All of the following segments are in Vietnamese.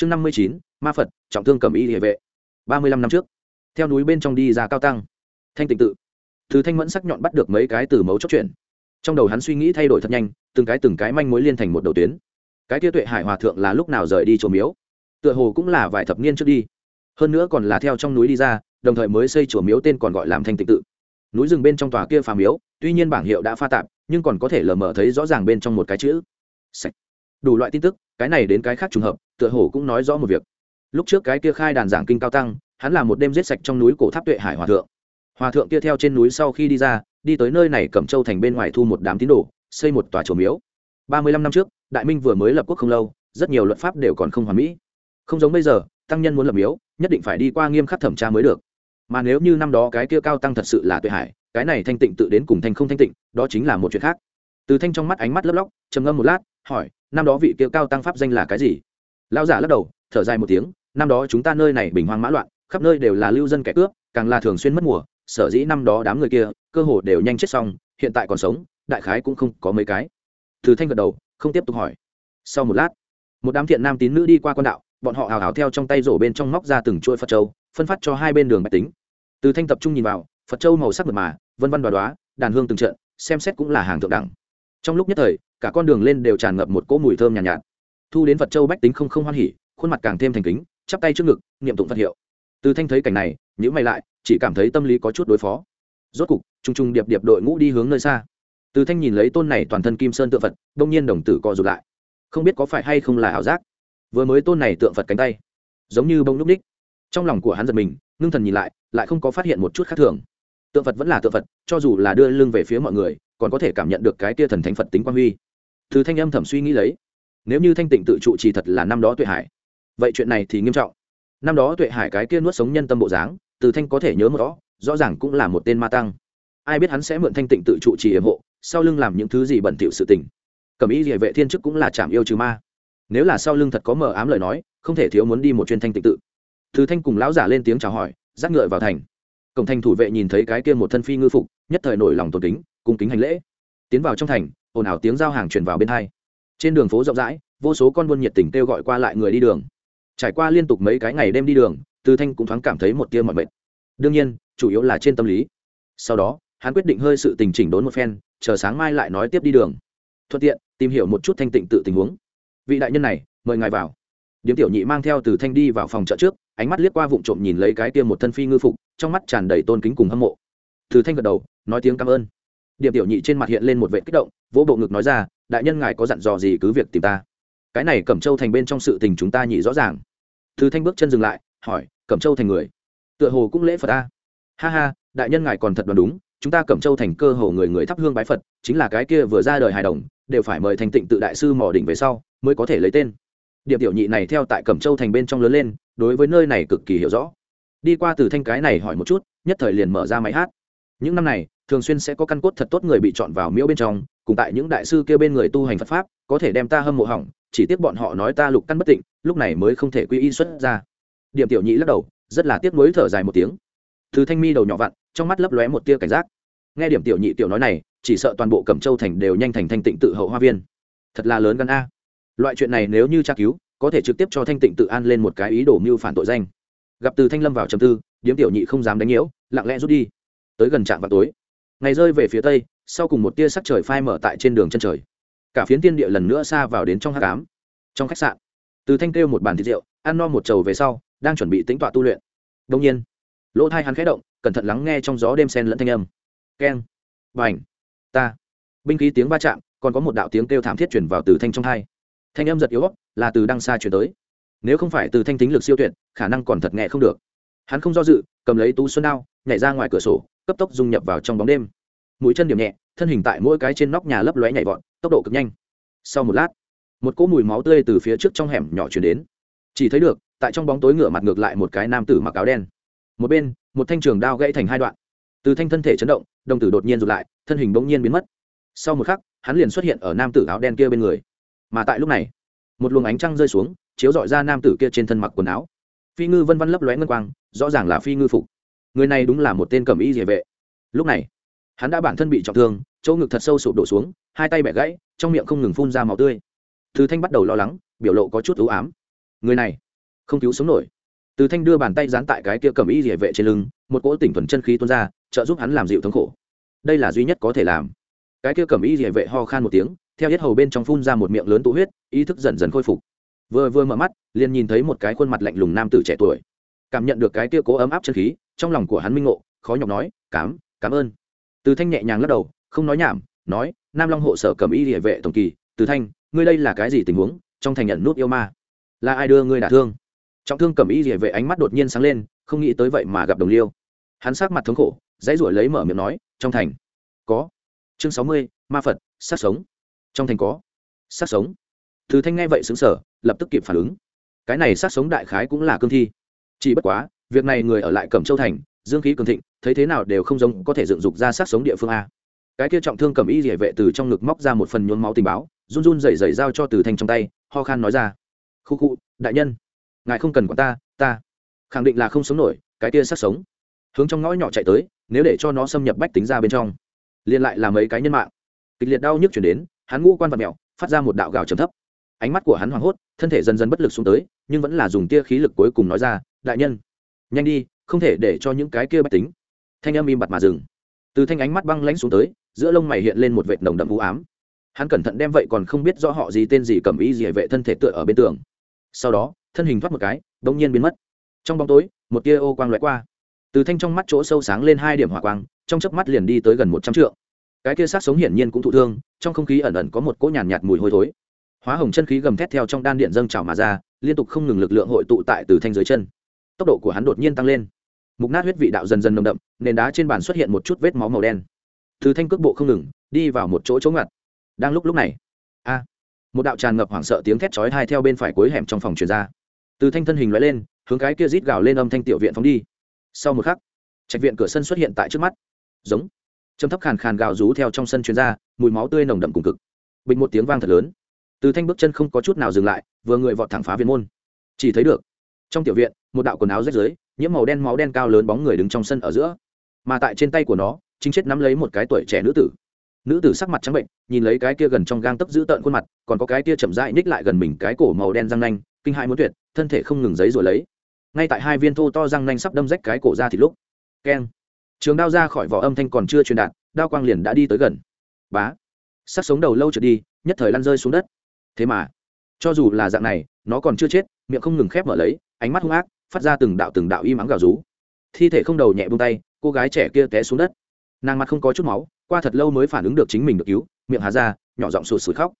chương năm mươi chín, ma phật, trọng thương cầm y địa vệ. ba mươi lăm năm trước, theo núi bên trong đi ra cao tăng. Thanh tịnh tự. Thứ thanh mẫn sắc nhọn bắt được mấy cái từ mấu chốt chuyện. Trong đầu hắn suy nghĩ thay đổi thật nhanh, từng cái từng cái manh mối liên thành một đầu tuyến. Cái tiêu tuệ hải hòa thượng là lúc nào rời đi chùa miếu? Tựa hồ cũng là vài thập niên trước đi. Hơn nữa còn là theo trong núi đi ra, đồng thời mới xây chùa miếu tên còn gọi làm thanh tịnh tự. Núi rừng bên trong tòa kia phà miếu, tuy nhiên bảng hiệu đã pha tạp, nhưng còn có thể lờ mờ thấy rõ ràng bên trong một cái chữ. Sạch. Đủ loại tin tức, cái này đến cái khác trùng hợp tựa hồ cũng nói rõ một việc. Lúc trước cái kia khai đàn giảng kinh cao tăng, hắn là một đêm giết sạch trong núi cổ tháp tuệ hải hòa thượng. Hòa thượng kia theo trên núi sau khi đi ra, đi tới nơi này cẩm châu thành bên ngoài thu một đám tín đồ, xây một tòa chùa miếu. Ba mươi lăm năm trước, đại minh vừa mới lập quốc không lâu, rất nhiều luật pháp đều còn không hoàn mỹ. Không giống bây giờ, tăng nhân muốn lập miếu, nhất định phải đi qua nghiêm khắc thẩm tra mới được. Mà nếu như năm đó cái kia cao tăng thật sự là tuệ hải, cái này thanh tịnh tự đến cùng thanh không thanh tịnh, đó chính là một chuyện khác. Từ thanh trong mắt ánh mắt lấp lóc, trầm ngâm một lát, hỏi, năm đó vị kia cao tăng pháp danh là cái gì? Lão giả lắc đầu thở dài một tiếng năm đó chúng ta nơi này bình hoang mã loạn khắp nơi đều là lưu dân kẻ cướp càng là thường xuyên mất mùa sở dĩ năm đó đám người kia cơ hồ đều nhanh chết xong hiện tại còn sống đại khái cũng không có mấy cái. Từ thanh gật đầu không tiếp tục hỏi. Sau một lát một đám thiện nam tín nữ đi qua con đạo bọn họ hào hào theo trong tay rổ bên trong móc ra từng chuỗi phật châu phân phát cho hai bên đường bạch tính. Từ thanh tập trung nhìn vào phật châu màu sắc mật mà vân văn đoá đoá đàn hương từng trận xem xét cũng là hàng thượng đẳng. Trong lúc nhất thời cả con đường lên đều tràn ngập một cỗ mùi thơm nhàn nhạt, nhạt thu đến phật châu bách tính không không hoan hỉ, khuôn mặt càng thêm thành kính, chắp tay trước ngực, niệm tụng phật hiệu. Từ thanh thấy cảnh này nhữ mày lại, chỉ cảm thấy tâm lý có chút đối phó. Rốt cục t r u n g t r u n g điệp điệp đội ngũ đi hướng nơi xa. Từ thanh nhìn lấy tôn này toàn thân kim sơn tượng phật, đông nhiên đồng tử co rụt lại. Không biết có phải hay không là ảo giác. Vừa mới tôn này tượng phật cánh tay, giống như bông núp ních. Trong lòng của hắn giật mình, ngưng thần nhìn lại lại không có phát hiện một chút khác thường. Tượng phật vẫn là tượng phật, cho dù là đưa lưng về phía mọi người, còn có thể cảm nhận được cái tia thần thánh phật tính quan huy. Từ thanh âm thầm suy nghĩ lấy nếu như thanh tịnh tự trụ chỉ thật là năm đó tuệ hải. Vậy chuyện này thì nghiêm trọng. Năm đó tuệ hải cái kia nuốt sống nhân tâm bộ dáng, từ thanh có thể nhớ một rõ rõ ràng cũng là một tên ma tăng. Ai biết hắn sẽ mượn thanh tịnh tự trụ trì hiểm hộ, sau lưng làm những thứ gì bẩn thỉu sự tình. Cẩm ý địa vệ thiên chức cũng là chạm yêu trừ ma. Nếu là sau lưng thật có mờ ám lời nói, không thể thiếu muốn đi một chuyên thanh tịnh tự. Từ thanh cùng lão giả lên tiếng chào hỏi dắt ngựa vào thành. Cổng thành thủ vệ nhìn thấy cái kia một thân phi ngư phục, nhất thời nổi lòng tôn kính, cung kính hành lễ. Tiến vào trong thành, ồn ào tiếng giao hàng truyền vào bên hai trên đường phố rộng rãi, vô số con buôn nhiệt tình kêu gọi qua lại người đi đường. Trải qua liên tục mấy cái ngày đêm đi đường, từ thanh cũng thoáng cảm thấy một tia mọi mệt. Đương nhiên, chủ yếu là trên tâm lý. Sau đó, hắn quyết định hơi sự tình chỉnh đốn một phen, chờ sáng mai lại nói tiếp đi đường. Thuận tiện, tìm hiểu một chút thanh tịnh tự tình huống. Vị đại nhân này, mời ngài vào. Điếm tiểu nhị mang theo từ thanh đi vào phòng chợ trước, ánh mắt liếc qua vụng trộm nhìn lấy cái tiêm một thân phi ngư phục, trong mắt tràn đầy tôn kính cùng hâm mộ. Từ thanh gật đầu, nói tiếng cảm ơn. Điểm tiểu nhị trên mặt hiện lên một vệ kích động, vỗ bộ ngực nói ra đại nhân ngài có dặn dò gì cứ việc tìm ta. Cái này cẩm châu thành bên trong sự tình chúng ta nhị rõ ràng. Từ thanh bước chân dừng lại, hỏi, cẩm châu thành người? Tựa hồ cũng lễ phật ta. Ha ha, đại nhân ngài còn thật đoán đúng, chúng ta cẩm châu thành cơ hồ người người thắp hương bái phật, chính là cái kia vừa ra đời hài đồng, đều phải mời thành tịnh tự đại sư mỏ đỉnh về sau, mới có thể lấy tên. Điểm tiểu nhị này theo tại cẩm châu thành bên trong lớn lên, đối với nơi này cực kỳ hiểu rõ. Đi qua từ thanh cái này hỏi một chút, nhất thời liền mở ra máy hát. Những năm này, thường xuyên sẽ có căn cốt thật tốt người bị chọn vào miễu bên trong cùng tại những đại sư kêu bên người tu hành phật pháp, có thể đem ta hâm mộ hỏng, chỉ tiếc bọn họ nói ta lục căn bất tịnh, lúc này mới không thể quy y xuất ra. Điểm tiểu nhị lắc đầu, rất là tiếc nuối thở dài một tiếng. Từ thanh mi đầu nhỏ vặn, trong mắt lấp lóe một tia cảnh giác. Nghe điểm tiểu nhị tiểu nói này, chỉ sợ toàn bộ cẩm châu thành đều nhanh thành thanh tịnh tự hậu hoa viên. Thật là lớn gan a. Loại chuyện này nếu như tra cứu, có thể trực tiếp cho thanh tịnh tự an lên một cái ý đồ mưu phản tội danh. Gặp từ thanh lâm vào trầm tư điếm tiểu nhị không dám đánh nhiễu, lặng lẽ rút đi. Tới gần trạm vào tối. Ngày rơi về phía tây sau cùng một tia sắc trời phai mở tại trên đường chân trời. Cả phiến tiên địa lần nữa xa vào đến trong hát cám trong khách sạn. Từ thanh kêu một bàn thịt rượu, ăn no một trầu về sau, đang chuẩn bị tính tọa tu luyện. Đông nhiên, lỗ thai hắn khẽ động, cẩn thận lắng nghe trong gió đêm sen lẫn thanh âm. Keng b à n ta. Binh khí tiếng va chạm, còn có một đạo tiếng kêu thảm thiết chuyển vào từ thanh trong thai thanh âm giật yếu là từ đăng xa chuyển tới. Nếu không phải từ thanh tính lực siêu tuyệt, khả năng còn thật nghe không được. Hắn không do dự, cầm lấy tú xuân đao, nhảy ra ngoài cửa sổ, cấp tốc dung nhập vào trong bóng đêm mũi chân điểm nhẹ, thân hình tại mỗi cái trên nóc nhà lấp lóe nhảy vọt, tốc độ cực nhanh. Sau một lát, một cỗ mùi máu tươi từ phía trước trong hẻm nhỏ chuyển đến. Chỉ thấy được, tại trong bóng tối ngửa mặt ngược lại một cái nam tử mặc áo đen. Một bên, một thanh trường đao gãy thành hai đoạn. Từ thanh thân thể chấn động, đồng tử đột nhiên rụt lại, thân hình bỗng nhiên biến mất. Sau một khắc, hắn liền xuất hiện ở nam tử áo đen kia bên người. Mà tại lúc này, một luồng ánh trăng rơi xuống, chiếu dọi ra nam tử kia trên thân mặc quần áo. Phi ngư vân vân lấp lóe ngân quang, rõ ràng là phi ngư phục. Người này đúng là một tên cầm y địa vệ. Lúc này hắn đã bản thân bị trọng thương, chỗ ngực thật sâu sụp đổ xuống, hai tay bẻ gãy, trong miệng không ngừng phun ra máu tươi. Từ thanh bắt đầu lo lắng, biểu lộ có chút ưu ám. Người này, không cứu sống nổi. Từ thanh đưa bàn tay dán tại cái kia cầm y địa vệ trên lưng, một cỗ tỉnh thuần chân khí tuôn ra, trợ giúp hắn làm dịu thống khổ. Đây là duy nhất có thể làm. Cái kia cầm y địa vệ ho khan một tiếng, theo hết hầu bên trong phun ra một miệng lớn tụ huyết, ý thức dần dần khôi phục. Vừa vừa mở mắt, liền nhìn thấy một cái khuôn mặt lạnh lùng nam tử trẻ tuổi. Cảm nhận được cái kia cố ấm áp chân khí, trong lòng của hắn minh ngộ, khó nhọc nói cám cảm ơn từ thanh nhẹ nhàng lắc đầu, không nói nhảm, nói, nam long hộ sở cầm y địa vệ tổng kỳ, từ thanh, ngươi đây là cái gì tình huống? Trong thành nhận nút yêu ma. Là ai đưa ngươi đả thương? Trọng thương cầm y địa vệ ánh mắt đột nhiên sáng lên, không nghĩ tới vậy mà gặp đồng liêu. Hắn sát mặt thống khổ, dãy ruổi lấy mở miệng nói, trong thành có. Chương sáu mươi, ma phật, sát sống. Trong thành có. Sát sống. Từ thanh nghe vậy xứng sở lập tức kịp phản ứng. Cái này sát sống đại khái cũng là cương thi. Chỉ bất quá, việc này người ở lại cẩm châu thành dương khí cường thịnh, thấy thế nào đều không giống có thể dựng dục ra sát sống địa phương a. Cái kia trọng thương cầm y địa vệ từ trong ngực móc ra một phần nhuốm máu tình báo, run run rẩy rẩy giao cho từ thanh trong tay, ho khan nói ra. Khu khu, đại nhân, ngài không cần quản ta ta khẳng định là không sống nổi, cái kia sát sống. Hướng trong ngõ nhỏ chạy tới, nếu để cho nó xâm nhập bách tính ra bên trong, liền lại là mấy cái nhân mạng. Kịch liệt đau nhức chuyển đến, hắn ngũ quan vật mèo phát ra một đạo gào trầm thấp. Ánh mắt của hắn hoảng hốt, thân thể dần dần bất lực xuống tới, nhưng vẫn là dùng tia khí lực cuối cùng nói ra, đại nhân, nhanh đi không thể để cho những cái kia bách tính. Thanh âm im bặt mà dừng. Từ thanh ánh mắt băng lãnh xuống tới giữa lông mày hiện lên một vệt nồng đậm u ám. Hắn cẩn thận đem vậy còn không biết rõ họ gì tên gì cầm ý gì vệ thân thể tựa ở bên tường. Sau đó thân hình thoát một cái đ nhiên biến mất. Trong bóng tối một tia ô quang loại qua. Từ thanh trong mắt chỗ sâu sáng lên hai điểm hỏa quang trong chớp mắt liền đi tới gần một trăm trượng. Cái kia sát sống hiển nhiên cũng thụ thương trong không khí ẩn ẩn có một cỗ nhàn nhạt, nhạt mùi hôi thối. Hóa hồng chân khí gầm thét theo trong đan điện dâng trào mà ra liên tục không ngừng lực lượng hội tụ tại từ thanh dưới chân. Tốc độ của hắn đột nhiên tăng lên mục nát huyết vị đạo dần dần nồng đậm, nền đá trên bàn xuất hiện một chút vết máu màu đen. Từ thanh cước bộ không ngừng, đi vào một chỗ chống ngặt đang lúc lúc này, a, một đạo tràn ngập hoảng sợ tiếng thét chói hai theo bên phải cuối hẻm trong phòng truyền ra. Từ thanh thân hình loại lên, hướng cái kia rít gào lên âm thanh tiểu viện phóng đi. Sau một khắc, trạch viện cửa sân xuất hiện tại trước mắt. Giống châm thấp khàn khàn gào rú theo trong sân truyền ra, mùi máu tươi nồng đậm cùng cực. Bình một tiếng vang thật lớn. Từ thanh bước chân không có chút nào dừng lại, vừa người vọt thẳng phá viện môn. Chỉ thấy được, trong tiểu viện, một đạo quần áo rách rưới nhiễm màu đen máu đen cao lớn bóng người đứng trong sân ở giữa. Mà tại trên tay của nó, chính chết nắm lấy một cái tuổi trẻ nữ tử. Nữ tử sắc mặt trắng bệnh, nhìn lấy cái kia gần trong gang tấc giữ tợn khuôn mặt, còn có cái kia chậm rãi ních lại gần mình cái cổ màu đen răng nanh, kinh hãi muốn tuyệt, thân thể không ngừng giấy rồi lấy. Ngay tại hai viên thô to răng nanh sắp đâm rách cái cổ ra thì lúc, keng, trường đao ra khỏi vỏ âm thanh còn chưa truyền đạt, đao quang liền đã đi tới gần. Bá sắc sống đầu lâu trượt đi, nhất thời lăn rơi xuống đất. Thế mà, cho dù là dạng này, nó còn chưa chết miệng không ngừng khép mở lấy, ánh mắt hung ác, phát ra từng đạo từng đạo y mắng gào rú. Thi thể không đầu nhẹ buông tay, cô gái trẻ kia té xuống đất. Nàng mặt không có chút máu, qua thật lâu mới phản ứng được chính mình được cứu, miệng hà ra, nhỏ giọng sụt sụt khóc.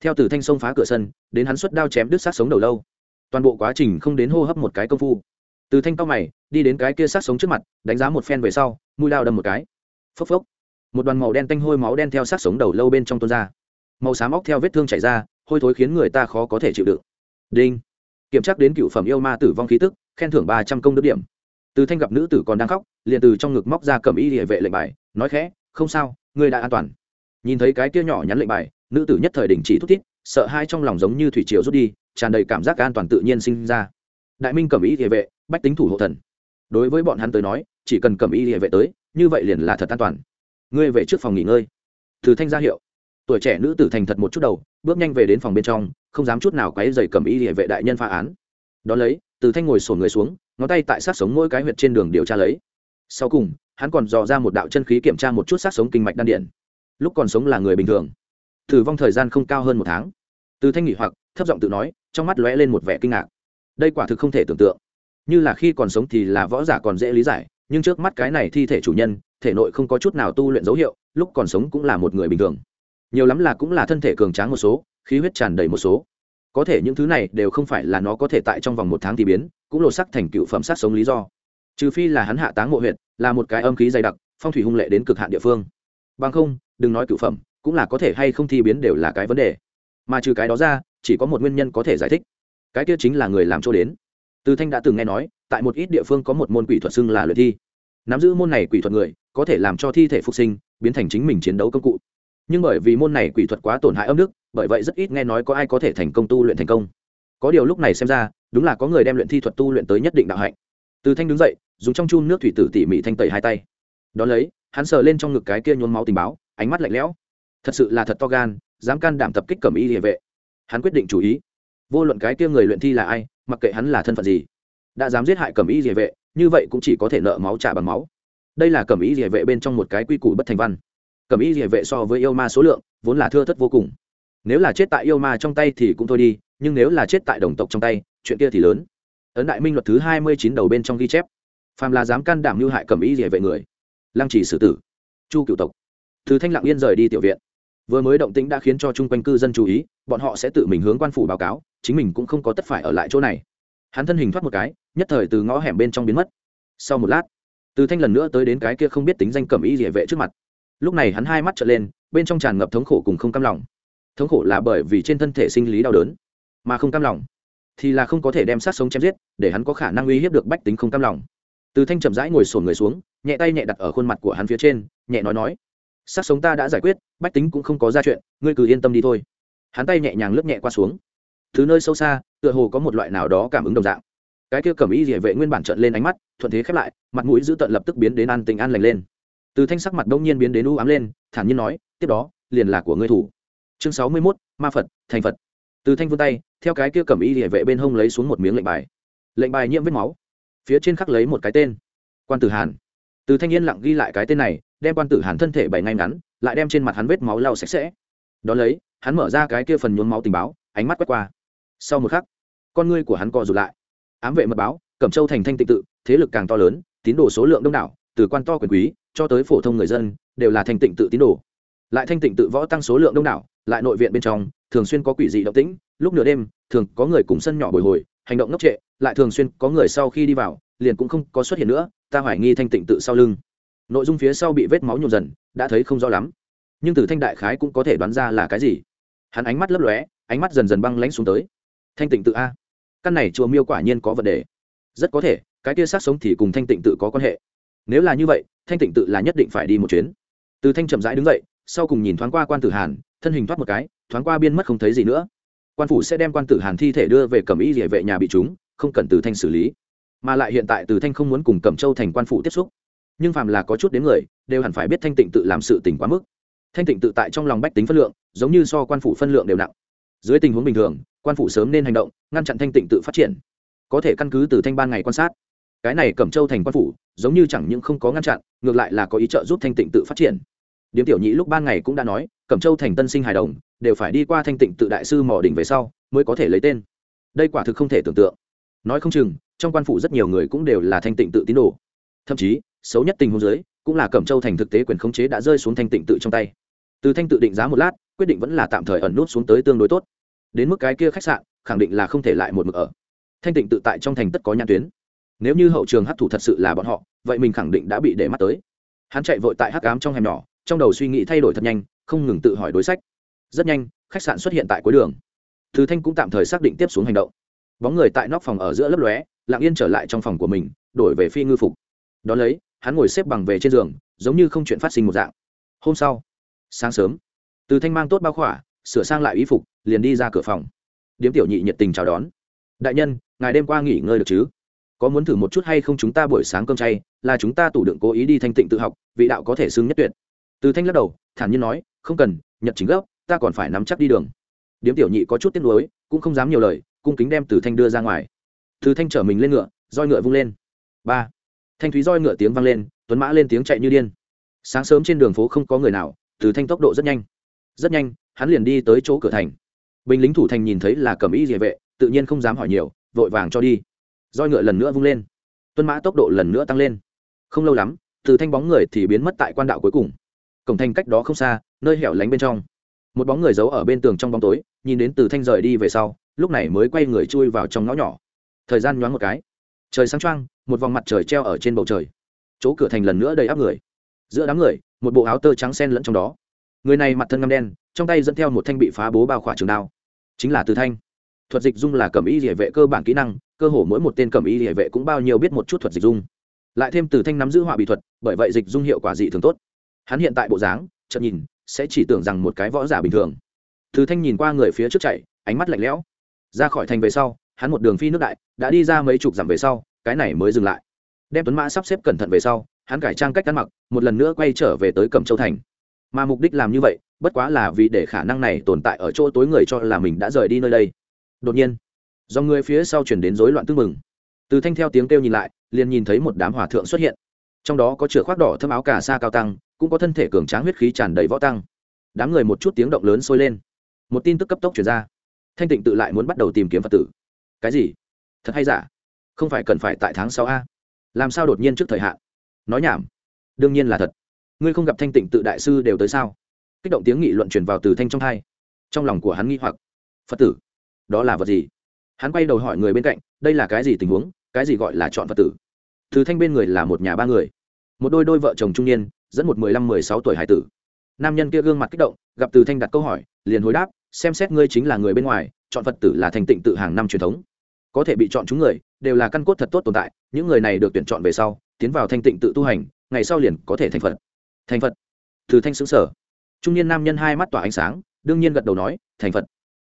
Theo từ thanh sông phá cửa sân, đến hắn xuất đao chém đứt sát sống đầu lâu. Toàn bộ quá trình không đến hô hấp một cái công phu. Từ thanh cao mày, đi đến cái kia sát sống trước mặt, đánh giá một phen về sau, mũi lao đâm một cái. Phốc phốc. Một đoàn màu đen tanh hôi máu đen theo sát sống đầu lâu bên trong tuôn ra. Màu xám óc theo vết thương chảy ra, hôi thối khiến người ta khó có thể chịu đựng. Đinh kiểm tra đến cựu phẩm yêu ma tử vong khí tức, khen thưởng ba trăm công đức điểm. Từ thanh gặp nữ tử còn đang khóc, liền từ trong ngực móc ra cầm y địa vệ lệnh bài, nói khẽ, không sao, ngươi đã an toàn. Nhìn thấy cái kia nhỏ nhắn lệnh bài, nữ tử nhất thời đình chỉ thúc thiết sợ hai trong lòng giống như thủy triều rút đi, tràn đầy cảm giác an toàn tự nhiên sinh ra. Đại minh cầm y địa vệ, bách tính thủ hộ thần. Đối với bọn hắn tới nói, chỉ cần cầm y địa vệ tới, như vậy liền là thật an toàn. Ngươi về trước phòng nghỉ ngơi. Từ thanh ra hiệu. Tuổi trẻ nữ tử thành thật một chút đầu, bước nhanh về đến phòng bên trong không dám chút nào quấy dày cầm y địa vệ đại nhân phá án. Đón lấy, từ thanh ngồi sổn người xuống, ngón tay tại sát sống mỗi cái huyệt trên đường điều tra lấy. Sau cùng, hắn còn dò ra một đạo chân khí kiểm tra một chút sát sống kinh mạch đan điện lúc còn sống là người bình thường. Thử vong thời gian không cao hơn một tháng. Từ thanh nghỉ hoặc, thấp giọng tự nói, trong mắt lóe lên một vẻ kinh ngạc. Đây quả thực không thể tưởng tượng. Như là khi còn sống thì là võ giả còn dễ lý giải, nhưng trước mắt cái này thi thể chủ nhân, thể nội không có chút nào tu luyện dấu hiệu, lúc còn sống cũng là một người bình thường nhiều lắm là cũng là thân thể cường tráng một số, khí huyết tràn đầy một số. Có thể những thứ này đều không phải là nó có thể tại trong vòng một tháng thì biến, cũng lột sắc thành cựu phẩm sát sống lý do. Trừ phi là hắn hạ táng mộ huyện là một cái âm khí dày đặc, phong thủy hung lệ đến cực hạn địa phương. Bằng không, đừng nói cựu phẩm, cũng là có thể hay không thi biến đều là cái vấn đề. Mà trừ cái đó ra, chỉ có một nguyên nhân có thể giải thích. Cái kia chính là người làm chỗ đến. Từ thanh đã từng nghe nói, tại một ít địa phương có một môn quỷ thuật xưng là luyện thi. Nắm giữ môn này quỷ thuật người, có thể làm cho thi thể phục sinh, biến thành chính mình chiến đấu công cụ nhưng bởi vì môn này quỷ thuật quá tổn hại âm đức, bởi vậy rất ít nghe nói có ai có thể thành công tu luyện thành công. Có điều lúc này xem ra, đúng là có người đem luyện thi thuật tu luyện tới nhất định đạo hạnh. Từ thanh đứng dậy, dùng trong chun nước thủy tử tỉ mỉ thanh tẩy hai tay. Đón lấy, hắn sờ lên trong ngực cái kia nhốn máu tình báo, ánh mắt lạnh lẽo. Thật sự là thật to gan, dám can đảm tập kích cẩm y địa vệ. Hắn quyết định chủ ý. Vô luận cái kia người luyện thi là ai, mặc kệ hắn là thân phận gì, đã dám giết hại cẩm y địa vệ, như vậy cũng chỉ có thể nợ máu trả bằng máu. Đây là cẩm y địa vệ bên trong một cái quy củ bất thành văn cẩm y địa vệ so với yêu ma số lượng, vốn là thưa thất vô cùng. Nếu là chết tại yêu ma trong tay thì cũng thôi đi, nhưng nếu là chết tại đồng tộc trong tay, chuyện kia thì lớn. Ấn đại minh luật thứ hai mươi chín đầu bên trong ghi chép. Phàm là dám can đảm lưu hại cẩm y địa vệ người. Lăng trì xử tử. Chu cựu tộc. Thứ thanh lặng yên rời đi tiểu viện. Vừa mới động tĩnh đã khiến cho chung quanh cư dân chú ý, bọn họ sẽ tự mình hướng quan phủ báo cáo, chính mình cũng không có tất phải ở lại chỗ này. Hắn thân hình thoát một cái, nhất thời từ ngõ hẻm bên trong biến mất. Sau một lát, từ thanh lần nữa tới đến cái kia không biết tính danh cẩm y địa vệ trước mặt lúc này hắn hai mắt trở lên, bên trong tràn ngập thống khổ cùng không cam lòng. Thống khổ là bởi vì trên thân thể sinh lý đau đớn, mà không cam lòng thì là không có thể đem sát sống chém giết, để hắn có khả năng uy hiếp được bách tính không cam lòng. Từ thanh chậm rãi ngồi sổn người xuống, nhẹ tay nhẹ đặt ở khuôn mặt của hắn phía trên, nhẹ nói nói sát sống ta đã giải quyết, bách tính cũng không có ra chuyện, ngươi cứ yên tâm đi thôi. Hắn tay nhẹ nhàng lướt nhẹ qua xuống. Thứ nơi sâu xa, tựa hồ có một loại nào đó cảm ứng đồng dạng. Cái kia cầm y địa vệ nguyên bản trận lên ánh mắt, thuận thế khép lại, mặt mũi giữ tận lập tức biến đến an tình an lành lên từ thanh sắc mặt đông nhiên biến đến u ám lên, thản nhiên nói, tiếp đó, liền là của ngươi thủ. Chương sáu mươi mốt, ma phật, thành phật. Từ thanh vươn tay, theo cái kia cầm y địa vệ bên hông lấy xuống một miếng lệnh bài. Lệnh bài nhiễm vết máu. Phía trên khắc lấy một cái tên, quan tử hàn. Từ thanh yên lặng ghi lại cái tên này, đem quan tử hàn thân thể bày ngay ngắn, lại đem trên mặt hắn vết máu lau sạch sẽ. Đón lấy, hắn mở ra cái kia phần nhuốm máu tình báo, ánh mắt quét qua. Sau một khắc, con ngươi của hắn co rụt lại. Ám vệ mật báo, cẩm châu thành thanh tịnh tự, thế lực càng to lớn, tín đồ số lượng đông đảo từ quan to quyền quý cho tới phổ thông người dân đều là thanh tịnh tự tín đồ. Lại thanh tịnh tự võ tăng số lượng đông đảo, lại nội viện bên trong, thường xuyên có quỷ dị động tĩnh, lúc nửa đêm, thường có người cùng sân nhỏ bồi hồi, hành động ngốc trệ, lại thường xuyên có người sau khi đi vào, liền cũng không có xuất hiện nữa, ta hoài nghi thanh tịnh tự sau lưng. Nội dung phía sau bị vết máu nhộn dần, đã thấy không rõ lắm. Nhưng từ thanh đại khái cũng có thể đoán ra là cái gì. Hắn ánh mắt lấp lóe, ánh mắt dần dần băng lánh xuống tới. Thanh tịnh tự a. Căn này chùa miêu quả nhiên có vấn đề. Rất có thể, cái kia sát sống thì cùng thanh tịnh tự có quan hệ nếu là như vậy, thanh tịnh tự là nhất định phải đi một chuyến. Từ thanh chậm rãi đứng dậy, sau cùng nhìn thoáng qua quan tử hàn, thân hình thoát một cái, thoáng qua biên mất không thấy gì nữa. Quan phủ sẽ đem quan tử hàn thi thể đưa về cẩm y địa vệ nhà bị chúng, không cần từ thanh xử lý. Mà lại hiện tại từ thanh không muốn cùng cẩm châu thành quan phủ tiếp xúc. Nhưng phàm là có chút đến người, đều hẳn phải biết thanh tịnh tự làm sự tỉnh quá mức. Thanh tịnh tự tại trong lòng bách tính phân lượng, giống như so quan phủ phân lượng đều nặng. Dưới tình huống bình thường, quan phủ sớm nên hành động, ngăn chặn thanh tịnh tự phát triển. Có thể căn cứ từ thanh ban ngày quan sát. Cái này cẩm châu thành quan phủ giống như chẳng những không có ngăn chặn, ngược lại là có ý trợ giúp thanh tịnh tự phát triển. Điếm tiểu nhị lúc ban ngày cũng đã nói, cẩm châu thành tân sinh hài đồng, đều phải đi qua thanh tịnh tự đại sư mỏ đỉnh về sau, mới có thể lấy tên. Đây quả thực không thể tưởng tượng. Nói không chừng, trong quan phủ rất nhiều người cũng đều là thanh tịnh tự tín đồ. Thậm chí, xấu nhất tình huống dưới, cũng là cẩm châu thành thực tế quyền khống chế đã rơi xuống thanh tịnh tự trong tay. Từ thanh tự định giá một lát, quyết định vẫn là tạm thời ẩn nút xuống tới tương đối tốt. Đến mức cái kia khách sạn, khẳng định là không thể lại một mực ở. Thanh tịnh tự tại trong thành tất có nhãn tuyến nếu như hậu trường hấp thụ thật sự là bọn họ, vậy mình khẳng định đã bị để mắt tới. Hắn chạy vội tại hắc ám trong hẻm nhỏ, trong đầu suy nghĩ thay đổi thật nhanh, không ngừng tự hỏi đối sách. Rất nhanh, khách sạn xuất hiện tại cuối đường. Thứ thanh cũng tạm thời xác định tiếp xuống hành động. Bóng người tại nóc phòng ở giữa lấp lóe, lặng yên trở lại trong phòng của mình, đổi về phi ngư phục. Đón lấy, hắn ngồi xếp bằng về trên giường, giống như không chuyện phát sinh một dạng. Hôm sau, sáng sớm, từ thanh mang tốt bao khỏa, sửa sang lại y phục, liền đi ra cửa phòng. Điếm tiểu nhị nhiệt tình chào đón. Đại nhân, ngài đêm qua nghỉ ngơi được chứ? Có muốn thử một chút hay không chúng ta buổi sáng cơm chay, là chúng ta tủ đựng cố ý đi thanh tịnh tự học, vị đạo có thể xưng nhất tuyệt. Từ thanh lắc đầu, thản nhiên nói, không cần, nhật chính gấp, ta còn phải nắm chắc đi đường. Điếm tiểu nhị có chút tiếc nuối, cũng không dám nhiều lời, cung kính đem từ thanh đưa ra ngoài. Từ thanh chở mình lên ngựa, roi ngựa vung lên. Ba. Thanh thúy roi ngựa tiếng vang lên, tuấn mã lên tiếng chạy như điên. Sáng sớm trên đường phố không có người nào, từ thanh tốc độ rất nhanh. Rất nhanh, hắn liền đi tới chỗ cửa thành. Binh lính thủ thành nhìn thấy là cầm y địa vệ, tự nhiên không dám hỏi nhiều, vội vàng cho đi roi ngựa lần nữa vung lên. Tuân mã tốc độ lần nữa tăng lên. Không lâu lắm, từ thanh bóng người thì biến mất tại quan đạo cuối cùng. Cổng thành cách đó không xa, nơi hẻo lánh bên trong. Một bóng người giấu ở bên tường trong bóng tối, nhìn đến từ thanh rời đi về sau, lúc này mới quay người chui vào trong ngõ nhỏ. Thời gian nhoáng một cái. Trời sáng trăng một vòng mặt trời treo ở trên bầu trời. Chỗ cửa thành lần nữa đầy áp người. Giữa đám người, một bộ áo tơ trắng sen lẫn trong đó. Người này mặt thân ngâm đen, trong tay dẫn theo một thanh bị phá bố bao khỏa trường đao. Chính là từ thanh. Thuật dịch dung là cầm y địa vệ cơ bản kỹ năng cơ hồ mỗi một tên cầm y hệ vệ cũng bao nhiêu biết một chút thuật dịch dung. Lại thêm từ thanh nắm giữ họa bị thuật, bởi vậy dịch dung hiệu quả dị thường tốt. Hắn hiện tại bộ dáng chậm nhìn, sẽ chỉ tưởng rằng một cái võ giả bình thường. Từ thanh nhìn qua người phía trước chạy, ánh mắt lạnh lẽo. Ra khỏi thành về sau, hắn một đường phi nước đại, đã đi ra mấy chục dặm về sau, cái này mới dừng lại. Đem tuấn mã sắp xếp cẩn thận về sau, hắn cải trang cách ăn mặc, một lần nữa quay trở về tới cẩm châu thành. Mà mục đích làm như vậy, bất quá là vì để khả năng này tồn tại ở chỗ tối người cho là mình đã rời đi nơi đây. Đột nhiên do người phía sau chuyển đến rối loạn tư mừng từ thanh theo tiếng kêu nhìn lại, liền nhìn thấy một đám hòa thượng xuất hiện. Trong đó có chửa khoác đỏ thâm áo cà sa cao tăng, cũng có thân thể cường tráng huyết khí tràn đầy võ tăng. Đám người một chút tiếng động lớn sôi lên. Một tin tức cấp tốc chuyển ra. Thanh tịnh tự lại muốn bắt đầu tìm kiếm phật tử. Cái gì? Thật hay giả? Không phải cần phải tại tháng sáu a? Làm sao đột nhiên trước thời hạn? Nói nhảm. Đương nhiên là thật. Ngươi không gặp thanh tịnh tự đại sư đều tới sao? Kích động tiếng nghị luận truyền vào từ thanh trong thai. Trong lòng của hắn nghi hoặc. Phật tử, đó là vật gì? Hắn quay đầu hỏi người bên cạnh, đây là cái gì tình huống? Cái gì gọi là chọn phật tử? Từ thanh bên người là một nhà ba người. Một đôi đôi vợ chồng trung niên, dẫn một mười lăm mười sáu tuổi hải tử. Nam nhân kia gương mặt kích động, gặp từ thanh đặt câu hỏi, liền hồi đáp, xem xét ngươi chính là người bên ngoài, chọn phật tử là thành tịnh tự hàng năm truyền thống. Có thể bị chọn chúng người, đều là căn cốt thật tốt tồn tại, những người này được tuyển chọn về sau, tiến vào thanh tịnh tự tu hành, ngày sau liền có thể thành phật. Thành phật? Từ thanh xứng sở trung niên nam nhân hai mắt tỏa ánh sáng, đương nhiên gật đầu nói, thành phật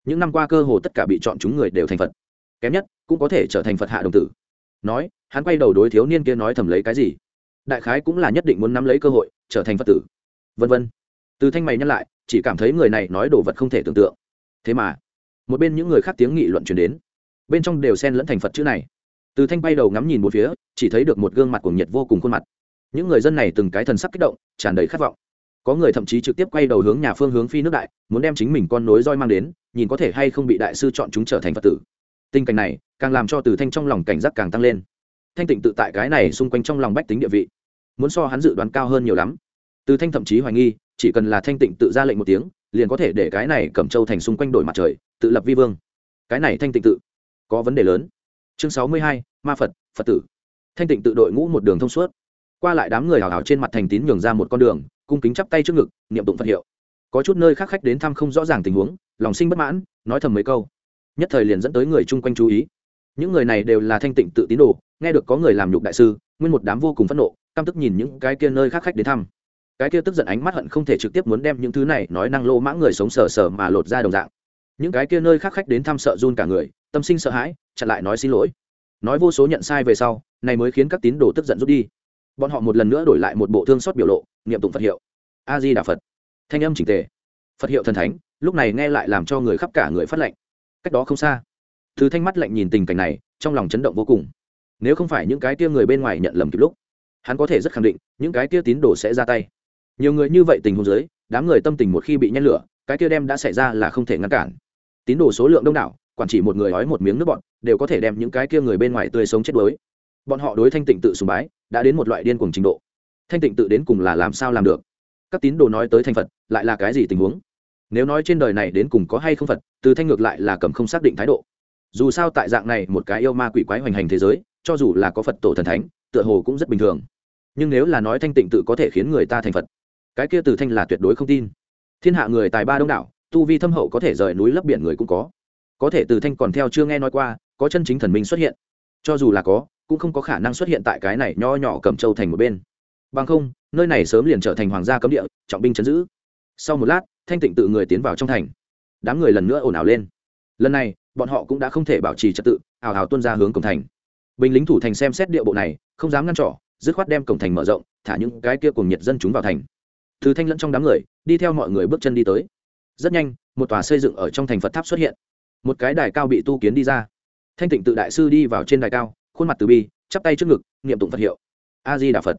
những năm qua cơ hồ tất cả bị chọn chúng người đều thành phật. Kém nhất, cũng có thể trở thành phật hạ đồng tử. Nói, hắn quay đầu đối thiếu niên kia nói thầm lấy cái gì? Đại khái cũng là nhất định muốn nắm lấy cơ hội, trở thành phật tử. Vân vân. Từ thanh mày nhắc lại, chỉ cảm thấy người này nói đồ vật không thể tưởng tượng. Thế mà, một bên những người khác tiếng nghị luận truyền đến. Bên trong đều xen lẫn thành phật chữ này. Từ thanh bay đầu ngắm nhìn một phía, chỉ thấy được một gương mặt cuồng nhiệt vô cùng khuôn mặt. Những người dân này từng cái thần sắc kích động, tràn đầy khát vọng có người thậm chí trực tiếp quay đầu hướng nhà phương hướng phi nước đại, muốn đem chính mình con nối roi mang đến, nhìn có thể hay không bị đại sư chọn chúng trở thành phật tử. Tình cảnh này, càng làm cho từ thanh trong lòng cảnh giác càng tăng lên. Thanh tịnh tự tại cái này xung quanh trong lòng bách tính địa vị, muốn so hắn dự đoán cao hơn nhiều lắm. Từ thanh thậm chí hoài nghi, chỉ cần là thanh tịnh tự ra lệnh một tiếng, liền có thể để cái này cẩm châu thành xung quanh đổi mặt trời, tự lập vi vương. Cái này thanh tịnh tự, có vấn đề lớn. Chương sáu mươi hai, ma phật phật tử. Thanh tịnh tự đội ngũ một đường thông suốt. Qua lại đám người hào hào trên mặt thành tín nhường ra một con đường cung kính chắp tay trước ngực, niệm tụng phật hiệu. Có chút nơi khác khách đến thăm không rõ ràng tình huống, lòng sinh bất mãn, nói thầm mấy câu. Nhất thời liền dẫn tới người chung quanh chú ý. Những người này đều là thanh tịnh tự tín đồ, nghe được có người làm nhục đại sư, nguyên một đám vô cùng phẫn nộ, căm tức nhìn những cái kia nơi khác khách đến thăm. Cái kia tức giận ánh mắt hận không thể trực tiếp muốn đem những thứ này nói năng lô mãng người sống sờ sờ mà lột ra đồng dạng. Những cái kia nơi khác khách đến thăm sợ run cả người, tâm sinh sợ hãi, chặn lại nói xin lỗi. Nói vô số nhận sai về sau, này mới khiến các tín đồ tức giận rút đi. Bọn họ một lần nữa đổi lại một bộ thương xót biểu lộ niệm tụng phật hiệu. A di đà phật. Thanh âm chỉnh tề. Phật hiệu thần thánh, lúc này nghe lại làm cho người khắp cả người phát lệnh. Cách đó không xa thứ thanh mắt lạnh nhìn tình cảnh này, trong lòng chấn động vô cùng. Nếu không phải những cái tia người bên ngoài nhận lầm kịp lúc, hắn có thể rất khẳng định, những cái tia tín đồ sẽ ra tay. Nhiều người như vậy tình huống dưới, đám người tâm tình một khi bị nhen lửa, cái tia đem đã xảy ra là không thể ngăn cản. Tín đồ số lượng đông đảo, quản chỉ một người nói một miếng nước bọn, đều có thể đem những cái kia người bên ngoài tươi sống chết đuối. Bọn họ đối thanh tịnh tự sùng bái, đã đến một loại điên cuồng trình độ thanh tịnh tự đến cùng là làm sao làm được? Các tín đồ nói tới thành phật, lại là cái gì tình huống? Nếu nói trên đời này đến cùng có hay không phật, từ thanh ngược lại là cầm không xác định thái độ. Dù sao tại dạng này một cái yêu ma quỷ quái hoành hành thế giới, cho dù là có phật tổ thần thánh, tựa hồ cũng rất bình thường. Nhưng nếu là nói thanh tịnh tự có thể khiến người ta thành phật, cái kia từ thanh là tuyệt đối không tin. Thiên hạ người tài ba đông đảo, tu vi thâm hậu có thể rời núi lấp biển người cũng có. Có thể từ thanh còn theo chưa nghe nói qua, có chân chính thần minh xuất hiện. Cho dù là có, cũng không có khả năng xuất hiện tại cái này nho nhỏ cầm châu thành một bên bằng không, nơi này sớm liền trở thành hoàng gia cấm địa, trọng binh chấn giữ. Sau một lát, thanh tịnh tự người tiến vào trong thành. Đám người lần nữa ồn ào lên. Lần này, bọn họ cũng đã không thể bảo trì trật tự, ào ào tuân ra hướng cổng thành. Binh lính thủ thành xem xét địa bộ này, không dám ngăn trỏ, dứt khoát đem cổng thành mở rộng, thả những cái kia cùng nhiệt dân chúng vào thành. Thứ thanh lẫn trong đám người, đi theo mọi người bước chân đi tới. Rất nhanh, một tòa xây dựng ở trong thành phật tháp xuất hiện. Một cái đài cao bị tu kiến đi ra. Thanh tịnh tự đại sư đi vào trên đài cao, khuôn mặt từ bi, chắp tay trước ngực, niệm tụng phật hiệu. A di đà phật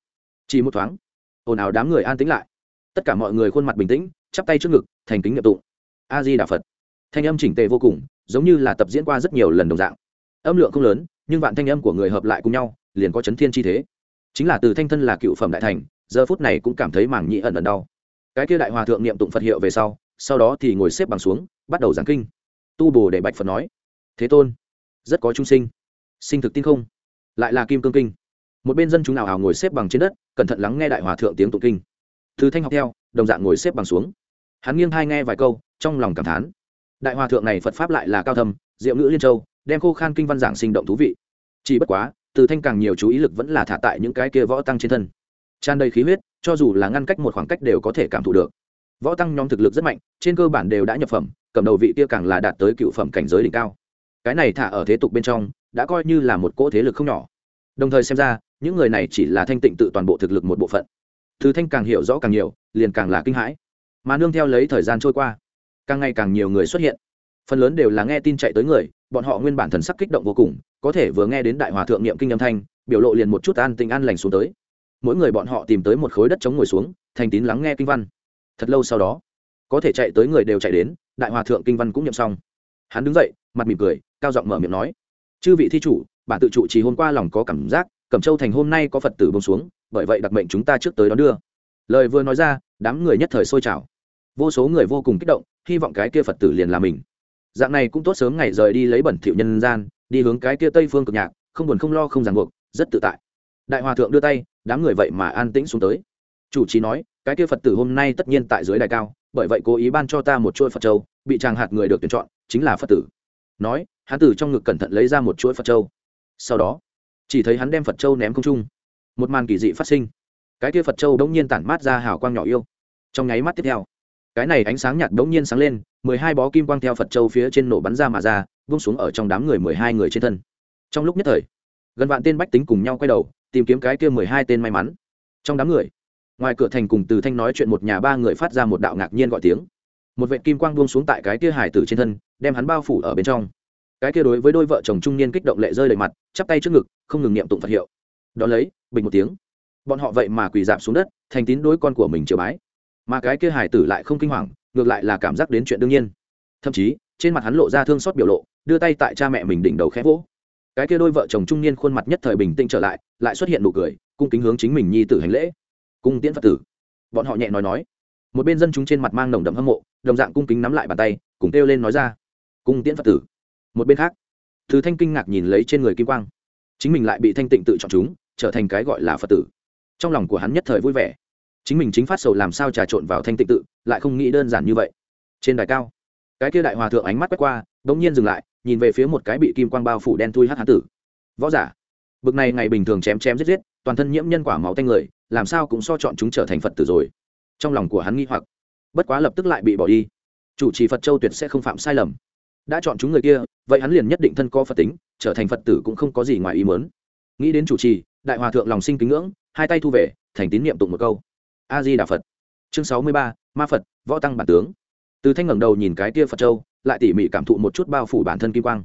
chỉ một thoáng, ồn ào đám người an tĩnh lại. Tất cả mọi người khuôn mặt bình tĩnh, chắp tay trước ngực, thành kính niệm tụng. A di đà phật thanh âm chỉnh tề vô cùng, giống như là tập diễn qua rất nhiều lần đồng dạng. Âm lượng không lớn, nhưng vạn thanh âm của người hợp lại cùng nhau, liền có chấn thiên chi thế. Chính là từ thanh thân là cựu phẩm đại thành, giờ phút này cũng cảm thấy mảng nhị ẩn ẩn đau. Cái kia đại hòa thượng niệm tụng phật hiệu về sau sau đó thì ngồi xếp bằng xuống, bắt đầu giảng kinh. Tu bồ để bạch phật nói, thế tôn, rất có trung sinh sinh thực tin không? Lại là kim cương kinh một bên dân chúng nào hào ngồi xếp bằng trên đất, cẩn thận lắng nghe đại hòa thượng tiếng tụng kinh. Thứ thanh học theo, đồng dạng ngồi xếp bằng xuống. Hắn nghiêng thai nghe vài câu, trong lòng cảm thán. Đại hòa thượng này phật pháp lại là cao thâm, diệu ngữ liên châu, đem khô khan kinh văn giảng sinh động thú vị. Chỉ bất quá, từ thanh càng nhiều chú ý lực vẫn là thả tại những cái kia võ tăng trên thân. Tràn đầy khí huyết, cho dù là ngăn cách một khoảng cách đều có thể cảm thụ được. Võ tăng nhóm thực lực rất mạnh, trên cơ bản đều đã nhập phẩm, cầm đầu vị kia càng là đạt tới cựu phẩm cảnh giới đỉnh cao. Cái này thả ở thế tục bên trong, đã coi như là một cỗ thế lực không nhỏ. Đồng thời xem ra những người này chỉ là thanh tịnh tự toàn bộ thực lực một bộ phận. Thứ thanh càng hiểu rõ càng nhiều, liền càng là kinh hãi. Mà nương theo lấy thời gian trôi qua, càng ngày càng nhiều người xuất hiện. Phần lớn đều là nghe tin chạy tới người, bọn họ nguyên bản thần sắc kích động vô cùng, có thể vừa nghe đến đại hòa thượng niệm kinh âm thanh, biểu lộ liền một chút an tình an lành xuống tới. Mỗi người bọn họ tìm tới một khối đất chống ngồi xuống, thành tín lắng nghe kinh văn. Thật lâu sau đó, có thể chạy tới người đều chạy đến, đại hòa thượng kinh văn cũng nhậm xong. Hắn đứng dậy, mặt mỉm cười, cao giọng mở miệng nói, chư vị thi chủ, bản tự trụ chỉ hôm qua lòng có cảm giác cẩm châu thành hôm nay có phật tử bông xuống, bởi vậy đặc mệnh chúng ta trước tới đón đưa. Lời vừa nói ra, đám người nhất thời sôi trào. Vô số người vô cùng kích động, hy vọng cái kia phật tử liền là mình. Dạng này cũng tốt sớm ngày rời đi lấy bẩn thiệu nhân gian, đi hướng cái kia tây phương cực nhạc, không buồn không lo không ràng buộc, rất tự tại. Đại hòa thượng đưa tay, đám người vậy mà an tĩnh xuống tới. Chủ trì nói, cái kia phật tử hôm nay tất nhiên tại dưới đài cao, bởi vậy cố ý ban cho ta một chuỗi phật châu, bị chàng hạt người được tuyển chọn, chính là phật tử. Nói, hán tử trong ngực cẩn thận lấy ra một chuỗi phật châu. Sau đó chỉ thấy hắn đem phật châu ném không trung. Một màn kỳ dị phát sinh. Cái kia phật châu đ ỗ n g nhiên tản mát ra hào quang nhỏ yêu. Trong nháy mắt tiếp theo, cái này ánh sáng nhạt đ ỗ n g nhiên sáng lên, mười hai bó kim quang theo phật châu phía trên nổ bắn ra mà ra vung xuống ở trong đám người mười hai người trên thân. Trong lúc nhất thời, gần vạn tên bách tính cùng nhau quay đầu, tìm kiếm cái kia mười hai tên may mắn. Trong đám người, ngoài cửa thành cùng từ thanh nói chuyện một nhà ba người phát ra một đạo ngạc nhiên gọi tiếng. Một vệ kim quang buông xuống tại cái kia hải tử trên thân, đem hắn bao phủ ở bên trong cái kia đối với đôi vợ chồng trung niên kích động lệ rơi đầy mặt, chắp tay trước ngực, không ngừng niệm tụng phật hiệu. Đón lấy, bình một tiếng. Bọn họ vậy mà quỳ dạp xuống đất, thành tín đối con của mình chiều bái. Mà cái kia hải tử lại không kinh hoàng, ngược lại là cảm giác đến chuyện đương nhiên. Thậm chí, trên mặt hắn lộ ra thương xót biểu lộ, đưa tay tại cha mẹ mình đỉnh đầu khẽ vỗ. Cái kia đôi vợ chồng trung niên khuôn mặt nhất thời bình tĩnh trở lại lại xuất hiện nụ cười, cung kính hướng chính mình nhi tử hành lễ. Cung tiễn phật tử. Bọn họ nhẹ nói nói. Một bên dân chúng trên mặt mang nồng đậm hâm mộ, đồng dạng cung kính nắm lại bàn tay, cùng kêu lên nói ra. Cung tiễn phật tử một bên khác thứ thanh kinh ngạc nhìn lấy trên người kim quang. Chính mình lại bị thanh tịnh tự chọn chúng, trở thành cái gọi là phật tử. Trong lòng của hắn nhất thời vui vẻ. Chính mình chính phát sầu làm sao trà trộn vào thanh tịnh tự, lại không nghĩ đơn giản như vậy. Trên đài cao, cái kia đại hòa thượng ánh mắt quét qua đ ỗ n g nhiên dừng lại, nhìn về phía một cái bị kim quang bao phủ đen thui hát hán tử. Võ giả, bực này ngày bình thường chém chém giết giết, toàn thân nhiễm nhân quả máu tanh người, làm sao cũng so chọn chúng trở thành phật tử rồi? Trong lòng của hắn nghi hoặc, bất quá lập tức lại bị bỏ đi. Chủ trì phật châu tuyệt sẽ không phạm sai lầm. Đã chọn chúng người kia vậy hắn liền nhất định thân có phật tính, trở thành phật tử cũng không có gì ngoài ý mớn nghĩ đến chủ trì, đại hòa thượng lòng sinh kính ngưỡng, hai tay thu về, thành tín niệm tụng một câu. A di đà phật. Chương sáu mươi ba, ma phật, võ tăng bản tướng. Từ thanh ngẩng đầu nhìn cái kia phật châu, lại tỉ mỉ cảm thụ một chút bao phủ bản thân kim quang.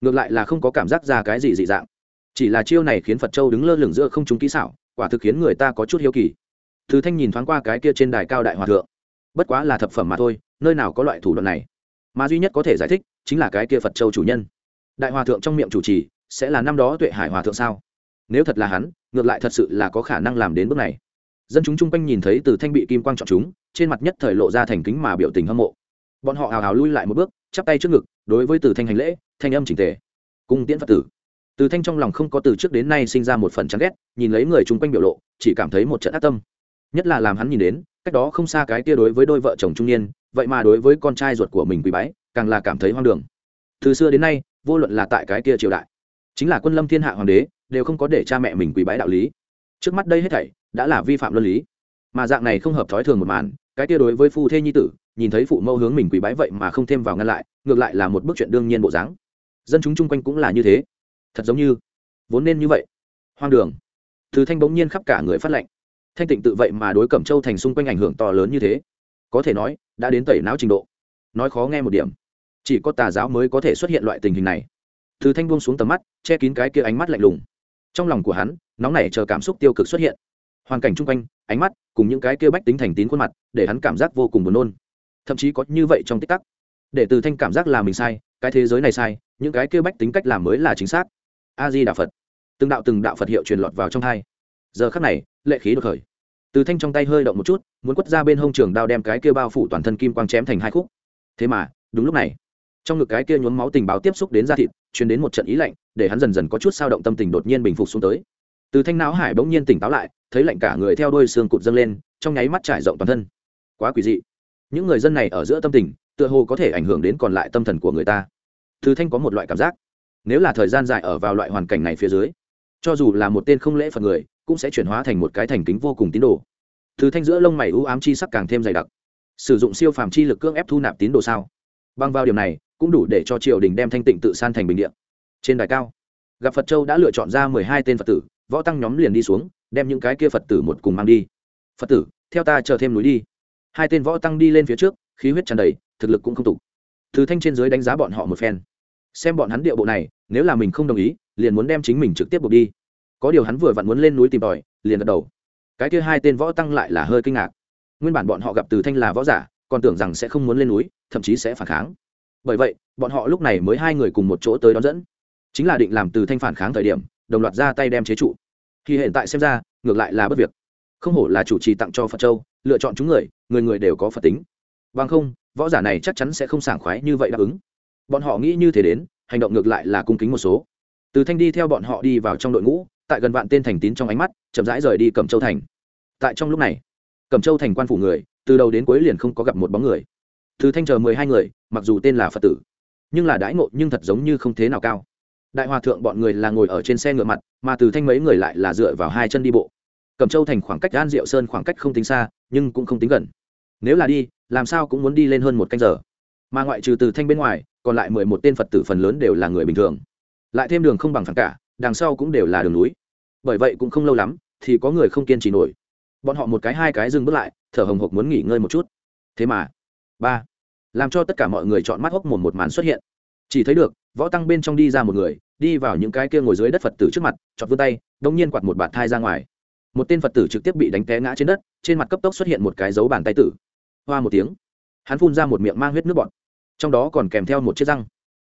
Ngược lại là không có cảm giác ra cái gì dị dạng. Chỉ là chiêu này khiến phật châu đứng lơ lửng giữa không chúng kỹ xảo, quả thực khiến người ta có chút hiếu kỳ. Từ thanh nhìn thoáng qua cái kia trên đài cao đại hòa thượng. Bất quá là thập phẩm mà thôi, nơi nào có loại thủ đoạn này? Mà duy nhất có thể giải thích chính là cái kia phật châu chủ nhân đại hòa thượng trong miệng chủ trì sẽ là năm đó tuệ hải hòa thượng sao nếu thật là hắn ngược lại thật sự là có khả năng làm đến bước này dân chúng chung quanh nhìn thấy từ thanh bị kim quang chọn chúng trên mặt nhất thời lộ ra thành kính mà biểu tình hâm mộ bọn họ hào hào lui lại một bước chắp tay trước ngực đối với từ thanh hành lễ thanh âm chỉnh tề cung tiễn phật tử từ thanh trong lòng không có từ trước đến nay sinh ra một phần chán ghét nhìn lấy người chung quanh biểu lộ chỉ cảm thấy một trận ác tâm nhất là làm hắn nhìn đến cách đó không xa cái kia đối với đôi vợ chồng trung niên vậy mà đối với con trai ruột của mình quý bái càng là cảm thấy hoang đường. Từ xưa đến nay, vô luận là tại cái kia triều đại, chính là quân lâm thiên hạ hoàng đế, đều không có để cha mẹ mình quỳ bái đạo lý. Trước mắt đây hết thảy, đã là vi phạm luân lý. Mà dạng này không hợp thói thường một màn, cái kia đối với phu thê nhi tử, nhìn thấy phụ mẫu hướng mình quỳ bái vậy mà không thêm vào ngăn lại, ngược lại là một bước chuyện đương nhiên bộ dáng. Dân chúng chung quanh cũng là như thế. Thật giống như, vốn nên như vậy. Hoang đường. Thứ thanh bỗng nhiên khắp cả người phát lệnh. Thanh tịnh tự vậy mà đối cẩm châu thành xung quanh ảnh hưởng to lớn như thế. Có thể nói đã đến tẩy não trình độ. Nói khó nghe một điểm, chỉ có tà giáo mới có thể xuất hiện loại tình hình này. Thứ thanh buông xuống tầm mắt, che kín cái kia ánh mắt lạnh lùng. Trong lòng của hắn, nóng nảy chờ cảm xúc tiêu cực xuất hiện. Hoàn cảnh chung quanh, ánh mắt cùng những cái kia bách tính thành tín khuôn mặt, để hắn cảm giác vô cùng buồn nôn. Thậm chí có như vậy trong tích tắc. Để từ thanh cảm giác là mình sai, cái thế giới này sai, những cái kia bách tính cách làm mới là chính xác. A di đà phật. Từng đạo từng đạo phật hiệu truyền lọt vào trong hai. Giờ khắc này, lệ khí đột khởi từ thanh trong tay hơi động một chút, muốn quất ra bên hông trường đao đem cái kia bao phủ toàn thân kim quang chém thành hai khúc. Thế mà, đúng lúc này, trong ngực cái kia nhuốm máu tình báo tiếp xúc đến da thịt chuyển đến một trận ý lạnh, để hắn dần dần có chút sao động tâm tình đột nhiên bình phục xuống tới. Từ thanh não hải bỗng nhiên tỉnh táo lại, thấy lạnh cả người theo đôi xương cụt dâng lên, trong nháy mắt trải rộng toàn thân. Quá quỷ dị. Những người dân này ở giữa tâm tình, tựa hồ có thể ảnh hưởng đến còn lại tâm thần của người ta. Từ thanh có một loại cảm giác, nếu là thời gian dài ở vào loại hoàn cảnh này phía dưới, cho dù là một tên không lễ phật người cũng sẽ chuyển hóa thành một cái thành kính vô cùng tín đồ. Thứ thanh giữa lông mày u ám chi sắc càng thêm dày đặc. Sử dụng siêu phàm chi lực cưỡng ép thu nạp tín đồ sao? Bằng vào điểm này, cũng đủ để cho triều đình đem thanh tịnh tự san thành bình điện trên đài cao, gặp phật châu đã lựa chọn ra mười hai tên phật tử, võ tăng nhóm liền đi xuống, đem những cái kia phật tử một cùng mang đi. Phật tử, theo ta chờ thêm núi đi. Hai tên võ tăng đi lên phía trước, khí huyết tràn đầy, thực lực cũng không tục thứ thanh trên dưới đánh giá bọn họ một phen. Xem bọn hắn điệu bộ này, nếu là mình không đồng ý, liền muốn đem chính mình trực tiếp buộc đi có điều hắn vừa vặn muốn lên núi tìm tòi, liền gật đầu. Cái kia hai tên võ tăng lại là hơi kinh ngạc. Nguyên bản bọn họ gặp từ thanh là võ giả, còn tưởng rằng sẽ không muốn lên núi, thậm chí sẽ phản kháng. Bởi vậy, bọn họ lúc này mới hai người cùng một chỗ tới đón dẫn. Chính là định làm từ thanh phản kháng thời điểm, đồng loạt ra tay đem chế trụ. Thì hiện tại xem ra, ngược lại là bất việc. Không hổ là chủ trì tặng cho phật châu, lựa chọn chúng người người người đều có phật tính. Bằng không, võ giả này chắc chắn sẽ không sảng khoái như vậy đáp ứng. Bọn họ nghĩ như thế đến, hành động ngược lại là cung kính một số. Từ thanh đi theo bọn họ đi vào trong đội ngũ tại gần vạn tên thành tín trong ánh mắt, chậm rãi rời đi cẩm châu thành. Tại trong lúc này, cẩm châu thành quan phủ người, từ đầu đến cuối liền không có gặp một bóng người. Từ thanh chờ mười hai người, mặc dù tên là phật tử, nhưng là đãi ngộ nhưng thật giống như không thế nào cao. Đại hòa thượng bọn người là ngồi ở trên xe ngựa mặt, mà từ thanh mấy người lại là dựa vào hai chân đi bộ. Cẩm châu thành khoảng cách an diệu sơn khoảng cách không tính xa, nhưng cũng không tính gần. Nếu là đi, làm sao cũng muốn đi lên hơn một canh giờ. Mà ngoại trừ từ thanh bên ngoài, còn lại mười một tên phật tử phần lớn đều là người bình thường. Lại thêm đường không bằng phẳng cả, đằng sau cũng đều là đường núi bởi vậy cũng không lâu lắm thì có người không kiên trì nổi. Bọn họ một cái hai cái dừng bước lại, thở hồng hộc muốn nghỉ ngơi một chút. Thế mà, ba, làm cho tất cả mọi người chọn mắt hốc mồm một màn xuất hiện. Chỉ thấy được, võ tăng bên trong đi ra một người, đi vào những cái kia ngồi dưới đất phật tử trước mặt, chọt vươn tay đông nhiên quạt một bạt thai ra ngoài. Một tên phật tử trực tiếp bị đánh té ngã trên đất, trên mặt cấp tốc xuất hiện một cái dấu bàn tay tử. Hoa một tiếng, hắn phun ra một miệng mang huyết nước bọt. Trong đó còn kèm theo một chiếc răng.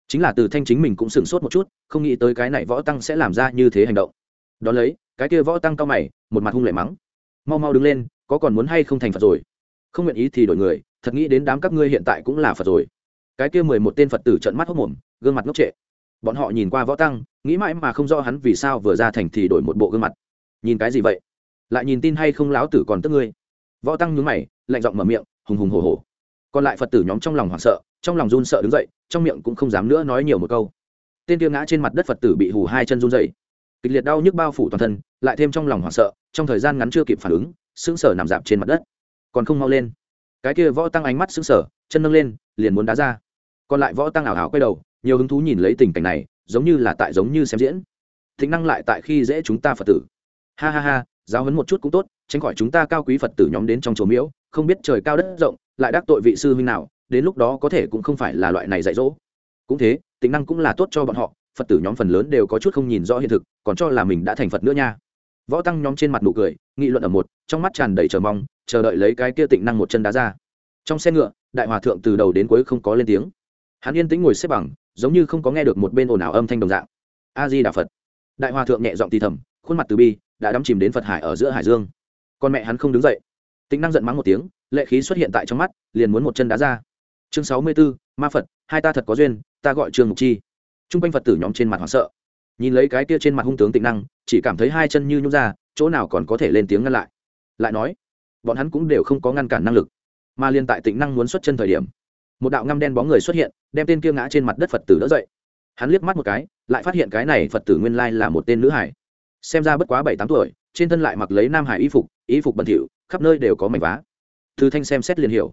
Chính là từ thanh chính mình cũng sửng sốt một chút, không nghĩ tới cái này võ tăng sẽ làm ra như thế hành động đón lấy, cái kia võ tăng cao mày, một mặt hung lệ mắng. Mau mau đứng lên, có còn muốn hay không thành phật rồi? Không nguyện ý thì đổi người, thật nghĩ đến đám các ngươi hiện tại cũng là phật rồi. Cái kia mười một tên phật tử trận mắt hốc mồm, gương mặt ngốc trệ. Bọn họ nhìn qua võ tăng, nghĩ mãi mà không rõ hắn vì sao vừa ra thành thì đổi một bộ gương mặt. Nhìn cái gì vậy? Lại nhìn tin hay không láo tử còn tức ngươi? Võ tăng nhướng mày, lạnh giọng mở miệng, hùng hùng hồ hồ còn lại phật tử nhóm trong lòng hoảng sợ, trong lòng run sợ đứng dậy, trong miệng cũng không dám nữa nói nhiều một câu. Tên kia ngã trên mặt đất phật tử bị hù hai chân run dậy kịch liệt đau nhức bao phủ toàn thân, lại thêm trong lòng hoảng sợ, trong thời gian ngắn chưa kịp phản ứng, sững sờ nằm dạp trên mặt đất. Còn không mau lên. Cái kia võ tăng ánh mắt sững sờ, chân nâng lên, liền muốn đá ra. Còn lại võ tăng ảo ảo quay đầu, nhiều hứng thú nhìn lấy tình cảnh này, giống như là tại giống như xem diễn. Thịnh năng lại tại khi dễ chúng ta phật tử. Ha ha ha, giáo hấn một chút cũng tốt, tránh khỏi chúng ta cao quý phật tử nhóm đến trong chùa miễu không biết trời cao đất rộng, lại đắc tội vị sư huynh nào, đến lúc đó có thể cũng không phải là loại này dạy dỗ. Cũng thế tính năng cũng là tốt cho bọn họ phật tử nhóm phần lớn đều có chút không nhìn rõ hiện thực, còn cho là mình đã thành phật nữa nha. Võ tăng nhóm trên mặt nụ cười, nghị luận ở một, trong mắt tràn đầy chờ mong, chờ đợi lấy cái kia tịnh năng một chân đá ra. Trong xe ngựa, đại hòa thượng từ đầu đến cuối không có lên tiếng. Hắn yên tĩnh ngồi xếp bằng, giống như không có nghe được một bên ồn ào âm thanh đồng dạng. A di đà phật. Đại hòa thượng nhẹ giọng thì thầm, khuôn mặt từ bi, đã đắm chìm đến phật hải ở giữa hải dương. Con mẹ hắn không đứng dậy. Tính năng giận mắng một tiếng, lệ khí xuất hiện tại trong mắt, liền muốn một chân đá ra. Chương sáu mươi b ố ma phật, hai ta thật có duyên, ta gọi trường mục chi t r u n g quanh phật tử nhóm trên mặt hoảng sợ. Nhìn lấy cái kia trên mặt hung tướng tịnh năng, chỉ cảm thấy hai chân như nhút ra, chỗ nào còn có thể lên tiếng ngăn lại. Lại nói, bọn hắn cũng đều không có ngăn cản năng lực, mà liên tại tịnh năng muốn xuất chân thời điểm, một đạo ngăm đen bóng người xuất hiện, đem tên kia ngã trên mặt đất phật tử đỡ dậy. Hắn liếc mắt một cái, lại phát hiện cái này phật tử nguyên lai là một tên nữ hải xem ra bất quá bảy tám tuổi, trên thân lại mặc lấy nam hải y phục y phục bẩn thỉu, khắp nơi đều có mảnh vá. Thư thanh xem xét liền hiểu.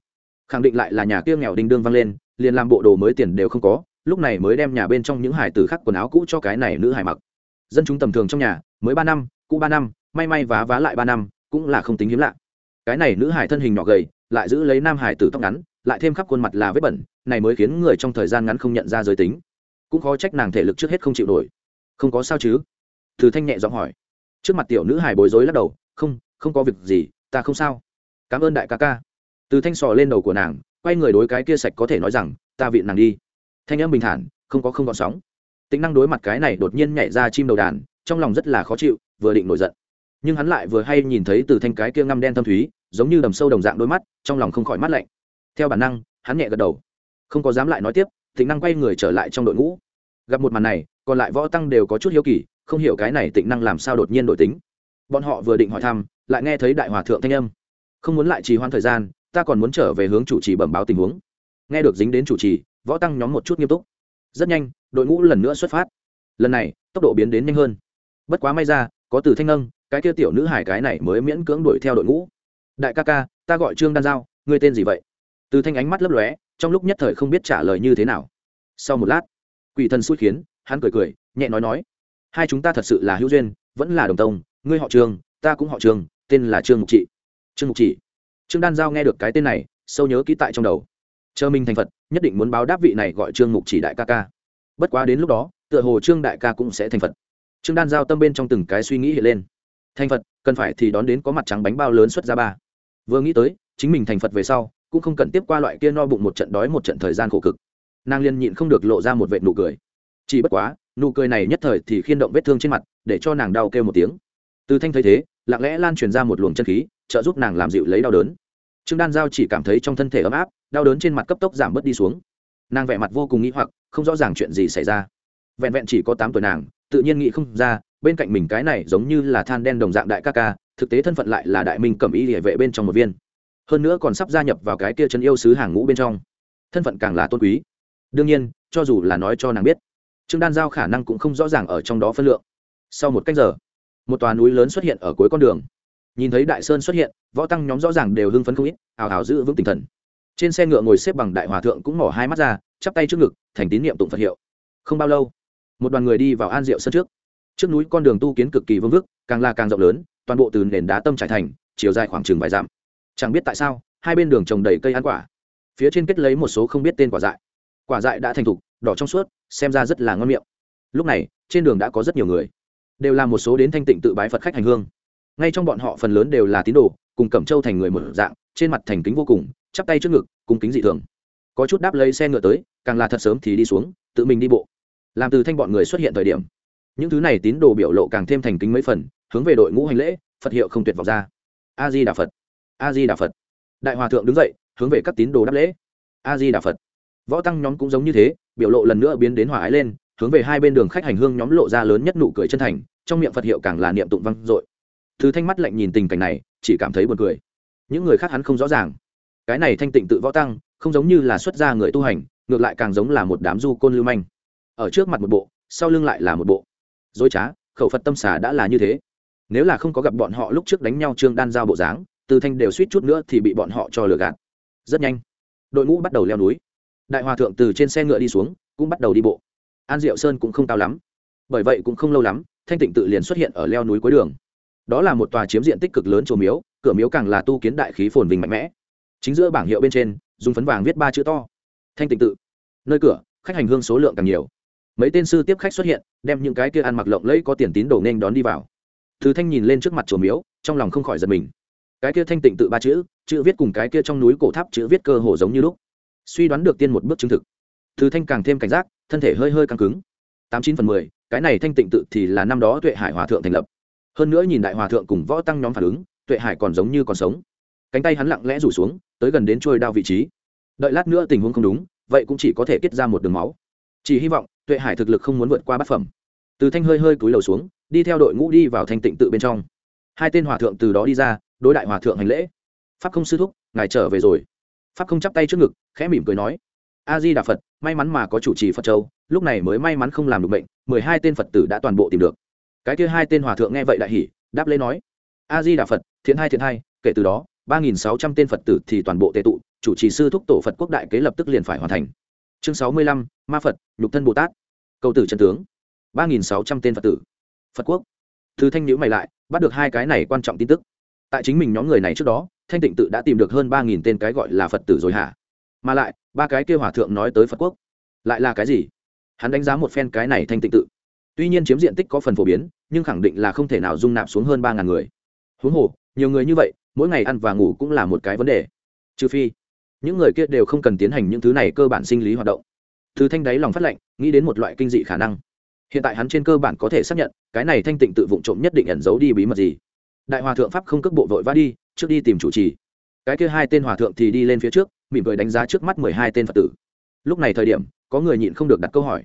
Khẳng định lại là nhà kia nghèo đinh đương vang lên, liền làm bộ đồ mới tiền đều không có lúc này mới đem nhà bên trong những hải tử khác quần áo cũ cho cái này nữ hải mặc. Dân chúng tầm thường trong nhà, mới ba năm, cũ ba năm, may may vá vá lại ba năm, cũng là không tính hiếm lạ. Cái này nữ hải thân hình nhỏ gầy, lại giữ lấy nam hải tử tóc ngắn, lại thêm khắp khuôn mặt là vết bẩn, này mới khiến người trong thời gian ngắn không nhận ra giới tính. Cũng khó trách nàng thể lực trước hết không chịu nổi. Không có sao chứ? Từ thanh nhẹ giọng hỏi. Trước mặt tiểu nữ hải bối rối lắc đầu, không không có việc gì, ta không sao. Cảm ơn đại ca ca. Từ thanh sò lên đầu của nàng, quay người đối cái kia sạch có thể nói rằng, ta vịn nàng đi thanh âm bình thản, không có không gọn sóng. Tính năng đối mặt cái này đột nhiên nhảy ra chim đầu đàn, trong lòng rất là khó chịu, vừa định nổi giận. Nhưng hắn lại vừa hay nhìn thấy từ thanh cái kia ngăm đen thâm thúy, giống như đầm sâu đồng dạng đôi mắt, trong lòng không khỏi mắt lạnh. Theo bản năng, hắn nhẹ gật đầu. Không có dám lại nói tiếp tịnh năng quay người trở lại trong đội ngũ. Gặp một màn này, còn lại võ tăng đều có chút hiếu kỳ, không hiểu cái này tịnh năng làm sao đột nhiên đổi tính. Bọn họ vừa định hỏi thăm, lại nghe thấy đại hòa thượng thanh âm. Không muốn lại trì hoãn thời gian, ta còn muốn trở về hướng chủ trì bẩm báo tình huống. Nghe được dính đến chủ trì võ tăng nhóm một chút nghiêm túc. Rất nhanh, đội ngũ lần nữa xuất phát. Lần này, tốc độ biến đến nhanh hơn. Bất quá may ra, có từ thanh nâng, cái kia tiểu nữ hải cái này mới miễn cưỡng đuổi theo đội ngũ. Đại ca ca, ta gọi trương đan giao, ngươi tên gì vậy? Từ thanh ánh mắt lấp lóe, trong lúc nhất thời không biết trả lời như thế nào. Sau một lát, quỷ thần xui khiến, hắn cười cười, nhẹ nói nói, hai chúng ta thật sự là hữu duyên, vẫn là đồng tông, ngươi họ trường ta cũng họ trường tên là trương mục trị. Trương mục trị? Trương đan giao nghe được cái tên này, sâu nhớ kỹ tại trong đầu chờ mình thành phật, nhất định muốn báo đáp vị này gọi trương mục chỉ đại ca ca. Bất quá đến lúc đó, tựa hồ trương đại ca cũng sẽ thành phật. Trương đan giao tâm bên trong từng cái suy nghĩ hiện lên. Thành phật, cần phải thì đón đến có mặt trắng bánh bao lớn xuất ra ba. Vừa nghĩ tới, chính mình thành phật về sau, cũng không cần tiếp qua loại kia no bụng một trận đói một trận thời gian khổ cực. Nàng liên nhịn không được lộ ra một vệ nụ cười. Chỉ bất quá, nụ cười này nhất thời thì khiên động vết thương trên mặt, để cho nàng đau kêu một tiếng. Từ thanh thấy thế, lặng lẽ lan truyền ra một luồng chân khí, trợ giúp nàng làm dịu lấy đau đớn trương đan giao chỉ cảm thấy trong thân thể ấm áp, đau đớn trên mặt cấp tốc giảm bớt đi xuống. Nàng vẻ mặt vô cùng nghĩ hoặc, không rõ ràng chuyện gì xảy ra. Vẹn vẹn chỉ có tám tuổi nàng, tự nhiên nghĩ không ra, bên cạnh mình cái này giống như là than đen đồng dạng đại ca ca, thực tế thân phận lại là đại minh cẩm y địa vệ bên trong một viên. Hơn nữa còn sắp gia nhập vào cái kia chân yêu sứ hàng ngũ bên trong. Thân phận càng là tôn quý. Đương nhiên, cho dù là nói cho nàng biết, trương đan giao khả năng cũng không rõ ràng ở trong đó phân lượng. Sau một cách giờ, một tòa núi lớn xuất hiện ở cuối con đường nhìn thấy đại sơn xuất hiện, võ tăng nhóm rõ ràng đều hưng phấn không ít ảo ảo giữ vững tinh thần. Trên xe ngựa ngồi xếp bằng đại hòa thượng cũng mỏ hai mắt ra, chắp tay trước ngực, thành tín niệm tụng phật hiệu. Không bao lâu, một đoàn người đi vào an diệu sân trước. Trước núi con đường tu kiến cực kỳ vương vức, càng là càng rộng lớn, toàn bộ từ nền đá tâm trải thành, chiều dài khoảng chừng vài dặm. Chẳng biết tại sao, hai bên đường trồng đầy cây ăn quả. Phía trên kết lấy một số không biết tên quả dại. Quả dại đã thành thục, đỏ trong suốt, xem ra rất là ngon miệng. Lúc này, trên đường đã có rất nhiều người. Đều là một số đến thanh tịnh tự bái phật khách hành hương ngay trong bọn họ phần lớn đều là tín đồ, cùng cẩm châu thành người một dạng, trên mặt thành kính vô cùng, chắp tay trước ngực, cung kính dị thường. Có chút đáp lấy xe ngựa tới, càng là thật sớm thì đi xuống, tự mình đi bộ. Làm từ thanh bọn người xuất hiện thời điểm, những thứ này tín đồ biểu lộ càng thêm thành kính mấy phần, hướng về đội ngũ hành lễ, phật hiệu không tuyệt vọng ra. A di đà phật a di đà phật. Đại hòa thượng đứng dậy, hướng về các tín đồ đáp lễ. A di đà phật. Võ tăng nhóm cũng giống như thế, biểu lộ lần nữa biến đến hòa ái lên, hướng về hai bên đường khách hành hương nhóm lộ ra lớn nhất nụ cười chân thành, trong miệng phật hiệu càng là niệm tụng văng dội thứ thanh mắt lạnh nhìn tình cảnh này, chỉ cảm thấy buồn cười. Những người khác hắn không rõ ràng. Cái này thanh tịnh tự võ tăng, không giống như là xuất gia người tu hành, ngược lại càng giống là một đám du côn lưu manh. Ở trước mặt một bộ, sau lưng lại là một bộ. Dối trá, khẩu phật tâm xà đã là như thế. Nếu là không có gặp bọn họ lúc trước đánh nhau trương đan giao bộ dáng, từ thanh đều suýt chút nữa thì bị bọn họ cho lừa gạt. Rất nhanh, đội ngũ bắt đầu leo núi. Đại hòa thượng từ trên xe ngựa đi xuống, cũng bắt đầu đi bộ. An diệu sơn cũng không cao lắm. Bởi vậy cũng không lâu lắm, thanh tịnh tự liền xuất hiện ở leo núi cuối đường đó là một tòa chiếm diện tích cực lớn chùa miếu, cửa miếu càng là tu kiến đại khí phồn vinh mạnh mẽ. Chính giữa bảng hiệu bên trên, dùng phấn vàng viết ba chữ to. Thanh tịnh tự. Nơi cửa, khách hành hương số lượng càng nhiều. Mấy tên sư tiếp khách xuất hiện, đem những cái kia ăn mặc lộng lẫy có tiền tín đồ nên đón đi vào. Thứ thanh nhìn lên trước mặt chùa miếu, trong lòng không khỏi giật mình. Cái kia thanh tịnh tự ba chữ chữ viết cùng cái kia trong núi cổ tháp chữ viết cơ hồ giống như lúc. Suy đoán được tiên một bước chứng thực. Thứ thanh càng thêm cảnh giác, thân thể hơi hơi căng cứng. Tám chín phần mười, cái này thanh tịnh tự thì là năm đó tuệ hải hòa thượng thành lập hơn nữa nhìn đại hòa thượng cùng võ tăng nhóm phản ứng, tuệ hải còn giống như còn sống. Cánh tay hắn lặng lẽ rủ xuống, tới gần đến trôi đao vị trí. Đợi lát nữa tình huống không đúng, vậy cũng chỉ có thể kết ra một đường máu. Chỉ hy vọng, tuệ hải thực lực không muốn vượt qua bát phẩm. Từ thanh hơi hơi cúi đầu xuống, đi theo đội ngũ đi vào thanh tịnh tự bên trong. Hai tên hòa thượng từ đó đi ra, đối đại hòa thượng hành lễ. Pháp không sư thúc, ngài trở về rồi. Pháp không chắp tay trước ngực, khẽ mỉm cười nói. A di đà phật, may mắn mà có chủ trì phật châu, lúc này mới may mắn không làm được bệnh, mười hai tên phật tử đã toàn bộ tìm được cái kia hai tên hòa thượng nghe vậy đại hỉ, đáp lễ nói, a di đà phật, thiện hai thiện hai, kể từ đó, ba nghìn sáu trăm tên phật tử thì toàn bộ tệ tụ, chủ trì sư thúc tổ phật quốc đại kế lập tức liền phải hoàn thành. Chương sáu mươi lăm, ma phật, nhục thân bồ tát. Cầu tử chân tướng. ba nghìn sáu trăm tên phật tử. Phật quốc. Thứ thanh nhữ mày lại, bắt được hai cái này quan trọng tin tức. Tại chính mình nhóm người này trước đó, thanh tịnh tự đã tìm được hơn ba nghìn tên cái gọi là phật tử rồi hả? Mà lại, ba cái kêu hòa thượng nói tới phật quốc. Lại là cái gì? Hắn đánh giá một phen cái này thanh tịnh tự tuy nhiên chiếm diện tích có phần phổ biến, nhưng khẳng định là không thể nào dung nạp xuống hơn ba ngàn người. Huống hồ, nhiều người như vậy, mỗi ngày ăn và ngủ cũng là một cái vấn đề. Trừ phi, những người kia đều không cần tiến hành những thứ này cơ bản sinh lý hoạt động. Từ thanh đáy lòng phát lệnh, nghĩ đến một loại kinh dị khả năng. Hiện tại hắn trên cơ bản có thể xác nhận, cái này thanh tịnh tự vụng trộm nhất định ẩn giấu đi bí mật gì. Đại hòa thượng pháp không cước bộ vội vã đi, trước đi tìm chủ trì. Cái kia hai tên hòa thượng thì đi lên phía trước, mỉm cười đánh giá trước mắt mười hai tên phật tử. Lúc này thời điểm, có người nhịn không được đặt câu hỏi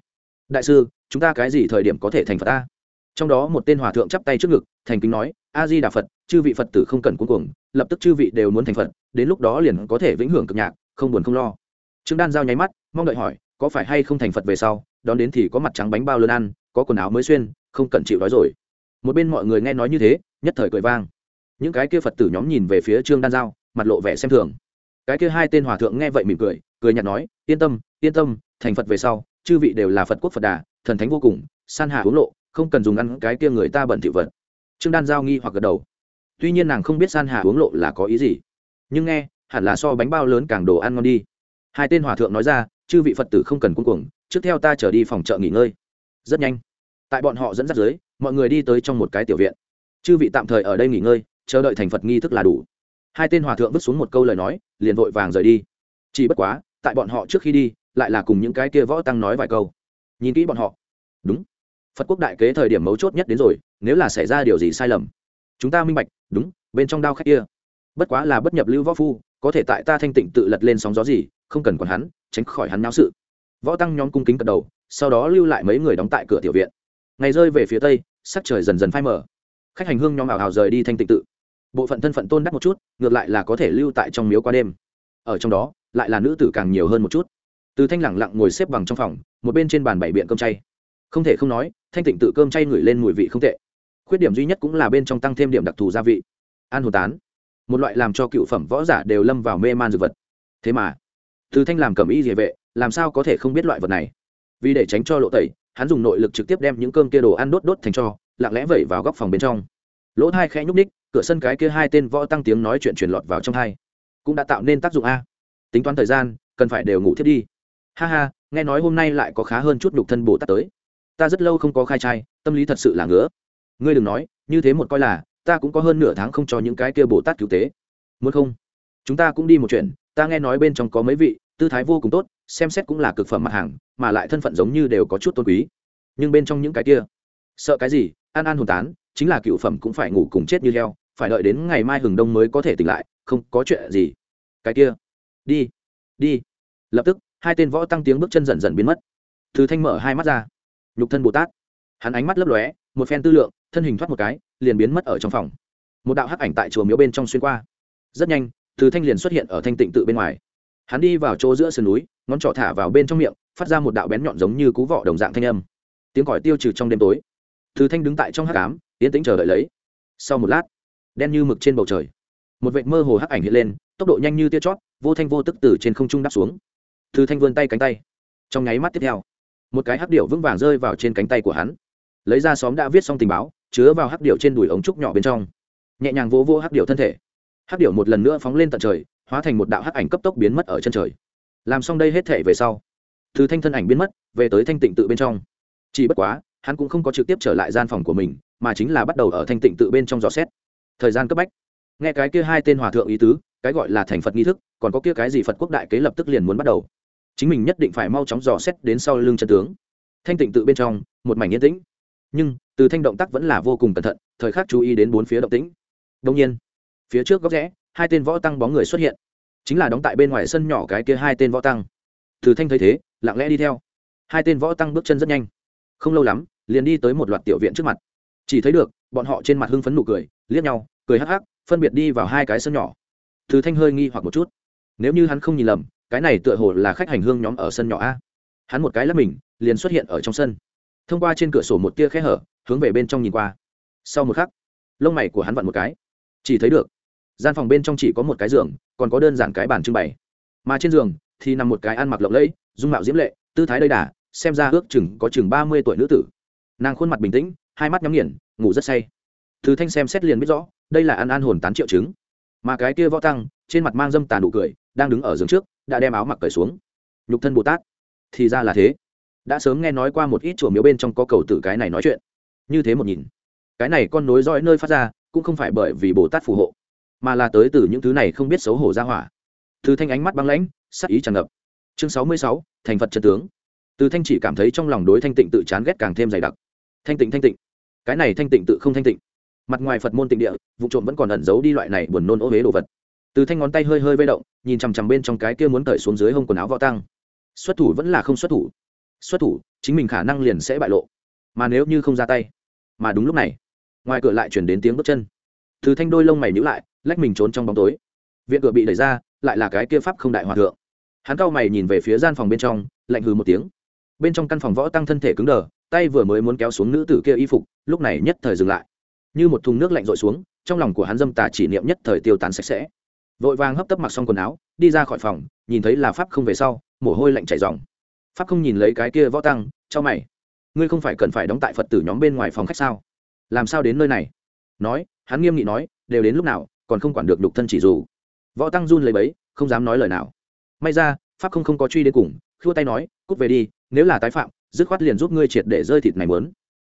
đại sư, chúng ta cái gì thời điểm có thể thành phật ta? Trong đó một tên hòa thượng chắp tay trước ngực, thành kính nói a di đà phật, chư vị phật tử không cần cuống cuồng, lập tức chư vị đều muốn thành phật, đến lúc đó liền có thể vĩnh hưởng cực nhạc, không buồn không lo. Trương đan giao nháy mắt, mong đợi hỏi, có phải hay không thành phật về sau, đón đến thì có mặt trắng bánh bao lớn ăn, có quần áo mới xuyên, không cần chịu đói rồi. Một bên mọi người nghe nói như thế, nhất thời cười vang. Những cái kia phật tử nhóm nhìn về phía trương đan giao, mặt lộ vẻ xem thường. Cái kia hai tên hòa thượng nghe vậy mỉm cười cười nhạt nói, yên tâm yên tâm, thành phật về sau chư vị đều là phật quốc phật đà, thần thánh vô cùng, san hạ hướng lộ, không cần dùng ăn cái kia người ta bẩn thị vật. Trương đan giao nghi hoặc gật đầu. Tuy nhiên nàng không biết san hạ hướng lộ là có ý gì, nhưng nghe, hẳn là so bánh bao lớn càng đồ ăn ngon đi. Hai tên hòa thượng nói ra, chư vị phật tử không cần cuống cuồng, trước theo ta trở đi phòng chợ nghỉ ngơi. Rất nhanh, tại bọn họ dẫn dắt dưới, mọi người đi tới trong một cái tiểu viện. Chư vị tạm thời ở đây nghỉ ngơi, chờ đợi thành phật nghi thức là đủ. Hai tên hòa thượng vứt xuống một câu lời nói, liền vội vàng rời đi. Chỉ bất quá, tại bọn họ trước khi đi lại là cùng những cái kia võ tăng nói vài câu. Nhìn kỹ bọn họ. Đúng. Phật quốc đại kế thời điểm mấu chốt nhất đến rồi, nếu là xảy ra điều gì sai lầm. Chúng ta minh bạch, đúng, bên trong đao khách kia. Bất quá là bất nhập lưu võ phu, có thể tại ta thanh tịnh tự lật lên sóng gió gì, không cần còn hắn, tránh khỏi hắn náo sự. Võ tăng nhóm cung kính cật đầu, sau đó lưu lại mấy người đóng tại cửa tiểu viện. Ngày rơi về phía tây, sắc trời dần dần phai mở khách hành hương nhóm ảo hào rời đi thanh tịnh tự. Bộ phận thân phận tôn đắc một chút, ngược lại là có thể lưu tại trong miếu qua đêm. Ở trong đó, lại là nữ tử càng nhiều hơn một chút từ thanh lẳng lặng ngồi xếp bằng trong phòng, một bên trên bàn bảy biện cơm chay. Không thể không nói, thanh tịnh tự cơm chay ngửi lên mùi vị không tệ. Khuyết điểm duy nhất cũng là bên trong tăng thêm điểm đặc thù gia vị. An hồ tán. Một loại làm cho cựu phẩm võ giả đều lâm vào mê man dược vật. Thế mà, từ thanh làm cầm y địa vệ, làm sao có thể không biết loại vật này? Vì để tránh cho lộ tẩy, hắn dùng nội lực trực tiếp đem những cơm kia đồ ăn đốt đốt thành cho, lặng lẽ vẩy vào góc phòng bên trong. Lỗ hai khẽ nhúc ních cửa sân cái kia hai tên võ tăng tiếng nói chuyện truyền lọt vào trong hai. Cũng đã tạo nên tác dụng a. Tính toán thời gian, cần phải đều ngủ thiết đi ha ha, nghe nói hôm nay lại có khá hơn chút nhục thân bồ tát tới. Ta rất lâu không có khai trai, tâm lý thật sự là ngứa. Ngươi đừng nói, như thế một coi là, ta cũng có hơn nửa tháng không cho những cái kia bồ tát cứu tế. Muốn không? Chúng ta cũng đi một chuyện, ta nghe nói bên trong có mấy vị, tư thái vô cùng tốt, xem xét cũng là cực phẩm mặt hàng, mà lại thân phận giống như đều có chút tôn quý. Nhưng bên trong những cái kia, sợ cái gì? An an hồn tán, chính là cựu phẩm cũng phải ngủ cùng chết như heo, phải đợi đến ngày mai hừng đông mới có thể tỉnh lại, không có chuyện gì. Cái kia, đi đi. Lập tức hai tên võ tăng tiếng bước chân dần dần biến mất. Thứ thanh mở hai mắt ra. Nhục thân bồ tát. Hắn ánh mắt lấp lóe, một phen tư lượng, thân hình thoát một cái, liền biến mất ở trong phòng. Một đạo hắc ảnh tại chùa miếu bên trong xuyên qua. Rất nhanh thứ thanh liền xuất hiện ở thanh tịnh tự bên ngoài. Hắn đi vào chỗ giữa sườn núi, ngón trỏ thả vào bên trong miệng, phát ra một đạo bén nhọn giống như cú vọ đồng dạng thanh âm. Tiếng còi tiêu trừ trong đêm tối. Thứ thanh đứng tại trong hắc ám, yên tĩnh chờ đợi lấy. Sau một lát, đen như mực trên bầu trời, một vệt mơ hồ hắc ảnh hiện lên, tốc độ nhanh như tia chót vô thanh vô tức từ trên không trung đáp xuống. Thư thanh vươn tay cánh tay. Trong nháy mắt tiếp theo, một cái hắc điệu vững vàng rơi vào trên cánh tay của hắn. Lấy ra xóm đã viết xong tình báo, chứa vào hắc điệu trên đùi ống trúc nhỏ bên trong. Nhẹ nhàng vỗ vỗ hắc điệu thân thể. Hắc điệu một lần nữa phóng lên tận trời, hóa thành một đạo hắc ảnh cấp tốc biến mất ở chân trời. Làm xong đây hết thể về sau Thư thanh thân ảnh biến mất, về tới thanh tịnh tự bên trong. Chỉ bất quá, hắn cũng không có trực tiếp trở lại gian phòng của mình, mà chính là bắt đầu ở thanh tịnh tự bên trong dò xét. Thời gian cấp bách. Nghe cái kia hai tên hòa thượng ý tứ, cái gọi là thành phật nghi thức, còn có kia cái gì phật quốc đại kế lập tức liền muốn bắt đầu chính mình nhất định phải mau chóng dò xét đến sau lưng chân tướng. Thanh tịnh tự bên trong, một mảnh yên tĩnh. Nhưng, từ thanh động tác vẫn là vô cùng cẩn thận, thời khắc chú ý đến bốn phía động tĩnh. Đông nhiên, phía trước góc rẽ, hai tên võ tăng bóng người xuất hiện. Chính là đóng tại bên ngoài sân nhỏ cái kia hai tên võ tăng. Từ thanh thấy thế, lặng lẽ đi theo. Hai tên võ tăng bước chân rất nhanh. Không lâu lắm, liền đi tới một loạt tiểu viện trước mặt. Chỉ thấy được, bọn họ trên mặt hưng phấn nụ cười, liếc nhau, cười hắc hắc, phân biệt đi vào hai cái sân nhỏ. Từ thanh hơi nghi hoặc một chút. Nếu như hắn không nhìn lầm cái này tựa hồ là khách hành hương nhóm ở sân nhỏ a. Hắn một cái lắp mình, liền xuất hiện ở trong sân. Thông qua trên cửa sổ một tia khe hở, hướng về bên trong nhìn qua. Sau một khắc, lông mày của hắn vặn một cái. Chỉ thấy được, gian phòng bên trong chỉ có một cái giường, còn có đơn giản cái bàn trưng bày. Mà trên giường thì nằm một cái ăn mặc lộng lẫy, dung mạo diễm lệ, tư thái đầy đà, xem ra ước chừng có chừng ba mươi tuổi nữ tử. Nàng khuôn mặt bình tĩnh, hai mắt nhắm nghiền, ngủ rất say. Thứ thanh xem xét liền biết rõ, đây là ăn an hồn tán triệu chứng. Mà cái kia võ tăng, trên mặt mang dâm tàn nụ cười, đang đứng ở giường trước đã đem áo mặc cởi xuống. Nhục thân bồ tát. Thì ra là thế. Đã sớm nghe nói qua một ít chùa miếu bên trong có cầu tử cái này nói chuyện. Như thế một nhìn, cái này con nối dõi nơi phát ra, cũng không phải bởi vì bồ tát phù hộ, mà là tới từ những thứ này không biết xấu hổ ra hỏa. Từ thanh ánh mắt băng lãnh, sắc ý tràn ngập. Chương sáu mươi sáu, thành phật trần tướng. Từ thanh chỉ cảm thấy trong lòng đối thanh tịnh tự chán ghét càng thêm dày đặc. Thanh tịnh thanh tịnh. Cái này thanh tịnh tự không thanh tịnh. Mặt ngoài phật môn tịnh địa, vụ trộm vẫn còn ẩn giấu đi loại này buồn nôn ô huế đồ vật từ thanh ngón tay hơi hơi vây động, nhìn chằm chằm bên trong cái kia muốn cởi xuống dưới hông quần áo võ tăng. Xuất thủ vẫn là không xuất thủ. Xuất thủ, chính mình khả năng liền sẽ bại lộ. Mà nếu như không ra tay, mà đúng lúc này, ngoài cửa lại chuyển đến tiếng bước chân. Từ thanh đôi lông mày nhữ lại, lách mình trốn trong bóng tối. Viện cửa bị đẩy ra, lại là cái kia pháp không đại hòa thượng. Hắn cau mày nhìn về phía gian phòng bên trong, lạnh hừ một tiếng. Bên trong căn phòng võ tăng thân thể cứng đờ, tay vừa mới muốn kéo xuống nữ tử kia y phục, lúc này nhất thời dừng lại. Như một thùng nước lạnh rội xuống, trong lòng của hắn dâm tà chỉ niệm nhất thời tiêu tán sạch sẽ vội vàng hấp tấp mặc xong quần áo, đi ra khỏi phòng, nhìn thấy là pháp không về sau, mồ hôi lạnh chảy dòng pháp không nhìn lấy cái kia võ tăng, cho mày. Ngươi không phải cần phải đóng tại phật tử nhóm bên ngoài phòng khách sao? Làm sao đến nơi này? Nói, hắn nghiêm nghị nói, đều đến lúc nào, còn không quản được đục thân chỉ dù. Võ tăng run lấy bấy không dám nói lời nào. May ra, pháp không không có truy đến cùng, khua tay nói, cút về đi, nếu là tái phạm, dứt khoát liền giúp ngươi triệt để rơi thịt này mớn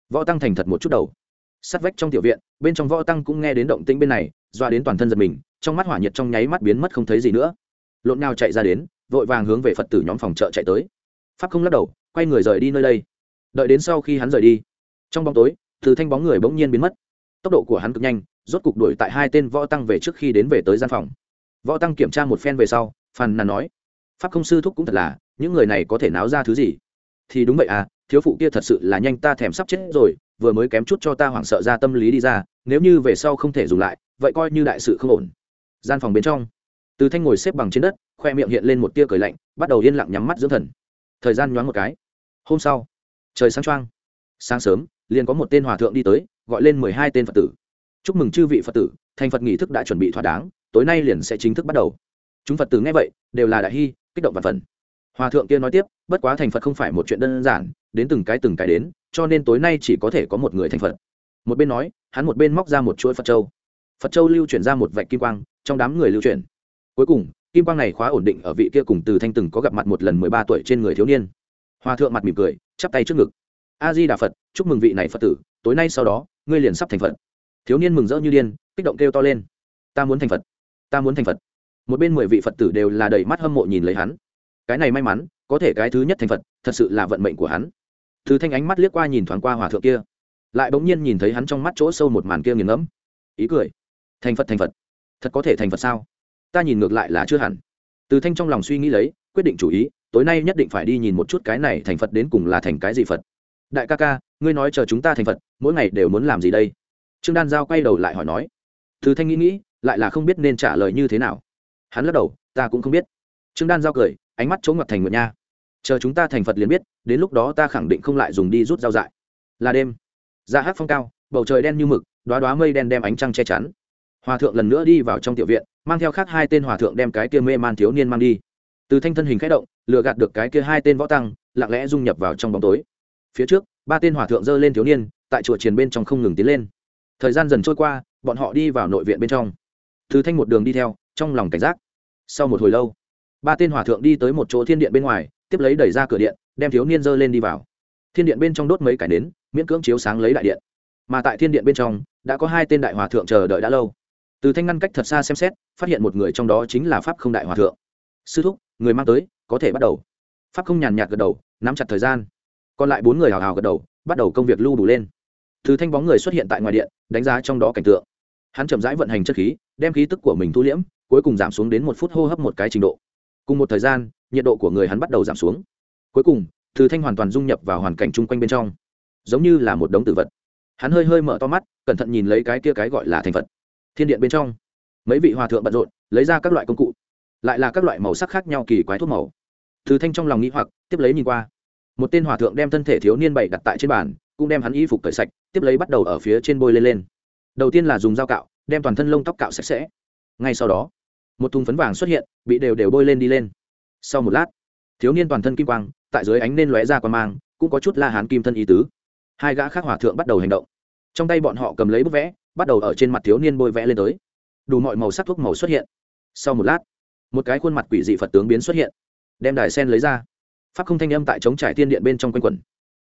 võ tăng thành thật một chút đầu. Sát vách trong tiểu viện, bên trong võ tăng cũng nghe đến động tĩnh bên này, doa đến toàn thân giật mình trong mắt hỏa nhiệt trong nháy mắt biến mất không thấy gì nữa. Lộn nào chạy ra đến, vội vàng hướng về phật tử nhóm phòng chợ chạy tới. Pháp không lắc đầu, quay người rời đi nơi đây. Đợi đến sau khi hắn rời đi, trong bóng tối, từ thanh bóng người bỗng nhiên biến mất. Tốc độ của hắn cực nhanh, rốt cục đuổi tại hai tên võ tăng về trước khi đến về tới gian phòng. Võ tăng kiểm tra một phen về sau, phàn nàn nói, pháp không sư thúc cũng thật là, những người này có thể náo ra thứ gì? Thì đúng vậy à thiếu phụ kia thật sự là nhanh ta thèm sắp chết rồi, vừa mới kém chút cho ta hoảng sợ ra tâm lý đi ra, nếu như về sau không thể dùng lại, vậy coi như đại sự không ổn gian phòng bên trong. Từ thanh ngồi xếp bằng trên đất, khoe miệng hiện lên một tia cười lạnh, bắt đầu yên lặng nhắm mắt dưỡng thần. Thời gian nhoáng một cái. Hôm sau, trời sáng trăng sáng sớm, liền có một tên hòa thượng đi tới, gọi lên mười hai tên phật tử. Chúc mừng chư vị phật tử, thành phật nghỉ thức đã chuẩn bị thỏa đáng, tối nay liền sẽ chính thức bắt đầu. Chúng phật tử nghe vậy, đều là đại hy kích động và phần. Hòa thượng kia nói tiếp, bất quá thành phật không phải một chuyện đơn giản, đến từng cái từng cái đến, cho nên tối nay chỉ có thể có một người thành phật. Một bên nói, hắn một bên móc ra một chuỗi phật châu. Phật châu lưu chuyển ra một vạch kim quang trong đám người lưu truyền. Cuối cùng, kim quang này khóa ổn định ở vị kia cùng từ thanh từng có gặp mặt một lần mười ba tuổi trên người thiếu niên. Hòa thượng mặt mỉm cười, chắp tay trước ngực. A di đà phật, chúc mừng vị này phật tử, tối nay sau đó, ngươi liền sắp thành phật. Thiếu niên mừng rỡ như điên, kích động kêu to lên. Ta muốn thành phật, ta muốn thành phật. Một bên mười vị phật tử đều là đầy mắt hâm mộ nhìn lấy hắn. Cái này may mắn, có thể cái thứ nhất thành phật, thật sự là vận mệnh của hắn. Thứ thanh ánh mắt liếc qua nhìn thoáng qua hòa thượng kia, lại bỗng nhiên nhìn thấy hắn trong mắt chỗ sâu một màn kia nghiền ngẫm. Ý cười, thành phật thành phật thật có thể thành phật sao? Ta nhìn ngược lại là chưa hẳn. Từ thanh trong lòng suy nghĩ lấy, quyết định chủ ý, tối nay nhất định phải đi nhìn một chút cái này thành phật đến cùng là thành cái gì phật. Đại ca ca, ngươi nói chờ chúng ta thành phật, mỗi ngày đều muốn làm gì đây? Trương đan giao quay đầu lại hỏi nói. Từ thanh nghĩ nghĩ, lại là không biết nên trả lời như thế nào. Hắn lắc đầu, ta cũng không biết. Trương đan giao cười, ánh mắt chống ngập thành nguyện nha. Chờ chúng ta thành phật liền biết, đến lúc đó ta khẳng định không lại dùng đi rút dao dại. Là đêm. Dạ Ra hát phong cao, bầu trời đen như mực đoá đoá mây đen đem ánh trăng che chắn hòa thượng lần nữa đi vào trong tiểu viện, mang theo khác hai tên hòa thượng đem cái kia mê man thiếu niên mang đi. Từ thanh thân hình k h ẽ động, lừa gạt được cái kia hai tên võ tăng, lặng lẽ dung nhập vào trong bóng tối. Phía trước, ba tên hòa thượng dơ lên thiếu niên, tại chùa triền bên trong không ngừng tiến lên. Thời gian dần trôi qua, bọn họ đi vào nội viện bên trong. Từ thanh một đường đi theo, trong lòng cảnh giác. Sau một hồi lâu, ba tên hòa thượng đi tới một chỗ thiên điện bên ngoài, tiếp lấy đẩy ra cửa điện, đem thiếu niên dơ lên đi vào. Thiên điện bên trong đốt mấy cải nến, miễn cưỡng chiếu sáng lấy đại điện. Mà tại thiên điện bên trong, đã có hai tên đại hòa thượng chờ đợi đã lâu từ thanh ngăn cách thật xa xem xét, phát hiện một người trong đó chính là pháp không đại hòa thượng. Sư thúc, người mang tới, có thể bắt đầu. Pháp không nhàn nhạt gật đầu, nắm chặt thời gian. Còn lại bốn người hào hào gật đầu, bắt đầu công việc lưu đủ lên. Từ thanh bóng người xuất hiện tại ngoài điện, đánh giá trong đó cảnh tượng. Hắn chậm rãi vận hành chất khí, đem khí tức của mình thu liễm, cuối cùng giảm xuống đến một phút hô hấp một cái trình độ. Cùng một thời gian, nhiệt độ của người hắn bắt đầu giảm xuống. Cuối cùng, từ thanh hoàn toàn dung nhập vào hoàn cảnh chung quanh bên trong. Giống như là một đống tử vật. Hắn hơi hơi mở to mắt, cẩn thận nhìn lấy cái kia cái gọi là thành vật thiên điện bên trong, mấy vị hòa thượng bận rộn, lấy ra các loại công cụ, lại là các loại màu sắc khác nhau kỳ quái thuốc màu. Từ thanh trong lòng nghĩ hoặc, tiếp lấy nhìn qua, một tên hòa thượng đem thân thể thiếu niên bảy đặt tại trên bàn, cũng đem hắn y phục cởi sạch, tiếp lấy bắt đầu ở phía trên bôi lên lên. Đầu tiên là dùng dao cạo, đem toàn thân lông tóc cạo sạch sẽ. Ngay sau đó, một thùng phấn vàng xuất hiện, bị đều đều bôi lên đi lên. Sau một lát, thiếu niên toàn thân kim quang, tại dưới ánh nên lóe ra quan mang, cũng có chút la hán kim thân ý tứ. Hai gã khác hòa thượng bắt đầu hành động. Trong tay bọn họ cầm lấy bức vẽ bắt đầu ở trên mặt thiếu niên bôi vẽ lên tới. Đủ mọi màu sắc thuốc màu xuất hiện. Sau một lát, một cái khuôn mặt quỷ dị phật tướng biến xuất hiện. Đem đài sen lấy ra. Pháp không thanh âm tại chống trải thiên điện bên trong quanh quẩn.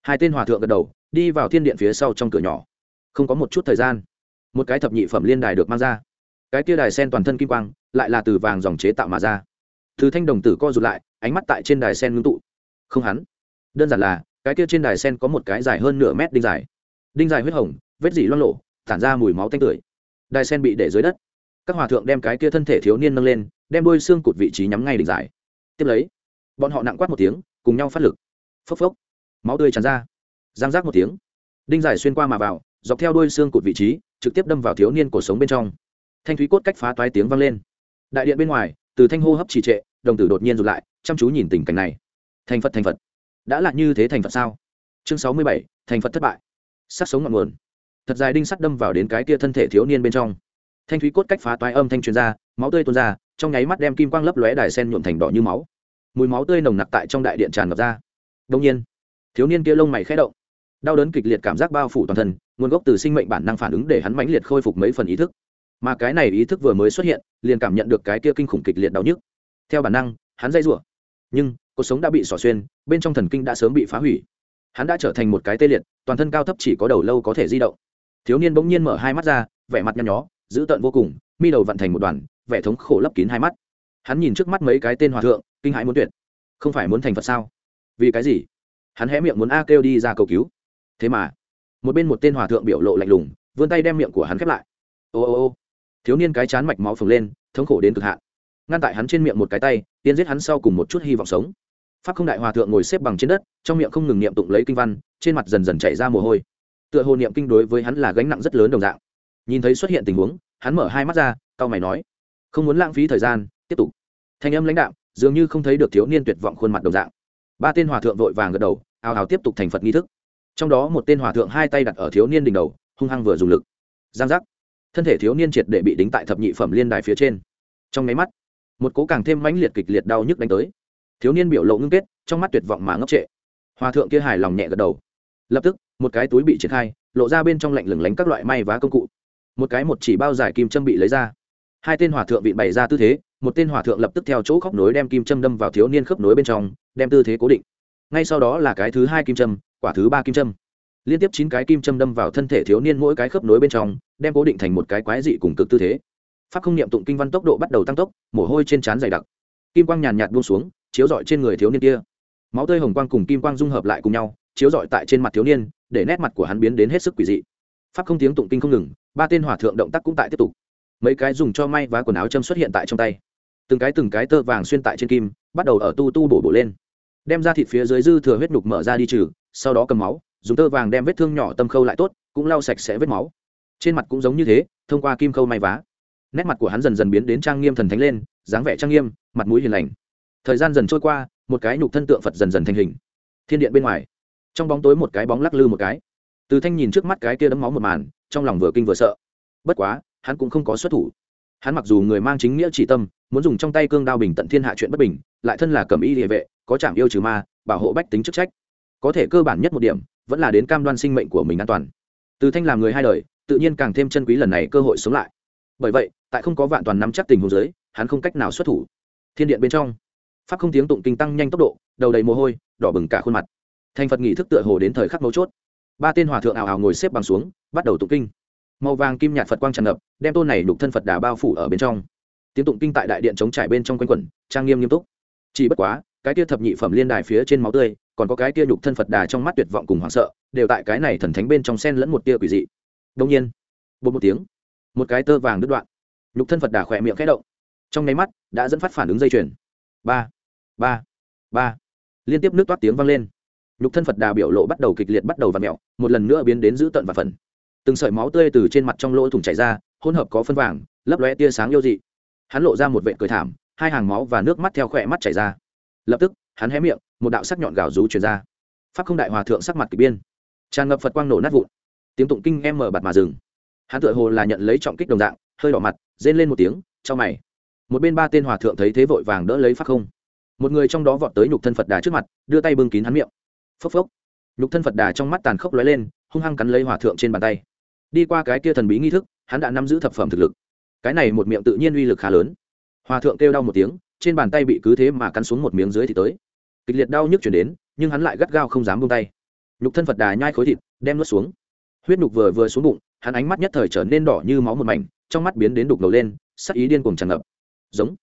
Hai tên hòa thượng gật đầu, đi vào thiên điện phía sau trong cửa nhỏ. Không có một chút thời gian, một cái thập nhị phẩm liên đài được mang ra. Cái tia đài sen toàn thân kim quang, lại là từ vàng dòng chế tạo mà ra. Thứ thanh đồng tử co rụt lại, ánh mắt tại trên đài sen ngưng tụ. Không hắn. Đơn giản là, cái tia trên đài sen có một cái dài hơn nửa mét đinh dài. Đinh dài huyết hồng, vết dỉ loang lộ tản ra mùi máu tanh tưởi. Đài sen bị để dưới đất. Các hòa thượng đem cái kia thân thể thiếu niên nâng lên, đem đôi xương cụt vị trí nhắm ngay đỉnh giải. tiếp lấy, bọn họ nặng quát một tiếng, cùng nhau phát lực. Phốc phốc. Máu tươi tràn ra. Giang rác một tiếng. Đinh giải xuyên qua mà vào, dọc theo đôi xương cụt vị trí, trực tiếp đâm vào thiếu niên cổ sống bên trong. Thanh thúy cốt cách phá toái tiếng vang lên. Đại điện bên ngoài, từ thanh hô hấp trì trệ, đồng tử đột nhiên rụt lại, chăm chú nhìn tình cảnh này. Thành phật thành phật. Đã là như thế thành phật sao? Chương sáu mươi bảy, thành phật thất bại. Sắc sống ngọn nguồn thật dài đinh sắt đâm vào đến cái kia thân thể thiếu niên bên trong. Thanh thúy cốt cách phá toái âm thanh truyền ra, máu tươi tuôn ra, trong nháy mắt đem kim quang lấp lóe đài sen nhuộm thành đỏ như máu. Mùi máu tươi nồng nặc tại trong đại điện tràn ngập ra. Đông nhiên, thiếu niên kia lông mày khẽ động, đau đớn kịch liệt cảm giác bao phủ toàn thân, nguồn gốc từ sinh mệnh bản năng phản ứng để hắn mãnh liệt khôi phục mấy phần ý thức. Mà cái này ý thức vừa mới xuất hiện, liền cảm nhận được cái kia kinh khủng kịch liệt đau nhức. Theo bản năng, hắn dây rủa, nhưng cuộc sống đã bị xỏ xuyên, bên trong thần kinh đã sớm bị phá hủy. Hắn đã trở thành một cái tê liệt, toàn thân cao thấp chỉ có đầu lâu có thể di động thiếu niên bỗng nhiên mở hai mắt ra, vẻ mặt nhăn nhó, dữ tợn vô cùng, mi đầu vặn thành một đoàn, vẻ thống khổ lấp kín hai mắt. Hắn nhìn trước mắt mấy cái tên hòa thượng, kinh hãi muốn tuyệt. Không phải muốn thành phật sao? Vì cái gì? Hắn hé miệng muốn a kêu đi ra cầu cứu. Thế mà, một bên một tên hòa thượng biểu lộ lạnh lùng, vươn tay đem miệng của hắn khép lại. Ô ô ô. Thiếu niên cái chán mạch máu phồng lên, thống khổ đến cực hạn. Ngăn tại hắn trên miệng một cái tay, tiên giết hắn sau cùng một chút hy vọng sống. Pháp không đại hòa thượng ngồi xếp bằng trên đất, trong miệng không ngừng niệm tụng lấy kinh văn, trên mặt dần dần chảy ra mồ hôi tựa hồ niệm kinh đối với hắn là gánh nặng rất lớn đồng dạng. Nhìn thấy xuất hiện tình huống, hắn mở hai mắt ra, cau mày nói, không muốn lãng phí thời gian, tiếp tục. Thanh âm lãnh đạo dường như không thấy được thiếu niên tuyệt vọng khuôn mặt đồng dạng. Ba tên hòa thượng vội vàng gật đầu, ào ào tiếp tục thành phật nghi thức. Trong đó một tên hòa thượng hai tay đặt ở thiếu niên đỉnh đầu, hung hăng vừa dùng lực. Giang giác. Thân thể thiếu niên triệt để bị đính tại thập nhị phẩm liên đài phía trên. Trong nháy mắt, một cố càng thêm mãnh liệt kịch liệt đau nhức đánh tới. Thiếu niên biểu lộ ngưng kết, trong mắt tuyệt vọng mà ngốc trệ. Hòa thượng kia hài lòng nhẹ gật đầu. Lập tức một cái túi bị triển khai, lộ ra bên trong lạnh lửng lánh các loại may vá công cụ. Một cái một chỉ bao dài kim châm bị lấy ra. Hai tên hòa thượng bị bày ra tư thế, một tên hòa thượng lập tức theo chỗ khóc nối đem kim châm đâm vào thiếu niên khớp nối bên trong, đem tư thế cố định. Ngay sau đó là cái thứ hai kim châm, quả thứ ba kim châm. Liên tiếp chín cái kim châm đâm vào thân thể thiếu niên mỗi cái khớp nối bên trong, đem cố định thành một cái quái dị cùng cực tư thế. Pháp không niệm tụng kinh văn tốc độ bắt đầu tăng tốc, mồ hôi trên trán dày đặc. Kim quang nhàn nhạt buông xuống, chiếu rọi trên người thiếu niên kia. Máu tươi hồng quang cùng kim quang dung hợp lại cùng nhau chiếu rọi tại trên mặt thiếu niên, để nét mặt của hắn biến đến hết sức quỷ dị. Pháp không tiếng tụng kinh không ngừng, ba tên hòa thượng động tác cũng tại tiếp tục. Mấy cái dùng cho may và quần áo châm xuất hiện tại trong tay. Từng cái từng cái tơ vàng xuyên tại trên kim, bắt đầu ở tu tu bổ bổ lên. Đem ra thịt phía dưới dư thừa huyết nhục mở ra đi trừ, sau đó cầm máu, dùng tơ vàng đem vết thương nhỏ tâm khâu lại tốt, cũng lau sạch sẽ vết máu. Trên mặt cũng giống như thế, thông qua kim khâu may vá. Nét mặt của hắn dần dần biến đến trang nghiêm thần thánh lên, dáng vẻ trang nghiêm, mặt mũi hiền lành. Thời gian dần trôi qua, một cái nhục thân tượng phật dần dần thành hình. Thiên điện bên ngoài trong bóng tối một cái bóng lắc lư một cái. Từ thanh nhìn trước mắt cái kia đấm máu một màn, trong lòng vừa kinh vừa sợ. Bất quá, hắn cũng không có xuất thủ. Hắn mặc dù người mang chính nghĩa chỉ tâm, muốn dùng trong tay cương đao bình tận thiên hạ chuyện bất bình, lại thân là cầm y địa vệ, có trạm yêu trừ ma, bảo hộ bách tính chức trách. Có thể cơ bản nhất một điểm, vẫn là đến cam đoan sinh mệnh của mình an toàn. Từ thanh làm người hai đời, tự nhiên càng thêm chân quý lần này cơ hội sống lại. Bởi vậy, tại không có vạn toàn nắm chắc tình huống giới hắn không cách nào xuất thủ. Thiên điện bên trong, pháp không tiếng tụng kinh tăng nhanh tốc độ, đầu đầy mồ hôi, đỏ bừng cả khuôn mặt thành phật nghị thức tựa hồ đến thời khắc mấu chốt. Ba tên hòa thượng ảo ảo ngồi xếp bằng xuống, bắt đầu tụng kinh. Màu vàng kim nhạt phật quang tràn ngập, đem tôn này đục thân phật đà bao phủ ở bên trong. Tiếng tụng kinh tại đại điện chống trải bên trong quanh quẩn, trang nghiêm nghiêm túc. Chỉ bất quá, cái kia thập nhị phẩm liên đài phía trên máu tươi, còn có cái kia đục thân phật đà trong mắt tuyệt vọng cùng hoảng sợ, đều tại cái này thần thánh bên trong sen lẫn một tia quỷ dị. Đông nhiên bột một tiếng, một cái tơ vàng đứt đoạn. Nhục thân phật đà khỏe miệng khẽ động. Trong nháy mắt, đã dẫn phát phản ứng dây chuyền. Ba ba ba. Liên tiếp nước toát tiếng vang lên nhục thân phật đà biểu lộ bắt đầu kịch liệt bắt đầu và mẹo, một lần nữa biến đến giữ tận và phần từng sợi máu tươi từ trên mặt trong lỗ thủng chảy ra, hỗn hợp có phân vàng, lấp lóe tia sáng yêu dị. Hắn lộ ra một vệ cười thảm, hai hàng máu và nước mắt theo khỏe mắt chảy ra. Lập tức, hắn hé miệng, một đạo sắc nhọn gào rú truyền ra. Pháp không đại hòa thượng sắc mặt kỳ biên. Tràn ngập phật quang nổ nát vụn. Tiếng tụng kinh em mở bạt mà dừng. Hắn tựa hồ là nhận lấy trọng kích đồng dạng, hơi đỏ mặt, rên lên một tiếng trong mày. Một bên ba tên hòa thượng thấy thế vội vàng đỡ lấy pháp không. Một người trong đó vọt tới nhục thân phật đà trước mặt, đưa tay bưng kín hắn miệng phốc phốc. Nhục thân phật đà trong mắt tàn khốc lóe lên, hung hăng cắn lấy hòa thượng trên bàn tay. Đi qua cái kia thần bí nghi thức, hắn đã nắm giữ thập phẩm thực lực. Cái này một miệng tự nhiên uy lực khá lớn. Hòa thượng kêu đau một tiếng, trên bàn tay bị cứ thế mà cắn xuống một miếng dưới thì tới. Kịch liệt đau nhức chuyển đến, nhưng hắn lại gắt gao không dám buông tay. Nhục thân phật đà nhai khối thịt, đem nuốt xuống. Huyết nhục vừa vừa xuống bụng, hắn ánh mắt nhất thời trở nên đỏ như máu một mảnh, trong mắt biến đến đục ngầu lên, sắc ý điên cuồng tràn ngập. Giống.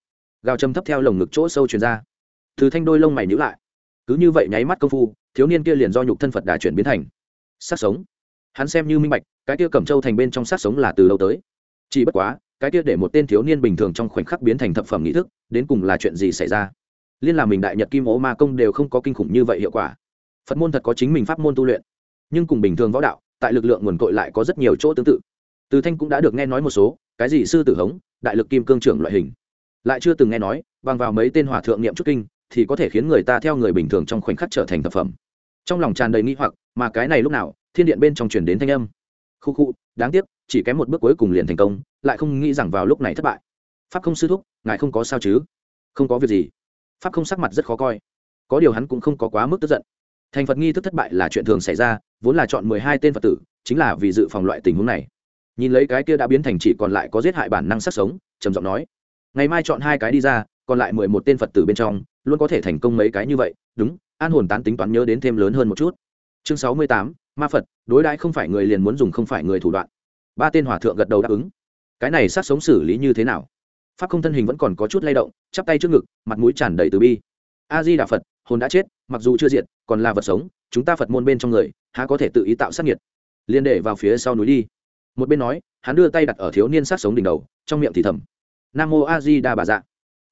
Gào châm thấp theo lồng ngực chỗ sâu truyền ra. Từ thanh đôi lông mày nhíu lại. Cứ như vậy nháy mắt công phu thiếu niên kia liền do nhục thân phật đà chuyển biến thành sát sống. Hắn xem như minh bạch, cái kia cẩm châu thành bên trong sát sống là từ lâu tới. Chỉ bất quá, cái kia để một tên thiếu niên bình thường trong khoảnh khắc biến thành thập phẩm nghị thức, đến cùng là chuyện gì xảy ra? Liên là mình đại nhật kim ố ma công đều không có kinh khủng như vậy hiệu quả. Phật môn thật có chính mình pháp môn tu luyện. Nhưng cùng bình thường võ đạo, tại lực lượng nguồn cội lại có rất nhiều chỗ tương tự. Từ thanh cũng đã được nghe nói một số, cái gì sư tử hống, đại lực kim cương trưởng loại hình. Lại chưa từng nghe nói, bằng vào mấy tên hòa thượng niệm trúc kinh, thì có thể khiến người ta theo người bình thường trong khoảnh khắc trở thành thập phẩm trong lòng tràn đầy nghi hoặc, mà cái này lúc nào, thiên điện bên trong truyền đến thanh âm. Khu khu, đáng tiếc, chỉ kém một bước cuối cùng liền thành công, lại không nghĩ rằng vào lúc này thất bại. Pháp không sư thúc, ngài không có sao chứ? Không có việc gì. Pháp không sắc mặt rất khó coi. Có điều hắn cũng không có quá mức tức giận. Thành phật nghi thức thất bại là chuyện thường xảy ra, vốn là chọn mười hai tên phật tử, chính là vì dự phòng loại tình huống này. Nhìn lấy cái kia đã biến thành chỉ còn lại có giết hại bản năng sắc sống, trầm giọng nói, ngày mai chọn hai cái đi ra, còn lại mười một tên phật tử bên trong, luôn có thể thành công mấy cái như vậy, đúng an hồn tán tính toán nhớ đến thêm lớn hơn một chút. Chương sáu mươi tám, ma phật, đối đãi không phải người liền muốn dùng không phải người thủ đoạn. Ba tên hòa thượng gật đầu đáp ứng. Cái này sát sống xử lý như thế nào? Pháp không thân hình vẫn còn có chút lay động, chắp tay trước ngực, mặt mũi tràn đầy từ bi. A di đà phật, hồn đã chết, mặc dù chưa diệt, còn là vật sống, chúng ta phật môn bên trong người, há có thể tự ý tạo sát nhiệt liên để vào phía sau núi đi. Một bên nói, hắn đưa tay đặt ở thiếu niên sát sống đỉnh đầu, trong miệng thì thầm. Nam mô a di đà bà dạ.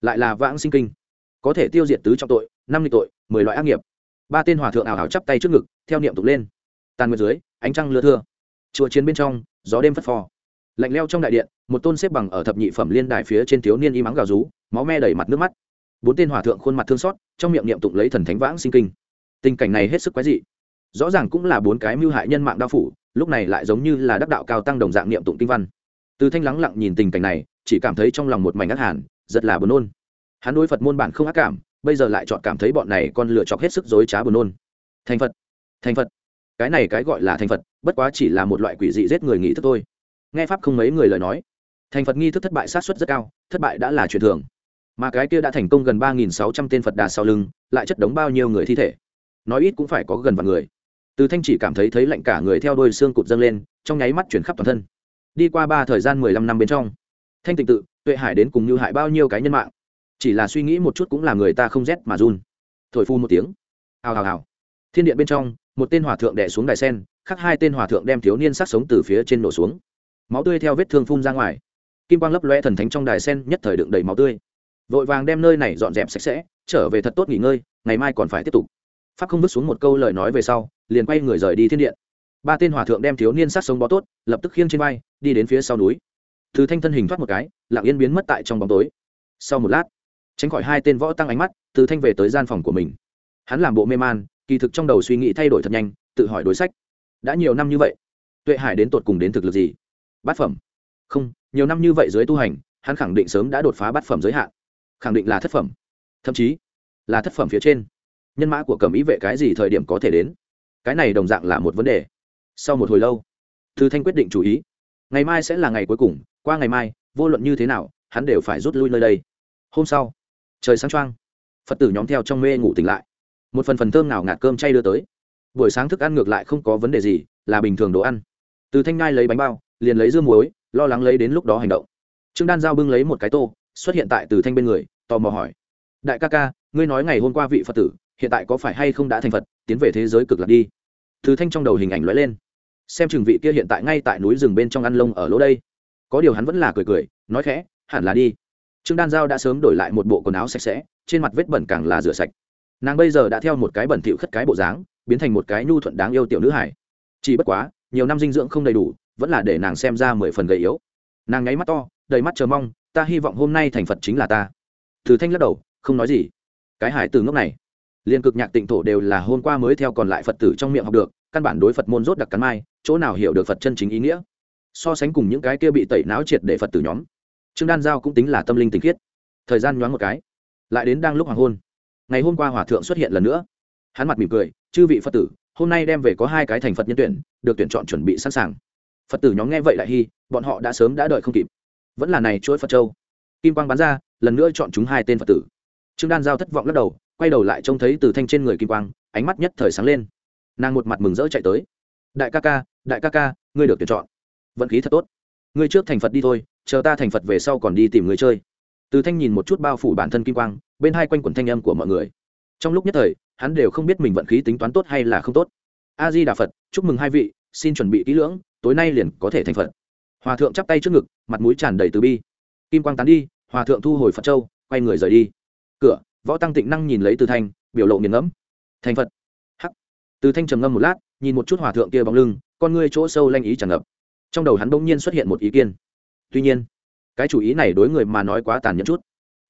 Lại là vãng sinh kinh. Có thể tiêu diệt tứ trọng tội năm lịch tội, mười loại ác nghiệp. Ba tên hòa thượng ảo ảo chắp tay trước ngực, theo niệm tục lên. Tàn nguyệt dưới, ánh trăng lưa thưa. Chùa chiến bên trong, gió đêm phất phò. Lạnh leo trong đại điện, một tôn xếp bằng ở thập nhị phẩm liên đài phía trên thiếu niên y mắng gào rú, máu me đầy mặt nước mắt. Bốn tên hòa thượng khuôn mặt thương xót, trong miệng niệm tụng lấy thần thánh vãng sinh kinh. Tình cảnh này hết sức quái dị. Rõ ràng cũng là bốn cái mưu hại nhân mạng đao phủ, lúc này lại giống như là đắc đạo cao tăng đồng dạng niệm tụng kinh văn. Từ thanh lắng lặng nhìn tình cảnh này, chỉ cảm thấy trong lòng một mảnh ác hàn, rất là buồn nôn. Hắn đối phật môn bản không ác cảm bây giờ lại chọn cảm thấy bọn này con lựa chọc hết sức dối trá buồn nôn. Thành phật thành phật. Cái này cái gọi là thành phật, bất quá chỉ là một loại quỷ dị giết người nghĩ thức thôi. Nghe pháp không mấy người lời nói, thành phật nghi thức thất bại sát xuất rất cao, thất bại đã là chuyện thường. Mà cái kia đã thành công gần ba nghìn sáu trăm tên phật đà sau lưng, lại chất đống bao nhiêu người thi thể? Nói ít cũng phải có gần vạn người. Từ thanh chỉ cảm thấy thấy lạnh cả người theo đôi xương cụt dâng lên, trong nháy mắt chuyển khắp toàn thân. Đi qua ba thời gian mười lăm năm bên trong, thanh tịnh tự, tuệ hải đến cùng như hại bao nhiêu cái nhân mạng chỉ là suy nghĩ một chút cũng là người ta không rét mà run. Thổi phu một tiếng. Hào hào hào. Thiên điện bên trong, một tên hòa thượng đẻ xuống đài sen, khắc hai tên hòa thượng đem thiếu niên sát sống từ phía trên nổ xuống. Máu tươi theo vết thương phun ra ngoài. Kim quang lấp loe thần thánh trong đài sen, nhất thời đựng đầy máu tươi. Vội vàng đem nơi này dọn dẹp sạch sẽ, trở về thật tốt nghỉ ngơi, ngày mai còn phải tiếp tục. Pháp không vứt xuống một câu lời nói về sau, liền quay người rời đi thiên điện. Ba tên hòa thượng đem thiếu niên sát sống bó tốt, lập tức khiêng trên vai, đi đến phía sau núi. Thứ thanh thân hình thoát một cái, lặng yên biến mất tại trong bóng tối. Sau một lát tránh khỏi hai tên võ tăng ánh mắt, từ thanh về tới gian phòng của mình. Hắn làm bộ mê man, kỳ thực trong đầu suy nghĩ thay đổi thật nhanh, tự hỏi đối sách. Đã nhiều năm như vậy, tuệ hải đến tột cùng đến thực lực gì? Bát phẩm. Không, nhiều năm như vậy dưới tu hành, hắn khẳng định sớm đã đột phá bát phẩm giới hạn. Khẳng định là thất phẩm. Thậm chí, là thất phẩm phía trên. Nhân mã của cầm ý vệ cái gì thời điểm có thể đến? Cái này đồng dạng là một vấn đề. Sau một hồi lâu thư thanh quyết định chú ý. Ngày mai sẽ là ngày cuối cùng, qua ngày mai, vô luận như thế nào, hắn đều phải rút lui nơi đây. Hôm sau trời sáng trăng phật tử nhóm theo trong mê ngủ tỉnh lại. Một phần phần thơm nào ngạt cơm chay đưa tới. Buổi sáng thức ăn ngược lại không có vấn đề gì, là bình thường đồ ăn. Từ thanh ngai lấy bánh bao, liền lấy dưa muối, lo lắng lấy đến lúc đó hành động. Trương đan giao bưng lấy một cái tô, xuất hiện tại từ thanh bên người, tò mò hỏi. Đại ca ca, ngươi nói ngày hôm qua vị phật tử, hiện tại có phải hay không đã thành phật, tiến về thế giới cực lạc đi? Từ thanh trong đầu hình ảnh lóe lên. Xem chừng vị kia hiện tại ngay tại núi rừng bên trong ăn lông ở lỗ đây. Có điều hắn vẫn là cười cười, nói khẽ, hẳn là đi trương đan giao đã sớm đổi lại một bộ quần áo sạch sẽ, trên mặt vết bẩn càng là rửa sạch. Nàng bây giờ đã theo một cái bẩn thỉu khất cái bộ dáng, biến thành một cái nhu thuận đáng yêu tiểu nữ hải chỉ bất quá, nhiều năm dinh dưỡng không đầy đủ, vẫn là để nàng xem ra mười phần gầy yếu. Nàng nháy mắt to, đầy mắt chờ mong, ta hy vọng hôm nay thành phật chính là ta. Từ thanh lắc đầu, không nói gì. Cái hải từ ngốc này. Liên cực nhạc tịnh thổ đều là hôm qua mới theo còn lại phật tử trong miệng học được, căn bản đối phật môn rốt đặc cắn mai, chỗ nào hiểu được phật chân chính ý nghĩa. So sánh cùng những cái kia bị tẩy não triệt để phật tử nhóm trương đan giao cũng tính là tâm linh tình khiết. Thời gian nhoáng một cái, lại đến đang lúc hoàng hôn. Ngày hôm qua hòa thượng xuất hiện lần nữa. Hắn mặt mỉm cười, chư vị phật tử, hôm nay đem về có hai cái thành phật nhân tuyển, được tuyển chọn chuẩn bị sẵn sàng. Phật tử nhóm nghe vậy lại hy bọn họ đã sớm đã đợi không kịp. Vẫn là này chuỗi phật châu. Kim quang bắn ra, lần nữa chọn chúng hai tên phật tử. Trương đan giao thất vọng lắc đầu, quay đầu lại trông thấy từ thanh trên người kim quang, ánh mắt nhất thời sáng lên. Nàng một mặt mừng rỡ chạy tới. Đại ca ca, đại ca ca, ngươi được tuyển chọn. Vận khí thật tốt. Ngươi trước thành phật đi thôi chờ ta thành phật về sau còn đi tìm người chơi. Từ thanh nhìn một chút bao phủ bản thân kim quang, bên hai quanh quần thanh âm của mọi người. Trong lúc nhất thời, hắn đều không biết mình vận khí tính toán tốt hay là không tốt. A di đà phật, chúc mừng hai vị, xin chuẩn bị kỹ lưỡng, tối nay liền có thể thành phật. Hòa thượng chắp tay trước ngực, mặt mũi tràn đầy từ bi. Kim quang tán đi, hòa thượng thu hồi phật châu, quay người rời đi. Cửa, võ tăng tịnh năng nhìn lấy từ thanh, biểu lộ nghiền ngẫm. Thành phật. Hắc. Từ thanh trầm ngâm một lát, nhìn một chút hòa thượng kia bóng lưng, con ngươi chỗ sâu lanh ý tràn ngập. Trong đầu hắn bỗng nhiên xuất hiện một ý kiến tuy nhiên, cái chủ ý này đối người mà nói quá tàn nhẫn chút.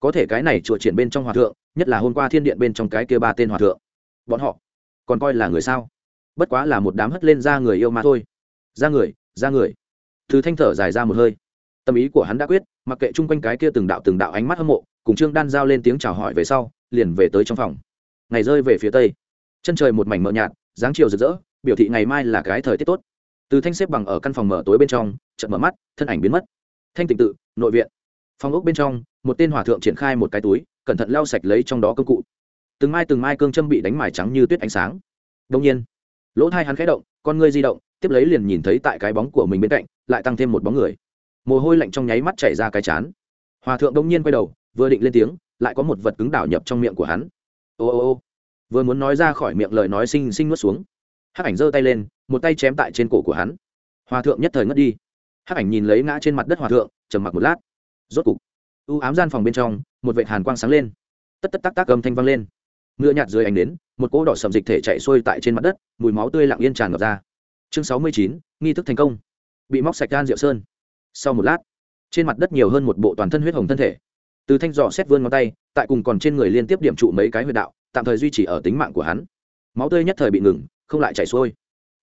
Có thể cái này chùa triển bên trong hòa thượng, nhất là hôm qua thiên điện bên trong cái kia ba tên hòa thượng. Bọn họ còn coi là người sao? Bất quá là một đám hất lên ra người yêu mà thôi. Ra người ra người. Từ thanh thở dài ra một hơi. Tâm ý của hắn đã quyết, mặc kệ chung quanh cái kia từng đạo từng đạo ánh mắt hâm mộ, cùng trương đan giao lên tiếng chào hỏi về sau, liền về tới trong phòng. Ngày rơi về phía tây. Chân trời một mảnh mờ nhạt, dáng chiều rực rỡ, biểu thị ngày mai là cái thời tiết tốt. Từ thanh xếp bằng ở căn phòng mở tối bên trong, chợt mở mắt, thân ảnh biến mất thanh tịnh tự, nội viện. Phòng ốc bên trong, một tên hòa thượng triển khai một cái túi, cẩn thận lau sạch lấy trong đó công cụ. Từng mai từng mai cương châm bị đánh mài trắng như tuyết ánh sáng. Đông nhiên, lỗ thai hắn khẽ động, con ngươi di động, tiếp lấy liền nhìn thấy tại cái bóng của mình bên cạnh, lại tăng thêm một bóng người. Mồ hôi lạnh trong nháy mắt chảy ra cái chán. Hòa thượng đông nhiên quay đầu, vừa định lên tiếng, lại có một vật cứng đảo nhập trong miệng của hắn. Ô ô ô, vừa muốn nói ra khỏi miệng lời nói xinh xinh nuốt xuống. Hắc ảnh giơ tay lên, một tay chém tại trên cổ của hắn. Hòa thượng nhất thời ngất đi hắc ảnh nhìn lấy ngã trên mặt đất hòa thượng, trầm mặc một lát. Rốt cục, u ám gian phòng bên trong, một vệ hàn quang sáng lên. Tất tất tắc tắc âm thanh vang lên. Mưa nhạt dưới ánh đến một cỗ đỏ sầm dịch thể chạy xuôi tại trên mặt đất, mùi máu tươi lặng yên tràn ngập ra. Chương sáu mươi chín, nghi thức thành công. Bị móc sạch gan rượu sơn. Sau một lát, trên mặt đất nhiều hơn một bộ toàn thân huyết hồng thân thể. Từ thanh dò xét vươn ngón tay, tại cùng còn trên người liên tiếp điểm trụ mấy cái huyệt đạo, tạm thời duy trì ở tính mạng của hắn. Máu tươi nhất thời bị ngừng, không lại chảy xuôi.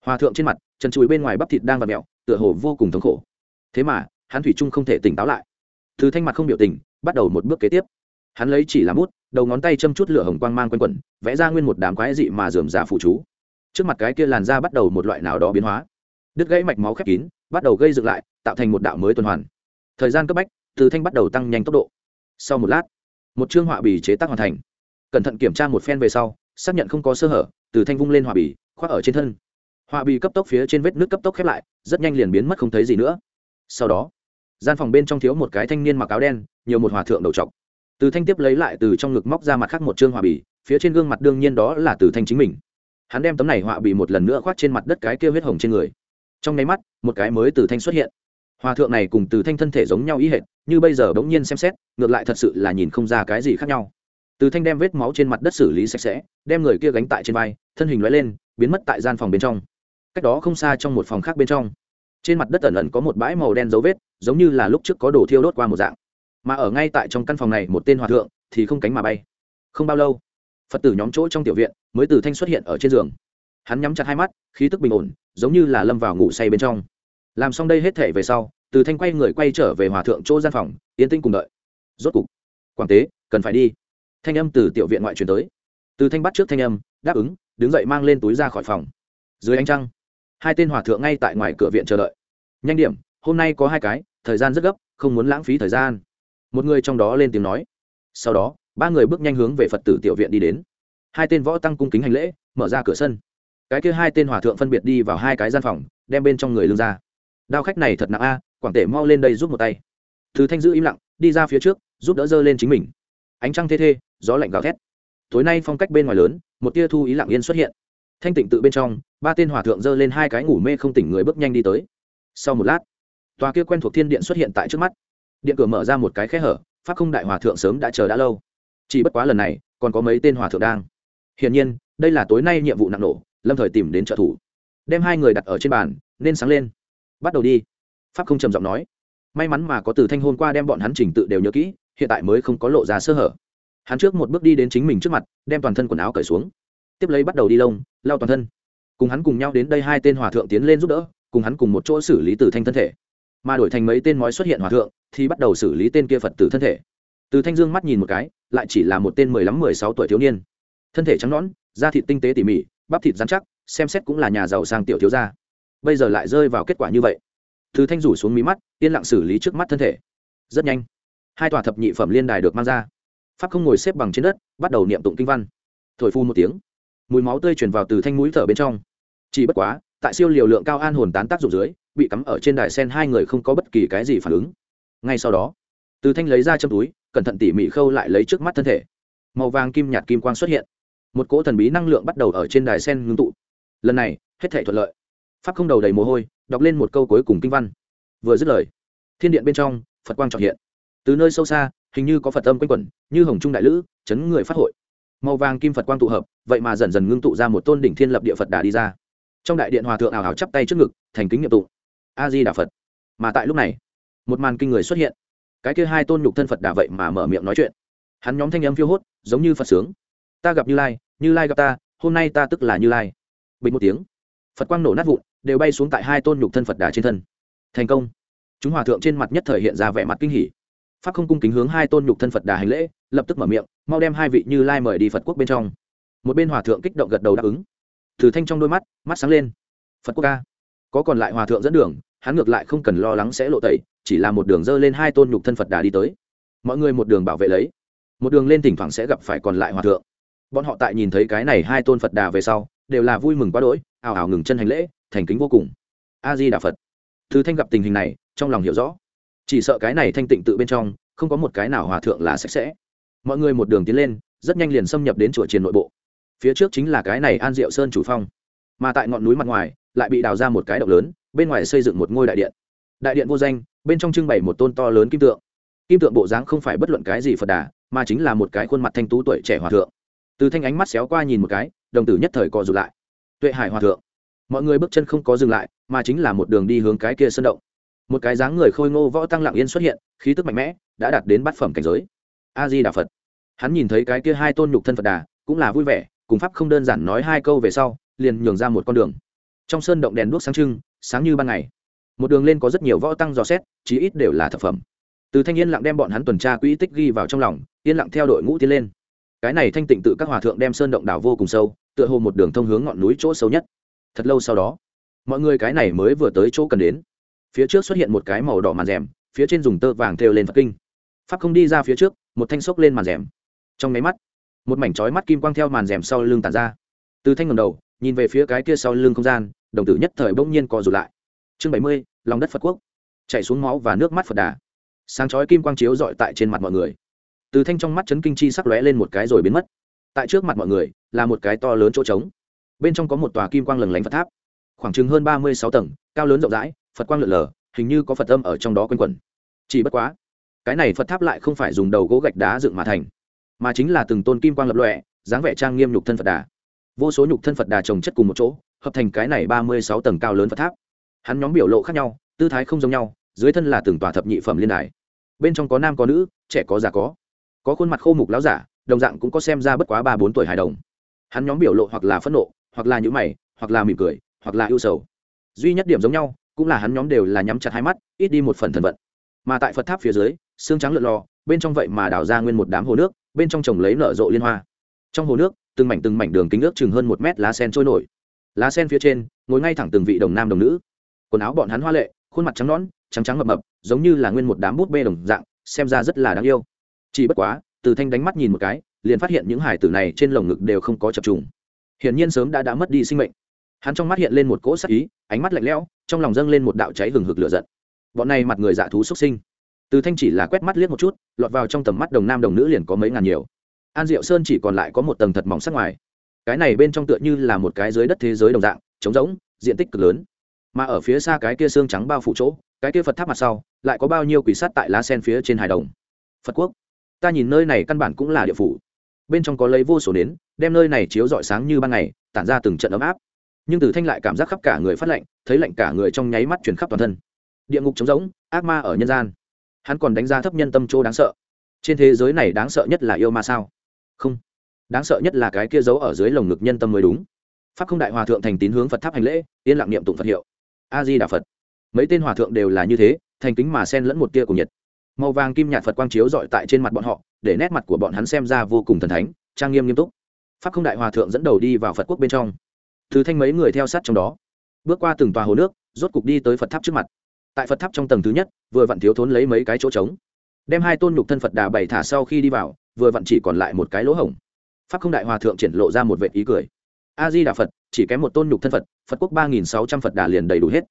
Hòa thượng trên mặt, chân chùi bên ngoài bắp thịt đang và mẹo tựa hồ vô cùng thống khổ thế mà, hắn thủy trung không thể tỉnh táo lại. Từ thanh mặt không biểu tình, bắt đầu một bước kế tiếp. Hắn lấy chỉ làm bút đầu ngón tay châm chút lửa hồng quang mang quanh quẩn, vẽ ra nguyên một đám quái dị mà dườm già phụ chú. Trước mặt cái kia làn da bắt đầu một loại nào đó biến hóa. Đứt gãy mạch máu khép kín, bắt đầu gây dựng lại, tạo thành một đạo mới tuần hoàn. Thời gian cấp bách, từ thanh bắt đầu tăng nhanh tốc độ. Sau một lát, một chương họa bì chế tác hoàn thành. Cẩn thận kiểm tra một phen về sau, xác nhận không có sơ hở, từ thanh vung lên họa bì, khoác ở trên thân. Họa bì cấp tốc phía trên vết nước cấp tốc khép lại, rất nhanh liền biến mất không thấy gì nữa sau đó, gian phòng bên trong thiếu một cái thanh niên mặc áo đen, nhiều một hòa thượng đầu trọc. Từ thanh tiếp lấy lại từ trong ngực móc ra mặt khác một chương họa bì, phía trên gương mặt đương nhiên đó là từ thanh chính mình. Hắn đem tấm này họa bì một lần nữa khoác trên mặt đất cái kia huyết hồng trên người. Trong nháy mắt, một cái mới từ thanh xuất hiện. Hòa thượng này cùng từ thanh thân thể giống nhau ý hệt, như bây giờ bỗng nhiên xem xét, ngược lại thật sự là nhìn không ra cái gì khác nhau. Từ thanh đem vết máu trên mặt đất xử lý sạch sẽ, đem người kia gánh tại trên vai, thân hình loại lên, biến mất tại gian phòng bên trong. Cách đó không xa trong một phòng khác bên trong trên mặt đất ẩn ẩn có một bãi màu đen dấu vết, giống như là lúc trước có đồ thiêu đốt qua một dạng. Mà ở ngay tại trong căn phòng này, một tên hòa thượng thì không cánh mà bay. Không bao lâu, phật tử nhóm chỗ trong tiểu viện mới từ thanh xuất hiện ở trên giường. Hắn nhắm chặt hai mắt, khí tức bình ổn, giống như là lâm vào ngủ say bên trong. Làm xong đây hết thể về sau, từ thanh quay người quay trở về hòa thượng chỗ gian phòng, yên tinh cùng đợi. Rốt cục, quảng tế, cần phải đi. Thanh âm từ tiểu viện ngoại truyền tới. Từ thanh bắt trước thanh âm, đáp ứng, đứng dậy mang lên túi ra khỏi phòng. Dưới ánh trăng hai tên hòa thượng ngay tại ngoài cửa viện chờ đợi. Nhanh điểm, hôm nay có hai cái, thời gian rất gấp, không muốn lãng phí thời gian. Một người trong đó lên tiếng nói. Sau đó, ba người bước nhanh hướng về phật tử tiểu viện đi đến. Hai tên võ tăng cung kính hành lễ, mở ra cửa sân. Cái kia hai tên hòa thượng phân biệt đi vào hai cái gian phòng, đem bên trong người lương ra. Đao khách này thật nặng a, quảng tể mau lên đây giúp một tay. Thứ thanh giữ im lặng, đi ra phía trước, giúp đỡ dơ lên chính mình. Ánh trăng thê thê, gió lạnh gào thét. Tối nay phong cách bên ngoài lớn, một tia thu ý lặng yên xuất hiện thanh tịnh tự bên trong, ba tên hòa thượng giơ lên hai cái ngủ mê không tỉnh người bước nhanh đi tới. Sau một lát, tòa kia quen thuộc thiên điện xuất hiện tại trước mắt. Điện cửa mở ra một cái khe hở, pháp không đại hòa thượng sớm đã chờ đã lâu. Chỉ bất quá lần này, còn có mấy tên hòa thượng đang. Hiển nhiên, đây là tối nay nhiệm vụ nặng nổ, lâm thời tìm đến trợ thủ. Đem hai người đặt ở trên bàn, nên sáng lên. Bắt đầu đi. Pháp không trầm giọng nói. May mắn mà có từ thanh hôn qua đem bọn hắn trình tự đều nhớ kỹ, hiện tại mới không có lộ ra sơ hở. Hắn trước một bước đi đến chính mình trước mặt, đem toàn thân quần áo cởi xuống tiếp lấy bắt đầu đi lông, lao toàn thân. Cùng hắn cùng nhau đến đây hai tên hòa thượng tiến lên giúp đỡ, cùng hắn cùng một chỗ xử lý từ thanh thân thể. Mà đổi thành mấy tên mói xuất hiện hòa thượng, thì bắt đầu xử lý tên kia phật tử thân thể. Từ thanh dương mắt nhìn một cái, lại chỉ là một tên mười lăm, mười sáu tuổi thiếu niên. Thân thể trắng nõn, da thịt tinh tế tỉ mỉ, bắp thịt dán chắc, xem xét cũng là nhà giàu sang tiểu thiếu gia. Bây giờ lại rơi vào kết quả như vậy. Từ thanh rủ xuống mí mắt, yên lặng xử lý trước mắt thân thể. Rất nhanh, hai tòa thập nhị phẩm liên đài được mang ra. Pháp không ngồi xếp bằng trên đất, bắt đầu niệm tụng kinh văn. Thổi phu một tiếng mùi máu tươi chuyển vào từ thanh mũi thở bên trong. Chỉ bất quá, tại siêu liều lượng cao an hồn tán tác dụng dưới, bị cắm ở trên đài sen hai người không có bất kỳ cái gì phản ứng. Ngay sau đó, từ thanh lấy ra châm túi, cẩn thận tỉ mỉ khâu lại lấy trước mắt thân thể. Màu vàng kim nhạt kim quang xuất hiện. Một cỗ thần bí năng lượng bắt đầu ở trên đài sen ngưng tụ. Lần này, hết thể thuận lợi. Pháp không đầu đầy mồ hôi, đọc lên một câu cuối cùng kinh văn. Vừa dứt lời, thiên điện bên trong, phật quang trọn hiện. Từ nơi sâu xa, hình như có phật âm quanh quẩn, như hồng trung đại lữ, chấn người phát hội màu vàng kim phật quang tụ hợp, vậy mà dần dần ngưng tụ ra một tôn đỉnh thiên lập địa phật đà đi ra. Trong đại điện hòa thượng ảo hào chắp tay trước ngực, thành kính nhiệm tụ a di đà phật. Mà tại lúc này, một màn kinh người xuất hiện. Cái kia hai tôn nhục thân phật đà vậy mà mở miệng nói chuyện. Hắn nhóm thanh âm phiêu hốt, giống như phật sướng. Ta gặp như lai như lai gặp ta, hôm nay ta tức là như lai. Bình một tiếng, phật quang nổ nát vụn, đều bay xuống tại hai tôn nhục thân phật đà trên thân. Thành công. Chúng hòa thượng trên mặt nhất thời hiện ra vẻ mặt kinh hỉ pháp không cung kính hướng hai tôn nhục thân phật đà hành lễ, lập tức mở miệng, mau đem hai vị như lai mời đi phật quốc bên trong. Một bên hòa thượng kích động gật đầu đáp ứng. Thử thanh trong đôi mắt mắt sáng lên. Phật quốc ca. Có còn lại hòa thượng dẫn đường, hắn ngược lại không cần lo lắng sẽ lộ tẩy, chỉ là một đường dơ lên hai tôn nhục thân phật đà đi tới. Mọi người một đường bảo vệ lấy. Một đường lên thỉnh thoảng sẽ gặp phải còn lại hòa thượng. Bọn họ tại nhìn thấy cái này hai tôn phật đà về sau, đều là vui mừng quá đỗi, ào ào ngừng chân hành lễ, thành kính vô cùng. A di đà phật. Thứ thanh gặp tình hình này, trong lòng hiểu rõ chỉ sợ cái này thanh tịnh tự bên trong, không có một cái nào hòa thượng là sạch sẽ. Mọi người một đường tiến lên, rất nhanh liền xâm nhập đến chùa triền nội bộ. Phía trước chính là cái này an diệu sơn chủ phong. Mà tại ngọn núi mặt ngoài, lại bị đào ra một cái động lớn, bên ngoài xây dựng một ngôi đại điện. Đại điện vô danh, bên trong trưng bày một tôn to lớn kim tượng. Kim tượng bộ dáng không phải bất luận cái gì phật đà, mà chính là một cái khuôn mặt thanh tú tuổi trẻ hòa thượng. Từ thanh ánh mắt xéo qua nhìn một cái, đồng tử nhất thời co rụt lại. Tuệ hải hòa thượng. Mọi người bước chân không có dừng lại, mà chính là một đường đi hướng cái kia sân động một cái dáng người khôi ngô võ tăng lặng yên xuất hiện, khí tức mạnh mẽ, đã đạt đến bát phẩm cảnh giới. A di đà phật. Hắn nhìn thấy cái kia hai tôn nhục thân phật đà, cũng là vui vẻ, cùng pháp không đơn giản nói hai câu về sau, liền nhường ra một con đường. Trong sơn động đèn đuốc sáng trưng, sáng như ban ngày. Một đường lên có rất nhiều võ tăng dò xét, chí ít đều là thập phẩm. Từ thanh yên lặng đem bọn hắn tuần tra quỹ tích ghi vào trong lòng, yên lặng theo đội ngũ tiến lên. Cái này thanh tịnh tự các hòa thượng đem sơn động đảo vô cùng sâu, tựa hồ một đường thông hướng ngọn núi chỗ sâu nhất. Thật lâu sau đó, mọi người cái này mới vừa tới chỗ cần đến phía trước xuất hiện một cái màu đỏ màn rèm, phía trên dùng tơ vàng thêu lên phật kinh. Pháp không đi ra phía trước, một thanh xốc lên màn rèm. Trong máy mắt, một mảnh trói mắt kim quang theo màn rèm sau lưng tàn ra. Từ thanh ngầm đầu, nhìn về phía cái kia sau lưng không gian, đồng tử nhất thời bỗng nhiên co rụt lại. Chương bảy mươi, lòng đất phật quốc. Chạy xuống máu và nước mắt phật đà. Sáng chói kim quang chiếu dọi tại trên mặt mọi người. Từ thanh trong mắt chấn kinh chi sắc lóe lên một cái rồi biến mất. Tại trước mặt mọi người, là một cái to lớn chỗ trống. Bên trong có một tòa kim quang lừng lánh phật tháp. Khoảng chừng hơn ba mươi sáu tầng, cao lớn rộng rãi phật quang lượn lờ, hình như có phật âm ở trong đó quanh quẩn. Chỉ bất quá, cái này phật tháp lại không phải dùng đầu gỗ gạch đá dựng mà thành, mà chính là từng tôn kim quang lập lọe dáng vẻ trang nghiêm nhục thân phật đà. Vô số nhục thân phật đà trồng chất cùng một chỗ, hợp thành cái này ba mươi sáu tầng cao lớn phật tháp. Hắn nhóm biểu lộ khác nhau, tư thái không giống nhau, dưới thân là từng tòa thập nhị phẩm liên đài. Bên trong có nam có nữ, trẻ có già có. Có khuôn mặt khô mục láo giả, đồng dạng cũng có xem ra bất quá ba bốn tuổi hài đồng. Hắn nhóm biểu lộ hoặc là phẫn nộ, hoặc là nhữ mày, hoặc là mỉm cười, hoặc là ưu sầu. Duy nhất điểm giống nhau cũng là hắn nhóm đều là nhắm chặt hai mắt, ít đi một phần thần vận. Mà tại phật tháp phía dưới, xương trắng lượn lò bên trong vậy mà đào ra nguyên một đám hồ nước, bên trong trồng lấy nở rộ liên hoa. Trong hồ nước, từng mảnh từng mảnh đường kính ước chừng hơn một mét lá sen trôi nổi. Lá sen phía trên, ngồi ngay thẳng từng vị đồng nam đồng nữ. Quần áo bọn hắn hoa lệ, khuôn mặt trắng nõn, trắng trắng mập mập, giống như là nguyên một đám bút bê đồng dạng, xem ra rất là đáng yêu. Chỉ bất quá, từ thanh đánh mắt nhìn một cái, liền phát hiện những hải tử này trên lồng ngực đều không có chập trùng. Hiển nhiên sớm đã đã mất đi sinh mệnh. Hắn trong mắt hiện lên một cỗ sắc ý, ánh mắt lạnh lẽo trong lòng dâng lên một đạo cháy hừng hực lửa giận. Bọn này mặt người dạ thú xuất sinh. Từ thanh chỉ là quét mắt liếc một chút, lọt vào trong tầm mắt đồng nam đồng nữ liền có mấy ngàn nhiều. An diệu sơn chỉ còn lại có một tầng thật mỏng sắc ngoài. Cái này bên trong tựa như là một cái dưới đất thế giới đồng dạng, trống rỗng, diện tích cực lớn. Mà ở phía xa cái kia xương trắng bao phủ chỗ, cái kia phật tháp mặt sau, lại có bao nhiêu quỷ sắt tại lá sen phía trên hài đồng. Phật quốc. Ta nhìn nơi này căn bản cũng là địa phủ. Bên trong có lấy vô số nến, đem nơi này chiếu rọi sáng như ban ngày, tản ra từng trận ấm áp nhưng Tử thanh lại cảm giác khắp cả người phát lạnh, thấy lạnh cả người trong nháy mắt chuyển khắp toàn thân. Địa ngục trống rỗng, ác ma ở nhân gian. Hắn còn đánh giá thấp nhân tâm chỗ đáng sợ. Trên thế giới này đáng sợ nhất là yêu ma sao? Không. Đáng sợ nhất là cái kia giấu ở dưới lồng ngực nhân tâm mới đúng. Pháp không đại hòa thượng thành tín hướng phật tháp hành lễ, yên lặng niệm tụng phật hiệu. A di đà phật. Mấy tên hòa thượng đều là như thế, thành kính mà sen lẫn một tia của nhiệt. Màu vàng kim nhạt phật quang chiếu dọi tại trên mặt bọn họ, để nét mặt của bọn hắn xem ra vô cùng thần thánh, trang nghiêm nghiêm túc. Pháp không đại hòa thượng dẫn đầu đi vào phật quốc bên trong thứ thanh mấy người theo sát trong đó. Bước qua từng tòa hồ nước, rốt cục đi tới phật tháp trước mặt. Tại phật tháp trong tầng thứ nhất, vừa vặn thiếu thốn lấy mấy cái chỗ trống. Đem hai tôn nhục thân phật đà bày thả sau khi đi vào, vừa vặn chỉ còn lại một cái lỗ hổng. Pháp không đại hòa thượng triển lộ ra một vệ ý cười. A di đà phật, chỉ kém một tôn nhục thân phật phật quốc ba nghìn sáu trăm phật đà liền đầy đủ hết.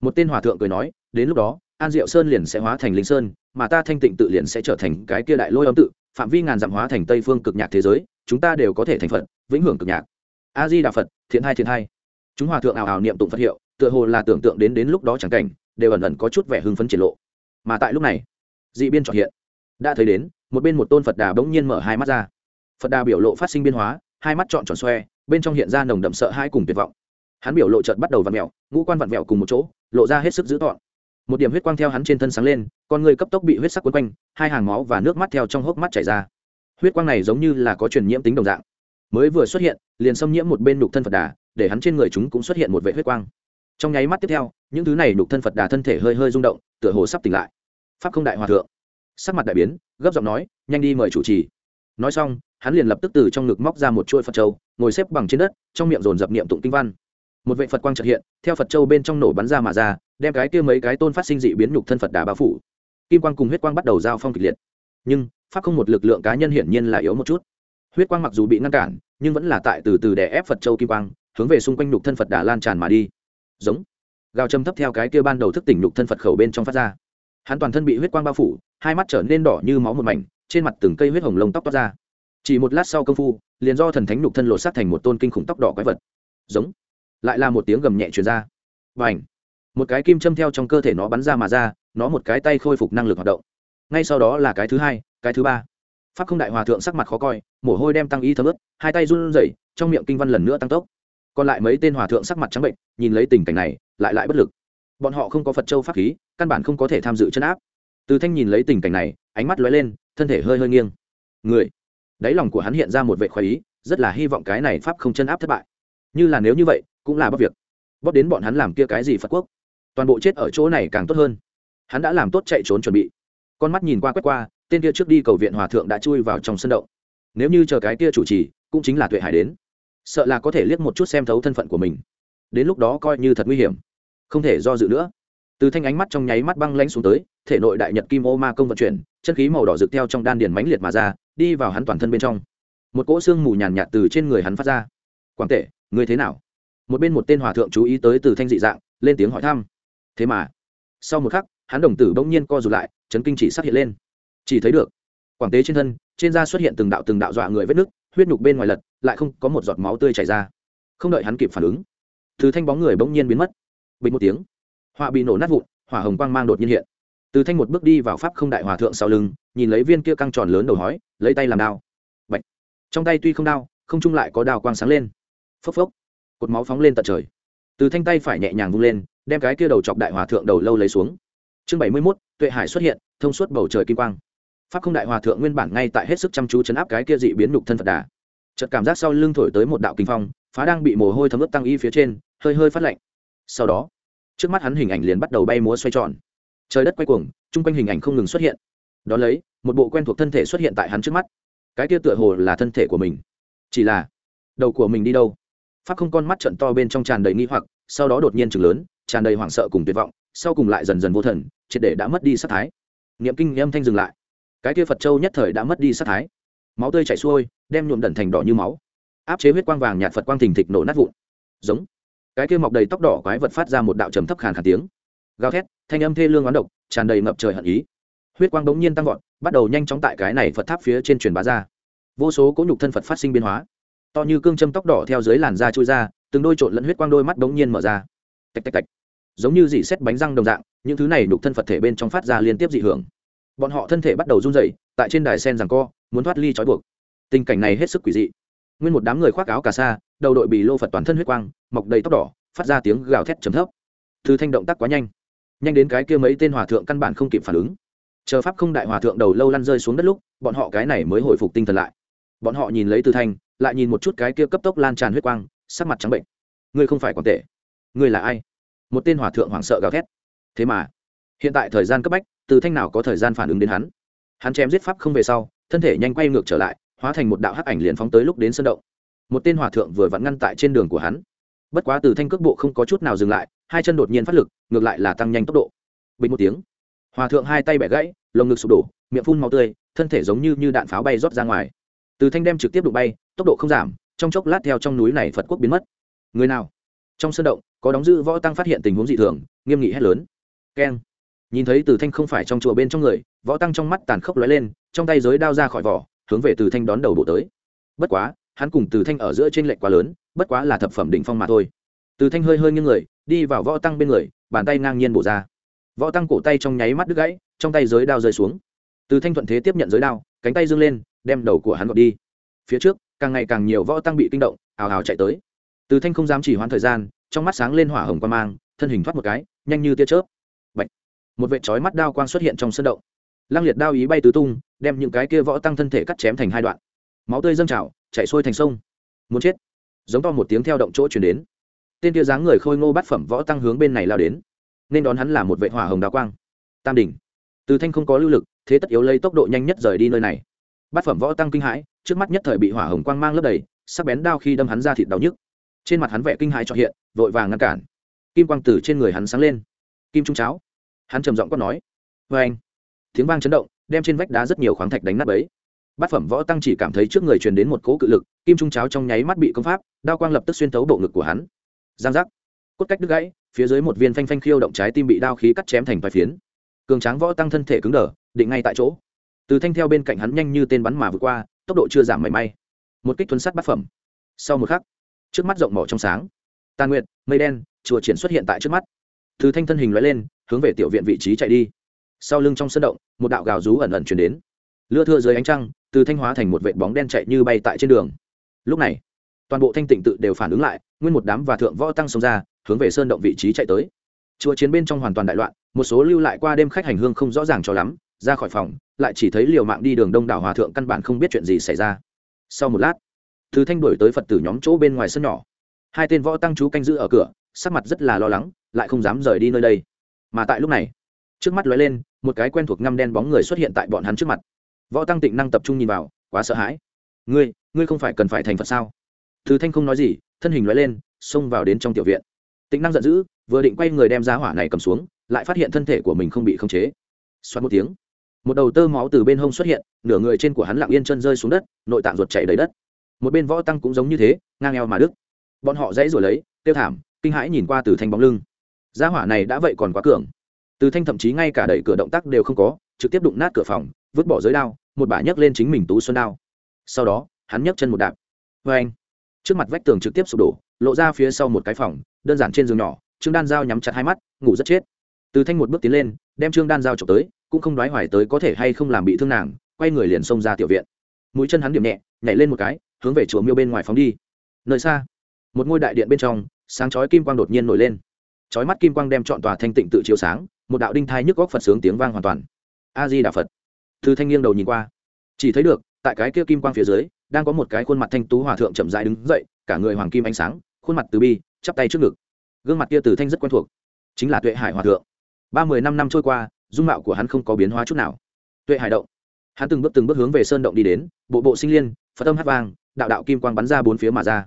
Một tên hòa thượng cười nói, đến lúc đó, an diệu sơn liền sẽ hóa thành linh sơn, mà ta thanh tịnh tự liền sẽ trở thành cái kia đại lôi âm tự, phạm vi ngàn dặm hóa thành tây phương cực nhạc thế giới, chúng ta đều có thể thành phật, vĩnh hưởng cực nhạc a di đà phật, thiện hai thiện hai. Chúng hòa thượng ảo ảo niệm tụng phật hiệu, tựa hồ là tưởng tượng đến đến lúc đó chẳng cảnh, đều ẩn ẩn có chút vẻ hưng phấn triển lộ. Mà tại lúc này, dị biên trọn hiện. Đã thấy đến, một bên một tôn phật đà bỗng nhiên mở hai mắt ra. Phật đà biểu lộ phát sinh biên hóa, hai mắt trọn tròn xoe, bên trong hiện ra nồng đậm sợ hai cùng tuyệt vọng. Hắn biểu lộ trợt bắt đầu vặn mẹo ngũ quan vặn mẹo cùng một chỗ, lộ ra hết sức dữ tọn một điểm huyết quang theo hắn trên thân sáng lên, con người cấp tốc bị huyết sắc quấn quanh, hai hàng máu và nước mắt theo trong hốc mắt chảy ra. Huyết quang này giống như là có truyền nhiễm tính đồng dạng mới vừa xuất hiện, liền xâm nhiễm một bên đục thân phật đà, để hắn trên người chúng cũng xuất hiện một vệ huyết quang. Trong nháy mắt tiếp theo, những thứ này đục thân phật đà thân thể hơi hơi rung động, tựa hồ sắp tỉnh lại. Pháp không đại hòa thượng. Sắc mặt đại biến, gấp giọng nói, nhanh đi mời chủ trì. Nói xong, hắn liền lập tức từ trong ngực móc ra một chuỗi phật châu ngồi xếp bằng trên đất, trong miệng dồn dập niệm tụng kinh văn. Một vệ phật quang trật hiện, theo phật châu bên trong nổ bắn ra mà ra, đem cái kia mấy cái tôn phát sinh dị biến nhục thân phật đà bao phủ. Kim quang cùng huyết quang bắt đầu giao phong kịch liệt. Nhưng, pháp không một lực lượng cá nhân hiển nhiên là yếu một chút huyết quang mặc dù bị ngăn cản, nhưng vẫn là tại từ từ đè ép phật châu kim quang, hướng về xung quanh nhục thân phật đà lan tràn mà đi. Giống. Gào châm thấp theo cái kia ban đầu thức tỉnh nhục thân phật khẩu bên trong phát ra. Hắn toàn thân bị huyết quang bao phủ, hai mắt trở nên đỏ như máu một mảnh, trên mặt từng cây huyết hồng lông tóc toát ra. Chỉ một lát sau công phu, liền do thần thánh nhục thân lột sát thành một tôn kinh khủng tóc đỏ quái vật. Giống. Lại là một tiếng gầm nhẹ truyền ra. Và ảnh một cái kim châm theo trong cơ thể nó bắn ra mà ra, nó một cái tay khôi phục năng lực hoạt động. Ngay sau đó là cái thứ hai, cái thứ ba pháp không đại hòa thượng sắc mặt khó coi, mồ hôi đem tăng y thấm ướt, hai tay run rẩy, trong miệng kinh văn lần nữa tăng tốc. Còn lại mấy tên hòa thượng sắc mặt trắng bệnh, nhìn lấy tình cảnh này, lại lại bất lực. Bọn họ không có phật châu pháp khí, căn bản không có thể tham dự chân áp. Từ thanh nhìn lấy tình cảnh này, ánh mắt lóe lên, thân thể hơi hơi nghiêng. Người, đáy lòng của hắn hiện ra một vệ khoái ý, rất là hy vọng cái này pháp không chân áp thất bại. Như là nếu như vậy, cũng là bất việc. Bóp đến bọn hắn làm kia cái gì phật quốc? Toàn bộ chết ở chỗ này càng tốt hơn. Hắn đã làm tốt chạy trốn chuẩn bị con mắt nhìn qua quét qua, tên kia trước đi cầu viện hòa thượng đã chui vào trong sân động. Nếu như chờ cái kia chủ trì, cũng chính là tuệ hải đến. Sợ là có thể liếc một chút xem thấu thân phận của mình. Đến lúc đó coi như thật nguy hiểm. Không thể do dự nữa. Từ thanh ánh mắt trong nháy mắt băng lanh xuống tới, thể nội đại nhật kim ô ma công vận chuyển, chân khí màu đỏ rực theo trong đan điền mãnh liệt mà ra, đi vào hắn toàn thân bên trong. Một cỗ xương mù nhàn nhạt từ trên người hắn phát ra. Quảng tệ ngươi thế nào? Một bên một tên hòa thượng chú ý tới từ thanh dị dạng, lên tiếng hỏi thăm. Thế mà. Sau một khắc hắn đồng tử bỗng nhiên co rụt lại, chấn kinh chỉ xác hiện lên. Chỉ thấy được, quảng tế trên thân, trên da xuất hiện từng đạo từng đạo dọa người vết nứt, huyết nhục bên ngoài lật, lại không có một giọt máu tươi chảy ra. Không đợi hắn kịp phản ứng từ thanh bóng người bỗng nhiên biến mất. Bình một tiếng, họa bị nổ nát vụn, hỏa hồng quang mang đột nhiên hiện. Từ thanh một bước đi vào pháp không đại hòa thượng sau lưng, nhìn lấy viên kia căng tròn lớn đầu hói, lấy tay làm đao. Bạch. trong tay tuy không đao, không trung lại có đao quang sáng lên. Phốc phốc! Cột máu phóng lên tận trời. Từ thanh tay phải nhẹ nhàng vung lên, đem cái kia đầu chọc đại hòa thượng đầu lâu lấy xuống chương bảy mươi mốt, tuệ hải xuất hiện, thông suốt bầu trời kim quang. Pháp không đại hòa thượng nguyên bản ngay tại hết sức chăm chú chấn áp cái kia dị biến nhục thân phật đà. Chợt cảm giác sau lưng thổi tới một đạo kinh phong, phá đang bị mồ hôi thấm ướt tăng y phía trên, hơi hơi phát lạnh. Sau đó, trước mắt hắn hình ảnh liền bắt đầu bay múa xoay tròn. Trời đất quay cuồng, chung quanh hình ảnh không ngừng xuất hiện. Đón lấy, một bộ quen thuộc thân thể xuất hiện tại hắn trước mắt. Cái kia tựa hồ là thân thể của mình. Chỉ là, đầu của mình đi đâu? Pháp không con mắt trận to bên trong tràn đầy nghi hoặc, sau đó đột nhiên chừng lớn, tràn đầy hoảng sợ cùng tuyệt vọng sau cùng lại dần dần vô thần, triệt để đã mất đi sát thái. Niệm kinh âm thanh dừng lại. Cái kia phật châu nhất thời đã mất đi sát thái. Máu tươi chảy xuôi, đem nhuộm đẩn thành đỏ như máu. Áp chế huyết quang vàng nhạt phật quang thình thịch nổ nát vụn. Giống. Cái kia mọc đầy tóc đỏ quái vật phát ra một đạo trầm thấp khàn khàn tiếng. Gào thét, thanh âm thê lương oán độc, tràn đầy ngập trời hận ý. Huyết quang bỗng nhiên tăng vọt, bắt đầu nhanh chóng tại cái này phật tháp phía trên truyền bá ra. Vô số cỗ nhục thân phật phát sinh biến hóa. To như cương châm tóc đỏ theo dưới làn da trôi ra, từng đôi trộn lẫn huyết quang đôi mắt bỗng nhiên mở ra. Tạch tạch tạch giống như dỉ xét bánh răng đồng dạng, những thứ này đục thân phật thể bên trong phát ra liên tiếp dị hưởng. Bọn họ thân thể bắt đầu run rẩy, tại trên đài sen rằng co, muốn thoát ly trói buộc. Tình cảnh này hết sức quỷ dị. Nguyên một đám người khoác áo cà sa, đầu đội bị lô phật toàn thân huyết quang, mọc đầy tóc đỏ, phát ra tiếng gào thét chấm thấp. Thư thanh động tác quá nhanh. Nhanh đến cái kia mấy tên hòa thượng căn bản không kịp phản ứng. Chờ pháp không đại hòa thượng đầu lâu lăn rơi xuống đất lúc, bọn họ cái này mới hồi phục tinh thần lại. Bọn họ nhìn lấy từ thanh, lại nhìn một chút cái kia cấp tốc lan tràn huyết quang, sắc mặt trắng bệnh. Ngươi không phải còn tệ ngươi là ai? Một tên hòa thượng hoảng sợ gào thét. Thế mà hiện tại thời gian cấp bách từ thanh nào có thời gian phản ứng đến hắn? Hắn chém giết pháp không về sau thân thể nhanh quay ngược trở lại hóa thành một đạo hắc ảnh liền phóng tới lúc đến sân động. Một tên hòa thượng vừa vặn ngăn tại trên đường của hắn. Bất quá từ thanh cước bộ không có chút nào dừng lại hai chân đột nhiên phát lực ngược lại là tăng nhanh tốc độ. Bình một tiếng hòa thượng hai tay bẻ gãy lồng ngực sụp đổ miệng phun màu tươi thân thể giống như, như đạn pháo bay rót ra ngoài. Từ thanh đem trực tiếp đụng bay tốc độ không giảm trong chốc lát theo trong núi này phật quốc biến mất. Người nào? Trong sân động có đóng giữ võ tăng phát hiện tình huống dị thường, nghiêm nghị hét lớn. Keng. Nhìn thấy từ thanh không phải trong chùa bên trong người, võ tăng trong mắt tàn khốc lóe lên, trong tay giới đao ra khỏi vỏ, hướng về từ thanh đón đầu bộ tới. Bất quá, hắn cùng từ thanh ở giữa trên lệnh quá lớn, bất quá là thập phẩm đỉnh phong mà thôi. Từ thanh hơi hơi nghiêng người, đi vào võ tăng bên người, bàn tay ngang nhiên bổ ra. Võ tăng cổ tay trong nháy mắt đứt gãy, trong tay giới đao rơi xuống. Từ thanh thuận thế tiếp nhận giới đao, cánh tay dương lên, đem đầu của hắn gọt đi. Phía trước, càng ngày càng nhiều võ tăng bị kinh động, ào ào chạy tới. Từ thanh không dám chỉ hoãn thời gian trong mắt sáng lên hỏa hồng quan mang, thân hình thoát một cái, nhanh như tia chớp. Bạch. một vệ chói mắt đao quang xuất hiện trong sân động. Lăng liệt đao ý bay tứ tung, đem những cái kia võ tăng thân thể cắt chém thành hai đoạn. Máu tươi dâng trào, chạy xuôi thành sông. Muốn chết. Giống to một tiếng theo động chỗ chuyển đến. Tên kia dáng người khôi ngô bát phẩm võ tăng hướng bên này lao đến. Nên đón hắn là một vệ hỏa hồng đao quang. Tam đỉnh. Từ thanh không có lưu lực, thế tất yếu lấy tốc độ nhanh nhất rời đi nơi này. Bát phẩm võ tăng kinh hãi, trước mắt nhất thời bị hỏa hồng quang mang lấp đầy, sắc bén đao khi đâm hắn ra thịt đau nhức trên mặt hắn vẻ kinh hãi cho hiện, vội vàng ngăn cản. Kim quang tử trên người hắn sáng lên. Kim trung cháo. Hắn trầm giọng quát nói vê anh. Tiếng vang chấn động, đem trên vách đá rất nhiều khoáng thạch đánh nát bấy. Bát phẩm võ tăng chỉ cảm thấy trước người truyền đến một cỗ cự lực, kim trung cháo trong nháy mắt bị công pháp, đao quang lập tức xuyên thấu bộ ngực của hắn. Giang giác. Cốt cách đứt gãy, phía dưới một viên phanh phanh khiêu động trái tim bị đao khí cắt chém thành vài phiến. Cường tráng võ tăng thân thể cứng đờ, định ngay tại chỗ. Từ thanh theo bên cạnh hắn nhanh như tên bắn mà vượt qua, tốc độ chưa giảm mảy may. Một kích thuấn sắt bát phẩm. Sau một khắc trước mắt rộng mỏ trong sáng. Tàn nguyện mây đen, chùa triển xuất hiện tại trước mắt. Từ thanh thân hình loại lên, hướng về tiểu viện vị trí chạy đi. Sau lưng trong sân động, một đạo gào rú ẩn ẩn chuyển đến. Lưa thưa dưới ánh trăng, từ thanh hóa thành một vệ bóng đen chạy như bay tại trên đường. Lúc này, toàn bộ thanh tịnh tự đều phản ứng lại, nguyên một đám và thượng võ tăng xông ra, hướng về sơn động vị trí chạy tới. Chùa chiến bên trong hoàn toàn đại loạn, một số lưu lại qua đêm khách hành hương không rõ ràng cho lắm, ra khỏi phòng, lại chỉ thấy liều mạng đi đường đông đảo hòa thượng căn bản không biết chuyện gì xảy ra. Sau một lát thứ thanh đuổi tới phật tử nhóm chỗ bên ngoài sân nhỏ. Hai tên võ tăng chú canh giữ ở cửa, sắc mặt rất là lo lắng, lại không dám rời đi nơi đây. Mà tại lúc này, trước mắt lóe lên, một cái quen thuộc ngăm đen bóng người xuất hiện tại bọn hắn trước mặt. Võ tăng tịnh năng tập trung nhìn vào, quá sợ hãi. Ngươi ngươi không phải cần phải thành phật sao? Thứ thanh không nói gì, thân hình lóe lên, xông vào đến trong tiểu viện. Tịnh năng giận dữ, vừa định quay người đem giá hỏa này cầm xuống, lại phát hiện thân thể của mình không bị khống chế. Xoát một tiếng, một đầu tơ máu từ bên hông xuất hiện, nửa người trên của hắn lặng yên chân rơi xuống đất, nội tạng ruột chảy đầy đất một bên võ tăng cũng giống như thế, ngang eo mà đức bọn họ dãy rồi lấy tiêu thảm, kinh hãi nhìn qua từ thanh bóng lưng. Gia hỏa này đã vậy còn quá cường. Từ thanh thậm chí ngay cả đẩy cửa động tác đều không có, trực tiếp đụng nát cửa phòng, vứt bỏ giới đao, một bả nhấc lên chính mình tú xuân đao. Sau đó, hắn nhấc chân một đạp. Vê anh, trước mặt vách tường trực tiếp sụp đổ, lộ ra phía sau một cái phòng, đơn giản trên giường nhỏ, trương đan dao nhắm chặt hai mắt, ngủ rất chết. Từ thanh một bước tiến lên, đem trương đan dao trộm tới, cũng không đoái hoài tới có thể hay không làm bị thương nàng, quay người liền xông ra tiểu viện mũi chân hắn điểm nhẹ, nhảy lên một cái, hướng về chùa miêu bên ngoài phóng đi. Nơi xa, một ngôi đại điện bên trong, sáng chói kim quang đột nhiên nổi lên. Chói mắt kim quang đem chọn tòa thanh tịnh tự chiếu sáng, một đạo đinh thai nhức góc phật sướng tiếng vang hoàn toàn. A di đà phật thư thanh nghiêng đầu nhìn qua, chỉ thấy được, tại cái kia kim quang phía dưới, đang có một cái khuôn mặt thanh tú hòa thượng chậm rãi đứng dậy, cả người hoàng kim ánh sáng, khuôn mặt từ bi, chắp tay trước ngực. Gương mặt kia từ thanh rất quen thuộc, chính là tuệ hải hòa thượng. Ba mươi năm năm trôi qua, dung mạo của hắn không có biến hóa chút nào. Tuệ hải động hắn từng bước từng bước hướng về sơn động đi đến, bộ bộ sinh liên, phật âm hát vang, đạo đạo kim quang bắn ra bốn phía mà ra.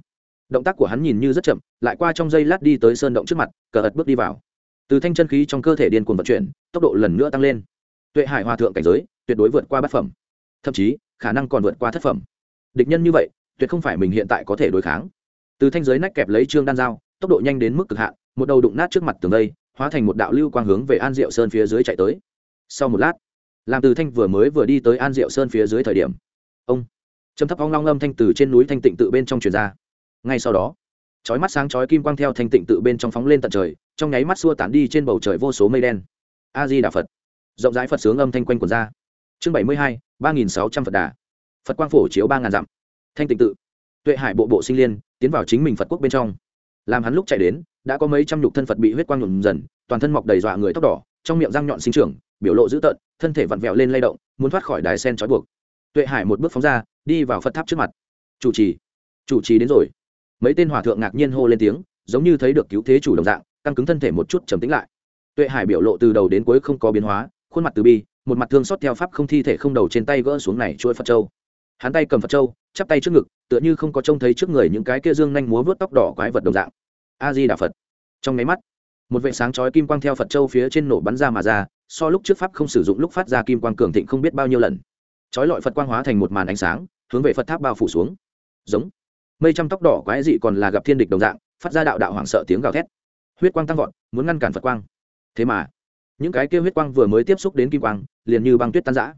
Động tác của hắn nhìn như rất chậm, lại qua trong giây lát đi tới sơn động trước mặt, cờ ật bước đi vào. Từ thanh chân khí trong cơ thể điên cuồng vận chuyển, tốc độ lần nữa tăng lên. Tuệ hải hòa thượng cảnh giới, tuyệt đối vượt qua bát phẩm. Thậm chí, khả năng còn vượt qua thất phẩm. Địch nhân như vậy, tuyệt không phải mình hiện tại có thể đối kháng. Từ thanh giới nách kẹp lấy trương đan dao, tốc độ nhanh đến mức cực hạn, một đầu đụng nát trước mặt tường đây, hóa thành một đạo lưu quang hướng về an diệu sơn phía dưới chạy tới. Sau một lát làm từ thanh vừa mới vừa đi tới an diệu sơn phía dưới thời điểm, ông châm thấp hoang long âm thanh từ trên núi thanh tịnh tự bên trong truyền ra. Ngay sau đó, chói mắt sáng chói kim quang theo thanh tịnh tự bên trong phóng lên tận trời, trong nháy mắt xua tán đi trên bầu trời vô số mây đen. A di đà phật. Rộng rãi phật sướng âm thanh quanh quần ra. Chương bảy mươi hai, ba nghìn sáu trăm phật đà. Phật quang phổ chiếu ba ngàn dặm. Thanh tịnh tự. Tuệ hải bộ bộ sinh liên tiến vào chính mình phật quốc bên trong. Làm hắn lúc chạy đến, đã có mấy trăm nhục thân phật bị huyết quang nhuộm dần, toàn thân mọc đầy dọa người tóc đỏ, trong miệng răng nhọn sinh trưởng biểu lộ dữ tợn, thân thể vặn vẹo lên lay động, muốn thoát khỏi đài sen trói buộc. Tuệ hải một bước phóng ra, đi vào phật tháp trước mặt. Chủ trì chủ trì đến rồi. Mấy tên hòa thượng ngạc nhiên hô lên tiếng, giống như thấy được cứu thế chủ đồng dạng, căng cứng thân thể một chút trầm tĩnh lại. Tuệ hải biểu lộ từ đầu đến cuối không có biến hóa, khuôn mặt từ bi, một mặt thương xót theo pháp không thi thể không đầu trên tay gỡ xuống này chuỗi phật châu. Hắn tay cầm phật châu, chắp tay trước ngực, tựa như không có trông thấy trước người những cái kia dương nhanh múa vớt tóc đỏ quái vật đồng dạng. A di đà phật. Trong máy mắt một vệ sáng chói kim quang theo phật châu phía trên nổ bắn ra mà ra, so lúc trước pháp không sử dụng lúc phát ra kim quang cường thịnh không biết bao nhiêu lần. Chói lọi phật quang hóa thành một màn ánh sáng, hướng về phật tháp bao phủ xuống. Giống. Mây trăm tóc đỏ quái dị còn là gặp thiên địch đồng dạng, phát ra đạo đạo hoảng sợ tiếng gào thét. Huyết quang tăng vọt, muốn ngăn cản phật quang. Thế mà, những cái kia huyết quang vừa mới tiếp xúc đến kim quang, liền như băng tuyết tan giã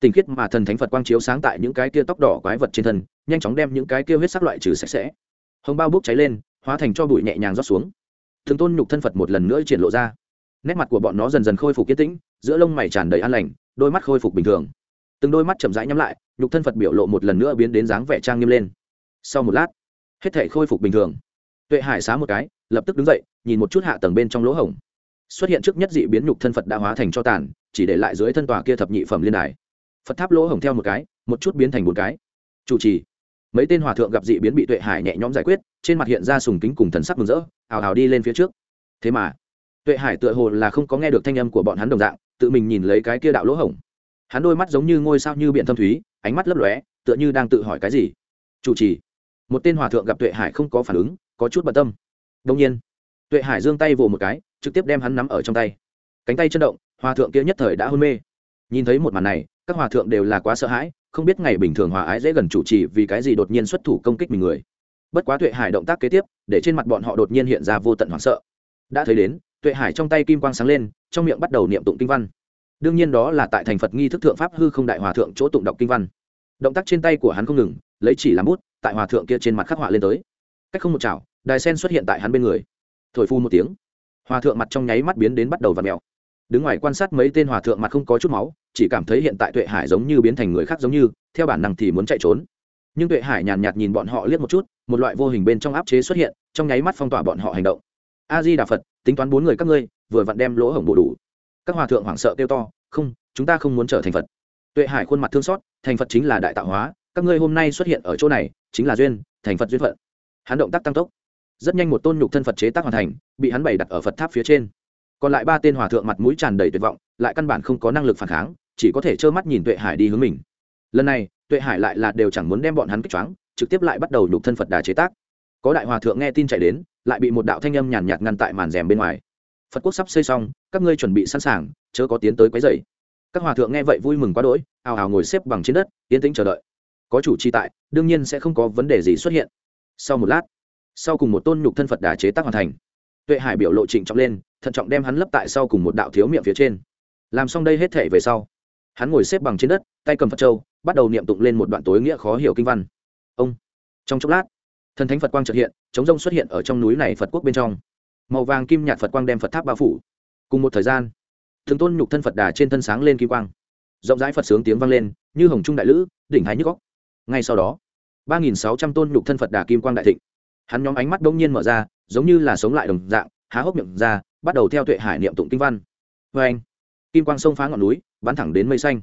tình khiết mà thần thánh phật quang chiếu sáng tại những cái kia tóc đỏ quái vật trên thân, nhanh chóng đem những cái kia huyết sắc loại trừ sạch sẽ. Hồng bao bốc cháy lên, hóa thành cho bụi nhẹ nhàng rót xuống thường tôn nhục thân phật một lần nữa triển lộ ra. Nét mặt của bọn nó dần dần khôi phục kiên tĩnh, giữa lông mày tràn đầy an lành, đôi mắt khôi phục bình thường. Từng đôi mắt chậm rãi nhắm lại, nhục thân phật biểu lộ một lần nữa biến đến dáng vẻ trang nghiêm lên. Sau một lát, hết thể khôi phục bình thường. Tuệ hải xá một cái, lập tức đứng dậy, nhìn một chút hạ tầng bên trong lỗ hổng. Xuất hiện trước nhất dị biến nhục thân phật đã hóa thành cho tàn, chỉ để lại dưới thân tòa kia thập nhị phẩm liên đài. Phật tháp lỗ hổng theo một cái, một chút biến thành một cái. Chủ trì mấy tên hòa thượng gặp dị biến bị tuệ hải nhẹ nhõm giải quyết, trên mặt hiện ra sùng kính cùng thần sắc mừng rỡ, ào ào đi lên phía trước. Thế mà, tuệ hải tựa hồ là không có nghe được thanh âm của bọn hắn đồng dạng, tự mình nhìn lấy cái kia đạo lỗ hổng. Hắn đôi mắt giống như ngôi sao như biển thâm thúy, ánh mắt lấp lóe, tựa như đang tự hỏi cái gì. Chủ trì, một tên hòa thượng gặp tuệ hải không có phản ứng, có chút bận tâm. Đông nhiên, tuệ hải giương tay vồ một cái, trực tiếp đem hắn nắm ở trong tay. Cánh tay chân động, hòa thượng kia nhất thời đã hôn mê. Nhìn thấy một màn này, các hòa thượng đều là quá sợ hãi không biết ngày bình thường hòa ái dễ gần chủ trì vì cái gì đột nhiên xuất thủ công kích mình người. Bất quá tuệ hải động tác kế tiếp, để trên mặt bọn họ đột nhiên hiện ra vô tận hoảng sợ. Đã thấy đến, tuệ hải trong tay kim quang sáng lên, trong miệng bắt đầu niệm tụng kinh văn. Đương nhiên đó là tại thành phật nghi thức thượng pháp hư không đại hòa thượng chỗ tụng đọc kinh văn. Động tác trên tay của hắn không ngừng, lấy chỉ làm bút, tại hòa thượng kia trên mặt khắc họa lên tới. Cách không một chảo, đài sen xuất hiện tại hắn bên người. Thổi phu một tiếng. Hòa thượng mặt trong nháy mắt biến đến bắt đầu và mèo đứng ngoài quan sát mấy tên hòa thượng mặt không có chút máu, chỉ cảm thấy hiện tại tuệ hải giống như biến thành người khác giống như, theo bản năng thì muốn chạy trốn. Nhưng tuệ hải nhàn nhạt nhìn bọn họ liếc một chút, một loại vô hình bên trong áp chế xuất hiện, trong nháy mắt phong tỏa bọn họ hành động. A di đà phật, tính toán bốn người các ngươi, vừa vặn đem lỗ hổng bổ đủ. Các hòa thượng hoảng sợ kêu to, không, chúng ta không muốn trở thành phật. Tuệ hải khuôn mặt thương xót, thành phật chính là đại tạo hóa, các ngươi hôm nay xuất hiện ở chỗ này, chính là duyên, thành phật duyên phận. Hắn động tác tăng tốc. Rất nhanh một tôn nhục thân phật chế tác hoàn thành, bị hắn bày đặt ở phật tháp phía trên còn lại ba tên hòa thượng mặt mũi tràn đầy tuyệt vọng, lại căn bản không có năng lực phản kháng, chỉ có thể trơ mắt nhìn tuệ hải đi hướng mình. Lần này, tuệ hải lại là đều chẳng muốn đem bọn hắn kích choáng, trực tiếp lại bắt đầu nhục thân phật đà chế tác. Có đại hòa thượng nghe tin chạy đến, lại bị một đạo thanh âm nhàn nhạt ngăn tại màn rèm bên ngoài. Phật quốc sắp xây xong, các ngươi chuẩn bị sẵn sàng, chớ có tiến tới quấy dày các hòa thượng nghe vậy vui mừng quá đỗi, ào ào ngồi xếp bằng trên đất, yên tĩnh chờ đợi. Có chủ trì tại, đương nhiên sẽ không có vấn đề gì xuất hiện. Sau một lát, sau cùng một tôn nhục thân phật đà chế tác hoàn thành. Tuệ hải biểu lộ trịnh trọng lên thận trọng đem hắn lấp tại sau cùng một đạo thiếu miệng phía trên. Làm xong đây hết thể về sau, hắn ngồi xếp bằng trên đất, tay cầm phật trâu bắt đầu niệm tụng lên một đoạn tối nghĩa khó hiểu kinh văn. Ông. Trong chốc lát, thần thánh phật quang trật hiện, chống rông xuất hiện ở trong núi này phật quốc bên trong. Màu vàng kim nhạt phật quang đem phật tháp bao phủ. Cùng một thời gian thường tôn nhục thân phật đà trên thân sáng lên kim quang. Rộng rãi phật sướng tiếng vang lên, như hồng trung đại lữ, đỉnh hai nhức góc ngay sau đó, ba nghìn sáu trăm tôn nhục thân phật đà kim quang đại thịnh. Hắn nhóm ánh mắt đông nhiên mở ra, giống như là sống lại đồng dạng há hốc miệng ra, bắt đầu theo tuệ hải niệm tụng kinh văn. Vê anh, kim quang sông phá ngọn núi, bắn thẳng đến mây xanh.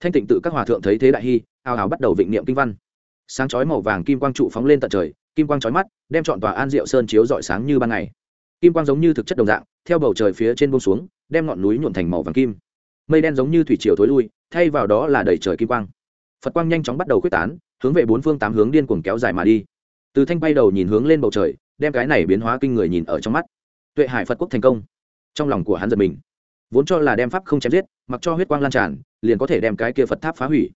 Thanh tịnh tự các hòa thượng thấy thế đại hy ao ào bắt đầu vịnh niệm kinh văn. Sáng chói màu vàng kim quang trụ phóng lên tận trời, kim quang chói mắt, đem chọn tòa an diệu sơn chiếu rọi sáng như ban ngày. Kim quang giống như thực chất đồng dạng, theo bầu trời phía trên bông xuống, đem ngọn núi nhuộn thành màu vàng kim. Mây đen giống như thủy triều thối lui, thay vào đó là đầy trời kim quang. Phật quang nhanh chóng bắt đầu quyết tán, hướng về bốn phương tám hướng điên cuồng kéo dài mà đi. Từ thanh bay đầu nhìn hướng lên bầu trời, đem cái này biến hóa kinh người nhìn ở trong mắt tuệ hải phật quốc thành công trong lòng của hắn giật mình vốn cho là đem pháp không chém giết mặc cho huyết quang lan tràn liền có thể đem cái kia phật tháp phá hủy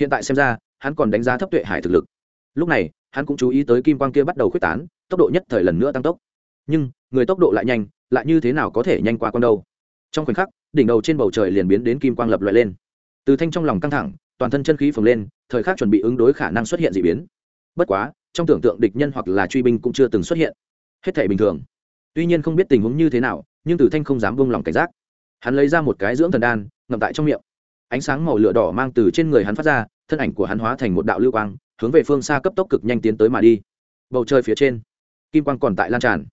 hiện tại xem ra hắn còn đánh giá thấp tuệ hải thực lực lúc này hắn cũng chú ý tới kim quang kia bắt đầu khuếch tán tốc độ nhất thời lần nữa tăng tốc nhưng người tốc độ lại nhanh lại như thế nào có thể nhanh qua con đâu trong khoảnh khắc đỉnh đầu trên bầu trời liền biến đến kim quang lập loại lên từ thanh trong lòng căng thẳng toàn thân chân khí phồng lên thời khắc chuẩn bị ứng đối khả năng xuất hiện d ị biến bất quá trong tưởng tượng địch nhân hoặc là truy binh cũng chưa từng xuất hiện hết thể bình thường tuy nhiên không biết tình huống như thế nào, nhưng tử thanh không dám buông lỏng cảnh giác. Hắn lấy ra một cái dưỡng thần đan, ngậm tại trong miệng. Ánh sáng màu lửa đỏ mang từ trên người hắn phát ra, thân ảnh của hắn hóa thành một đạo lưu quang, hướng về phương xa cấp tốc cực nhanh tiến tới mà đi. Bầu trời phía trên, kim quang còn tại lan tràn.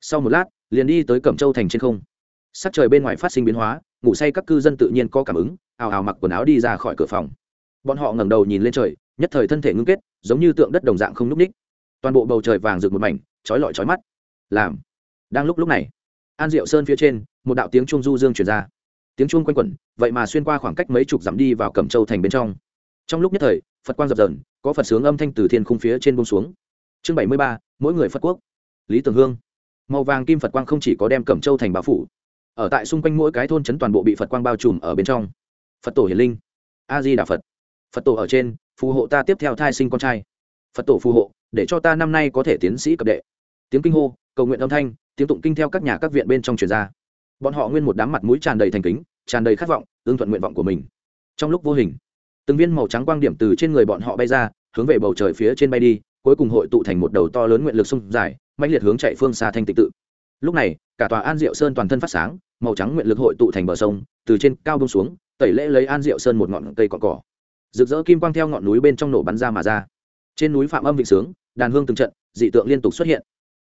Sau một lát, liền đi tới cẩm châu thành trên không. Sắc trời bên ngoài phát sinh biến hóa, ngủ say các cư dân tự nhiên có cảm ứng, ào ào mặc quần áo đi ra khỏi cửa phòng. Bọn họ ngẩng đầu nhìn lên trời, nhất thời thân thể ngưng kết, giống như tượng đất đồng dạng không n ú c ních toàn bộ bầu trời vàng rực một mảnh trói lọi trói mắt. Làm đang lúc lúc này, an diệu sơn phía trên, một đạo tiếng chuông du dương chuyển ra. Tiếng chuông quanh quẩn, vậy mà xuyên qua khoảng cách mấy chục dặm đi vào cẩm châu thành bên trong. Trong lúc nhất thời, phật quang dập dần có phật sướng âm thanh từ thiên khung phía trên bông xuống. Chương bảy mươi ba, mỗi người phật quốc. Lý tường hương. Màu vàng kim phật quang không chỉ có đem cẩm châu thành bao phủ, ở tại xung quanh mỗi cái thôn trấn toàn bộ bị phật quang bao trùm ở bên trong. Phật tổ hiền linh. A di đà phật. Phật tổ ở trên, phù hộ ta tiếp theo thai sinh con trai. Phật tổ phù hộ, để cho ta năm nay có thể tiến sĩ cập đệ. Tiếng kinh hô, cầu nguyện âm thanh tiếng tụng kinh theo các nhà các viện bên trong truyền ra. Bọn họ nguyên một đám mặt mũi tràn đầy thành kính, tràn đầy khát vọng ương thuận nguyện vọng của mình. Trong lúc vô hình, từng viên màu trắng quang điểm từ trên người bọn họ bay ra, hướng về bầu trời phía trên bay đi, cuối cùng hội tụ thành một đầu to lớn nguyện lực sông dài mạnh liệt hướng chạy phương xa thanh tịch tự. Lúc này, cả tòa an diệu sơn toàn thân phát sáng, màu trắng nguyện lực hội tụ thành bờ sông, từ trên cao bông xuống, tẩy lễ lấy an diệu sơn một ngọn cây cọn cỏ. Rực rỡ kim quang theo ngọn núi bên trong nổ bắn ra mà ra. Trên núi phạm âm vịnh sướng, đàn hương từng trận, dị tượng liên tục xuất hiện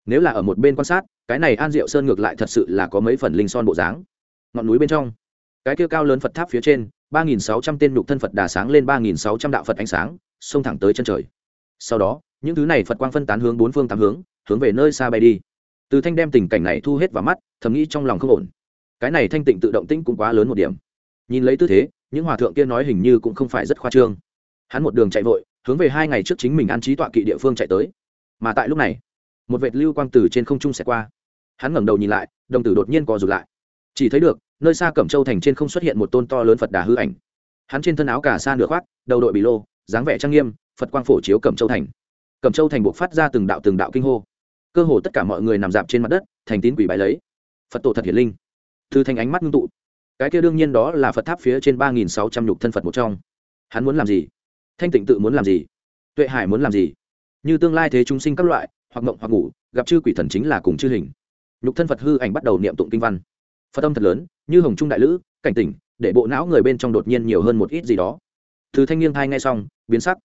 nếu là ở một bên quan sát, cái này an diệu sơn ngược lại thật sự là có mấy phần linh son bộ dáng. Ngọn núi bên trong, cái kia cao lớn phật tháp phía trên, ba nghìn sáu trăm tên nhục thân phật đà sáng lên ba nghìn sáu trăm đạo phật ánh sáng, xông thẳng tới chân trời. Sau đó, những thứ này phật quang phân tán hướng bốn phương tám hướng hướng về nơi xa bay đi. Từ thanh đem tình cảnh này thu hết vào mắt, thầm nghĩ trong lòng không ổn. Cái này thanh tịnh tự động tĩnh cũng quá lớn một điểm. Nhìn lấy tư thế, những hòa thượng kia nói hình như cũng không phải rất khoa trương. Hắn một đường chạy vội, hướng về hai ngày trước chính mình an trí tọa kỵ địa phương chạy tới. Mà tại lúc này một vệt lưu quang từ trên không trung sẽ qua. Hắn ngẩng đầu nhìn lại, đồng tử đột nhiên co rụt lại. Chỉ thấy được, nơi xa cẩm châu thành trên không xuất hiện một tôn to lớn phật đà hư ảnh. Hắn trên thân áo cà sa nửa khoác, đầu đội bị lô, dáng vẻ trang nghiêm, phật quang phổ chiếu cẩm châu thành. Cẩm châu thành buộc phát ra từng đạo từng đạo kinh hô. Cơ hồ tất cả mọi người nằm dạp trên mặt đất, thành tín quỷ bài lấy. Phật tổ thật hiển linh. Thư thành ánh mắt ngưng tụ. Cái kia đương nhiên đó là phật tháp phía trên ba nghìn sáu trăm nhục thân phật một trong. Hắn muốn làm gì? Thanh tịnh tự muốn làm gì? Tuệ hải muốn làm gì? Như tương lai thế chúng sinh các loại hoặc mộng hoặc ngủ, gặp chư quỷ thần chính là cùng chư hình. Nhục thân phật hư ảnh bắt đầu niệm tụng kinh văn. Phật âm thật lớn, như hồng trung đại lữ, cảnh tỉnh, để bộ não người bên trong đột nhiên nhiều hơn một ít gì đó. Từ thanh niên thai nghe xong, biến sắc.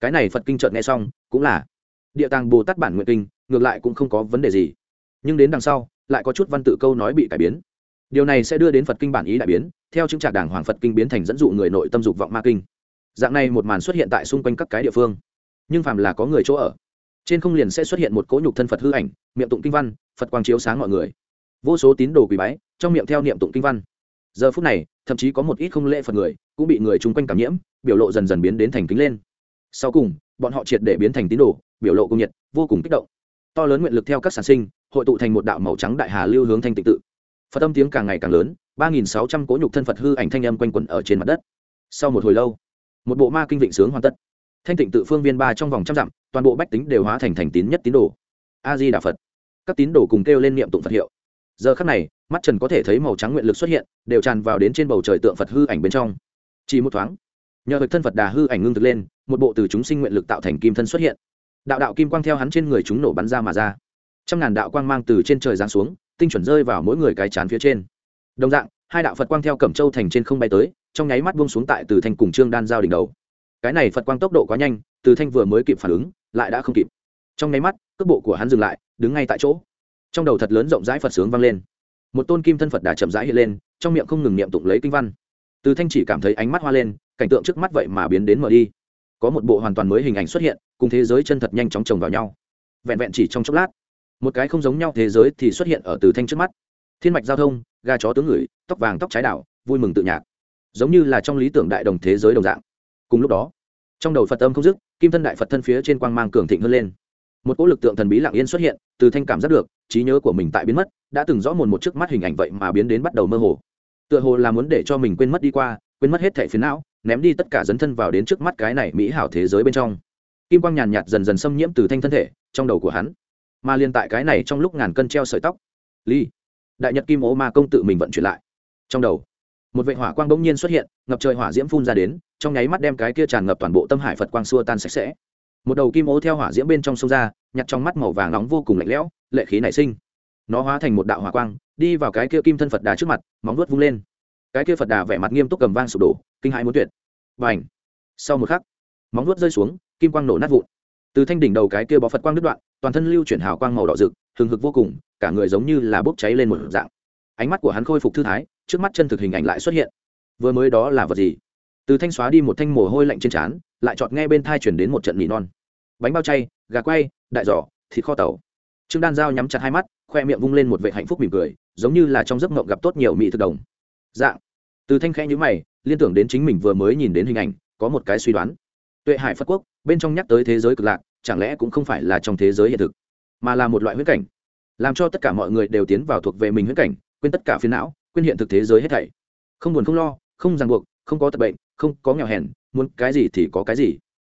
Cái này phật kinh trợn nghe xong, cũng là địa tàng bồ tát bản nguyện kinh, ngược lại cũng không có vấn đề gì. Nhưng đến đằng sau, lại có chút văn tự câu nói bị cải biến. Điều này sẽ đưa đến phật kinh bản ý đại biến, theo chứng trạc đảng hoàng phật kinh biến thành dẫn dụ người nội tâm dục vọng ma kinh. Dạng này một màn xuất hiện tại xung quanh các cái địa phương. Nhưng phàm là có người chỗ ở trên không liền sẽ xuất hiện một cỗ nhục thân phật hư ảnh, miệng tụng kinh văn, phật quang chiếu sáng mọi người. Vô số tín đồ quỳ bái, trong miệng theo niệm tụng kinh văn. Giờ phút này, thậm chí có một ít không lễ phật người, cũng bị người chung quanh cảm nhiễm, biểu lộ dần dần biến đến thành kính lên. Sau cùng, bọn họ triệt để biến thành tín đồ, biểu lộ công nhiệt, vô cùng kích động. To lớn nguyện lực theo các sản sinh, hội tụ thành một đạo màu trắng đại hà lưu hướng thanh tịnh tự. Phật âm tiếng càng ngày càng lớn, ba nghìn sáu trăm cỗ nhục thân phật hư ảnh thanh âm quanh quẩn ở trên mặt đất. Sau một hồi lâu, một bộ ma kinh vịnh sướng hoàn tất thanh tịnh tự phương viên ba trong vòng trăm dặm, toàn bộ bách tính đều hóa thành thành tín nhất tín đồ. A di đà phật các tín đồ cùng kêu lên niệm tụng phật hiệu. Giờ khắc này, mắt trần có thể thấy màu trắng nguyện lực xuất hiện, đều tràn vào đến trên bầu trời tượng phật hư ảnh bên trong. Chỉ một thoáng, nhờ việc thân phật đà hư ảnh ngưng thực lên, một bộ từ chúng sinh nguyện lực tạo thành kim thân xuất hiện. Đạo đạo kim quang theo hắn trên người chúng nổ bắn ra mà ra. Trăm ngàn đạo quang mang từ trên trời giáng xuống, tinh chuẩn rơi vào mỗi người cái chán phía trên. Đồng dạng, hai đạo phật quang theo cẩm châu thành trên không bay tới, trong nháy mắt buông xuống tại từ thành cùng trương đan giao đỉnh đầu cái này phật quang tốc độ quá nhanh từ thanh vừa mới kịp phản ứng lại đã không kịp trong nháy mắt cước bộ của hắn dừng lại đứng ngay tại chỗ trong đầu thật lớn rộng rãi phật sướng vang lên một tôn kim thân phật đà chậm rãi hiện lên trong miệng không ngừng niệm tụng lấy kinh văn từ thanh chỉ cảm thấy ánh mắt hoa lên cảnh tượng trước mắt vậy mà biến đến mở đi có một bộ hoàn toàn mới hình ảnh xuất hiện cùng thế giới chân thật nhanh chóng chồng vào nhau vẹn vẹn chỉ trong chốc lát một cái không giống nhau thế giới thì xuất hiện ở từ thanh trước mắt thiên mạch giao thông ga chó tướng ngửi tóc vàng tóc trái đảo vui mừng tự nhạc giống như là trong lý tưởng đại đồng thế giới đồng dạng cùng lúc đó, trong đầu phật âm không dứt, kim thân đại phật thân phía trên quang mang cường thịnh hơn lên. Một cỗ lực tượng thần bí lặng yên xuất hiện, từ thanh cảm giác được, trí nhớ của mình tại biến mất, đã từng rõ mồn một trước mắt hình ảnh vậy mà biến đến bắt đầu mơ hồ. Tựa hồ là muốn để cho mình quên mất đi qua, quên mất hết thẻ phiến não, ném đi tất cả dấn thân vào đến trước mắt cái này mỹ hảo thế giới bên trong. Kim quang nhàn nhạt dần dần xâm nhiễm từ thanh thân thể, trong đầu của hắn, mà liên tại cái này trong lúc ngàn cân treo sợi tóc ly đại nhật kim ô ma công tự mình vận chuyển lại. Trong đầu một vệ hỏa quang bỗng nhiên xuất hiện, ngập trời hỏa diễm phun ra đến, trong nháy mắt đem cái kia tràn ngập toàn bộ tâm hải phật quang xua tan sạch sẽ. Một đầu kim ố theo hỏa diễm bên trong sông ra, nhặt trong mắt màu vàng nóng vô cùng lạnh lẽo, lệ khí nảy sinh. Nó hóa thành một đạo hỏa quang, đi vào cái kia kim thân phật đà trước mặt, móng vuốt vung lên. Cái kia phật đà vẻ mặt nghiêm túc cầm vang sụp đổ, kinh hãi muốn tuyệt. Và ảnh sau một khắc, móng vuốt rơi xuống, kim quang nổ nát vụn. Từ thanh đỉnh đầu cái kia bó phật quang đứt đoạn, toàn thân lưu chuyển hào quang màu đỏ rực, hừng hực vô cùng, cả người giống như là bốc cháy lên một dạng. Ánh mắt của hắn khôi phục thư thái trước mắt chân thực hình ảnh lại xuất hiện. Vừa mới đó là vật gì? Từ thanh xóa đi một thanh mồ hôi lạnh trên trán, lại chọn nghe bên thai chuyển đến một trận mì non. Bánh bao chay, gà quay, đại giỏ, thịt kho tàu. Trương đan dao nhắm chặt hai mắt, khoe miệng vung lên một vệ hạnh phúc mỉm cười, giống như là trong giấc mộng gặp tốt nhiều mỹ thực đồng. Dạng từ thanh khẽ nhữ mày, liên tưởng đến chính mình vừa mới nhìn đến hình ảnh, có một cái suy đoán. Tuệ hải phật quốc, bên trong nhắc tới thế giới cực lạc, chẳng lẽ cũng không phải là trong thế giới hiện thực, mà là một loại huyết cảnh? Làm cho tất cả mọi người đều tiến vào thuộc về mình huyết cảnh, quên tất cả phiến não quên hiện thực thế giới hết thảy. Không buồn không lo, không ràng buộc, không có tật bệnh, không có nghèo hèn, muốn cái gì thì có cái gì.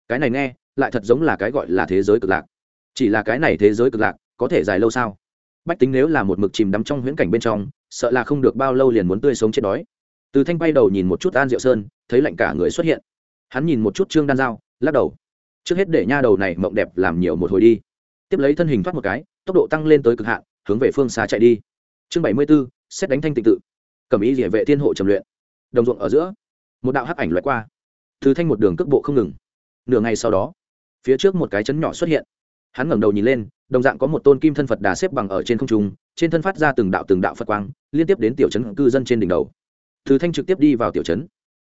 Cái này nghe, lại thật giống là cái gọi là thế giới cực lạc. Chỉ là cái này thế giới cực lạc, có thể dài lâu sao? Bách tính nếu là một mực chìm đắm trong huyễn cảnh bên trong, sợ là không được bao lâu liền muốn tươi sống chết đói. Từ thanh bay đầu nhìn một chút an diệu sơn, thấy lạnh cả người xuất hiện. Hắn nhìn một chút trương đan dao lắc đầu. Trước hết để nha đầu này mộng đẹp làm nhiều một hồi đi. Tiếp lấy thân hình thoát một cái, tốc độ tăng lên tới cực hạn, hướng về phương xa chạy đi. Chương bảy mươi b ố xét đánh thanh tịnh tự cầm ý địa vệ thiên hộ trầm luyện. Đồng ruộng ở giữa, một đạo hắc ảnh loại qua. Thứ thanh một đường cước bộ không ngừng. Nửa ngày sau đó, phía trước một cái chấn nhỏ xuất hiện. Hắn ngẩng đầu nhìn lên, đồng dạng có một tôn kim thân phật đà xếp bằng ở trên không trung, trên thân phát ra từng đạo từng đạo phật quang, liên tiếp đến tiểu trấn cư dân trên đỉnh đầu. Thứ thanh trực tiếp đi vào tiểu trấn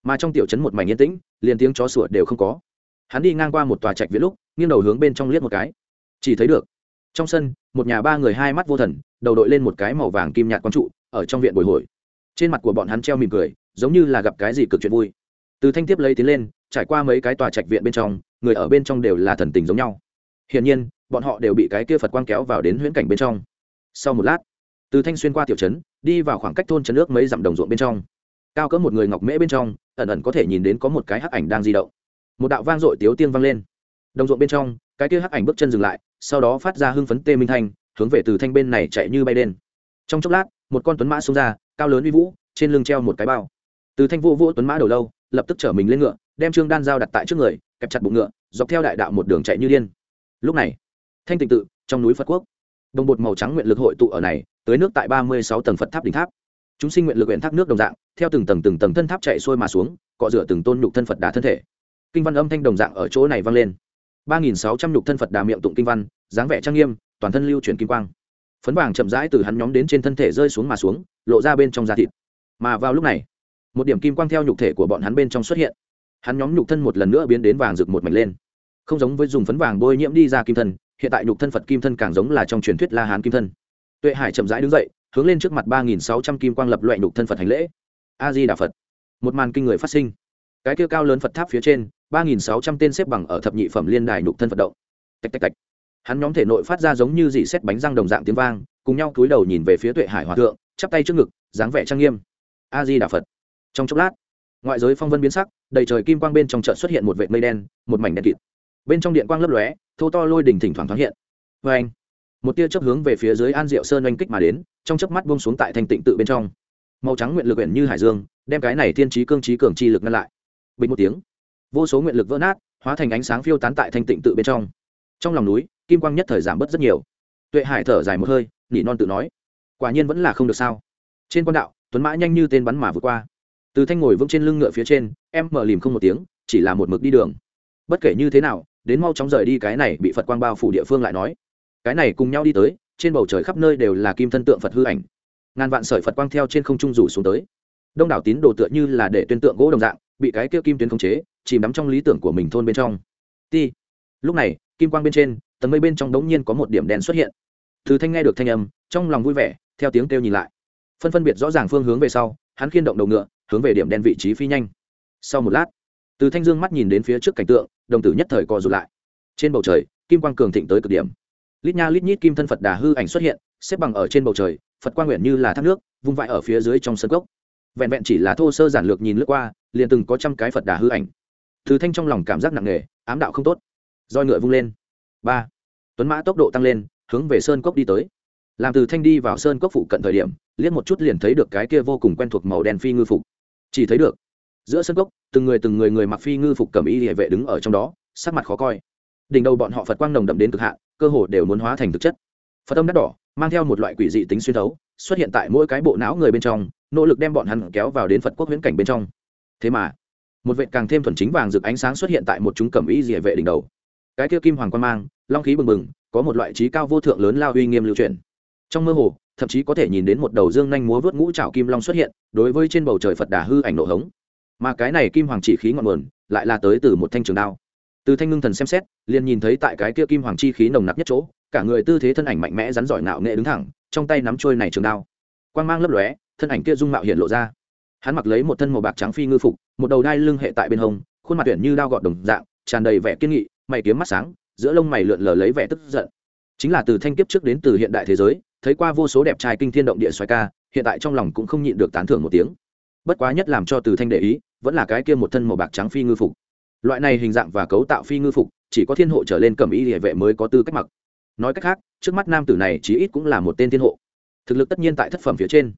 mà trong tiểu trấn một mảnh yên tĩnh, liền tiếng chó sủa đều không có. Hắn đi ngang qua một tòa trạch viễn lúc, nghiêng đầu hướng bên trong liếc một cái. Chỉ thấy được, trong sân, một nhà ba người hai mắt vô thần, đầu đội lên một cái màu vàng kim nhạt quang trụ, ở trong viện bồi hồi trên mặt của bọn hắn treo mỉm cười, giống như là gặp cái gì cực chuyện vui. Từ thanh tiếp lấy tiến lên, trải qua mấy cái tòa trạch viện bên trong, người ở bên trong đều là thần tình giống nhau. Hiển nhiên, bọn họ đều bị cái kia phật quang kéo vào đến huyễn cảnh bên trong. Sau một lát, từ thanh xuyên qua tiểu trấn, đi vào khoảng cách thôn trấn nước mấy dặm đồng ruộng bên trong. Cao cỡ một người ngọc mễ bên trong, ẩn ẩn có thể nhìn đến có một cái hắc ảnh đang di động. Một đạo vang dội tiếu tiên vang lên. Đồng ruộng bên trong, cái kia hắc ảnh bước chân dừng lại, sau đó phát ra hưng phấn tê minh thanh, hướng về từ thanh bên này chạy như bay đen trong chốc lát, một con tuấn mã xông ra cao lớn uy vũ, trên lưng treo một cái bao. Từ thanh vô vô, tuấn mã đầu lâu, lập tức chở mình lên ngựa, đem trương đan dao đặt tại trước người, kẹp chặt bụng ngựa, dọc theo đại đạo một đường chạy như điên. Lúc này, thanh tịnh tự, trong núi phật quốc, đồng bột màu trắng nguyện lực hội tụ ở này, tới nước tại ba mươi sáu tầng phật tháp đỉnh tháp. Chúng sinh nguyện lực nguyện thác nước đồng dạng, theo từng tầng từng tầng thân tháp chạy xuôi mà xuống, cọ rửa từng tôn nhục thân phật đà thân thể. Kinh văn âm thanh đồng dạng ở chỗ này vang lên. ba nghìn sáu trăm nhục thân phật đà miệng tụng kinh văn, dáng vẻ trang nghiêm, toàn thân lưu chuyển kim quang phấn vàng chậm rãi từ hắn nhóm đến trên thân thể rơi xuống mà xuống, lộ ra bên trong da thịt. Mà vào lúc này, một điểm kim quang theo nhục thể của bọn hắn bên trong xuất hiện. Hắn nhóm nhục thân một lần nữa biến đến vàng rực một mảnh lên. Không giống với dùng phấn vàng bôi nhiễm đi ra kim thân, hiện tại nhục thân phật kim thân càng giống là trong truyền thuyết la hán kim thân. Tuệ hải chậm rãi đứng dậy, hướng lên trước mặt ba nghìn sáu trăm kim quang lập loại nhục thân phật hành lễ. A di đà phật. Một màn kinh người phát sinh. Cái kia cao lớn phật tháp phía trên, ba nghìn sáu trăm tên xếp bằng ở thập nhị phẩm liên đài nhục thân phật động. Tạch tạch tạch hắn nhóm thể nội phát ra giống như dị xét bánh răng đồng dạng tiếng vang, cùng nhau cúi đầu nhìn về phía tuệ hải hòa thượng, chắp tay trước ngực, dáng vẻ trang nghiêm. A di đà phật. Trong chốc lát, ngoại giới phong vân biến sắc, đầy trời kim quang bên trong chợ xuất hiện một vệt mây đen, một mảnh đen kịt. Bên trong điện quang lấp lóe, thô to lôi đỉnh thỉnh thoảng thoáng hiện. Vê anh một tia chớp hướng về phía dưới an diệu sơn oanh kích mà đến, trong chớp mắt buông xuống tại thành tịnh tự bên trong. Màu trắng nguyện lực quyển như hải dương, đem cái này thiên trí cương trí cường chi lực ngăn lại. Bình một tiếng, vô số nguyện lực vỡ nát, hóa thành ánh sáng phiêu tán tại thanh tịnh tự bên trong. Trong lòng núi kim quang nhất thời giảm bớt rất nhiều. Tuệ hải thở dài một hơi nỉ non tự nói, quả nhiên vẫn là không được sao. Trên quan đạo, tuấn mã nhanh như tên bắn mà vượt qua. Từ thanh ngồi vững trên lưng ngựa phía trên, em mở lìm không một tiếng, chỉ là một mực đi đường. Bất kể như thế nào, đến mau chóng rời đi cái này bị phật quang bao phủ địa phương lại nói. Cái này cùng nhau đi tới, trên bầu trời khắp nơi đều là kim thân tượng phật hư ảnh. Ngàn vạn sợi phật quang theo trên không trung rủ xuống tới. Đông đảo tín đồ tựa như là để tuyên tượng gỗ đồng dạng, bị cái kia kim tuyến khống chế, chìm đắm trong lý tưởng của mình thôn bên trong. Ti. Lúc này, kim quang bên trên tầng mây bên trong đống nhiên có một điểm đen xuất hiện. Từ thanh nghe được thanh âm, trong lòng vui vẻ, theo tiếng kêu nhìn lại. Phân phân biệt rõ ràng phương hướng về sau, hắn khiên động đầu ngựa, hướng về điểm đen vị trí phi nhanh. Sau một lát, từ thanh dương mắt nhìn đến phía trước cảnh tượng, đồng tử nhất thời co rụt lại. Trên bầu trời, kim quang cường thịnh tới cực điểm. Lít nha lít nhít kim thân phật đà hư ảnh xuất hiện, xếp bằng ở trên bầu trời, phật quang nguyện như là thác nước, vung vãi ở phía dưới trong sân cốc. Vẹn vẹn chỉ là thô sơ giản lược nhìn lướt qua, liền từng có trăm cái phật đà hư ảnh. Từ thanh trong lòng cảm giác nặng nề, ám đạo không tốt. Roi ngựa vung lên. Ba tuấn mã tốc độ tăng lên, hướng về sơn cốc đi tới. Làm từ thanh đi vào sơn cốc phụ cận thời điểm, liếc một chút liền thấy được cái kia vô cùng quen thuộc màu đen phi ngư phục. Chỉ thấy được, giữa sân cốc, từng người từng người người mặc phi ngư phục cầm y địa vệ đứng ở trong đó, sắc mặt khó coi. Đỉnh đầu bọn họ phật quang nồng đậm đến cực hạn, cơ hồ đều muốn hóa thành thực chất. Phật âm đắt đỏ, mang theo một loại quỷ dị tính xuyên thấu, xuất hiện tại mỗi cái bộ não người bên trong, nỗ lực đem bọn hắn kéo vào đến phật quốc huyễn cảnh bên trong. Thế mà, một vệ càng thêm thuần chính vàng rực ánh sáng xuất hiện tại một chúng cầm y địa vệ đỉnh đầu. Cái kia kim hoàng quan mang long khí bừng bừng, có một loại trí cao vô thượng lớn lao uy nghiêm lưu truyền. Trong mơ hồ, thậm chí có thể nhìn đến một đầu dương nhanh múa vớt ngũ trào kim long xuất hiện, đối với trên bầu trời phật đà hư ảnh nổ hống. Mà cái này kim hoàng chỉ khí ngọn nguồn, lại là tới từ một thanh trường đao. Từ thanh ngưng thần xem xét, liền nhìn thấy tại cái kia kim hoàng chi khí nồng nặc nhất chỗ, cả người tư thế thân ảnh mạnh mẽ rắn giỏi nạo nghệ đứng thẳng, trong tay nắm trôi này trường đao. Quang mang lấp lóe, thân ảnh kia dung mạo hiện lộ ra. Hắn mặc lấy một thân màu bạc trắng phi ngư phục, một đầu đai lưng hệ tại bên hông, khuôn mặt tuyển như đao gọt đồng dạng, tràn đầy vẻ kiên nghị, mày kiếm mắt sáng giữa lông mày lượn lờ lấy vẻ tức giận. Chính là từ thanh kiếp trước đến từ hiện đại thế giới, thấy qua vô số đẹp trai kinh thiên động địa xoay ca, hiện tại trong lòng cũng không nhịn được tán thưởng một tiếng. Bất quá nhất làm cho từ thanh để ý, vẫn là cái kia một thân màu bạc trắng phi ngư phục. Loại này hình dạng và cấu tạo phi ngư phục, chỉ có thiên hộ trở lên cầm y địa vệ mới có tư cách mặc. Nói cách khác, trước mắt nam tử này chí ít cũng là một tên thiên hộ. Thực lực tất nhiên tại thất phẩm phía trên.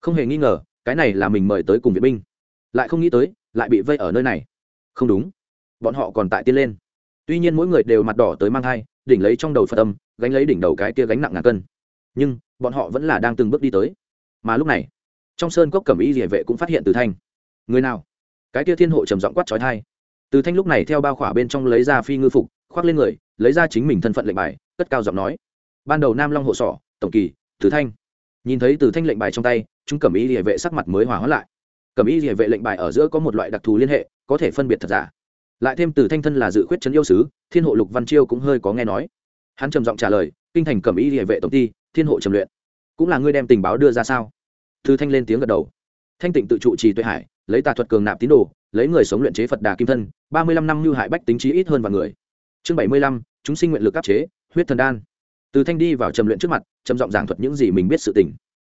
Không hề nghi ngờ, cái này là mình mời tới cùng viện binh. Lại không nghĩ tới, lại bị vây ở nơi này. Không đúng. Bọn họ còn tại tiên lên tuy nhiên mỗi người đều mặt đỏ tới mang hai đỉnh lấy trong đầu phật tâm gánh lấy đỉnh đầu cái kia gánh nặng ngàn cân. Nhưng, bọn họ vẫn là đang từng bước đi tới. Mà lúc này, trong sơn cốc cẩm y địa vệ cũng phát hiện từ thanh. Người nào? Cái kia thiên hộ trầm giọng quát trói thai từ thanh lúc này theo bao khỏa bên trong lấy ra phi ngư phục, khoác lên người, lấy ra chính mình thân phận lệnh bài, cất cao giọng nói. Ban đầu nam long hộ sỏ tổng kỳ, từ thanh. Nhìn thấy từ thanh lệnh bài trong tay, chúng cẩm y địa vệ sắc mặt mới hòa hóa lại. Cẩm y địa vệ lệnh bài ở giữa có một loại đặc thù liên hệ, có thể phân biệt thật giả lại thêm từ thanh thân là dự khuyết trấn yêu sứ, thiên hộ lục văn chiêu cũng hơi có nghe nói. Hắn trầm giọng trả lời, kinh thành cẩm y địa vệ tổng ty thiên hộ trầm luyện. Cũng là ngươi đem tình báo đưa ra sao? Thư thanh lên tiếng gật đầu. Thanh tịnh tự trụ trì tuệ hải, lấy tà thuật cường nạp tín đồ, lấy người sống luyện chế phật đà kim thân, ba mươi lăm năm lưu hại bách tính trí ít hơn vài người. Chương bảy mươi lăm, chúng sinh nguyện lực áp chế, huyết thần đan. Từ thanh đi vào trầm luyện trước mặt, trầm giọng giảng thuật những gì mình biết sự tình.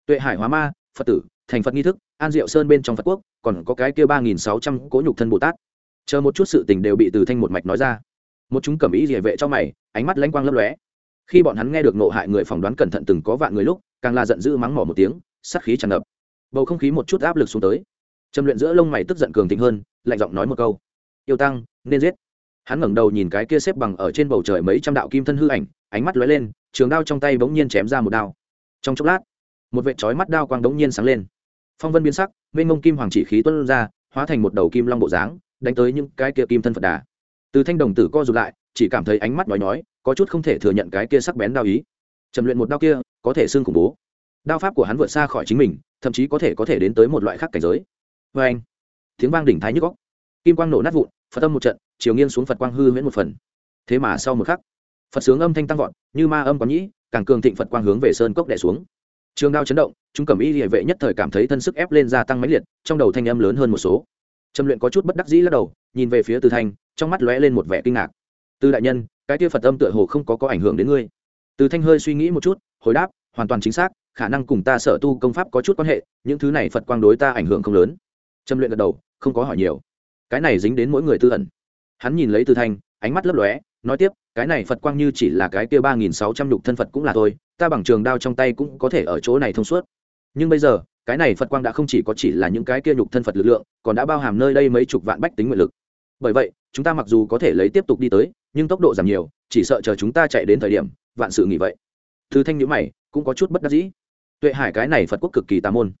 Tuệ hải hóa ma, phật tử, thành phật nghi thức, an diệu sơn bên trong phật quốc, còn có cái kia ba nghìn sáu trăm cố nhục thân bồ tát chờ một chút sự tình đều bị từ thanh một mạch nói ra. Một chúng cầm ý địa vệ cho mày, ánh mắt lãnh quang lấp lóe. Khi bọn hắn nghe được nộ hại người phỏng đoán cẩn thận từng có vạn người lúc, càng là giận dữ mắng mỏ một tiếng, sát khí tràn ngập. Bầu không khí một chút áp lực xuống tới. Trầm luyện giữa lông mày tức giận cường thịnh hơn, lạnh giọng nói một câu. Yêu tăng, nên giết. Hắn ngẩng đầu nhìn cái kia xếp bằng ở trên bầu trời mấy trăm đạo kim thân hư ảnh, ánh mắt lóe lên, trường đao trong tay bỗng nhiên chém ra một đao. Trong chốc lát, một vệ trói mắt đao quang bỗng nhiên sáng lên. Phong vân biến sắc, mênh mông kim hoàng chỉ khí tuân ra, hóa thành một đầu kim long bộ dáng đánh tới những cái kia kim thân phật đà. Từ thanh đồng tử co rụt lại, chỉ cảm thấy ánh mắt nói nói có chút không thể thừa nhận cái kia sắc bén đao ý. Trầm luyện một đao kia, có thể xương khủng bố. Đao pháp của hắn vượt xa khỏi chính mình, thậm chí có thể có thể đến tới một loại khác cảnh giới. Vê anh, tiếng vang đỉnh thái nhức góc kim quang nổ nát vụn, phật tâm một trận, chiều nghiêng xuống phật quang hư huyễn một phần. Thế mà sau một khắc, phật sướng âm thanh tăng vọt, như ma âm có nhĩ, càng cường thịnh phật quang hướng về sơn cốc đẻ xuống. Trường đao chấn động chúng cầm y địa vệ nhất thời cảm thấy thân sức ép lên gia tăng mãnh liệt, trong đầu thanh âm lớn hơn một số trầm luyện có chút bất đắc dĩ lắc đầu, nhìn về phía từ thanh, trong mắt lóe lên một vẻ kinh ngạc. Từ đại nhân, cái kia phật âm tựa hồ không có có ảnh hưởng đến ngươi. Từ thanh hơi suy nghĩ một chút, hồi đáp, hoàn toàn chính xác, khả năng cùng ta sở tu công pháp có chút quan hệ, những thứ này phật quang đối ta ảnh hưởng không lớn. Trầm luyện gật đầu, không có hỏi nhiều. Cái này dính đến mỗi người tư ẩn. Hắn nhìn lấy từ thanh, ánh mắt lấp lóe, nói tiếp, cái này phật quang như chỉ là cái kia ba nghìn sáu trăm nhục thân phật cũng là thôi, ta bằng trường đao trong tay cũng có thể ở chỗ này thông suốt. Nhưng bây giờ cái này phật quang đã không chỉ có chỉ là những cái kia nhục thân phật lực lượng, còn đã bao hàm nơi đây mấy chục vạn bách tính nguyện lực. Bởi vậy, chúng ta mặc dù có thể lấy tiếp tục đi tới, nhưng tốc độ giảm nhiều, chỉ sợ chờ chúng ta chạy đến thời điểm, vạn sự nghỉ vậy. Thư thanh nhữ mày, cũng có chút bất đắc dĩ. Tuệ hải cái này phật quốc cực kỳ tà môn.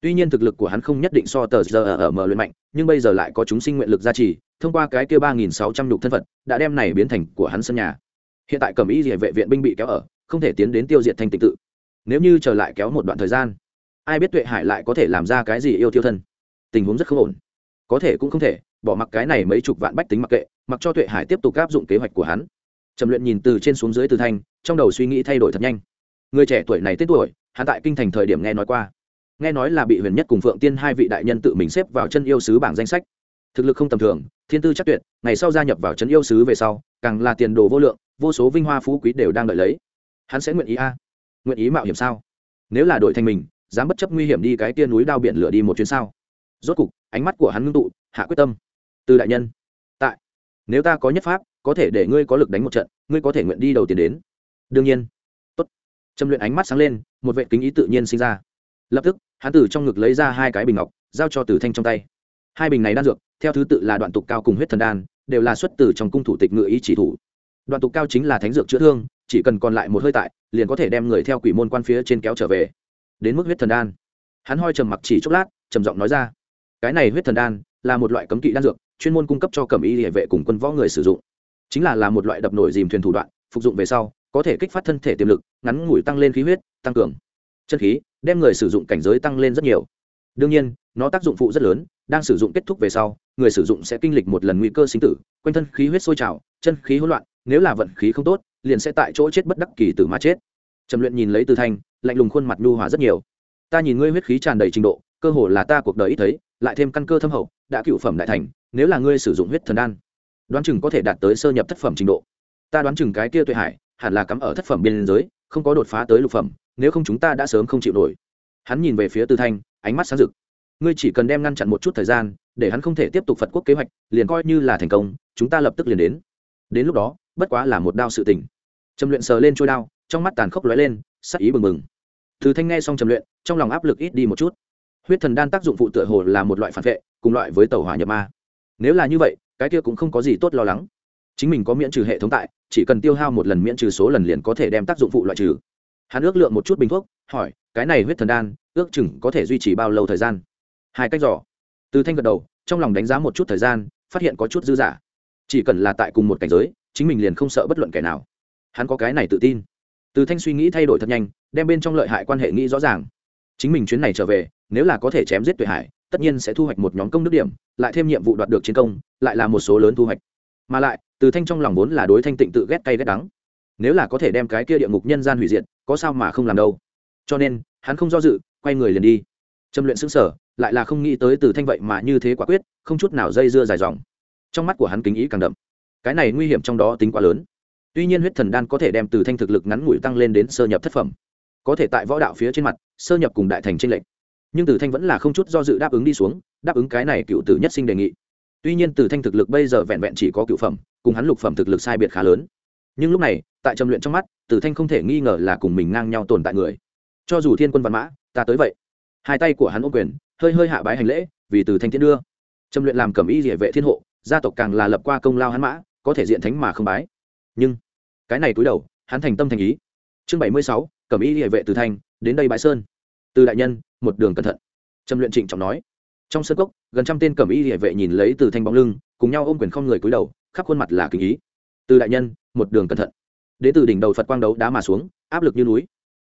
Tuy nhiên thực lực của hắn không nhất định so tờ giờ ở mở luyện mạnh, nhưng bây giờ lại có chúng sinh nguyện lực gia trì, thông qua cái kia ba nghìn sáu trăm nhục thân phật, đã đem này biến thành của hắn sân nhà. Hiện tại cầm ý địa vệ viện binh bị kéo ở, không thể tiến đến tiêu diệt thanh tịch tự. Nếu như trở lại kéo một đoạn thời gian ai biết tuệ hải lại có thể làm ra cái gì yêu thiêu thân. Tình huống rất không ổn. Có thể cũng không thể, bỏ mặc cái này mấy chục vạn bách tính mặc kệ, mặc cho tuệ hải tiếp tục áp dụng kế hoạch của hắn. Trầm luyện nhìn từ trên xuống dưới từ thanh, trong đầu suy nghĩ thay đổi thật nhanh. Người trẻ tuổi này tết tuổi, hắn tại kinh thành thời điểm nghe nói qua. Nghe nói là bị huyền nhất cùng phượng tiên hai vị đại nhân tự mình xếp vào chân yêu sứ bảng danh sách. Thực lực không tầm thường, thiên tư chắc tuyệt, ngày sau gia nhập vào chân yêu sứ về sau, càng là tiền đồ vô lượng, vô số vinh hoa phú quý đều đang đợi lấy. Hắn sẽ nguyện ý a? Nguyện ý mạo hiểm sao? Nếu là đội thành mình dám bất chấp nguy hiểm đi cái tia núi đao biển lửa đi một chuyến sao? Rốt cục, ánh mắt của hắn ngưng tụ, hạ quyết tâm. Từ đại nhân, tại, nếu ta có nhất pháp, có thể để ngươi có lực đánh một trận, ngươi có thể nguyện đi đầu tiền đến. Đương nhiên. Tốt. Châm luyện ánh mắt sáng lên, một vệ kính ý tự nhiên sinh ra. Lập tức, hắn từ trong ngực lấy ra hai cái bình ngọc, giao cho tử thanh trong tay. Hai bình này đan dược, theo thứ tự là đoạn tục cao cùng huyết thần đan, đều là xuất từ trong cung thủ tịch ngự ý chỉ thủ. Đoạn tục cao chính là thánh dược chữa thương, chỉ cần còn lại một hơi tại, liền có thể đem người theo quỷ môn quan phía trên kéo trở về đến mức huyết thần đan. Hắn hoi trầm mặc chỉ chốc lát, trầm giọng nói ra, cái này huyết thần đan là một loại cấm kỵ đan dược, chuyên môn cung cấp cho cẩm y hệ vệ cùng quân võ người sử dụng. Chính là là một loại đập nổi dìm thuyền thủ đoạn, phục dụng về sau, có thể kích phát thân thể tiềm lực, ngắn ngủi tăng lên khí huyết, tăng cường chân khí, đem người sử dụng cảnh giới tăng lên rất nhiều. Đương nhiên, nó tác dụng phụ rất lớn, đang sử dụng kết thúc về sau, người sử dụng sẽ kinh lịch một lần nguy cơ sinh tử, quanh thân khí huyết sôi trào, chân khí hỗn loạn, nếu là vận khí không tốt, liền sẽ tại chỗ chết bất đắc kỳ tử mà chết trầm luyện nhìn lấy từ thanh, lạnh lùng khuôn mặt nhu hòa rất nhiều. Ta nhìn ngươi huyết khí tràn đầy trình độ, cơ hồ là ta cuộc đời ít thấy, lại thêm căn cơ thâm hậu, đã cựu phẩm đại thành, nếu là ngươi sử dụng huyết thần đan, đoán chừng có thể đạt tới sơ nhập thất phẩm trình độ. Ta đoán chừng cái kia tuệ hải, hẳn là cắm ở thất phẩm biên giới, không có đột phá tới lục phẩm, nếu không chúng ta đã sớm không chịu nổi. Hắn nhìn về phía từ thanh, ánh mắt sáng rực. Ngươi chỉ cần đem ngăn chặn một chút thời gian, để hắn không thể tiếp tục phật quốc kế hoạch, liền coi như là thành công, chúng ta lập tức liền đến. Đến lúc đó, bất quá là một đao sự tình. Trầm luyện sờ lên trôi đao trong mắt tàn khốc lóe lên, sắc ý bừng bừng. Từ thanh nghe xong trầm luyện, trong lòng áp lực ít đi một chút. Huyết thần đan tác dụng phụ tựa hồ là một loại phản vệ, cùng loại với tàu hỏa nhập ma. Nếu là như vậy, cái kia cũng không có gì tốt lo lắng. Chính mình có miễn trừ hệ thống tại, chỉ cần tiêu hao một lần miễn trừ số lần liền có thể đem tác dụng phụ loại trừ. Hắn ước lượng một chút bình thuốc, hỏi, cái này huyết thần đan, ước chừng có thể duy trì bao lâu thời gian? Hai cách dò. Từ thanh gật đầu, trong lòng đánh giá một chút thời gian, phát hiện có chút dư giả. chỉ cần là tại cùng một cảnh giới, chính mình liền không sợ bất luận kẻ nào. Hắn có cái này tự tin từ thanh suy nghĩ thay đổi thật nhanh, đem bên trong lợi hại quan hệ nghĩ rõ ràng. Chính mình chuyến này trở về, nếu là có thể chém giết tuệ hải, tất nhiên sẽ thu hoạch một nhóm công đức điểm, lại thêm nhiệm vụ đoạt được chiến công, lại là một số lớn thu hoạch. Mà lại, từ thanh trong lòng vốn là đối thanh tịnh tự ghét cay ghét đắng. Nếu là có thể đem cái kia địa ngục nhân gian hủy diệt, có sao mà không làm đâu. Cho nên, hắn không do dự, quay người liền đi. Châm luyện xứng sở lại là không nghĩ tới từ thanh vậy mà như thế quả quyết, không chút nào dây dưa dài dòng. Trong mắt của hắn kính ý càng đậm. Cái này nguy hiểm trong đó tính quá lớn tuy nhiên huyết thần đan có thể đem từ thanh thực lực ngắn ngủi tăng lên đến sơ nhập thất phẩm. Có thể tại võ đạo phía trên mặt, sơ nhập cùng đại thành tranh lệch. Nhưng từ thanh vẫn là không chút do dự đáp ứng đi xuống, đáp ứng cái này cựu tử nhất sinh đề nghị. Tuy nhiên từ thanh thực lực bây giờ vẹn vẹn chỉ có cựu phẩm, cùng hắn lục phẩm thực lực sai biệt khá lớn. Nhưng lúc này, tại trầm luyện trong mắt, từ thanh không thể nghi ngờ là cùng mình ngang nhau tồn tại người. Cho dù thiên quân văn mã, ta tới vậy. Hai tay của hắn ô quyền, hơi hơi hạ bái hành lễ, vì từ thanh tiến đưa. Trầm luyện làm cẩm y địa vệ thiên hộ, gia tộc càng là lập qua công lao hắn mã, có thể diện thánh mà không bái nhưng cái này cúi đầu, hắn thành tâm thành ý. Chương bảy mươi sáu cẩm y địa vệ từ thanh đến đây bãi sơn. Từ đại nhân, một đường cẩn thận. Trầm luyện trịnh trọng nói. Trong sân cốc, gần trăm tên cẩm y địa vệ nhìn lấy từ thanh bóng lưng, cùng nhau ôm quyền không người cúi đầu, khắp khuôn mặt là kính ý. Từ đại nhân, một đường cẩn thận. Đến từ đỉnh đầu phật quang đấu đá mà xuống, áp lực như núi.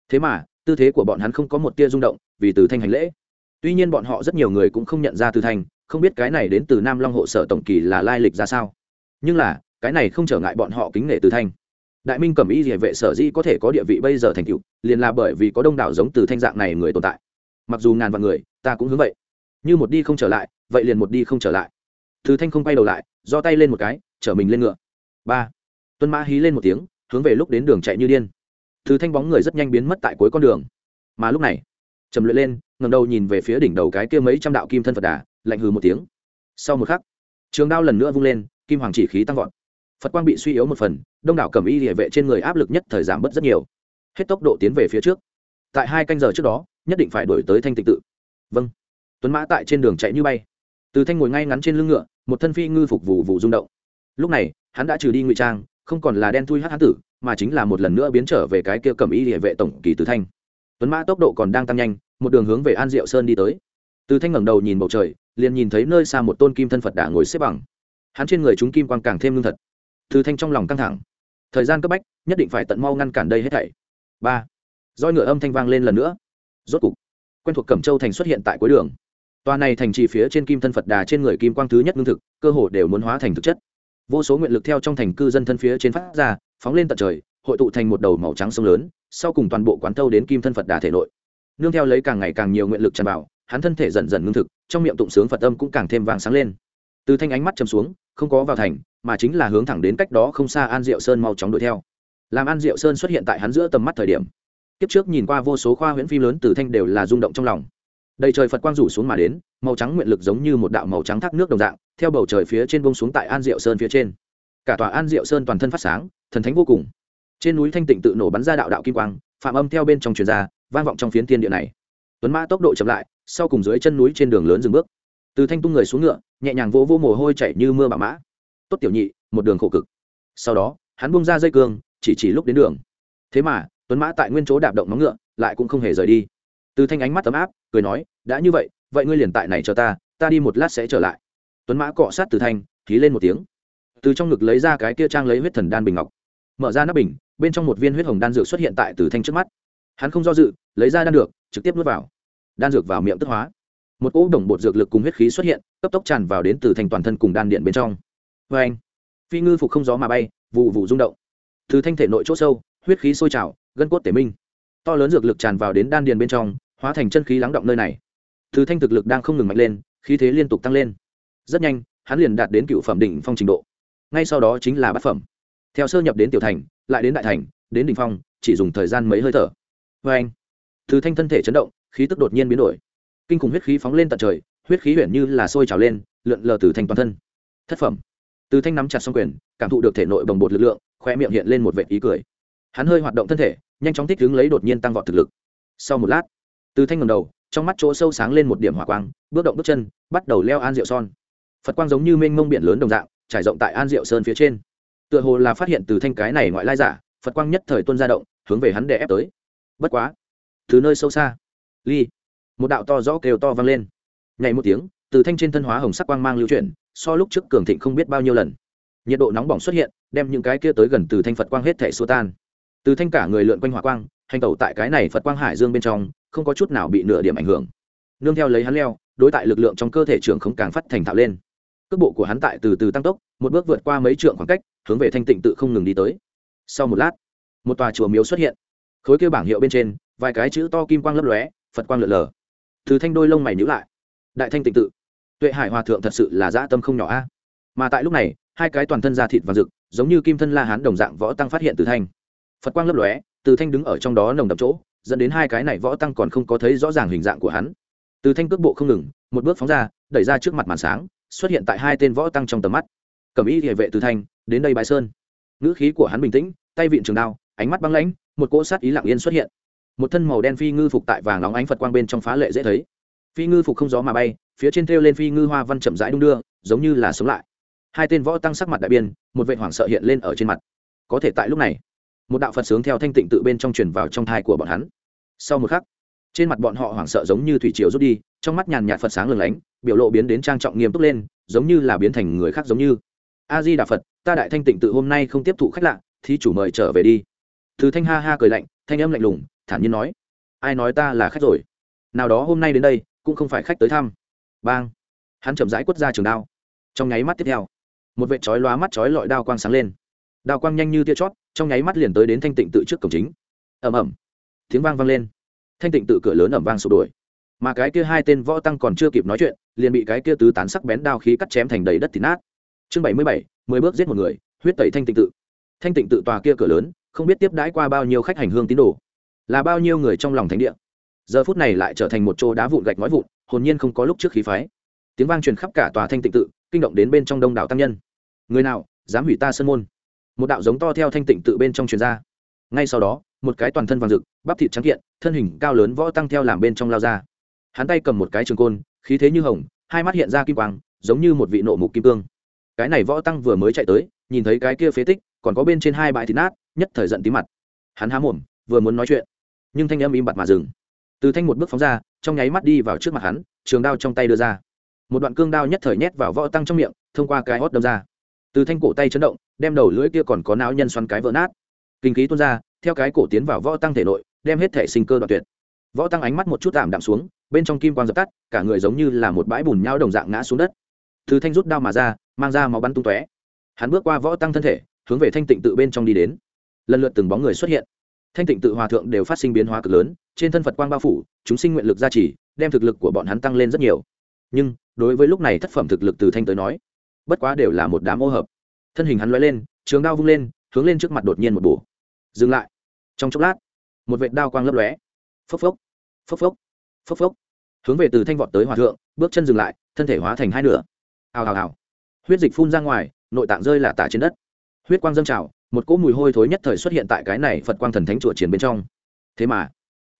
Thế mà, tư thế của bọn hắn không có một tia rung động, vì từ thanh hành lễ. Tuy nhiên bọn họ rất nhiều người cũng không nhận ra từ thanh không biết cái này đến từ nam long hộ sở tổng kỳ là lai lịch ra sao. Nhưng là cái này không trở ngại bọn họ kính nể từ thanh. Đại minh cẩm y địa vệ sở dĩ có thể có địa vị bây giờ thành cựu liền là bởi vì có đông đảo giống từ thanh dạng này người tồn tại. Mặc dù ngàn vạn người, ta cũng hướng vậy. Như một đi không trở lại, vậy liền một đi không trở lại. Từ thanh không quay đầu lại do tay lên một cái, chở mình lên ngựa. Ba. Tuân mã hí lên một tiếng, hướng về lúc đến đường chạy như điên. Từ thanh bóng người rất nhanh biến mất tại cuối con đường. Mà lúc này, trầm luyện lên ngầm đầu nhìn về phía đỉnh đầu cái kia mấy trăm đạo kim thân phật đà, lạnh hừ một tiếng. Sau một khắc, trường đao lần nữa vung lên, kim hoàng chỉ khí tăng vọt phật quang bị suy yếu một phần, đông đảo cầm y địa vệ trên người áp lực nhất thời giảm bớt rất nhiều. Hết tốc độ tiến về phía trước. Tại hai canh giờ trước đó, nhất định phải đổi tới thanh tịnh tự. Vâng. Tuấn mã tại trên đường chạy như bay. Từ thanh ngồi ngay ngắn trên lưng ngựa, một thân phi ngư phục vụ vụ rung động. Lúc này, hắn đã trừ đi ngụy trang, không còn là đen thui hát hán tử, mà chính là một lần nữa biến trở về cái kia cầm y địa vệ tổng kỳ từ thanh. Tuấn mã tốc độ còn đang tăng nhanh, một đường hướng về an diệu sơn đi tới. Từ thanh ngẩng đầu nhìn bầu trời, liền nhìn thấy nơi xa một tôn kim thân phật đã ngồi xếp bằng. Hắn trên người chúng kim quang càng thêm lương thật từ thanh trong lòng căng thẳng. Thời gian cấp bách, nhất định phải tận mau ngăn cản đây hết thảy. Ba. Roi ngựa âm thanh vang lên lần nữa. Rốt cục, quen thuộc cẩm châu thành xuất hiện tại cuối đường. Tòa này thành trì phía trên kim thân phật đà trên người kim quang thứ nhất lương thực, cơ hồ đều muốn hóa thành thực chất. Vô số nguyện lực theo trong thành cư dân thân phía trên phát ra, phóng lên tận trời, hội tụ thành một đầu màu trắng sông lớn, sau cùng toàn bộ quán thâu đến kim thân phật đà thể nội. Nương theo lấy càng ngày càng nhiều nguyện lực tràn vào, hắn thân thể dần dần ngưng thực, trong miệng tụng sướng phật âm cũng càng thêm vàng sáng lên. Từ thanh ánh mắt chầm xuống, không có vào thành mà chính là hướng thẳng đến cách đó không xa an diệu sơn mau chóng đuổi theo. Làm an diệu sơn xuất hiện tại hắn giữa tầm mắt thời điểm, kiếp trước nhìn qua vô số khoa huyễn phim lớn từ thanh đều là rung động trong lòng. Đầy trời phật quang rủ xuống mà đến, màu trắng nguyện lực giống như một đạo màu trắng thác nước đồng dạng, theo bầu trời phía trên bông xuống tại an diệu sơn phía trên. Cả tòa an diệu sơn toàn thân phát sáng, thần thánh vô cùng. Trên núi thanh tịnh tự nổ bắn ra đạo đạo kim quang, phạm âm theo bên trong truyền ra, vang vọng trong phiến thiên địa này. Tuấn mã tốc độ chậm lại, sau cùng dưới chân núi trên đường lớn dừng bước. Từ thanh tung người xuống ngựa, nhẹ nhàng vỗ vỗ mồ hôi chảy như mưa bạo mã tốt tiểu nhị, một đường khổ cực. Sau đó, hắn bung ra dây cương, chỉ chỉ lúc đến đường. Thế mà, tuấn mã tại nguyên chỗ đạp động móng ngựa, lại cũng không hề rời đi. Từ thanh ánh mắt ấm áp, cười nói, đã như vậy vậy ngươi liền tại này cho ta ta đi một lát sẽ trở lại. Tuấn mã cọ sát từ thanh khí lên một tiếng. Từ trong ngực lấy ra cái kia trang lấy huyết thần đan bình ngọc. Mở ra nắp bình, bên trong một viên huyết hồng đan dược xuất hiện tại từ thanh trước mắt. Hắn không do dự, lấy ra đan được, trực tiếp nuốt vào. Đan dược vào miệng tức hóa. Một cỗ đồng bột dược lực cùng huyết khí xuất hiện, cấp tốc tràn vào đến từ thành toàn thân cùng đan điện bên trong vê anh, phi ngư phục không gió mà bay vụ vụ rung động. Từ thanh thể nội c h ỗ sâu, huyết khí sôi trào, gân cốt tể minh. To lớn dược lực tràn vào đến đan điền bên trong, hóa thành chân khí lắng động nơi này. Từ thanh thực lực đang không ngừng mạnh lên, khí thế liên tục tăng lên. Rất nhanh, hắn liền đạt đến cựu phẩm đỉnh phong trình độ. Ngay sau đó chính là bát phẩm. Theo sơ nhập đến tiểu thành, lại đến đại thành, đến đỉnh phong, chỉ dùng thời gian mấy hơi thở. Vê anh từ thanh thân thể chấn động, khí tức đột nhiên biến đổi. Kinh khủng huyết khí phóng lên tận trời, huyết khí huyền như là sôi trào lên, lượn lờ từ thành toàn thân. Thất phẩm từ thanh nắm chặt xong quyền, cảm thụ được thể nội bồng bột lực lượng khoe miệng hiện lên một vệ ý cười. Hắn hơi hoạt động thân thể, nhanh chóng thích ứng lấy đột nhiên tăng vọt thực lực. Sau một lát, từ thanh ngầm đầu, trong mắt chỗ sâu sáng lên một điểm hỏa quang, bước động bước chân, bắt đầu leo an rượu son. Phật quang giống như mênh mông biển lớn đồng dạng, trải rộng tại an diệu sơn phía trên. Tựa hồ là phát hiện từ thanh cái này ngoại lai giả, phật quang nhất thời tuân ra động, hướng về hắn để ép tới. Bất quá, từ nơi sâu xa, ly, một đạo to rõ kêu to vang lên. Nhảy một tiếng, từ thanh trên thân hóa hồng sắc quang mang lưu chuyển so lúc trước cường thịnh không biết bao nhiêu lần. Nhiệt độ nóng bỏng xuất hiện, đem những cái kia tới gần từ thanh phật quang hết thể xua tan. Từ thanh cả người lượn quanh hỏa quang, hành tẩu tại cái này phật quang hải dương bên trong, không có chút nào bị nửa điểm ảnh hưởng. Nương theo lấy hắn leo, đối tại lực lượng trong cơ thể trưởng không càng phát thành thạo lên. Cước bộ của hắn tại từ từ tăng tốc, một bước vượt qua mấy trượng khoảng cách, hướng về thanh tịnh tự không ngừng đi tới. Sau một lát, một tòa chùa miếu xuất hiện. Khối kêu bảng hiệu bên trên, vài cái chữ to kim quang lấp lóe, phật quang lượn lờ. Từ thanh đôi lông mày nhữ lại. Đại thanh tịnh tự tuệ hải hòa thượng thật sự là dã tâm không nhỏ a. Mà tại lúc này, hai cái toàn thân da thịt và rực, giống như kim thân la hán đồng dạng võ tăng phát hiện từ thanh. Phật quang lấp lóe, từ thanh đứng ở trong đó nồng đậm chỗ, dẫn đến hai cái này võ tăng còn không có thấy rõ ràng hình dạng của hắn. Từ thanh cước bộ không ngừng, một bước phóng ra, đẩy ra trước mặt màn sáng, xuất hiện tại hai tên võ tăng trong tầm mắt. Cẩm y địa vệ từ thanh, đến đây bài sơn. Ngữ khí của hắn bình tĩnh, tay vịn trường đao, ánh mắt băng lãnh, một cỗ sát ý lặng yên xuất hiện. Một thân màu đen phi ngư phục tại vàng nóng ánh phật quang bên trong phá lệ dễ thấy. Phi ngư phục không gió mà bay phía trên thêu lên phi ngư hoa văn chậm rãi đung đưa, giống như là sống lại. Hai tên võ tăng sắc mặt đại biên một vệ hoảng sợ hiện lên ở trên mặt. Có thể tại lúc này, một đạo phật sướng theo thanh tịnh tự bên trong truyền vào trong thai của bọn hắn. Sau một khắc, trên mặt bọn họ hoảng sợ giống như thủy triều rút đi, trong mắt nhàn nhạt phật sáng lừng lánh, biểu lộ biến đến trang trọng nghiêm túc lên, giống như là biến thành người khác giống như. A di đà phật, ta đại thanh tịnh tự hôm nay không tiếp thụ khách lạ thì chủ mời trở về đi. Thứ thanh ha ha cười lạnh, thanh âm lạnh lùng, thản nhiên nói, ai nói ta là khách rồi? Nào đó hôm nay đến đây, cũng không phải khách tới thăm bang. Hắn chậm rãi quất ra trường đao. Trong nháy mắt tiếp theo, một vệ chói lóa mắt chói lọi đao quang sáng lên. Đao quang nhanh như tia chót trong nháy mắt liền tới đến thanh tịnh tự trước cổng chính. Ẩm ẩm tiếng vang vang lên. Thanh tịnh tự cửa lớn ẩm vang sụp đổ. Mà cái kia hai tên võ tăng còn chưa kịp nói chuyện, liền bị cái kia tứ tán sắc bén đao khí cắt chém thành đầy đất thịt nát. Chương bảy mươi bảy, mười bước giết một người, huyết tẩy thanh tịnh tự. Thanh tịnh tự tòa kia cửa lớn, không biết tiếp đãi qua bao nhiêu khách hành hương tín đồ. Là bao nhiêu người trong lòng thánh địa. Giờ phút này lại trở thành một chỗ đá vụn gạch nói vụn hồn nhiên không có lúc trước khí phái. Tiếng vang truyền khắp cả tòa thanh tịnh tự, kinh động đến bên trong đông đảo tăng nhân. Người nào, dám hủy ta sân môn? Một đạo giống to theo thanh tịnh tự bên trong truyền ra. Ngay sau đó, một cái toàn thân vàng rực, bắp thịt trắng kiện, thân hình cao lớn võ tăng theo làm bên trong lao ra. Hắn tay cầm một cái trường côn, khí thế như hồng, hai mắt hiện ra kim quang, giống như một vị nộ mục kim cương. Cái này võ tăng vừa mới chạy tới, nhìn thấy cái kia phế tích, còn có bên trên hai bãi thịt nát, nhất thời giận tí mặt. Hắn há mồm, vừa muốn nói chuyện, nhưng thanh âm im bặt mà dừng. Từ thanh một bước phóng ra trong nháy mắt đi vào trước mặt hắn, trường đao trong tay đưa ra. Một đoạn cương đao nhất thời nhét vào võ tăng trong miệng, thông qua cái hót đâm ra. Từ thanh cổ tay chấn động, đem đầu lưỡi kia còn có não nhân xoắn cái vỡ nát. Kinh khí tuôn ra, theo cái cổ tiến vào võ tăng thể nội, đem hết thể sinh cơ đoạn tuyệt. Võ tăng ánh mắt một chút tạm đạm xuống, bên trong kim quang dập tắt, cả người giống như là một bãi bùn nhau đồng dạng ngã xuống đất. Từ thanh rút đao mà ra, mang ra máu bắn tung tóe. Hắn bước qua võ tăng thân thể, hướng về thanh tịnh tự bên trong đi đến. Lần lượt từng bóng người xuất hiện thanh tịnh tự hòa thượng đều phát sinh biến hóa cực lớn, trên thân phật quang bao phủ, chúng sinh nguyện lực gia trì, đem thực lực của bọn hắn tăng lên rất nhiều. Nhưng, đối với lúc này thất phẩm thực lực từ thanh tới nói, bất quá đều là một đám ô hợp. Thân hình hắn loay lên, trường đao vung lên, hướng lên trước mặt đột nhiên một bổ. Dừng lại. Trong chốc lát, một vệt đao quang lấp lóe. Phốc phốc phốc phốc phốc phốc. Hướng về từ thanh vọt tới hòa thượng, bước chân dừng lại, thân thể hóa thành hai nửa. Hào hào hào. Huyết dịch phun ra ngoài, nội tạng rơi là tả trên đất. Huyết quang dâng trào một cỗ mùi hôi thối nhất thời xuất hiện tại cái này phật quang thần thánh chùa triển bên trong. Thế mà,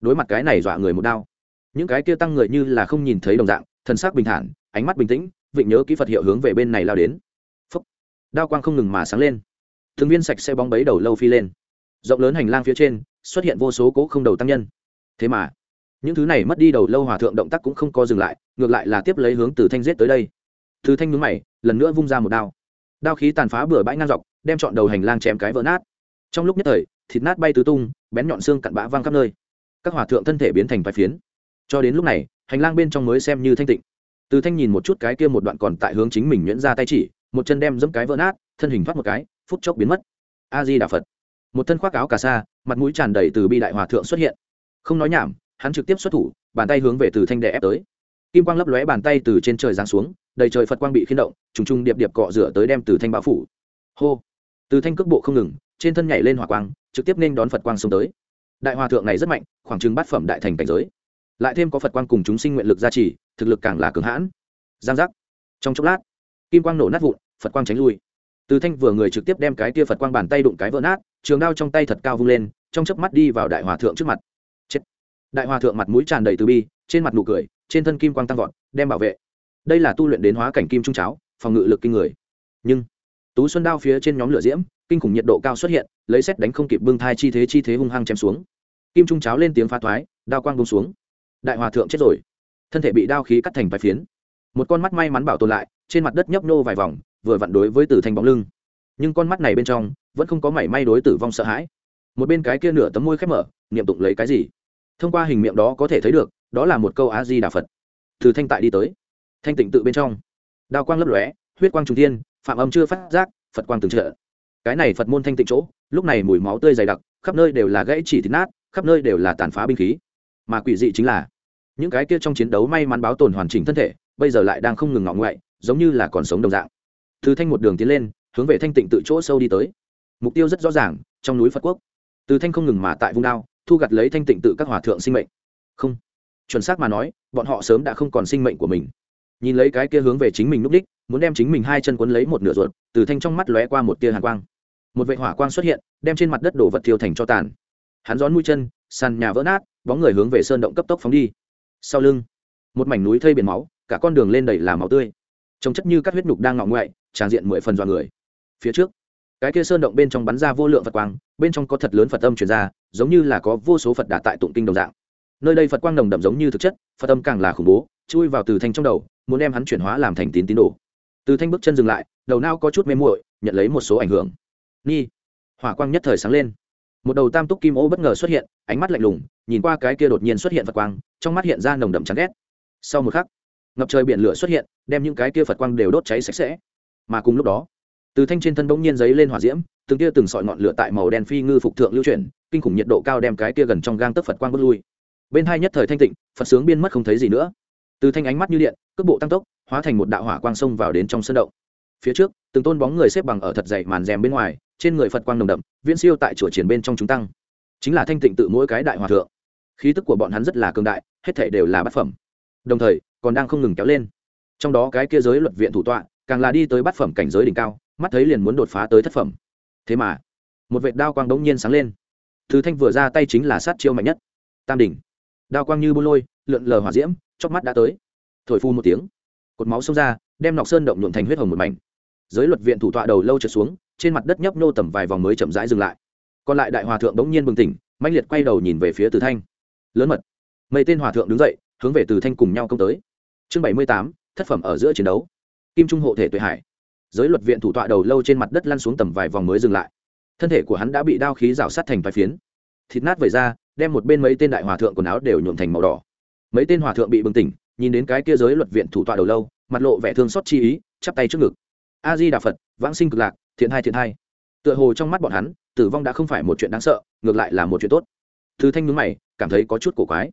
đối mặt cái này dọa người một đao, những cái kia tăng người như là không nhìn thấy đồng dạng, thần sắc bình thản, ánh mắt bình tĩnh, vịnh nhớ kỹ phật hiệu hướng về bên này lao đến. Phúc! Đao quang không ngừng mà sáng lên. Thường viên sạch sẽ bóng bấy đầu lâu phi lên. Rộng lớn hành lang phía trên, xuất hiện vô số cố không đầu tăng nhân. Thế mà, những thứ này mất đi đầu lâu hòa thượng động tác cũng không có dừng lại, ngược lại là tiếp lấy hướng từ thanh giết tới đây. Từ thanh nhúng mày, lần nữa vung ra một đao. Đao khí tàn phá bừa bãi ngang dọc đem chọn đầu hành lang chém cái vỡ nát. Trong lúc nhất thời, thịt nát bay tứ tung, bén nhọn xương cặn bã văng khắp nơi. Các hòa thượng thân thể biến thành vài phiến. Cho đến lúc này, hành lang bên trong mới xem như thanh tịnh. Từ thanh nhìn một chút cái kia một đoạn còn tại hướng chính mình nhuyễn ra tay chỉ, một chân đem dẫm cái vỡ nát, thân hình thoát một cái, phút chốc biến mất. A di đà phật. Một thân khoác áo cà sa, mặt mũi tràn đầy từ bi đại hòa thượng xuất hiện. Không nói nhảm, hắn trực tiếp xuất thủ, bàn tay hướng về từ thanh đè ép tới. Kim quang lấp lóe bàn tay từ trên trời giáng xuống, đầy trời phật quang bị khiên động, trùng trùng điệp điệp cọ rửa tới đem từ thanh bão phủ. Hô! Từ thanh cước bộ không ngừng, trên thân nhảy lên hỏa quang, trực tiếp nên đón phật quang xông tới. Đại hòa thượng này rất mạnh, khoảng chừng bát phẩm đại thành cảnh giới. Lại thêm có phật quang cùng chúng sinh nguyện lực gia trì, thực lực càng là cường hãn. Giang giác. Trong chốc lát, kim quang nổ nát vụn, phật quang tránh lui. Từ thanh vừa người trực tiếp đem cái tia phật quang bàn tay đụng cái vỡ nát, trường đao trong tay thật cao vung lên, trong chớp mắt đi vào đại hòa thượng trước mặt. Chết. Đại hòa thượng mặt mũi tràn đầy từ bi, trên mặt nụ cười, trên thân kim quang tăng vọt, đem bảo vệ. Đây là tu luyện đến hóa cảnh kim trung cháo, phòng ngự lực kinh người. Nhưng tú xuân đao phía trên nhóm lửa diễm, kinh khủng nhiệt độ cao xuất hiện, lấy xét đánh không kịp bưng thai chi thế chi thế hung hăng chém xuống. Kim trung cháo lên tiếng phá thoái, đao quang bông xuống. Đại hòa thượng chết rồi. Thân thể bị đao khí cắt thành vài phiến. Một con mắt may mắn bảo tồn lại, trên mặt đất nhấp nô vài vòng, vừa vặn đối với tử thanh bóng lưng. Nhưng con mắt này bên trong, vẫn không có mảy may đối tử vong sợ hãi. Một bên cái kia nửa tấm môi khép mở, niệm tụng lấy cái gì? Thông qua hình miệng đó có thể thấy được, đó là một câu á di đà phật. Từ thanh tại đi tới. Thanh tịnh tự bên trong. Đao quang lấp lóe, huyết quang trung thiên phạm âm chưa phát giác, phật quang từng trợ. Cái này phật môn thanh tịnh chỗ, lúc này mùi máu tươi dày đặc, khắp nơi đều là gãy chỉ thịt nát, khắp nơi đều là tàn phá binh khí. Mà quỷ dị chính là, những cái kia trong chiến đấu may mắn báo tồn hoàn chỉnh thân thể, bây giờ lại đang không ngừng ngọng ngoại giống như là còn sống đồng dạng. Từ thanh một đường tiến lên, hướng về thanh tịnh tự chỗ sâu đi tới. Mục tiêu rất rõ ràng, trong núi phật quốc. Từ thanh không ngừng mà tại vùng đao, thu gặt lấy thanh tịnh tự các hòa thượng sinh mệnh. Không, chuẩn xác mà nói, bọn họ sớm đã không còn sinh mệnh của mình nhìn lấy cái kia hướng về chính mình núp đích, muốn đem chính mình hai chân quấn lấy một nửa ruột, từ thanh trong mắt lóe qua một tia hàn quang. Một vệ hỏa quang xuất hiện, đem trên mặt đất đổ vật thiêu thành cho tàn. Hắn rón mũi chân, sàn nhà vỡ nát, bóng người hướng về sơn động cấp tốc phóng đi. Sau lưng, một mảnh núi thây biển máu, cả con đường lên đầy là máu tươi. Trông chất như các huyết nhục đang ngọ ngoại, tràn diện mười phần dọa người. Phía trước, cái kia sơn động bên trong bắn ra vô lượng phật quang, bên trong có thật lớn phật âm truyền ra, giống như là có vô số phật đà tại tụng kinh đồng dạng. Nơi đây phật quang đồng đậm giống như thực chất, phật âm càng là khủng bố, chui vào từ thanh trong đầu muốn đem hắn chuyển hóa làm thành tín tín đồ. Từ thanh bước chân dừng lại, đầu nao có chút mê muội, nhận lấy một số ảnh hưởng. Ni, hỏa quang nhất thời sáng lên. Một đầu tam túc kim ô bất ngờ xuất hiện, ánh mắt lạnh lùng, nhìn qua cái kia đột nhiên xuất hiện phật quang, trong mắt hiện ra nồng đậm chán ghét. Sau một khắc, ngập trời biển lửa xuất hiện, đem những cái kia phật quang đều đốt cháy sạch sẽ. Mà cùng lúc đó, từ thanh trên thân bỗng nhiên giấy lên hỏa diễm, từng kia từng sọi ngọn lửa tại màu đen phi ngư phục thượng lưu chuyển, kinh khủng nhiệt độ cao đem cái kia gần trong gang tức phật quang bước lui. Bên hai nhất thời thanh tịnh, phật sướng biên mất không thấy gì nữa từ thanh ánh mắt như điện, cước bộ tăng tốc, hóa thành một đạo hỏa quang sông vào đến trong sân động. Phía trước, từng tôn bóng người xếp bằng ở thật dày màn rèm bên ngoài, trên người phật quang nồng đậm, viễn siêu tại chùa triển bên trong chúng tăng. Chính là thanh tịnh tự mỗi cái đại hòa thượng. Khí tức của bọn hắn rất là cường đại, hết thể đều là bát phẩm. Đồng thời, còn đang không ngừng kéo lên. Trong đó cái kia giới luật viện thủ tọa, càng là đi tới bát phẩm cảnh giới đỉnh cao, mắt thấy liền muốn đột phá tới thất phẩm. Thế mà, một vệt đao quang đống nhiên sáng lên. Thứ thanh vừa ra tay chính là sát chiêu mạnh nhất. Tam đỉnh. Đao quang như buôn lôi, lượn lờ hỏa diễm chóc mắt đã tới. Thổi phu một tiếng, cột máu xông ra, đem nọc sơn động nhuộm thành huyết hồng một mảnh. Giới luật viện thủ tọa đầu lâu trượt xuống, trên mặt đất nhấp nô tầm vài vòng mới chậm rãi dừng lại. Còn lại đại hòa thượng bỗng nhiên bừng tỉnh mạnh liệt quay đầu nhìn về phía từ thanh. Lớn mật, mấy tên hòa thượng đứng dậy, hướng về từ thanh cùng nhau công tới. Chương bảy mươi tám, thất phẩm ở giữa chiến đấu. Kim trung hộ thể tuệ hải. Giới luật viện thủ tọa đầu lâu trên mặt đất lăn xuống tầm vài vòng mới dừng lại. Thân thể của hắn đã bị đao khí rào sát thành vài phiến. Thịt nát vẩy ra, đem một bên mấy tên đại hòa thượng quần áo đều nhuộm thành màu đỏ mấy tên hòa thượng bị bừng tỉnh, nhìn đến cái kia giới luật viện thủ tọa đầu lâu, mặt lộ vẻ thương xót chi ý, chắp tay trước ngực. A di đà phật, vãng sinh cực lạc, thiện hai thiện hai. Tựa hồ trong mắt bọn hắn, tử vong đã không phải một chuyện đáng sợ, ngược lại là một chuyện tốt. Thứ thanh nhướng mày, cảm thấy có chút cổ quái.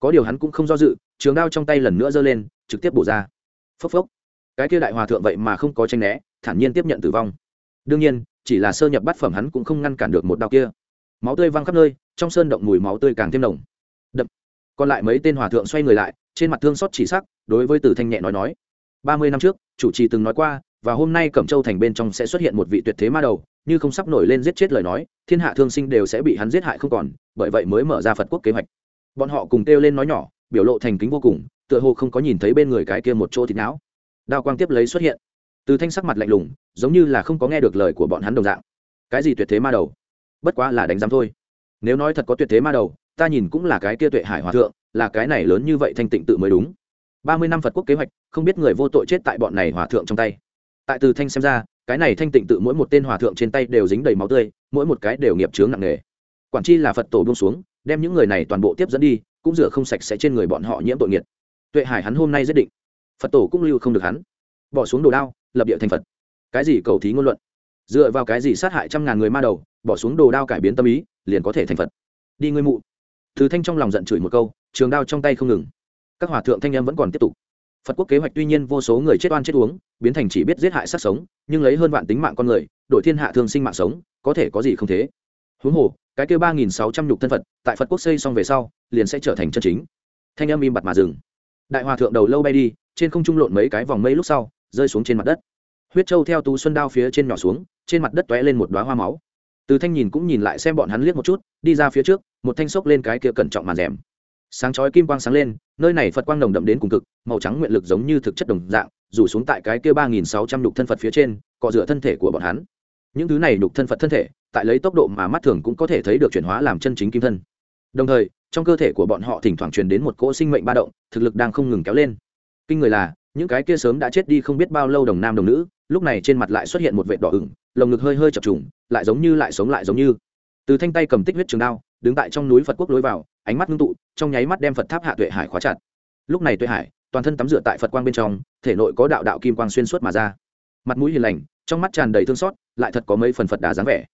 Có điều hắn cũng không do dự, trường đao trong tay lần nữa giơ lên, trực tiếp bổ ra. Phốc phốc. Cái kia đại hòa thượng vậy mà không có tranh né, thản nhiên tiếp nhận tử vong. Đương nhiên, chỉ là sơ nhập bát phẩm hắn cũng không ngăn cản được một đao kia. Máu tươi văng khắp nơi, trong sơn động mùi máu tươi càng thêm nồng. Đậm còn lại mấy tên hòa thượng xoay người lại, trên mặt thương xót chỉ sắc, đối với tử thanh nhẹ nói nói, ba mươi năm trước, chủ trì từng nói qua, và hôm nay cẩm châu thành bên trong sẽ xuất hiện một vị tuyệt thế ma đầu, như không sắp nổi lên giết chết lời nói, thiên hạ thương sinh đều sẽ bị hắn giết hại không còn, bởi vậy mới mở ra phật quốc kế hoạch. Bọn họ cùng kêu lên nói nhỏ, biểu lộ thành kính vô cùng, tựa hồ không có nhìn thấy bên người cái kia một chỗ thịt não. Đao quang tiếp lấy xuất hiện. Từ thanh sắc mặt lạnh lùng, giống như là không có nghe được lời của bọn hắn đồng dạng. Cái gì tuyệt thế ma đầu? Bất quá là đánh giám thôi. Nếu nói thật có tuyệt thế ma đầu ta nhìn cũng là cái kia tuệ hải hòa thượng, là cái này lớn như vậy thanh tịnh tự mới đúng. Ba mươi năm phật quốc kế hoạch, không biết người vô tội chết tại bọn này hòa thượng trong tay. Tại từ thanh xem ra, cái này thanh tịnh tự mỗi một tên hòa thượng trên tay đều dính đầy máu tươi, mỗi một cái đều nghiệp chướng nặng nề. Quản chi là phật tổ buông xuống, đem những người này toàn bộ tiếp dẫn đi, cũng rửa không sạch sẽ trên người bọn họ nhiễm tội nghiệt. Tuệ hải hắn hôm nay giết định. Phật tổ cũng lưu không được hắn. Bỏ xuống đồ đao, lập địa thành phật. Cái gì cầu thí ngôn luận? Dựa vào cái gì sát hại trăm ngàn người ma đầu, bỏ xuống đồ đao cải biến tâm ý, liền có thể thành phật. Đi ngươi mụ thứ thanh trong lòng giận chửi một câu, trường đao trong tay không ngừng. Các hòa thượng thanh em vẫn còn tiếp tục. Phật quốc kế hoạch tuy nhiên vô số người chết oan chết uống, biến thành chỉ biết giết hại sát sống, nhưng lấy hơn vạn tính mạng con người, đổi thiên hạ thương sinh mạng sống, có thể có gì không thế? Huống hồ, cái kêu ba nghìn sáu trăm nhục thân phật, tại phật quốc xây xong về sau, liền sẽ trở thành chân chính. Thanh em im bặt mà dừng. Đại hòa thượng đầu lâu bay đi, trên không trung lộn mấy cái vòng mây lúc sau, rơi xuống trên mặt đất. Huyết trâu theo tú xuân đao phía trên nhỏ xuống, trên mặt đất t ó é lên một đoá hoa máu từ thanh nhìn cũng nhìn lại xem bọn hắn liếc một chút, đi ra phía trước, một thanh xốc lên cái kia cẩn trọng màn rèm. Sáng chói kim quang sáng lên, nơi này phật quang nồng đậm đến cùng cực, màu trắng nguyện lực giống như thực chất đồng dạng rủ xuống tại cái kia ba nghìn sáu trăm nhục thân phật phía trên, cọ rửa thân thể của bọn hắn. Những thứ này nhục thân phật thân thể, tại lấy tốc độ mà mắt thường cũng có thể thấy được chuyển hóa làm chân chính kim thân. Đồng thời, trong cơ thể của bọn họ thỉnh thoảng truyền đến một cỗ sinh mệnh ba động, thực lực đang không ngừng kéo lên. Kinh người là, những cái kia sớm đã chết đi không biết bao lâu đồng nam đồng nữ, lúc này trên mặt lại xuất hiện một vệt đỏ ửng, lồng ngực hơi hơi chập trùng lại giống như lại sống lại giống như. Từ thanh tay cầm tích huyết trường đao, đứng tại trong núi phật quốc lối vào, ánh mắt ngưng tụ, trong nháy mắt đem phật tháp hạ tuệ hải khóa chặt. Lúc này tuệ hải, toàn thân tắm rửa tại phật quang bên trong, thể nội có đạo đạo kim quang xuyên suốt mà ra. Mặt mũi hiền lành, trong mắt tràn đầy thương xót, lại thật có mấy phần phật đà dáng vẻ.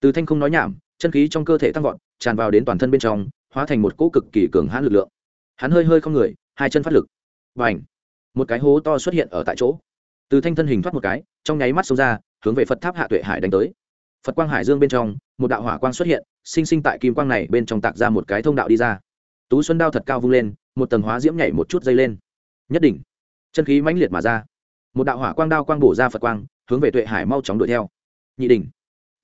Từ thanh không nói nhảm, chân khí trong cơ thể tăng vọt, tràn vào đến toàn thân bên trong, hóa thành một cỗ cực kỳ cường hãn lực lượng. Hắn hơi hơi không người, hai chân phát lực. Và ảnh một cái hố to xuất hiện ở tại chỗ. Từ thanh thân hình thoát một cái, trong nháy mắt xông ra, hướng về phật tháp hạ tuệ hải đánh tới phật quang hải dương bên trong, một đạo hỏa quang xuất hiện, sinh sinh tại kim quang này bên trong tạc ra một cái thông đạo đi ra. Tú xuân đao thật cao vung lên, một tầng hóa diễm nhảy một chút dây lên. Nhất định chân khí mãnh liệt mà ra. Một đạo hỏa quang đao quang bổ ra phật quang, hướng về tuệ hải mau chóng đuổi theo. Nhị đỉnh,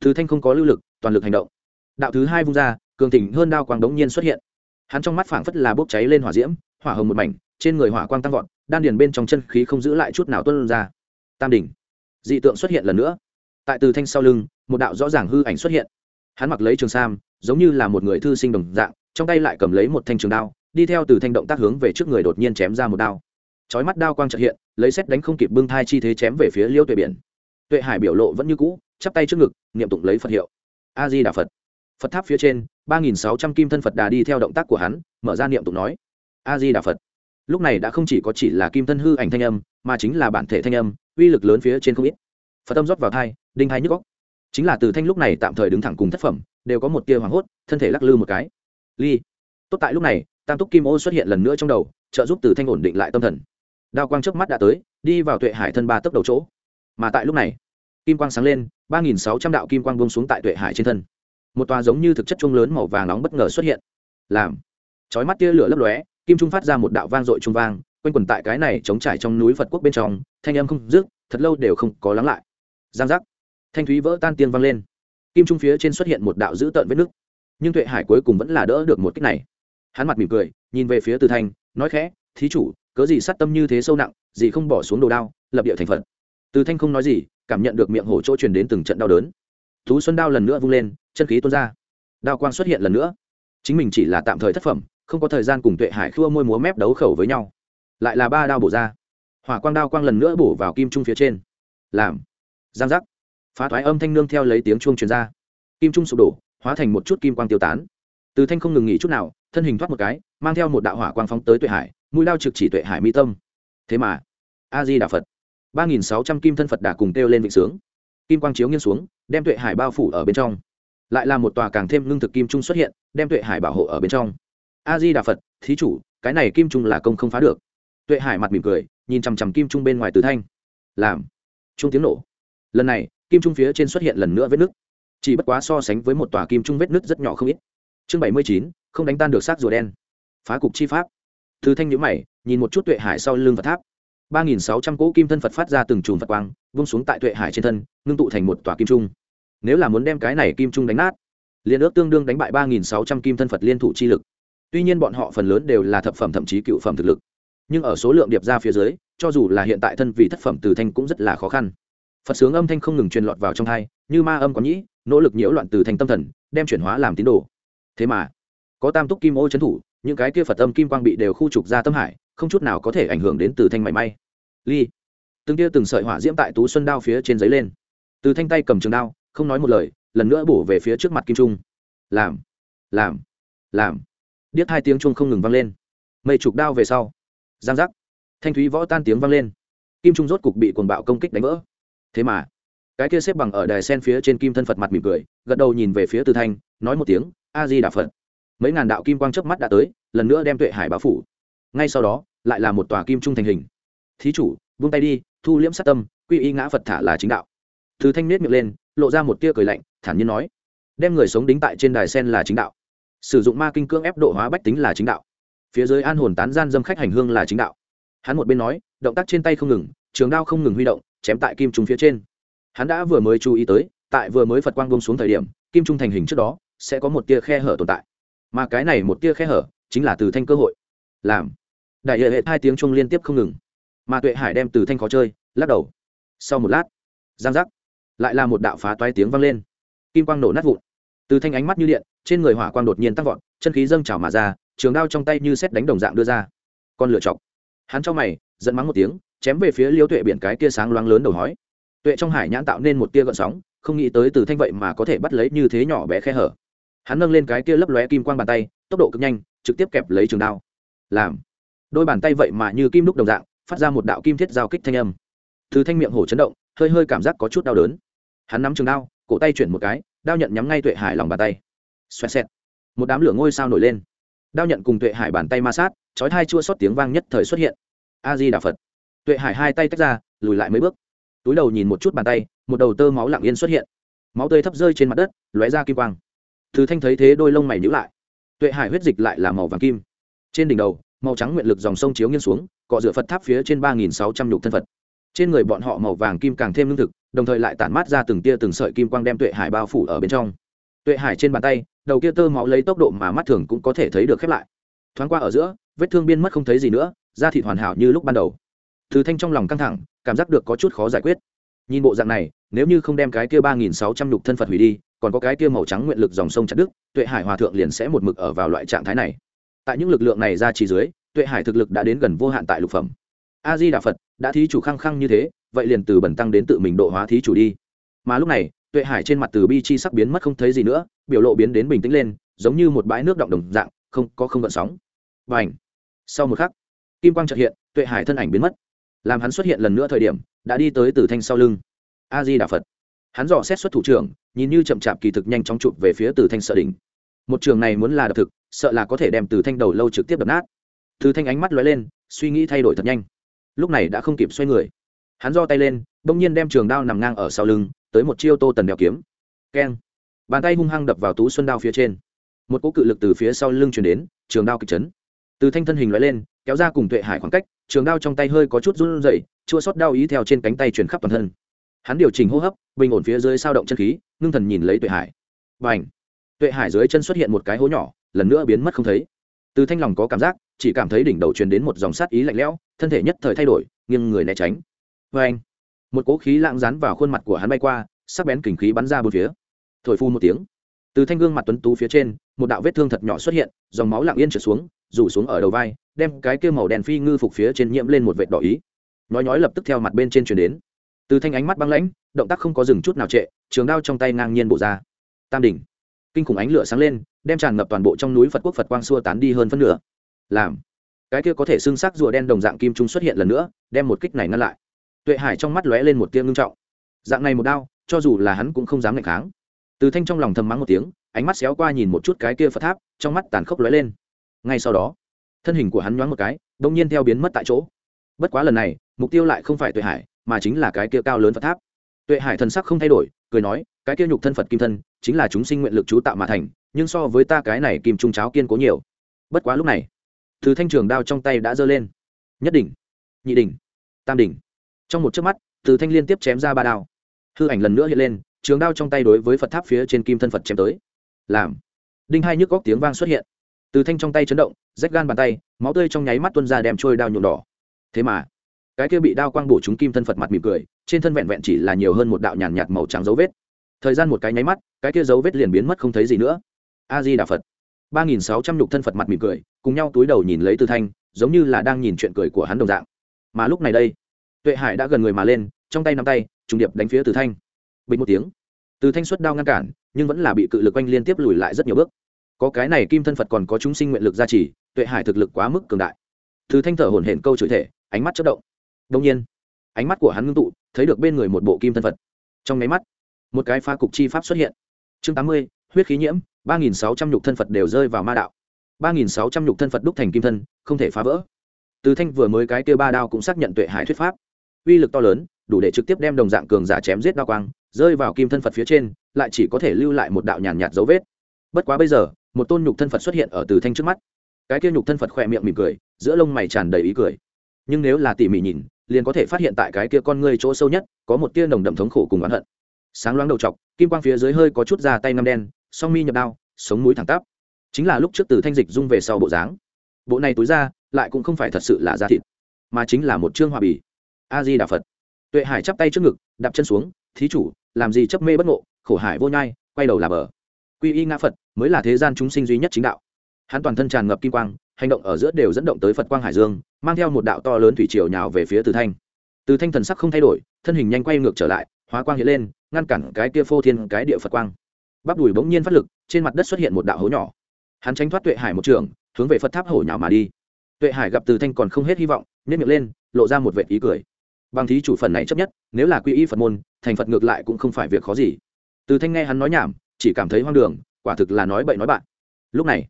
thứ thanh không có lưu lực, toàn lực hành động. Đạo thứ hai vung ra, cường thịnh hơn đao quang đống nhiên xuất hiện. Hắn trong mắt phảng phất là bốc cháy lên hỏa diễm, hỏa hồng một mảnh, trên người hỏa quang tăng vọt, đan điền bên trong chân khí không giữ lại chút nào tuân ra. Tam đỉnh, dị tượng xuất hiện lần nữa tại từ thanh sau lưng, một đạo rõ ràng hư ảnh xuất hiện. Hắn mặc lấy trường sam, giống như là một người thư sinh đồng dạng, trong tay lại cầm lấy một thanh trường đao, đi theo từ thanh động tác hướng về trước người đột nhiên chém ra một đao. Chói mắt đao quang trợ hiện, lấy xét đánh không kịp bưng thai chi thế chém về phía liêu tuệ biển. Tuệ hải biểu lộ vẫn như cũ, chắp tay trước ngực, niệm tụng lấy phật hiệu. A di đà phật. Phật tháp phía trên, ba nghìn sáu trăm kim thân phật đà đi theo động tác của hắn, mở ra niệm tụng nói. A di đà phật. Lúc này đã không chỉ có chỉ là kim thân hư ảnh thanh âm, mà chính là bản thể thanh âm, uy lực lớn phía trên không ít phật tâm rót vào thai, đinh hai nhức góc chính là từ thanh lúc này tạm thời đứng thẳng cùng thất phẩm, đều có một tia hoảng hốt, thân thể lắc lư một cái. Ly, tốt tại lúc này, tam túc kim ô xuất hiện lần nữa trong đầu, trợ giúp từ thanh ổn định lại tâm thần. Đao quang trước mắt đã tới, đi vào tuệ hải thân ba tốc đầu chỗ. Mà tại lúc này, kim quang sáng lên, ba nghìn sáu trăm đạo kim quang bông xuống tại tuệ hải trên thân. Một tòa giống như thực chất trung lớn màu vàng nóng bất ngờ xuất hiện. Làm, chói mắt tia lửa lấp lóe, kim trung phát ra một đạo vang dội trung vang, quanh quần tại cái này chống trải trong núi phật quốc bên trong, thanh âm không dứt, thật lâu đều không có lắng lại giang giác. Thanh thúy vỡ tan tiên văng lên. Kim trung phía trên xuất hiện một đạo dữ tợn vết nước nhưng tuệ hải cuối cùng vẫn là đỡ được một cách này. Hắn mặt mỉm cười, nhìn về phía từ thanh, nói khẽ, thí chủ, cớ gì sát tâm như thế sâu nặng, gì không bỏ xuống đồ đao, lập địa thành phật. Từ thanh không nói gì, cảm nhận được miệng hổ chỗ truyền đến từng trận đau đớn. Thú xuân đao lần nữa vung lên, chân khí tuôn ra. Đao quang xuất hiện lần nữa. Chính mình chỉ là tạm thời thất phẩm, không có thời gian cùng tuệ hải khua môi múa mép đấu khẩu với nhau. Lại là ba đao bổ ra. Hỏa quang đao quang lần nữa bổ vào kim trung phía trên. Làm giang giác. Phá thoái âm thanh nương theo lấy tiếng chuông truyền ra. Kim trung sụp đổ, hóa thành một chút kim quang tiêu tán. Từ thanh không ngừng nghỉ chút nào, thân hình thoát một cái, mang theo một đạo hỏa quang phóng tới tuệ hải, mũi lao trực chỉ tuệ hải mi tâm. Thế mà a di đà phật. ba nghìn sáu trăm kim thân phật đà cùng kêu lên vịnh sướng. Kim quang chiếu nghiêng xuống, đem tuệ hải bao phủ ở bên trong. Lại là một tòa càng thêm lương thực kim trung xuất hiện, đem tuệ hải bảo hộ ở bên trong. A di đà phật, thí chủ, cái này kim trung là công không phá được. Tuệ hải mặt mỉm cười, nhìn chằm chằm kim trung bên ngoài từ thanh. Làm. Trung tiếng nổ lần này, kim trung phía trên xuất hiện lần nữa vết nứt. Chỉ bất quá so sánh với một tòa kim trung vết nứt rất nhỏ không ít. Chương bảy mươi chín, không đánh tan được xác rùa đen. Phá cục chi pháp. Từ thanh nhữ mày, nhìn một chút tuệ hải sau lưng phật tháp. ba nghìn sáu trăm cỗ kim thân phật phát ra từng chùm phật quang, vung xuống tại tuệ hải trên thân, ngưng tụ thành một tòa kim trung. Nếu là muốn đem cái này kim trung đánh nát, liên ước tương đương đánh bại ba nghìn sáu trăm kim thân phật liên thủ chi lực. Tuy nhiên bọn họ phần lớn đều là thập phẩm thậm chí cựu phẩm thực lực. Nhưng ở số lượng điệp ra phía dưới, cho dù là hiện tại thân vị thất phẩm từ thanh cũng rất là khó khăn phật sướng âm thanh không ngừng truyền lọt vào trong thai như ma âm có nhĩ, nỗ lực nhiễu loạn từ thanh tâm thần, đem chuyển hóa làm tín đồ. Thế mà, có tam túc kim ô trấn thủ, những cái kia phật âm kim quang bị đều khu trục ra tâm hải, không chút nào có thể ảnh hưởng đến từ thanh mảy may. Ly, từng kia từng sợi hỏa diễm tại tú xuân đao phía trên giấy lên. Từ thanh tay cầm trường đao, không nói một lời, lần nữa bổ về phía trước mặt kim trung. Làm làm làm. Điếc hai tiếng chuông không ngừng vang lên. Mây trục đao về sau. Giang giác. Thanh thúy võ tan tiếng vang lên. Kim trung rốt cục bị cuồng bạo công kích đánh vỡ thế mà, cái kia xếp bằng ở đài sen phía trên kim thân phật mặt mỉm cười, gật đầu nhìn về phía từ thanh, nói một tiếng a di đà phật. Mấy ngàn đạo kim quang chớp mắt đã tới, lần nữa đem tuệ hải báo phủ. Ngay sau đó, lại là một tòa kim trung thành hình. Thí chủ vung tay đi, thu liễm sát tâm, quy y ngã phật thả là chính đạo. Từ thanh nết miệng lên, lộ ra một tia cười lạnh, thản nhiên nói, đem người sống đính tại trên đài sen là chính đạo. Sử dụng ma kinh cưỡng ép độ hóa bách tính là chính đạo. Phía dưới an hồn tán gian dâm khách hành hương là chính đạo. Hắn một bên nói, động tác trên tay không ngừng, trường đao không ngừng huy động chém tại kim trung phía trên. Hắn đã vừa mới chú ý tới, tại vừa mới phật quang bông xuống thời điểm, kim trung thành hình trước đó, sẽ có một tia khe hở tồn tại. Mà cái này một tia khe hở, chính là từ thanh cơ hội. Làm. Đại hệ hệ hai tiếng chung liên tiếp không ngừng. Mà tuệ hải đem từ thanh khó chơi, lắc đầu. Sau một lát, giang giác, lại là một đạo phá toái tiếng vang lên. Kim quang nổ nát vụn. Từ thanh ánh mắt như điện, trên người hỏa quang đột nhiên tăng vọt, chân khí dâng trào mà ra, trường đao trong tay như xét đánh đồng dạng đưa ra. Con lựa chọc hắn cho mày dẫn mắng một tiếng, chém về phía liêu tuệ biển cái kia sáng loáng lớn đầu hói. Tuệ trong hải nhãn tạo nên một tia gợn sóng, không nghĩ tới từ thanh vậy mà có thể bắt lấy như thế nhỏ bé khe hở. Hắn nâng lên cái kia lấp lóe kim quang bàn tay, tốc độ cực nhanh, trực tiếp kẹp lấy trường đao. Làm. Đôi bàn tay vậy mà như kim đúc đồng dạng, phát ra một đạo kim thiết giao kích thanh âm. Từ thanh miệng hổ chấn động, hơi hơi cảm giác có chút đau đớn. Hắn nắm trường đao, cổ tay chuyển một cái, đao nhận nhắm ngay tuệ hải lòng bàn tay. Xoẹt xẹt. Một đám lửa ngôi sao nổi lên. Đao nhận cùng tuệ hải bàn tay ma sát, chói hai chua xót tiếng vang nhất thời xuất hiện a di đà phật. Tuệ hải hai tay tách ra, lùi lại mấy bước. Túi đầu nhìn một chút bàn tay, một đầu tơ máu lặng yên xuất hiện. Máu tươi thấp rơi trên mặt đất, lóe ra kim quang. Thứ thanh thấy thế, đôi lông mày nhữ lại. Tuệ hải huyết dịch lại là màu vàng kim. Trên đỉnh đầu, màu trắng nguyện lực dòng sông chiếu nghiêng xuống, cọ rửa phật tháp phía trên ba nghìn sáu trăm nhục thân phật. Trên người bọn họ màu vàng kim càng thêm lương thực, đồng thời lại tản mát ra từng tia từng sợi kim quang đem tuệ hải bao phủ ở bên trong. Tuệ hải trên bàn tay, đầu kia tơ máu lấy tốc độ mà mắt thường cũng có thể thấy được khép lại. Thoáng qua ở giữa, vết thương biên mất không thấy gì nữa da thịt hoàn hảo như lúc ban đầu. Thứ thanh trong lòng căng thẳng, cảm giác được có chút khó giải quyết. Nhìn bộ dạng này, nếu như không đem cái kia ba nghìn sáu trăm lục thân phật hủy đi, còn có cái kia màu trắng nguyện lực dòng sông chặt đức tuệ hải hòa thượng liền sẽ một mực ở vào loại trạng thái này. Tại những lực lượng này ra chỉ dưới, tuệ hải thực lực đã đến gần vô hạn tại lục phẩm. A di đà phật, đã thí chủ khăng khăng như thế, vậy liền từ bẩn tăng đến tự mình độ hóa thí chủ đi. Mà lúc này, tuệ hải trên mặt từ bi chi sắc biến mất không thấy gì nữa, biểu lộ biến đến bình tĩnh lên, giống như một bãi nước động đồng dạng, không có không gợn sóng. Và ảnh sau một khắc kim quang trợ hiện, tuệ hải thân ảnh biến mất. Làm hắn xuất hiện lần nữa thời điểm, đã đi tới từ thanh sau lưng. A di đà phật. Hắn dò xét xuất thủ trưởng, nhìn như chậm chạp kỳ thực nhanh chóng chụp về phía từ thanh sợ đỉnh. Một trường này muốn là đập thực, sợ là có thể đem từ thanh đầu lâu trực tiếp đập nát. Từ thanh ánh mắt lóe lên, suy nghĩ thay đổi thật nhanh. Lúc này đã không kịp xoay người. Hắn do tay lên, bỗng nhiên đem trường đao nằm ngang ở sau lưng, tới một chiêu tô tần đèo kiếm. Keng. Bàn tay hung hăng đập vào tú xuân đao phía trên. Một cỗ cự lực từ phía sau lưng chuyển đến, trường đao kịch chấn từ thanh thân hình loại lên, kéo ra cùng tuệ hải khoảng cách, trường đao trong tay hơi có chút run rẩy, chua sót đau ý theo trên cánh tay chuyển khắp toàn thân. Hắn điều chỉnh hô hấp, bình ổn phía dưới sao động chân khí, ngưng thần nhìn lấy tuệ hải. Và ảnh tuệ hải dưới chân xuất hiện một cái hố nhỏ, lần nữa biến mất không thấy. Từ thanh lòng có cảm giác, chỉ cảm thấy đỉnh đầu truyền đến một dòng sát ý lạnh lẽo, thân thể nhất thời thay đổi, nghiêng người né tránh. Vê anh một cỗ khí lạng rán vào khuôn mặt của hắn bay qua, sắc bén kình khí bắn ra bốn phía. Thổi phu một tiếng. Từ thanh gương mặt tuấn tú phía trên, một đạo vết thương thật nhỏ xuất hiện, dòng máu lặng yên trở xuống rủ xuống ở đầu vai, đem cái kia màu đen phi ngư phục phía trên nhiễm lên một vệt đỏ ý. Nói nói lập tức theo mặt bên trên chuyển đến. Từ thanh ánh mắt băng lãnh, động tác không có dừng chút nào trệ, trường đao trong tay ngang nhiên bộ ra. Tam đỉnh. Kinh khủng ánh lửa sáng lên, đem tràn ngập toàn bộ trong núi phật quốc phật quang xua tán đi hơn phân nửa. Làm. Cái kia có thể xương sắc rùa đen đồng dạng kim trung xuất hiện lần nữa, đem một kích này ngăn lại. Tuệ hải trong mắt lóe lên một tia ngưng trọng. Dạng này một đao, cho dù là hắn cũng không dám ngạch kháng. Từ thanh trong lòng thầm mắng một tiếng, ánh mắt xéo qua nhìn một chút cái kia phật tháp, trong mắt tàn khốc lóe lên ngay sau đó, thân hình của hắn nhoáng một cái đông nhiên theo biến mất tại chỗ. Bất quá lần này, mục tiêu lại không phải tuệ hải, mà chính là cái kia cao lớn phật tháp. Tuệ hải thần sắc không thay đổi, cười nói, cái kia nhục thân phật kim thân, chính là chúng sinh nguyện lực chú tạo mà thành, nhưng so với ta cái này kim trung cháo kiên cố nhiều. Bất quá lúc này, từ thanh trường đao trong tay đã giơ lên. Nhất đỉnh, nhị đỉnh, tam đỉnh. Trong một chớp mắt, từ thanh liên tiếp chém ra ba đao. Hư ảnh lần nữa hiện lên, trường đao trong tay đối với phật tháp phía trên kim thân phật chém tới. Làm, đinh hai nhức góc tiếng vang xuất hiện từ thanh trong tay chấn động, rách gan bàn tay, máu tươi trong nháy mắt tuân ra đem trôi đao nhuộm đỏ. Thế mà, cái kia bị đao quang bổ chúng kim thân phật mặt mỉm cười, trên thân vẹn vẹn chỉ là nhiều hơn một đạo nhàn nhạt màu trắng dấu vết. Thời gian một cái nháy mắt, cái kia dấu vết liền biến mất không thấy gì nữa. A di đà phật ba nghìn sáu trăm nhục thân phật mặt mỉm cười, cùng nhau túi đầu nhìn lấy từ thanh, giống như là đang nhìn chuyện cười của hắn đồng dạng. Mà lúc này đây, tuệ hải đã gần người mà lên, trong tay nắm tay, trùng điệp đánh phía từ thanh. Bình một tiếng, từ thanh xuất đao ngăn cản, nhưng vẫn là bị cự lực oanh liên tiếp lùi lại rất nhiều bước có cái này kim thân phật còn có chúng sinh nguyện lực gia trì, tuệ hải thực lực quá mức cường đại. Từ thanh thở hổn hển câu chửi thể, ánh mắt chất động. Đông nhiên, ánh mắt của hắn ngưng tụ, thấy được bên người một bộ kim thân phật. Trong nháy mắt, một cái pha cục chi pháp xuất hiện. Chương tám mươi, huyết khí nhiễm, ba nghìn sáu trăm nhục thân phật đều rơi vào ma đạo. Ba nghìn sáu trăm nhục thân phật đúc thành kim thân, không thể phá vỡ. Từ thanh vừa mới cái kia ba đao cũng xác nhận tuệ hải thuyết pháp. Uy lực to lớn, đủ để trực tiếp đem đồng dạng cường giả chém giết đao quang, rơi vào kim thân phật phía trên, lại chỉ có thể lưu lại một đạo nhàn nhạt dấu vết. Bất quá bây giờ một tôn nhục thân phật xuất hiện ở từ thanh trước mắt cái kia nhục thân phật khỏe miệng mỉm cười giữa lông mày tràn đầy ý cười nhưng nếu là tỉ mỉ nhìn liền có thể phát hiện tại cái kia con ngươi chỗ sâu nhất có một tia nồng đậm thống khổ cùng oán hận sáng loáng đầu chọc kim quang phía dưới hơi có chút da tay ngâm đen song mi nhập đao sống mũi thẳng tắp chính là lúc trước từ thanh dịch dung về sau bộ dáng bộ này túi ra lại cũng không phải thật sự là da thịt mà chính là một chương hòa bì a di đà phật tuệ hải chắp tay trước ngực đạp chân xuống thí chủ làm gì chấp mê bất ngộ khổ hải vô nhai quay đầu là bờ quy y ngã phật mới là thế gian chúng sinh duy nhất chính đạo. Hắn toàn thân tràn ngập kim quang, hành động ở giữa đều dẫn động tới phật quang hải dương, mang theo một đạo to lớn thủy triều nhào về phía từ thanh. Từ thanh thần sắc không thay đổi, thân hình nhanh quay ngược trở lại, hóa quang hiện lên, ngăn cản cái kia phô thiên cái địa phật quang. Bắp đùi bỗng nhiên phát lực, trên mặt đất xuất hiện một đạo hố nhỏ. Hắn tránh thoát tuệ hải một trường, hướng về phật tháp hổ nhào mà đi. Tuệ hải gặp từ thanh còn không hết hy vọng nên miệng lên, lộ ra một vệ ý cười. Bằng thí chủ phần này chấp nhất, nếu là quy y phật môn, thành phật ngược lại cũng không phải việc khó gì. Từ thanh nghe hắn nói nhảm chỉ cảm thấy hoang đường, quả thực là nói bậy nói bạn. Lúc này,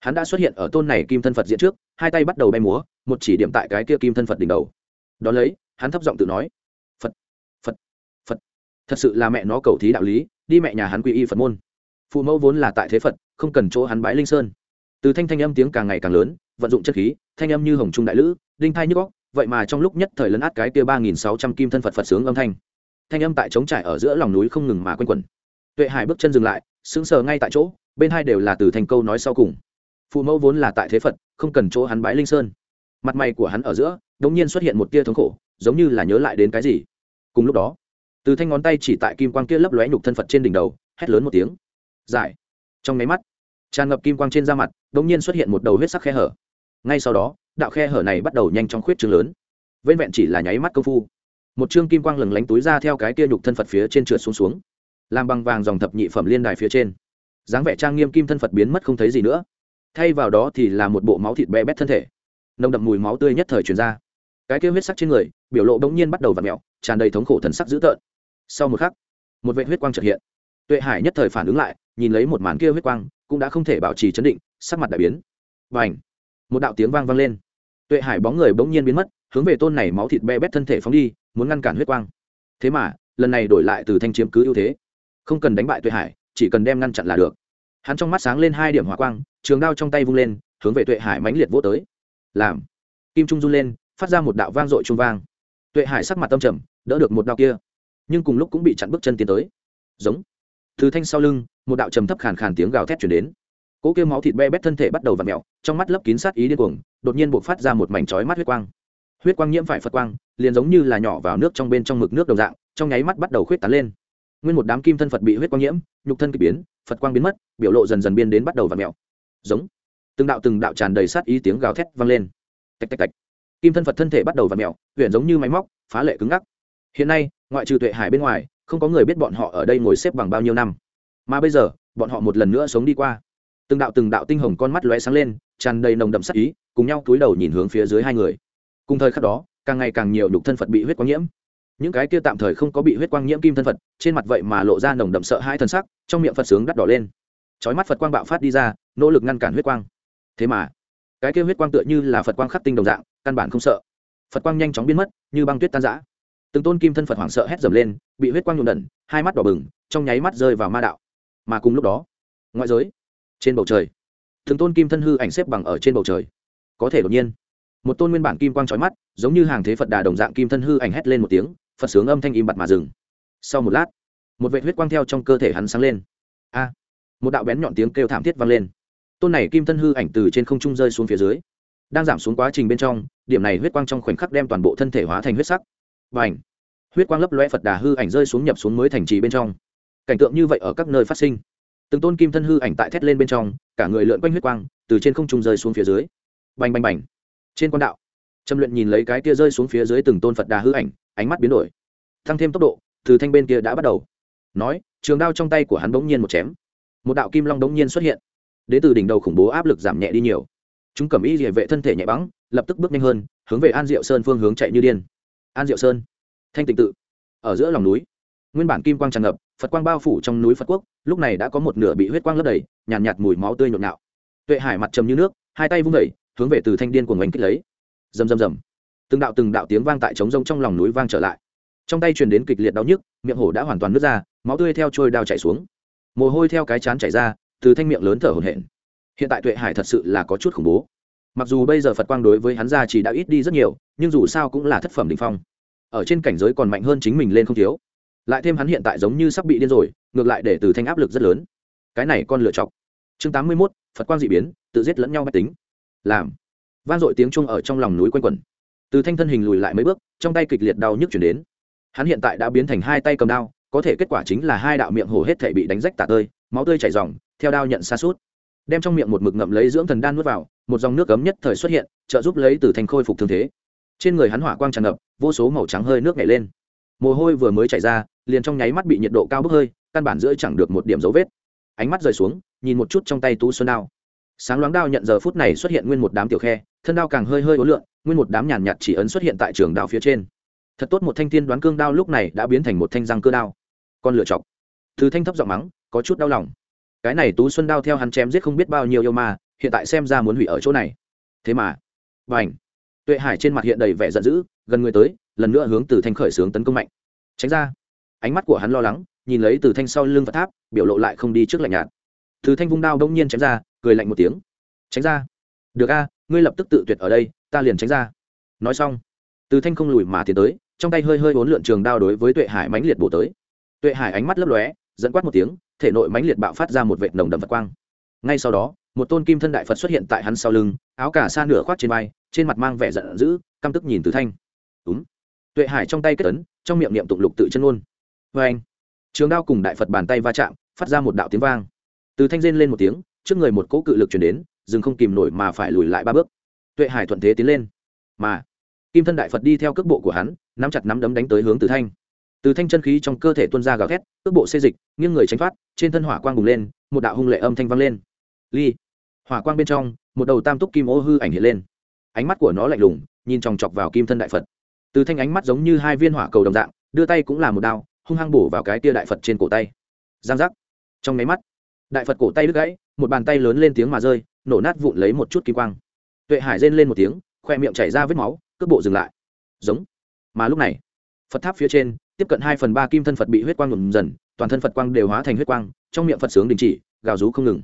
hắn đã xuất hiện ở tôn này kim thân phật diễn trước, hai tay bắt đầu bay múa, một chỉ điểm tại cái kia kim thân phật đỉnh đầu. Đón lấy, hắn thấp giọng tự nói, phật phật phật, thật sự là mẹ nó cầu thí đạo lý, đi mẹ nhà hắn quy y phật môn. Phụ mẫu vốn là tại thế phật, không cần chỗ hắn bãi linh sơn. Từ thanh thanh âm tiếng càng ngày càng lớn, vận dụng chất khí, thanh âm như hồng trung đại lữ, đinh thai nhức góc vậy mà trong lúc nhất thời lấn át cái kia ba nghìn sáu trăm kim thân phật phật sướng âm thanh. Thanh âm tại trống trải ở giữa lòng núi không ngừng mà quanh quẩn tuệ hải bước chân dừng lại, sững sờ ngay tại chỗ, bên hai đều là từ thành câu nói sau cùng. Phụ mẫu vốn là tại thế phật, không cần chỗ hắn bái linh sơn. Mặt mày của hắn ở giữa, đống nhiên xuất hiện một tia thống khổ, giống như là nhớ lại đến cái gì. Cùng lúc đó, từ thanh ngón tay chỉ tại kim quang kia lấp lóe nhục thân phật trên đỉnh đầu, hét lớn một tiếng. Giải. Trong máy mắt, tràn ngập kim quang trên da mặt, đống nhiên xuất hiện một đầu huyết sắc khe hở. Ngay sau đó, đạo khe hở này bắt đầu nhanh chóng khuyết trương lớn. Vên vẹn chỉ là nháy mắt công phu, một chương kim quang lừng lánh túi ra theo cái kia nhục thân phật phía trên trượt xuống xuống làm bằng vàng dòng thập nhị phẩm liên đài phía trên. Dáng vẻ trang nghiêm kim thân phật biến mất không thấy gì nữa. Thay vào đó thì là một bộ máu thịt bé bét thân thể. Nồng đậm mùi máu tươi nhất thời truyền ra. Cái kia huyết sắc trên người, biểu lộ bỗng nhiên bắt đầu v ặ mẹo, tràn đầy thống khổ thần sắc dữ tợn. Sau một khắc, một vệ huyết quang trật hiện. Tuệ hải nhất thời phản ứng lại, nhìn lấy một màn kia huyết quang, cũng đã không thể bảo trì chấn định, sắc mặt đại biến. Và ảnh một đạo tiếng vang vang lên. Tuệ hải bóng người bỗng nhiên biến mất, hướng về tôn này máu thịt be bét thân thể phóng đi, muốn ngăn cản huyết quang. Thế mà, lần này đổi lại từ thanh chiếm cứ ưu thế không cần đánh bại tuệ hải, chỉ cần đem ngăn chặn là được. Hắn trong mắt sáng lên hai điểm hỏa quang, trường đao trong tay vung lên, hướng về tuệ hải mãnh liệt vô tới. Làm. Kim trung run lên, phát ra một đạo vang dội trung vang. Tuệ hải sắc mặt tâm trầm, đỡ được một đạo kia. Nhưng cùng lúc cũng bị chặn bước chân tiến tới. Giống. Từ thanh sau lưng, một đạo trầm thấp khàn khàn tiếng gào thét chuyển đến. Cỗ kia máu thịt be bét thân thể bắt đầu v ặ mẹo trong mắt lấp kín sát ý điên cuồng, đột nhiên buộc phát ra một mảnh trói mắt huyết quang. Huyết quang nhiễm phải phật quang, liền giống như là nhỏ vào nước trong bên trong mực nước đồng dạng, trong nháy mắt bắt đầu khuyết tán lên nguyên một đám kim thân phật bị huyết quang nhiễm nhục thân k ỳ biến phật quang biến mất biểu lộ dần dần biên đến bắt đầu và mẹo giống từng đạo từng đạo tràn đầy sát ý tiếng gào thét vang lên tạch tạch tạch. kim thân phật thân thể bắt đầu và mẹo huyện giống như máy móc phá lệ cứng ngắc hiện nay ngoại trừ tuệ hải bên ngoài không có người biết bọn họ ở đây ngồi xếp bằng bao nhiêu năm mà bây giờ bọn họ một lần nữa sống đi qua từng đạo từng đạo tinh hồng con mắt lóe sáng lên tràn đầy nồng đậm sắc ý cùng nhau cúi đầu nhìn hướng phía dưới hai người cùng thời khắc đó càng ngày càng nhiều đục thân phật bị huyết quang nhiễm những cái kia tạm thời không có bị huyết quang nhiễm kim thân phật, trên mặt vậy mà lộ ra nồng đậm sợ hai thân sắc, trong miệng phật sướng đắt đỏ lên. Trói mắt phật quang bạo phát đi ra, nỗ lực ngăn cản huyết quang. Thế mà, cái kia huyết quang tựa như là phật quang khắc tinh đồng dạng, căn bản không sợ. Phật quang nhanh chóng biến mất, như băng tuyết tan giã từng tôn kim thân phật hoảng sợ hét dầm lên, bị huyết quang nhuộm đẩn hai mắt đỏ bừng, trong nháy mắt rơi vào ma đạo. Mà cùng lúc đó, ngoại giới, trên bầu trời, từng tôn kim thân hư ảnh xếp bằng ở trên bầu trời. Có thể đột nhiên, một tôn nguyên bản kim quang trói mắt, giống như hàng thế phật đà đồng dạng kim thân hư ảnh hét lên một tiếng phật sướng âm thanh im bặt mà dừng. Sau một lát, một vệ huyết quang theo trong cơ thể hắn sáng lên. A! Một đạo bén nhọn tiếng kêu thảm thiết vang lên. Tôn này kim thân hư ảnh từ trên không trung rơi xuống phía dưới. Đang giảm xuống quá trình bên trong, điểm này huyết quang trong khoảnh khắc đem toàn bộ thân thể hóa thành huyết sắc. Và ảnh huyết quang lấp loe phật đà hư ảnh rơi xuống nhập xuống mới thành trì bên trong. Cảnh tượng như vậy ở các nơi phát sinh. Từng tôn kim thân hư ảnh tại thét lên bên trong, cả người lượn quanh huyết quang, từ trên không trung rơi xuống phía dưới. Bành bành bành! Trên quan đạo trâm luyện nhìn lấy cái kia rơi xuống phía dưới từng tôn phật đà hư ảnh ánh mắt biến đổi. Tăng thêm tốc độ từ thanh bên kia đã bắt đầu. Nói trường đao trong tay của hắn bỗng nhiên một chém. Một đạo kim long bỗng nhiên xuất hiện. Đ từ đỉnh đầu khủng bố áp lực giảm nhẹ đi nhiều. Chúng cầm y địa vệ thân thể nhẹ bắn lập tức bước nhanh hơn hướng về an diệu sơn phương hướng chạy như điên. An diệu sơn. Thanh tịnh tự. Ở giữa lòng núi. Nguyên bản kim quang tràn ngập phật quang bao phủ trong núi phật quốc lúc này đã có một nửa bị huyết quang lấp đầy nhàn nhạt, nhạt mùi máu tươi nhộn nhạo. Tuệ hải mặt trầm như nước hai tay vung vẩy hướng về từ thanh điên của ngành kích lấy rầm rầm rầm. Từng đạo từng đạo tiếng vang tại trống rông trong lòng núi vang trở lại. Trong tay truyền đến kịch liệt đau nhức, miệng hổ đã hoàn toàn nứt ra, máu tươi theo trôi đao chảy xuống. Mồ hôi theo cái chán chảy ra, từ thanh miệng lớn thở hổn hển. Hiện tại tuệ hải thật sự là có chút khủng bố. Mặc dù bây giờ phật quang đối với hắn ra chỉ đã ít đi rất nhiều, nhưng dù sao cũng là thất phẩm đ ỉ n h phong. Ở trên cảnh giới còn mạnh hơn chính mình lên không thiếu. Lại thêm hắn hiện tại giống như sắp bị điên rồi, ngược lại để từ thanh áp lực rất lớn. Cái này con lựa chọc chương tám mươi mốt, phật quang d ị biến, tự giết lẫn nhau mách tính. Làm vang dội tiếng chung ở trong lòng núi quanh quẩn. Từ thanh thân hình lùi lại mấy bước, trong tay kịch liệt đau nhức chuyển đến. Hắn hiện tại đã biến thành hai tay cầm đao, có thể kết quả chính là hai đạo miệng hổ hết thể bị đánh rách tả tơi, máu tươi chảy dòng theo đao nhận xa suốt. Đem trong miệng một mực ngậm lấy dưỡng thần đan nuốt vào, một dòng nước cấm nhất thời xuất hiện, trợ giúp lấy từ thành khôi phục thương thế. Trên người hắn hỏa quang tràn ngập, vô số màu trắng hơi nước nhảy lên. Mồ hôi vừa mới chảy ra, liền trong nháy mắt bị nhiệt độ cao bốc hơi, căn bản giữa chẳng được một điểm dấu vết. Ánh mắt rời xuống, nhìn một chút trong tay tú xuân đao. Sáng loáng đao nhận giờ phút này xuất hiện nguyên một đám tiểu khe thân đao càng hơi hơi ố lượn, nguyên một đám nhàn nhạt chỉ ấn xuất hiện tại trường đao phía trên. Thật tốt một thanh thiên đoán cương đao lúc này đã biến thành một thanh răng cơ đao. Con lựa chọc từ thanh thấp giọng mắng, có chút đau lòng. Cái này tú xuân đao theo hắn chém giết không biết bao nhiêu yêu ma, hiện tại xem ra muốn hủy ở chỗ này. Thế mà và h tuệ hải trên mặt hiện đầy vẻ giận dữ, gần người tới, lần nữa hướng từ thanh khởi xướng tấn công mạnh. Tránh ra. Ánh mắt của hắn lo lắng, nhìn lấy từ thanh sau lưng và tháp, biểu lộ lại không đi trước lạnh nhạt. Từ thanh vung đao đông nhiên chém ra, cười lạnh một tiếng. Tránh ra. Được a ngươi lập tức tự tuyệt ở đây ta liền tránh ra. Nói xong từ thanh không lùi mà tiến tới trong tay hơi hơi bốn lượn trường đao đối với tuệ hải mãnh liệt bổ tới. Tuệ hải ánh mắt lấp lóe dẫn quát một tiếng thể nội mãnh liệt bạo phát ra một vệt nồng đậm vật quang. Ngay sau đó một tôn kim thân đại phật xuất hiện tại hắn sau lưng áo cả xa nửa khoác trên vai trên mặt mang vẻ giận dữ căm tức nhìn từ thanh. Đúng tuệ hải trong tay kết tấn, trong miệng niệm tụng lục tự chân ngôn. Vê anh. Trường đao cùng đại phật bàn tay va chạm phát ra một đạo tiếng vang. Từ thanh rên lên một tiếng trước người một cỗ cự lực chuyển đến dừng không kìm nổi mà phải lùi lại ba bước. Tuệ hải thuận thế tiến lên. Mà, kim thân đại phật đi theo cước bộ của hắn, nắm chặt nắm đấm đánh tới hướng từ thanh. Từ thanh chân khí trong cơ thể tuôn ra gào thét, cước bộ xê dịch, nghiêng người tránh thoát, trên thân hỏa quang bùng lên, một đạo hung lệ âm thanh vang lên. Ly, hỏa quang bên trong, một đầu tam túc kim ô hư ảnh hiện lên. Ánh mắt của nó lạnh lùng, nhìn chòng chọc vào kim thân đại phật. Từ thanh ánh mắt giống như hai viên hỏa cầu đồng dạng, đưa tay cũng là một đao, hung hăng bổ vào cái tia đại phật trên cổ tay. Giang giác. Trong nháy mắt, đại phật cổ tay đứt gãy, một bàn tay lớn lên tiếng mà rơi nổ nát vụn lấy một chút kim quang. Tuệ hải rên lên một tiếng, khoe miệng chảy ra vết máu, cước bộ dừng lại. Giống. Mà lúc này, phật tháp phía trên, tiếp cận hai phần ba kim thân phật bị huyết quang nhuộm dần, toàn thân phật quang đều hóa thành huyết quang, trong miệng phật sướng đình chỉ, gào rú không ngừng.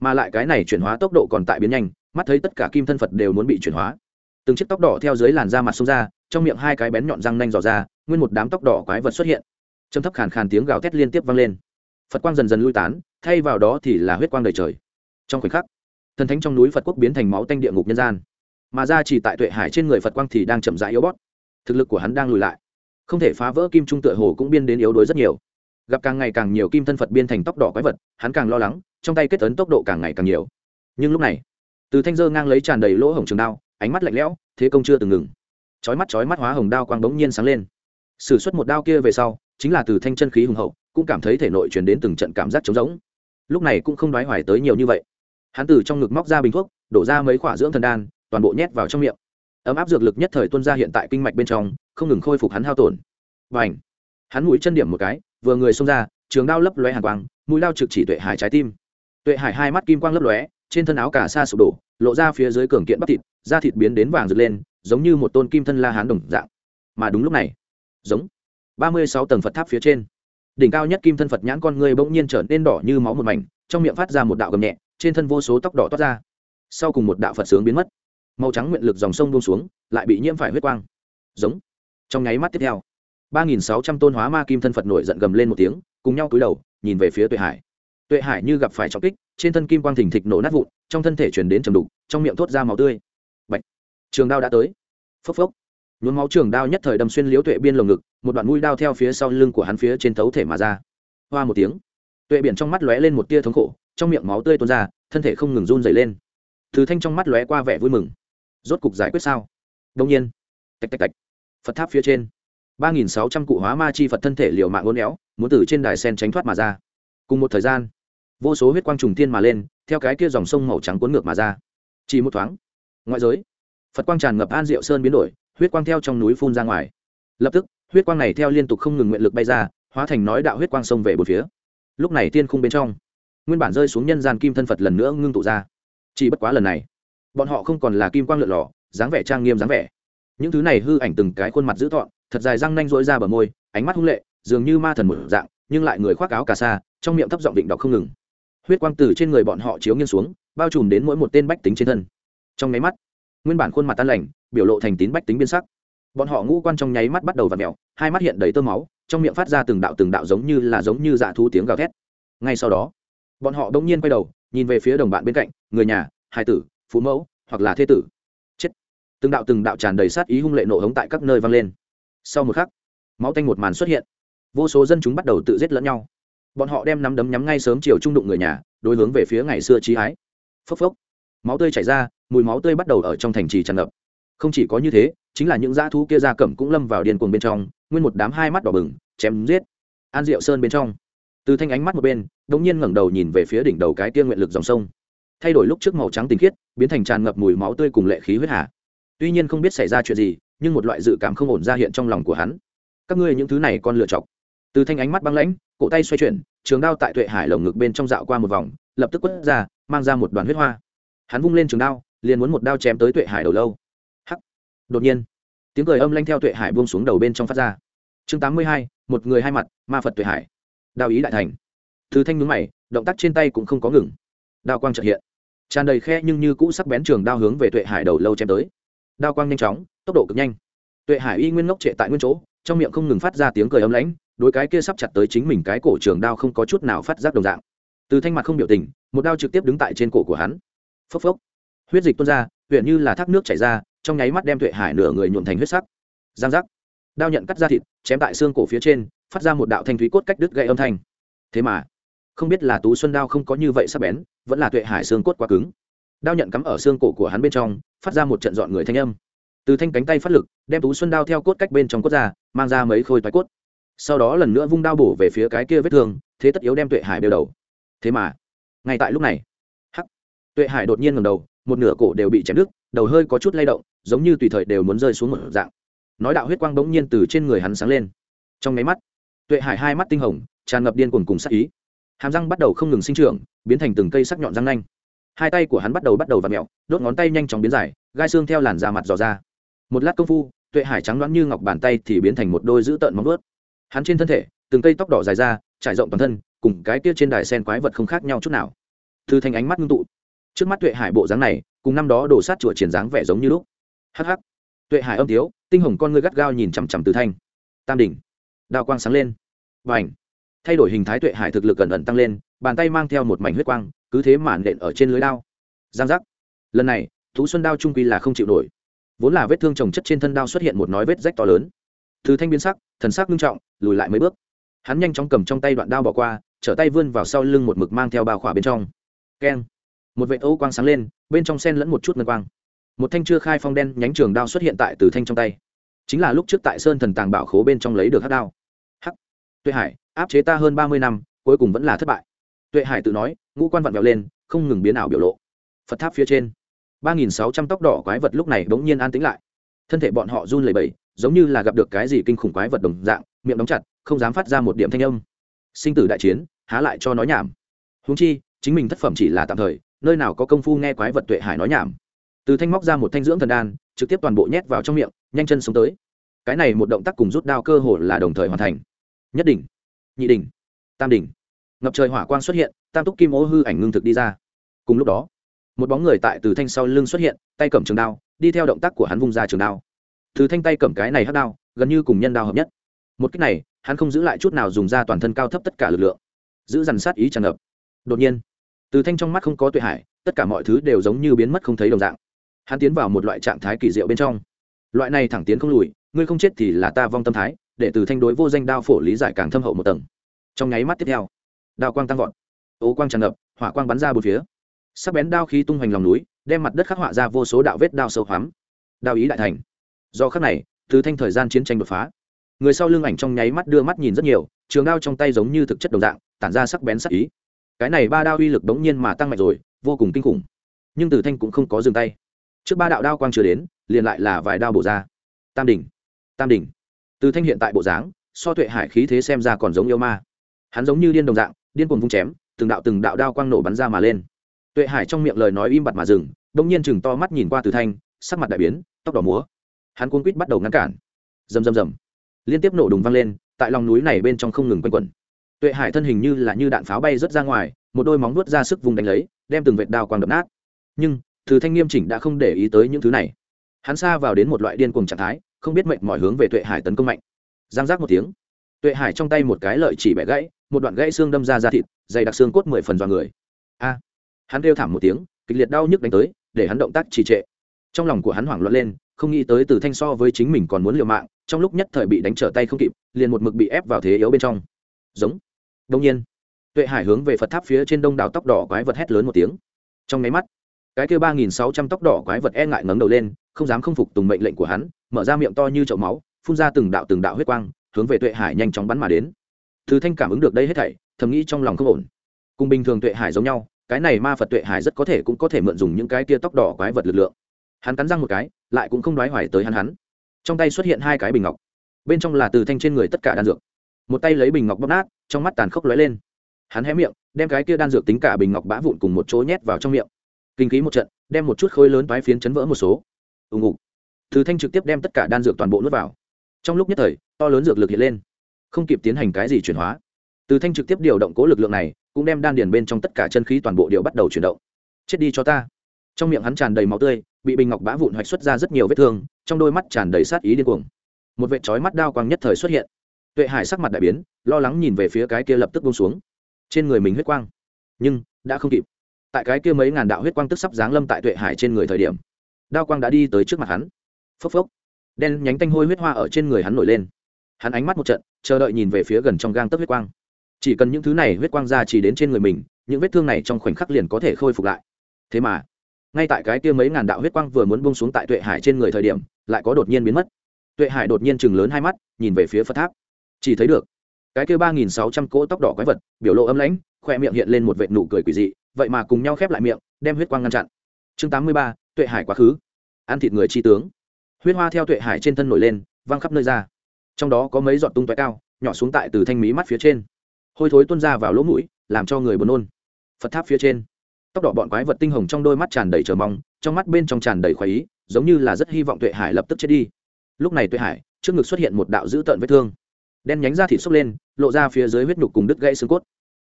Mà lại cái này chuyển hóa tốc độ còn tại biến nhanh, mắt thấy tất cả kim thân phật đều muốn bị chuyển hóa. Từng chiếc tóc đỏ theo dưới làn da mặt xông ra, trong miệng hai cái bén nhọn răng nanh dò ra, nguyên một đám tóc đỏ quái vật xuất hiện. Châm thấp khàn khàn tiếng gào thét liên tiếp vang lên. Phật quang dần dần lui tán, thay vào đó thì là huyết quang đầy trời. Trong khoảnh khắc thần thánh trong núi phật quốc biến thành máu tanh địa ngục nhân gian mà ra chỉ tại tuệ hải trên người phật quang thì đang chậm rãi yếu bót thực lực của hắn đang lùi lại không thể phá vỡ kim trung tựa hồ cũng biên đến yếu đuối rất nhiều gặp càng ngày càng nhiều kim thân phật biên thành tóc đỏ quái vật hắn càng lo lắng trong tay kết tấn tốc độ càng ngày càng nhiều nhưng lúc này từ thanh dơ ngang lấy tràn đầy lỗ hổng trường đao ánh mắt lạnh lẽo thế công chưa từng ngừng chói mắt chói mắt hóa hồng đao quang bỗng nhiên sáng lên sử xuất một đao kia về sau chính là từ thanh chân khí hùng hậu cũng cảm thấy thể nội truyền đến từng trận cảm giác trống rỗng lúc này cũng không đoái hoài tới nhiều như vậy hắn từ trong ngực móc ra bình thuốc, đổ ra mấy quả dưỡng thần đan, toàn bộ nhét vào trong miệng. Ấm áp dược lực nhất thời tuân ra hiện tại kinh mạch bên trong, không ngừng khôi phục hắn hao tổn. Và ảnh hắn mũi chân điểm một cái, vừa người xông ra, trường đao lấp lóe hàn quang, mũi lao trực chỉ tuệ hải trái tim. Tuệ hải hai mắt kim quang lấp lóe, trên thân áo cả xa sụp đổ, lộ ra phía dưới cường kiện bắp thịt, da thịt biến đến vàng rực lên, giống như một tôn kim thân la hán đồng dạng. Mà đúng lúc này, giống, ba mươi sáu tầng phật tháp phía trên, đỉnh cao nhất kim thân phật nhãn con người bỗng nhiên trở nên đỏ như máu một mảnh, trong miệng phát ra một đạo gầm nhẹ trên thân vô số tóc đỏ toát ra. Sau cùng một đạo phật sướng biến mất. Màu trắng nguyện lực dòng sông buông xuống, lại bị nhiễm phải huyết quang. Giống. Trong nháy mắt tiếp theo, ba nghìn sáu trăm tôn hóa ma kim thân phật nổi giận gầm lên một tiếng, cùng nhau cúi đầu, nhìn về phía tuệ hải. Tuệ hải như gặp phải trọng kích, trên thân kim quang thình thịch nổ nát vụn, trong thân thể chuyển đến trầm đục, trong miệng thốt ra máu tươi. Bạch. trường đao đã tới. Phốc phốc. Nhuốm máu trường đao nhất thời đâm xuyên liếu tuệ biên lồng ngực, một đoạn mũi đao theo phía sau lưng của hắn phía trên thấu thể mà ra. Hoa một tiếng. Tuệ biển trong mắt lóe lên một tia thống khổ trong miệng máu tươi tuôn ra, thân thể không ngừng run dày lên. Thứ thanh trong mắt lóe qua vẻ vui mừng. Rốt cục giải quyết sao? Đông nhiên, tạch tạch tạch, phật tháp phía trên, ba nghìn sáu trăm cụ hóa ma chi phật thân thể liều mạng ngôn éo, muốn từ trên đài sen tránh thoát mà ra. Cùng một thời gian, vô số huyết quang trùng tiên mà lên, theo cái kia dòng sông màu trắng cuốn ngược mà ra. Chỉ một thoáng, ngoại giới, phật quang tràn ngập an diệu sơn biến đổi, huyết quang theo trong núi phun ra ngoài. Lập tức, huyết quang này theo liên tục không ngừng nguyện lực bay ra, hóa thành nói đạo huyết quang sông về bốn phía. Lúc này tiên khung bên trong nguyên bản rơi xuống nhân gian kim thân phật lần nữa ngưng tụ ra chỉ bất quá lần này bọn họ không còn là kim quang lượn lò dáng vẻ trang nghiêm dáng vẻ những thứ này hư ảnh từng cái khuôn mặt dữ thọn thật dài răng nanh rỗi ra bờ môi ánh mắt hung lệ dường như ma thần một dạng nhưng lại người khoác áo cà sa trong miệng thấp giọng định đọc không ngừng huyết quang từ trên người bọn họ chiếu nghiêng xuống bao trùm đến mỗi một tên bách tính trên thân trong nháy mắt nguyên bản khuôn mặt tan lành biểu lộ thành tín bách tính biên sắc bọn họ ngũ quan trong nháy mắt bắt đầu và mèo hai mắt hiện đầy tơ máu trong miệng phát ra từng đạo từng đạo giống như là giống như dạ thu tiếng gào thét ngay sau đó bọn họ đông nhiên quay đầu, nhìn về phía đồng bạn bên cạnh, người nhà hai tử phú mẫu, hoặc là thế tử. Chết. Từng đạo từng đạo tràn đầy sát ý hung lệ nổ hống tại các nơi vang lên. Sau một khắc, máu tanh một màn xuất hiện. Vô số dân chúng bắt đầu tự giết lẫn nhau. Bọn họ đem nắm đấm nhắm ngay sớm chiều trung đụng người nhà, đối hướng về phía ngày xưa trí ái. Phốc phốc. Máu tươi chảy ra, mùi máu tươi bắt đầu ở trong thành trì tràn ngập. Không chỉ có như thế, chính là những dã thú kia ra cẩm cũng lâm vào điên cuồng bên trong, nguyên một đám hai mắt đỏ bừng, chém giết. An diệu sơn bên trong từ thanh ánh mắt một bên đ ỗ n g nhiên ngẩng đầu nhìn về phía đỉnh đầu cái tiên nguyện lực dòng sông. Thay đổi lúc trước màu trắng tinh khiết, biến thành tràn ngập mùi máu tươi cùng lệ khí huyết hạ tuy nhiên không biết xảy ra chuyện gì, nhưng một loại dự cảm không ổn ra hiện trong lòng của hắn. Các ngươi những thứ này con lựa chọc. Từ thanh ánh mắt băng lãnh, cổ tay xoay chuyển, trường đao tại tuệ hải lồng ngực bên trong dạo qua một vòng, lập tức quất ra, mang ra một đoàn huyết hoa. Hắn vung lên trường đao, liền muốn một đao chém tới tuệ hải đầu lâu. Hắc. Đột nhiên, tiếng cười âm lanh theo tuệ hải buông xuống đầu bên trong phát ra. Chương tám mươi hai, một người hai mặt, ma phật tuệ hải đao ý đại thành. Thứ thanh nhúng mày, động tác trên tay cũng không có ngừng. Đao quang trợ hiện. Tràn đầy khe nhưng như cũ sắc bén trường đao hướng về tuệ hải đầu lâu chém tới. Đao quang nhanh chóng, tốc độ cực nhanh. Tuệ hải y nguyên ngốc trệ tại nguyên chỗ, trong miệng không ngừng phát ra tiếng cười ấm lãnh đôi cái kia sắp chặt tới chính mình cái cổ trường đao không có chút nào phát giác đồng dạng. Từ thanh mặt không biểu tình, một đao trực tiếp đứng tại trên cổ của hắn. Phốc phốc. Huyết dịch tuôn ra huyện như là thác nước chảy ra, trong nháy mắt đem tuệ hải nửa người nhuộn thành huyết sắc. Giang giác. Đao nhận cắt ra thịt, chém tại xương cổ phía trên phát ra một đạo thanh thúy cốt cách đứt gãy âm thanh. Thế mà, không biết là tú xuân đao không có như vậy sắc bén, vẫn là tuệ hải xương cốt quá cứng. Đao nhận cắm ở xương cổ của hắn bên trong, phát ra một trận dọn người thanh âm. Từ thanh cánh tay phát lực, đem tú xuân đao theo cốt cách bên trong cốt ra, mang ra mấy khôi toái cốt. Sau đó lần nữa vung đao bổ về phía cái kia vết thương, thế tất yếu đem tuệ hải đều đầu. Thế mà, ngay tại lúc này, hắc, tuệ hải đột nhiên ngầm đầu, một nửa cổ đều bị chém đứt, đầu hơi có chút lay động, giống như tùy thời đều muốn rơi xuống một dạng. Nói đạo huyết quang bỗng nhiên từ trên người hắn sáng lên. Trong máy mắt tuệ hải hai mắt tinh hồng, tràn ngập điên cuồng cùng sắc ý. Hàm răng bắt đầu không ngừng sinh trưởng, biến thành từng cây sắc nhọn răng nanh. Hai tay của hắn bắt đầu bắt đầu v ặ mẹo đốt ngón tay nhanh chóng biến dài, gai xương theo làn da mặt dò ra. Một lát công phu, tuệ hải trắng đoán như ngọc bàn tay thì biến thành một đôi dữ tợn móng ướt hắn trên thân thể, từng cây tóc đỏ dài ra, trải rộng toàn thân, cùng cái tiết trên đài sen quái vật không khác nhau chút nào. Thư thành ánh mắt ngưng tụ. Trước mắt tuệ hải bộ dáng này, cùng năm đó đổ sát chùa triển dáng vẻ giống như lúc. Hh tuệ hải âm tiếu, tinh hồng con ngươi gắt gao nhìn chằm chằm từ thanh. Tam đỉnh đao quang sáng lên. Và ảnh thay đổi hình thái tuệ hải thực lực cẩn ẩn tăng lên, bàn tay mang theo một mảnh huyết quang, cứ thế mản đện ở trên lưới đao. Giang giác! Lần này, thú xuân đao trung quy là không chịu nổi. Vốn là vết thương trồng chất trên thân đao xuất hiện một nói vết rách to lớn. Thứ thanh biến sắc, thần sắc nghiêm trọng, lùi lại mấy bước. Hắn nhanh chóng cầm trong tay đoạn đao bỏ qua, trở tay vươn vào sau lưng một mực mang theo bao khỏa bên trong. Keng! Một vệ ô quang sáng lên, bên trong sen lẫn một chút ngân quang. Một thanh chưa khai phong đen nhánh trường đao xuất hiện tại từ thanh trong tay chính là lúc trước tại sơn thần tàng bảo khố bên trong lấy được hát đao. Hắc. Tuệ hải, áp chế ta hơn ba mươi năm, cuối cùng vẫn là thất bại. Tuệ hải tự nói, ngũ quan vặn vẹo lên, không ngừng biến ảo biểu lộ. Phật tháp phía trên, ba nghìn sáu trăm tóc đỏ quái vật lúc này bỗng nhiên an tĩnh lại. Thân thể bọn họ run lẩy bẩy, giống như là gặp được cái gì kinh khủng quái vật đồng dạng, miệng đóng chặt, không dám phát ra một điểm thanh âm. Sinh tử đại chiến, há lại cho nói nhảm. Húng chi, chính mình thất phẩm chỉ là tạm thời, nơi nào có công phu nghe quái vật tuệ hải nói nhảm. Từ thanh móc ra một thanh dưỡng thần đan trực tiếp toàn bộ nhét vào trong miệng, nhanh chân xuống tới. Cái này một động tác cùng rút đao cơ hồ là đồng thời hoàn thành. Nhất đỉnh, nhị đỉnh, tam đỉnh. Ngập trời hỏa quang xuất hiện, tam túc kim ô hư ảnh ngưng thực đi ra. Cùng lúc đó, một bóng người tại từ thanh sau lưng xuất hiện, tay cầm trường đao, đi theo động tác của hắn vung ra trường đao. Từ thanh tay cầm cái này hắc đao, gần như cùng nhân đao hợp nhất. Một cách này, hắn không giữ lại chút nào dùng ra toàn thân cao thấp tất cả lực lượng. Giữ dằn sát ý tràn ngập. Đột nhiên, từ thanh trong mắt không có tuệ hải, tất cả mọi thứ đều giống như biến mất không thấy đồng dạng hắn tiến vào một loại trạng thái kỳ diệu bên trong. Loại này thẳng tiến không lùi, ngươi không chết thì là ta vong tâm thái, để từ thanh đối vô danh đao phổ lý giải càng thâm hậu một tầng. Trong nháy mắt tiếp theo, đao quang tăng vọt. Ố quang tràn ngập, hỏa quang bắn ra bốn phía. Sắc bén đao khí tung hoành lòng núi, đem mặt đất khắc họa ra vô số đạo vết đao sâu hoắm. Đao ý đại thành. Do khắc này từ thanh thời gian chiến tranh đột phá. Người sau lưng ảnh trong nháy mắt đưa mắt nhìn rất nhiều, trường đao trong tay giống như thực chất đồng dạng, tản ra sắc bén sắc ý. Cái này ba đao uy lực đống nhiên mà tăng mạnh rồi, vô cùng kinh khủng. Nhưng từ thanh cũng không có dừng tay trước ba đạo đao quang chưa đến, liền lại là vài đao bổ ra. Tam đỉnh tam đỉnh. Từ thanh hiện tại bộ dáng, so tuệ hải khí thế xem ra còn giống yêu ma. Hắn giống như điên đồng dạng, điên cuồng vung chém, từng đạo từng đạo đao quang nổ bắn ra mà lên. Tuệ hải trong miệng lời nói im bặt mà dừng đông nhiên chừng to mắt nhìn qua từ thanh, sắc mặt đại biến, tóc đỏ múa. Hắn cuốn quýt bắt đầu ngăn cản. Rầm rầm rầm. Liên tiếp nổ đùng vang lên, tại lòng núi này bên trong không ngừng quanh quẩn. Tuệ hải thân hình như là như đạn pháo bay rớt ra ngoài, một đôi móng vuốt ra sức vùng đánh lấy, đem từng vệt đao quang đập nát. Nhưng từ thanh nghiêm chỉnh đã không để ý tới những thứ này. Hắn xa vào đến một loại điên cuồng trạng thái, không biết mệnh mọi hướng về tuệ hải tấn công mạnh. Giang giác một tiếng. Tuệ hải trong tay một cái lợi chỉ bẻ gãy, một đoạn gãy xương đâm ra ra thịt, dày đặc xương cốt mười phần vào người. A! Hắn kêu thảm một tiếng, kịch liệt đau nhức đánh tới, để hắn động tác trì trệ. Trong lòng của hắn hoảng loạn lên, không nghĩ tới từ thanh so với chính mình còn muốn liều mạng, trong lúc nhất thời bị đánh trở tay không kịp, liền một mực bị ép vào thế yếu bên trong. Giống. Đông nhiên, tuệ hải hướng về phật tháp phía trên đông đảo tóc đỏ quái vật hét lớn một tiếng. Trong máy mắt cái kêu ba nghìn sáu trăm tóc đỏ quái vật e ngại ngẩng đầu lên, không dám không phục tùng mệnh lệnh của hắn, mở ra miệng to như chậu máu, phun ra từng đạo từng đạo huyết quang, hướng về tuệ hải nhanh chóng bắn mà đến. Thứ thanh cảm ứng được đây hết thảy, thầm nghĩ trong lòng không ổn. Cùng bình thường tuệ hải giống nhau, cái này ma phật tuệ hải rất có thể cũng có thể mượn dùng những cái tia tóc đỏ quái vật lực lượng. Hắn cắn răng một cái, lại cũng không đoái hoài tới hắn hắn. Trong tay xuất hiện hai cái bình ngọc. Bên trong là từ thanh trên người tất cả đan dược. Một tay lấy bình ngọc bóp nát, trong mắt tàn khốc lóe lên. Hắn hé miệng, đem cái kia đan dược tính cả bình ngọc bã vụn cùng một chỗ nhét vào trong miệng kinh khí một trận, đem một chút khối lớn toái phiến chấn vỡ một số. Ù ngục. Từ thanh trực tiếp đem tất cả đan dược toàn bộ nuốt vào. Trong lúc nhất thời, to lớn dược lực hiện lên. Không kịp tiến hành cái gì chuyển hóa. Từ thanh trực tiếp điều động cố lực lượng này, cũng đem đan điền bên trong tất cả chân khí toàn bộ đều bắt đầu chuyển động. Chết đi cho ta. Trong miệng hắn tràn đầy máu tươi, bị bình ngọc bã vụn hoạch xuất ra rất nhiều vết thương, trong đôi mắt tràn đầy sát ý điên cuồng. Một vệ trói mắt đao quang nhất thời xuất hiện. Tuệ hải sắc mặt đại biến, lo lắng nhìn về phía cái kia lập tức bông xuống. Trên người mình huyết quang. Nhưng, đã không kịp tại cái kia mấy ngàn đạo huyết quang tức sắp giáng lâm tại tuệ hải trên người thời điểm, đao quang đã đi tới trước mặt hắn. Phốc phốc. Đen nhánh tanh hôi huyết hoa ở trên người hắn nổi lên. Hắn ánh mắt một trận, chờ đợi nhìn về phía gần trong gang tấc huyết quang. Chỉ cần những thứ này huyết quang ra chỉ đến trên người mình, những vết thương này trong khoảnh khắc liền có thể khôi phục lại. Thế mà, ngay tại cái kia mấy ngàn đạo huyết quang vừa muốn bung xuống tại tuệ hải trên người thời điểm, lại có đột nhiên biến mất. Tuệ hải đột nhiên chừng lớn hai mắt, nhìn về phía phật tháp. Chỉ thấy được, cái kia ba nghìn sáu trăm cỗ tóc đỏ quái vật, biểu lộ âm lãnh, khoe miệng hiện lên một vệt nụ cười quỷ dị vậy mà cùng nhau khép lại miệng, đem huyết quang ngăn chặn. Chương tám mươi ba, tuệ hải quá khứ. Ăn thịt người chi tướng. Huyết hoa theo tuệ hải trên thân nổi lên, văng khắp nơi ra. Trong đó có mấy giọt tung tóe cao, nhỏ xuống tại từ thanh mí mắt phía trên. Hôi thối tuôn ra vào lỗ mũi, làm cho người buồn nôn. Phật tháp phía trên, tóc đỏ bọn quái vật tinh hồng trong đôi mắt tràn đầy chờ mong, trong mắt bên trong tràn đầy khoái ý, giống như là rất hy vọng tuệ hải lập tức chết đi. Lúc này tuệ hải, trước ngực xuất hiện một đạo dữ tợn vết thương. Đen nhánh ra thịt xốc lên, lộ ra phía dưới huyết nhục cùng đứt gãy xương cốt.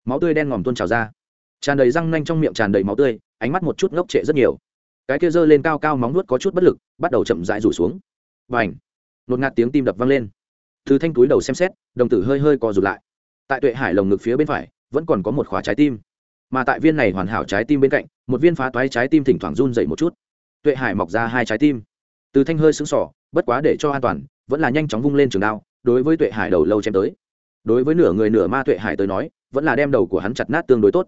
Máu tươi đen ngòm tuôn trào ra tràn đầy răng nanh trong miệng tràn đầy máu tươi, ánh mắt một chút ngốc trệ rất nhiều. Cái kia giơ lên cao cao móng nuốt có chút bất lực, bắt đầu chậm rãi rủ xuống. Và ảnh nột ngạt tiếng tim đập vang lên. Từ thanh túi đầu xem xét, đồng tử hơi hơi co rụt lại. Tại tuệ hải lồng ngực phía bên phải, vẫn còn có một khóa trái tim. Mà tại viên này hoàn hảo trái tim bên cạnh, một viên phá toái trái tim thỉnh thoảng run dậy một chút. Tuệ hải mọc ra hai trái tim. Từ thanh hơi sững sỏ bất quá để cho an toàn, vẫn là nhanh chóng vung lên trường đao, đối với tuệ hải đầu lâu chém tới. Đối với nửa người nửa ma tuệ hải tới nói, vẫn là đem đầu của hắn chặt nát tương đối tốt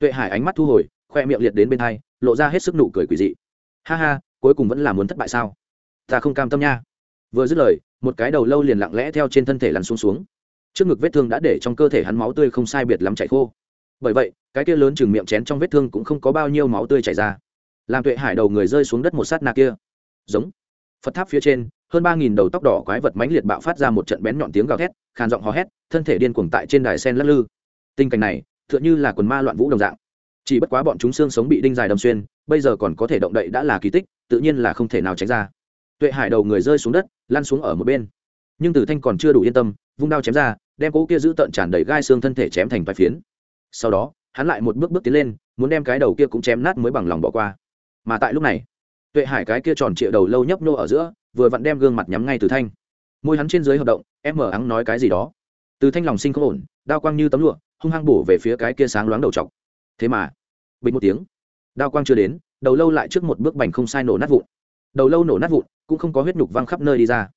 tuệ hải ánh mắt thu hồi, khoe miệng liệt đến bên thai lộ ra hết sức nụ cười quỷ dị. Ha ha, cuối cùng vẫn là muốn thất bại sao? Ta không cam tâm nha. Vừa dứt lời, một cái đầu lâu liền lặng lẽ theo trên thân thể lăn xuống xuống. Trước ngực vết thương đã để trong cơ thể hắn máu tươi không sai biệt lắm chảy khô. Bởi vậy, cái kia lớn chừng miệng chén trong vết thương cũng không có bao nhiêu máu tươi chảy ra. Làm tuệ hải đầu người rơi xuống đất một sát na kia. Giống. Phật tháp phía trên, hơn ba nghìn đầu tóc đỏ quái vật mãnh liệt bạo phát ra một trận bén nhọn tiếng gào thét, khàn giọng hò hét, thân thể điên cuồng tại trên đài sen lắc lư. Tình cảnh này tựa như là quần ma loạn vũ đồng dạng. Chỉ bất quá bọn chúng xương sống bị đinh dài đâm xuyên, bây giờ còn có thể động đậy đã là kỳ tích, tự nhiên là không thể nào tránh ra. Tuệ hải đầu người rơi xuống đất, lăn xuống ở một bên. Nhưng tử thanh còn chưa đủ yên tâm, vung đao chém ra, đem cỗ kia giữ tận tràn đầy gai xương thân thể chém thành vài phiến. Sau đó, hắn lại một bước bước tiến lên, muốn đem cái đầu kia cũng chém nát mới bằng lòng bỏ qua. Mà tại lúc này, tuệ hải cái kia tròn trịa đầu lâu nhấp nô ở giữa, vừa vặn đem gương mặt nhắm ngay từ thanh. Môi hắn trên dưới hợp động, em mở ắng nói cái gì đó. Từ thanh lòng sinh không ổn, đao quang như tấm lụa hung hăng bổ về phía cái kia sáng loáng đầu chọc. Thế mà, bình một tiếng, đao quang chưa đến, đầu lâu lại trước một bước bành không sai nổ nát vụn. Đầu lâu nổ nát vụn, cũng không có huyết nhục văng khắp nơi đi ra.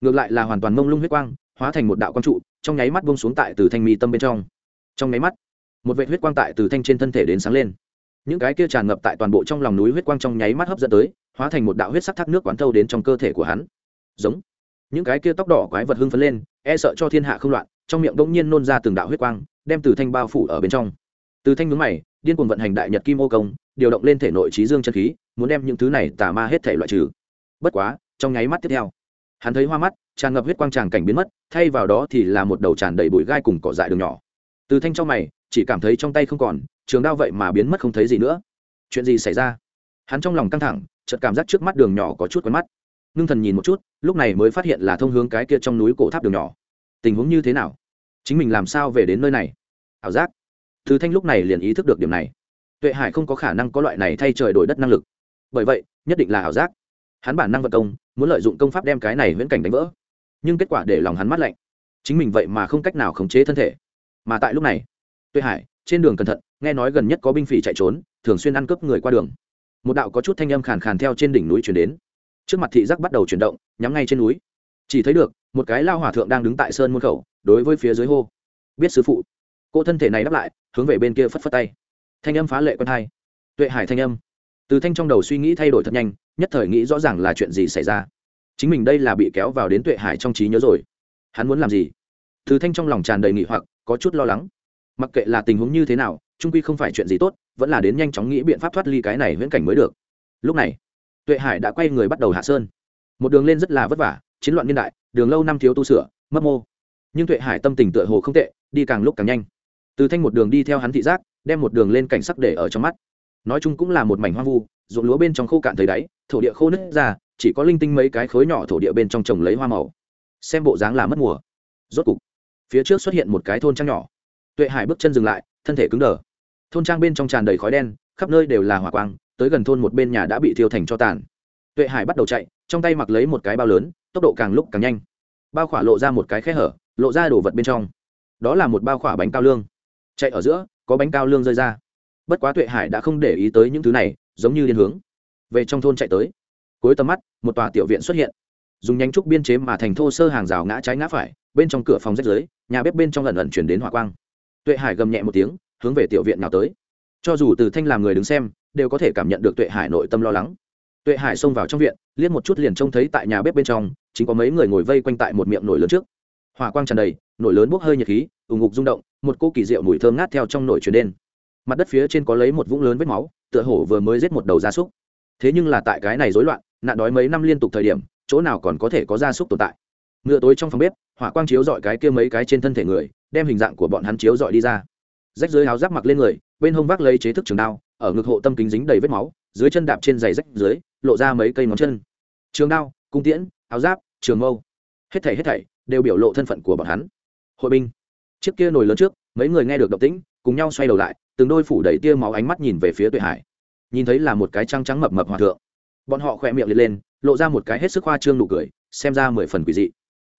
Ngược lại là hoàn toàn mông lung huyết quang, hóa thành một đạo quang trụ, trong nháy mắt bông xuống tại từ thanh mi tâm bên trong. Trong nháy mắt, một vệ huyết quang tại từ thanh trên thân thể đến sáng lên. Những cái kia tràn ngập tại toàn bộ trong lòng núi huyết quang trong nháy mắt hấp dẫn tới, hóa thành một đạo huyết sắc thác nước quán thâu đến trong cơ thể của hắn. Giống. Những cái kia tóc đỏ quái vật hưng phấn lên e sợ cho thiên hạ không loạn, trong miệng bỗng nhiên nôn ra từng đạo huyết quang đem từ thanh bao phủ ở bên trong. Từ thanh nhướng mày, điên cuồng vận hành đại nhật kim ô công, điều động lên thể nội trí dương chân khí, muốn đem những thứ này tà ma hết thể loại trừ. Bất quá, trong nháy mắt tiếp theo, hắn thấy hoa mắt, tràn ngập huyết quang tràng cảnh biến mất, thay vào đó thì là một đầu tràn đầy bụi gai cùng cỏ dại đường nhỏ. Từ thanh trong mày, chỉ cảm thấy trong tay không còn, trường đao vậy mà biến mất không thấy gì nữa. Chuyện gì xảy ra? Hắn trong lòng căng thẳng, chợt cảm giác trước mắt đường nhỏ có chút quen mắt. Ngưng thần nhìn một chút, lúc này mới phát hiện là thông hướng cái kia trong núi cổ tháp đường nhỏ. Tình huống như thế nào? Chính mình làm sao về đến nơi này? Ảo giác. Thứ thanh lúc này liền ý thức được điểm này. Tuệ hải không có khả năng có loại này thay trời đổi đất năng lực. Bởi vậy, nhất định là ảo giác. Hắn bản năng vận công, muốn lợi dụng công pháp đem cái này viễn cảnh đánh vỡ. Nhưng kết quả để lòng hắn mắt lạnh. Chính mình vậy mà không cách nào khống chế thân thể. Mà tại lúc này, tuệ hải, trên đường cẩn thận, nghe nói gần nhất có binh phỉ chạy trốn, thường xuyên ăn cướp người qua đường. Một đạo có chút thanh âm khàn khàn theo trên đỉnh núi chuyển đến. Trước mặt thị giác bắt đầu chuyển động, nhắm ngay trên núi. Chỉ thấy được, một cái lao hòa thượng đang đứng tại sơn môn khẩu đối với phía dưới hô. Biết sư phụ. Cô thân thể này đáp lại, hướng về bên kia phất phất tay. Thanh âm phá lệ quân hai tuệ hải thanh âm. Từ thanh trong đầu suy nghĩ thay đổi thật nhanh, nhất thời nghĩ rõ ràng là chuyện gì xảy ra. Chính mình đây là bị kéo vào đến tuệ hải trong trí nhớ rồi. Hắn muốn làm gì? Từ thanh trong lòng tràn đầy nghỉ hoặc, có chút lo lắng. Mặc kệ là tình huống như thế nào trung quy không phải chuyện gì tốt, vẫn là đến nhanh chóng nghĩ biện pháp thoát ly cái này viễn cảnh mới được. Lúc này, tuệ hải đã quay người bắt đầu hạ sơn. Một đường lên rất là vất vả, chiến loạn niên đại, đường lâu năm thiếu tu sửa mất mô nhưng tuệ hải tâm tình tựa hồ không tệ, đi càng lúc càng nhanh. Từ thanh một đường đi theo hắn thị giác, đem một đường lên cảnh sắc để ở trong mắt. Nói chung cũng là một mảnh hoang vu, ruộng lúa bên trong khô cạn thấy đáy, thổ địa khô nứt ra, chỉ có linh tinh mấy cái khối nhỏ thổ địa bên trong trồng lấy hoa màu. Xem bộ dáng là mất mùa. Rốt cục, phía trước xuất hiện một cái thôn trang nhỏ. Tuệ hải bước chân dừng lại, thân thể cứng đờ. Thôn trang bên trong tràn đầy khói đen, khắp nơi đều là hỏa quang, tới gần thôn một bên nhà đã bị thiêu thành cho tàn. Tuệ hải bắt đầu chạy, trong tay mặc lấy một cái bao lớn, tốc độ càng lúc càng nhanh. Bao khỏa lộ ra một cái khe hở lộ ra đồ vật bên trong. Đó là một bao khỏa bánh cao lương. Chạy ở giữa, có bánh cao lương rơi ra. Bất quá tuệ hải đã không để ý tới những thứ này, giống như điên hướng. Về trong thôn chạy tới. Cuối tầm mắt, một tòa tiểu viện xuất hiện. Dùng nhánh trúc biên chế mà thành thô sơ hàng rào ngã trái ngã phải, bên trong cửa phòng rách dưới nhà bếp bên trong lần lần chuyển đến hỏa quang. Tuệ hải gầm nhẹ một tiếng, hướng về tiểu viện nào tới. Cho dù từ thanh làm người đứng xem, đều có thể cảm nhận được tuệ hải nội tâm lo lắng. Tuệ hải xông vào trong viện, liếc một chút liền trông thấy tại nhà bếp bên trong, chính có mấy người ngồi vây quanh tại một miệng nồi lớn trước hỏa quang tràn đầy, nổi lớn bốc hơi nhiệt khí ủng ngục rung động, một cô kỳ diệu mùi thơm ngát theo trong nổi truyền đen mặt đất phía trên có lấy một vũng lớn vết máu, tựa hổ vừa mới giết một đầu gia súc. Thế nhưng là tại cái này rối loạn, nạn đói mấy năm liên tục thời điểm, chỗ nào còn có thể có gia súc tồn tại. Ngựa tối trong phòng bếp, hỏa quang chiếu dọi cái kia mấy cái trên thân thể người, đem hình dạng của bọn hắn chiếu dọi đi ra. Rách dưới áo giáp mặc lên người, bên hông vác lấy chế thức trường đao, ở ngực hộ tâm kính dính đầy vết máu, dưới chân đạp trên giày rách dưới, lộ ra mấy cây ngón chân. Trường đao, cung tiễn, áo giáp, trường mâu. Hết thảy hết thảy đều biểu lộ thân phận của bọn hắn. Hội binh, chiếc kia nổi lớn trước, mấy người nghe được động tĩnh, cùng nhau xoay đầu lại, từng đôi phủ đầy tia máu ánh mắt nhìn về phía tuệ hải. Nhìn thấy là một cái trăng trắng mập mập hòa thượng. Bọn họ khỏe miệng liệt lên, lộ ra một cái hết sức hoa trương nụ cười, xem ra mười phần quỷ dị.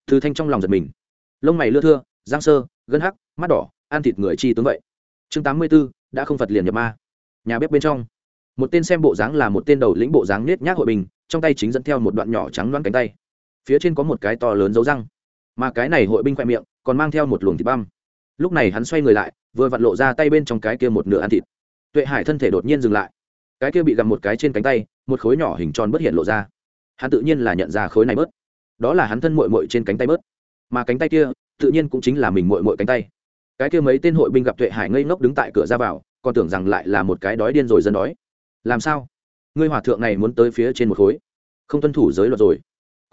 Thư thanh trong lòng giật mình. Lông mày lưa thưa, giang sơ, gân hắc, mắt đỏ, ăn thịt người chi tướng vậy. Chương tám mươi b ố đã không phật liền nhập ma. Nhà bếp bên trong. Một tên xem bộ dáng là một tên đầu lĩnh bộ dáng nết nhác hội bình trong tay chính dẫn theo một đoạn nhỏ trắng loãng cánh tay. Phía trên có một cái to lớn dấu răng mà cái này hội binh khoe miệng còn mang theo một luồng thịt băm. Lúc này hắn xoay người lại, vừa vặn lộ ra tay bên trong cái kia một nửa ăn thịt. Tuệ hải thân thể đột nhiên dừng lại. Cái kia bị gặm một cái trên cánh tay, một khối nhỏ hình tròn bớt hiện lộ ra. Hắn tự nhiên là nhận ra khối này bớt. Đó là hắn thân mội mội trên cánh tay bớt. Mà cánh tay kia, tự nhiên cũng chính là mình mội mội cánh tay. Cái kia mấy tên hội binh gặp tuệ hải ngây ngốc đứng tại cửa ra vào, còn tưởng rằng lại là một cái đói điên rồi dân đói. Làm sao? Ngươi hòa thượng này muốn tới phía trên một khối. Không tuân thủ giới luật rồi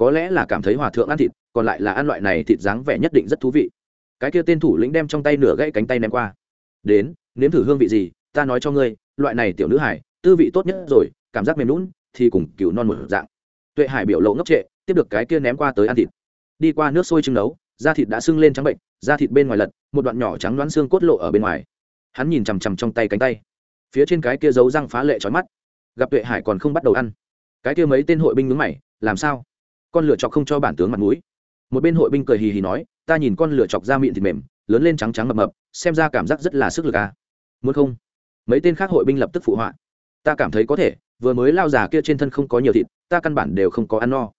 có lẽ là cảm thấy hòa thượng ăn thịt, còn lại là ăn loại này thịt dáng vẻ nhất định rất thú vị. Cái kia tên thủ lĩnh đem trong tay nửa gãy cánh tay ném qua. Đến, nếm thử hương vị gì, ta nói cho ngươi, loại này tiểu nữ hải, tư vị tốt nhất rồi, cảm giác mềm lún thì cùng cừu non một dạng. Tuệ hải biểu lộ ngốc trệ, tiếp được cái kia ném qua tới ăn thịt. Đi qua nước sôi trưng nấu, da thịt đã sưng lên trắng bệnh, da thịt bên ngoài lật, một đoạn nhỏ trắng đoán xương cốt lộ ở bên ngoài. Hắn nhìn chằm chằm trong tay cánh tay. Phía trên cái kia giấu răng phá lệ trói mắt. Gặp tuệ hải còn không bắt đầu ăn. Cái kia mấy tên hội binh ngứng mày, làm sao? Con lửa chọc không cho bản tướng mặt mũi. Một bên hội binh cười hì hì nói, ta nhìn con lửa chọc ra miệng thịt mềm, lớn lên trắng trắng mập mập, xem ra cảm giác rất là sức lực à. muốn không? Mấy tên khác hội binh lập tức phụ họa, ta cảm thấy có thể, vừa mới lao già kia trên thân không có nhiều thịt, ta căn bản đều không có ăn no.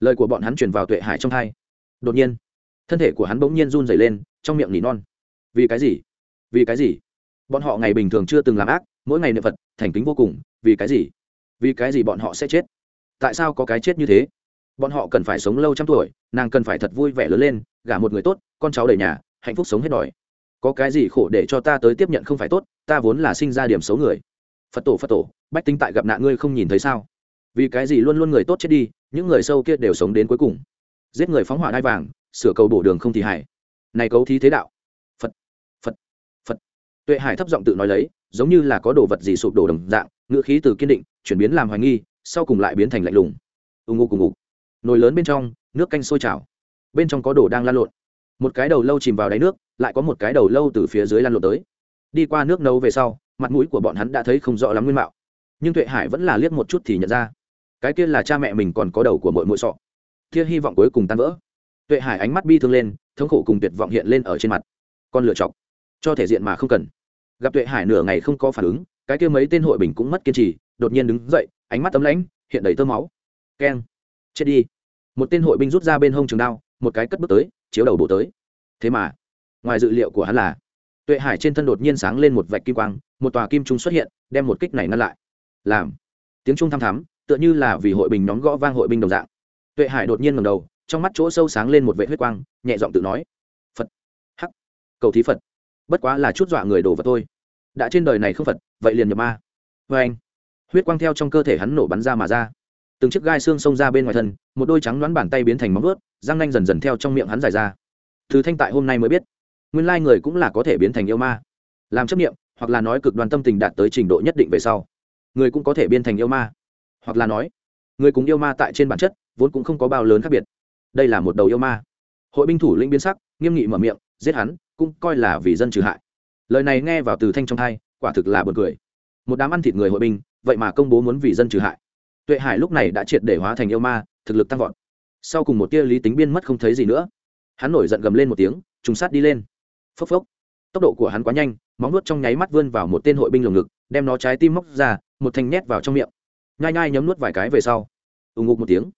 Lời của bọn hắn truyền vào tuệ hải trong hai. Đột nhiên, thân thể của hắn bỗng nhiên run dày lên, trong miệng nỉ non. Vì cái gì? Vì cái gì? Bọn họ ngày bình thường chưa từng làm ác, mỗi ngày niệm phật, thành kính vô cùng, vì cái gì? Vì cái gì bọn họ sẽ chết? Tại sao có cái chết như thế? Bọn họ cần phải sống lâu trăm tuổi, nàng cần phải thật vui vẻ lớn lên, gả một người tốt, con cháu đầy nhà, hạnh phúc sống hết đòi. Có cái gì khổ để cho ta tới tiếp nhận không phải tốt, ta vốn là sinh ra điểm xấu người. Phật tổ phật tổ, bách tính tại gặp nạn ngươi không nhìn thấy sao? Vì cái gì luôn luôn người tốt chết đi, những người sâu kia đều sống đến cuối cùng. Giết người phóng hỏa đai vàng, sửa cầu bổ đường không thì hải này cấu thí thế đạo. Phật phật phật. Tuệ hải thấp giọng tự nói lấy, giống như là có đồ vật gì sụp đổ đồng dạng, ngữ khí từ kiên định, chuyển biến làm hoài nghi, sau cùng lại biến thành lạnh lùng. Ù ngụ cùng ngục nồi lớn bên trong, nước canh sôi trào. Bên trong có đồ đang lan lộn. Một cái đầu lâu chìm vào đáy nước, lại có một cái đầu lâu từ phía dưới lan lộn tới. Đi qua nước nấu về sau, mặt mũi của bọn hắn đã thấy không rõ lắm nguyên mạo. Nhưng tuệ hải vẫn là liếc một chút thì nhận ra. Cái kia là cha mẹ mình còn có đầu của mỗi mỗi sọ. Kia hy vọng cuối cùng tan vỡ. Tuệ hải ánh mắt bi thương lên, thống khổ cùng tuyệt vọng hiện lên ở trên mặt. Con lựa chọc cho thể diện mà không cần. Gặp tuệ hải nửa ngày không có phản ứng, cái kia mấy tên hội bình cũng mất kiên trì, đột nhiên đứng dậy, ánh mắt tấm lãnh, hiện đầy tơ máu. Keng chết đi. Một tên hội binh rút ra bên hông trường đao, một cái cất bước tới, chiếu đầu bộ tới. Thế mà, ngoài dự liệu của hắn là, tuệ hải trên thân đột nhiên sáng lên một vạch kim quang, một tòa kim trung xuất hiện, đem một kích này ngăn lại. Làm, tiếng trung thăm thắm, tựa như là vì hội bình nhóm gõ vang hội binh đồng dạng. Tuệ hải đột nhiên ngầm đầu, trong mắt chỗ sâu sáng lên một vệ huyết quang, nhẹ giọng tự nói, phật, hắc, cầu thí phật. Bất quá là chút dọa người đổ vật thôi. Đã trên đời này không phật, vậy liền nhập ma. Vê anh huyết quang theo trong cơ thể hắn nổ bắn ra mà ra từng chiếc gai xương xông ra bên ngoài thân, một đôi trắng đoán bàn tay biến thành móng ướt răng nanh dần dần theo trong miệng hắn dài ra. Thứ thanh tại hôm nay mới biết, nguyên lai người cũng là có thể biến thành yêu ma. Làm chấp nghiệm hoặc là nói cực đoan tâm tình đạt tới trình độ nhất định về sau, người cũng có thể biến thành yêu ma. Hoặc là nói, người cùng yêu ma tại trên bản chất, vốn cũng không có bao lớn khác biệt. Đây là một đầu yêu ma. Hội binh thủ lĩnh biến sắc, nghiêm nghị mở miệng, giết hắn, cũng coi là vì dân trừ hại. Lời này nghe vào từ thanh trong thai quả thực là b u ồ n cười. Một đám ăn thịt người hội binh, vậy mà công bố muốn vì dân trừ hại tuệ hải lúc này đã triệt để hóa thành yêu ma, thực lực tăng vọt. Sau cùng một tia lý tính biên mất không thấy gì nữa. Hắn nổi giận gầm lên một tiếng, trùng sát đi lên. Phốc phốc. Tốc độ của hắn quá nhanh, móng nuốt trong nháy mắt vươn vào một tên hội binh lồng ngực, đem nó trái tim móc ra, một thanh nhét vào trong miệng. Nhai nhai nhấm nuốt vài cái về sau, ù ngục một tiếng.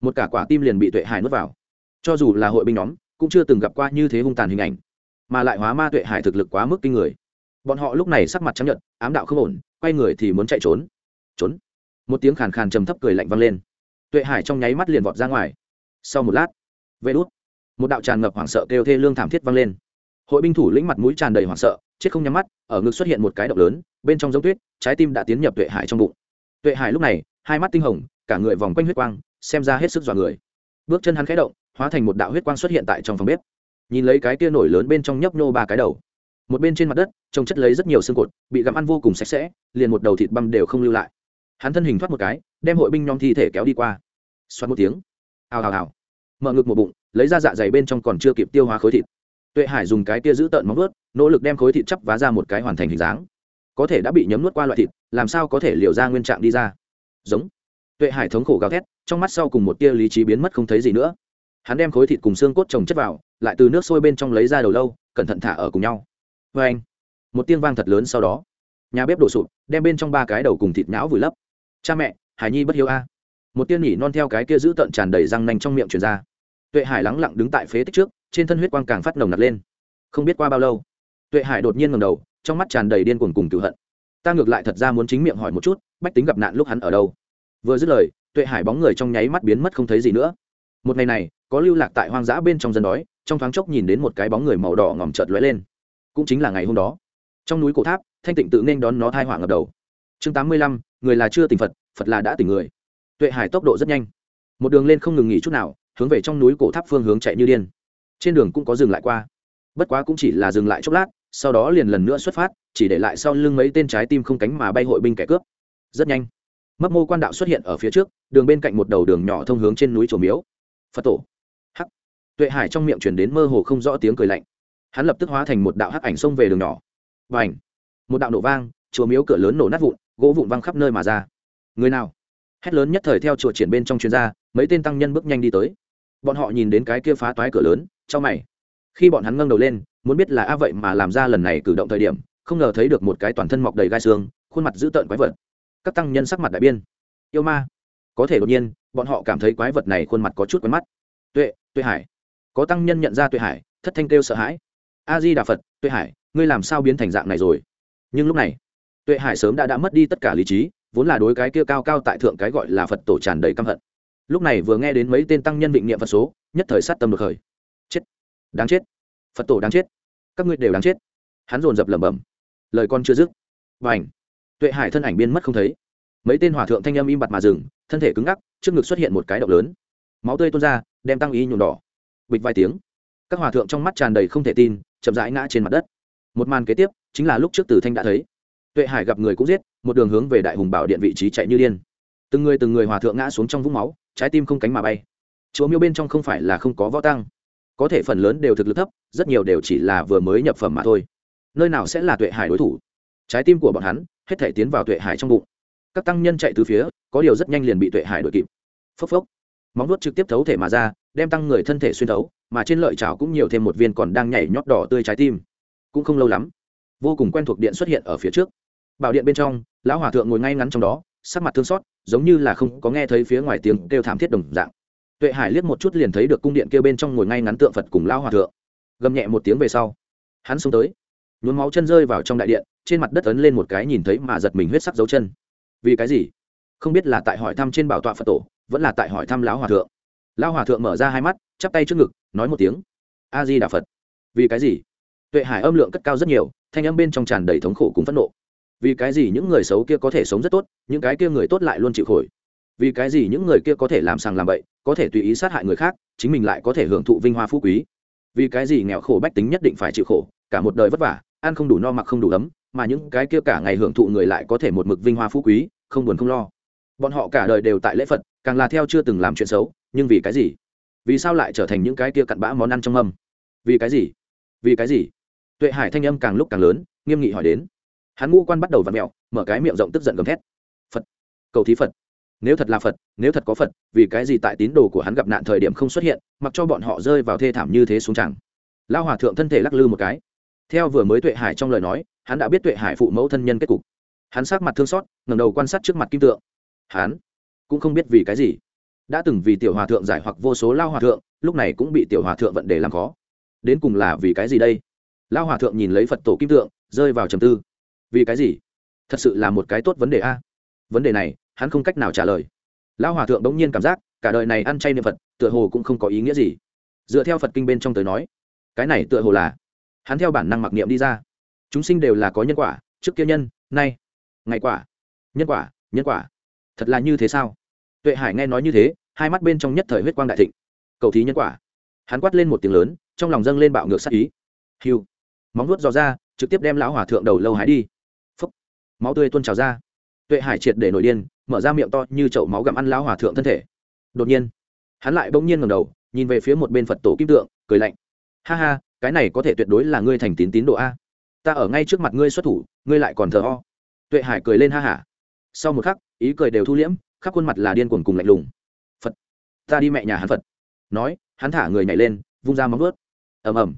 Một cả quả tim liền bị tuệ hải nuốt vào. Cho dù là hội binh nhóm, cũng chưa từng gặp qua như thế hung tàn hình ảnh. Mà lại hóa ma tuệ hải thực lực quá mức kinh người. Bọn họ lúc này sắc mặt chấp nhận ám đạo không ổn, quay người thì muốn chạy trốn. Trốn một tiếng khàn khàn trầm thấp cười lạnh vang lên. Tuệ hải trong nháy mắt liền vọt ra ngoài. Sau một lát, vê đốt một đạo tràn ngập hoảng sợ kêu thê lương thảm thiết vang lên. Hội binh thủ lĩnh mặt mũi tràn đầy hoảng sợ, chết không nhắm mắt, ở ngực xuất hiện một cái động lớn, bên trong giống tuyết, trái tim đã tiến nhập tuệ hải trong bụng. Tuệ hải lúc này, hai mắt tinh hồng, cả người vòng quanh huyết quang, xem ra hết sức dọa người. Bước chân hắn khẽ động, hóa thành một đạo huyết quang xuất hiện tại trong phòng bếp. Nhìn lấy cái kia nổi lớn bên trong nhấp nhô ba cái đầu. Một bên trên mặt đất, trông chất lấy rất nhiều xương cột, bị gặm ăn vô cùng sạch sẽ, liền một đầu thịt băm đều không lưu lại hắn thân hình thoát một cái, đem hội binh nhóm thi thể kéo đi qua. Xoắn một tiếng. Hào hào hào. Mở ngực một bụng, lấy ra dạ dày bên trong còn chưa kịp tiêu hóa khối thịt. Tuệ hải dùng cái kia giữ tợn móng vớt nỗ lực đem khối thịt chắp vá ra một cái hoàn thành hình dáng. Có thể đã bị nhấm nuốt qua loại thịt, làm sao có thể liều ra nguyên trạng đi ra? Giống. Tuệ hải thống khổ gào thét, trong mắt sau cùng một tia lý trí biến mất không thấy gì nữa. Hắn đem khối thịt cùng xương cốt trồng chất vào, lại từ nước sôi bên trong lấy ra đầu lâu, cẩn thận thả ở cùng nhau. Vê anh một tiếng vang thật lớn sau đó. Nhà bếp đổ sụp, đem bên trong ba cái đầu cùng thịt nhão vùi lấp cha mẹ, hải nhi bất hiếu a. Một tiên nhỉ non theo cái kia giữ tợn tràn đầy răng nanh trong miệng truyền ra. Tuệ hải lắng lặng đứng tại phế tích trước, trên thân huyết quang càng phát nồng nặc lên. Không biết qua bao lâu, tuệ hải đột nhiên ngầm đầu, trong mắt tràn đầy điên cuồng cùng cựu hận. Ta ngược lại thật ra muốn chính miệng hỏi một chút, bách tính gặp nạn lúc hắn ở đâu? Vừa dứt lời, tuệ hải bóng người trong nháy mắt biến mất không thấy gì nữa. Một ngày này, có lưu lạc tại hoang dã bên trong dân đói, trong thoáng chốc nhìn đến một cái bóng người màu đỏ ngòm chợt lóe lên. Cũng chính là ngày hôm đó. Trong núi cổ tháp, thanh tịnh tự nên đón nó thai hỏa ngập đầu. Chương tám mươi lăm người là chưa tỉnh phật phật là đã tỉnh người. Tuệ hải tốc độ rất nhanh. Một đường lên không ngừng nghỉ chút nào, hướng về trong núi cổ tháp phương hướng chạy như điên. Trên đường cũng có dừng lại qua. Bất quá cũng chỉ là dừng lại chốc lát, sau đó liền lần nữa xuất phát, chỉ để lại sau lưng mấy tên trái tim không cánh mà bay hội binh kẻ cướp. Rất nhanh, mấp mô quan đạo xuất hiện ở phía trước, đường bên cạnh một đầu đường nhỏ thông hướng trên núi trổ miếu. Phật tổ. Hắc. Tuệ hải trong miệng chuyển đến mơ hồ không rõ tiếng cười lạnh. Hắn lập tức hóa thành một đạo hắc ảnh xông về đường nhỏ. Và ảnh một đạo nổ vang, chùa miếu cửa lớn nổ nát vụn gỗ vụn văng khắp nơi mà ra. Người nào? Hét lớn nhất thời theo chùa triển bên trong chuyên gia, mấy tên tăng nhân bước nhanh đi tới. Bọn họ nhìn đến cái kia phá toái cửa lớn cho mày. Khi bọn hắn ngâng đầu lên, muốn biết là a vậy mà làm ra lần này cử động thời điểm, không ngờ thấy được một cái toàn thân mọc đầy gai xương, khuôn mặt dữ tợn quái vật. Các tăng nhân sắc mặt đại biên. Yêu ma. Có thể đột nhiên, bọn họ cảm thấy quái vật này khuôn mặt có chút quen mắt. Tuệ tuệ hải. Có tăng nhân nhận ra tuệ hải, thất thanh kêu sợ hãi. A di đà phật, tuệ hải, ngươi làm sao biến thành dạng này rồi? Nhưng lúc này tuệ hải sớm đã đã mất đi tất cả lý trí, vốn là đối cái kia cao cao tại thượng cái gọi là phật tổ tràn đầy căm hận. Lúc này vừa nghe đến mấy tên tăng nhân định niệm phật số, nhất thời sát tâm được khởi. Chết. Đáng chết. Phật tổ đáng chết. Các ngươi đều đáng chết. Hắn dồn dập lẩm bẩm. Lời con chưa dứt. Và ảnh tuệ hải thân ảnh biên mất không thấy. Mấy tên hòa thượng thanh âm im bặt mà dừng, thân thể cứng ngắc, trước ngực xuất hiện một cái động lớn. Máu tươi tuôn ra, đem tăng ý nhuộm đỏ. Bịch vài tiếng, các hòa thượng trong mắt tràn đầy không thể tin, chậm rãi ngã trên mặt đất. Một màn kế tiếp, chính là lúc trước tử thanh đã thấy tuệ hải gặp người cũng giết, một đường hướng về đại hùng bảo điện vị trí chạy như điên. Từng người từng người hòa thượng ngã xuống trong vũng máu, trái tim không cánh mà bay. Chúa miêu bên trong không phải là không có võ tăng. Có thể phần lớn đều thực lực thấp, rất nhiều đều chỉ là vừa mới nhập phẩm mà thôi. Nơi nào sẽ là tuệ hải đối thủ? Trái tim của bọn hắn, hết thể tiến vào tuệ hải trong bụng. Các tăng nhân chạy từ phía, có điều rất nhanh liền bị tuệ hải đuổi kịp. Phốc phốc. Móng nuốt trực tiếp thấu thể mà ra, đem tăng người thân thể xuyên thấu, mà trên lợi chảo cũng nhiều thêm một viên còn đang nhảy nhót đỏ tươi trái tim. Cũng không lâu lắm, vô cùng quen thuộc điện xuất hiện ở phía trước bảo điện bên trong, lão hòa thượng ngồi ngay ngắn trong đó, sắc mặt thương xót, giống như là không có nghe thấy phía ngoài tiếng kêu thảm thiết đồng dạng. Tuệ hải liếc một chút liền thấy được cung điện kêu bên trong ngồi ngay ngắn tượng phật cùng lão hòa thượng. Gầm nhẹ một tiếng về sau, hắn xuống tới, nhuốm máu chân rơi vào trong đại điện, trên mặt đất ấn lên một cái nhìn thấy mà giật mình huyết sắc dấu chân. Vì cái gì? Không biết là tại hỏi thăm trên bảo tọa phật tổ, vẫn là tại hỏi thăm lão hòa thượng. Lão hòa thượng mở ra hai mắt, chắp tay trước ngực, nói một tiếng, a di đà phật. Vì cái gì? Tuệ hải âm lượng cất cao rất nhiều, thanh âm bên trong tràn đầy thống khổ cùng phẫn nộ vì cái gì những người xấu kia có thể sống rất tốt, những cái kia người tốt lại luôn chịu khổ. Vì cái gì những người kia có thể làm sàng làm bậy, có thể tùy ý sát hại người khác, chính mình lại có thể hưởng thụ vinh hoa phú quý. Vì cái gì nghèo khổ bách tính nhất định phải chịu khổ, cả một đời vất vả, ăn không đủ no mặc không đủ ấm, mà những cái kia cả ngày hưởng thụ người lại có thể một mực vinh hoa phú quý, không buồn không lo. Bọn họ cả đời đều tại lễ phật, càng là theo chưa từng làm chuyện xấu, nhưng vì cái gì? Vì sao lại trở thành những cái kia cặn bã món ăn trong âm vì cái gì? Vì cái gì? Tuệ hải thanh âm càng lúc càng lớn, nghiêm nghị hỏi đến hắn ngũ quan bắt đầu v ặ mẹo, mở cái miệng rộng tức giận gầm thét. Phật. Cầu thí phật. Nếu thật là phật, nếu thật có phật, vì cái gì tại tín đồ của hắn gặp nạn thời điểm không xuất hiện, mặc cho bọn họ rơi vào thê thảm như thế xuống chẳng? Lao hòa thượng thân thể lắc lư một cái. Theo vừa mới tuệ hải trong lời nói, hắn đã biết tuệ hải phụ mẫu thân nhân kết cục. Hắn sát mặt thương xót ngầm đầu quan sát trước mặt kim tượng. Hắn cũng không biết vì cái gì. Đã từng vì tiểu hòa thượng giải hoặc vô số lao hòa thượng, lúc này cũng bị tiểu hòa thượng vận đề làm khó. Đến cùng là vì cái gì đây? Lao hòa thượng nhìn lấy phật tổ kim tượng, rơi vào trầm tư vì cái gì? Thật sự là một cái tốt vấn đề a. Vấn đề này, hắn không cách nào trả lời. Lao hòa thượng đống nhiên cảm giác, cả đời này ăn chay niệm phật, tựa hồ cũng không có ý nghĩa gì. Dựa theo phật kinh bên trong tới nói, cái này tựa hồ là hắn theo bản năng mặc niệm đi ra. Chúng sinh đều là có nhân quả, trước kia nhân, nay, ngày quả. Nhân quả nhân quả. Thật là như thế sao? Tuệ hải nghe nói như thế, hai mắt bên trong nhất thời huyết quang đại thịnh. Cầu thí nhân quả. Hắn quát lên một tiếng lớn, trong lòng dâng lên bạo ngược sắc ý. Hiu móng nuốt dò ra, trực tiếp đem lão hòa thượng đầu lâu hái đi máu tươi tuôn trào ra. Tuệ hải triệt để nổi điên, mở ra miệng to như chậu máu gặm ăn lão hòa thượng thân thể. Đột nhiên, hắn lại bỗng nhiên ngầm đầu, nhìn về phía một bên phật tổ kim tượng, cười lạnh. Ha ha, cái này có thể tuyệt đối là ngươi thành tín tín độ a. Ta ở ngay trước mặt ngươi xuất thủ, ngươi lại còn thờ ho. Tuệ hải cười lên ha hả. Sau một khắc, ý cười đều thu liễm, khắp khuôn mặt là điên cuồng cùng lạnh lùng. Phật, ta đi mẹ nhà hắn phật. Nói, hắn thả người nhảy lên, vung ra móng vớt ầm ầm.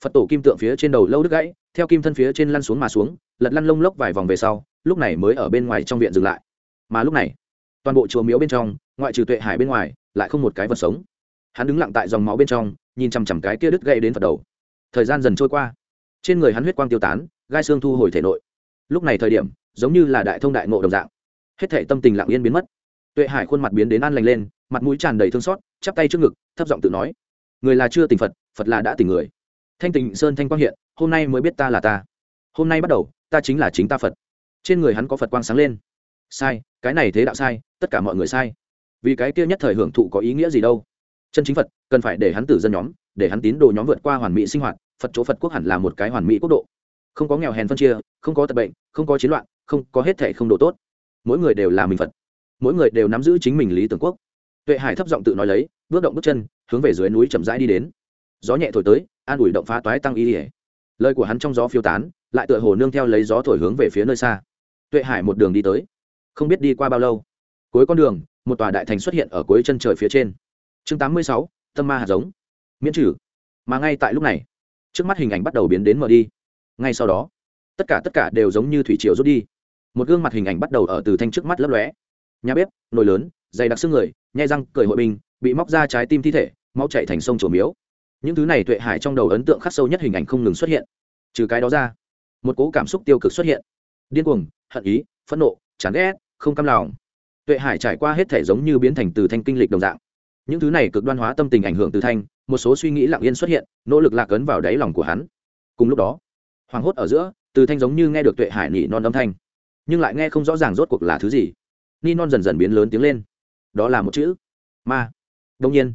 Phật tổ kim tượng phía trên đầu lâu đứt gãy theo kim thân phía trên lăn xuống mà xuống, lật lăn lông lốc vài vòng về sau, lúc này mới ở bên ngoài trong viện dừng lại. Mà lúc này, toàn bộ chùa miếu bên trong, ngoại trừ tuệ hải bên ngoài, lại không một cái vật sống. Hắn đứng lặng tại dòng máu bên trong, nhìn chằm chằm cái kia đứt gậy đến phật đầu. Thời gian dần trôi qua. Trên người hắn huyết quang tiêu tán, gai xương thu hồi thể nội. Lúc này thời điểm, giống như là đại thông đại ngộ đồng dạng. Hết thể tâm tình lặng yên biến mất. Tuệ hải khuôn mặt biến đến an lành lên, mặt mũi tràn đầy thương xót, chắp tay trước ngực, thấp giọng tự nói, người là chưa tình phật phật là đã tình người. Thanh tình sơn thanh quang hiện hôm nay mới biết ta là ta. Hôm nay bắt đầu, ta chính là chính ta phật. Trên người hắn có phật quang sáng lên. Sai, cái này thế đạo sai, tất cả mọi người sai. Vì cái kia nhất thời hưởng thụ có ý nghĩa gì đâu? Chân chính phật, cần phải để hắn tử dân nhóm, để hắn tín đồ nhóm vượt qua hoàn mỹ sinh hoạt, phật chỗ phật quốc hẳn là một cái hoàn mỹ quốc độ. Không có nghèo hèn phân chia, không có tật bệnh, không có chiến loạn, không có hết thể không độ tốt. Mỗi người đều là mình phật. Mỗi người đều nắm giữ chính mình lý tưởng quốc. Tuệ hải thấp giọng tự nói lấy, bước động bước chân, hướng về dưới núi chậm rãi đi đến. Gió nhẹ thổi tới, an ủi động phá toái tăng y ỉa lời của hắn trong gió phiêu tán, lại tựa hồ nương theo lấy gió thổi hướng về phía nơi xa. Tuệ hải một đường đi tới, không biết đi qua bao lâu. Cuối con đường, một tòa đại thành xuất hiện ở cuối chân trời phía trên. Chương tám mươi sáu, tâm ma hạt giống. Miễn trừ. Mà ngay tại lúc này, trước mắt hình ảnh bắt đầu biến đến mờ đi. Ngay sau đó, tất cả tất cả đều giống như thủy triều rút đi. Một gương mặt hình ảnh bắt đầu ở từ thanh trước mắt lấp lóe. Nhà bếp, nồi lớn, dày đặc xương người, nhai răng cười hội bình, bị móc ra trái tim thi thể, máu chạy thành sông trổ miếu những thứ này tuệ hải trong đầu ấn tượng khắc sâu nhất hình ảnh không ngừng xuất hiện. Trừ cái đó ra, một cố cảm xúc tiêu cực xuất hiện. Điên cuồng, hận ý, phẫn nộ, chán ghét, không cam lòng. Tuệ hải trải qua hết thể giống như biến thành từ thanh kinh lịch đồng dạng. Những thứ này cực đoan hóa tâm tình ảnh hưởng từ thanh, một số suy nghĩ lặng yên xuất hiện, nỗ lực lạc ấn vào đáy lòng của hắn. Cùng lúc đó, hoảng hốt ở giữa, từ thanh giống như nghe được tuệ hải nỉ non âm thanh, nhưng lại nghe không rõ ràng rốt cuộc là thứ gì. Ni non dần dần biến lớn tiếng lên. Đó là một chữ, ma. Đông nhiên,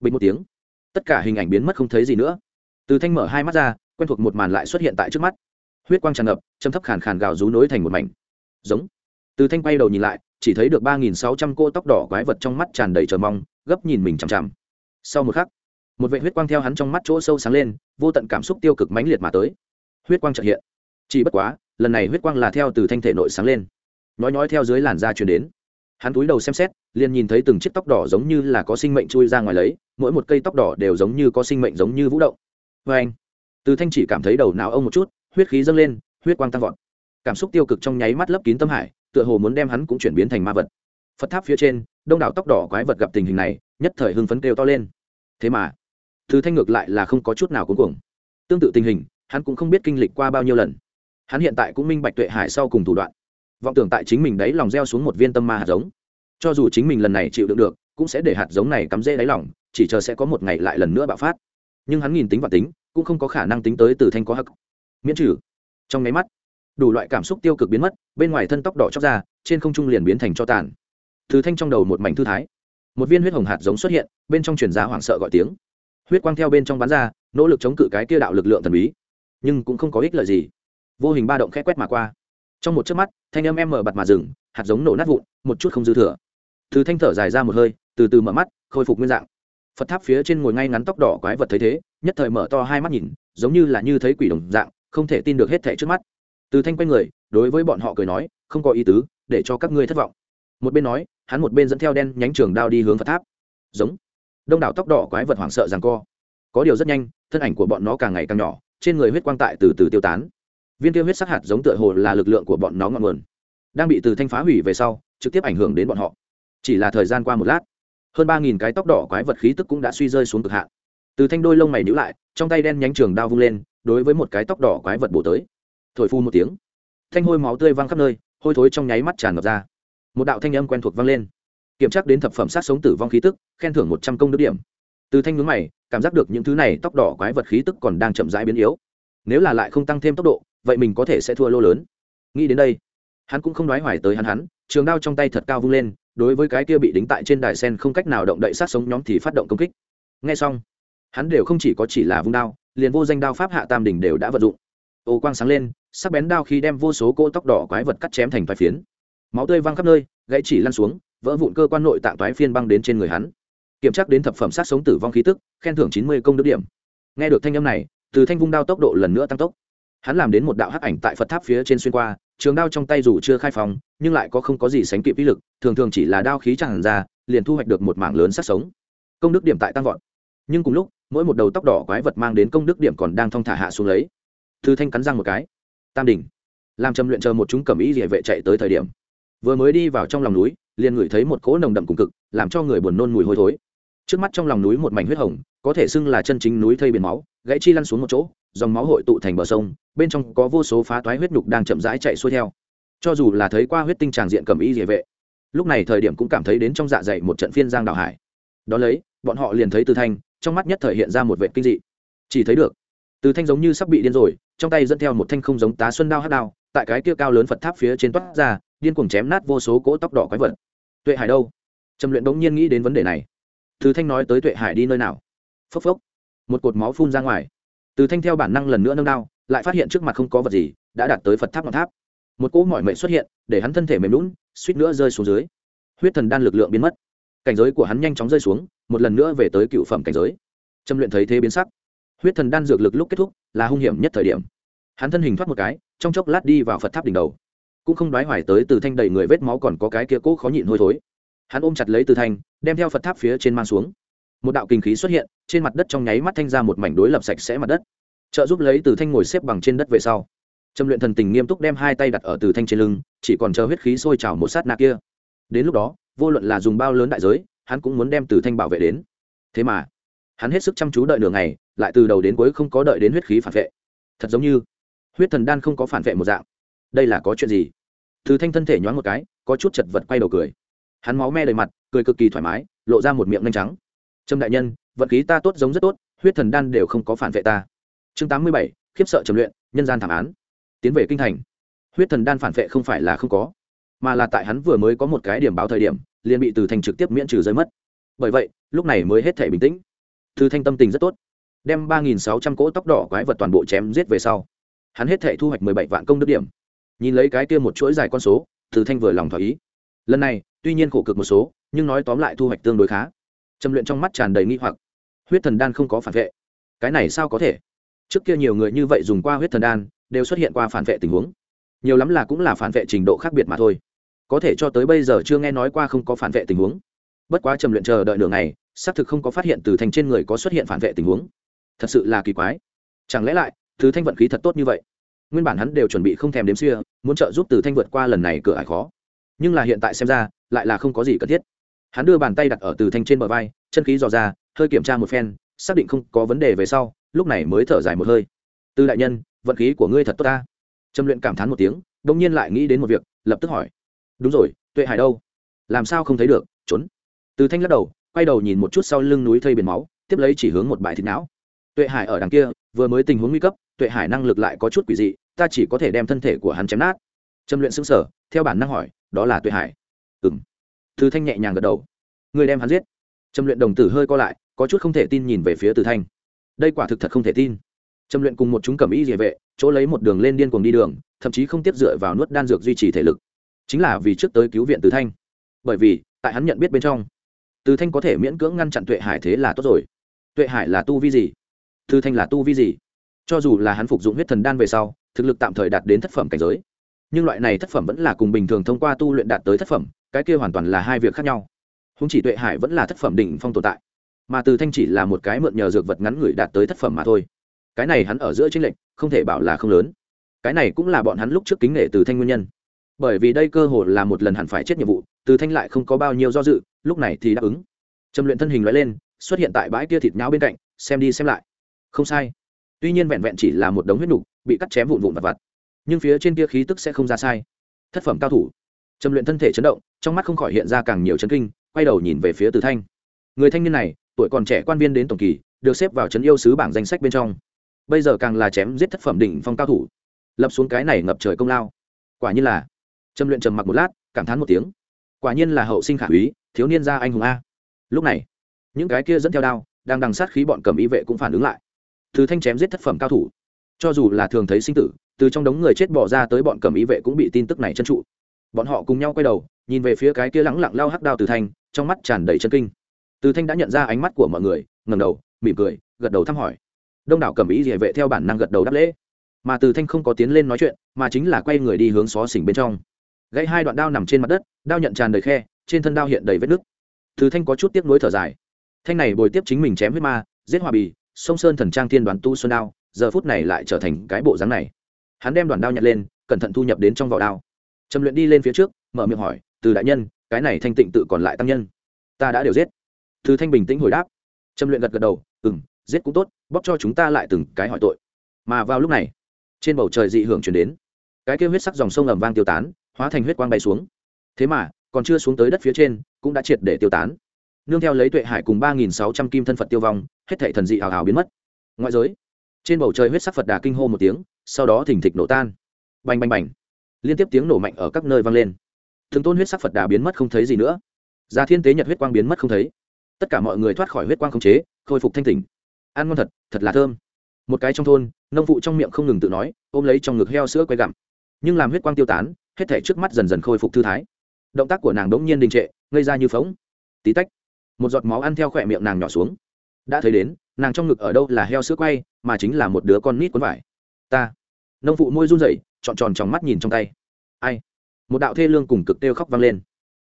bình một tiếng tất cả hình ảnh biến mất không thấy gì nữa. Từ thanh mở hai mắt ra, quen thuộc một màn lại xuất hiện tại trước mắt. Huyết quang tràn ngập châm thấp khàn khàn gào rú nối thành một mảnh. Giống. Từ thanh quay đầu nhìn lại, chỉ thấy được ba nghìn sáu trăm cô tóc đỏ quái vật trong mắt tràn đầy chờ mong, gấp nhìn mình chằm chằm. Sau một khắc, một vệ huyết quang theo hắn trong mắt chỗ sâu sáng lên, vô tận cảm xúc tiêu cực mãnh liệt mà tới. Huyết quang trợ hiện. Chỉ bất quá, lần này huyết quang là theo từ thanh thể nội sáng lên. Nói nói theo dưới làn da truyền đến hắn túi đầu xem xét, liền nhìn thấy từng chiếc tóc đỏ giống như là có sinh mệnh chui ra ngoài lấy, mỗi một cây tóc đỏ đều giống như có sinh mệnh giống như vũ động. Vê anh, từ thanh chỉ cảm thấy đầu não ông một chút, huyết khí dâng lên, huyết quang tăng vọt. Cảm xúc tiêu cực trong nháy mắt lấp kín tâm hải, tựa hồ muốn đem hắn cũng chuyển biến thành ma vật. Phật tháp phía trên, đông đảo tóc đỏ quái vật gặp tình hình này, nhất thời hưng phấn kêu to lên. Thế mà, từ thanh ngược lại là không có chút nào cuối cùng tương tự tình hình, hắn cũng không biết kinh lịch qua bao nhiêu lần. Hắn hiện tại cũng minh bạch tuệ hải sau cùng thủ đoạn vọng tưởng tại chính mình đấy lòng gieo xuống một viên tâm ma hạt giống. Cho dù chính mình lần này chịu đựng được, cũng sẽ để hạt giống này cắm rễ đáy lòng, chỉ chờ sẽ có một ngày lại lần nữa bạo phát. Nhưng hắn nhìn tính và tính, cũng không có khả năng tính tới từ thanh có hắc. Miễn trừ. Trong nháy mắt, đủ loại cảm xúc tiêu cực biến mất, bên ngoài thân tóc đỏ chóc ra, trên không trung liền biến thành cho tàn. Từ thanh trong đầu một mảnh thư thái. Một viên huyết hồng hạt giống xuất hiện, bên trong truyền giá hoảng sợ gọi tiếng. Huyết quang theo bên trong bắn ra, nỗ lực chống cự cái kia đạo lực lượng thần bí. Nhưng cũng không có ích lợi gì. Vô hình ba động khẽ quét mà qua trong một chớp mắt, thanh âm em mở bặt mà dừng, hạt giống nổ nát vụn, một chút không dư thừa. Từ thanh thở dài ra một hơi, từ từ mở mắt, khôi phục nguyên dạng. Phật tháp phía trên ngồi ngay ngắn tóc đỏ quái vật thấy thế, nhất thời mở to hai mắt nhìn, giống như là như thấy quỷ đồng dạng, không thể tin được hết thẻ trước mắt. Từ thanh quay người, đối với bọn họ cười nói, không có ý tứ, để cho các ngươi thất vọng. Một bên nói, hắn một bên dẫn theo đen nhánh trường đao đi hướng phật tháp. Giống. Đông đảo tóc đỏ quái vật hoảng sợ rằng co. Có điều rất nhanh, thân ảnh của bọn nó càng ngày càng nhỏ, trên người huyết quang tại từ từ tiêu tán viên tiêu huyết sắc hạt giống tựa hồ là lực lượng của bọn nó ngọn nguồn, đang bị từ thanh phá hủy về sau, trực tiếp ảnh hưởng đến bọn họ. Chỉ là thời gian qua một lát, hơn ba nghìn cái tóc đỏ quái vật khí tức cũng đã suy rơi xuống cực hạn. Từ thanh đôi lông mày nhữ lại, trong tay đen nhánh trường đao vung lên, đối với một cái tóc đỏ quái vật bổ tới. Thổi phu một tiếng, thanh hôi máu tươi văng khắp nơi, hôi thối trong nháy mắt tràn ngập ra. Một đạo thanh âm quen thuộc vang lên. Kiểm tra đến thập phẩm sát sống tử vong khí tức, khen thưởng một trăm công đức điểm. Từ thanh ngưỡng mày, cảm giác được những thứ này tóc đỏ quái vật khí tức còn đang chậm rãi biến yếu. Nếu là lại không tăng thêm tốc độ vậy mình có thể sẽ thua lô lớn. Nghĩ đến đây, hắn cũng không nói hoài tới hắn hắn, trường đao trong tay thật cao vung lên, đối với cái kia bị đính tại trên đài sen không cách nào động đậy sát sống nhóm thì phát động công kích. Ngay xong, hắn đều không chỉ có chỉ là vung đao, liền vô danh đao pháp hạ tam đỉnh đều đã vận dụng. Ô quang sáng lên, sắc bén đao khi đem vô số cô tóc đỏ quái vật cắt chém thành vài phiến. Máu tươi văng khắp nơi, gãy chỉ lăn xuống, vỡ vụn cơ quan nội tạng toái phiên băng đến trên người hắn. Kiểm tra đến thập phẩm sát sống tử vong khí tức, khen thưởng chín mươi công đức điểm. Nghe được thanh âm này, từ thanh vung đao tốc độ lần nữa tăng tốc hắn làm đến một đạo hắc ảnh tại phật tháp phía trên xuyên qua, trường đao trong tay dù chưa khai phóng, nhưng lại có không có gì sánh kịp ý lực, thường thường chỉ là đao khí tràn ra, liền thu hoạch được một mảng lớn sát sống. Công đức điểm tại tăng vọt. Nhưng cùng lúc, mỗi một đầu tóc đỏ quái vật mang đến công đức điểm còn đang thong thả hạ xuống lấy. Thư thanh cắn răng một cái. Tam đỉnh. Làm trầm luyện chờ một chúng cầm ý địa vệ chạy tới thời điểm. Vừa mới đi vào trong lòng núi, liền ngửi thấy một cỗ nồng đậm cùng cực, làm cho người buồn nôn mùi hôi thối. Trước mắt trong lòng núi một mảnh huyết hồng có thể xưng là chân chính núi thây biển máu, gãy chi lăn xuống một chỗ, dòng máu hội tụ thành bờ sông, bên trong có vô số phá toái huyết nhục đang chậm rãi chạy xuôi theo. Cho dù là thấy qua huyết tinh tràng diện cầm y địa vệ, lúc này thời điểm cũng cảm thấy đến trong dạ dày một trận phiên giang đảo hải. Đó lấy, bọn họ liền thấy từ thanh, trong mắt nhất thời hiện ra một vệ kinh dị. Chỉ thấy được, từ thanh giống như sắp bị điên rồi, trong tay dẫn theo một thanh không giống tá xuân đao hát đao, tại cái kia cao lớn phật tháp phía trên toát ra, điên cuồng chém nát vô số cỗ tóc đỏ quái vật. Tuệ hải đâu? Trầm luyện bỗng nhiên nghĩ đến vấn đề này. Từ thanh nói tới tuệ hải đi nơi nào? Phốc phốc. Một cột máu phun ra ngoài. Từ thanh theo bản năng lần nữa nâng đao, lại phát hiện trước mặt không có vật gì, đã đạt tới phật tháp ngọn tháp. Một cỗ mỏi mệ xuất hiện, để hắn thân thể mềm lún suýt nữa rơi xuống dưới. Huyết thần đan lực lượng biến mất. Cảnh giới của hắn nhanh chóng rơi xuống, một lần nữa về tới cựu phẩm cảnh giới. Trâm luyện thấy thế biến sắc. Huyết thần đan dược lực lúc kết thúc, là hung hiểm nhất thời điểm. Hắn thân hình thoát một cái, trong chốc lát đi vào phật tháp đỉnh đầu. Cũng không đoái hoài tới từ thanh đầy người vết máu còn có cái kia cỗ khó nhịn hôi thối. Hắn ôm chặt lấy từ thanh, đem theo phật tháp phía trên mang xuống một đạo kinh khí xuất hiện, trên mặt đất trong nháy mắt thanh ra một mảnh đối lập sạch sẽ mặt đất. Trợ giúp lấy từ thanh ngồi xếp bằng trên đất về sau. Trâm luyện thần tình nghiêm túc đem hai tay đặt ở từ thanh trên lưng, chỉ còn chờ huyết khí sôi trào một sát nạ kia. Đến lúc đó, vô luận là dùng bao lớn đại giới, hắn cũng muốn đem từ thanh bảo vệ đến. Thế mà, hắn hết sức chăm chú đợi nửa ngày, lại từ đầu đến cuối không có đợi đến huyết khí phản vệ. Thật giống như, huyết thần đan không có phản vệ một dạng. Đây là có chuyện gì? Từ thanh thân thể nhoáng một cái, có chút chật vật quay đầu cười. Hắn máu me đầy mặt, cười cực kỳ thoải mái, lộ ra một miệng nhanh trắng trâm đại nhân, vận khí ta tốt giống rất tốt, huyết thần đan đều không có phản vệ ta. Chương tám mươi bảy, khiếp sợ trầm luyện, nhân gian thảm án. Tiến về kinh thành. Huyết thần đan phản vệ không phải là không có, mà là tại hắn vừa mới có một cái điểm báo thời điểm, liền bị từ thành trực tiếp miễn trừ rơi mất. Bởi vậy, lúc này mới hết thể bình tĩnh. Từ thanh tâm tình rất tốt, đem ba nghìn sáu trăm cỗ tóc đỏ quái vật toàn bộ chém giết về sau. Hắn hết thể thu hoạch mười bảy vạn công đức điểm. Nhìn lấy cái kia một chuỗi dài con số, từ thanh vừa lòng thỏa ý. Lần này, tuy nhiên khổ cực một số, nhưng nói tóm lại thu hoạch tương đối khá trầm luyện trong mắt tràn đầy nghi hoặc. Huyết thần đan không có phản vệ. Cái này sao có thể? Trước kia nhiều người như vậy dùng qua huyết thần đan, đều xuất hiện qua phản vệ tình huống. Nhiều lắm là cũng là phản vệ trình độ khác biệt mà thôi. Có thể cho tới bây giờ chưa nghe nói qua không có phản vệ tình huống. Bất quá trầm luyện chờ đợi nửa ngày, xác thực không có phát hiện từ thành trên người có xuất hiện phản vệ tình huống. Thật sự là kỳ quái. Chẳng lẽ lại, thứ thanh vận khí thật tốt như vậy? Nguyên bản hắn đều chuẩn bị không thèm đếm xưa muốn trợ giúp từ thanh vượt qua lần này cửa ải khó. Nhưng là hiện tại xem ra, lại là không có gì cần thiết hắn đưa bàn tay đặt ở từ thanh trên bờ vai, chân khí dò ra, hơi kiểm tra một phen, xác định không có vấn đề về sau, lúc này mới thở dài một hơi. Tư đại nhân, vận khí của ngươi thật tốt ta. Trâm luyện cảm thán một tiếng đ ỗ n g nhiên lại nghĩ đến một việc, lập tức hỏi. Đúng rồi, tuệ hải đâu? Làm sao không thấy được? Trốn. Từ thanh lắc đầu, quay đầu nhìn một chút sau lưng núi thây biển máu, tiếp lấy chỉ hướng một bãi thịt não. Tuệ hải ở đằng kia, vừa mới tình huống nguy cấp, tuệ hải năng lực lại có chút quỷ dị, ta chỉ có thể đem thân thể của hắn chém nát. Trâm luyện xứng sở theo bản năng hỏi, đó là tuệ hải? Ừ m từ thanh nhẹ nhàng gật đầu. Người đem hắn giết. Trâm luyện đồng tử hơi co lại, có chút không thể tin nhìn về phía từ thanh. Đây quả thực thật không thể tin. Trâm luyện cùng một chúng cầm y địa vệ, chỗ lấy một đường lên điên cuồng đi đường, thậm chí không tiếp dựa vào nuốt đan dược duy trì thể lực. Chính là vì trước tới cứu viện từ thanh. Bởi vì, tại hắn nhận biết bên trong, từ thanh có thể miễn cưỡng ngăn chặn tuệ hải thế là tốt rồi. Tuệ hải là tu vi gì? Từ thanh là tu vi gì? Cho dù là hắn phục dụng huyết thần đan về sau, thực lực tạm thời đạt đến thất phẩm cảnh giới. Nhưng loại này thất phẩm vẫn là cùng bình thường thông qua tu luyện đạt tới thất phẩm cái kia hoàn toàn là hai việc khác nhau. Húng chỉ tuệ hải vẫn là thất phẩm đỉnh phong tồn tại, mà từ thanh chỉ là một cái mượn nhờ dược vật ngắn ngửi đạt tới thất phẩm mà thôi. Cái này hắn ở giữa chính lệnh không thể bảo là không lớn. Cái này cũng là bọn hắn lúc trước kính nể từ thanh nguyên nhân. Bởi vì đây cơ hội là một lần hẳn phải chết nhiệm vụ, từ thanh lại không có bao nhiêu do dự, lúc này thì đáp ứng. Trầm luyện thân hình loại lên, xuất hiện tại bãi kia thịt nháo bên cạnh, xem đi xem lại. Không sai. Tuy nhiên vẹn vẹn chỉ là một đống huyết nục, bị cắt chém vụn vụn vặt vặt. Nhưng phía trên kia khí tức sẽ không ra sai. Thất phẩm cao thủ trầm luyện thân thể chấn động, trong mắt không khỏi hiện ra càng nhiều chấn kinh, quay đầu nhìn về phía từ thanh. Người thanh niên này, tuổi còn trẻ quan viên đến tổng kỳ, được xếp vào trấn yêu sứ bảng danh sách bên trong. Bây giờ càng là chém giết thất phẩm đỉnh phong cao thủ. Lập xuống cái này ngập trời công lao. Quả nhiên là, trầm luyện trầm mặc một lát, cảm thán một tiếng. Quả nhiên là hậu sinh khả úy, thiếu niên gia anh hùng a. Lúc này, những cái kia dẫn theo đao, đang đằng sát khí bọn cầm y vệ cũng phản ứng lại. Từ thanh chém giết thất phẩm cao thủ. Cho dù là thường thấy sinh tử, từ trong đống người chết bỏ ra tới bọn cầm y vệ cũng bị tin tức này chân trụ bọn họ cùng nhau quay đầu, nhìn về phía cái kia lẳng lặng lao hắc đao từ thanh, trong mắt tràn đầy chân kinh. Từ thanh đã nhận ra ánh mắt của mọi người ngầm đầu, mỉm cười, gật đầu thăm hỏi. Đông đảo cầm ý địa vệ theo bản năng gật đầu đáp lễ. Mà từ thanh không có tiến lên nói chuyện, mà chính là quay người đi hướng xó xỉnh bên trong. Gãy hai đoạn đao nằm trên mặt đất, đao nhận tràn đầy khe, trên thân đao hiện đầy vết nứt. Từ thanh có chút tiếc nuối thở dài. Thanh này bồi tiếp chính mình chém huyết ma, giết hòa bì, sông sơn thần trang thiên đoàn tu xuân đao, giờ phút này lại trở thành cái bộ dáng này. Hắn đem đoàn đao nhặt lên, cẩn thận thu nhập đến trong vỏ đao trầm luyện đi lên phía trước, mở miệng hỏi, từ đại nhân, cái này thanh tịnh tự còn lại tăng nhân. Ta đã đều giết. Từ thanh bình tĩnh hồi đáp. Trầm luyện gật gật đầu ừ m giết cũng tốt bóc cho chúng ta lại từng cái hỏi tội. Mà vào lúc này, trên bầu trời dị hưởng chuyển đến. Cái kêu huyết sắc dòng sông ẩm vang tiêu tán, hóa thành huyết quang bay xuống. Thế mà, còn chưa xuống tới đất phía trên, cũng đã triệt để tiêu tán. Nương theo lấy tuệ hải cùng ba nghìn sáu trăm kim thân phật tiêu vong, hết thệ thần dị hào hào biến mất. Ngoại giới, trên bầu trời huyết sắc phật đà kinh hô một tiếng, sau đó thỉnh thịch nổ tan. Bành bành bành liên tiếp tiếng nổ mạnh ở các nơi vang lên. Thường tôn huyết sắc phật đà biến mất không thấy gì nữa. Gia thiên tế nhật huyết quang biến mất không thấy. Tất cả mọi người thoát khỏi huyết quang không chế, khôi phục thanh tỉnh. Ăn ngon thật thật là thơm. Một cái trong thôn, nông phụ trong miệng không ngừng tự nói, ôm lấy trong ngực heo sữa quay gặm. Nhưng làm huyết quang tiêu tán, hết thể trước mắt dần dần khôi phục thư thái. Động tác của nàng đống nhiên đình trệ, ngây ra như phóng tí tách, một giọt máu ăn theo khỏe miệng nàng nhỏ xuống. Đã thấy đến, nàng trong ngực ở đâu là heo sữa quay, mà chính là một đứa con nít quấn vải. Ta. Nông phụ môi run rẩy trọn tròn trong mắt nhìn trong tay. Ai? Một đạo thê lương cùng cực kêu khóc vang lên.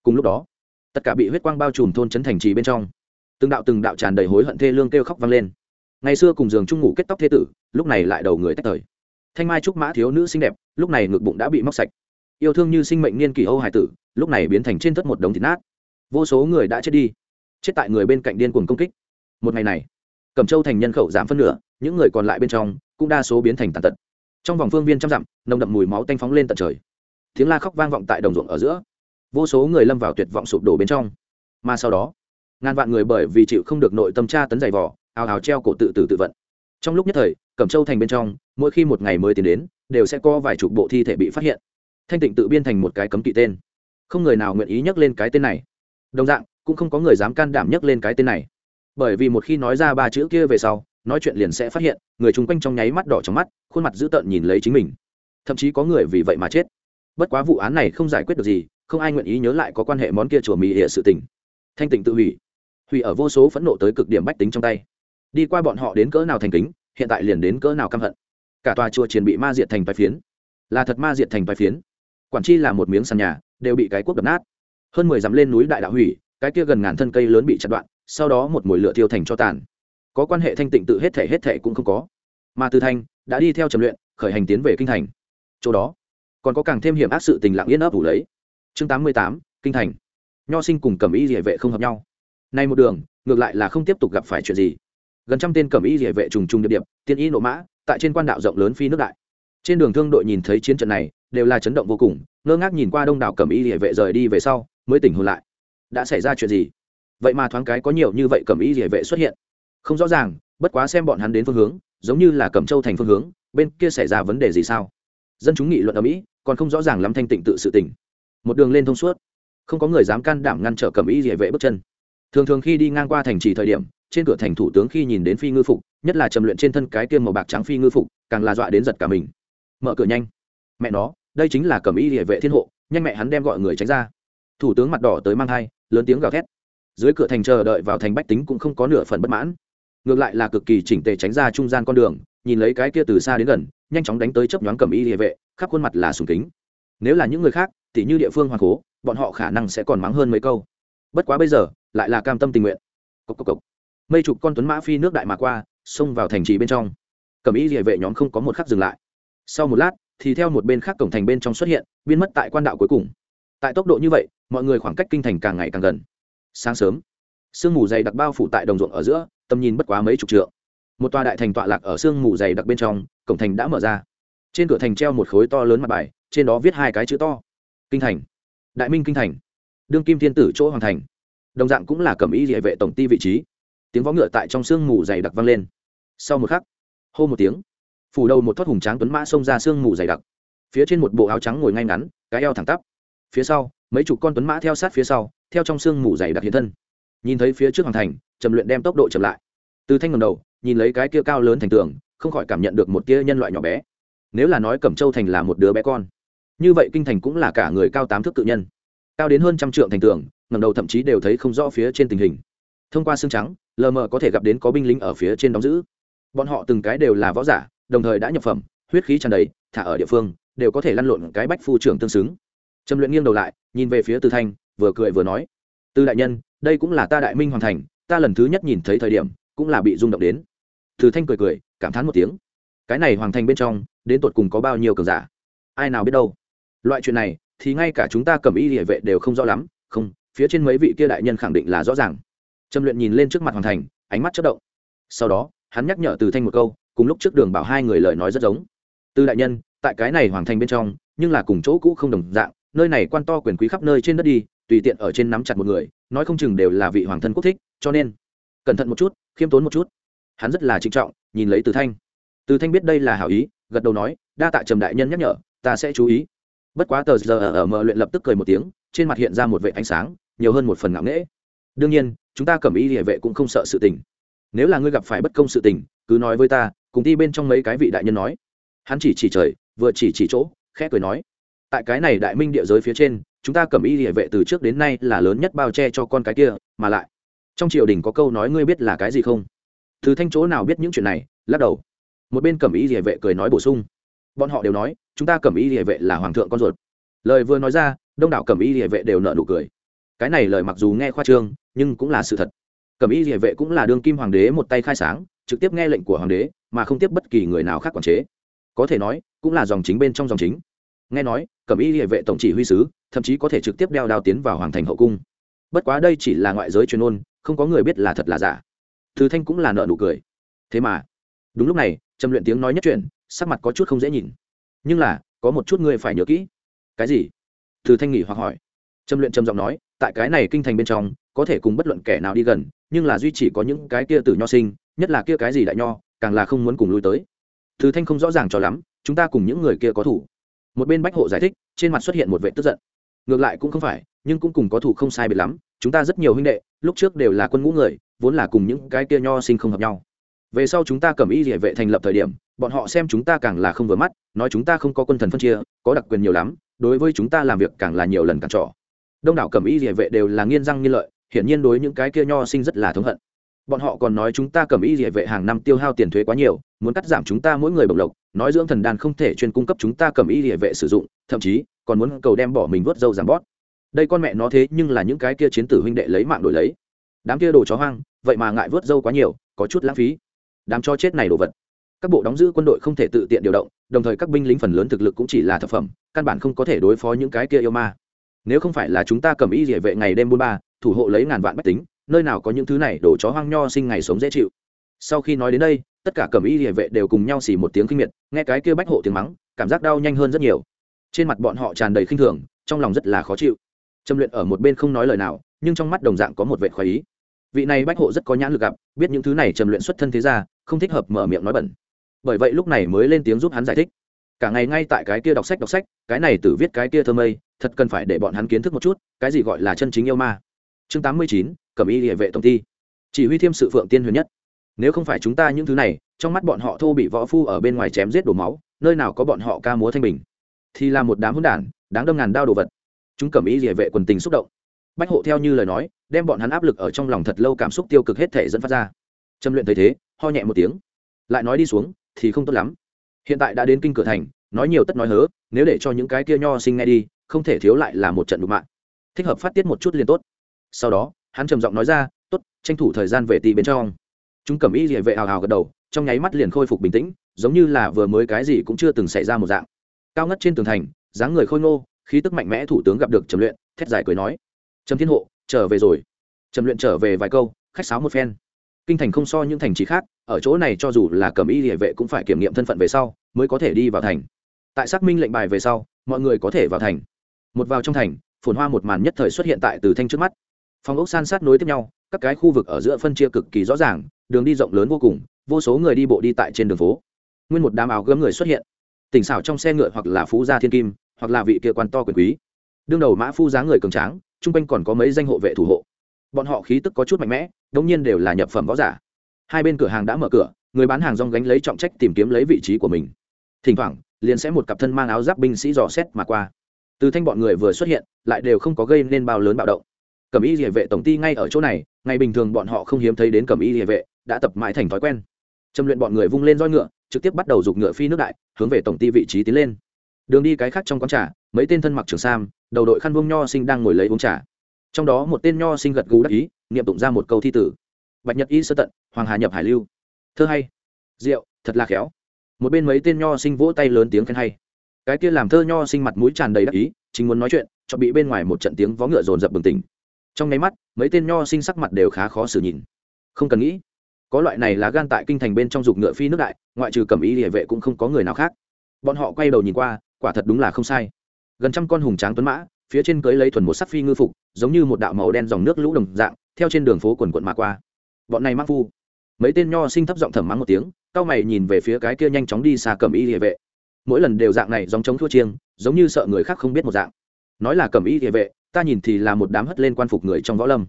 Cùng lúc đó, tất cả bị huyết quang bao trùm thôn trấn thành trì bên trong, từng đạo từng đạo tràn đầy hối hận thê lương kêu khóc vang lên. Ngày xưa cùng giường chung ngủ kết tóc thê tử, lúc này lại đầu người tách thời. Thanh mai trúc mã thiếu nữ xinh đẹp, lúc này ngực bụng đã bị móc sạch. Yêu thương như sinh mệnh niên kỷ âu hải tử, lúc này biến thành trên thất một đống thịt nát. Vô số người đã chết đi, chết tại người bên cạnh điên cuồng công kích. Một ngày này, cẩm châu thành nhân khẩu giảm phân nửa, những người còn lại bên trong cũng đa số biến thành tàn tật trong vòng phương viên trăm dặm, nồng đậm mùi máu tanh phóng lên tận trời. Tiếng la khóc vang vọng tại đồng ruộng ở giữa. Vô số người lâm vào tuyệt vọng sụp đổ bên trong. Mà sau đó, ngàn vạn người bởi vì chịu không được nội tâm tra tấn dày vỏ ào ào treo cổ tự tử tự vận. Trong lúc nhất thời, cẩm châu thành bên trong, mỗi khi một ngày mới tiến đến, đều sẽ có vài chục bộ thi thể bị phát hiện. Thanh tịnh tự biên thành một cái cấm kỵ tên. Không người nào nguyện ý nhắc lên cái tên này. Đồng dạng, cũng không có người dám can đảm nhắc lên cái tên này. Bởi vì một khi nói ra ba chữ kia về sau nói chuyện liền sẽ phát hiện, người chung quanh trong nháy mắt đỏ trong mắt, khuôn mặt dữ tợn nhìn lấy chính mình. Thậm chí có người vì vậy mà chết. Bất quá vụ án này không giải quyết được gì, không ai nguyện ý nhớ lại có quan hệ món kia chùa mì hệ sự tình. Thanh tịnh tự hủy. Hủy ở vô số phẫn nộ tới cực điểm bách tính trong tay. Đi qua bọn họ đến cỡ nào thành kính, hiện tại liền đến cỡ nào căm hận. Cả tòa chùa triền bị ma diệt thành bài phiến. Là thật ma diệt thành bài phiến. Quản chi là một miếng sàn nhà, đều bị cái quốc đập nát. Hơn mười dặm lên núi đại đạo hủy, cái kia gần ngàn thân cây lớn bị chặt đoạn, sau đó một mùi lửa thiêu thành cho tàn có quan hệ thanh tịnh tự hết thể hết thể cũng không có. Mà từ thanh đã đi theo trầm luyện, khởi hành tiến về kinh thành. Chỗ đó, còn có càng thêm hiểm ác sự tình lặng yên ấp ủ lấy. Chương tám mươi tám, kinh thành. Nho sinh cùng cầm y địa vệ không hợp nhau. Nay một đường, ngược lại là không tiếp tục gặp phải chuyện gì. Gần trăm tên cầm y địa vệ trùng trùng điệp điệp, tiên y nộ mã, tại trên quan đạo rộng lớn phi nước đại. Trên đường thương đội nhìn thấy chiến trận này, đều là chấn động vô cùng, ngơ ngác nhìn qua đông đảo cầm y địa vệ rời đi về sau, mới tỉnh hồn lại. Đã xảy ra chuyện gì? Vậy mà thoáng cái có nhiều như vậy cầm y địa vệ xuất hiện không rõ ràng, bất quá xem bọn hắn đến phương hướng, giống như là cẩm châu thành phương hướng, bên kia xảy ra vấn đề gì sao? Dân chúng nghị luận ở mỹ, còn không rõ ràng lắm thanh tịnh tự sự tỉnh một đường lên thông suốt. Không có người dám can đảm ngăn trở cẩm y địa vệ bước chân. Thường thường khi đi ngang qua thành trì thời điểm, trên cửa thành thủ tướng khi nhìn đến phi ngư phục, nhất là trầm luyện trên thân cái tiêm màu bạc trắng phi ngư phục, càng là dọa đến giật cả mình. Mở cửa nhanh. Mẹ nó, đây chính là cẩm y địa vệ thiên hộ, nhanh mẹ hắn đem gọi người tránh ra. Thủ tướng mặt đỏ tới mang thai, lớn tiếng gào thét. Dưới cửa thành chờ đợi vào thành bách tính cũng không có nửa phần bất mãn ngược lại là cực kỳ chỉnh tề tránh ra trung gian con đường, nhìn lấy cái kia từ xa đến gần, nhanh chóng đánh tới chấp nhoáng cầm y địa vệ, khắp khuôn mặt là sùng kính. Nếu là những người khác thì như địa phương hoàng cố, bọn họ khả năng sẽ còn mắng hơn mấy câu. Bất quá bây giờ, lại là cam tâm tình nguyện. Cốc cốc cốc. mây chục con tuấn mã phi nước đại mà qua, xông vào thành trì bên trong. Cầm y địa vệ nhóm không có một khắc dừng lại. Sau một lát, thì theo một bên khác cổng thành bên trong xuất hiện, biến mất tại quan đạo cuối cùng. Tại tốc độ như vậy, mọi người khoảng cách kinh thành càng ngày càng gần. Sáng sớm, sương mù dày đặc bao phủ tại đồng ruộng ở giữa tầm nhìn bất quá mấy chục trượng. Một tòa đại thành tọa lạc ở sương mù dày đặc bên trong, cổng thành đã mở ra. Trên cửa thành treo một khối to lớn mặt bài, trên đó viết hai cái chữ to. Kinh thành. Đại minh kinh thành. Đương kim thiên tử chỗ hoàng thành. Đồng dạng cũng là cầm ý địa vệ tổng ty vị trí. Tiếng võ ngựa tại trong sương mù dày đặc vang lên. Sau một khắc, hô một tiếng, phủ đầu một thoát hùng tráng tuấn mã xông ra sương mù dày đặc. Phía trên một bộ áo trắng ngồi ngay ngắn, cái eo thẳng tắp. Phía sau, mấy chục con tuấn mã theo sát phía sau, theo trong sương mù dày đặc hiện thân nhìn thấy phía trước hoàng thành, trầm luyện đem tốc độ chậm lại. Từ thanh ngầm đầu, nhìn lấy cái kia cao lớn thành tường, không khỏi cảm nhận được một tia nhân loại nhỏ bé. Nếu là nói cẩm châu thành là một đứa bé con, như vậy kinh thành cũng là cả người cao tám thước tự nhân. Cao đến hơn trăm trượng thành tường ngầm đầu thậm chí đều thấy không rõ phía trên tình hình. Thông qua xương trắng, lờ mờ có thể gặp đến có binh lính ở phía trên đóng giữ. Bọn họ từng cái đều là võ giả, đồng thời đã nhập phẩm, huyết khí tràn đầy, thả ở địa phương, đều có thể lăn lộn cái bách phu trưởng tương xứng. Trầm luyện nghiêng đầu lại, nhìn về phía từ thanh, vừa cười vừa nói, từ đại nhân đây cũng là ta đại minh hoàn thành, ta lần thứ nhất nhìn thấy thời điểm, cũng là bị rung động đến. Từ thanh cười cười, cảm thán một tiếng. Cái này hoàng thành bên trong, đến tột cùng có bao nhiêu cường giả? Ai nào biết đâu. Loại chuyện này, thì ngay cả chúng ta cầm y địa vệ đều không rõ lắm, không, phía trên mấy vị kia đại nhân khẳng định là rõ ràng. Trâm luyện nhìn lên trước mặt hoàng thành, ánh mắt chất động. Sau đó, hắn nhắc nhở từ thanh một câu, cùng lúc trước đường bảo hai người lời nói rất giống. Từ đại nhân, tại cái này hoàng thành bên trong, nhưng là cùng chỗ cũ không đồng dạng, nơi này quan to quyền quý khắp nơi trên đất đi, tùy tiện ở trên nắm chặt một người nói không chừng đều là vị hoàng thân quốc thích, cho nên, cẩn thận một chút, khiêm tốn một chút. Hắn rất là trịnh trọng, nhìn lấy từ thanh. Từ thanh biết đây là hảo ý, gật đầu nói, đa tạ trầm đại nhân nhắc nhở, ta sẽ chú ý. Bất quá tờ giờ ở mờ luyện lập tức cười một tiếng, trên mặt hiện ra một vệ ánh sáng, nhiều hơn một phần ngạo nghễ. Đương nhiên, chúng ta cầm ý địa vệ cũng không sợ sự tình. Nếu là ngươi gặp phải bất công sự tình, cứ nói với ta, cùng đi bên trong mấy cái vị đại nhân nói. Hắn chỉ chỉ trời, vừa chỉ chỉ chỗ, khẽ cười nói, tại cái này đại minh địa giới phía trên chúng ta cầm y địa vệ từ trước đến nay là lớn nhất bao che cho con cái kia, mà lại, trong triều đình có câu nói ngươi biết là cái gì không? Từ thanh chỗ nào biết những chuyện này? Lắc đầu. Một bên cầm y địa vệ cười nói bổ sung. Bọn họ đều nói, chúng ta cầm y địa vệ là hoàng thượng con ruột. Lời vừa nói ra, đông đảo cầm y địa vệ đều nợ nụ cười. Cái này lời mặc dù nghe khoa trương, nhưng cũng là sự thật. Cầm y địa vệ cũng là đương kim hoàng đế một tay khai sáng, trực tiếp nghe lệnh của hoàng đế, mà không tiếp bất kỳ người nào khác quản chế. Có thể nói, cũng là dòng chính bên trong dòng chính nghe nói, cẩm y địa vệ tổng chỉ huy sứ, thậm chí có thể trực tiếp đeo đao tiến vào hoàng thành hậu cung. Bất quá đây chỉ là ngoại giới truyền ôn, không có người biết là thật là giả. Thứ thanh cũng là nợ nụ cười. Thế mà, đúng lúc này, trầm luyện tiếng nói nhất chuyện sắc mặt có chút không dễ nhìn. Nhưng là, có một chút ngươi phải nhớ kỹ. Cái gì? Thứ thanh nghỉ hoặc hỏi. Trầm luyện trầm giọng nói, tại cái này kinh thành bên trong, có thể cùng bất luận kẻ nào đi gần, nhưng là duy chỉ có những cái kia từ nho sinh, nhất là kia cái gì đại nho, càng là không muốn cùng lui tới. Thứ thanh không rõ ràng cho lắm, chúng ta cùng những người kia có thủ một bên bách hộ giải thích, trên mặt xuất hiện một vệ tức giận. Ngược lại cũng không phải, nhưng cũng cùng có thủ không sai biệt lắm, chúng ta rất nhiều huynh đệ, lúc trước đều là quân ngũ người, vốn là cùng những cái kia nho sinh không hợp nhau. Về sau chúng ta cầm y địa vệ thành lập thời điểm, bọn họ xem chúng ta càng là không vừa mắt, nói chúng ta không có quân thần phân chia, có đặc quyền nhiều lắm, đối với chúng ta làm việc càng là nhiều lần càng trỏ đông đảo cầm y địa vệ đều là nghiên răng nghiên lợi, hiển nhiên đối những cái kia nho sinh rất là thống hận. Bọn họ còn nói chúng ta cầm y địa vệ hàng năm tiêu hao tiền thuế quá nhiều, muốn cắt giảm chúng ta mỗi người bộc lộc nói dưỡng thần đan không thể chuyên cung cấp chúng ta cầm y địa vệ sử dụng, thậm chí còn muốn cầu đem bỏ mình vớt dâu giảm bót. Đây con mẹ nó thế nhưng là những cái kia chiến tử huynh đệ lấy mạng đổi lấy. Đám kia đồ chó hoang, vậy mà ngại vớt dâu quá nhiều, có chút lãng phí. Đám cho chết này đồ vật. Các bộ đóng giữ quân đội không thể tự tiện điều động, đồng thời các binh lính phần lớn thực lực cũng chỉ là thực phẩm, căn bản không có thể đối phó những cái kia yêu ma. Nếu không phải là chúng ta cầm y địa vệ ngày đêm buôn ba, thủ hộ lấy ngàn vạn bách tính, nơi nào có những thứ này đổ chó hoang nho sinh ngày sống dễ chịu. Sau khi nói đến đây tất cả cầm y địa vệ đều cùng nhau xì một tiếng kinh miệt, nghe cái kia bách hộ tiếng mắng, cảm giác đau nhanh hơn rất nhiều. Trên mặt bọn họ tràn đầy khinh thường, trong lòng rất là khó chịu. Trâm luyện ở một bên không nói lời nào, nhưng trong mắt đồng dạng có một vệ khoái ý. Vị này bách hộ rất có nhãn lực gặp, biết những thứ này trầm luyện xuất thân thế ra, không thích hợp mở miệng nói bẩn. Bởi vậy lúc này mới lên tiếng giúp hắn giải thích. Cả ngày ngay tại cái kia đọc sách đọc sách, cái này tử viết cái kia thơ mây, thật cần phải để bọn hắn kiến thức một chút, cái gì gọi là chân chính yêu ma. Chương tám mươi chín cẩm y địa vệ tổng ty chỉ huy thiêm sự phượng tiên huyền nhất nếu không phải chúng ta những thứ này, trong mắt bọn họ thô bị võ phu ở bên ngoài chém giết đổ máu, nơi nào có bọn họ ca múa thanh bình? Thì là một đám hỗn đản, đáng đâm ngàn đao đồ vật. Chúng cẩm ý địa vệ quần tình xúc động. Bách hộ theo như lời nói, đem bọn hắn áp lực ở trong lòng thật lâu cảm xúc tiêu cực hết thể dẫn phát ra. Trâm luyện thấy thế, ho nhẹ một tiếng. Lại nói đi xuống, thì không tốt lắm. Hiện tại đã đến kinh cửa thành, nói nhiều tất nói hớ, nếu để cho những cái kia nho sinh nghe đi, không thể thiếu lại là một trận đụng mạng. Thích hợp phát tiết một chút liền tốt. Sau đó, hắn trầm giọng nói ra, tốt, tranh thủ thời gian về tì bên trong chúng cầm y địa vệ hào hào gật đầu, trong nháy mắt liền khôi phục bình tĩnh, giống như là vừa mới cái gì cũng chưa từng xảy ra một dạng. Cao ngất trên tường thành, dáng người khôi ngô, khí tức mạnh mẽ thủ tướng gặp được trầm luyện, thét dài cười nói, trầm thiên hộ, trở về rồi. Trầm luyện trở về vài câu, khách sáo một phen. Kinh thành không so những thành trì khác, ở chỗ này cho dù là cầm y địa vệ cũng phải kiểm nghiệm thân phận về sau, mới có thể đi vào thành. Tại xác minh lệnh bài về sau, mọi người có thể vào thành. Một vào trong thành, phồn hoa một màn nhất thời xuất hiện tại từ thanh trước mắt. Phòng ốc san sát nối tiếp nhau, các cái khu vực ở giữa phân chia cực kỳ rõ ràng đường đi rộng lớn vô cùng, vô số người đi bộ đi tại trên đường phố. Nguyên một đám áo gấm người xuất hiện. Tỉnh xảo trong xe ngựa hoặc là phú gia thiên kim, hoặc là vị kia quan to quyền quý. Đương đầu mã phu giá người cường tráng, chung quanh còn có mấy danh hộ vệ thủ hộ. Bọn họ khí tức có chút mạnh mẽ, đống nhiên đều là nhập phẩm võ giả. Hai bên cửa hàng đã mở cửa, người bán hàng rong gánh lấy trọng trách tìm kiếm lấy vị trí của mình. Thỉnh thoảng, liền sẽ một cặp thân mang áo giáp binh sĩ dò xét mà qua. Từ thanh bọn người vừa xuất hiện, lại đều không có gây nên bao lớn bạo động. Cẩm y địa vệ tổng ty ngay ở chỗ này, ngày bình thường bọn họ không hiếm thấy đến cẩm y địa vệ đã tập mãi thành thói quen. Trầm luyện bọn người vung lên roi ngựa, trực tiếp bắt đầu giục ngựa phi nước đại, hướng về tổng ty vị trí tiến lên. Đường đi cái khác trong quán trà, mấy tên thân mặc trường sam, đầu đội khăn vông nho sinh đang ngồi lấy uống trà. Trong đó một tên nho sinh gật gù đắc ý, niệm tụng ra một câu thi tử. Bạch nhật y sơ tận, hoàng hà nhập hải lưu. Thơ hay. Rượu, thật là khéo. Một bên mấy tên nho sinh vỗ tay lớn tiếng khen hay. Cái kia làm thơ nho sinh mặt mũi tràn đầy đắc ý, chính muốn nói chuyện, cho bị bên ngoài một trận tiếng vó ngựa rồn rập bừng tỉnh. Trong nháy mắt, mấy tên nho sinh sắc mặt đều khá khó xử nhìn. Không cần nghĩ có loại này là gan tại kinh thành bên trong dục ngựa phi nước đại, ngoại trừ cầm ý địa vệ cũng không có người nào khác. Bọn họ quay đầu nhìn qua, quả thật đúng là không sai. Gần trăm con hùng tráng tuấn mã, phía trên cưới lấy thuần một sắc phi ngư phục, giống như một đạo màu đen dòng nước lũ đồng dạng, theo trên đường phố quần quận mà qua. Bọn này mắc phu. Mấy tên nho sinh thấp giọng thầm mắng một tiếng, cao mày nhìn về phía cái kia nhanh chóng đi xa cầm y địa vệ. Mỗi lần đều dạng này dòng chống thua chiêng, giống như sợ người khác không biết một dạng. Nói là cầm y địa vệ, ta nhìn thì là một đám hất lên quan phục người trong võ lâm.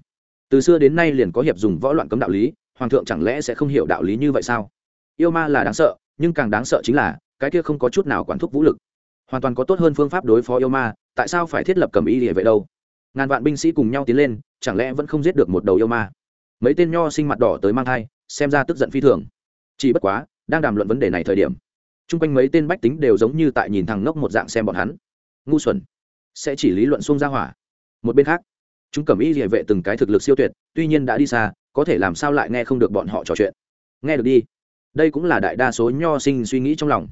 Từ xưa đến nay liền có hiệp dùng võ loạn cấm đạo lý hoàng thượng chẳng lẽ sẽ không hiểu đạo lý như vậy sao? Yêu ma là đáng sợ, nhưng càng đáng sợ chính là, cái kia không có chút nào quản thúc vũ lực. Hoàn toàn có tốt hơn phương pháp đối phó yêu ma, tại sao phải thiết lập cầm y địa vệ đâu? Ngàn vạn binh sĩ cùng nhau tiến lên, chẳng lẽ vẫn không giết được một đầu yêu ma? Mấy tên nho sinh mặt đỏ tới mang thai, xem ra tức giận phi thường. Chỉ bất quá, đang đàm luận vấn đề này thời điểm, chung quanh mấy tên bách tính đều giống như tại nhìn thằng ngốc một dạng xem bọn hắn. Ngu xuẩn. Sẽ chỉ lý luận xung ra hỏa. Một bên khác, chúng cầm y địa vệ từng cái thực lực siêu tuyệt, tuy nhiên đã đi xa có thể làm sao lại nghe không được bọn họ trò chuyện? Nghe được đi. Đây cũng là đại đa số nho sinh suy nghĩ trong lòng.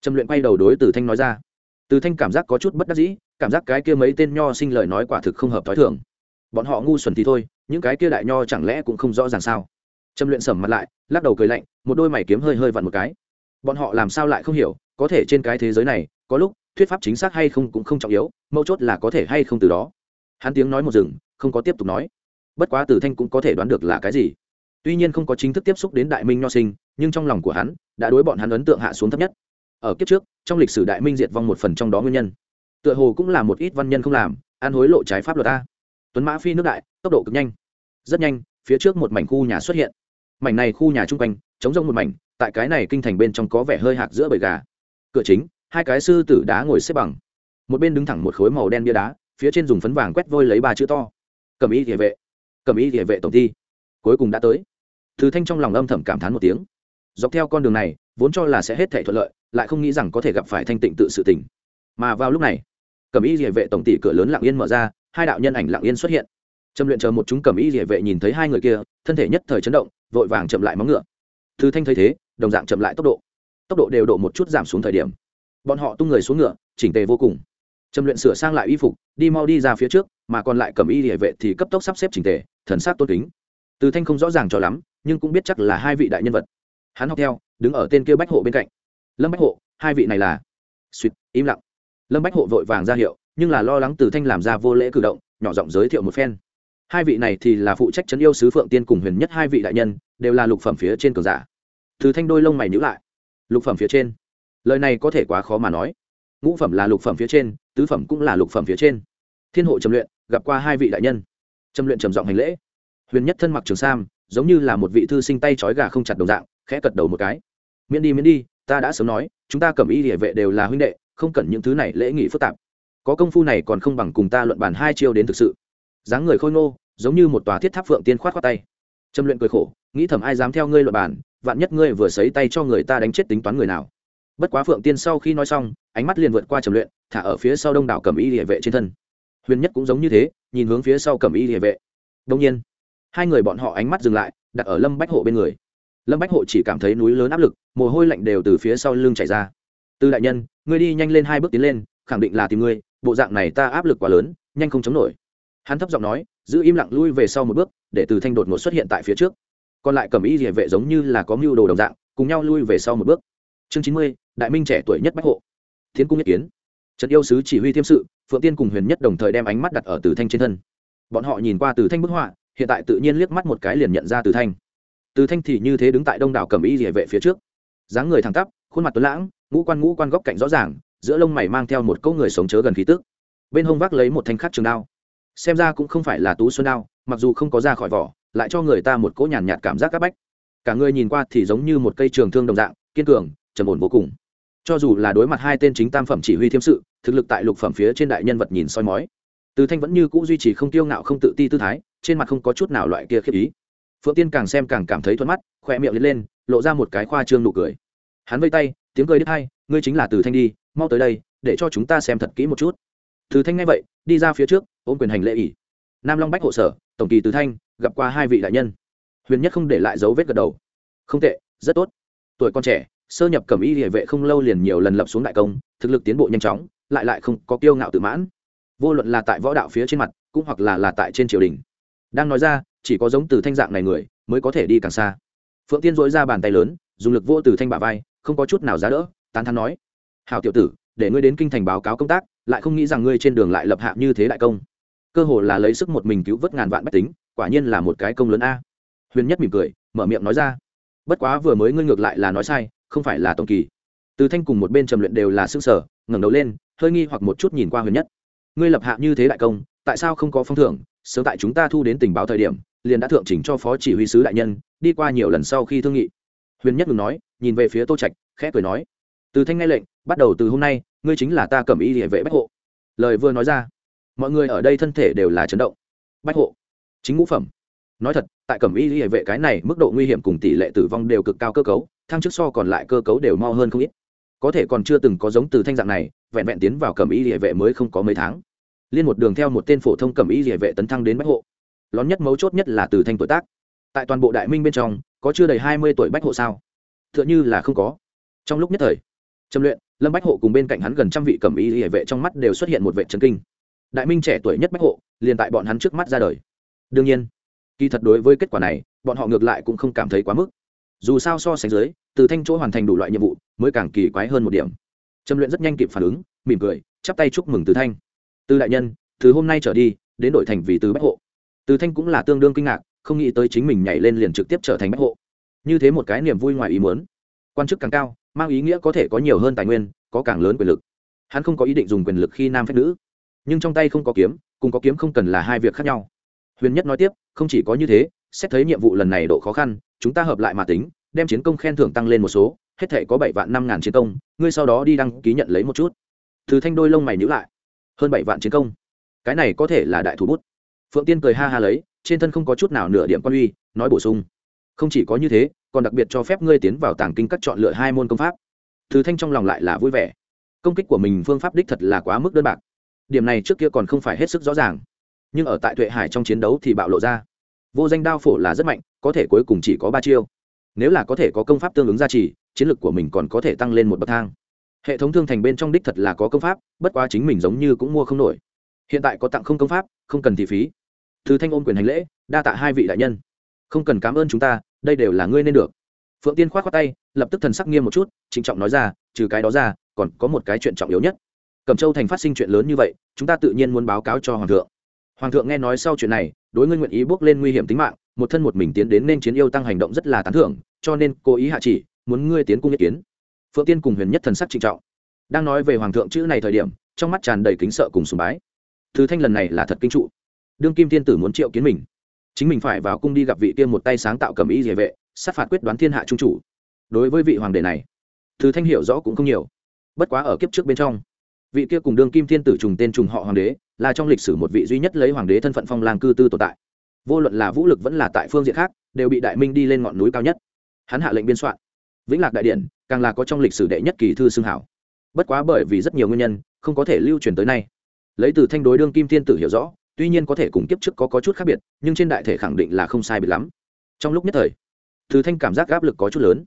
Trầm luyện quay đầu đối từ thanh nói ra. Từ thanh cảm giác có chút bất đắc dĩ, cảm giác cái kia mấy tên nho sinh lời nói quả thực không hợp t h ó i thường. Bọn họ ngu xuẩn thì thôi, những cái kia đại nho chẳng lẽ cũng không rõ ràng sao? Trầm luyện sầm mặt lại, lắc đầu cười lạnh, một đôi mày kiếm hơi hơi vặn một cái. Bọn họ làm sao lại không hiểu, có thể trên cái thế giới này, có lúc, thuyết pháp chính xác hay không cũng không trọng yếu, mấu chốt là có thể hay không từ đó. Hắn tiếng nói một rừng không có tiếp tục nói bất quá từ thanh cũng có thể đoán được là cái gì. Tuy nhiên không có chính thức tiếp xúc đến đại minh nho sinh, nhưng trong lòng của hắn đã đối bọn hắn ấn tượng hạ xuống thấp nhất. Ở kiếp trước, trong lịch sử đại minh diệt vong một phần trong đó nguyên nhân, tựa hồ cũng là một ít văn nhân không làm, ăn hối lộ trái pháp luật ta tuấn mã phi nước đại, tốc độ cực nhanh. Rất nhanh, phía trước một mảnh khu nhà xuất hiện. Mảnh này khu nhà chung quanh chống rông một mảnh, tại cái này kinh thành bên trong có vẻ hơi hạc giữa bầy gà. Cửa chính, hai cái sư tử đá ngồi xếp bằng. Một bên đứng thẳng một khối màu đen bia đá, phía trên dùng phấn vàng quét vôi lấy ba chữ to. Cầm y địa vệ cầm y địa vệ tổng thi. Cuối cùng đã tới. Thứ thanh trong lòng âm thầm cảm thán một tiếng. Dọc theo con đường này, vốn cho là sẽ hết thể thuận lợi, lại không nghĩ rằng có thể gặp phải thanh tịnh tự sự tình. mà vào lúc này, cầm y địa vệ tổng tỷ cửa lớn lặng yên mở ra, hai đạo nhân ảnh lặng yên xuất hiện. Trầm luyện chờ một chúng cầm y địa vệ nhìn thấy hai người kia, thân thể nhất thời chấn động, vội vàng chậm lại móng ngựa. Thứ thanh thấy thế, đồng dạng chậm lại tốc độ. Tốc độ đều độ một chút giảm xuống thời điểm. Bọn họ tung người xuống ngựa, chỉnh tề vô cùng. Trầm luyện sửa sang lại y phục, đi mau đi ra phía trước, mà còn lại cầm y địa vệ thì cấp tốc sắp xếp chỉnh tề thần sát tôn kính. Từ thanh không rõ ràng cho lắm, nhưng cũng biết chắc là hai vị đại nhân vật. Hắn học theo, đứng ở tên kia bách hộ bên cạnh. Lâm bách hộ, hai vị này là? Suýt im lặng. Lâm bách hộ vội vàng ra hiệu, nhưng là lo lắng từ thanh làm ra vô lễ cử động, nhỏ giọng giới thiệu một phen. Hai vị này thì là phụ trách trấn yêu sứ phượng tiên cùng huyền nhất hai vị đại nhân, đều là lục phẩm phía trên cường giả. Từ thanh đôi lông mày nhữ lại. Lục phẩm phía trên? Lời này có thể quá khó mà nói. Ngũ phẩm là lục phẩm phía trên, tứ phẩm cũng là lục phẩm phía trên. Thiên hộ trầm luyện, gặp qua hai vị đại nhân trầm luyện trầm giọng hành lễ. Huyền nhất thân mặc trường sam, giống như là một vị thư sinh tay trói gà không chặt đồng dạng, khẽ cật đầu một cái. Miễn đi miễn đi, ta đã sớm nói, chúng ta cầm y địa vệ đều là huynh đệ, không cần những thứ này lễ nghị phức tạp. Có công phu này còn không bằng cùng ta luận bàn hai chiêu đến thực sự. Dáng người khôi ngô, giống như một tòa thiết tháp phượng tiên khoát khoát tay. Trâm luyện cười khổ, nghĩ thầm ai dám theo ngươi luận bàn, vạn nhất ngươi vừa xấy tay cho người ta đánh chết tính toán người nào. Bất quá phượng tiên sau khi nói xong, ánh mắt liền vượt qua trầm luyện, thả ở phía sau đông đảo cầm y địa vệ trên thân huyền nhất cũng giống như thế, nhìn hướng phía sau cầm y địa vệ. Đông nhiên, hai người bọn họ ánh mắt dừng lại, đặt ở lâm bách hộ bên người. Lâm bách hộ chỉ cảm thấy núi lớn áp lực, mồ hôi lạnh đều từ phía sau lưng chảy ra. Từ đại nhân, ngươi đi nhanh lên hai bước tiến lên, khẳng định là tìm ngươi, bộ dạng này ta áp lực quá lớn, nhanh không chống nổi. Hắn thấp giọng nói, giữ im lặng lui về sau một bước, để từ thanh đột ngột xuất hiện tại phía trước. Còn lại cầm y địa vệ giống như là có mưu đồ đồng dạng, cùng nhau lui về sau một bước. Chương chín mươi, đại minh trẻ tuổi nhất bách hộ. Thiên cung nhất kiến. Trần yêu sứ chỉ huy thiêm sự phượng tiên cùng huyền nhất đồng thời đem ánh mắt đặt ở Tử thanh trên thân. Bọn họ nhìn qua Tử thanh bức họa, hiện tại tự nhiên liếc mắt một cái liền nhận ra Tử thanh. Tử thanh thì như thế đứng tại đông đảo cầm y địa vệ phía trước. Dáng người thẳng tắp, khuôn mặt tuấn lãng, ngũ quan ngũ quan góc cạnh rõ ràng, giữa lông mày mang theo một câu người sống chớ gần khí tức. Bên hông vác lấy một thanh khắc trường đao. Xem ra cũng không phải là tú xuân đao, mặc dù không có ra khỏi vỏ, lại cho người ta một cỗ nhàn nhạt cảm giác c áp bách. Cả người nhìn qua thì giống như một cây trường thương đồng dạng, kiên cường, trầm ổn vô cùng cho dù là đối mặt hai tên chính tam phẩm chỉ huy thiêm sự thực lực tại lục phẩm phía trên đại nhân vật nhìn soi mói. Từ thanh vẫn như c ũ duy trì không tiêu ngạo không tự ti tư thái trên mặt không có chút nào loại kia khiếp ý. Phượng tiên càng xem càng cảm thấy thuận mắt khoe miệng lên, lên lộ ra một cái khoa trương nụ cười. Hắn vây tay tiếng cười đứt hai ngươi chính là từ thanh đi mau tới đây để cho chúng ta xem thật kỹ một chút. Từ thanh nghe vậy đi ra phía trước ôm quyền hành lễ ỉ. Nam long bách hộ sở tổng kỳ từ thanh gặp qua hai vị đại nhân. Huyền nhất không để lại dấu vết gật đầu. Không tệ rất tốt. Tuổi con trẻ sơ nhập cẩm y địa vệ không lâu liền nhiều lần lập xuống đại công, thực lực tiến bộ nhanh chóng, lại lại không có kiêu ngạo tự mãn. Vô luận là tại võ đạo phía trên mặt, cũng hoặc là là tại trên triều đình. Đang nói ra, chỉ có giống từ thanh dạng này người, mới có thể đi càng xa. Phượng tiên dỗi ra bàn tay lớn, dùng lực vô từ thanh bả vai, không có chút nào giá đỡ, tán thắn nói hào tiểu tử, để ngươi đến kinh thành báo cáo công tác, lại không nghĩ rằng ngươi trên đường lại lập hạ như thế đại công. Cơ hồ là lấy sức một mình cứu vớt ngàn vạn bách tính, quả nhiên là một cái công lớn a. Huyền nhất mỉm cười, mở miệng nói ra, bất quá vừa mới ngươi ngược lại là nói sai không phải là tổng kỳ. Từ thanh cùng một bên trầm luyện đều là xương sở ngẩng đầu lên, hơi nghi hoặc một chút nhìn qua huyền nhất. Ngươi lập hạ như thế đại công, tại sao không có phong thưởng? Sớm tại chúng ta thu đến tình báo thời điểm, liền đã thượng chỉnh cho phó chỉ huy sứ đại nhân, đi qua nhiều lần sau khi thương nghị. Huyền nhất ngừng nói, nhìn về phía tô trạch, khẽ cười nói. Từ thanh nghe lệnh, bắt đầu từ hôm nay, ngươi chính là ta cầm y địa vệ bách hộ. Lời vừa nói ra, mọi người ở đây thân thể đều là chấn động. Bách hộ, chính ngũ phẩm. Nói thật, tại cẩm y địa vệ cái này, mức độ nguy hiểm cùng tỷ lệ tử vong đều cực cao cơ cấu thăng chức so còn lại cơ cấu đều mau hơn không ít. Có thể còn chưa từng có giống từ thanh dạng này, vẹn vẹn tiến vào cẩm y địa vệ mới không có mấy tháng. Liên một đường theo một tên phổ thông cẩm y địa vệ tấn thăng đến bách hộ. Lón nhất mấu chốt nhất là từ thanh tuổi tác. Tại toàn bộ đại minh bên trong, có chưa đầy hai mươi tuổi bách hộ sao? T h ư ợ n h ư là không có. Trong lúc nhất thời trầm luyện, lâm bách hộ cùng bên cạnh hắn gần trăm vị cẩm y địa vệ trong mắt đều xuất hiện một vệ trấn kinh. Đại minh trẻ tuổi nhất bách hộ, liền tại bọn hắn trước mắt ra đời. Đương nhiên, kỳ thật đối với kết quả này, bọn họ ngược lại cũng không cảm thấy quá mức dù sao so sánh dưới, từ thanh chỗ hoàn thành đủ loại nhiệm vụ mới càng kỳ quái hơn một điểm. Trâm luyện rất nhanh kịp phản ứng, mỉm cười, chắp tay chúc mừng từ thanh. Từ đại nhân, từ hôm nay trở đi, đến đội thành vì từ bách hộ. Từ thanh cũng là tương đương kinh ngạc, không nghĩ tới chính mình nhảy lên liền trực tiếp trở thành bách hộ. Như thế một cái niềm vui ngoài ý muốn. Quan chức càng cao, mang ý nghĩa có thể có nhiều hơn tài nguyên, có càng lớn quyền lực. Hắn không có ý định dùng quyền lực khi nam phép nữ. Nhưng trong tay không có kiếm, cùng có kiếm không cần là hai việc khác nhau. Huyền nhất nói tiếp, không chỉ có như thế, xét thấy nhiệm vụ lần này độ khó khăn chúng ta hợp lại mà tính, đem chiến công khen thưởng tăng lên một số, hết thể có bảy vạn năm ngàn chiến công, ngươi sau đó đi đăng ký nhận lấy một chút. Từ thanh đôi lông mày nhữ lại. Hơn bảy vạn chiến công. Cái này có thể là đại thủ bút. Phượng tiên cười ha ha lấy, trên thân không có chút nào nửa điểm quan uy, nói bổ sung. Không chỉ có như thế, còn đặc biệt cho phép ngươi tiến vào tàng kinh các chọn lựa hai môn công pháp. Từ thanh trong lòng lại là vui vẻ. Công kích của mình phương pháp đích thật là quá mức đơn bạc. Điểm này trước kia còn không phải hết sức rõ ràng. Nhưng ở tại tuệ hải trong chiến đấu thì bạo lộ ra. Vô danh đao phổ là rất mạnh có thể cuối cùng chỉ có ba chiêu. Nếu là có thể có công pháp tương ứng gia trì, chiến lược của mình còn có thể tăng lên một bậc thang. Hệ thống thương thành bên trong đích thật là có công pháp, bất quá chính mình giống như cũng mua không nổi. Hiện tại có tặng không công pháp, không cần thị phí. Thứ thanh ôm quyền hành lễ, đa tạ hai vị đại nhân. Không cần cảm ơn chúng ta, đây đều là ngươi nên được. Phượng tiên k h o á t khoác tay, lập tức thần sắc nghiêm một chút, trịnh trọng nói ra, trừ cái đó ra, còn có một cái chuyện trọng yếu nhất. Cẩm châu thành phát sinh chuyện lớn như vậy, chúng ta tự nhiên muốn báo cáo cho hoàng thượng hoàng thượng nghe nói sau chuyện này, đối ngươi nguyện ý bước lên nguy hiểm tính mạng, một thân một mình tiến đến nên chiến yêu tăng hành động rất là tán thưởng, cho nên cố ý hạ chỉ, muốn ngươi tiến cung ý kiến. Phượng tiên cùng huyền nhất thần sắc trịnh trọng. Đang nói về hoàng thượng chữ này thời điểm, trong mắt tràn đầy kính sợ cùng sùng bái. Thứ thanh lần này là thật kinh trụ. Đương kim thiên tử muốn triệu kiến mình, chính mình phải vào cung đi gặp vị tiên một tay sáng tạo cầm ý địa vệ, sát phạt quyết đoán thiên hạ trung chủ. Đối với vị hoàng đệ này, thứ thanh hiểu rõ cũng không nhiều. Bất quá ở kiếp trước bên trong, vị kia cùng đương kim thiên tử trùng tên trùng họ hoàng đế là trong lịch sử một vị duy nhất lấy hoàng đế thân phận phong lang cư tư tồn tại. Vô luận là vũ lực vẫn là tại phương diện khác đều bị đại minh đi lên ngọn núi cao nhất. Hắn hạ lệnh biên soạn. Vĩnh lạc đại điển càng là có trong lịch sử đệ nhất kỳ thư xương hảo. Bất quá bởi vì rất nhiều nguyên nhân không có thể lưu truyền tới nay. Lấy từ thanh đối đương kim thiên tử hiểu rõ tuy nhiên có thể cùng kiếp trước có, có chút khác biệt nhưng trên đại thể khẳng định là không sai biệt lắm. Trong lúc nhất thời từ thanh cảm giác áp lực có chút lớn.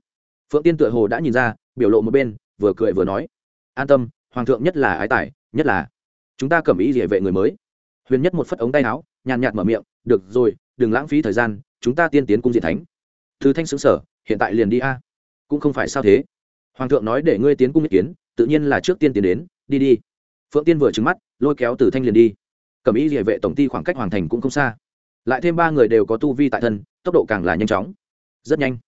Phượng tiên tựa hồ đã nhìn ra biểu lộ một bên vừa cười vừa nói an tâm hoàng thượng nhất là ái tài nhất là chúng ta cầm ý địa vệ người mới. Huyền nhất một phất ống tay áo, nhàn nhạt mở miệng, được rồi, đừng lãng phí thời gian, chúng ta tiên tiến cung diện thánh. Thư thanh xứng sở hiện tại liền đi a. Cũng không phải sao thế. Hoàng thượng nói để ngươi tiến cung ý kiến, tự nhiên là trước tiên tiến đến, đi đi. Phượng tiên vừa trứng mắt, lôi kéo từ thanh liền đi. Cầm ý địa vệ tổng ty khoảng cách hoàng thành cũng không xa. Lại thêm ba người đều có tu vi tại thân, tốc độ càng là nhanh chóng. Rất nhanh.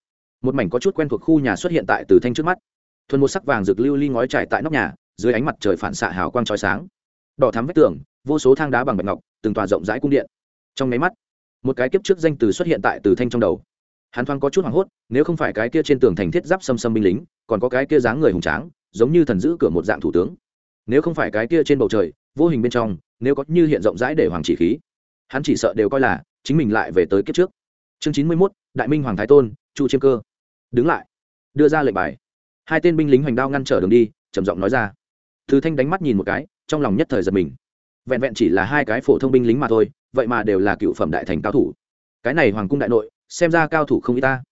Một mảnh có chút quen thuộc khu nhà xuất hiện tại từ thanh trước mắt. Thuần một sắc vàng rực lưu ly ngói trải tại nóc nhà, dưới ánh mặt trời phản xạ hào quang trói sáng đỏ thắm vách tường, vô số thang đá bằng bạch ngọc, từng tòa rộng rãi cung điện. Trong nháy mắt, một cái kiếp trước danh từ xuất hiện tại từ thanh trong đầu. Hắn thoáng có chút hoảng hốt, nếu không phải cái kia trên tường thành thiết giáp xâm xâm binh lính, còn có cái kia dáng người hùng tráng, giống như thần giữ cửa một dạng thủ tướng. Nếu không phải cái kia trên bầu trời, vô hình bên trong, nếu có như hiện rộng rãi để hoàng chỉ khí, hắn chỉ sợ đều coi là chính mình lại về tới kiếp trước. Chương chín mươi mốt, đại minh hoàng thái tôn, chu chiêm cơ. Đứng lại. Đưa ra lệnh bài. Hai tên binh lính hoành đao ngăn trở đường đi, trầm giọng nói ra thứ thanh đánh mắt nhìn một cái, trong lòng nhất thời giật mình. Vẹn vẹn chỉ là hai cái phổ thông binh lính mà thôi, vậy mà đều là cựu phẩm đại thành cao thủ. Cái này hoàng cung đại nội, xem ra cao thủ không y ta.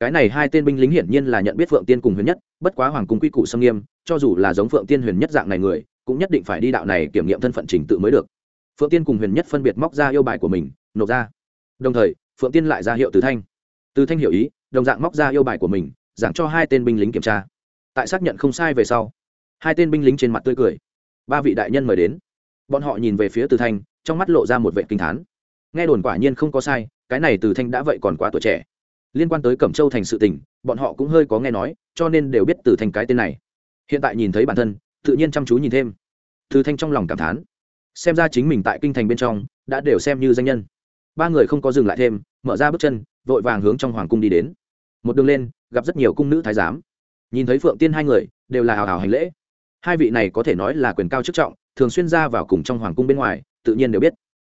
Cái này hai tên binh lính hiển nhiên là nhận biết phượng tiên cùng huyền nhất, bất quá hoàng cung quy củ xâm nghiêm, cho dù là giống phượng tiên huyền nhất dạng này người, cũng nhất định phải đi đạo này kiểm nghiệm thân phận trình tự mới được. Phượng tiên cùng huyền nhất phân biệt móc ra yêu bài của mình, nộp ra. Đồng thời, phượng tiên lại ra hiệu từ thanh. Từ thanh hiểu ý, đồng dạng móc ra yêu bài của mình, giảng cho hai tên binh lính kiểm tra. Tại xác nhận không sai về sau hai tên binh lính trên mặt tươi cười. Ba vị đại nhân mời đến. Bọn họ nhìn về phía từ thanh, trong mắt lộ ra một vệ kinh thán. Nghe đồn quả nhiên không có sai, cái này từ thanh đã vậy còn quá tuổi trẻ. Liên quan tới cẩm châu thành sự tình, bọn họ cũng hơi có nghe nói, cho nên đều biết từ thanh cái tên này. Hiện tại nhìn thấy bản thân, tự nhiên chăm chú nhìn thêm. Từ thanh trong lòng cảm thán. Xem ra chính mình tại kinh thành bên trong, đã đều xem như danh nhân. Ba người không có dừng lại thêm, mở ra bước chân, vội vàng hướng trong hoàng cung đi đến. Một đường lên, gặp rất nhiều cung nữ thái giám. Nhìn thấy phượng tiên hai người, đều là hào hào hành lễ hai vị này có thể nói là quyền cao chức trọng, thường xuyên ra vào cùng trong hoàng cung bên ngoài, tự nhiên đều biết.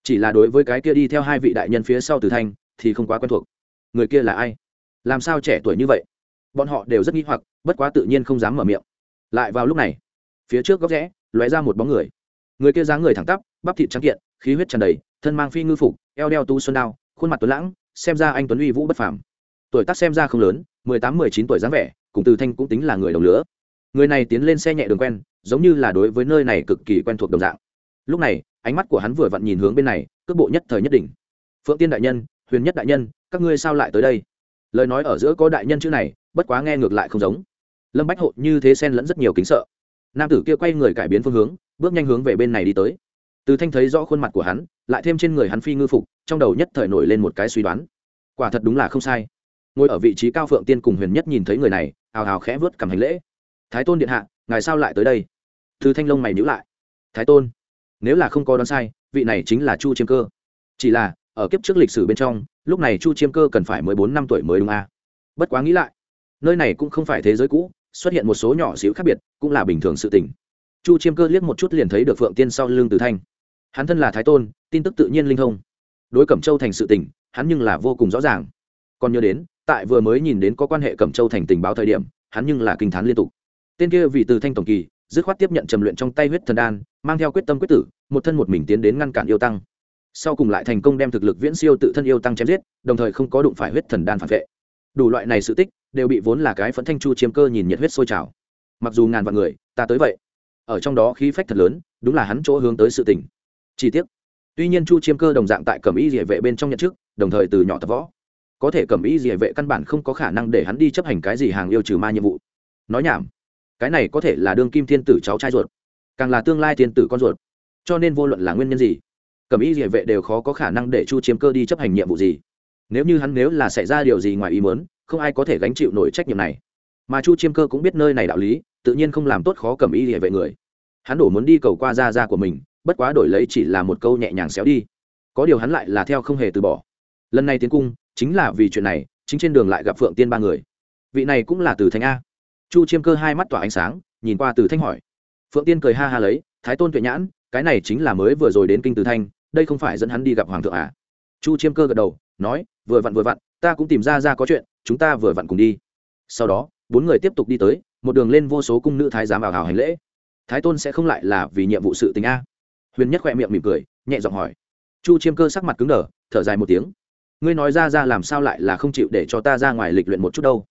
Chỉ là đối với cái kia đi theo hai vị đại nhân phía sau từ thanh, thì không quá quen thuộc. Người kia là ai? Làm sao trẻ tuổi như vậy? Bọn họ đều rất nghi hoặc, bất quá tự nhiên không dám mở miệng. Lại vào lúc này, phía trước góc rẽ, lóe ra một bóng người. Người kia dáng người thẳng tắp, bắp thịt trắng kiện, khí huyết tràn đầy, thân mang phi ngư phục, eo đeo tu xuân đao, khuôn mặt tuấn lãng, xem ra anh tuấn uy vũ bất phàm. Tuổi tác xem ra không lớn, mười tám, mười chín tuổi dáng vẻ, cùng từ thanh cũng tính là người đồng lứa người này tiến lên xe nhẹ đường quen, giống như là đối với nơi này cực kỳ quen thuộc đồng dạng. Lúc này, ánh mắt của hắn vừa vặn nhìn hướng bên này, cước bộ nhất thời nhất định phượng tiên đại nhân, huyền nhất đại nhân, các ngươi sao lại tới đây? Lời nói ở giữa có đại nhân chữ này, bất quá nghe ngược lại không giống. Lâm bách hộ như thế xen lẫn rất nhiều kính sợ. Nam tử kia quay người cải biến phương hướng, bước nhanh hướng về bên này đi tới. Từ thanh thấy rõ khuôn mặt của hắn, lại thêm trên người hắn phi ngư phục, trong đầu nhất thời nổi lên một cái suy đoán. Quả thật đúng là không sai. Ngồi ở vị trí cao phượng tiên cùng huyền nhất nhìn thấy người này, hào hào khẽ vớt cầm hành lễ thái tôn điện hạ, ngài sao lại tới đây? Thư thanh long mày nhữ lại. Thái tôn, nếu là không có đoán sai, vị này chính là chu chiêm cơ. Chỉ là, ở kiếp trước lịch sử bên trong, lúc này chu chiêm cơ cần phải mười bốn năm tuổi mới đúng a à? bất quá nghĩ lại, nơi này cũng không phải thế giới cũ, xuất hiện một số nhỏ xíu khác biệt, cũng là bình thường sự tình. Chu chiêm cơ liếc một chút liền thấy được phượng tiên sau l ư n g từ thanh. Hắn thân là thái tôn, tin tức tự nhiên linh thông. Đối cẩm châu thành sự tình, hắn nhưng là vô cùng rõ ràng. Còn nhớ đến, tại vừa mới nhìn đến có quan hệ cẩm châu thành tình báo thời điểm, hắn nhưng là kinh t h á n liên tục tên kia vì từ thanh tổng kỳ, dứt khoát tiếp nhận trầm luyện trong tay huyết thần đan, mang theo quyết tâm quyết tử, một thân một mình tiến đến ngăn cản yêu tăng. Sau cùng lại thành công đem thực lực viễn siêu tự thân yêu tăng chém giết, đồng thời không có đụng phải huyết thần đan phản vệ. Đủ loại này sự tích, đều bị vốn là cái phẫn thanh chu chiêm cơ nhìn nhiệt huyết sôi trào. Mặc dù ngàn vạn người, ta tới vậy. Ở trong đó khí phách thật lớn, đúng là hắn chỗ hướng tới sự tỉnh chi tiết tuy nhiên chu chiêm cơ đồng dạng tại cẩm y địa vệ bên trong nhận chức, đồng thời từ nhỏ tập võ. Có thể cẩm y địa vệ căn bản không có khả năng để hắn đi chấp hành cái gì hàng yêu trừ ma nhiệm vụ. Nói nhảm cái này có thể là đương kim thiên tử cháu trai ruột, càng là tương lai thiên tử con ruột. Cho nên vô luận là nguyên nhân gì, cẩm y địa vệ đều khó có khả năng để chu chiêm cơ đi chấp hành nhiệm vụ gì. Nếu như hắn nếu là xảy ra điều gì ngoài ý muốn, không ai có thể gánh chịu nổi trách nhiệm này. Mà chu chiêm cơ cũng biết nơi này đạo lý, tự nhiên không làm tốt khó cầm y địa vệ người. Hắn đổ muốn đi cầu qua gia gia của mình, bất quá đổi lấy chỉ là một câu nhẹ nhàng xéo đi. Có điều hắn lại là theo không hề từ bỏ. Lần này tiến cung, chính là vì chuyện này, chính trên đường lại gặp phượng tiên ba người. Vị này cũng là từ Thánh a chu chiêm cơ hai mắt tỏa ánh sáng, nhìn qua từ thanh hỏi. Phượng tiên cười ha ha lấy, thái tôn tuệ nhãn, cái này chính là mới vừa rồi đến kinh từ thanh, đây không phải dẫn hắn đi gặp hoàng thượng à? Chu chiêm cơ gật đầu, nói, vừa vặn vừa vặn, ta cũng tìm ra ra có chuyện, chúng ta vừa vặn cùng đi. Sau đó, bốn người tiếp tục đi tới, một đường lên vô số cung nữ thái giám vào hào hành lễ. Thái tôn sẽ không lại là vì nhiệm vụ sự tình a. Huyền nhất khoe miệng mỉm cười, nhẹ giọng hỏi. Chu chiêm cơ sắc mặt cứng đờ, thở dài một tiếng. Ngươi nói ra ra làm sao lại là không chịu để cho ta ra ngoài lịch luyện một chút đâu?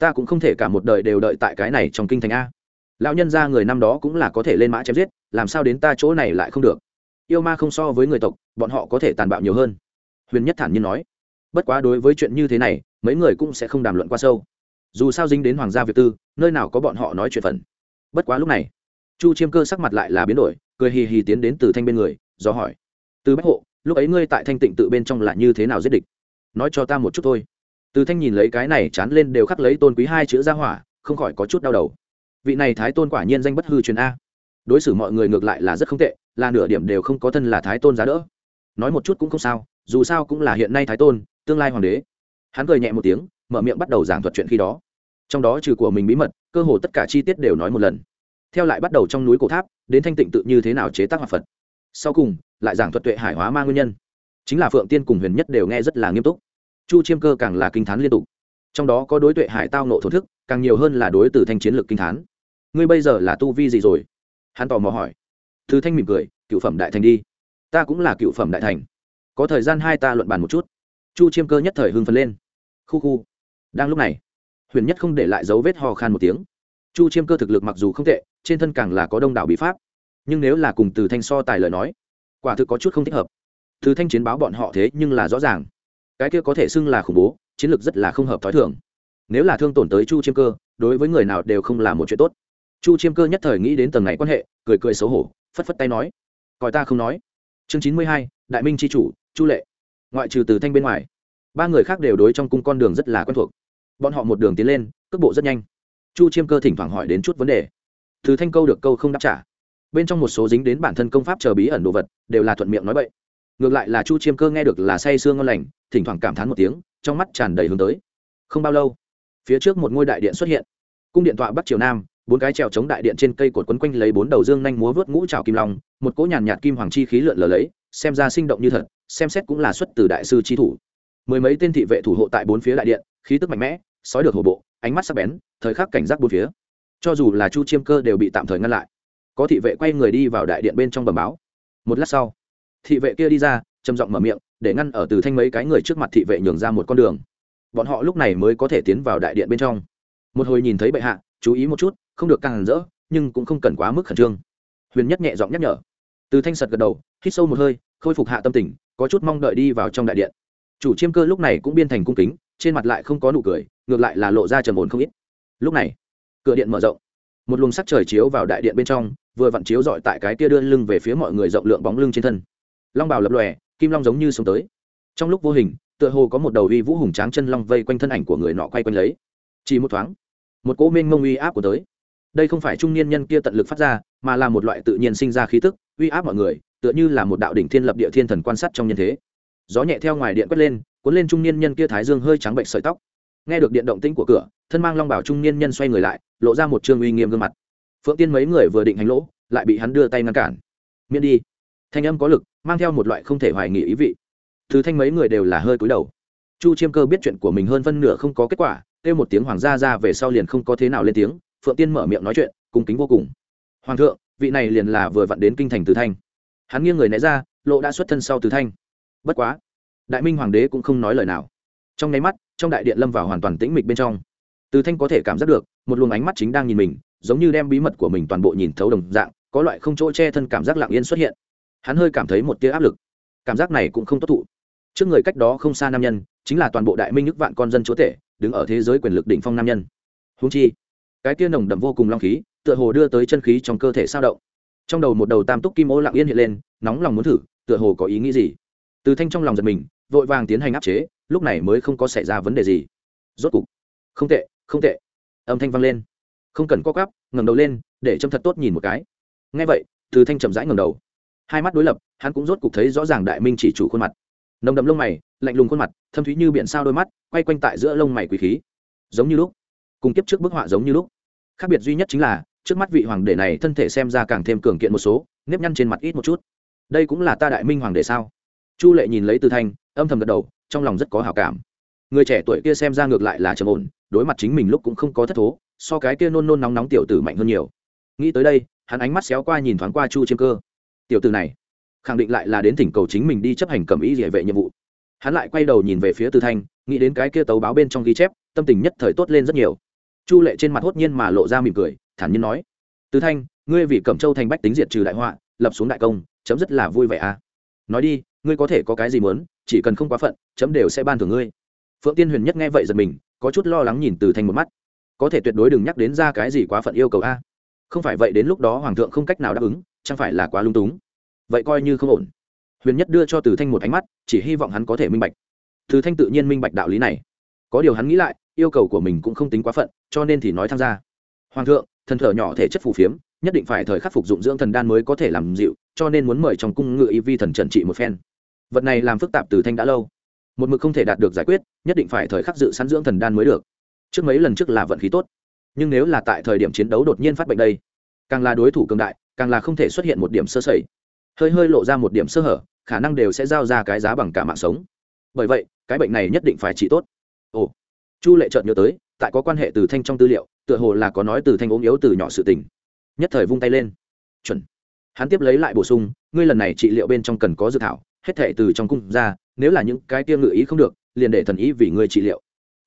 Ta cũng không thể cả một đời đều đợi tại cái này trong kinh thành a. Lão nhân ra người năm đó cũng là có thể lên mã chém giết, làm sao đến ta chỗ này lại không được. Yêu ma không so với người tộc, bọn họ có thể tàn bạo nhiều hơn. Huyền nhất thản nhiên nói. Bất quá đối với chuyện như thế này, mấy người cũng sẽ không đàm luận qua sâu. Dù sao dính đến hoàng gia việt tư, nơi nào có bọn họ nói chuyện phần bất quá lúc này, chu chiêm cơ sắc mặt lại là biến đổi, cười hì hì tiến đến từ thanh bên người, do hỏi. Từ bách hộ, lúc ấy ngươi tại thanh tịnh tự bên trong là như thế nào giết địch? Nói cho ta một chút thôi từ thanh nhìn lấy cái này chán lên đều khắc lấy tôn quý hai chữ ra hỏa, không khỏi có chút đau đầu. Vị này thái tôn quả nhiên danh bất hư truyền a. Đối xử mọi người ngược lại là rất không tệ, là nửa điểm đều không có thân là thái tôn giá đỡ. Nói một chút cũng không sao, dù sao cũng là hiện nay thái tôn, tương lai hoàng đế. Hắn cười nhẹ một tiếng, mở miệng bắt đầu giảng thuật chuyện khi đó. Trong đó trừ của mình bí mật, cơ hồ tất cả chi tiết đều nói một lần. Theo lại bắt đầu trong núi cổ tháp, đến thanh tịnh tự như thế nào chế tác hòa phật. Sau cùng, lại giảng thuật tuệ hải hóa ma nguyên nhân. Chính là phượng tiên cùng huyền nhất đều nghe rất là nghiêm túc chu chiêm cơ càng là kinh t h á n liên tục. Trong đó có đối tuệ hải tao nộ thổ thức, càng nhiều hơn là đối từ thanh chiến lược kinh t h á n ngươi bây giờ là tu vi gì rồi? Hắn tò mò hỏi. Thứ thanh mỉm cười, cựu phẩm đại thành đi. Ta cũng là cựu phẩm đại thành. Có thời gian hai ta luận bàn một chút. Chu chiêm cơ nhất thời hưng phấn lên. Khu khu. Đang lúc này, huyền nhất không để lại dấu vết ho khan một tiếng. Chu chiêm cơ thực lực mặc dù không tệ, trên thân càng là có đông đảo bí pháp. Nhưng nếu là cùng từ thanh so tài lời nói, quả thực có chút không thích hợp. Từ thanh chiến báo bọn họ thế nhưng là rõ ràng cái kia có thể xưng là khủng bố, chiến lược rất là không hợp t h ó i thường. Nếu là thương tổn tới chu chiêm cơ, đối với người nào đều không là một chuyện tốt. Chu chiêm cơ nhất thời nghĩ đến tầng này quan hệ, cười cười xấu hổ, phất phất tay nói coi ta không nói. Chương chín mươi hai, đại minh tri chủ, chu lệ. Ngoại trừ từ thanh bên ngoài, ba người khác đều đối trong cung con đường rất là quen thuộc. Bọn họ một đường tiến lên, cước bộ rất nhanh. Chu chiêm cơ thỉnh thoảng hỏi đến chút vấn đề. Từ thanh câu được câu không đáp trả. Bên trong một số dính đến bản thân công pháp chờ bí ẩn đồ vật, đều là thuận miệng nói bậy ngược lại là chu chiêm cơ nghe được là say sương ngon lành, thỉnh thoảng cảm thán một tiếng, trong mắt tràn đầy hướng tới. Không bao lâu, phía trước một ngôi đại điện xuất hiện. Cung điện tọa bắc triều nam, bốn cái trèo chống đại điện trên cây cột quấn quanh lấy bốn đầu dương nhanh múa vớt ngũ trào kim long, một cỗ nhàn nhạt kim hoàng chi khí lượn lờ lấy, xem ra sinh động như thật, xem xét cũng là xuất từ đại sư chi thủ. Mười mấy tên thị vệ thủ hộ tại bốn phía đại điện, khí tức mạnh mẽ, sói được hổ bộ, ánh mắt sắc bén, thời khắc cảnh giác bốn phía. Cho dù là chu chiêm cơ đều bị tạm thời ngăn lại. Có thị vệ quay người đi vào đại điện bên trong bầm báo. Một lát sau thị vệ kia đi ra, trầm giọng mở miệng, để ngăn ở từ thanh mấy cái người trước mặt thị vệ nhường ra một con đường. Bọn họ lúc này mới có thể tiến vào đại điện bên trong. Một hồi nhìn thấy bệ hạ, chú ý một chút, không được càng rỡ, nhưng cũng không cần quá mức khẩn trương. Huyền nhất nhẹ giọng nhắc nhở. Từ thanh sật gật đầu, hít sâu một hơi, khôi phục hạ tâm tình, có chút mong đợi đi vào trong đại điện. Chủ chiêm cơ lúc này cũng biên thành cung kính, trên mặt lại không có nụ cười, ngược lại là lộ ra trầm ổn không ít. Lúc này, cửa điện mở rộng. Một luồng sắc trời chiếu vào đại điện bên trong, vừa vặn chiếu dọi tại cái tia đưa lưng về phía mọi người rộng lượng bóng lưng trên thân long bào lập lòe, kim long giống như sống tới. Trong lúc vô hình, tựa hồ có một đầu uy vũ hùng tráng chân long vây quanh thân ảnh của người nọ quay quanh lấy. Chỉ một thoáng, một cỗ mênh mông uy áp của tới. Đây không phải trung niên nhân kia tận lực phát ra, mà là một loại tự nhiên sinh ra khí tức, uy áp mọi người, tựa như là một đạo đỉnh thiên lập địa thiên thần quan sát trong nhân thế. Gió nhẹ theo ngoài điện quét lên, cuốn lên trung niên nhân kia thái dương hơi trắng bệnh sợi tóc. Nghe được điện động tĩnh của cửa, thân mang long bảo trung niên nhân xoay người lại, lộ ra một trương uy nghiêm gương mặt. Phượng tiên mấy người vừa định hành lỗ, lại bị hắn đưa tay ngăn cản. Miễn đi. Thanh âm có lực mang theo một loại không thể hoài nghi ý vị. Thứ thanh mấy người đều là hơi cúi đầu. Chu chiêm cơ biết chuyện của mình hơn phân nửa không có kết quả, kêu một tiếng hoàng gia ra về sau liền không có thế nào lên tiếng, phượng tiên mở miệng nói chuyện, cung kính vô cùng. Hoàng thượng, vị này liền là vừa vặn đến kinh thành từ thanh. Hắn nghiêng người né ra, lộ đã xuất thân sau từ thanh. Bất quá, đại minh hoàng đế cũng không nói lời nào. Trong nháy mắt, trong đại điện lâm vào hoàn toàn tĩnh mịch bên trong. Từ thanh có thể cảm giác được, một luồng ánh mắt chính đang nhìn mình, giống như đem bí mật của mình toàn bộ nhìn thấu đồng dạng, có loại không chỗ che thân cảm giác lặng yên xuất hiện hắn hơi cảm thấy một tia áp lực. Cảm giác này cũng không tốt thụ. Trước người cách đó không xa nam nhân, chính là toàn bộ đại minh nước vạn con dân chúa tể, đứng ở thế giới quyền lực đỉnh phong nam nhân. Húng chi, cái tia nồng đậm vô cùng long khí, tựa hồ đưa tới chân khí trong cơ thể sao động. Trong đầu một đầu tam túc kim ô lặng yên hiện lên, nóng lòng muốn thử, tựa hồ có ý nghĩ gì. Từ thanh trong lòng giật mình, vội vàng tiến hành áp chế, lúc này mới không có xảy ra vấn đề gì. Rốt cục, không tệ không tệ. Âm thanh vang lên. Không cần co cắp ngẩng đầu lên, để châm thật tốt nhìn một cái. Ngay vậy, từ thanh chậm rãi ngẩng đầu hai mắt đối lập, hắn cũng rốt cục thấy rõ ràng đại minh chỉ chủ khuôn mặt. Nồng đậm lông mày, lạnh lùng khuôn mặt, thâm thúy như biển sao đôi mắt, quay quanh tại giữa lông mày quý khí. Giống như lúc, cùng kiếp trước bức họa giống như lúc. Khác biệt duy nhất chính là, trước mắt vị hoàng đệ này thân thể xem ra càng thêm cường kiện một số, nếp nhăn trên mặt ít một chút. Đây cũng là ta đại minh hoàng đệ sao? Chu lệ nhìn lấy từ thanh, âm thầm gật đầu, trong lòng rất có hào cảm. Người trẻ tuổi kia xem ra ngược lại là trầm ổn, đối mặt chính mình lúc cũng không có thất thố, so cái kia nôn nôn nóng nóng tiểu tử mạnh hơn nhiều. Nghĩ tới đây, hắn ánh mắt xéo qua nhìn thoáng qua chu chiêm cơ tiểu từ này khẳng định lại là đến thỉnh cầu chính mình đi chấp hành cầm ý địa vệ nhiệm vụ. Hắn lại quay đầu nhìn về phía tư thanh, nghĩ đến cái kia tấu báo bên trong ghi chép, tâm tình nhất thời tốt lên rất nhiều. Chu lệ trên mặt hốt nhiên mà lộ ra mỉm cười, thản nhiên nói, tư thanh, ngươi vì cẩm châu thành bách tính diệt trừ đại họa, lập xuống đại công, chấm rất là vui vẻ à. Nói đi, ngươi có thể có cái gì muốn, chỉ cần không quá phận, chấm đều sẽ ban thưởng ngươi. Phượng tiên huyền nhất nghe vậy giật mình, có chút lo lắng nhìn từ thanh một mắt. Có thể tuyệt đối đừng nhắc đến ra cái gì quá phận yêu cầu a. Không phải vậy đến lúc đó hoàng thượng không cách nào đáp ứng chẳng phải là quá lung túng? Vậy coi như không ổn. Huyền nhất đưa cho từ thanh một ánh mắt, chỉ hy vọng hắn có thể minh bạch. Từ thanh tự nhiên minh bạch đạo lý này. Có điều hắn nghĩ lại, yêu cầu của mình cũng không tính quá phận, cho nên thì nói tham gia. Hoàng thượng, thần thở nhỏ thể chất phù phiếm, nhất định phải thời khắc phục dụng dưỡng thần đan mới có thể làm dịu, cho nên muốn mời trong cung ngự y vi thần trần trị một phen. Vật này làm phức tạp từ thanh đã lâu. Một mực không thể đạt được giải quyết, nhất định phải thời khắc dự sẵn dưỡng thần đan mới được. Trước mấy lần trước là vận khí tốt, nhưng nếu là tại thời điểm chiến đấu đột nhiên phát bệnh đây, càng là đối thủ cường đại càng là không thể xuất hiện một điểm sơ sẩy. Hơi hơi lộ ra một điểm sơ hở, khả năng đều sẽ giao ra cái giá bằng cả mạng sống. Bởi vậy, cái bệnh này nhất định phải trị tốt. Ồ, chu lệ chợt nhớ tới, tại có quan hệ từ thanh trong tư liệu, tựa hồ là có nói từ thanh ốm yếu từ nhỏ sự tình. Nhất thời vung tay lên. Chuẩn. Hắn tiếp lấy lại bổ sung, ngươi lần này trị liệu bên trong cần có dự thảo, hết thệ từ trong cung ra, nếu là những cái tiêm ngự ý không được, liền để thần ý vì ngươi trị liệu.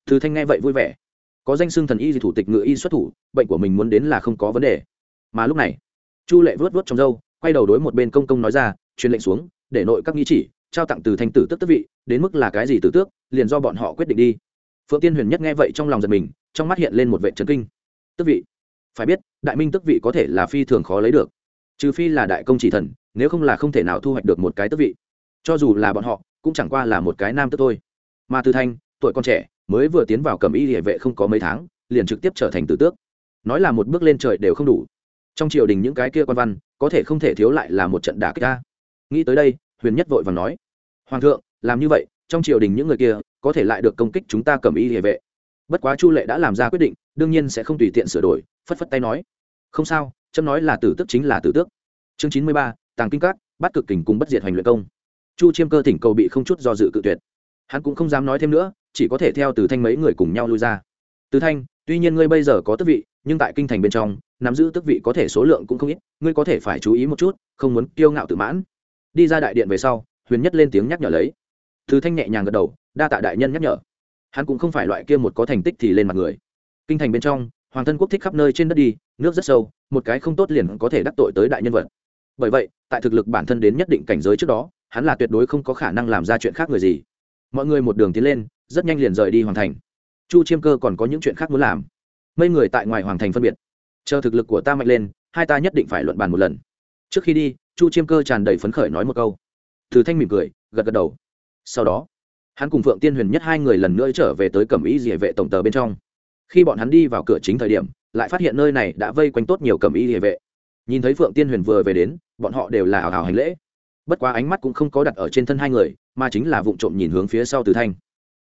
Từ thanh nghe vậy vui vẻ. Có danh xưng thần y gì thủ tịch ngự y xuất thủ, bệnh của mình muốn đến là không có vấn đề. Mà lúc này chu lệ vớt vớt trong dâu quay đầu đối một bên công công nói ra, truyền lệnh xuống, để nội các nghi chỉ, trao tặng từ thanh tử tức tức vị, đến mức là cái gì tử tước, liền do bọn họ quyết định đi. Phượng tiên huyền nhất nghe vậy trong lòng giật mình, trong mắt hiện lên một vệ trấn kinh. Tức vị? Phải biết, đại minh tức vị có thể là phi thường khó lấy được. Trừ phi là đại công chỉ thần, nếu không là không thể nào thu hoạch được một cái tức vị. Cho dù là bọn họ, cũng chẳng qua là một cái nam tức thôi. Mà từ thanh, tuổi con trẻ, mới vừa tiến vào cầm y địa vệ không có mấy tháng, liền trực tiếp trở thành tử tước. Nói là một bước lên trời đều không đủ trong triều đình những cái kia quan văn, có thể không thể thiếu lại là một trận đả kích ta nghĩ tới đây, huyền nhất vội và nói, hoàng thượng, làm như vậy, trong triều đình những người kia, có thể lại được công kích chúng ta cầm y địa vệ. Bất quá chu lệ đã làm ra quyết định, đương nhiên sẽ không tùy tiện sửa đổi, phất phất tay nói, không sao trâm nói là tử tước chính là tử tước. Chương chín mươi ba, tàng kinh các, bắt cực kình cùng bất diệt hoành luyện công. Chu chiêm cơ thỉnh cầu bị không chút do dự cự tuyệt. Hắn cũng không dám nói thêm nữa, chỉ có thể theo từ thanh mấy người cùng nhau lui ra. Từ thanh, tuy nhiên ngươi bây giờ có tước vị, nhưng tại kinh thành bên trong nắm giữ tước vị có thể số lượng cũng không ít, ngươi có thể phải chú ý một chút, không muốn kiêu ngạo tự mãn. Đi ra đại điện về sau, huyền nhất lên tiếng nhắc nhở lấy. Từ thanh nhẹ nhàng gật đầu, đa tạ đại nhân nhắc nhở. Hắn cũng không phải loại kia một có thành tích thì lên mặt người. Kinh thành bên trong, hoàng thân quốc thích khắp nơi trên đất đi, nước rất sâu, một cái không tốt liền có thể đắc tội tới đại nhân vật. Bởi vậy, tại thực lực bản thân đến nhất định cảnh giới trước đó, hắn là tuyệt đối không có khả năng làm ra chuyện khác người gì. Mọi người một đường tiến lên, rất nhanh liền rời đi hoàng thành. Chu chiêm cơ còn có những chuyện khác muốn làm. Mấy người tại ngoài hoàng thành phân biệt chờ thực lực của ta mạnh lên, hai ta nhất định phải luận bàn một lần. Trước khi đi, chu chiêm cơ tràn đầy phấn khởi nói một câu. Từ thanh mỉm cười, gật gật đầu. Sau đó, hắn cùng phượng tiên huyền nhất hai người lần nữa trở về tới cẩm ý địa vệ tổng tờ bên trong. Khi bọn hắn đi vào cửa chính thời điểm, lại phát hiện nơi này đã vây quanh tốt nhiều cẩm ý địa vệ. Nhìn thấy phượng tiên huyền vừa về đến, bọn họ đều là hào hào hành lễ. Bất quá ánh mắt cũng không có đặt ở trên thân hai người, mà chính là vụ trộm nhìn hướng phía sau từ thanh.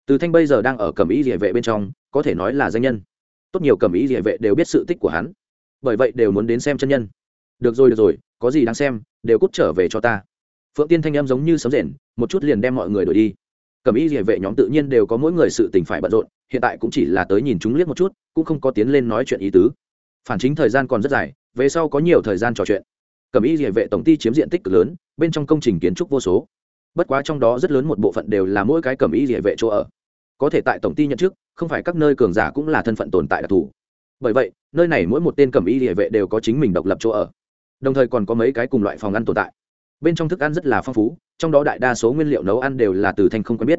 Từ thanh bây giờ đang ở cẩm ý địa vệ bên trong, có thể nói là danh nhân. Tốt nhiều cẩm ý địa vệ đều biết sự tích của hắn bởi vậy đều muốn đến xem chân nhân. Được rồi được rồi, có gì đang xem, đều cút trở về cho ta. Phượng tiên thanh em giống như sấm rền, một chút liền đem mọi người đuổi đi. Cẩm ý địa vệ nhóm tự nhiên đều có mỗi người sự tình phải bận rộn, hiện tại cũng chỉ là tới nhìn chúng liếc một chút, cũng không có tiến lên nói chuyện ý tứ. Phản chính thời gian còn rất dài, về sau có nhiều thời gian trò chuyện. Cẩm ý địa vệ tổng ty chiếm diện tích cực lớn, bên trong công trình kiến trúc vô số. Bất quá trong đó rất lớn một bộ phận đều là mỗi cái cẩm ý địa vệ chỗ ở. Có thể tại tổng ty nhận chức, không phải các nơi cường giả cũng là thân phận tồn tại đặc thù bởi vậy, nơi này mỗi một tên cẩm y địa vệ đều có chính mình độc lập chỗ ở. Đồng thời còn có mấy cái cùng loại phòng ăn tồn tại. Bên trong thức ăn rất là phong phú, trong đó đại đa số nguyên liệu nấu ăn đều là từ thanh không quen biết.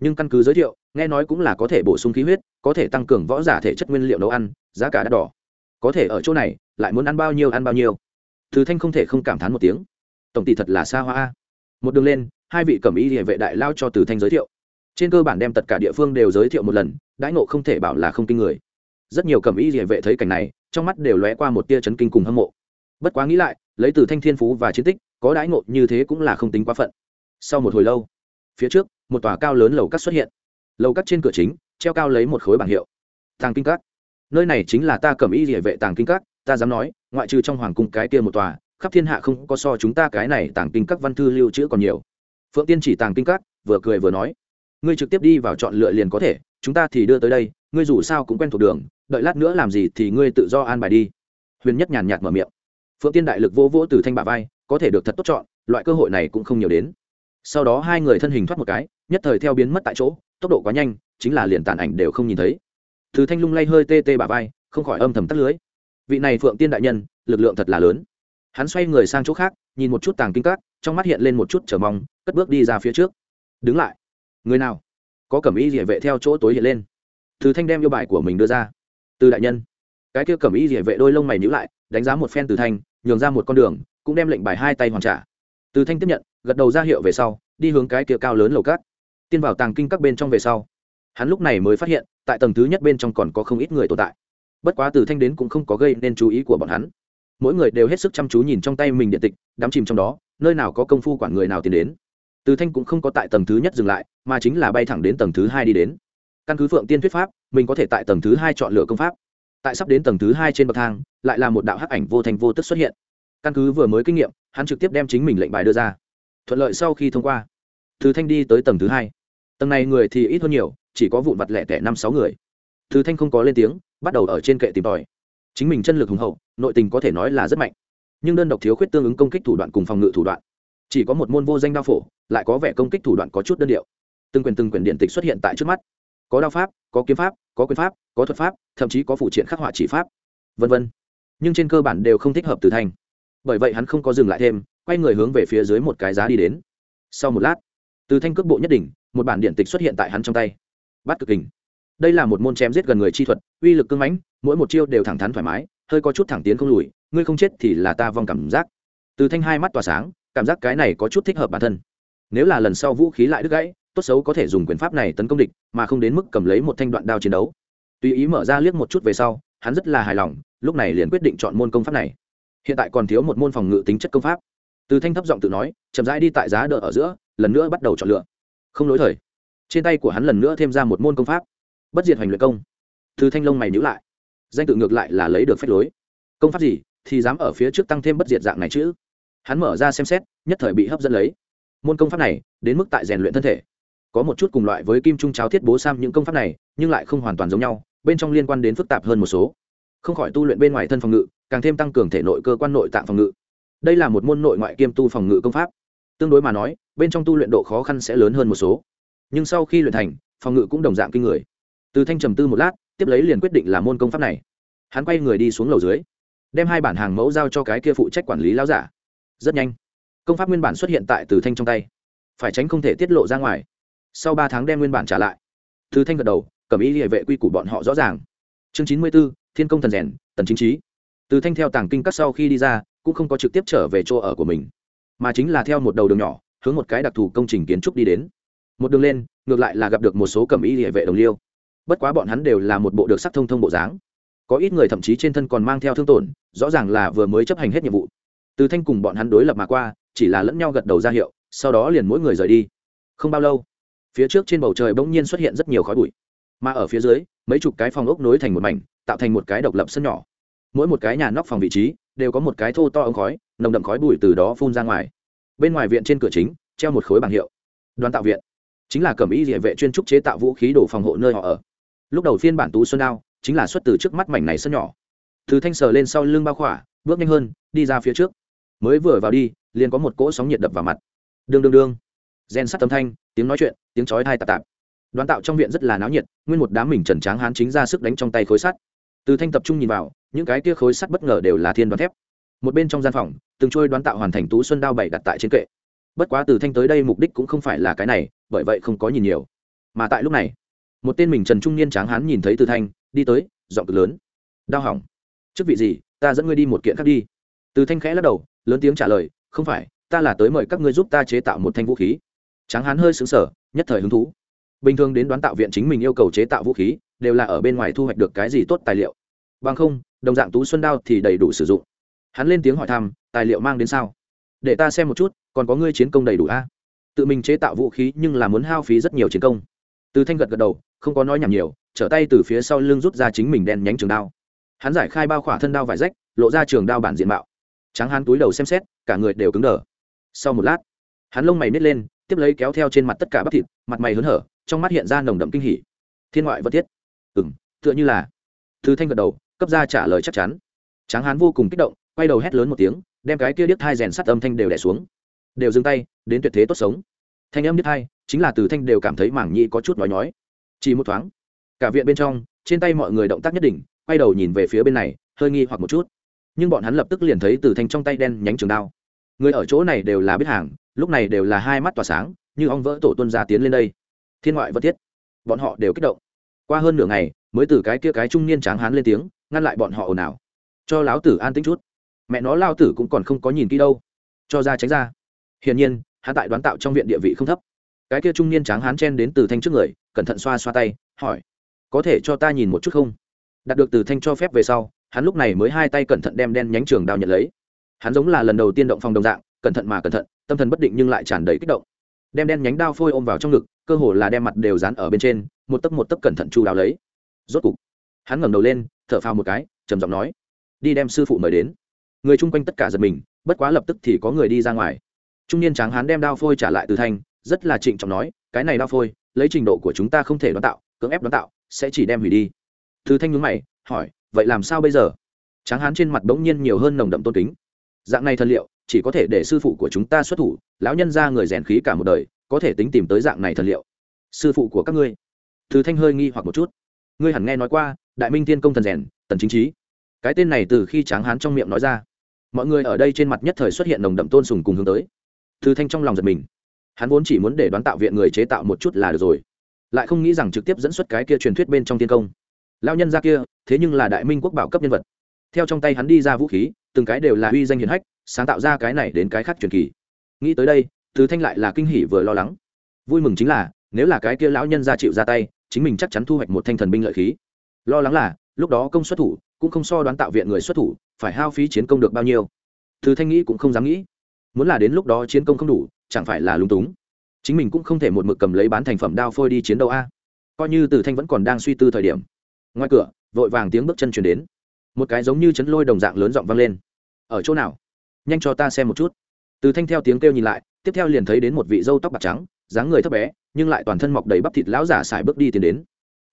Nhưng căn cứ giới thiệu, nghe nói cũng là có thể bổ sung khí huyết, có thể tăng cường võ giả thể chất nguyên liệu nấu ăn, giá cả đắt đỏ. Có thể ở chỗ này, lại muốn ăn bao nhiêu ăn bao nhiêu. Từ thanh không thể không cảm thán một tiếng. Tổng tỷ thật là xa hoa một đường lên, hai vị cẩm y địa vệ đại lao cho từ thanh giới thiệu. Trên cơ bản đem tất cả địa phương đều giới thiệu một lần, đãi ngộ không thể bảo là không kinh người rất nhiều cẩm y địa vệ thấy cảnh này, trong mắt đều lóe qua một tia chấn kinh cùng hâm mộ. Bất quá nghĩ lại, lấy từ thanh thiên phú và chiến tích, có đãi ngộ như thế cũng là không tính quá phận. Sau một hồi lâu, phía trước, một tòa cao lớn lầu cắt xuất hiện. Lầu cắt trên cửa chính, treo cao lấy một khối bảng hiệu. Tàng kinh các. Nơi này chính là ta cầm y địa vệ tàng kinh các, ta dám nói, ngoại trừ trong hoàng cung cái kia một tòa, khắp thiên hạ không có so chúng ta cái này tàng kinh các văn thư lưu trữ còn nhiều. Phượng tiên chỉ tàng kinh các, vừa cười vừa nói, ngươi trực tiếp đi vào chọn lựa liền có thể chúng ta thì đưa tới đây, ngươi dù sao cũng quen thuộc đường, đợi lát nữa làm gì thì ngươi tự do an bài đi. Huyền nhất nhàn nhạt mở miệng. Phượng tiên đại lực vô vỗ từ thanh bà vai, có thể được thật tốt chọn, loại cơ hội này cũng không nhiều đến. Sau đó hai người thân hình thoát một cái, nhất thời theo biến mất tại chỗ, tốc độ quá nhanh, chính là liền tàn ảnh đều không nhìn thấy. Từ thanh lung lay hơi tê tê bà vai, không khỏi âm thầm tắt lưới. Vị này phượng tiên đại nhân, lực lượng thật là lớn. Hắn xoay người sang chỗ khác, nhìn một chút tàng kinh các, trong mắt hiện lên một chút chờ mong, cất bước đi ra phía trước. Đứng lại. Người nào? Có cẩm y địa vệ theo chỗ tối hiện lên. Từ thanh đem yêu bài của mình đưa ra. Từ đại nhân, cái kia cẩm y địa vệ đôi lông mày nhíu lại, đánh giá một phen từ thanh, nhường ra một con đường, cũng đem lệnh bài hai tay hoàn trả. Từ thanh tiếp nhận, gật đầu ra hiệu về sau, đi hướng cái kia cao lớn lầu cát. Tiên vào tàng kinh các bên trong về sau, hắn lúc này mới phát hiện, tại tầng thứ nhất bên trong còn có không ít người tồn tại. Bất quá từ thanh đến cũng không có gây nên chú ý của bọn hắn. Mỗi người đều hết sức chăm chú nhìn trong tay mình điện tịch, đắm chìm trong đó, nơi nào có công phu quản người nào tiến đến từ thanh cũng không có tại tầng thứ nhất dừng lại, mà chính là bay thẳng đến tầng thứ hai đi đến. Căn cứ phượng tiên thuyết pháp, mình có thể tại tầng thứ hai chọn lựa công pháp. Tại sắp đến tầng thứ hai trên bậc thang, lại là một đạo hắc ảnh vô thành vô tức xuất hiện. Căn cứ vừa mới kinh nghiệm, hắn trực tiếp đem chính mình lệnh bài đưa ra. Thuận lợi sau khi thông qua, từ thanh đi tới tầng thứ hai. Tầng này người thì ít hơn nhiều, chỉ có vụn vặt lẻ tẻ năm sáu người. Từ thanh không có lên tiếng, bắt đầu ở trên kệ tìm tòi. Chính mình chân lực hùng hậu, nội tình có thể nói là rất mạnh. Nhưng đơn độc thiếu khuyết tương ứng công kích thủ đoạn cùng phòng ngự thủ đoạn chỉ có một môn vô danh đao phổ, lại có vẻ công kích thủ đoạn có chút đơn điệu. Từng quyền từng quyền điện tịch xuất hiện tại trước mắt. Có đao pháp, có kiếm pháp, có quyền pháp, có thuật pháp, thậm chí có phụ triện khắc họa chỉ pháp v v nhưng trên cơ bản đều không thích hợp từ thanh. Bởi vậy hắn không có dừng lại thêm, quay người hướng về phía dưới một cái giá đi đến. Sau một lát, từ thanh cước bộ nhất định một bản điện tịch xuất hiện tại hắn trong tay. Bắt cực hình. Đây là một môn chém giết gần người chi thuật, uy lực cưng mãnh, mỗi một chiêu đều thẳng thắn thoải mái, hơi có chút thẳng tiến không lùi, ngươi không chết thì là ta vong cảm giác. Từ thanh hai mắt tỏa sáng cảm giác cái này có chút thích hợp bản thân. Nếu là lần sau vũ khí lại đứt gãy, tốt xấu có thể dùng quyền pháp này tấn công địch, mà không đến mức cầm lấy một thanh đoạn đao chiến đấu. Tùy ý mở ra liếc một chút về sau, hắn rất là hài lòng, lúc này liền quyết định chọn môn công pháp này. Hiện tại còn thiếu một môn phòng ngự tính chất công pháp. Từ thanh thấp giọng tự nói, chậm rãi đi tại giá đỡ ở giữa, lần nữa bắt đầu chọn lựa. Không lỗi thời. Trên tay của hắn lần nữa thêm ra một môn công pháp. Bất diệt hoành luyện công. Từ thanh lông mày nhữ lại. Danh tự ngược lại là lấy được phép lối. Công pháp gì thì dám ở phía trước tăng thêm bất diệt dạng này chứ? Hắn mở ra xem xét, nhất thời bị hấp dẫn lấy. Môn công pháp này, đến mức tại rèn luyện thân thể. Có một chút cùng loại với kim trung cháo thiết bố sam những công pháp này, nhưng lại không hoàn toàn giống nhau, bên trong liên quan đến phức tạp hơn một số. Không khỏi tu luyện bên ngoài thân phòng ngự, càng thêm tăng cường thể nội cơ quan nội tạng phòng ngự. Đây là một môn nội ngoại kiêm tu phòng ngự công pháp. Tương đối mà nói, bên trong tu luyện độ khó khăn sẽ lớn hơn một số. Nhưng sau khi luyện thành, phòng ngự cũng đồng dạng kinh người. Từ thanh trầm tư một lát, tiếp lấy liền quyết định là môn công pháp này. Hắn quay người đi xuống lầu dưới, đem hai bản hàng mẫu giao cho cái kia phụ trách quản lý lao giả rất nhanh. Công pháp nguyên bản xuất hiện tại từ thanh trong tay. Phải tránh không thể tiết lộ ra ngoài. Sau ba tháng đem nguyên bản trả lại, từ thanh gật đầu cầm ý địa vệ quy củ bọn họ rõ ràng. Chương chín mươi b ố thiên công thần rèn, tần chính trí. Từ thanh theo tàng kinh các sau khi đi ra, cũng không có trực tiếp trở về chỗ ở của mình, mà chính là theo một đầu đường nhỏ, hướng một cái đặc thù công trình kiến trúc đi đến. Một đường lên, ngược lại là gặp được một số cầm ý địa vệ đồng liêu. Bất quá bọn hắn đều là một bộ được sắc thông thông bộ dáng. Có ít người thậm chí trên thân còn mang theo thương tổn, rõ ràng là vừa mới chấp hành hết nhiệm vụ từ thanh cùng bọn hắn đối lập mà qua, chỉ là lẫn nhau gật đầu ra hiệu, sau đó liền mỗi người rời đi. Không bao lâu, phía trước trên bầu trời bỗng nhiên xuất hiện rất nhiều khói bụi. Mà ở phía dưới, mấy chục cái phòng ốc nối thành một mảnh, tạo thành một cái độc lập sân nhỏ. Mỗi một cái nhà nóc phòng vị trí, đều có một cái thô to ống khói, nồng đậm khói bụi từ đó phun ra ngoài. Bên ngoài viện trên cửa chính, treo một khối bảng hiệu. Đoàn tạo viện, chính là cẩm y địa vệ chuyên trúc chế tạo vũ khí đổ phòng hộ nơi họ ở. Lúc đầu phiên bản tú xuân đao, chính là xuất từ trước mắt mảnh này sân nhỏ. Từ thanh sờ lên sau lưng bao khỏa, bước nhanh hơn, đi ra phía trước mới vừa vào đi, liền có một cỗ sóng nhiệt đập vào mặt. Đương đương đương. Gen sắt tấm thanh, tiếng nói chuyện, tiếng chói thai tạp tạp. Đoàn tạo trong viện rất là náo nhiệt, nguyên một đám mình trần tráng hán chính ra sức đánh trong tay khối sắt. Từ thanh tập trung nhìn vào, những cái kia khối sắt bất ngờ đều là thiên đoàn thép. Một bên trong gian phòng, từng trôi đoán tạo hoàn thành tú xuân đao bảy đặt tại trên kệ. Bất quá từ thanh tới đây mục đích cũng không phải là cái này, bởi vậy không có nhìn nhiều. Mà tại lúc này, một tên mình trần trung niên tráng hán nhìn thấy từ thanh, đi tới, giọng cực lớn. Đau hỏng. Chức vị gì, ta dẫn ngươi đi một kiện khác đi. Từ thanh khẽ lắc đầu lớn tiếng trả lời, không phải, ta là tới mời các ngươi giúp ta chế tạo một thanh vũ khí. Tráng hán hơi xứng sở nhất thời hứng thú. Bình thường đến đoán tạo viện chính mình yêu cầu chế tạo vũ khí, đều là ở bên ngoài thu hoạch được cái gì tốt tài liệu. Bằng không, đồng dạng tú xuân đao thì đầy đủ sử dụng. Hắn lên tiếng hỏi thăm, tài liệu mang đến sao? Để ta xem một chút, còn có ngươi chiến công đầy đủ a? Tự mình chế tạo vũ khí nhưng là muốn hao phí rất nhiều chiến công. Từ thanh gật gật đầu, không có nói nhảm nhiều, trở tay từ phía sau lưng rút ra chính mình đen nhánh trường đao. Hắn giải khai bao khỏa thân đao vải rách, lộ ra trường đao bản diện mạo tráng hán túi đầu xem xét, cả người đều cứng đờ. Sau một lát, hắn lông mày nít lên, tiếp lấy kéo theo trên mặt tất cả bắp thịt, mặt mày hớn hở, trong mắt hiện ra nồng đậm kinh hỉ. Thiên ngoại vật thiết. Ừ m tựa như là. Thứ thanh gật đầu, cấp ra trả lời chắc chắn. Tráng hán vô cùng kích động, quay đầu hét lớn một tiếng, đem cái kia điếc thai rèn sắt âm thanh đều đẻ xuống. Đều dừng tay, đến tuyệt thế tốt sống. Thanh âm điếc thai, chính là từ thanh đều cảm thấy mảng nhĩ có chút nói nhói. Chỉ một thoáng, cả viện bên trong, trên tay mọi người động tác nhất định, quay đầu nhìn về phía bên này, hơi nghi hoặc một chút nhưng bọn hắn lập tức liền thấy từ thanh trong tay đen nhánh trường đao. Người ở chỗ này đều là biết hàng, lúc này đều là hai mắt tỏa sáng, như ong vỡ tổ tuân ra tiến lên đây. Thiên ngoại vật thiết. Bọn họ đều kích động. Qua hơn nửa ngày, mới từ cái kia cái trung niên tráng hán lên tiếng, ngăn lại bọn họ ồn ào. Cho láo tử an tính chút. Mẹ nó lao tử cũng còn không có nhìn kỹ đâu. Cho ra tránh ra. Hiển nhiên, hắn tại đoán tạo trong viện địa vị không thấp. Cái kia trung niên tráng hán chen đến từ thanh trước người, cẩn thận xoa xoa tay, hỏi, có thể cho ta nhìn một chút không? Đạt được từ thanh cho phép về sau hắn lúc này mới hai tay cẩn thận đem đen nhánh trường đao nhận lấy. Hắn giống là lần đầu tiên động phòng đồng dạng, cẩn thận mà cẩn thận, tâm thần bất định nhưng lại tràn đầy kích động. Đem đen nhánh đao phôi ôm vào trong ngực, cơ hồ là đem mặt đều dán ở bên trên, một tấc một tấc cẩn thận chu đáo lấy. Rốt cục, hắn ngẩng đầu lên, thở phào một cái, trầm giọng nói, đi đem sư phụ mời đến. Người chung quanh tất cả giật mình, bất quá lập tức thì có người đi ra ngoài. Trung niên tráng hắn đem đao phôi trả lại từ thanh, rất là trịnh trọng nói, cái này đao phôi, lấy trình độ của chúng ta không thể đoán tạo, cưỡng ép đoán tạo, sẽ chỉ đem hủy đi. Từ thanh nhúng mày, hỏi vậy làm sao bây giờ? Tráng hán trên mặt bỗng nhiên nhiều hơn nồng đậm tôn kính. Dạng này thân liệu, chỉ có thể để sư phụ của chúng ta xuất thủ, lão nhân ra người rèn khí cả một đời, có thể tính tìm tới dạng này thần liệu. Sư phụ của các ngươi. Từ thanh hơi nghi hoặc một chút. Ngươi hẳn nghe nói qua, đại minh tiên công thần rèn, tần chính trí. Cái tên này từ khi tráng hán trong miệng nói ra, mọi người ở đây trên mặt nhất thời xuất hiện nồng đậm tôn sùng cùng hướng tới. Từ thanh trong lòng giật mình. Hắn vốn chỉ muốn để đoán tạo viện người chế tạo một chút là được rồi. Lại không nghĩ rằng trực tiếp dẫn xuất cái kia truyền thuyết bên trong tiên công lao nhân ra kia, thế nhưng là đại minh quốc bảo cấp nhân vật. Theo trong tay hắn đi ra vũ khí, từng cái đều là uy danh hiền hách, sáng tạo ra cái này đến cái khác truyền kỳ. Nghĩ tới đây, từ thanh lại là kinh hỉ vừa lo lắng. Vui mừng chính là, nếu là cái kia lão nhân ra chịu ra tay, chính mình chắc chắn thu hoạch một thanh thần binh lợi khí. Lo lắng là, lúc đó công xuất thủ, cũng không so đoán tạo viện người xuất thủ, phải hao phí chiến công được bao nhiêu. Từ thanh nghĩ cũng không dám nghĩ. Muốn là đến lúc đó chiến công không đủ, chẳng phải là lúng túng. Chính mình cũng không thể một mực cầm lấy bán thành phẩm đao phôi đi chiến đấu a. Coi như từ thanh vẫn còn đang suy tư thời điểm ngoài cửa, vội vàng tiếng bước chân chuyển đến. Một cái giống như chấn lôi đồng dạng lớn giọng vang lên. Ở chỗ nào? Nhanh cho ta xem một chút. Từ thanh theo tiếng kêu nhìn lại, tiếp theo liền thấy đến một vị dâu tóc bạc trắng, dáng người thấp bé, nhưng lại toàn thân mọc đầy bắp thịt lão giả xài bước đi tiến đến.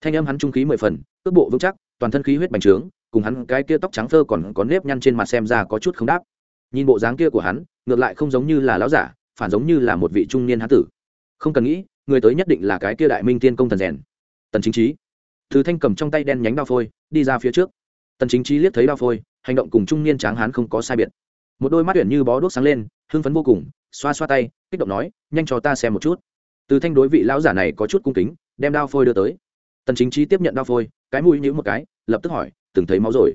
Thanh âm hắn trung khí mười phần, cước bộ vững chắc, toàn thân khí huyết bành trướng, cùng hắn cái kia tóc trắng phơ còn có nếp nhăn trên mặt xem ra có chút không đáp. Nhìn bộ dáng kia của hắn, ngược lại không giống như là lão giả, phản giống như là một vị trung niên hán tử. Không cần nghĩ, người tới nhất định là cái kia đại minh tiên công thần rèn. Tần chính trí thứ thanh cầm trong tay đen nhánh đao phôi, đi ra phía trước. Tần chính trí liếc thấy đao phôi, hành động cùng trung niên tráng hán không có sai biệt. Một đôi mắt tuyển như bó đuốc sáng lên, hưng phấn vô cùng, xoa xoa tay, kích động nói, nhanh cho ta xem một chút. Từ thanh đối vị lão giả này có chút cung kính, đem đao phôi đưa tới. Tần chính trí tiếp nhận đao phôi, cái mũi nhíu một cái, lập tức hỏi, từng thấy máu rồi?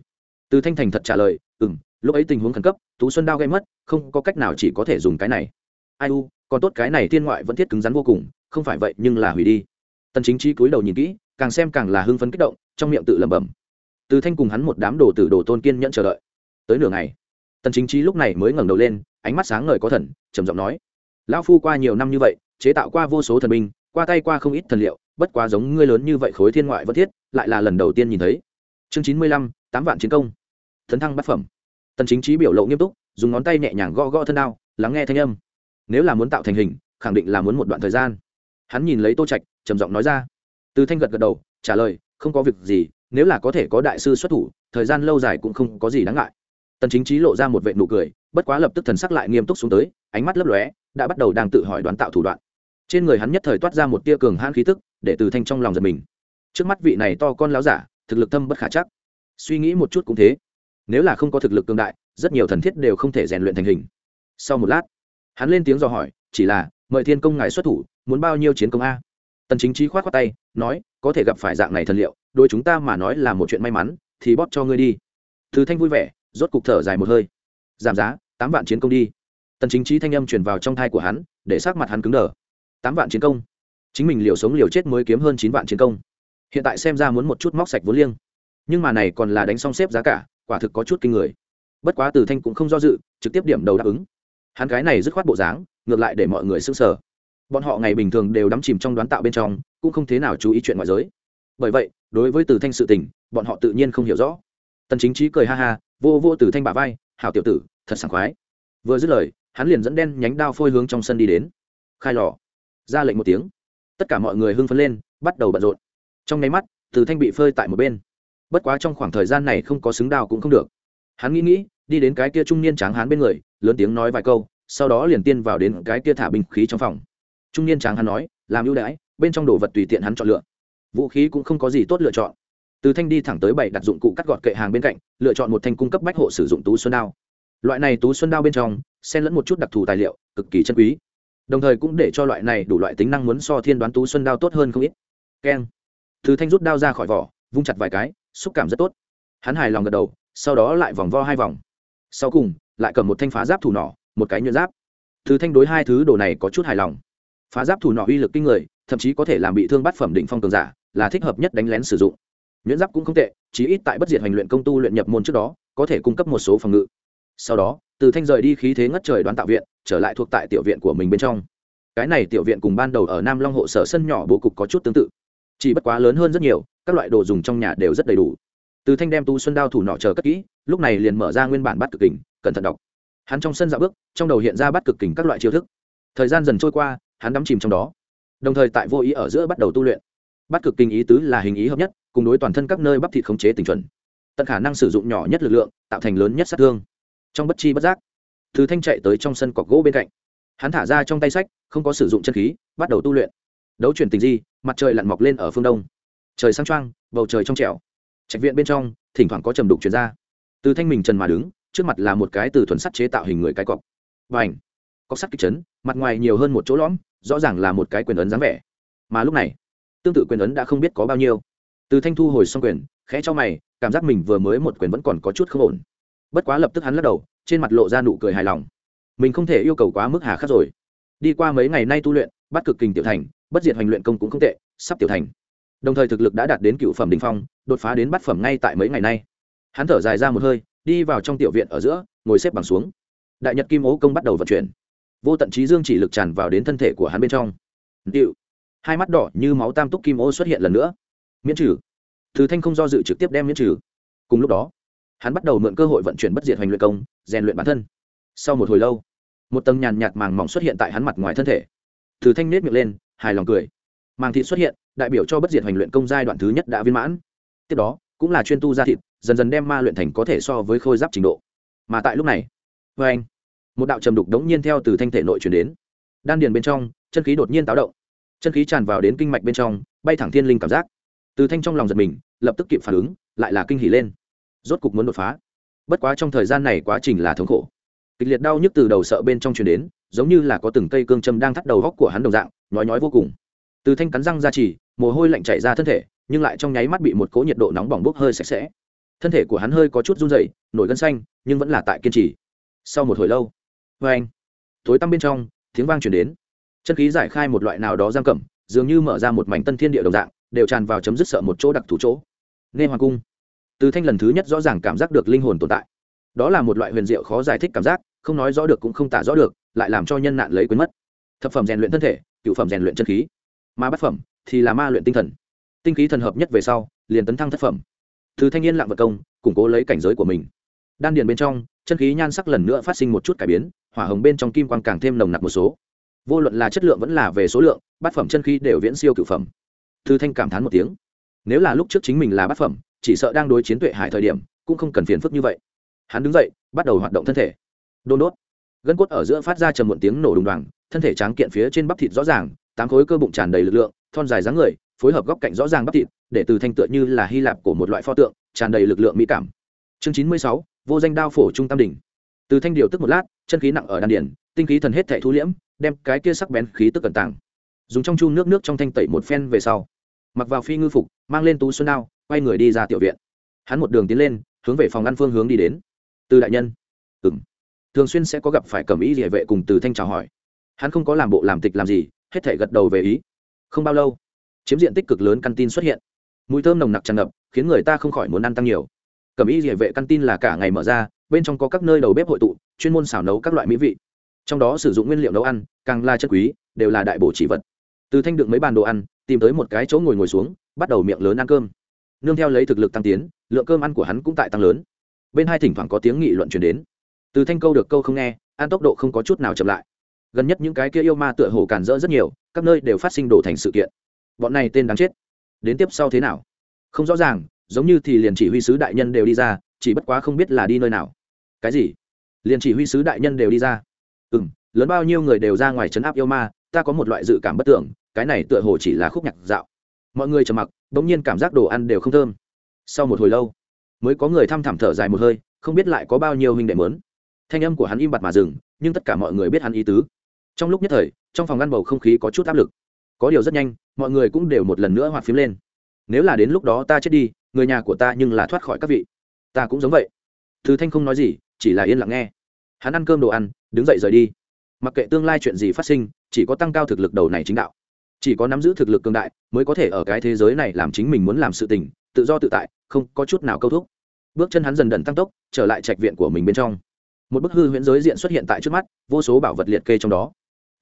Từ thanh thành thật trả lời ừ lúc ấy tình huống khẩn cấp, tú xuân đao gây mất, không có cách nào chỉ có thể dùng cái này. Ai u, còn tốt cái này thiên ngoại vẫn thiết cứng rắn vô cùng, không phải vậy nhưng là hủy đi. Tần chính trí cúi đầu nhìn kỹ càng xem càng là hưng phấn kích động, trong miệng tự lẩm bẩm. Từ thanh cùng hắn một đám đồ tử đồ tôn kiên nhẫn chờ đợi. Tới nửa ngày, tần chính trí lúc này mới ngẩng đầu lên, ánh mắt sáng ngời có thần, trầm giọng nói, lão phu qua nhiều năm như vậy, chế tạo qua vô số thần binh, qua tay qua không ít thần liệu, bất quá giống ngươi lớn như vậy khối thiên ngoại vẫn thiết, lại là lần đầu tiên nhìn thấy. Chương chín mươi lăm, tám vạn chiến công. Thần thăng bát phẩm. Tần chính trí biểu lộ nghiêm túc, dùng ngón tay nhẹ nhàng gõ gõ thân đao, lắng nghe thanh âm. Nếu là muốn tạo thành hình, khẳng định là muốn một đoạn thời gian. Hắn nhìn lấy tô trạch, trầm giọng nói ra từ thanh gật gật đầu, trả lời, không có việc gì, nếu là có thể có đại sư xuất thủ, thời gian lâu dài cũng không có gì đáng ngại. Tần chính trí lộ ra một vệ nụ cười, bất quá lập tức thần sắc lại nghiêm túc xuống tới, ánh mắt lấp lóe, đã bắt đầu đang tự hỏi đoán tạo thủ đoạn. Trên người hắn nhất thời toát ra một tia cường hãn khí tức, để từ thanh trong lòng giật mình. Trước mắt vị này to con láo giả, thực lực thâm bất khả chắc. Suy nghĩ một chút cũng thế. Nếu là không có thực lực cường đại, rất nhiều thần thiết đều không thể rèn luyện thành hình. Sau một lát, hắn lên tiếng dò hỏi, chỉ là, mời thiên công ngài xuất thủ, muốn bao nhiêu chiến công a? Tần chính trí khoát khoát tay, nói, có thể gặp phải dạng này thần liệu đôi chúng ta mà nói là một chuyện may mắn, thì bóp cho ngươi đi. Thứ thanh vui vẻ, rốt cục thở dài một hơi. Giảm giá, tám vạn chiến công đi. Tần chính trí thanh âm truyền vào trong thai của hắn, để sắc mặt hắn cứng đờ. Tám vạn chiến công? Chính mình liều sống liều chết mới kiếm hơn chín vạn chiến công. Hiện tại xem ra muốn một chút móc sạch vốn liêng. Nhưng mà này còn là đánh xong xếp giá cả, quả thực có chút kinh người. Bất quá từ thanh cũng không do dự, trực tiếp điểm đầu đáp ứng. Hắn cái này dứt khoát bộ dáng, ngược lại để mọi người sững sờ bọn họ ngày bình thường đều đắm chìm trong đoán tạo bên trong, cũng không thế nào chú ý chuyện ngoại giới. Bởi vậy, đối với từ thanh sự tình, bọn họ tự nhiên không hiểu rõ. Tần chính trí cười ha ha, vô vô từ thanh bả vai, hảo tiểu tử, thật sảng khoái. Vừa dứt lời, hắn liền dẫn đen nhánh đao phôi hướng trong sân đi đến. Khai lò. Ra lệnh một tiếng. Tất cả mọi người hưng phấn lên, bắt đầu bận rộn. Trong nháy mắt, từ thanh bị phơi tại một bên. Bất quá trong khoảng thời gian này không có xứng đao cũng không được. Hắn nghĩ nghĩ, đi đến cái kia trung niên tráng hán bên người, lớn tiếng nói vài câu, sau đó liền tiên vào đến cái kia thả binh khí trong phòng trung niên tráng hắn nói, làm ưu đãi, bên trong đồ vật tùy tiện hắn chọn lựa. Vũ khí cũng không có gì tốt lựa chọn. Từ thanh đi thẳng tới bảy đặt dụng cụ cắt gọt kệ hàng bên cạnh, lựa chọn một thanh cung cấp bách hộ sử dụng tú xuân đao. Loại này tú xuân đao bên trong, xen lẫn một chút đặc thù tài liệu, cực kỳ chân quý. Đồng thời cũng để cho loại này đủ loại tính năng muốn so thiên đoán tú xuân đao tốt hơn không ít. Keng. Từ thanh rút đao ra khỏi vỏ, vung chặt vài cái, xúc cảm rất tốt. Hắn hài lòng gật đầu, sau đó lại vòng vo hai vòng. Sau cùng, lại cầm một thanh phá giáp thủ nỏ, một cái nhuyễn giáp. Từ thanh đối hai thứ đồ này có chút hài lòng phá giáp thủ nọ uy lực kinh người, thậm chí có thể làm bị thương bát phẩm định phong cường giả, là thích hợp nhất đánh lén sử dụng. Nhuyễn giáp cũng không tệ, chí ít tại bất diệt hành luyện công tu luyện nhập môn trước đó, có thể cung cấp một số phòng ngự. Sau đó, từ thanh rời đi khí thế ngất trời đoán tạo viện, trở lại thuộc tại tiểu viện của mình bên trong. Cái này tiểu viện cùng ban đầu ở nam long hộ sở sân nhỏ bố cục có chút tương tự. Chỉ bất quá lớn hơn rất nhiều, các loại đồ dùng trong nhà đều rất đầy đủ. Từ thanh đem tu xuân đao thủ nọ chờ cất kỹ, lúc này liền mở ra nguyên bản bắt cực kình, cẩn thận đọc. Hắn trong sân dạo bước, trong đầu hiện ra bắt cực kình các loại chiêu thức. Thời gian dần trôi qua hắn đắm chìm trong đó. Đồng thời tại vô ý ở giữa bắt đầu tu luyện. Bắt cực kinh ý tứ là hình ý hợp nhất, cùng đối toàn thân các nơi bắp thịt khống chế tình chuẩn. Tận khả năng sử dụng nhỏ nhất lực lượng, tạo thành lớn nhất sát thương. Trong bất chi bất giác thứ thanh chạy tới trong sân cọc gỗ bên cạnh. Hắn thả ra trong tay sách, không có sử dụng chân khí, bắt đầu tu luyện. Đấu chuyển tình di, mặt trời lặn mọc lên ở phương đông. Trời sang trang bầu trời trong trẻo. Trạch viện bên trong, thỉnh thoảng có trầm đục chuyển ra. Từ thanh mình trần mà đứng, trước mặt là một cái từ thuần sắt chế tạo hình người cái cọc. Và ảnh cọc sắt kịch chấn, mặt ngoài nhiều hơn một chỗ lõm rõ ràng là một cái quyền ấn dáng vẻ. Mà lúc này, tương tự quyền ấn đã không biết có bao nhiêu. Từ thanh thu hồi xong quyền, khẽ cho mày, cảm giác mình vừa mới một quyền vẫn còn có chút không ổn. Bất quá lập tức hắn lắc đầu, trên mặt lộ ra nụ cười hài lòng. Mình không thể yêu cầu quá mức hà khắc rồi. Đi qua mấy ngày nay tu luyện, bắt cực kình tiểu thành, bất diệt hoành luyện công cũng không tệ, sắp tiểu thành. Đồng thời thực lực đã đạt đến cựu phẩm đình phong, đột phá đến bát phẩm ngay tại mấy ngày nay. Hắn thở dài ra một hơi, đi vào trong tiểu viện ở giữa, ngồi xếp bằng xuống. Đại nhật kim ố công bắt đầu vận chuyển vô tận trí dương chỉ lực tràn vào đến thân thể của hắn bên trong. Điệu. Hai mắt đỏ như máu tam túc kim ô xuất hiện lần nữa. Miễn trừ. Thứ thanh không do dự trực tiếp đem miễn trừ. Cùng lúc đó, hắn bắt đầu mượn cơ hội vận chuyển bất diệt hoành luyện công, rèn luyện bản thân. Sau một hồi lâu, một tầng nhàn nhạt màng mỏng xuất hiện tại hắn mặt ngoài thân thể. Thứ thanh nết miệng lên, hài lòng cười. Màng thịt xuất hiện, đại biểu cho bất diệt hoành luyện công giai đoạn thứ nhất đã viên mãn. Tiếp đó, cũng là chuyên tu ra thịt, dần dần đem ma luyện thành có thể so với khôi giáp trình độ. Mà tại lúc này vê anh một đạo trầm đục đống nhiên theo từ thanh thể nội chuyển đến. Đan điền bên trong chân khí đột nhiên táo động. Chân khí tràn vào đến kinh mạch bên trong bay thẳng thiên linh cảm giác. Từ thanh trong lòng giật mình lập tức kịp phản ứng lại là kinh hỉ lên. Rốt cục muốn đột phá. Bất quá trong thời gian này quá trình là thống khổ. Kịch liệt đau nhức từ đầu sợ bên trong truyền đến giống như là có từng cây cương châm đang thắt đầu góc của hắn đồng dạng nhói nhói vô cùng. Từ thanh cắn răng ra chỉ mồ hôi lạnh chảy ra thân thể nhưng lại trong nháy mắt bị một cỗ nhiệt độ nóng bỏng bốc hơi sạch sẽ. Thân thể của hắn hơi có chút run rẩy, nổi gân xanh nhưng vẫn là tại kiên trì. Sau một hồi lâu vê anh, tối tăm bên trong, tiếng vang chuyển đến. Chân khí giải khai một loại nào đó giam cầm, dường như mở ra một mảnh tân thiên địa đồng dạng, đều tràn vào chấm dứt sợ một chỗ đặc thù chỗ. Nghe hoàng cung, từ thanh lần thứ nhất rõ ràng cảm giác được linh hồn tồn tại. Đó là một loại huyền diệu khó giải thích cảm giác, không nói rõ được cũng không tả rõ được, lại làm cho nhân nạn lấy quên mất. Thập phẩm rèn luyện thân thể, cựu phẩm rèn luyện chân khí. Ma bát phẩm thì là ma luyện tinh thần. Tinh khí thần hợp nhất về sau, liền tấn thăng thất phẩm. Từ thanh niên lạng vật công, củng cố lấy cảnh giới của mình. Đan điền bên trong, chân khí nhan sắc lần nữa phát sinh một chút cải biến hỏa hồng bên trong kim quang càng thêm nồng nặc một số. Vô luận là chất lượng vẫn là về số lượng, bát phẩm chân khí đều viễn siêu cựu phẩm. Thư thanh cảm thán một tiếng. Nếu là lúc trước chính mình là bát phẩm, chỉ sợ đang đối chiến tuệ hải thời điểm, cũng không cần phiền phức như vậy. Hắn đứng dậy, bắt đầu hoạt động thân thể. Đôn đốt. Gân cốt ở giữa phát ra trầm muộn tiếng nổ đùng đoàng, thân thể tráng kiện phía trên bắp thịt rõ ràng, tám khối cơ bụng tràn đầy lực lượng, thon dài dáng người, phối hợp góc cạnh rõ ràng bắp thịt, để từ thanh tựa như là hy lạp của một loại pho tượng, tràn đầy lực lượng mỹ cảm. Chương chín mươi sáu, vô danh đao phổ trung tam đỉnh từ thanh điều tức một lát, chân khí nặng ở đan điển tinh khí thần hết thẻ thu liễm, đem cái kia sắc bén khí tức cẩn tàng. Dùng trong chu nước nước trong thanh tẩy một phen về sau, mặc vào phi ngư phục, mang lên tú xuân đao, quay người đi ra tiểu viện. Hắn một đường tiến lên, hướng về phòng ăn phương hướng đi đến. Từ đại nhân. Ừng thường xuyên sẽ có gặp phải cầm ý địa vệ cùng từ thanh chào hỏi. Hắn không có làm bộ làm tịch làm gì, hết thể gật đầu về ý. Không bao lâu, chiếm diện tích cực lớn căn tin xuất hiện. Mùi thơm nồng nặc tràn ngập, khiến người ta không khỏi muốn ăn tăng nhiều. Cầm ý địa vệ căn tin là cả ngày mở ra bên trong có các nơi đầu bếp hội tụ, chuyên môn xào nấu các loại mỹ vị. Trong đó sử dụng nguyên liệu nấu ăn, càng là chất quý, đều là đại bổ chỉ vật. Từ thanh đựng mấy bàn đồ ăn, tìm tới một cái chỗ ngồi ngồi xuống, bắt đầu miệng lớn ăn cơm. Nương theo lấy thực lực tăng tiến, lượng cơm ăn của hắn cũng tại tăng lớn. Bên hai thỉnh thoảng có tiếng nghị luận chuyển đến. Từ thanh câu được câu không nghe, ăn tốc độ không có chút nào chậm lại. Gần nhất những cái kia yêu ma tựa hồ cản rỡ rất nhiều, các nơi đều phát sinh đổ thành sự kiện. Bọn này tên đáng chết. Đến tiếp sau thế nào? Không rõ ràng, giống như thì liền chỉ huy sứ đại nhân đều đi ra chỉ bất quá không biết là đi nơi nào. Cái gì? Liền chỉ huy sứ đại nhân đều đi ra. Ừ m lớn bao nhiêu người đều ra ngoài trấn áp yêu ma, ta có một loại dự cảm bất tưởng, cái này tựa hồ chỉ là khúc nhạc dạo. Mọi người trầm mặc đ ỗ n g nhiên cảm giác đồ ăn đều không thơm. Sau một hồi lâu, mới có người thăm thẳm thở dài một hơi, không biết lại có bao nhiêu huynh đệ mớn. Thanh âm của hắn im bặt mà dừng, nhưng tất cả mọi người biết hắn ý tứ. Trong lúc nhất thời, trong phòng ngăn bầu không khí có chút áp lực. Có điều rất nhanh, mọi người cũng đều một lần nữa hoạt phím lên. Nếu là đến lúc đó ta chết đi, người nhà của ta nhưng là thoát khỏi các vị ta cũng giống vậy. Thứ thanh không nói gì, chỉ là yên lặng nghe. Hắn ăn cơm đồ ăn, đứng dậy rời đi. Mặc kệ tương lai chuyện gì phát sinh, chỉ có tăng cao thực lực đầu này chính đạo. Chỉ có nắm giữ thực lực cường đại, mới có thể ở cái thế giới này làm chính mình muốn làm sự tình, tự do tự tại, không có chút nào câu thúc. Bước chân hắn dần dần tăng tốc, trở lại trạch viện của mình bên trong. Một bức hư huyễn giới diện xuất hiện tại trước mắt, vô số bảo vật liệt kê trong đó.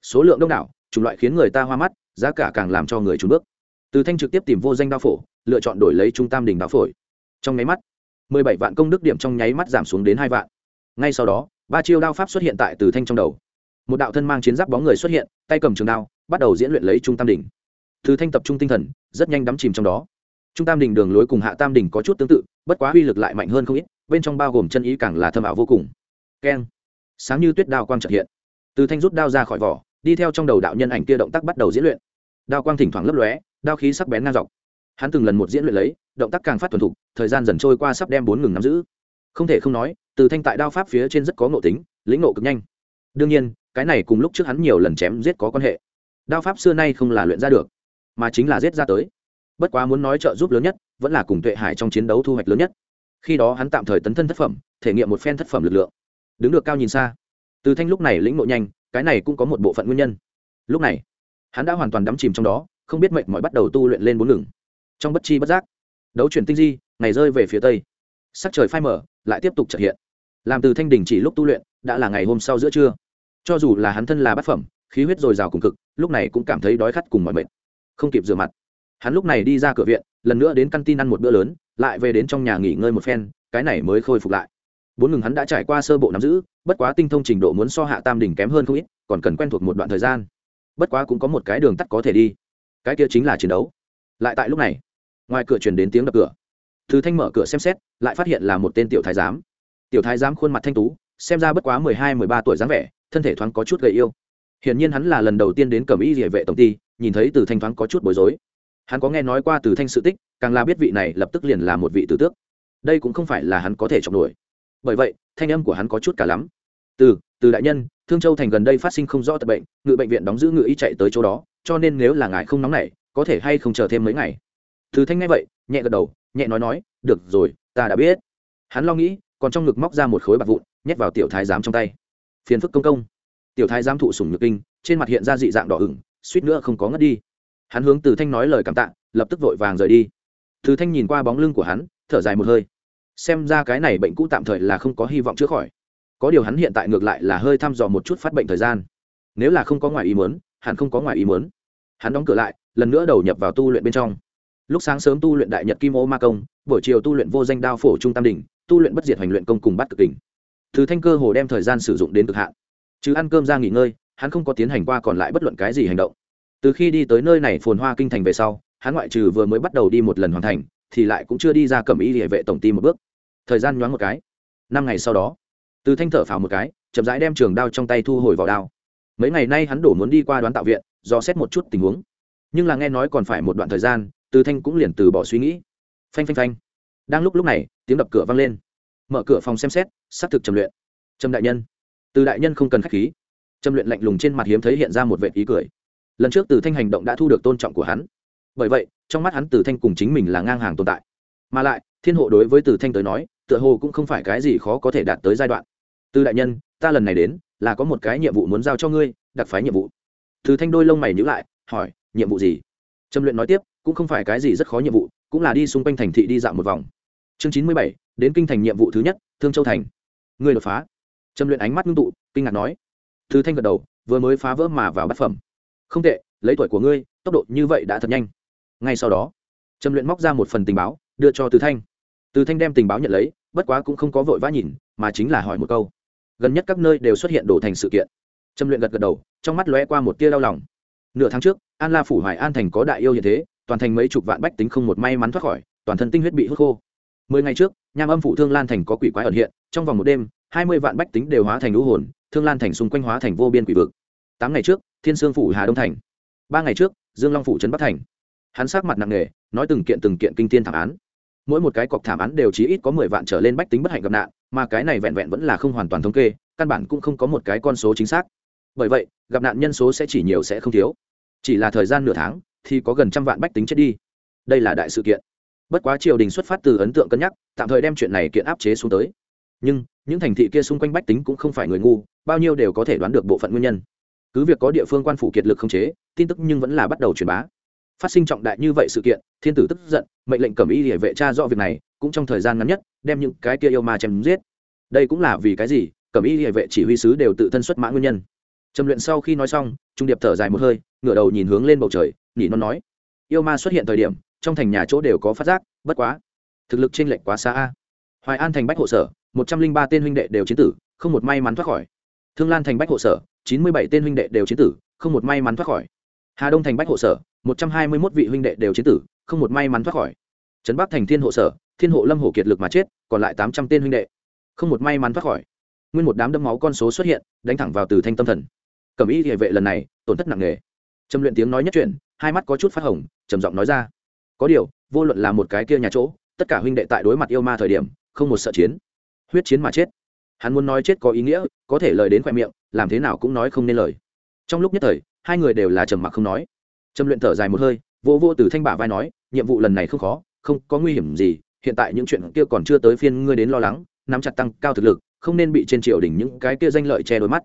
Số lượng đông đảo, chủng loại khiến người ta hoa mắt, giá cả càng làm cho người trúng bước. Từ thanh trực tiếp tìm vô danh đao phổ, lựa chọn đổi lấy trung tam đình đao phổi. Trong nháy mắt mười bảy vạn công đức điểm trong nháy mắt giảm xuống đến hai vạn. Ngay sau đó, ba chiêu đao pháp xuất hiện tại từ thanh trong đầu. Một đạo thân mang chiến giáp bóng người xuất hiện, tay cầm trường đao, bắt đầu diễn luyện lấy trung tam đỉnh. Từ thanh tập trung tinh thần, rất nhanh đắm chìm trong đó. Trung tam đỉnh đường lối cùng hạ tam đỉnh có chút tương tự, bất quá uy lực lại mạnh hơn không ít, bên trong bao gồm chân ý càng là thâm ảo vô cùng. Keng! Sáng như tuyết đao quang trợ hiện. Từ thanh rút đao ra khỏi vỏ, đi theo trong đầu đạo nhân ảnh kia động tác bắt đầu diễn luyện. Đao quang thỉnh thoảng lấp lóe, đao khí sắc bén ngang dọc hắn từng lần một diễn luyện lấy, động tác càng phát thuần thục, thời gian dần trôi qua sắp đem bốn ngừng nắm giữ. Không thể không nói, từ thanh tại đao pháp phía trên rất có ngộ tính, lĩnh ngộ cực nhanh. Đương nhiên, cái này cùng lúc trước hắn nhiều lần chém giết có quan hệ. Đao pháp xưa nay không là luyện ra được, mà chính là giết ra tới. Bất quá muốn nói trợ giúp lớn nhất, vẫn là cùng tuệ hải trong chiến đấu thu hoạch lớn nhất. Khi đó hắn tạm thời tấn thân thất phẩm, thể nghiệm một phen thất phẩm lực lượng. Đứng được cao nhìn xa. Từ thanh lúc này lĩnh ngộ nhanh, cái này cũng có một bộ phận nguyên nhân. Lúc này, hắn đã hoàn toàn đắm chìm trong đó, không biết mệnh mọi bắt đầu tu luyện lên bốn ngừng trong bất chi bất giác. Đấu chuyển tinh di, ngày rơi về phía tây. Sắc trời phai mở lại tiếp tục trợ hiện. Làm từ thanh đình chỉ lúc tu luyện, đã là ngày hôm sau giữa trưa. Cho dù là hắn thân là bát phẩm, khí huyết dồi dào cùng cực, lúc này cũng cảm thấy đói khát cùng mọi mệt. Không kịp rửa mặt, hắn lúc này đi ra cửa viện, lần nữa đến căn tin ăn một bữa lớn, lại về đến trong nhà nghỉ ngơi một phen, cái này mới khôi phục lại. Bốn ngừng hắn đã trải qua sơ bộ nắm giữ, bất quá tinh thông trình độ muốn so hạ tam đỉnh kém hơn không ít, còn cần quen thuộc một đoạn thời gian. Bất quá cũng có một cái đường tắt có thể đi. Cái kia chính là chiến đấu. Lại tại lúc này ngoài cửa truyền đến tiếng đập cửa. Thứ thanh mở cửa xem xét, lại phát hiện là một tên tiểu thái giám. Tiểu thái giám khuôn mặt thanh tú, xem ra bất quá mười hai, mười ba tuổi dáng vẻ, thân thể thoáng có chút gầy yêu. Hiển nhiên hắn là lần đầu tiên đến cẩm y địa vệ tổng ty, nhìn thấy từ thanh thoáng có chút bối rối. Hắn có nghe nói qua từ thanh sự tích, càng là biết vị này lập tức liền là một vị tử tước. Đây cũng không phải là hắn có thể chọc nổi bởi vậy, thanh âm của hắn có chút cả lắm. Từ từ đại nhân, thương châu thành gần đây phát sinh không rõ tập bệnh, ngự bệnh viện đóng giữ ngự y chạy tới chỗ đó, cho nên nếu là ngài không nóng nảy, có thể hay không chờ thêm mấy ngày? Từ thanh nghe vậy, nhẹ gật đầu, nhẹ nói nói, được rồi, ta đã biết. Hắn lo nghĩ, còn trong ngực móc ra một khối bạc vụn, nhét vào tiểu thái giám trong tay. Phiền phức công công. Tiểu thái giám thụ sùng nhược kinh, trên mặt hiện ra dị dạng đỏ ửng, suýt nữa không có ngất đi. Hắn hướng từ thanh nói lời cảm tạ, lập tức vội vàng rời đi. Từ thanh nhìn qua bóng lưng của hắn, thở dài một hơi. Xem ra cái này bệnh cũ tạm thời là không có hy vọng chữa khỏi. Có điều hắn hiện tại ngược lại là hơi thăm dò một chút phát bệnh thời gian. Nếu là không có ngoài ý muốn hẳn không có ngoài ý muốn. Hắn đóng cửa lại, lần nữa đầu nhập vào tu luyện bên trong lúc sáng sớm tu luyện đại nhật kim ô ma công, buổi chiều tu luyện vô danh đao phổ trung tam đỉnh, tu luyện bất diệt hoành luyện công cùng bắt cực kình thứ thanh cơ hồ đem thời gian sử dụng đến cực hạn. Chứ ăn cơm ra nghỉ ngơi, hắn không có tiến hành qua còn lại bất luận cái gì hành động. Từ khi đi tới nơi này phồn hoa kinh thành về sau, hắn ngoại trừ vừa mới bắt đầu đi một lần hoàn thành, thì lại cũng chưa đi ra cầm y địa vệ tổng ty một bước. Thời gian nhoáng một cái. Năm ngày sau đó, từ thanh thở phào một cái, chậm rãi đem trường đao trong tay thu hồi vào đao. Mấy ngày nay hắn đổ muốn đi qua đoán tạo viện, do xét một chút tình huống. Nhưng là nghe nói còn phải một đoạn thời gian từ thanh cũng liền từ bỏ suy nghĩ. Phanh phanh phanh. Đang lúc lúc này, tiếng đập cửa vang lên. Mở cửa phòng xem xét, xác thực trầm luyện. Trầm đại nhân. Từ đại nhân không cần k h á c h khí. Trầm luyện lạnh lùng trên mặt hiếm thấy hiện ra một vệ ý cười. Lần trước từ thanh hành động đã thu được tôn trọng của hắn. Bởi vậy, trong mắt hắn từ thanh cùng chính mình là ngang hàng tồn tại. Mà lại, thiên hộ đối với từ thanh tới nói, tựa hồ cũng không phải cái gì khó có thể đạt tới giai đoạn. Từ đại nhân, ta lần này đến, là có một cái nhiệm vụ muốn giao cho ngươi, đặc phái nhiệm vụ. Từ thanh đôi lông mày nhữ lại, hỏi, nhiệm vụ gì? Trâm luyện nói tiếp cũng không phải cái gì rất khó nhiệm vụ, cũng là đi xung quanh thành thị đi dạo một vòng. Chương chín mươi bảy, đến kinh thành nhiệm vụ thứ nhất, thương châu thành. Người đột phá. Trầm luyện ánh mắt ngưng tụ, kinh ngạc nói. Thứ thanh gật đầu, vừa mới phá vỡ mà vào bát phẩm. Không tệ, lấy tuổi của ngươi, tốc độ như vậy đã thật nhanh. Ngay sau đó trầm luyện móc ra một phần tình báo, đưa cho từ thanh. Từ thanh đem tình báo nhận lấy, bất quá cũng không có vội vã nhìn, mà chính là hỏi một câu. Gần nhất các nơi đều xuất hiện đổ thành sự kiện. Trầm luyện gật gật đầu, trong mắt lóe qua một tia đau lòng. Nửa tháng trước, an la phủ hoài an thành có đại yêu như thế toàn thành mấy chục vạn bách tính không một may mắn thoát khỏi, toàn thân tinh huyết bị hút khô. Mười ngày trước, nham âm phủ thương lan thành có quỷ quái ẩn hiện, trong vòng một đêm, hai mươi vạn bách tính đều hóa thành lũ hồn, thương lan thành xung quanh hóa thành vô biên quỷ vực. Tám ngày trước, thiên sương phủ hà đông thành. Ba ngày trước, dương long phủ trấn bắc thành. Hắn sát mặt nặng nề, nói từng kiện từng kiện kinh tiên thảm án. Mỗi một cái cọc thảm án đều chỉ ít có mười vạn trở lên bách tính bất hạnh gặp nạn, mà cái này vẹn vẹn vẫn là không hoàn toàn thống kê, căn bản cũng không có một cái con số chính xác. Bởi vậy, gặp nạn nhân số sẽ chỉ nhiều sẽ không thiếu. Chỉ là thời gian nửa tháng thì có gần trăm vạn bách tính chết đi. Đây là đại sự kiện. Bất quá triều đình xuất phát từ ấn tượng cân nhắc, tạm thời đem chuyện này kiện áp chế xuống tới. Nhưng, những thành thị kia xung quanh bách tính cũng không phải người ngu, bao nhiêu đều có thể đoán được bộ phận nguyên nhân. Cứ việc có địa phương quan phủ kiệt lực không chế, tin tức nhưng vẫn là bắt đầu truyền bá. Phát sinh trọng đại như vậy sự kiện, thiên tử tức giận, mệnh lệnh cẩm y địa vệ tra rõ việc này, cũng trong thời gian ngắn nhất, đem những cái kia yêu ma chém giết. Đây cũng là vì cái gì? Cẩm y địa vệ chỉ huy sứ đều tự thân xuất mã nguyên nhân. Trầm luyện sau khi nói xong, trung điệp thở dài một hơi, ngửa đầu nhìn hướng lên bầu trời nhỉ nó nói. Yêu ma xuất hiện thời điểm, trong thành nhà chỗ đều có phát giác, bất quá, thực lực trên lệnh quá xa a. Hoài an thành bách hộ sở, một trăm linh ba tên huynh đệ đều chiến tử, không một may mắn thoát khỏi. Thương lan thành bách hộ sở, chín mươi bảy tên huynh đệ đều chiến tử, không một may mắn thoát khỏi. Hà đông thành bách hộ sở, một trăm hai mươi mốt vị huynh đệ đều chiến tử, không một may mắn thoát khỏi. Trấn bắc thành thiên hộ sở, thiên hộ lâm hổ kiệt lực mà chết, còn lại tám trăm tên huynh đệ, không một may mắn thoát khỏi. Nguyên một đám đâm máu con số xuất hiện, đánh thẳng vào từ thanh tâm thần. Cầm ý địa vệ lần này, tổn thất nặng nề. Trầm luyện tiếng nói nhất chuyện hai mắt có chút phát hồng, trầm giọng nói ra. Có điều, vô luận là một cái kia nhà chỗ, tất cả huynh đệ tại đối mặt yêu ma thời điểm, không một sợ chiến. Huyết chiến mà chết. Hắn muốn nói chết có ý nghĩa, có thể lời đến khoe miệng, làm thế nào cũng nói không nên lời. Trong lúc nhất thời, hai người đều là trầm mặc không nói. Trầm luyện thở dài một hơi, vô vô từ thanh bả vai nói, nhiệm vụ lần này không khó, không có nguy hiểm gì, hiện tại những chuyện kia còn chưa tới phiên ngươi đến lo lắng, nắm chặt tăng cao thực lực, không nên bị trên triều đình những cái kia danh lợi che đôi mắt.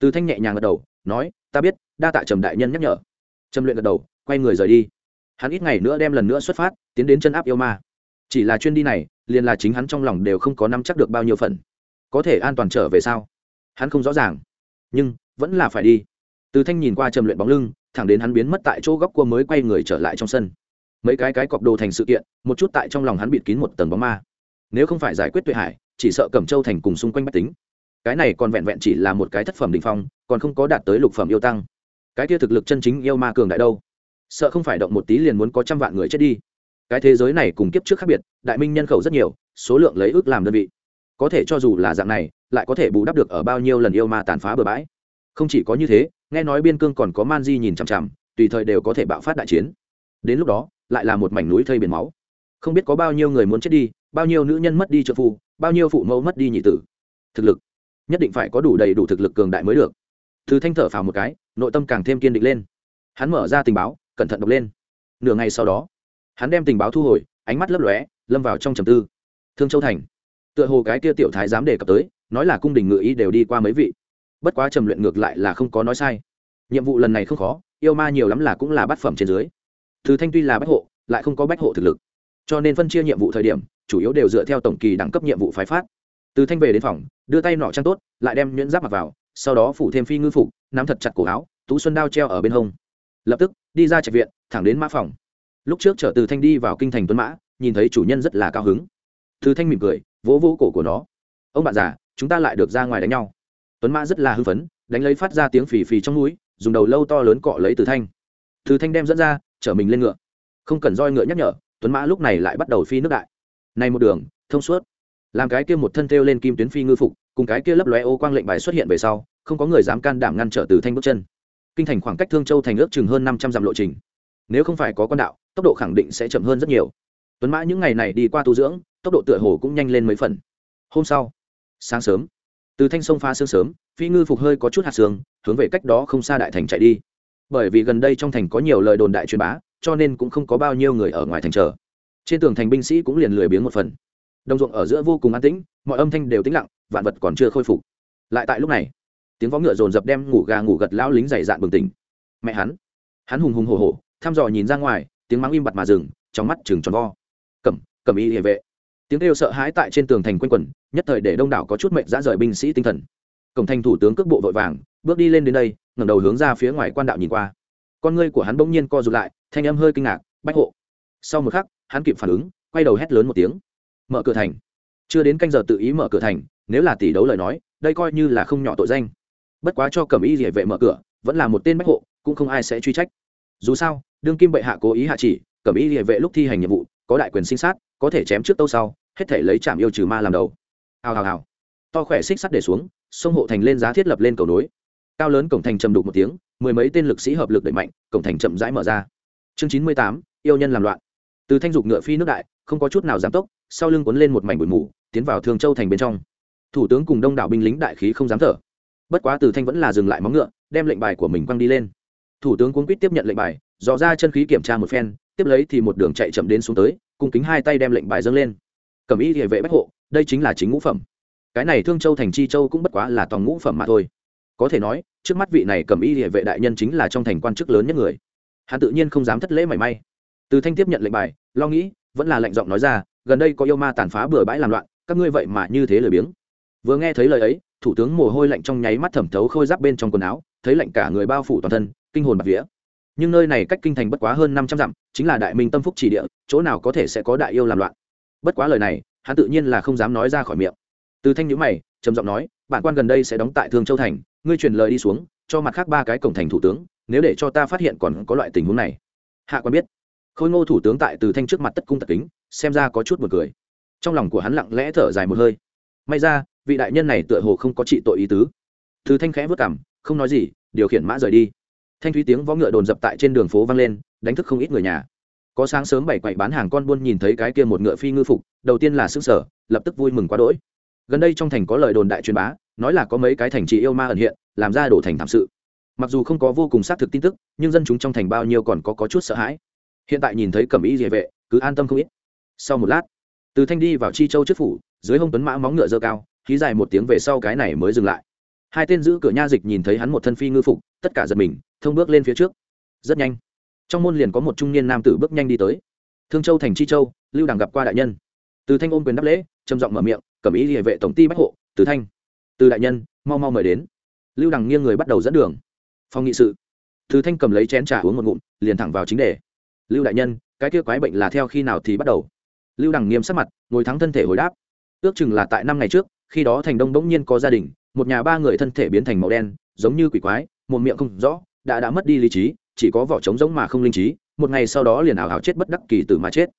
Từ thanh nhẹ nhàng gật đầu, nói, ta biết, đa tạ trầm đại nhân nhắc nhở. Trầm luyện gật đầu quay người rời đi. Hắn ít ngày nữa đem lần nữa xuất phát, tiến đến chân áp yêu ma. Chỉ là chuyên đi này, liền là chính hắn trong lòng đều không có nắm chắc được bao nhiêu phần. Có thể an toàn trở về sao? Hắn không rõ ràng. Nhưng, vẫn là phải đi. Từ thanh nhìn qua trầm luyện bóng lưng, thẳng đến hắn biến mất tại chỗ góc cua mới quay người trở lại trong sân. Mấy cái cái cọc đồ thành sự kiện, một chút tại trong lòng hắn bịt kín một tầng bóng ma. Nếu không phải giải quyết tuệ hải, chỉ sợ cẩm châu thành cùng xung quanh bách tính. Cái này còn vẹn vẹn chỉ là một cái thất phẩm đình phong, còn không có đạt tới lục phẩm yêu tăng. Cái kia thực lực chân chính yêu ma cường đại đâu? Sợ không phải động một tí liền muốn có trăm vạn người chết đi. Cái thế giới này cùng kiếp trước khác biệt, đại minh nhân khẩu rất nhiều, số lượng lấy ước làm đơn vị. Có thể cho dù là dạng này, lại có thể bù đắp được ở bao nhiêu lần yêu ma tàn phá bừa bãi. Không chỉ có như thế, nghe nói biên cương còn có man di nhìn chằm chằm, tùy thời đều có thể bạo phát đại chiến. Đến lúc đó, lại là một mảnh núi thây biển máu. Không biết có bao nhiêu người muốn chết đi, bao nhiêu nữ nhân mất đi trợ phu, bao nhiêu phụ mẫu mất đi nhị tử. Thực lực, nhất định phải có đủ đầy đủ thực lực cường đại mới được. Thứ thanh thở phào một cái, nội tâm càng thêm kiên định lên. Hắn mở ra tình báo cẩn thận đọc lên. Nửa ngày sau đó, hắn đem tình báo thu hồi, ánh mắt lấp lóe, lâm vào trong trầm tư. Thương châu thành. Tựa hồ cái kia tiểu thái dám đề cập tới, nói là cung đình ngự ý đều đi qua mấy vị. Bất quá trầm luyện ngược lại là không có nói sai. Nhiệm vụ lần này không khó, yêu ma nhiều lắm là cũng là bát phẩm trên dưới. Thứ thanh tuy là bách hộ, lại không có bách hộ thực lực. Cho nên phân chia nhiệm vụ thời điểm, chủ yếu đều dựa theo tổng kỳ đẳng cấp nhiệm vụ phái phát. Từ thanh về đến phòng, đưa tay nọ trang tốt, lại đem nhuyễn giáp mặc vào, sau đó phủ thêm phi ngư phục, nắm thật chặt cổ áo, tú xuân đao treo ở bên hông lập tức đi ra trạch viện, thẳng đến mã phòng. Lúc trước chở từ thanh đi vào kinh thành tuấn mã, nhìn thấy chủ nhân rất là cao hứng. Từ thanh mỉm cười, vỗ vỗ cổ của nó. Ông bạn già, chúng ta lại được ra ngoài đánh nhau. Tuấn mã rất là hưng phấn, đánh lấy phát ra tiếng phì phì trong núi, dùng đầu lâu to lớn cọ lấy từ thanh. Từ thanh đem dẫn ra, chở mình lên ngựa. Không cần roi ngựa nhắc nhở, tuấn mã lúc này lại bắt đầu phi nước đại. Này một đường, thông suốt. Làm cái kia một thân thêu lên kim tuyến phi ngư phục, cùng cái kia lấp lóe ô quang lệnh bài xuất hiện về sau, không có người dám can đảm ngăn trở từ thanh bước chân kinh thành khoảng cách thương châu thành ước chừng hơn năm trăm dặm lộ trình. Nếu không phải có con đạo, tốc độ khẳng định sẽ chậm hơn rất nhiều. Tuấn mã những ngày này đi qua tu dưỡng, tốc độ tựa hồ cũng nhanh lên mấy phần. Hôm sau, sáng sớm, từ thanh sông pha sương sớm, phi ngư phục hơi có chút hạt sương, hướng về cách đó không xa đại thành chạy đi. Bởi vì gần đây trong thành có nhiều lời đồn đại truyền bá, cho nên cũng không có bao nhiêu người ở ngoài thành chờ. Trên tường thành binh sĩ cũng liền lười biếng một phần. Đồng ruộng ở giữa vô cùng an tĩnh, mọi âm thanh đều tĩnh lặng, vạn vật còn chưa khôi phục. Lại tại lúc này tiếng vó ngựa dồn dập đem ngủ gà ngủ gật lão lính dày dạn bừng tỉnh. Mẹ hắn. Hắn hùng hùng hổ hổ, thăm dò nhìn ra ngoài, tiếng mắng im bặt mà dừng, trong mắt chừng tròn vo. Cầm cầm y hệ vệ. Tiếng kêu sợ hãi tại trên tường thành quanh quẩn, nhất thời để đông đảo có chút mệnh dã rời binh sĩ tinh thần. Cổng thành thủ tướng cước bộ vội vàng, bước đi lên đến đây, ngẩng đầu hướng ra phía ngoài quan đạo nhìn qua. Con ngươi của hắn bỗng nhiên co rụt lại, thanh âm hơi kinh ngạc, bách hộ. Sau một khắc, hắn kịp phản ứng, quay đầu hét lớn một tiếng. Mở cửa thành. Chưa đến canh giờ tự ý mở cửa thành, nếu là tỷ đấu lời nói, đây coi như là không nhỏ tội danh bất quá cho cẩm y địa vệ mở cửa, vẫn là một tên bách hộ, cũng không ai sẽ truy trách. Dù sao, đương kim bệ hạ cố ý hạ chỉ, cẩm y địa vệ lúc thi hành nhiệm vụ, có đại quyền sinh sát, có thể chém trước tâu sau, hết thể lấy chạm yêu trừ ma làm đầu. Hào hào hào. To khỏe xích sắt để xuống, sông hộ thành lên giá thiết lập lên cầu nối. Cao lớn cổng thành trầm đục một tiếng, mười mấy tên lực sĩ hợp lực đẩy mạnh, cổng thành chậm rãi mở ra. Chương chín mươi tám, yêu nhân làm loạn. Từ thanh dục ngựa phi nước đại, không có chút nào giảm tốc, sau lưng cuốn lên một mảnh bụi mù, tiến vào thương châu thành bên trong. Thủ tướng cùng đông đảo binh lính đại khí không dám thở bất quá từ thanh vẫn là dừng lại móng ngựa, đem lệnh bài của mình quăng đi lên. Thủ tướng cuốn quýt tiếp nhận lệnh bài, dò ra chân khí kiểm tra một phen, tiếp lấy thì một đường chạy chậm đến xuống tới, cung kính hai tay đem lệnh bài dâng lên. Cầm ý địa vệ bách hộ, đây chính là chính ngũ phẩm. Cái này thương châu thành chi châu cũng bất quá là toàn ngũ phẩm mà thôi. Có thể nói, trước mắt vị này cầm y địa vệ đại nhân chính là trong thành quan chức lớn nhất người. Hắn tự nhiên không dám thất lễ mảy may. Từ thanh tiếp nhận lệnh bài, lo nghĩ, vẫn là lệnh giọng nói ra, gần đây có yêu ma tàn phá bừa bãi làm loạn, các ngươi vậy mà như thế lười biếng vừa nghe thấy lời ấy, thủ tướng mồ hôi lạnh trong nháy mắt thẩm thấu khôi giáp bên trong quần áo, thấy lạnh cả người bao phủ toàn thân, kinh hồn bạt vía. Nhưng nơi này cách kinh thành bất quá hơn năm trăm dặm, chính là đại minh tâm phúc chỉ địa, chỗ nào có thể sẽ có đại yêu làm loạn. Bất quá lời này, hắn tự nhiên là không dám nói ra khỏi miệng. Từ thanh nhữ mày, trầm giọng nói, bản quan gần đây sẽ đóng tại thương châu thành, ngươi truyền lời đi xuống, cho mặt khác ba cái cổng thành thủ tướng, nếu để cho ta phát hiện còn có loại tình huống này. Hạ quan biết. Khôi ngô thủ tướng tại từ thanh trước mặt tất cung tật kính, xem ra có chút một cười. Trong lòng của hắn lặng lẽ thở dài một hơi. May ra vị đại nhân này tựa hồ không có trị tội ý tứ. Từ thanh khẽ vất cảm không nói gì điều khiển mã rời đi. Thanh thúy tiếng võ ngựa đồn dập tại trên đường phố vang lên đánh thức không ít người nhà. Có sáng sớm bảy quậy bán hàng con buôn nhìn thấy cái kia một ngựa phi ngư phục đầu tiên là xương sở lập tức vui mừng quá đỗi. Gần đây trong thành có lời đồn đại truyền bá nói là có mấy cái thành trì yêu ma ẩn hiện làm ra đổ thành thảm sự. Mặc dù không có vô cùng xác thực tin tức nhưng dân chúng trong thành bao nhiêu còn có, có chút sợ hãi. Hiện tại nhìn thấy cẩm ý địa vệ cứ an tâm không ít. Sau một lát từ thanh đi vào chi châu trước phủ dưới hông tuấn mã móng ngựa dơ cao khí dài một tiếng về sau cái này mới dừng lại. Hai tên giữ cửa nha dịch nhìn thấy hắn một thân phi ngư phục, tất cả giật mình, thông bước lên phía trước. Rất nhanh, trong môn liền có một trung niên nam tử bước nhanh đi tới. Thương châu thành chi châu, lưu đằng gặp qua đại nhân. Từ thanh ôm quyền đáp lễ, trầm giọng mở miệng cầm ý địa vệ tổng ty bách hộ, từ thanh. Từ đại nhân, mau mau mời đến. Lưu đằng nghiêng người bắt đầu dẫn đường. Phòng nghị sự. Từ thanh cầm lấy chén trà uống một ngụm, liền thẳng vào chính đề. Lưu đại nhân, cái kia quái bệnh là theo khi nào thì bắt đầu? Lưu đằng nghiêm sắc mặt, ngồi thắng thân thể hồi đáp. Ước chừng là tại năm ngày trước khi đó thành đông bỗng nhiên có gia đình, một nhà ba người thân thể biến thành màu đen, giống như quỷ quái, một miệng không rõ, đã đã mất đi lý trí, chỉ có vỏ trống giống mà không linh trí, một ngày sau đó liền ảo hảo chết bất đắc kỳ tử mà chết.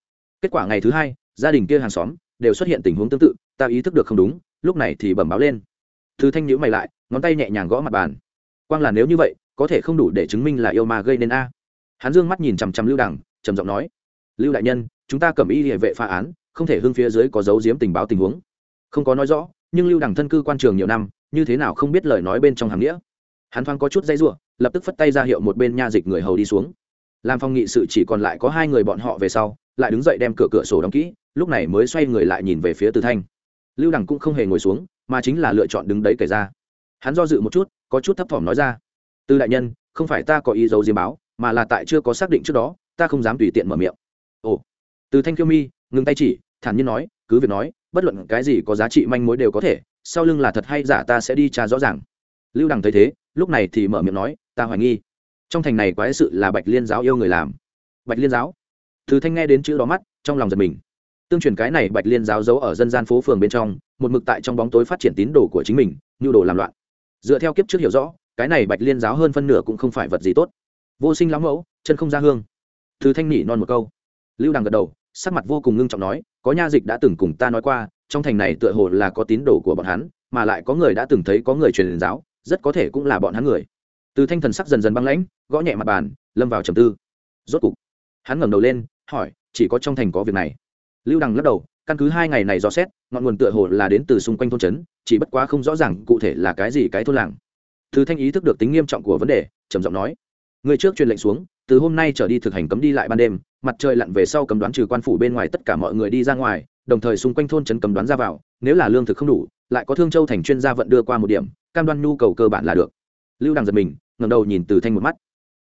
Kết quả ngày thứ hai, gia đình kia hàng xóm đều xuất hiện tình huống tương tự, ta ý thức được không đúng, lúc này thì bẩm báo lên. Thứ thanh nhữ mày lại, ngón tay nhẹ nhàng gõ mặt bàn. Quang là nếu như vậy, có thể không đủ để chứng minh là yêu ma gây nên a. Hắn dương mắt nhìn chằm chằm lưu đằng, trầm giọng nói, lưu đại nhân, chúng ta cầm y địa vệ phá án, không thể hưng phía dưới có dấu diếm tình báo tình huống. Không có nói rõ nhưng lưu đằng thân cư quan trường nhiều năm, như thế nào không biết lời nói bên trong hàng nghĩa. Hắn thoáng có chút dây ruộng lập tức phất tay ra hiệu một bên nha dịch người hầu đi xuống. Làm phong nghị sự chỉ còn lại có hai người bọn họ về sau, lại đứng dậy đem cửa cửa sổ đóng kỹ, lúc này mới xoay người lại nhìn về phía từ thanh. Lưu đằng cũng không hề ngồi xuống, mà chính là lựa chọn đứng đấy kể ra. Hắn do dự một chút, có chút thấp thỏm nói ra, từ đại nhân, không phải ta có ý dấu diêm báo, mà là tại chưa có xác định trước đó, ta không dám tùy tiện mở miệng. Ồ. Từ thanh kiêu mi, ngừng tay chỉ, thản nhiên nói, cứ việc nói bất luận cái gì có giá trị manh mối đều có thể, sau lưng là thật hay giả ta sẽ đi tra rõ ràng. Lưu đằng thấy thế, lúc này thì mở miệng nói, ta hoài nghi, trong thành này quái sự là bạch liên giáo yêu người làm. Bạch liên giáo? Từ thanh nghe đến chữ đó mắt, trong lòng giật mình. Tương truyền cái này bạch liên giáo giấu ở dân gian phố phường bên trong, một mực tại trong bóng tối phát triển tín đồ của chính mình, nhu đồ làm loạn. Dựa theo kiếp trước hiểu rõ, cái này bạch liên giáo hơn phân nửa cũng không phải vật gì tốt. Vô sinh lắm mẫu, chân không ra hương. Từ thanh nỉ non một câu. Lưu đằng gật đầu, sắc mặt vô cùng ngưng trọng nói có nha dịch đã từng cùng ta nói qua, trong thành này tựa hồ là có tín đồ của bọn hắn, mà lại có người đã từng thấy có người truyền giáo, rất có thể cũng là bọn hắn người. Từ thanh thần sắc dần dần băng lãnh, gõ nhẹ mặt bàn, lâm vào trầm tư. Rốt cục, hắn ngẩng đầu lên, hỏi, chỉ có trong thành có việc này? Lưu đằng lắc đầu, căn cứ hai ngày này dò xét, ngọn nguồn tựa hồ là đến từ xung quanh thôn trấn, chỉ bất quá không rõ ràng cụ thể là cái gì cái thôn làng. Từ thanh ý thức được tính nghiêm trọng của vấn đề, trầm giọng nói, người trước truyền lệnh xuống từ hôm nay trở đi thực hành cấm đi lại ban đêm, mặt trời lặn về sau cấm đoán trừ quan phủ bên ngoài tất cả mọi người đi ra ngoài, đồng thời xung quanh thôn trấn cấm đoán ra vào, nếu là lương thực không đủ, lại có thương châu thành chuyên gia vận đưa qua một điểm, cam đoan nhu cầu cơ bản là được. Lưu đằng giật mình, ngẩng đầu nhìn từ thanh một mắt.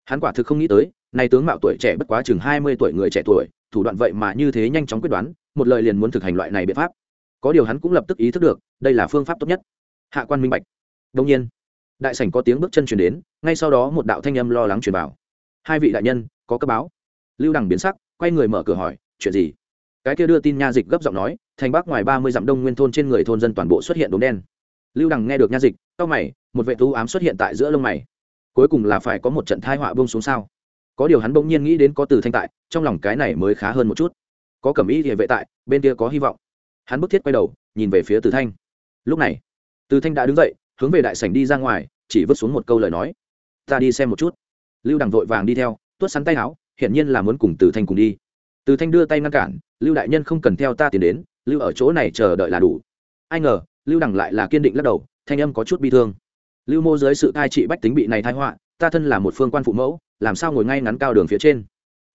Hắn quả thực không nghĩ tới, nay tướng mạo tuổi trẻ bất quá chừng hai mươi tuổi người trẻ tuổi, thủ đoạn vậy mà như thế nhanh chóng quyết đoán, một lời liền muốn thực hành loại này biện pháp. Có điều hắn cũng lập tức ý thức được, đây là phương pháp tốt nhất. Hạ quan minh bạch. Đông nhiên, đại sảnh có tiếng bước chân chuyển đến, ngay sau đó một đạo thanh âm lo lắng truyền vào hai vị đại nhân, có cấp báo. Lưu đằng biến sắc, quay người mở cửa hỏi, chuyện gì? Cái kia đưa tin nha dịch gấp giọng nói, thành bắc ngoài ba mươi dặm đông nguyên thôn trên người thôn dân toàn bộ xuất hiện đốm đen. Lưu đằng nghe được nha dịch tóc mày, một vệ thú ám xuất hiện tại giữa lông mày. Cuối cùng là phải có một trận thai họa bông xuống sao? Có điều hắn bỗng nhiên nghĩ đến có từ thanh tại, trong lòng cái này mới khá hơn một chút. Có cẩm ý địa vệ tại, bên kia có hy vọng. Hắn bức thiết quay đầu, nhìn về phía từ thanh. Lúc này, từ thanh đã đứng dậy, hướng về đại sảnh đi ra ngoài, chỉ vứt xuống một câu lời nói. Ta đi xem một chút lưu đằng vội vàng đi theo, tuốt sắn tay áo, hiển nhiên là muốn cùng từ thanh cùng đi. Từ thanh đưa tay ngăn cản, lưu đại nhân không cần theo ta tiến đến, lưu ở chỗ này chờ đợi là đủ. Ai ngờ, lưu đằng lại là kiên định lắc đầu, thanh âm có chút bi thương. Lưu mô dưới sự cai trị bách tính bị này thái họa, ta thân là một phương quan phụ mẫu, làm sao ngồi ngay ngắn cao đường phía trên?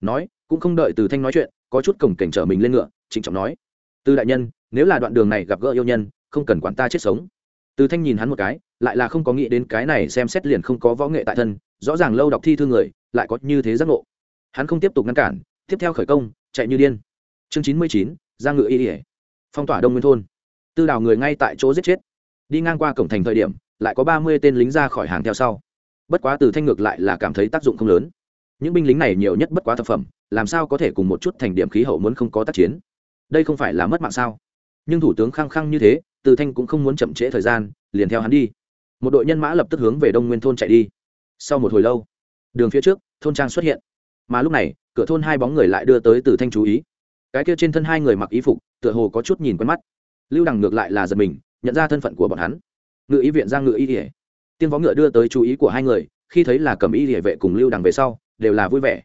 Nói, cũng không đợi từ thanh nói chuyện, có chút cổng cảnh trở mình lên ngựa, trịnh trọng nói, từ đại nhân, nếu là đoạn đường này gặp gỡ yêu nhân, không cần quản ta chết sống. Từ thanh nhìn hắn một cái, lại là không có nghĩ đến cái này xem xét liền không có võ nghệ tại thân rõ ràng lâu đọc thi thương người lại có như thế giác ngộ. Hắn không tiếp tục ngăn cản, tiếp theo khởi công, chạy như điên. Chương chín mươi chín, giang ngựa y ỉa phong tỏa đông nguyên thôn. Tư đào người ngay tại chỗ giết chết. Đi ngang qua cổng thành thời điểm, lại có ba mươi tên lính ra khỏi hàng theo sau. Bất quá từ thanh ngược lại là cảm thấy tác dụng không lớn. Những binh lính này nhiều nhất bất quá thực phẩm, làm sao có thể cùng một chút thành điểm khí hậu muốn không có tác chiến? Đây không phải là mất mạng sao? Nhưng thủ tướng khăng khăng như thế, từ thanh cũng không muốn chậm trễ thời gian, liền theo hắn đi. Một đội nhân mã lập tức hướng về đông nguyên thôn chạy đi sau một hồi lâu, đường phía trước, thôn trang xuất hiện. Mà lúc này, cửa thôn hai bóng người lại đưa tới từ thanh chú ý. Cái kia trên thân hai người mặc ý phục, tựa hồ có chút nhìn quen mắt. Lưu đằng ngược lại là giật mình, nhận ra thân phận của bọn hắn. Ngự ý viện ra ngự ý ỉa tiên võ ngựa đưa tới chú ý của hai người, khi thấy là cầm y ỉa vệ cùng lưu đằng về sau, đều là vui vẻ.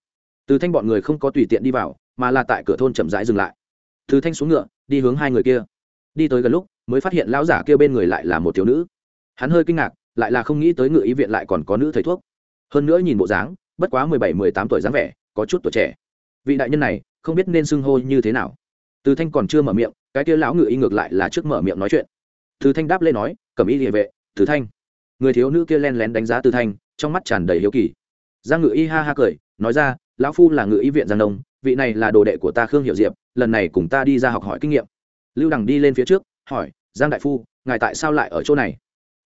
Từ thanh bọn người không có tùy tiện đi vào, mà là tại cửa thôn chậm rãi dừng lại. Từ thanh xuống ngựa, đi hướng hai người kia. Đi tới gần lúc, mới phát hiện lão giả kia bên người lại là một thiếu nữ. Hắn hơi kinh ngạc lại là không nghĩ tới ngự y viện lại còn có nữ thầy thuốc. Hơn nữa nhìn bộ dáng, bất quá mười bảy, mười tám tuổi dáng vẻ, có chút tuổi trẻ. Vị đại nhân này, không biết nên xưng hô như thế nào. Từ thanh còn chưa mở miệng, cái kia lão ngự y ngược lại là trước mở miệng nói chuyện. Từ thanh đáp lên nói cầm y địa vệ, từ thanh. Người thiếu nữ kia len lén đánh giá từ thanh, trong mắt tràn đầy hiếu kỳ. Giang ngự y ha ha cười, nói ra, lão phu là ngự y viện giang đông vị này là đồ đệ của ta khương hiệu diệp, lần này cùng ta đi ra học hỏi kinh nghiệm. Lưu đằng đi lên phía trước, hỏi, giang đại phu, ngài tại sao lại ở chỗ này?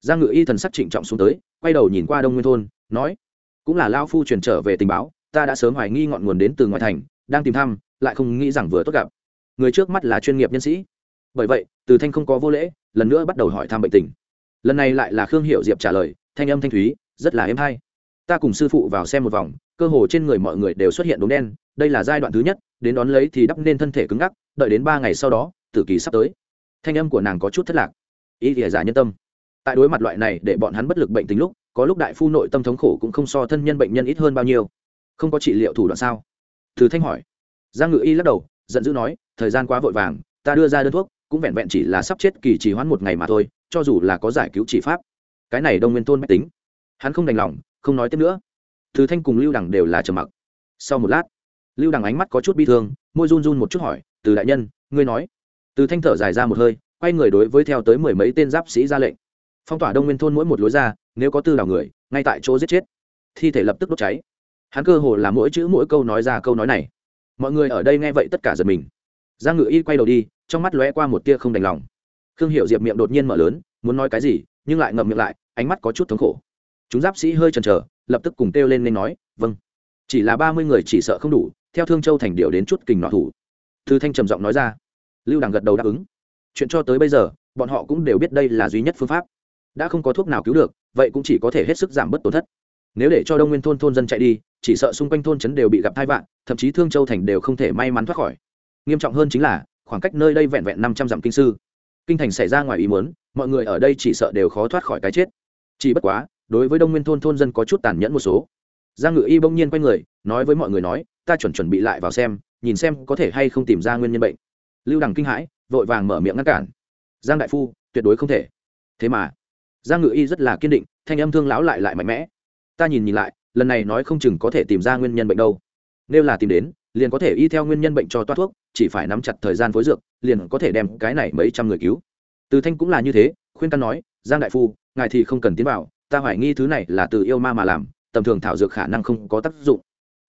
Giang ngự y thần sắc trịnh trọng xuống tới, quay đầu nhìn qua đông nguyên thôn, nói, cũng là lao phu truyền trở về tình báo, ta đã sớm hoài nghi ngọn nguồn đến từ ngoại thành, đang tìm thăm, lại không nghĩ rằng vừa tốt gặp. Người trước mắt là chuyên nghiệp nhân sĩ. Bởi vậy, từ thanh không có vô lễ, lần nữa bắt đầu hỏi thăm bệnh tình. Lần này lại là khương hiệu diệp trả lời, thanh âm thanh thúy, rất là êm hay. Ta cùng sư phụ vào xem một vòng, cơ hồ trên người mọi người đều xuất hiện đốm đen, đây là giai đoạn thứ nhất, đến đón lấy thì đắp nên thân thể cứng ngắc, đợi đến ba ngày sau đó, tử kỳ sắp tới. Thanh âm của nàng có chút thất lạc. Ý thìa giả nhân tâm tại đối mặt loại này để bọn hắn bất lực bệnh tính lúc, có lúc đại phu nội tâm thống khổ cũng không so thân nhân bệnh nhân ít hơn bao nhiêu. Không có trị liệu thủ đoạn sao? Từ thanh hỏi. Giang ngự y lắc đầu, giận dữ nói, thời gian quá vội vàng, ta đưa ra đơn thuốc, cũng vẹn vẹn chỉ là sắp chết kỳ trì hoãn một ngày mà thôi, cho dù là có giải cứu chỉ pháp. Cái này đông nguyên tôn mách tính. Hắn không đành lòng, không nói tiếp nữa. Từ thanh cùng lưu đằng đều là trầm mặc. Sau một lát, lưu đằng ánh mắt có chút bi thương, môi run run một chút hỏi, từ đại nhân, ngươi nói? Từ thanh thở dài ra một hơi, quay người đối với theo tới mười mấy tên giáp sĩ ra lệnh phong tỏa đông nguyên thôn mỗi một lối ra, nếu có tư đảo người, ngay tại chỗ giết chết. Thi thể lập tức đốt cháy. Hắn cơ hồ là mỗi chữ mỗi câu nói ra câu nói này. Mọi người ở đây nghe vậy tất cả giật mình. Giang ngự y quay đầu đi, trong mắt lóe qua một tia không đành lòng. Khương hiệu diệp miệng đột nhiên mở lớn, muốn nói cái gì, nhưng lại ngậm miệng lại, ánh mắt có chút thống khổ. Chúng giáp sĩ hơi chần chờ, lập tức cùng kêu lên nên nói vâng. Chỉ là ba mươi người chỉ sợ không đủ, theo thương châu thành điệu đến chút kình nọ thủ. Thư thanh trầm giọng nói ra. Lưu đằng gật đầu đáp ứng. Chuyện cho tới bây giờ, bọn họ cũng đều biết đây là duy nhất phương pháp đã không có thuốc nào cứu được, vậy cũng chỉ có thể hết sức giảm bớt tổn thất. Nếu để cho đông nguyên thôn thôn dân chạy đi, chỉ sợ xung quanh thôn trấn đều bị gặp thai vạn thậm chí thương châu thành đều không thể may mắn thoát khỏi. Nghiêm trọng hơn chính là, khoảng cách nơi đây vẹn vẹn năm trăm dặm kinh sư. Kinh thành xảy ra ngoài ý muốn, mọi người ở đây chỉ sợ đều khó thoát khỏi cái chết. Chỉ bất quá, đối với đông nguyên thôn thôn dân có chút tàn nhẫn một số. Giang ngự y bỗng nhiên quay người, nói với mọi người nói, ta chuẩn chuẩn bị lại vào xem, nhìn xem có thể hay không tìm ra nguyên nhân bệnh. Lưu đằng kinh hãi, vội vàng mở miệng ngăn cản. Giang đại phu, tuyệt đối không thể. Thế mà giang ngự y rất là kiên định, thanh âm thương lão lại lại mạnh mẽ. Ta nhìn nhìn lại, lần này nói không chừng có thể tìm ra nguyên nhân bệnh đâu. Nếu là tìm đến, liền có thể y theo nguyên nhân bệnh cho toát thuốc, chỉ phải nắm chặt thời gian phối dược, liền có thể đem cái này mấy trăm người cứu. Từ thanh cũng là như thế, khuyên căn nói, giang đại phu, ngài thì không cần tiến vào, ta hoài nghi thứ này là từ yêu ma mà làm, tầm thường thảo dược khả năng không có tác dụng.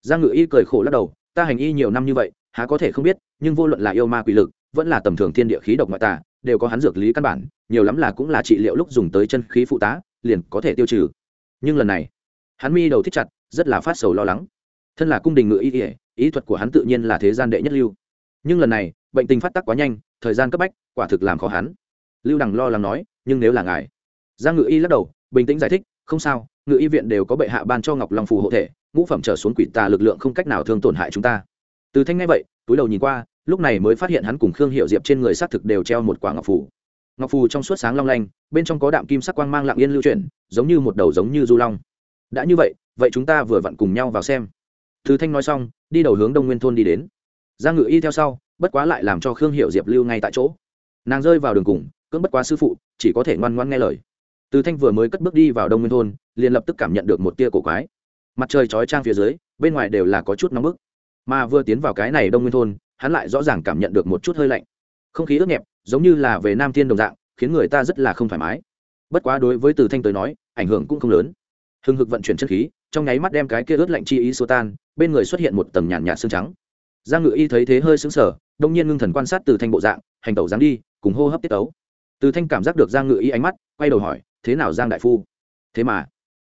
Giang ngự y cười khổ lắc đầu, ta hành y nhiều năm như vậy, há có thể không biết, nhưng vô luận là yêu ma quỷ lực, vẫn là tầm thường thiên địa khí độc ngoại tà đều có hắn dược lý căn bản, nhiều lắm là cũng là trị liệu lúc dùng tới chân khí phụ tá, liền có thể tiêu trừ. Nhưng lần này, hắn mi đầu thích chặt, rất là phát sầu lo lắng. Thân là cung đình ngự y ỉa ý thuật của hắn tự nhiên là thế gian đệ nhất lưu. Nhưng lần này, bệnh tình phát tác quá nhanh, thời gian cấp bách, quả thực làm khó hắn. Lưu đằng lo lắng nói, nhưng nếu là ngài? Giang ngự y lắc đầu, bình tĩnh giải thích, không sao, ngự y viện đều có bệ hạ ban cho ngọc long phù hộ thể, ngũ phẩm trở xuống quỷ tà lực lượng không cách nào thương tổn hại chúng ta. Từ thanh ngay vậy, túi đầu nhìn qua lúc này mới phát hiện hắn cùng khương hiệu diệp trên người xác thực đều treo một quả ngọc phù. Ngọc phù trong suốt sáng long lanh, bên trong có đạm kim sắc quang mang lặng yên lưu chuyển, giống như một đầu giống như du long. Đã như vậy vậy chúng ta vừa vặn cùng nhau vào xem. Thứ thanh nói xong, đi đầu hướng đông nguyên thôn đi đến. Giang ngự y theo sau, bất quá lại làm cho khương hiệu diệp lưu ngay tại chỗ. Nàng rơi vào đường cùng, cưỡng bất quá sư phụ, chỉ có thể ngoan ngoan nghe lời. Từ thanh vừa mới cất bước đi vào đông nguyên thôn, liền lập tức cảm nhận được một tia cổ quái. Mặt trời chói trang phía dưới, bên ngoài đều là có chút nóng bức. Mà vừa tiến vào cái này đông nguyên thôn hắn lại rõ ràng cảm nhận được một chút hơi lạnh. Không khí ướt nhẹp, giống như là về nam thiên đồng dạng, khiến người ta rất là không thoải mái. Bất quá đối với từ thanh tới nói, ảnh hưởng cũng không lớn. Hưng hực vận chuyển chất khí, trong nháy mắt đem cái kia ướt lạnh chi ý xô tan, bên người xuất hiện một tầng nhàn nhạt xương trắng. Giang ngự y thấy thế hơi xứng sở đông nhiên ngưng thần quan sát từ thanh bộ dạng, hành tẩu dáng đi, cùng hô hấp tiết tấu. Từ thanh cảm giác được giang ngự y ánh mắt, quay đầu hỏi, thế nào giang đại phu? Thế mà.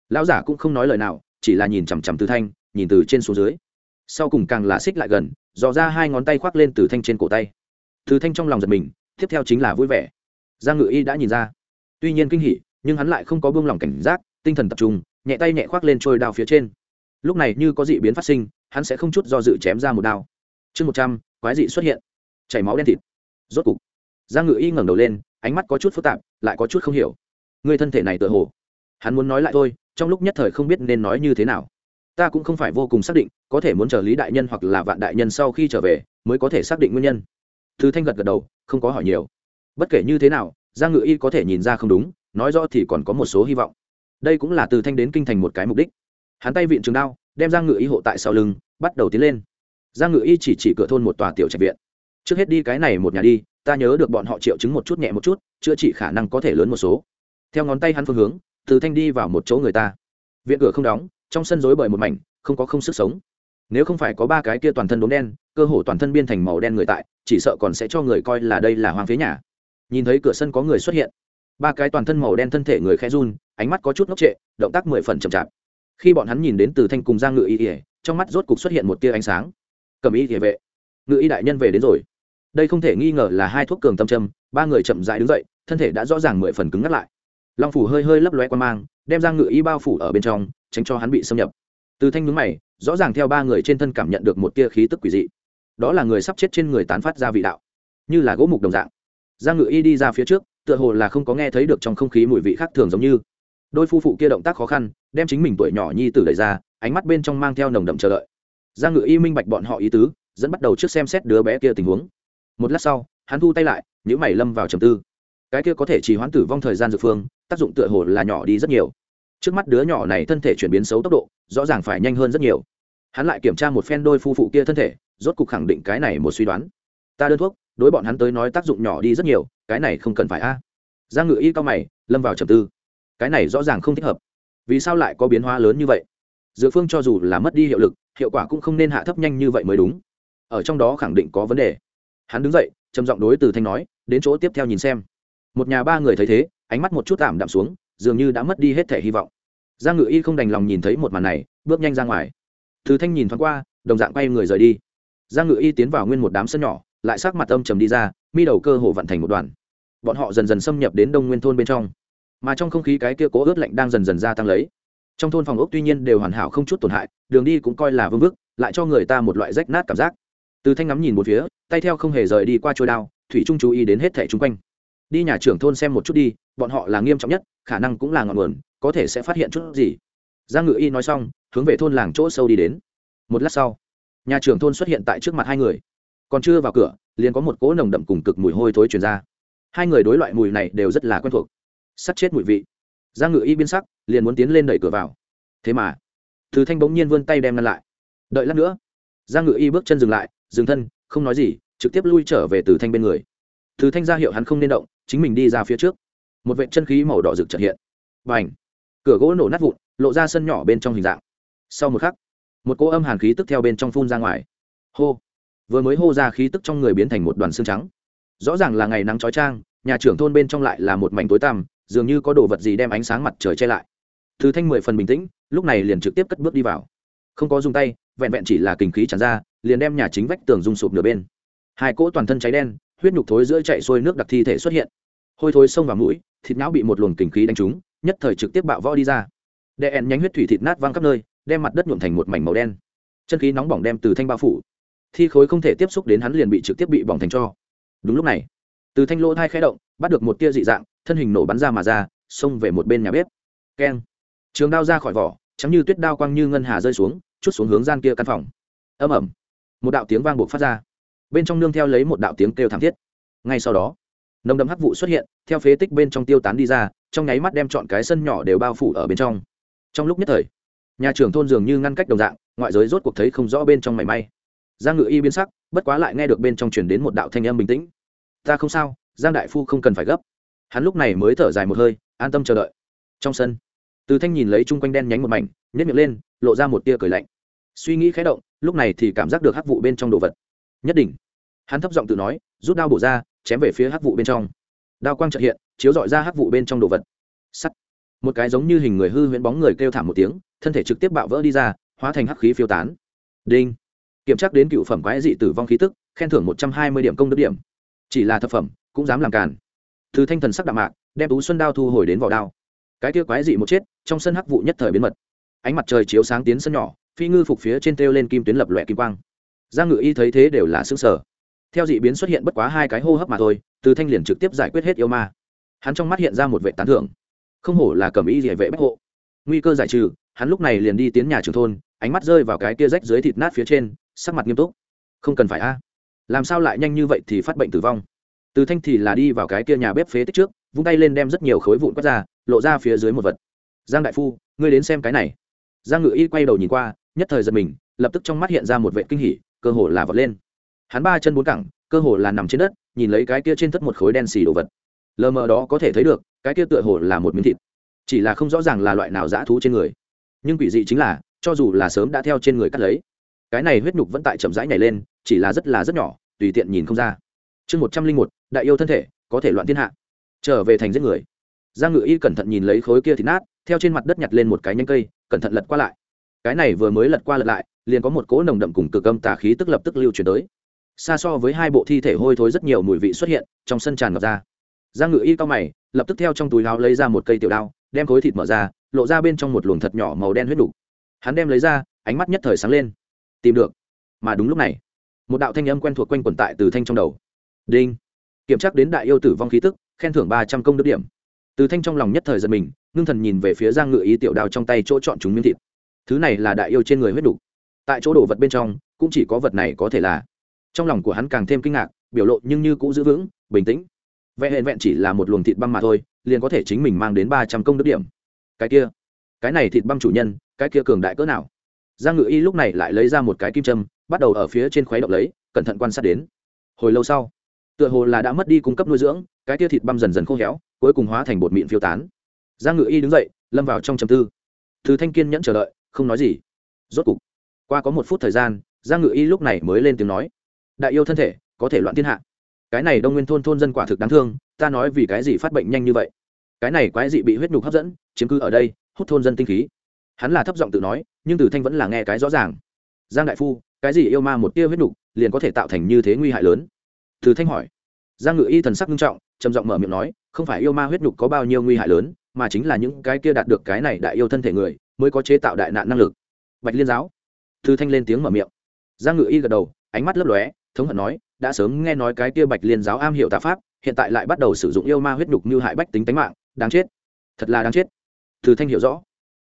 Lão giả cũng không nói lời nào, chỉ là nhìn chằm chằm từ thanh, nhìn từ trên xuống dưới. Sau cùng càng là xích lại gần dò ra hai ngón tay khoác lên từ thanh trên cổ tay. Từ thanh trong lòng giật mình, tiếp theo chính là vui vẻ. Giang ngự y đã nhìn ra. Tuy nhiên kinh hỉ, nhưng hắn lại không có buông lỏng cảnh giác, tinh thần tập trung, nhẹ tay nhẹ khoác lên trôi đao phía trên. Lúc này như có dị biến phát sinh, hắn sẽ không chút do dự chém ra một đao. Chương một trăm, quái dị xuất hiện. Chảy máu đen thịt. Rốt cục, giang ngự y ngẩng đầu lên, ánh mắt có chút phức tạp, lại có chút không hiểu. Người thân thể này tựa hồ. Hắn muốn nói lại thôi, trong lúc nhất thời không biết nên nói như thế nào ta cũng không phải vô cùng xác định, có thể muốn chờ lý đại nhân hoặc là vạn đại nhân sau khi trở về, mới có thể xác định nguyên nhân. Thứ thanh gật gật đầu, không có hỏi nhiều. Bất kể như thế nào, giang ngự y có thể nhìn ra không đúng, nói rõ thì còn có một số hy vọng. Đây cũng là từ thanh đến kinh thành một cái mục đích. Hắn tay viện trường đao, đem giang ngự y hộ tại sau lưng, bắt đầu tiến lên. Giang ngự y chỉ chỉ cửa thôn một tòa tiểu trạch viện. Trước hết đi cái này một nhà đi, ta nhớ được bọn họ triệu chứng một chút nhẹ một chút, chữa trị khả năng có thể lớn một số. Theo ngón tay hắn phương hướng, từ thanh đi vào một chỗ người ta. Viện cửa không đóng trong sân rối bởi một mảnh, không có không sức sống. Nếu không phải có ba cái kia toàn thân đốm đen, cơ hồ toàn thân biên thành màu đen người tại, chỉ sợ còn sẽ cho người coi là đây là hoang phế nhà. Nhìn thấy cửa sân có người xuất hiện. Ba cái toàn thân màu đen thân thể người khẽ run, ánh mắt có chút ngốc trệ, động tác mười phần chậm chạp. Khi bọn hắn nhìn đến từ thanh cùng giang ngự y ỉa trong mắt rốt cục xuất hiện một tia ánh sáng. Cầm y ỉa vệ ngự y đại nhân về đến rồi. Đây không thể nghi ngờ là hai thuốc cường tâm châm, ba người chậm dại đứng dậy, thân thể đã rõ ràng mười phần cứng ngắt lại. Long phủ hơi hơi lấp lóe qua mang, đem giang ngự y bao phủ ở bên trong tránh cho hắn bị xâm nhập. Từ thanh nhúng mày, rõ ràng theo ba người trên thân cảm nhận được một tia khí tức quỷ dị. Đó là người sắp chết trên người tán phát ra vị đạo, như là gỗ mục đồng dạng. Giang ngự y đi ra phía trước, tựa hồ là không có nghe thấy được trong không khí mùi vị khác thường giống như. Đôi phu phụ kia động tác khó khăn, đem chính mình tuổi nhỏ nhi tử đẩy ra, ánh mắt bên trong mang theo nồng đậm chờ đợi. Giang ngự y minh bạch bọn họ ý tứ, dẫn bắt đầu trước xem xét đứa bé kia tình huống. Một lát sau, hắn thu tay lại nhữ mày lâm vào trầm tư. Cái kia có thể chỉ hoãn tử vong thời gian dược phương, tác dụng tựa hồ là nhỏ đi rất nhiều trước mắt đứa nhỏ này thân thể chuyển biến xấu tốc độ, rõ ràng phải nhanh hơn rất nhiều. Hắn lại kiểm tra một phen đôi phu phụ kia thân thể, rốt cục khẳng định cái này một suy đoán. Ta đơn thuốc, đối bọn hắn tới nói tác dụng nhỏ đi rất nhiều, cái này không cần phải a. Giang ngự y cao mày, lâm vào trầm tư. Cái này rõ ràng không thích hợp. Vì sao lại có biến hóa lớn như vậy? Dược phương cho dù là mất đi hiệu lực, hiệu quả cũng không nên hạ thấp nhanh như vậy mới đúng. Ở trong đó khẳng định có vấn đề. Hắn đứng dậy, trầm giọng đối từ thanh nói, đến chỗ tiếp theo nhìn xem. Một nhà ba người thấy thế, ánh mắt một chút tạm đạm xuống dường như đã mất đi hết thể hy vọng. Giang ngự y không đành lòng nhìn thấy một màn này, bước nhanh ra ngoài. Từ thanh nhìn thoáng qua, đồng dạng quay người rời đi. Giang ngự y tiến vào nguyên một đám sân nhỏ, lại sắc mặt âm trầm đi ra, mi đầu cơ hồ vận thành một đoàn. Bọn họ dần dần xâm nhập đến đông nguyên thôn bên trong. Mà trong không khí cái kia cố ướt lạnh đang dần dần gia tăng lấy. Trong thôn phòng ốc tuy nhiên đều hoàn hảo không chút tổn hại, đường đi cũng coi là vương vức, lại cho người ta một loại rách nát cảm giác. Từ thanh ngắm nhìn một phía, tay theo không hề rời đi qua trôi đao, thủy trung chú ý đến hết thẻ chung quanh đi nhà trưởng thôn xem một chút đi, bọn họ là nghiêm trọng nhất, khả năng cũng là ngọn nguồn, có thể sẽ phát hiện chút gì. Giang ngự y nói xong, hướng về thôn làng chỗ sâu đi đến. Một lát sau, nhà trưởng thôn xuất hiện tại trước mặt hai người. Còn chưa vào cửa, liền có một cỗ nồng đậm cùng cực mùi hôi thối truyền ra. Hai người đối loại mùi này đều rất là quen thuộc. Sắt chết mùi vị. Giang ngự y biến sắc, liền muốn tiến lên đẩy cửa vào. Thế mà thứ thanh bỗng nhiên vươn tay đem ngăn lại. Đợi lát nữa, giang ngự y bước chân dừng lại, dừng thân, không nói gì, trực tiếp lui trở về từ thanh bên người. Từ thanh ra hiệu hắn không nên động chính mình đi ra phía trước. Một vệ chân khí màu đỏ rực trật hiện. Và h cửa gỗ nổ nát vụn, lộ ra sân nhỏ bên trong hình dạng. Sau một khắc, một cỗ âm hàn khí tức theo bên trong phun ra ngoài. Hô! Vừa mới hô ra khí tức trong người biến thành một đoàn xương trắng. Rõ ràng là ngày nắng trói trang nhà trưởng thôn bên trong lại là một mảnh tối tăm, dường như có đồ vật gì đem ánh sáng mặt trời che lại. Thứ thanh mười phần bình tĩnh, lúc này liền trực tiếp cất bước đi vào. Không có dùng tay, vẹn vẹn chỉ là kình khí tràn ra, liền đem nhà chính vách tường rung sụp nửa bên. Hai cỗ toàn thân cháy đen huyết nhục thối giữa chạy xuôi nước đặc thi thể xuất hiện. Hôi thối xông vào mũi, thịt não bị một luồng kình khí đánh trúng, nhất thời trực tiếp bạo võ đi ra. Đệ ẹn nhánh huyết thủy thịt nát văng khắp nơi, đem mặt đất nhuộm thành một mảnh màu đen. Chân khí nóng bỏng đem từ thanh bao phủ. Thi khối không thể tiếp xúc đến hắn liền bị trực tiếp bị bỏng thành cho. Đúng lúc này, từ thanh lỗ thai khẽ động, bắt được một tia dị dạng, thân hình nổ bắn ra mà ra, xông về một bên nhà bếp. Keng. Trường đao ra khỏi vỏ chắm như tuyết đao quang như ngân hà rơi xuống, chút xuống hướng gian kia căn phòng. Âm ẩm một đạo tiếng vang buộc phát ra bên trong nương theo lấy một đạo tiếng kêu thảm thiết. Ngay sau đó, nồng đậm hắc vụ xuất hiện, theo phế tích bên trong tiêu tán đi ra, trong nháy mắt đem chọn cái sân nhỏ đều bao phủ ở bên trong. Trong lúc nhất thời, nhà trưởng thôn dường như ngăn cách đồng dạng, ngoại giới rốt cuộc thấy không rõ bên trong mảy may. Giang ngự y biến sắc, bất quá lại nghe được bên trong truyền đến một đạo thanh âm bình tĩnh. Ta không sao, giang đại phu không cần phải gấp. Hắn lúc này mới thở dài một hơi, an tâm chờ đợi. Trong sân, từ thanh nhìn lấy chung quanh đen nhánh một mảnh nhét miệng lên, lộ ra một tia cười lạnh. Suy nghĩ khé động, lúc này thì cảm giác được hắc vụ bên trong đồ vật nhất định. Hắn thấp giọng tự nói, rút đao bổ ra, chém về phía hắc vụ bên trong. Đao quang trợ hiện, chiếu dọi ra hắc vụ bên trong đồ vật. Sắt. Một cái giống như hình người hư huyễn bóng người kêu thảm một tiếng, thân thể trực tiếp bạo vỡ đi ra, hóa thành hắc khí phiêu tán. Đinh. Kiểm tra đến cựu phẩm quái dị tử vong khí tức, khen thưởng một trăm hai mươi điểm công đức điểm. Chỉ là thập phẩm, cũng dám làm càn. Từ thanh thần sắc đạm mạc, đem tú xuân đao thu hồi đến vỏ đao. Cái kia quái dị một chết, trong sân hắc vụ nhất thời biến mật ánh mặt trời chiếu sáng tiến sân nhỏ, phi ngư phục phía trên treo lên kim tuyến lập lòe kim quang giang ngự y thấy thế đều là xương sở theo dị biến xuất hiện bất quá hai cái hô hấp mà thôi, từ thanh liền trực tiếp giải quyết hết yêu ma. Hắn trong mắt hiện ra một vệ tán thưởng. Không hổ là cầm y địa vệ bách hộ. Nguy cơ giải trừ, hắn lúc này liền đi tiến nhà trường thôn, ánh mắt rơi vào cái kia rách dưới thịt nát phía trên, sắc mặt nghiêm túc. Không cần phải a. Làm sao lại nhanh như vậy thì phát bệnh tử vong? Từ thanh thì là đi vào cái kia nhà bếp phế tích trước, vung tay lên đem rất nhiều khối vụn quất ra, lộ ra phía dưới một vật. Giang đại phu, ngươi đến xem cái này. Giang ngự y quay đầu nhìn qua, nhất thời giật mình, lập tức trong mắt hiện ra một vệ kinh hỉ cơ hồ là vật lên. Hắn ba chân bốn cẳng, cơ hồ là nằm trên đất, nhìn lấy cái kia trên thất một khối đen xì đồ vật. Lờ mờ đó có thể thấy được, cái kia tựa hồ là một miếng thịt. Chỉ là không rõ ràng là loại nào dã thú trên người. Nhưng quỷ dị chính là, cho dù là sớm đã theo trên người cắt lấy, cái này huyết nhục vẫn tại chậm rãi nhảy lên, chỉ là rất là rất nhỏ, tùy tiện nhìn không ra. Chương một trăm linh một, đại yêu thân thể, có thể loạn thiên hạ. Trở về thành giết người. Giang ngự y cẩn thận nhìn lấy khối kia thịt nát, theo trên mặt đất nhặt lên một cái nhánh cây, cẩn thận lật qua lại. Cái này vừa mới lật qua lật lại liền có một cỗ nồng đậm cùng cực âm tà khí tức lập tức lưu chuyển tới. Xa so với hai bộ thi thể hôi thối rất nhiều mùi vị xuất hiện, trong sân tràn ngập ra. Giang ngự y cao mày, lập tức theo trong túi láo lấy ra một cây tiểu đao, đem khối thịt mở ra, lộ ra bên trong một luồng thật nhỏ màu đen huyết đủ. hắn đem lấy ra, ánh mắt nhất thời sáng lên. Tìm được. Mà đúng lúc này, một đạo thanh âm quen thuộc quanh quẩn tại từ thanh trong đầu. Đinh. Kiểm tra đến đại yêu tử vong khí tức, khen thưởng ba trăm công đức điểm. Từ thanh trong lòng nhất thời giật mình, ngưng thần nhìn về phía giang ngự ý tiểu đao trong tay chỗ chọn chúng miếng thịt. Thứ này là đại yêu trên người huyết đủ tại chỗ đồ vật bên trong, cũng chỉ có vật này có thể là. Trong lòng của hắn càng thêm kinh ngạc, biểu lộ nhưng như cũng giữ vững, bình tĩnh. Vẹn hẹn vẹn chỉ là một luồng thịt băm mà thôi, liền có thể chính mình mang đến ba trăm công đức điểm. Cái kia, cái này thịt băm chủ nhân, cái kia cường đại cỡ nào? Giang ngự y lúc này lại lấy ra một cái kim châm, bắt đầu ở phía trên khuấy động lấy, cẩn thận quan sát đến. Hồi lâu sau, tựa hồ là đã mất đi cung cấp nuôi dưỡng, cái tia thịt băm dần dần khô héo, cuối cùng hóa thành bột mịn phiêu tán. Giang ngự y đứng dậy, lâm vào trong trầm tư. Thứ thanh kiên nhẫn chờ đợi, không nói gì. Rốt cục qua có một phút thời gian, giang ngự y lúc này mới lên tiếng nói, đại yêu thân thể, có thể loạn thiên hạ. Cái này đông nguyên thôn thôn dân quả thực đáng thương, ta nói vì cái gì phát bệnh nhanh như vậy? Cái này quái dị bị huyết nhục hấp dẫn, chiếm cứ ở đây, hút thôn dân tinh khí. Hắn là thấp giọng tự nói, nhưng từ thanh vẫn là nghe cái rõ ràng. Giang đại phu, cái gì yêu ma một tia huyết nhục, liền có thể tạo thành như thế nguy hại lớn? Từ thanh hỏi. Giang ngự y thần sắc nghiêm trọng, trầm giọng mở miệng nói, không phải yêu ma huyết nhục có bao nhiêu nguy hại lớn, mà chính là những cái kia đạt được cái này đại yêu thân thể người, mới có chế tạo đại nạn năng lực. Bạch liên giáo. Thư thanh lên tiếng mở miệng. Giang ngự y gật đầu, ánh mắt lấp lóe, thống hận nói, đã sớm nghe nói cái kia bạch liên giáo am hiểu tạ pháp, hiện tại lại bắt đầu sử dụng yêu ma huyết nhục như hại bách tính tánh mạng, đáng chết. Thật là đáng chết. Thư thanh hiểu rõ.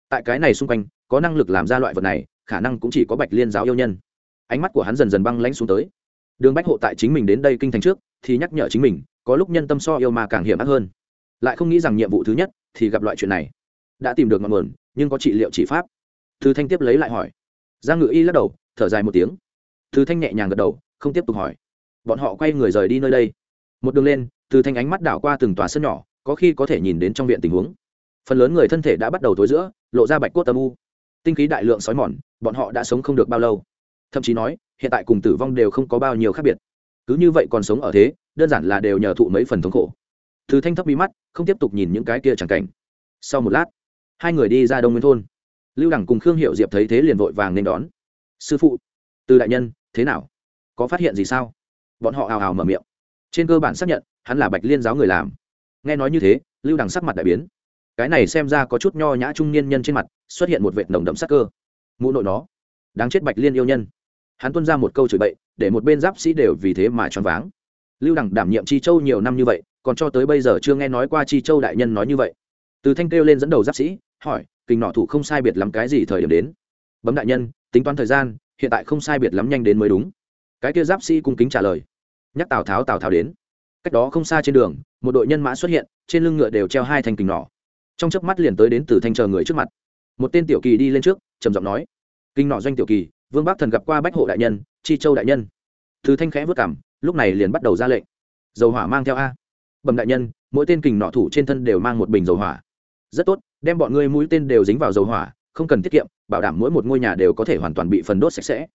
Tại cái này xung quanh, có năng lực làm ra loại vật này, khả năng cũng chỉ có bạch liên giáo yêu nhân. Ánh mắt của hắn dần dần băng lãnh xuống tới. Đường bách hộ tại chính mình đến đây kinh thành trước, thì nhắc nhở chính mình, có lúc nhân tâm so yêu ma càng hiểm ác hơn. Lại không nghĩ rằng nhiệm vụ thứ nhất, thì gặp loại chuyện này. Đã tìm được ngọn nguồn, nhưng có trị liệu chỉ pháp. Thư thanh tiếp lấy lại hỏi giang ngự y lắc đầu, thở dài một tiếng. Thư thanh nhẹ nhàng gật đầu, không tiếp tục hỏi. Bọn họ quay người rời đi nơi đây. Một đường lên thư thanh ánh mắt đảo qua từng tòa sân nhỏ, có khi có thể nhìn đến trong viện tình huống. Phần lớn người thân thể đã bắt đầu tối giữa, lộ ra bạch cốt âm u. Tinh khí đại lượng sói mòn, bọn họ đã sống không được bao lâu. Thậm chí nói, hiện tại cùng tử vong đều không có bao nhiêu khác biệt. Cứ như vậy còn sống ở thế, đơn giản là đều nhờ thụ mấy phần thống khổ. Thư thanh thấp bí mắt, không tiếp tục nhìn những cái kia chẳng cảnh. Sau một lát, hai người đi ra đông nguyên thôn lưu đẳng cùng khương hiệu diệp thấy thế liền vội vàng nên đón. Sư phụ, từ đại nhân, thế nào? Có phát hiện gì sao? Bọn họ hào hào mở miệng. Trên cơ bản xác nhận, hắn là bạch liên giáo người làm. Nghe nói như thế, lưu đằng sắc mặt đại biến. Cái này xem ra có chút nho nhã trung niên nhân trên mặt, xuất hiện một vệt nồng đậm sắc cơ. Mụ nội nó, đáng chết bạch liên yêu nhân. Hắn tuân ra một câu chửi bậy, để một bên giáp sĩ đều vì thế mà choáng váng. Lưu đẳng đảm nhiệm chi châu nhiều năm như vậy, còn cho tới bây giờ chưa nghe nói qua chi châu đại nhân nói như vậy. Từ thanh kêu lên dẫn đầu giáp sĩ, hỏi kình nọ thủ không sai biệt lắm cái gì thời điểm đến. Bấm đại nhân, tính toán thời gian, hiện tại không sai biệt lắm nhanh đến mới đúng. Cái kia giáp sĩ cung kính trả lời. Nhắc tào tháo tào tháo đến. Cách đó không xa trên đường, một đội nhân mã xuất hiện, trên lưng ngựa đều treo hai thanh kình nỏ trong chớp mắt liền tới đến từ thanh chờ người trước mặt. Một tên tiểu kỳ đi lên trước, trầm giọng nói. Kinh nọ doanh tiểu kỳ, vương bắc thần gặp qua bách hộ đại nhân, chi châu đại nhân. Từ thanh khẽ vất cảm, lúc này liền bắt đầu ra lệnh. Dầu hỏa mang theo a. Bẩm đại nhân, mỗi tên kình nọ thủ trên thân đều mang một bình dầu hỏa. Rất tốt đem bọn ngươi mũi tên đều dính vào dầu hỏa, không cần tiết kiệm, bảo đảm mỗi một ngôi nhà đều có thể hoàn toàn bị phần đốt sạch sẽ.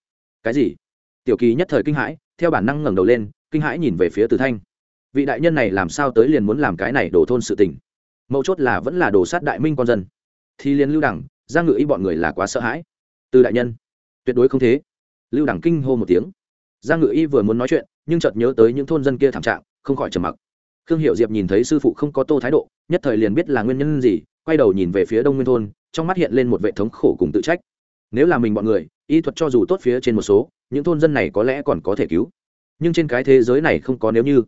Cái gì? Tiểu kỳ nhất thời kinh hãi, theo bản năng ngẩng đầu lên, kinh hãi nhìn về phía từ thanh. Vị đại nhân này làm sao tới liền muốn làm cái này đổ thôn sự tình? Mấu chốt là vẫn là đổ sát đại minh con dân. Thì liền lưu đẳng, ra ngự ý bọn người là quá sợ hãi. Từ đại nhân, tuyệt đối không thế. Lưu đẳng kinh hô một tiếng. Giang ngự y vừa muốn nói chuyện, nhưng chợt nhớ tới những thôn dân kia thảm trạng, không khỏi trầm mặc. Khương hiệu diệp nhìn thấy sư phụ không có tô thái độ, nhất thời liền biết là nguyên nhân gì quay đầu nhìn về phía đông nguyên thôn, trong mắt hiện lên một vệ thống khổ cùng tự trách. Nếu là mình bọn người, y thuật cho dù tốt phía trên một số, những thôn dân này có lẽ còn có thể cứu. Nhưng trên cái thế giới này không có nếu như.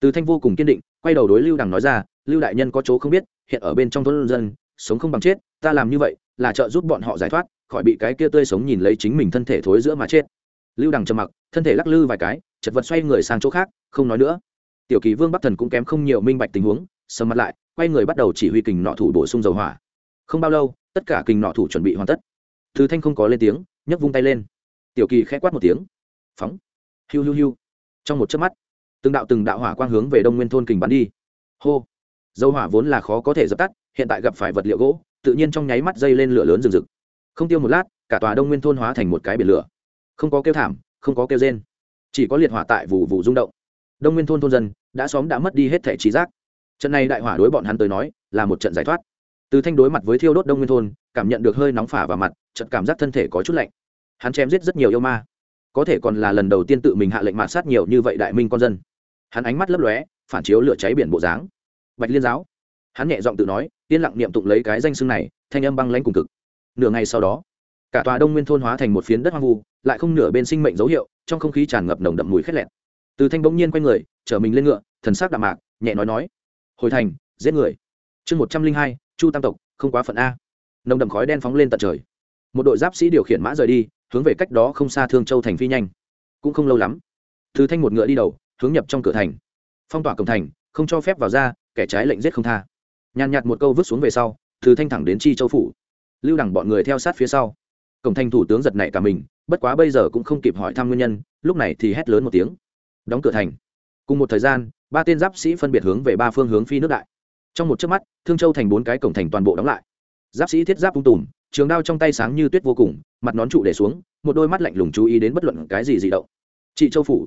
Từ thanh vô cùng kiên định, quay đầu đối lưu đằng nói ra, lưu đại nhân có chỗ không biết, hiện ở bên trong thôn dân, sống không bằng chết, ta làm như vậy là trợ giúp bọn họ giải thoát, khỏi bị cái kia tươi sống nhìn lấy chính mình thân thể thối giữa mà chết. Lưu đằng trầm mặc, thân thể lắc lư vài cái, chật vật xoay người sang chỗ khác, không nói nữa. Tiểu kỳ vương bắc thần cũng kém không nhiều minh bạch tình huống, sầm mặt lại quay người bắt đầu chỉ huy kình nọ thủ bổ sung dầu hỏa. Không bao lâu, tất cả kình nọ thủ chuẩn bị hoàn tất. Thứ thanh không có lên tiếng, nhấc vung tay lên. Tiểu kỳ khẽ quát một tiếng. Phóng. Hiu hiu hiu. Trong một chớp mắt, từng đạo từng đạo hỏa quang hướng về đông nguyên thôn kình bắn đi. Hô. Dầu hỏa vốn là khó có thể dập tắt, hiện tại gặp phải vật liệu gỗ, tự nhiên trong nháy mắt dây lên lửa lớn rừng rực. Không tiêu một lát, cả tòa đông nguyên thôn hóa thành một cái biển lửa. Không có kêu thảm, không có kêu rên. Chỉ có liệt hỏa tại vụ vụ rung động. Đông nguyên thôn thôn dân, đã xóm đã mất đi hết thẻ trí giác trận này đại hỏa đối bọn hắn tới nói là một trận giải thoát. Từ thanh đối mặt với thiêu đốt đông nguyên thôn, cảm nhận được hơi nóng phả vào mặt trận cảm giác thân thể có chút lạnh. Hắn chém giết rất nhiều yêu ma. Có thể còn là lần đầu tiên tự mình hạ lệnh mạn sát nhiều như vậy đại minh con dân. Hắn ánh mắt lấp lóe, phản chiếu lửa cháy biển bộ dáng. Bạch liên giáo. Hắn nhẹ giọng tự nói, yên lặng niệm tụng lấy cái danh xưng này, thanh âm băng lãnh cùng cực. Nửa ngày sau đó, cả tòa đông nguyên thôn hóa thành một phiến đất hoang vu, lại không nửa bên sinh mệnh dấu hiệu, trong không khí tràn ngập nồng đậm mùi khét lẹt. Từ thanh bỗng nhiên quay người, chở mình lên ngựa, thần sắc đạm mạc, nhẹ nói nói hồi thành, giết người. Chương một trăm linh hai, chu tam tộc, không quá phận a. Nồng đậm khói đen phóng lên tận trời. Một đội giáp sĩ điều khiển mã rời đi, hướng về cách đó không xa thương châu thành phi nhanh. Cũng không lâu lắm Thứ thanh một ngựa đi đầu, hướng nhập trong cửa thành. Phong tỏa cổng thành, không cho phép vào ra, kẻ trái lệnh giết không tha. Nhàn nhạt một câu vứt xuống về sau Thứ thanh thẳng đến chi châu phủ. Lưu đẳng bọn người theo sát phía sau. Cổng thành thủ tướng giật nảy cả mình, bất quá bây giờ cũng không kịp hỏi thăm nguyên nhân, lúc này thì hét lớn một tiếng. Đóng cửa thành. Cùng một thời gian ba tên giáp sĩ phân biệt hướng về ba phương hướng phi nước đại. Trong một chớp mắt, thương châu thành bốn cái cổng thành toàn bộ đóng lại. Giáp sĩ thiết giáp tung tùm, trường đao trong tay sáng như tuyết vô cùng, mặt nón trụ để xuống, một đôi mắt lạnh lùng chú ý đến bất luận cái gì dị động. Chị châu phủ.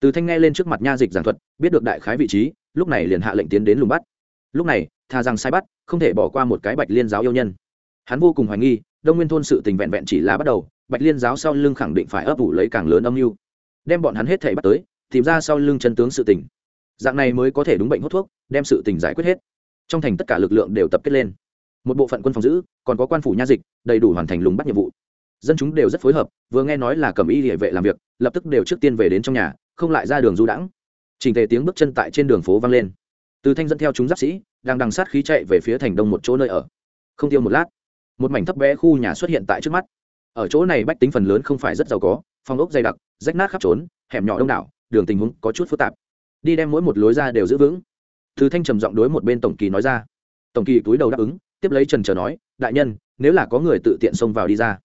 Từ thanh nghe lên trước mặt nha dịch giảng thuật, biết được đại khái vị trí, lúc này liền hạ lệnh tiến đến lùng bắt. Lúc này thà rằng sai bắt, không thể bỏ qua một cái bạch liên giáo yêu nhân. Hắn vô cùng hoài nghi, đông nguyên thôn sự tình vẹn vẹn chỉ là bắt đầu, bạch liên giáo sau lưng khẳng định phải ấp ủ lấy càng lớn âm mưu. Đem bọn hắn hết thể bắt tới, tìm ra sau lưng chân tướng sự tình dạng này mới có thể đúng bệnh hút thuốc, đem sự tình giải quyết hết. Trong thành tất cả lực lượng đều tập kết lên. Một bộ phận quân phòng giữ, còn có quan phủ nha dịch, đầy đủ hoàn thành lùng bắt nhiệm vụ. Dân chúng đều rất phối hợp, vừa nghe nói là cầm y địa vệ làm việc, lập tức đều trước tiên về đến trong nhà, không lại ra đường du đãng. Trình tề tiếng bước chân tại trên đường phố vang lên. Từ thanh dẫn theo chúng giáp sĩ, đang đằng sát khí chạy về phía thành đông một chỗ nơi ở. Không tiêu một lát, một mảnh thấp bé khu nhà xuất hiện tại trước mắt. Ở chỗ này bách tính phần lớn không phải rất giàu có phong ốc dày đặc, rách nát khắp trốn, hẻm nhỏ đông đảo, đường tình huống có chút phức tạp đi đem mỗi một lối ra đều giữ vững. Từ thanh trầm giọng đối một bên tổng kỳ nói ra. Tổng kỳ túi đầu đáp ứng, tiếp lấy trần trờ nói, đại nhân, nếu là có người tự tiện xông vào đi ra.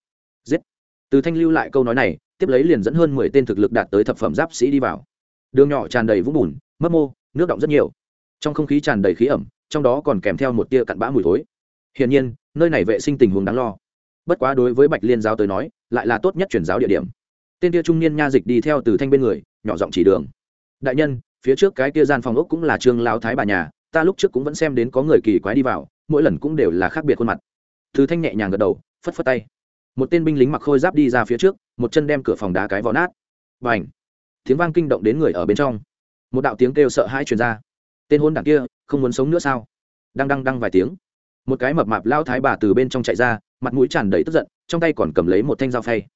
Giết. Từ thanh lưu lại câu nói này, tiếp lấy liền dẫn hơn mười tên thực lực đạt tới thập phẩm giáp sĩ đi vào. Đường nhỏ tràn đầy vũng bùn, mấp mô, nước động rất nhiều. Trong không khí tràn đầy khí ẩm, trong đó còn kèm theo một tia cặn bã mùi thối. Hiển nhiên, nơi này vệ sinh tình huống đáng lo. Bất quá đối với bạch liên giáo tới nói, lại là tốt nhất chuyển giáo địa điểm. Tên tia trung niên nha dịch đi theo từ thanh bên người, nhỏ giọng chỉ đường. Đại nhân phía trước cái kia gian phòng ốc cũng là trương lao thái bà nhà, ta lúc trước cũng vẫn xem đến có người kỳ quái đi vào, mỗi lần cũng đều là khác biệt khuôn mặt. Thứ thanh nhẹ nhàng gật đầu, phất phất tay. Một tên binh lính mặc khôi giáp đi ra phía trước, một chân đem cửa phòng đá cái vó nát. Và ảnh tiếng vang kinh động đến người ở bên trong. Một đạo tiếng kêu sợ hãi truyền ra. Tên hôn đảng kia, không muốn sống nữa sao? Đang đăng đăng vài tiếng. Một cái mập mạp lao thái bà từ bên trong chạy ra, mặt mũi tràn đầy tức giận, trong tay còn cầm lấy một thanh dao phay.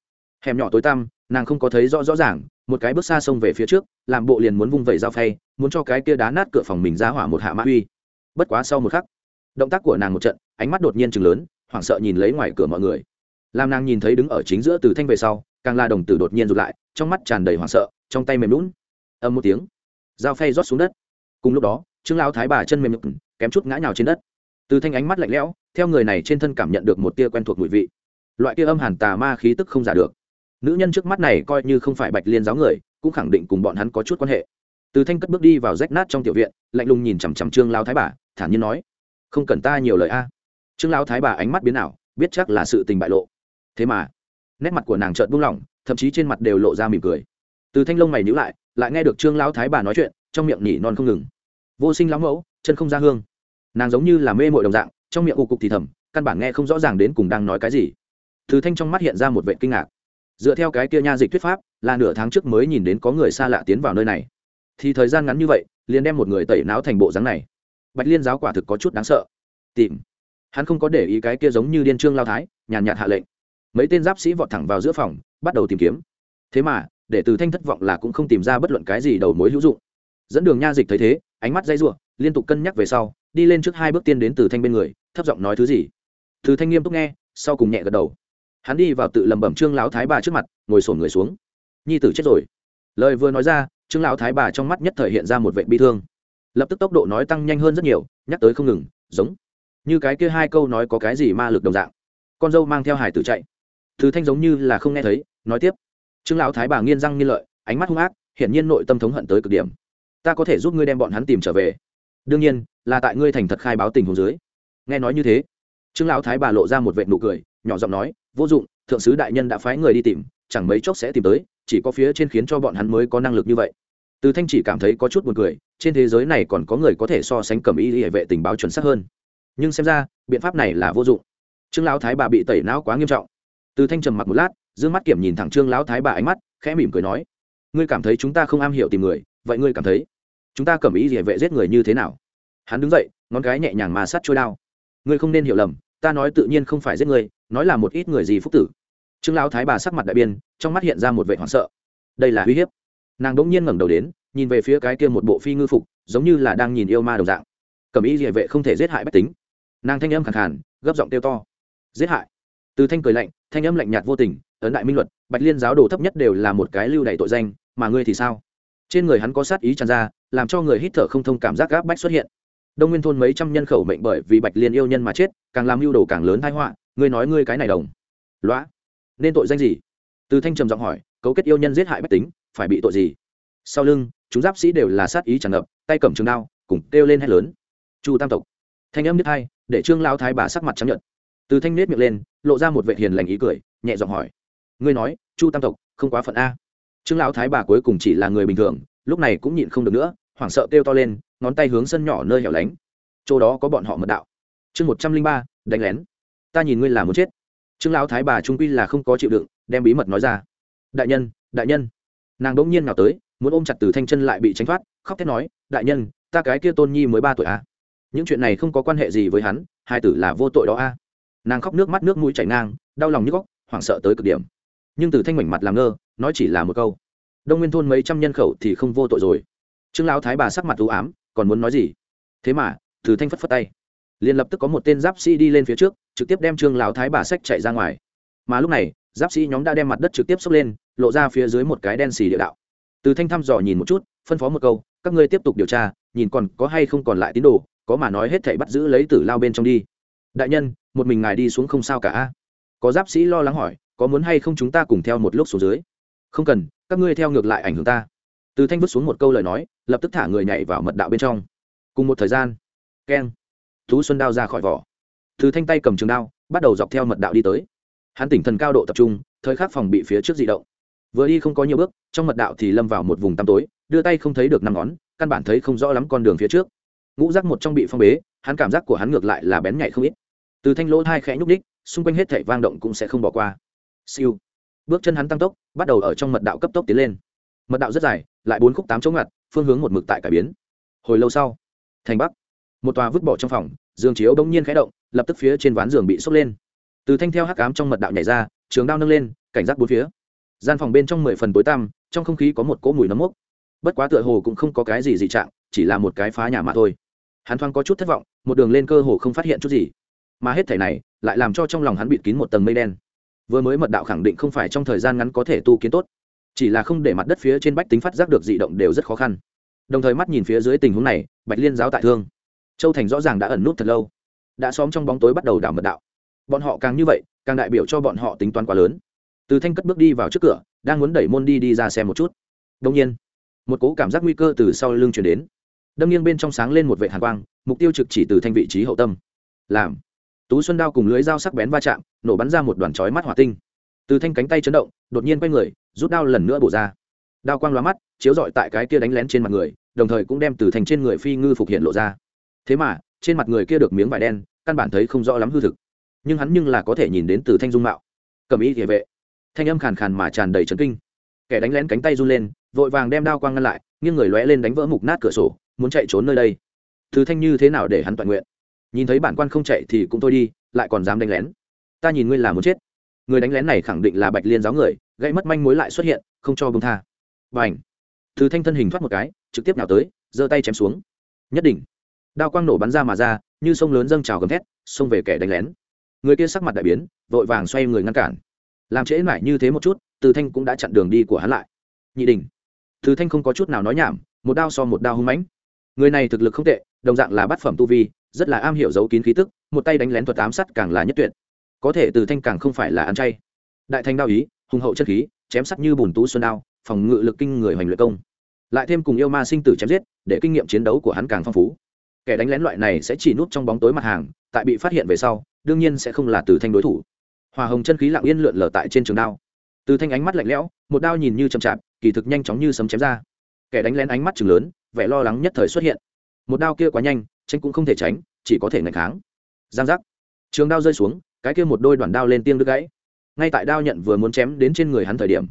Hẻm nhỏ tối tăm nàng không có thấy rõ rõ ràng, một cái bước xa xông về phía trước, làm bộ liền muốn vung vẩy dao phay, muốn cho cái kia đá nát cửa phòng mình ra hỏa một hạ mã uy. Bất quá sau một khắc, động tác của nàng một trận, ánh mắt đột nhiên chừng lớn, hoảng sợ nhìn lấy ngoài cửa mọi người. Làm nàng nhìn thấy đứng ở chính giữa từ thanh về sau, càng la đồng tử đột nhiên rụt lại, trong mắt tràn đầy hoảng sợ, trong tay mềm lún âm một tiếng, dao phay rót xuống đất. Cùng lúc đó, trương lão thái bà chân mềm nhục kém chút ngã nhào trên đất. Từ thanh ánh mắt lạnh lẽo, theo người này trên thân cảm nhận được một tia quen thuộc mùi vị. Loại kia âm hàn tà ma khí tức không giả được nữ nhân trước mắt này coi như không phải bạch liên giáo người, cũng khẳng định cùng bọn hắn có chút quan hệ. Từ thanh cất bước đi vào rách nát trong tiểu viện, lạnh lùng nhìn chằm chằm trương lao thái bà, thản nhiên nói, không cần ta nhiều lời a. Trương lao thái bà ánh mắt biến ảo, biết chắc là sự tình bại lộ. Thế mà, nét mặt của nàng trợn buông lỏng, thậm chí trên mặt đều lộ ra mỉm cười. Từ thanh lông mày nhữ lại lại nghe được trương lao thái bà nói chuyện, trong miệng nhỉ non không ngừng. Vô sinh lắm mẫu, chân không ra hương. Nàng giống như là mê mội đồng dạng, trong miệng ụ cục thì thầm, căn bản nghe không rõ ràng đến cùng đang nói cái gì. Từ thanh trong mắt hiện ra một vệ kinh ngạc dựa theo cái kia nha dịch thuyết pháp, là nửa tháng trước mới nhìn đến có người xa lạ tiến vào nơi này. Thì thời gian ngắn như vậy, liền đem một người tẩy não thành bộ dáng này. Bạch liên giáo quả thực có chút đáng sợ. Tìm. Hắn không có để ý cái kia giống như điên trương lao thái, nhàn nhạt hạ lệnh. Mấy tên giáp sĩ vọt thẳng vào giữa phòng, bắt đầu tìm kiếm. Thế mà, để từ thanh thất vọng là cũng không tìm ra bất luận cái gì đầu mối hữu dụng. Dẫn đường nha dịch thấy thế, ánh mắt dây r liên tục cân nhắc về sau, đi lên trước hai bước tiên đến từ thanh bên người, thấp giọng nói thứ gì. Từ thanh nghiêm túc nghe, sau cùng nhẹ gật đầu hắn đi vào tự lẩm bẩm trương lão thái bà trước mặt, ngồi sổn người xuống. Nhi tử chết rồi. Lời vừa nói ra, trương lão thái bà trong mắt nhất thời hiện ra một vệ bi thương. Lập tức tốc độ nói tăng nhanh hơn rất nhiều, nhắc tới không ngừng, giống như cái kia hai câu nói có cái gì ma lực đồng dạng. Con dâu mang theo hải tử chạy. Thứ thanh giống như là không nghe thấy, nói tiếp. Trương lão thái bà nghiên răng nghiên lợi, ánh mắt hung ác, hiển nhiên nội tâm thống hận tới cực điểm. Ta có thể giúp ngươi đem bọn hắn tìm trở về. Đương nhiên, là tại ngươi thành thật khai báo tình huống dưới. Nghe nói như thế, trương lão thái bà lộ ra một vệ nụ cười, nhỏ giọng nói vô dụng, thượng sứ đại nhân đã phái người đi tìm, chẳng mấy chốc sẽ tìm tới, chỉ có phía trên khiến cho bọn hắn mới có năng lực như vậy. Từ thanh chỉ cảm thấy có chút buồn cười, trên thế giới này còn có người có thể so sánh cầm y hệ vệ tình báo chuẩn xác hơn. Nhưng xem ra, biện pháp này là vô dụng. Trương lão thái bà bị tẩy não quá nghiêm trọng. Từ thanh trầm mặc một lát d mắt kiểm nhìn thẳng trương lão thái bà ánh mắt, khẽ mỉm cười nói, ngươi cảm thấy chúng ta không am hiểu tìm người, vậy ngươi cảm thấy chúng ta cầm ý địa vệ giết người như thế nào? Hắn đứng dậy, ngón cái nhẹ nhàng mà sát trôi đao. Ngươi không nên hiểu lầm, ta nói tự nhiên không phải giết người nói là một ít người gì phúc tử. Trương lão thái bà sắc mặt đại biên trong mắt hiện ra một vẻ hoảng sợ. Đây là uy hiếp. Nàng đỗng nhiên ngẩng đầu đến, nhìn về phía cái kia một bộ phi ngư phục, giống như là đang nhìn yêu ma đồng dạng. Cầm ý địa vệ không thể giết hại bách tính. Nàng thanh âm khẳng khàn, gấp giọng kêu to. Giết hại. Từ thanh cười lạnh, thanh âm lạnh nhạt vô tình, ấn đại minh luật, bạch liên giáo đồ thấp nhất đều là một cái lưu đầy tội danh, mà ngươi thì sao? Trên người hắn có sát ý tràn ra, làm cho người hít thở không thông cảm giác gáp bách xuất hiện đông nguyên thôn mấy trăm nhân khẩu mệnh bởi vì bạch liên yêu nhân mà chết, càng làm mưu đồ càng lớn thái họa, ngươi nói ngươi cái này đồng. Loá nên tội danh gì? Từ thanh trầm giọng hỏi, cấu kết yêu nhân giết hại bách tính, phải bị tội gì? Sau lưng, chúng giáp sĩ đều là sát ý tràn ngập, tay cầm trường đao, cùng kêu lên hét lớn. Chu tam tộc. Thanh âm nhất hai để trương lao thái bà sắc mặt trắng nhợt. Từ thanh nết miệng lên, lộ ra một vệ hiền lành ý cười, nhẹ giọng hỏi, ngươi nói, chu tam tộc không quá phận a? Trương lão thái bà cuối cùng chỉ là người bình thường, lúc này cũng nhịn không được nữa hoảng sợ kêu to lên, ngón tay hướng sân nhỏ nơi hẻo lánh. Chỗ đó có bọn họ mật đạo. Chương một trăm linh ba, đánh lén. Ta nhìn ngươi là muốn chết. Trương lão thái bà trung quy là không có chịu đựng, đem bí mật nói ra. Đại nhân đại nhân. Nàng đỗng nhiên nào tới, muốn ôm chặt từ thanh chân lại bị tránh thoát, khóc thét nói, đại nhân, ta cái kia tôn nhi mới ba tuổi a à? những chuyện này không có quan hệ gì với hắn, hai tử là vô tội đó a. À? nàng khóc nước mắt nước mũi chảy ngang, đau lòng như góc, hoảng sợ tới cực điểm. Nhưng từ thanh mảnh mặt làm ngơ, nói chỉ là một câu. Đông nguyên thôn mấy trăm nhân khẩu thì không vô tội rồi trương lão thái bà sắc mặt u ám, còn muốn nói gì? Thế mà, từ thanh phất phất tay. Liền lập tức có một tên giáp sĩ đi lên phía trước, trực tiếp đem trương lão thái bà sách chạy ra ngoài. Mà lúc này, giáp sĩ nhóm đã đem mặt đất trực tiếp xốc lên, lộ ra phía dưới một cái đen xì địa đạo. Từ thanh thăm dò nhìn một chút, phân phó một câu, các ngươi tiếp tục điều tra, nhìn còn có hay không còn lại tín đồ, có mà nói hết thảy bắt giữ lấy tử lao bên trong đi. Đại nhân, một mình ngài đi xuống không sao cả có giáp sĩ lo lắng hỏi, có muốn hay không chúng ta cùng theo một lúc xuống dưới? Không cần, các ngươi theo ngược lại ảnh hưởng ta từ thanh vứt xuống một câu lời nói, lập tức thả người nhảy vào mật đạo bên trong. Cùng một thời gian, keng, thú xuân đao ra khỏi vỏ. Từ thanh tay cầm trường đao, bắt đầu dọc theo mật đạo đi tới. Hắn tỉnh thần cao độ tập trung, thời khắc phòng bị phía trước di động. Vừa đi không có nhiều bước, trong mật đạo thì lâm vào một vùng tăm tối, đưa tay không thấy được năm ngón, căn bản thấy không rõ lắm con đường phía trước. Ngũ rác một trong bị phong bế, hắn cảm giác của hắn ngược lại là bén nhạy không ít. Từ thanh lỗ hai khẽ nhúc ních xung quanh hết thảy vang động cũng sẽ không bỏ qua. Siêu. Bước chân hắn tăng tốc, bắt đầu ở trong mật đạo cấp tốc tiến lên mật đạo rất dài, lại bốn khúc tám chống ngặt, phương hướng một mực tại cải biến. Hồi lâu sau, thành bắc, một tòa vứt bỏ trong phòng giường chiếu bỗng nhiên khẽ động, lập tức phía trên ván giường bị sốc lên. Từ thanh theo hắc ám trong mật đạo nhảy ra, trường đao nâng lên, cảnh giác bốn phía. Gian phòng bên trong mười phần tối tăm, trong không khí có một cỗ mùi nấm mốc. Bất quá tựa hồ cũng không có cái gì dị trạng, chỉ là một cái phá nhà mà thôi. Hắn thoáng có chút thất vọng, một đường lên cơ hồ không phát hiện chút gì. Mà hết thể này, lại làm cho trong lòng hắn bịt kín một tầng mây đen. Vừa mới mật đạo khẳng định không phải trong thời gian ngắn có thể tu kiến tốt chỉ là không để mặt đất phía trên bách tính phát giác được dị động đều rất khó khăn. Đồng thời mắt nhìn phía dưới tình huống này, bạch liên giáo tại thương. Châu thành rõ ràng đã ẩn nút thật lâu. Đã xóm trong bóng tối bắt đầu đảo mật đạo. Bọn họ càng như vậy, càng đại biểu cho bọn họ tính toán quá lớn. Từ thanh cất bước đi vào trước cửa, đang muốn đẩy môn đi đi ra xem một chút. Đông nhiên, một cố cảm giác nguy cơ từ sau lưng chuyển đến. Đâm nghiêng bên trong sáng lên một vệ hàn quang, mục tiêu trực chỉ từ thanh vị trí hậu tâm. Làm, tú xuân đao cùng lưới dao sắc bén va chạm, nổ bắn ra một đoàn chói mắt hỏa tinh từ thanh cánh tay chấn động, đột nhiên quay người, rút đao lần nữa bổ ra. Đao quang lóa mắt, chiếu rọi tại cái kia đánh lén trên mặt người, đồng thời cũng đem từ thanh trên người phi ngư phục hiện lộ ra. Thế mà, trên mặt người kia được miếng vải đen, căn bản thấy không rõ lắm hư thực. Nhưng hắn nhưng là có thể nhìn đến từ thanh dung mạo. Cầm ý địa vệ. Thanh âm khàn khàn mà tràn đầy trấn kinh. Kẻ đánh lén cánh tay run lên, vội vàng đem đao quang ngăn lại, nghiêng người lóe lên đánh vỡ mục nát cửa sổ, muốn chạy trốn nơi đây. Từ thanh như thế nào để hắn toàn nguyện? Nhìn thấy bản quan không chạy thì cũng thôi đi, lại còn dám đánh lén. Ta nhìn ngươi là muốn chết người đánh lén này khẳng định là bạch liên giáo người, gây mất manh mối lại xuất hiện, không cho bông tha. B à ảnh từ thanh thân hình thoát một cái, trực tiếp nào tới, giơ tay chém xuống. Nhất định đao quang nổ bắn ra mà ra, như sông lớn dâng trào gầm thét, xông về kẻ đánh lén. Người kia sắc mặt đại biến, vội vàng xoay người ngăn cản. Làm trễ mãi như thế một chút, từ thanh cũng đã chặn đường đi của hắn lại. Nhị đình từ thanh không có chút nào nói nhảm, một đao so một đao hung mãnh. Người này thực lực không tệ, đồng dạng là bát phẩm tu vi, rất là am hiểu giấu kín khí tức, một tay đánh lén thuật ám sát càng là nhất tuyệt có thể từ thanh càng không phải là ăn chay. Đại thanh đao ý, hùng hậu chất khí, chém sắc như bùn tú xuân đao, phòng ngự lực kinh người hoành luyện công. Lại thêm cùng yêu ma sinh tử chém giết, để kinh nghiệm chiến đấu của hắn càng phong phú. Kẻ đánh lén loại này sẽ chỉ núp trong bóng tối mặt hàng, tại bị phát hiện về sau, đương nhiên sẽ không là từ thanh đối thủ. Hòa hồng chân khí lặng yên lượn lờ tại trên trường đao. Từ thanh ánh mắt lạnh lẽo, một đao nhìn như chậm chạp, kỳ thực nhanh chóng như sấm chém ra. Kẻ đánh lén ánh mắt chừng lớn, vẻ lo lắng nhất thời xuất hiện. Một đao kia quá nhanh, tránh cũng không thể tránh, chỉ có thể ngạch kháng. Giang giác. Trường đao rơi xuống cái kia một đôi đoạn đao lên tiêng đứt gãy. Ngay tại đao nhận vừa muốn chém đến trên người hắn thời điểm,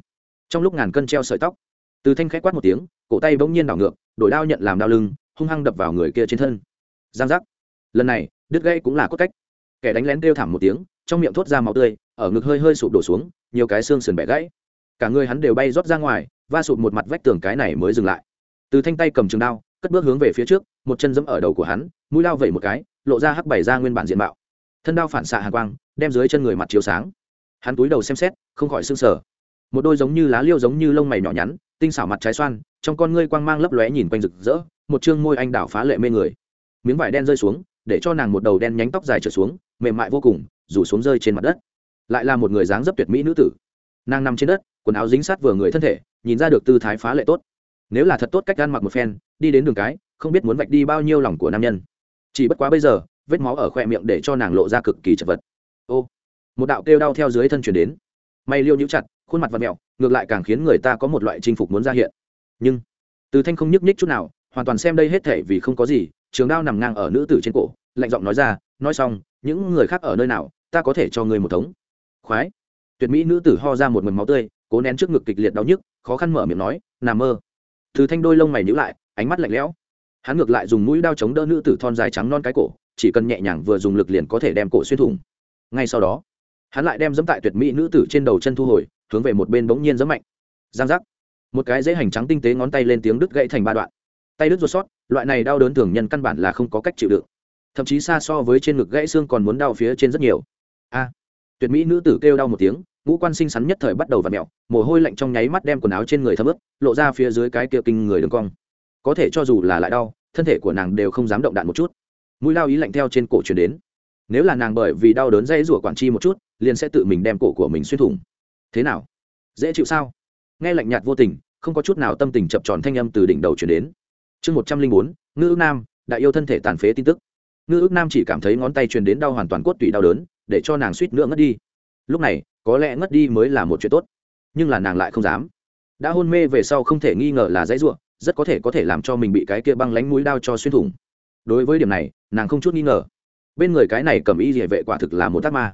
trong lúc ngàn cân treo sợi tóc, từ thanh khách quát một tiếng, cổ tay bỗng nhiên đảo ngược, đổi đao nhận làm đao lưng, hung hăng đập vào người kia trên thân. Giang giác. Lần này, đứt gãy cũng là cốt cách. Kẻ đánh lén kêu thảm một tiếng, trong miệng thốt ra máu tươi, ở ngực hơi hơi sụp đổ xuống, nhiều cái xương sườn bẻ gãy. Cả người hắn đều bay rót ra ngoài, va sụp một mặt vách tường cái này mới dừng lại. Từ thanh tay cầm trường đao, cất bước hướng về phía trước, một chân dẫm ở đầu của hắn, mũi lao vẩy một cái, lộ ra hắc bảy ra nguyên bản diện mạo thân đao phản xạ hàng quang, đem dưới chân người mặt chiếu sáng. Hắn túi đầu xem xét, không khỏi s ư n g sở một đôi giống như lá liêu giống như lông mày nhỏ nhắn, tinh xảo mặt trái xoan, trong con ngươi quang mang lấp lóe nhìn quanh rực rỡ, một chương môi anh đảo phá lệ mê người. Miếng vải đen rơi xuống, để cho nàng một đầu đen nhánh tóc dài trở xuống, mềm mại vô cùng, rủ xuống rơi trên mặt đất. Lại là một người dáng dấp tuyệt mỹ nữ tử. Nàng nằm trên đất, quần áo dính sát vừa người thân thể, nhìn ra được tư thái phá lệ tốt. Nếu là thật tốt cách ăn mặc một phen, đi đến đường cái, không biết muốn vạch đi bao nhiêu lòng của nam nhân. Chỉ bất quá bây giờ vết máu ở khoe miệng để cho nàng lộ ra cực kỳ chật vật. Ô, một đạo kêu đau theo dưới thân chuyển đến. May liêu nhũ chặt, khuôn mặt và mẹo ngược lại càng khiến người ta có một loại chinh phục muốn ra hiện. Nhưng, từ thanh không nhúc nhích chút nào, hoàn toàn xem đây hết thể vì không có gì, trường đao nằm ngang ở nữ tử trên cổ, lạnh giọng nói ra, nói xong, những người khác ở nơi nào, ta có thể cho người một thống. Khoái. Tuyệt mỹ nữ tử ho ra một mầm máu tươi, cố nén trước ngực kịch liệt đau nhức, khó khăn mở miệng nói nằm mơ. Từ thanh đôi lông mày nhíu lại, ánh mắt lạnh lẽo. Hắn ngược lại dùng mũi đao chống đỡ nữ tử thon dài trắng non cái cổ chỉ cần nhẹ nhàng vừa dùng lực liền có thể đem cổ xuyên thủng. Ngay sau đó, hắn lại đem dẫm tại tuyệt mỹ nữ tử trên đầu chân thu hồi, hướng về một bên bỗng nhiên dẫm mạnh. Giang giác. Một cái dễ hành trắng tinh tế ngón tay lên tiếng đứt gãy thành ba đoạn. Tay đứt ruột sót, loại này đau đớn thường nhân căn bản là không có cách chịu đựng. Thậm chí xa so với trên ngực gãy xương còn muốn đau phía trên rất nhiều. A. Tuyệt mỹ nữ tử kêu đau một tiếng, ngũ quan sinh sắn nhất thời bắt đầu và mẹo mồ hôi lạnh trong nháy mắt đem quần áo trên người thấm ướt, lộ ra phía dưới cái kia kinh người đường cong. Có thể cho dù là lại đau, thân thể của nàng đều không dám động đạn một chút mũi lao ý lạnh theo trên cổ truyền đến. Nếu là nàng bởi vì đau đớn dây rủa quản chi một chút, liền sẽ tự mình đem cổ của mình xuyên thủng. Thế nào? Dễ chịu sao? Nghe lạnh nhạt vô tình, không có chút nào tâm tình chập tròn thanh âm từ đỉnh đầu chuyển đến. Chương một trăm linh bốn, ngư ước nam, đại yêu thân thể tàn phế tin tức. Ngư ước nam chỉ cảm thấy ngón tay truyền đến đau hoàn toàn cốt tủy đau đớn, để cho nàng suýt nữa ngất đi. Lúc này, có lẽ ngất đi mới là một chuyện tốt. Nhưng là nàng lại không dám. Đã hôn mê về sau không thể nghi ngờ là dãy ruộng rất có thể có thể làm cho mình bị cái kia băng lánh mũi đao cho xuyên thủng đối với điểm này, nàng không chút nghi ngờ. Bên người cái này cầm y địa vệ quả thực là một tác ma.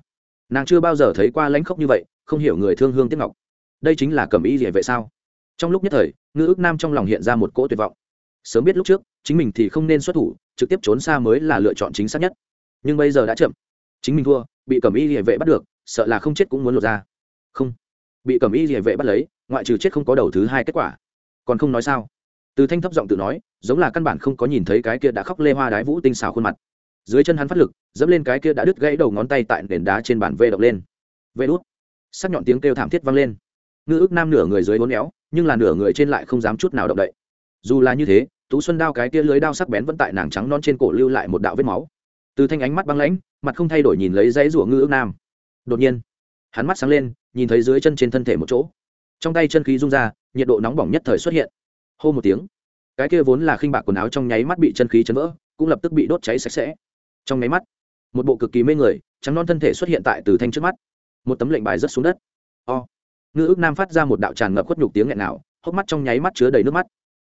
Nàng chưa bao giờ thấy qua lãnh khốc như vậy, không hiểu người thương hương tiếc ngọc. Đây chính là cầm y địa vệ sao? Trong lúc nhất thời, ngư ước nam trong lòng hiện ra một cỗ tuyệt vọng. Sớm biết lúc trước, chính mình thì không nên xuất thủ, trực tiếp trốn xa mới là lựa chọn chính xác nhất. Nhưng bây giờ đã chậm. Chính mình thua, bị cầm y địa vệ bắt được, sợ là không chết cũng muốn lột ra. Không. Bị cầm y địa vệ bắt lấy, ngoại trừ chết không có đầu thứ hai kết quả. Còn không nói sao? Từ thanh thấp giọng tự nói giống là căn bản không có nhìn thấy cái kia đã khóc lê hoa đái vũ tinh xào khuôn mặt. Dưới chân hắn phát lực, dẫm lên cái kia đã đứt gãy đầu ngón tay tại nền đá trên bàn vê động lên. Vê đốt sắc nhọn tiếng kêu thảm thiết vang lên. Ngư ước nam nửa người dưới bốn éo, nhưng là nửa người trên lại không dám chút nào động đậy. Dù là như thế, tú xuân đao cái kia lưới đao sắc bén vẫn tại nàng trắng non trên cổ lưu lại một đạo vết máu. Từ thanh ánh mắt băng lãnh, mặt không thay đổi nhìn lấy dãy rủa ngư ước nam. Đột nhiên, hắn mắt sáng lên, nhìn thấy dưới chân trên thân thể một chỗ. Trong tay chân khí rung ra, nhiệt độ nóng bỏng nhất thời xuất hiện. Hô một tiếng cái kia vốn là khinh bạc quần áo trong nháy mắt bị chân khí chấn vỡ, cũng lập tức bị đốt cháy sạch sẽ. Trong nháy mắt, một bộ cực kỳ mê người, trắng non thân thể xuất hiện tại từ thanh trước mắt. Một tấm lệnh bài rớt xuống đất. O. Ngư ước nam phát ra một đạo tràn ngập khuất nhục tiếng nghẹn nào hốc mắt trong nháy mắt chứa đầy nước mắt.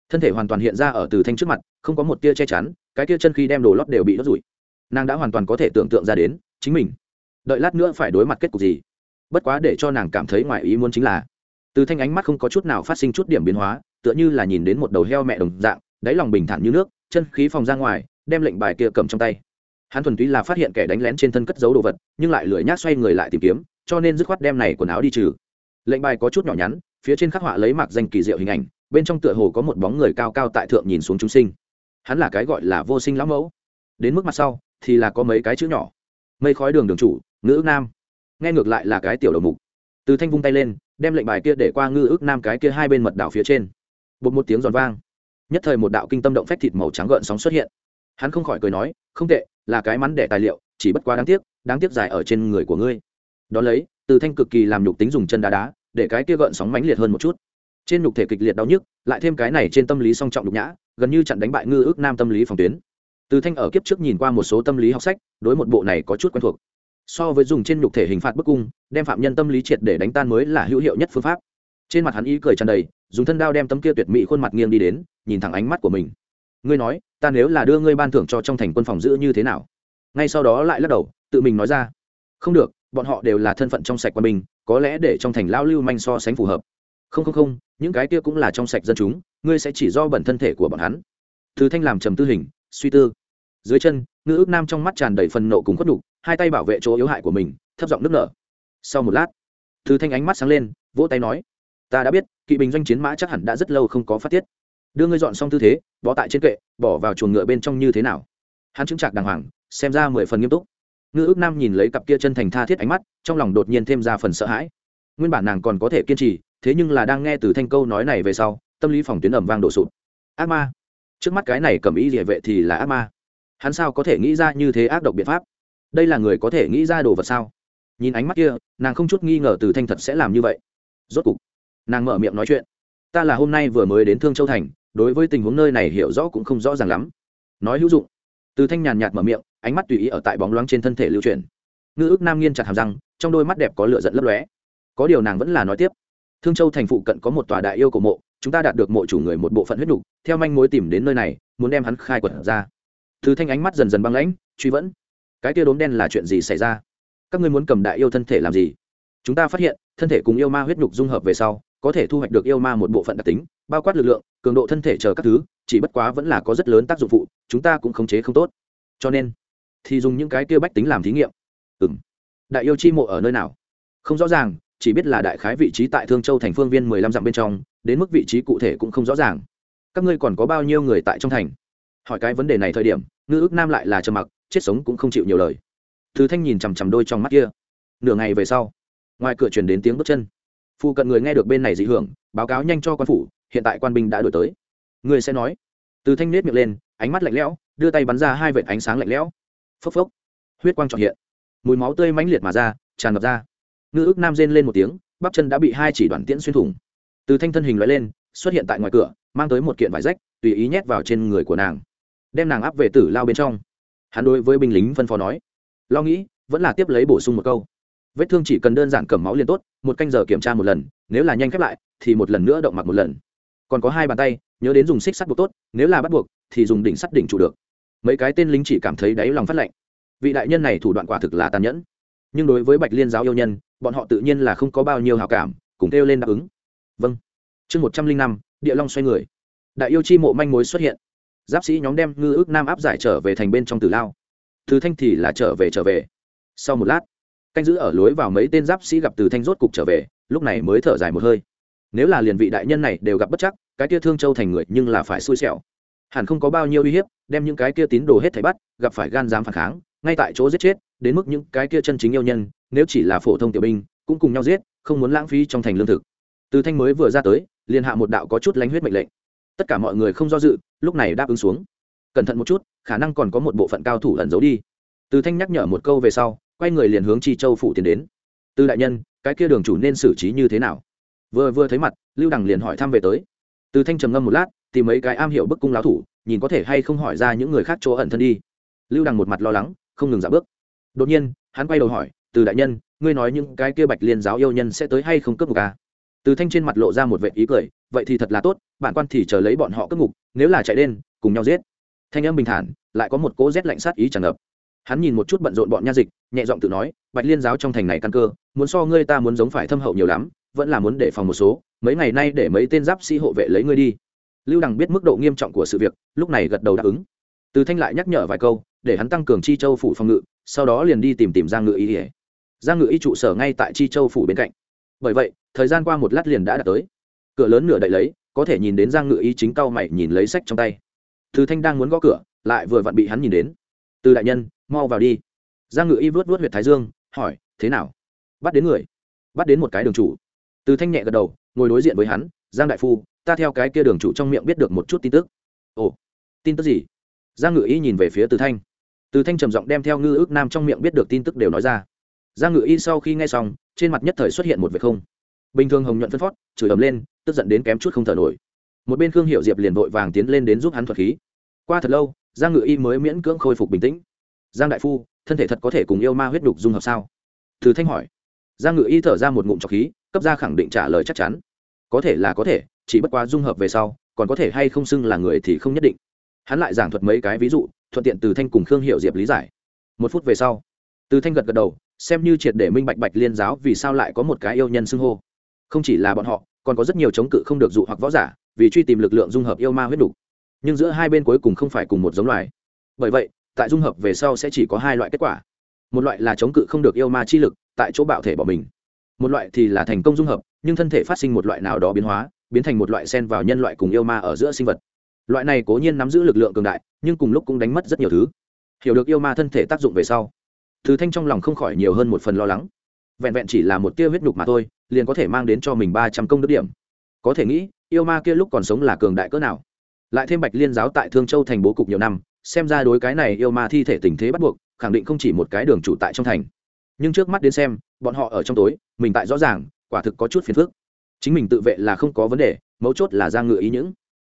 Thân thể hoàn toàn hiện ra ở từ thanh trước mặt, không có một tia che chắn, cái tia chân khi đem đồ lót đều bị đốt rụi. Nàng đã hoàn toàn có thể tưởng tượng ra đến, chính mình, đợi lát nữa phải đối mặt kết cục gì. Bất quá để cho nàng cảm thấy ngoài ý muốn chính là, từ thanh ánh mắt không có chút nào phát sinh chút điểm biến hóa tựa như là nhìn đến một đầu heo mẹ đồng dạng, đáy lòng bình thản như nước, chân khí phòng ra ngoài, đem lệnh bài kia cầm trong tay. Hắn thuần túy là phát hiện kẻ đánh lén trên thân cất giấu đồ vật, nhưng lại lười nhác xoay người lại tìm kiếm, cho nên dứt khoát đem này quần áo đi trừ. Lệnh bài có chút nhỏ nhắn, phía trên khắc họa lấy mạc danh kỳ diệu hình ảnh, bên trong tựa hồ có một bóng người cao cao tại thượng nhìn xuống chúng sinh. Hắn là cái gọi là vô sinh lão mẫu. Đến mức mặt sau, thì là có mấy cái chữ nhỏ. Mây khói đường đường chủ, ngữ ước nam. Nghe ngược lại là cái tiểu đầu mục. Từ thanh vung tay lên, đem lệnh bài kia để qua ngư ước nam cái kia hai bên mật đảo phía trên bột một tiếng giòn vang. Nhất thời một đạo kinh tâm động phách thịt màu trắng gợn sóng xuất hiện. Hắn không khỏi cười nói, không tệ, là cái mắn để tài liệu, chỉ bất quá đáng tiếc đáng tiếc dài ở trên người của ngươi. Đón lấy, từ thanh cực kỳ làm nhục tính dùng chân đá đá, để cái kia gợn sóng mãnh liệt hơn một chút. Trên nhục thể kịch liệt đau nhức, lại thêm cái này trên tâm lý song trọng nhục nhã, gần như chặn đánh bại ngư ước nam tâm lý phòng tuyến. Từ thanh ở kiếp trước nhìn qua một số tâm lý học sách, đối một bộ này có chút quen thuộc. So với dùng trên nhục thể hình phạt bức cung, đem phạm nhân tâm lý triệt để đánh tan mới là hữu hiệu nhất phương pháp trên mặt hắn ý cười tràn đầy, dùng thân đao đem tấm kia tuyệt mỹ khuôn mặt nghiêng đi đến, nhìn thẳng ánh mắt của mình. Ngươi nói, ta nếu là đưa ngươi ban thưởng cho trong thành quân phòng giữ như thế nào? Ngay sau đó lại lắc đầu, tự mình nói ra. Không được, bọn họ đều là thân phận trong sạch quân mình có lẽ để trong thành lao lưu manh so sánh phù hợp. Không không không, những cái kia cũng là trong sạch dân chúng, ngươi sẽ chỉ do bẩn thân thể của bọn hắn. Thứ thanh làm trầm tư hình, suy tư. Dưới chân ngữ ước nam trong mắt tràn đầy phần nộ cùng khuất đục hai tay bảo vệ chỗ yếu hại của mình, thấp giọng nước nở. Sau một lát, thứ thanh ánh mắt sáng lên, vỗ tay nói ta đã biết, kỵ binh doanh chiến mã chắc hẳn đã rất lâu không có phát tiết. Đưa ngươi dọn xong tư thế, bó tại trên kệ, bỏ vào chuồng ngựa bên trong như thế nào? Hắn chứng chạc đàng hoàng, xem ra mười phần nghiêm túc. Ngư ước nam nhìn lấy cặp kia chân thành tha thiết ánh mắt, trong lòng đột nhiên thêm ra phần sợ hãi. Nguyên bản nàng còn có thể kiên trì, thế nhưng là đang nghe từ thanh câu nói này về sau, tâm lý phòng tuyến ẩm vang đổ sụp. Ác ma. Trước mắt cái này cầm ý địa vệ thì là ác ma. Hắn sao có thể nghĩ ra như thế ác độc biện pháp? Đây là người có thể nghĩ ra đồ vật sao? Nhìn ánh mắt kia, nàng không chút nghi ngờ từ thanh thật sẽ làm như vậy. Rốt cục nàng mở miệng nói chuyện. Ta là hôm nay vừa mới đến thương châu thành, đối với tình huống nơi này hiểu rõ cũng không rõ ràng lắm. Nói hữu dụng. Từ thanh nhàn nhạt mở miệng, ánh mắt tùy ý ở tại bóng loáng trên thân thể lưu truyền ngư ước nam nghiên chặt hàm răng, trong đôi mắt đẹp có lửa giận lấp lóe. Có điều nàng vẫn là nói tiếp. Thương châu thành phụ cận có một tòa đại yêu cổ mộ, chúng ta đạt được mộ chủ người một bộ phận huyết nhục, theo manh mối tìm đến nơi này, muốn đem hắn khai quật ra. Từ thanh ánh mắt dần dần băng lãnh, truy vẫn cái kia đốm đen là chuyện gì xảy ra? Các ngươi muốn cầm đại yêu thân thể làm gì? Chúng ta phát hiện, thân thể cùng yêu ma huyết nhục dung hợp về sau có thể thu hoạch được yêu ma một bộ phận đặc tính, bao quát lực lượng, cường độ thân thể chờ các thứ, chỉ bất quá vẫn là có rất lớn tác dụng phụ, chúng ta cũng khống chế không tốt. Cho nên, thì dùng những cái kia bách tính làm thí nghiệm. Ừ m đại yêu chi mộ ở nơi nào? Không rõ ràng, chỉ biết là đại khái vị trí tại thương châu thành phương viên mười lăm dặm bên trong, đến mức vị trí cụ thể cũng không rõ ràng. Các ngươi còn có bao nhiêu người tại trong thành? Hỏi cái vấn đề này thời điểm, ngư ước nam lại là trầm mặc, chết sống cũng không chịu nhiều lời. Thứ thanh nhìn chằm chằm đôi trong mắt kia. Nửa ngày về sau, ngoài cửa chuyển đến tiếng bước chân phụ cận người nghe được bên này dị hưởng, báo cáo nhanh cho quan phủ, hiện tại quan binh đã đổi tới. Người sẽ nói. Từ thanh nết miệng lên, ánh mắt lạnh lẽo, đưa tay bắn ra hai vệt ánh sáng lạnh lẽo. Phốc phốc. Huyết quang trọn hiện. Mùi máu tươi mãnh liệt mà ra, tràn ngập ra. Ngư ước nam rên lên một tiếng, bắp chân đã bị hai chỉ đoàn tiễn xuyên thủng. Từ thanh thân hình loại lên, xuất hiện tại ngoài cửa, mang tới một kiện vải rách, tùy ý nhét vào trên người của nàng. Đem nàng áp về tử lao bên trong. Hắn đối với binh lính phân phó nói. Lo nghĩ, vẫn là tiếp lấy bổ sung một câu vết thương chỉ cần đơn giản cầm máu liền tốt, một canh giờ kiểm tra một lần, nếu là nhanh khép lại, thì một lần nữa động mặc một lần. Còn có hai bàn tay, nhớ đến dùng xích sắt buộc tốt, nếu là bắt buộc, thì dùng đỉnh sắt đỉnh trụ được. Mấy cái tên lính chỉ cảm thấy đáy lòng phát lạnh. Vị đại nhân này thủ đoạn quả thực là tàn nhẫn. Nhưng đối với bạch liên giáo yêu nhân, bọn họ tự nhiên là không có bao nhiêu hào cảm, cùng kêu lên đáp ứng. Vâng. Chương một trăm linh năm, địa long xoay người. Đại yêu chi mộ manh mối xuất hiện. Giáp sĩ nhóm đem ngư ước nam áp giải trở về thành bên trong tử lao. Thứ thanh thì là trở về trở về. Sau một lát canh giữ ở lối vào mấy tên giáp sĩ gặp từ thanh rốt cục trở về, lúc này mới thở dài một hơi. Nếu là liền vị đại nhân này đều gặp bất chắc, cái kia thương châu thành người nhưng là phải xui xẻo. Hẳn không có bao nhiêu uy hiếp, đem những cái kia tín đồ hết thảy bắt, gặp phải gan dám phản kháng, ngay tại chỗ giết chết, đến mức những cái kia chân chính yêu nhân, nếu chỉ là phổ thông tiểu binh, cũng cùng nhau giết, không muốn lãng phí trong thành lương thực. Từ thanh mới vừa ra tới, liền hạ một đạo có chút lánh huyết mệnh lệnh. Tất cả mọi người không do dự, lúc này đáp ứng xuống. Cẩn thận một chút, khả năng còn có một bộ phận cao thủ ẩn giấu đi. Từ thanh nhắc nhở một câu về sau quay người liền hướng chi châu phủ tiến đến. Từ đại nhân, cái kia đường chủ nên xử trí như thế nào? Vừa vừa thấy mặt, lưu đằng liền hỏi thăm về tới. Từ thanh trầm ngâm một lát, tìm mấy cái am hiểu bức cung láo thủ, nhìn có thể hay không hỏi ra những người khác chỗ ẩn thân đi. Lưu đằng một mặt lo lắng, không ngừng giả bước. Đột nhiên, hắn quay đầu hỏi, từ đại nhân, ngươi nói những cái kia bạch liên giáo yêu nhân sẽ tới hay không cướp ngục à? từ thanh trên mặt lộ ra một vệ ý cười, vậy thì thật là tốt, bản quan thì chờ lấy bọn họ cướp ngục, nếu là chạy đen cùng nhau giết. Thanh âm bình thản, lại có một cỗ rét lạnh sát ý tràn ngập hắn nhìn một chút bận rộn bọn nha dịch, nhẹ giọng tự nói, bạch liên giáo trong thành này căn cơ, muốn so ngươi ta muốn giống phải thâm hậu nhiều lắm, vẫn là muốn để phòng một số, mấy ngày nay để mấy tên giáp sĩ hộ vệ lấy ngươi đi. Lưu đằng biết mức độ nghiêm trọng của sự việc, lúc này gật đầu đáp ứng. Từ thanh lại nhắc nhở vài câu, để hắn tăng cường chi châu phủ phòng ngự, sau đó liền đi tìm tìm giang ngự y ỉa giang ngự y trụ sở ngay tại chi châu phủ bên cạnh. Bởi vậy, thời gian qua một lát liền đã đạt tới. Cửa lớn nửa đậy lấy, có thể nhìn đến giang ngự y chính cao mày nhìn lấy sách trong tay. Từ thanh đang muốn gõ cửa, lại vừa vặn bị hắn nhìn đến. Từ đại nhân mau vào đi. Giang ngự y vớt vớt h u y ệ t thái dương, hỏi, thế nào? Bắt đến người? Bắt đến một cái đường chủ? Từ thanh nhẹ gật đầu, ngồi đối diện với hắn, giang đại phu, ta theo cái kia đường chủ trong miệng biết được một chút tin tức. Ồ, tin tức gì? Giang ngự y nhìn về phía từ thanh. Từ thanh trầm giọng đem theo ngư ước nam trong miệng biết được tin tức đều nói ra. Giang ngự y sau khi nghe xong, trên mặt nhất thời xuất hiện một việc không. Bình thường hồng nhuận phân phót chửi ấm lên, tức giận đến kém chút không thở nổi. Một bên khương hiệu diệp liền vội vàng tiến lên đến giúp hắn thuật khí. Qua thật lâu, giang ngự y mới miễn cưỡng khôi phục bình tĩnh giang đại phu, thân thể thật có thể cùng yêu ma huyết đục dung hợp sao? Từ thanh hỏi. Giang ngự y thở ra một ngụm trọc khí, cấp ra khẳng định trả lời chắc chắn. Có thể là có thể, chỉ bất quá dung hợp về sau, còn có thể hay không xưng là người thì không nhất định. Hắn lại giảng thuật mấy cái ví dụ, thuận tiện từ thanh cùng khương hiệu diệp lý giải. Một phút về sau, từ thanh gật gật đầu, xem như triệt để minh bạch bạch liên giáo vì sao lại có một cái yêu nhân xưng hô. Không chỉ là bọn họ, còn có rất nhiều chống cự không được dụ hoặc võ giả, vì truy tìm lực lượng dung hợp yêu ma huyết đục nhưng giữa hai bên cuối cùng không phải cùng một giống loài. Bởi vậy tại dung hợp về sau sẽ chỉ có hai loại kết quả. Một loại là chống cự không được yêu ma chi lực, tại chỗ bạo thể bỏ mình. Một loại thì là thành công dung hợp, nhưng thân thể phát sinh một loại nào đó biến hóa, biến thành một loại sen vào nhân loại cùng yêu ma ở giữa sinh vật. Loại này cố nhiên nắm giữ lực lượng cường đại, nhưng cùng lúc cũng đánh mất rất nhiều thứ. Hiểu được yêu ma thân thể tác dụng về sau, thứ thanh trong lòng không khỏi nhiều hơn một phần lo lắng. Vẹn vẹn chỉ là một tia huyết nhục mà thôi, liền có thể mang đến cho mình ba trăm công đức điểm. Có thể nghĩ, yêu ma kia lúc còn sống là cường đại cỡ nào. Lại thêm bạch liên giáo tại thương châu thành bố cục nhiều năm xem ra đối cái này yêu ma thi thể tình thế bắt buộc, khẳng định không chỉ một cái đường chủ tại trong thành. Nhưng trước mắt đến xem, bọn họ ở trong tối, mình tại rõ ràng, quả thực có chút phiền phức. Chính mình tự vệ là không có vấn đề, mấu chốt là ra ngựa ý những.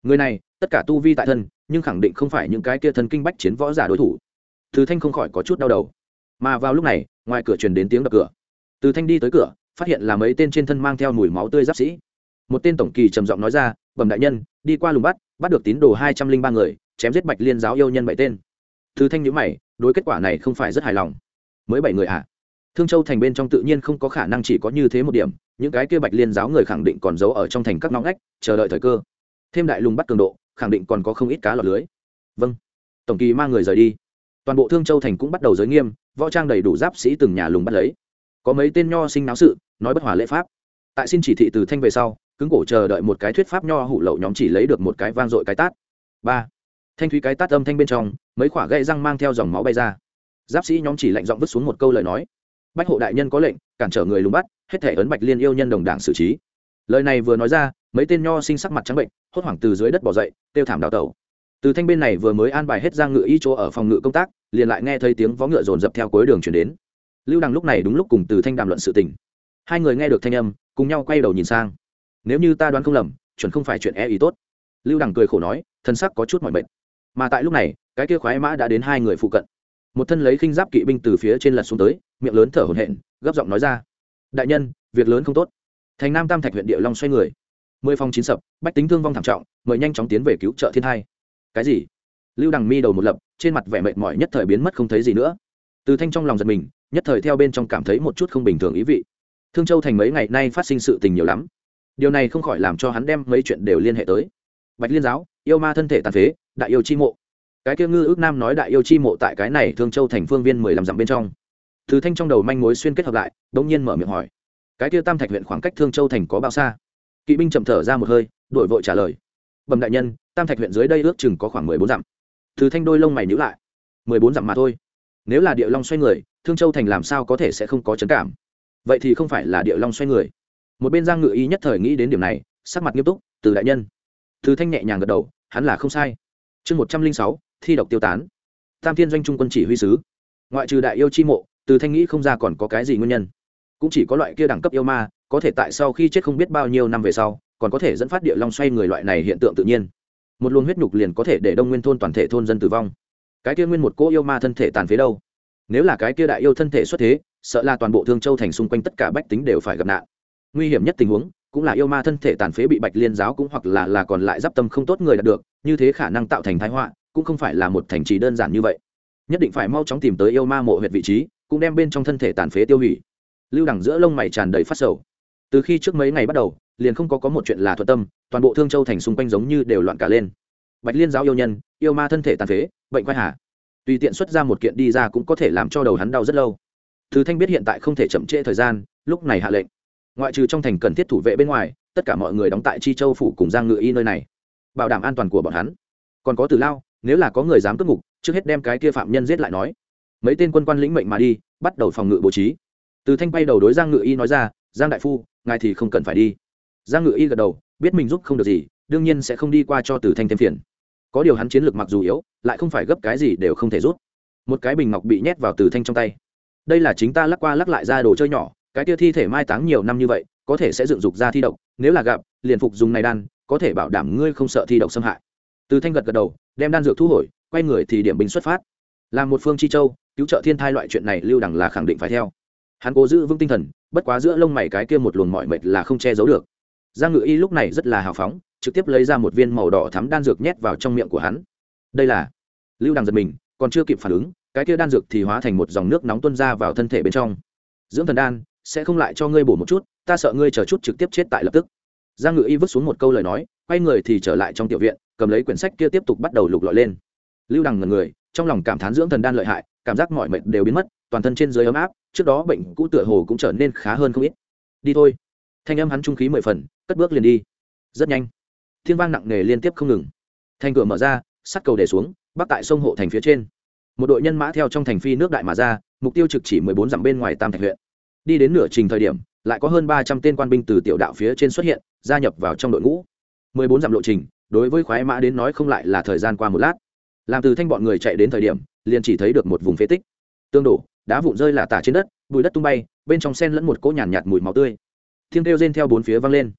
Người này, tất cả tu vi tại thân, nhưng khẳng định không phải những cái kia thân kinh bách chiến võ giả đối thủ. Từ thanh không khỏi có chút đau đầu. Mà vào lúc này, ngoài cửa truyền đến tiếng đập cửa. Từ thanh đi tới cửa, phát hiện là mấy tên trên thân mang theo mùi máu tươi giáp sĩ. Một tên tổng kỳ trầm giọng nói ra, bẩm đại nhân, đi qua lùng bắt bắt được tín đồ hai trăm linh ba người, chém giết bạch liên giáo yêu nhân bảy tên. Thứ thanh nhữ mày, đối kết quả này không phải rất hài lòng. Mới bảy người ạ à? thương châu thành bên trong tự nhiên không có khả năng chỉ có như thế một điểm, những cái kia bạch liên giáo người khẳng định còn giấu ở trong thành các ngõ ngách, chờ đợi thời cơ. Thêm đại lùng bắt cường độ, khẳng định còn có không ít cá lọt lưới. Vâng. Tổng kỳ mang người rời đi. Toàn bộ thương châu thành cũng bắt đầu giới nghiêm, võ trang đầy đủ giáp sĩ từng nhà lùng bắt lấy. Có mấy tên nho sinh náo sự, nói bất hòa lễ pháp. Tại xin chỉ thị từ thanh về sau cứng cổ chờ đợi một cái thuyết pháp nho hủ lậu nhóm chỉ lấy được một cái vang dội cái tát. Ba. Thanh thúy cái tát âm thanh bên trong, mấy khoả gậy răng mang theo dòng máu bay ra. Giáp sĩ nhóm chỉ lạnh giọng vứt xuống một câu lời nói. Bách hộ đại nhân có lệnh, cản trở người lùng bắt, hết thể ấn bạch liên yêu nhân đồng đảng xử trí. Lời này vừa nói ra, mấy tên nho sinh sắc mặt trắng bệnh, hốt hoảng từ dưới đất bỏ dậy tiêu thảm đào tẩu. Từ thanh bên này vừa mới an bài hết giang ngựa y chỗ ở phòng ngự công tác, liền lại nghe thấy tiếng vó ngựa dồn dập theo cuối đường chuyển đến. Lưu đằng lúc này đúng lúc cùng từ thanh đàm luận sự tình. Hai người nghe được thanh âm, cùng nhau quay đầu nhìn sang nếu như ta đoán không lầm, chuẩn không phải chuyện e ý tốt. Lưu đằng cười khổ nói, thân sắc có chút mọi bệnh mà tại lúc này, cái kia khoái mã đã đến hai người phụ cận. Một thân lấy khinh giáp kỵ binh từ phía trên lật xuống tới, miệng lớn thở hổn hển, gấp giọng nói ra. Đại nhân, việc lớn không tốt. Thành nam tam thạch huyện địa long xoay người. Mười phòng chín sập, bách tính thương vong thảm trọng, mời nhanh chóng tiến về cứu trợ thiên hai cái gì? Lưu đằng mi đầu một lập, trên mặt vẻ mệt mỏi nhất thời biến mất không thấy gì nữa. Từ thanh trong lòng giật mình, nhất thời theo bên trong cảm thấy một chút không bình thường ý vị. Thương châu thành mấy ngày nay phát sinh sự tình nhiều lắm điều này không khỏi làm cho hắn đem mấy chuyện đều liên hệ tới. Bạch liên giáo, yêu ma thân thể tàn phế, đại yêu chi mộ. Cái kia ngư ước nam nói đại yêu chi mộ tại cái này thương châu thành phương viên mười lăm dặm bên trong. Thứ thanh trong đầu manh mối xuyên kết hợp lại đ ỗ n g nhiên mở miệng hỏi. Cái kia tam thạch huyện khoảng cách thương châu thành có bao xa? Kỵ binh chậm thở ra một hơi, đổi vội trả lời. Bẩm đại nhân, tam thạch huyện dưới đây ước chừng có khoảng mười bốn dặm. Thứ thanh đôi lông mày nhữ lại. Mười bốn dặm mà thôi. Nếu là địa long xoay người, thương châu thành làm sao có thể sẽ không có chấn cảm? Vậy thì không phải là địa long xoay người một bên giang ngự y nhất thời nghĩ đến điểm này, sắc mặt nghiêm túc, từ đại nhân. Từ thanh nhẹ nhàng gật đầu, hắn là không sai. Chương một trăm linh sáu, thi độc tiêu tán. Tam thiên doanh trung quân chỉ huy sứ. Ngoại trừ đại yêu chi mộ, từ thanh nghĩ không ra còn có cái gì nguyên nhân. Cũng chỉ có loại kia đẳng cấp yêu ma, có thể tại sau khi chết không biết bao nhiêu năm về sau, còn có thể dẫn phát địa long xoay người loại này hiện tượng tự nhiên. Một luồng huyết nhục liền có thể để đông nguyên thôn toàn thể thôn dân tử vong. Cái kia nguyên một cỗ yêu ma thân thể tàn phế đâu? Nếu là cái kia đại yêu thân thể xuất thế, sợ là toàn bộ thương châu thành xung quanh tất cả bách tính đều phải gặp nạn nguy hiểm nhất tình huống cũng là yêu ma thân thể tàn phế bị bạch liên giáo cũng hoặc là là còn lại d tâm không tốt người đạt được, như thế khả năng tạo thành thái họa cũng không phải là một thành trì đơn giản như vậy. Nhất định phải mau chóng tìm tới yêu ma mộ huyệt vị trí, cũng đem bên trong thân thể tàn phế tiêu hủy. Lưu đẳng giữa lông mày tràn đầy phát sầu. Từ khi trước mấy ngày bắt đầu, liền không có có một chuyện là thuận tâm, toàn bộ thương châu thành xung quanh giống như đều loạn cả lên. Bạch liên giáo yêu nhân, yêu ma thân thể tàn phế, bệnh quay hà. Tùy tiện xuất ra một kiện đi ra cũng có thể làm cho đầu hắn đau rất lâu. Thứ thanh biết hiện tại không thể chậm trễ thời gian, lúc này hạ lệnh ngoại trừ trong thành cần thiết thủ vệ bên ngoài, tất cả mọi người đóng tại chi châu phủ cùng giang ngự y nơi này, bảo đảm an toàn của bọn hắn. Còn có từ lao, nếu là có người dám cướp ngục, trước hết đem cái kia phạm nhân giết lại nói. Mấy tên quân quan lĩnh mệnh mà đi, bắt đầu phòng ngự bố trí. Từ thanh bay đầu đối giang ngự y nói ra, giang đại phu, ngài thì không cần phải đi. Giang ngự y gật đầu, biết mình giúp không được gì, đương nhiên sẽ không đi qua cho từ thanh thêm phiền. Có điều hắn chiến lược mặc dù yếu, lại không phải gấp cái gì đều không thể rút. Một cái bình ngọc bị nhét vào từ thanh trong tay. Đây là chính ta lắc qua lắc lại ra đồ chơi nhỏ cái tia thi thể mai táng nhiều năm như vậy, có thể sẽ dựng dục ra thi độc, nếu là gặp, liền phục dùng này đan, có thể bảo đảm ngươi không sợ thi độc xâm hại. Từ thanh gật gật đầu, đem đan dược thu hồi, quay người thì điểm binh xuất phát. Làm một phương chi châu, cứu trợ thiên thai loại chuyện này lưu đẳng là khẳng định phải theo. Hắn cố giữ vững tinh thần, bất quá giữa lông mày cái kia một luồng mọi mệt là không che giấu được. Giang ngự y lúc này rất là hào phóng, trực tiếp lấy ra một viên màu đỏ thắm đan dược nhét vào trong miệng của hắn. Đây là lưu đằng giật mình, còn chưa kịp phản ứng, cái kia đan dược thì hóa thành một dòng nước nóng tuôn ra vào thân thể bên trong. Dưỡng thần đan sẽ không lại cho ngươi bổ một chút, ta sợ ngươi chờ chút trực tiếp chết tại lập tức. Giang ngự y vứt xuống một câu lời nói, quay người thì trở lại trong tiểu viện, cầm lấy quyển sách kia tiếp tục bắt đầu lục lọi lên. Lưu đằng ngần người, trong lòng cảm thán dưỡng thần đan lợi hại, cảm giác mọi mệt đều biến mất, toàn thân trên dưới ấm áp, trước đó bệnh cũ tựa hồ cũng trở nên khá hơn không ít. Đi thôi. Thanh âm hắn trung khí mười phần, cất bước liền đi. Rất nhanh thiên vang nặng nề liên tiếp không ngừng. Thành cửa mở ra, sắt cầu để xuống, bắc tại sông hộ thành phía trên. Một đội nhân mã theo trong thành phi nước đại mà ra, mục tiêu trực chỉ mười bốn dặm bên ngoài tam thạch huyện đi đến nửa trình thời điểm lại có hơn ba trăm tên quan binh từ tiểu đạo phía trên xuất hiện gia nhập vào trong đội ngũ. Mười bốn dặm lộ trình đối với khoái mã đến nói không lại là thời gian qua một lát. Làm từ thanh bọn người chạy đến thời điểm liền chỉ thấy được một vùng phế tích. Tương đổ đá vụn rơi là tả trên đất bụi đất tung bay bên trong sen lẫn một cỗ nhàn nhạt, nhạt mùi máu tươi. Thiên kêu rên theo bốn phía văng lên.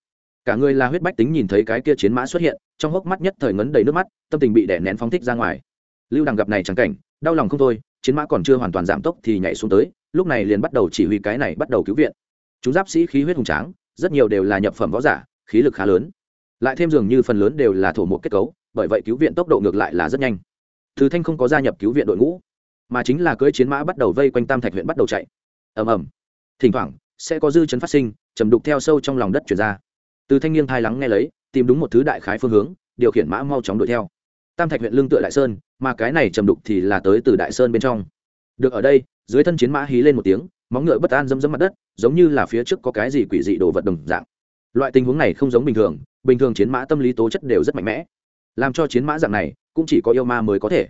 Cả người là huyết bách tính nhìn thấy cái kia chiến mã xuất hiện trong hốc mắt nhất thời ngấn đầy nước mắt tâm tình bị đè nén phóng thích ra ngoài. Lưu đằng gặp này chẳng cảnh đau lòng không thôi chiến mã còn chưa hoàn toàn giảm tốc thì nhảy xuống tới lúc này liền bắt đầu chỉ huy cái này bắt đầu cứu viện. Chúng giáp sĩ khí huyết hùng tráng, rất nhiều đều là nhập phẩm võ giả, khí lực khá lớn. Lại thêm dường như phần lớn đều là thổ một kết cấu, bởi vậy cứu viện tốc độ ngược lại là rất nhanh. Thứ thanh không có gia nhập cứu viện đội ngũ, mà chính là cưỡi chiến mã bắt đầu vây quanh tam thạch huyện bắt đầu chạy. Ầm ầm. Thỉnh thoảng, sẽ có dư chấn phát sinh chầm đục theo sâu trong lòng đất chuyển ra. Từ thanh niên thai lắng nghe lấy, tìm đúng một thứ đại khái phương hướng, điều khiển mã mau chóng đuổi theo. Tam thạch huyện lương tựa đại sơn, mà cái này trầm đục thì là tới từ đại sơn bên trong. Được ở đây dưới thân chiến mã hí lên một tiếng, móng ngựa bất an dâm dâm mặt đất, giống như là phía trước có cái gì quỷ dị đồ vật đồng dạng. Loại tình huống này không giống bình thường bình thường chiến mã tâm lý tố chất đều rất mạnh mẽ. Làm cho chiến mã dạng này, cũng chỉ có yêu ma mới có thể.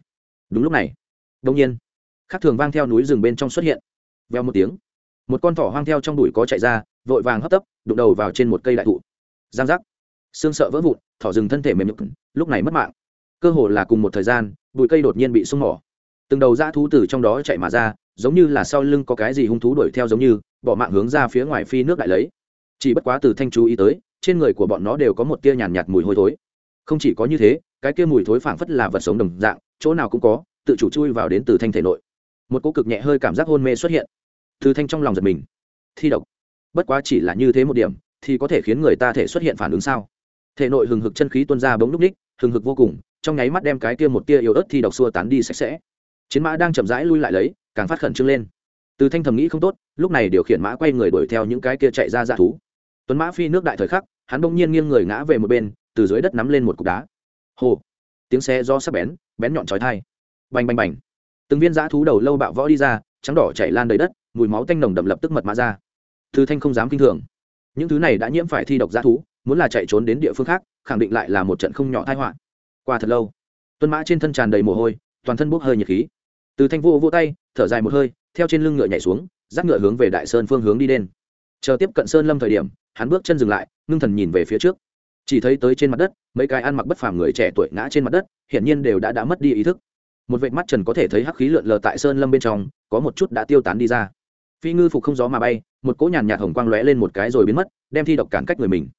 Đúng lúc này đông nhiên khác thường vang theo núi rừng bên trong xuất hiện. Veo một tiếng, một con thỏ hoang theo trong đùi có chạy ra, vội vàng hấp tấp, đụng đầu vào trên một cây đại thụ. Giang giác, xương sợ vỡ vụn, thỏ rừng thân thể mềm nhục lúc này mất mạng. Cơ hồ là cùng một thời gian, bụi cây đột nhiên bị sung mỏ từng đầu dã thú từ trong đó chạy mà ra giống như là sau lưng có cái gì hung thú đuổi theo giống như bỏ mạng hướng ra phía ngoài phi nước đại lấy. Chỉ bất quá từ thanh chú ý tới trên người của bọn nó đều có một tia nhàn nhạt, nhạt mùi hôi thối. Không chỉ có như thế cái kia mùi thối phảng phất là vật sống đồng dạng chỗ nào cũng có tự chủ chui vào đến từ thanh thể nội. Một cô cực nhẹ hơi cảm giác hôn mê xuất hiện. Từ thanh trong lòng giật mình. Thi độc. Bất quá chỉ là như thế một điểm thì có thể khiến người ta thể xuất hiện phản ứng sao? Thể nội hừng hực chân khí tuôn ra bỗng núp ních hừng hực vô cùng trong nháy mắt đem cái kia một tia yếu ớt thi độc xua tán đi sạch sẽ chiến mã đang chậm rãi lui lại lấy, càng phát khẩn trương lên. Từ thanh thầm nghĩ không tốt, lúc này điều khiển mã quay người đuổi theo những cái kia chạy ra dạ thú. Tuấn mã phi nước đại thời khắc, hắn bỗng nhiên nghiêng người ngã về một bên, từ dưới đất nắm lên một cục đá. Hồ tiếng xe do sắp bén bén nhọn trói thai bành bành bành. Từng viên dã thú đầu lâu bạo võ đi ra, trắng đỏ chảy lan đầy đất, mùi máu tanh nồng đậm lập tức mật mã ra. Từ thanh không dám kinh thường. Những thứ này đã nhiễm phải thi độc dã thú, muốn là chạy trốn đến địa phương khác, khẳng định lại là một trận không nhỏ tai họa. Qua thật lâu tuân mã trên thân tràn đầy mồ hôi, toàn thân bốc hơi nhiệt khí từ thanh vô vô tay, thở dài một hơi, theo trên lưng ngựa nhảy xuống, dắt ngựa hướng về đại sơn phương hướng đi đen chờ tiếp cận sơn lâm thời điểm, hắn bước chân dừng lại, ngưng thần nhìn về phía trước. Chỉ thấy tới trên mặt đất, mấy cái ăn mặc bất phàm người trẻ tuổi ngã trên mặt đất, hiển nhiên đều đã đã mất đi ý thức. Một vệt mắt trần có thể thấy hắc khí lượn lờ tại sơn lâm bên trong, có một chút đã tiêu tán đi ra. Phi ngư phục không gió mà bay, một cỗ nhàn nhạt hồng quang lóe lên một cái rồi biến mất, đem thi độc cản cách người mình.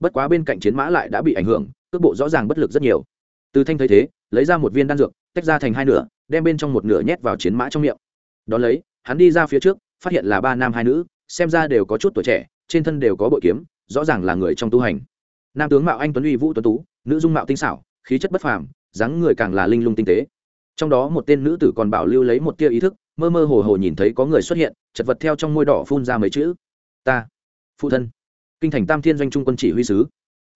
Bất quá bên cạnh chiến mã lại đã bị ảnh hưởng, cước bộ rõ ràng bất lực rất nhiều. Từ thanh thấy thế, lấy ra một viên đan dược, tách ra thành hai nửa đem bên trong một nửa nhét vào chiến mã trong miệng. Đón lấy, hắn đi ra phía trước, phát hiện là ba nam hai nữ, xem ra đều có chút tuổi trẻ, trên thân đều có bội kiếm, rõ ràng là người trong tu hành. Nam tướng mạo anh tuấn uy vũ tuấn tú, nữ dung mạo tinh xảo, khí chất bất phàm, dáng người càng là linh lung tinh tế. Trong đó một tên nữ tử còn bảo lưu lấy một tia ý thức, mơ mơ hồ hồ nhìn thấy có người xuất hiện, chật vật theo trong môi đỏ phun ra mấy chữ. Ta, phụ thân. Kinh thành tam thiên doanh trung quân chỉ huy sứ.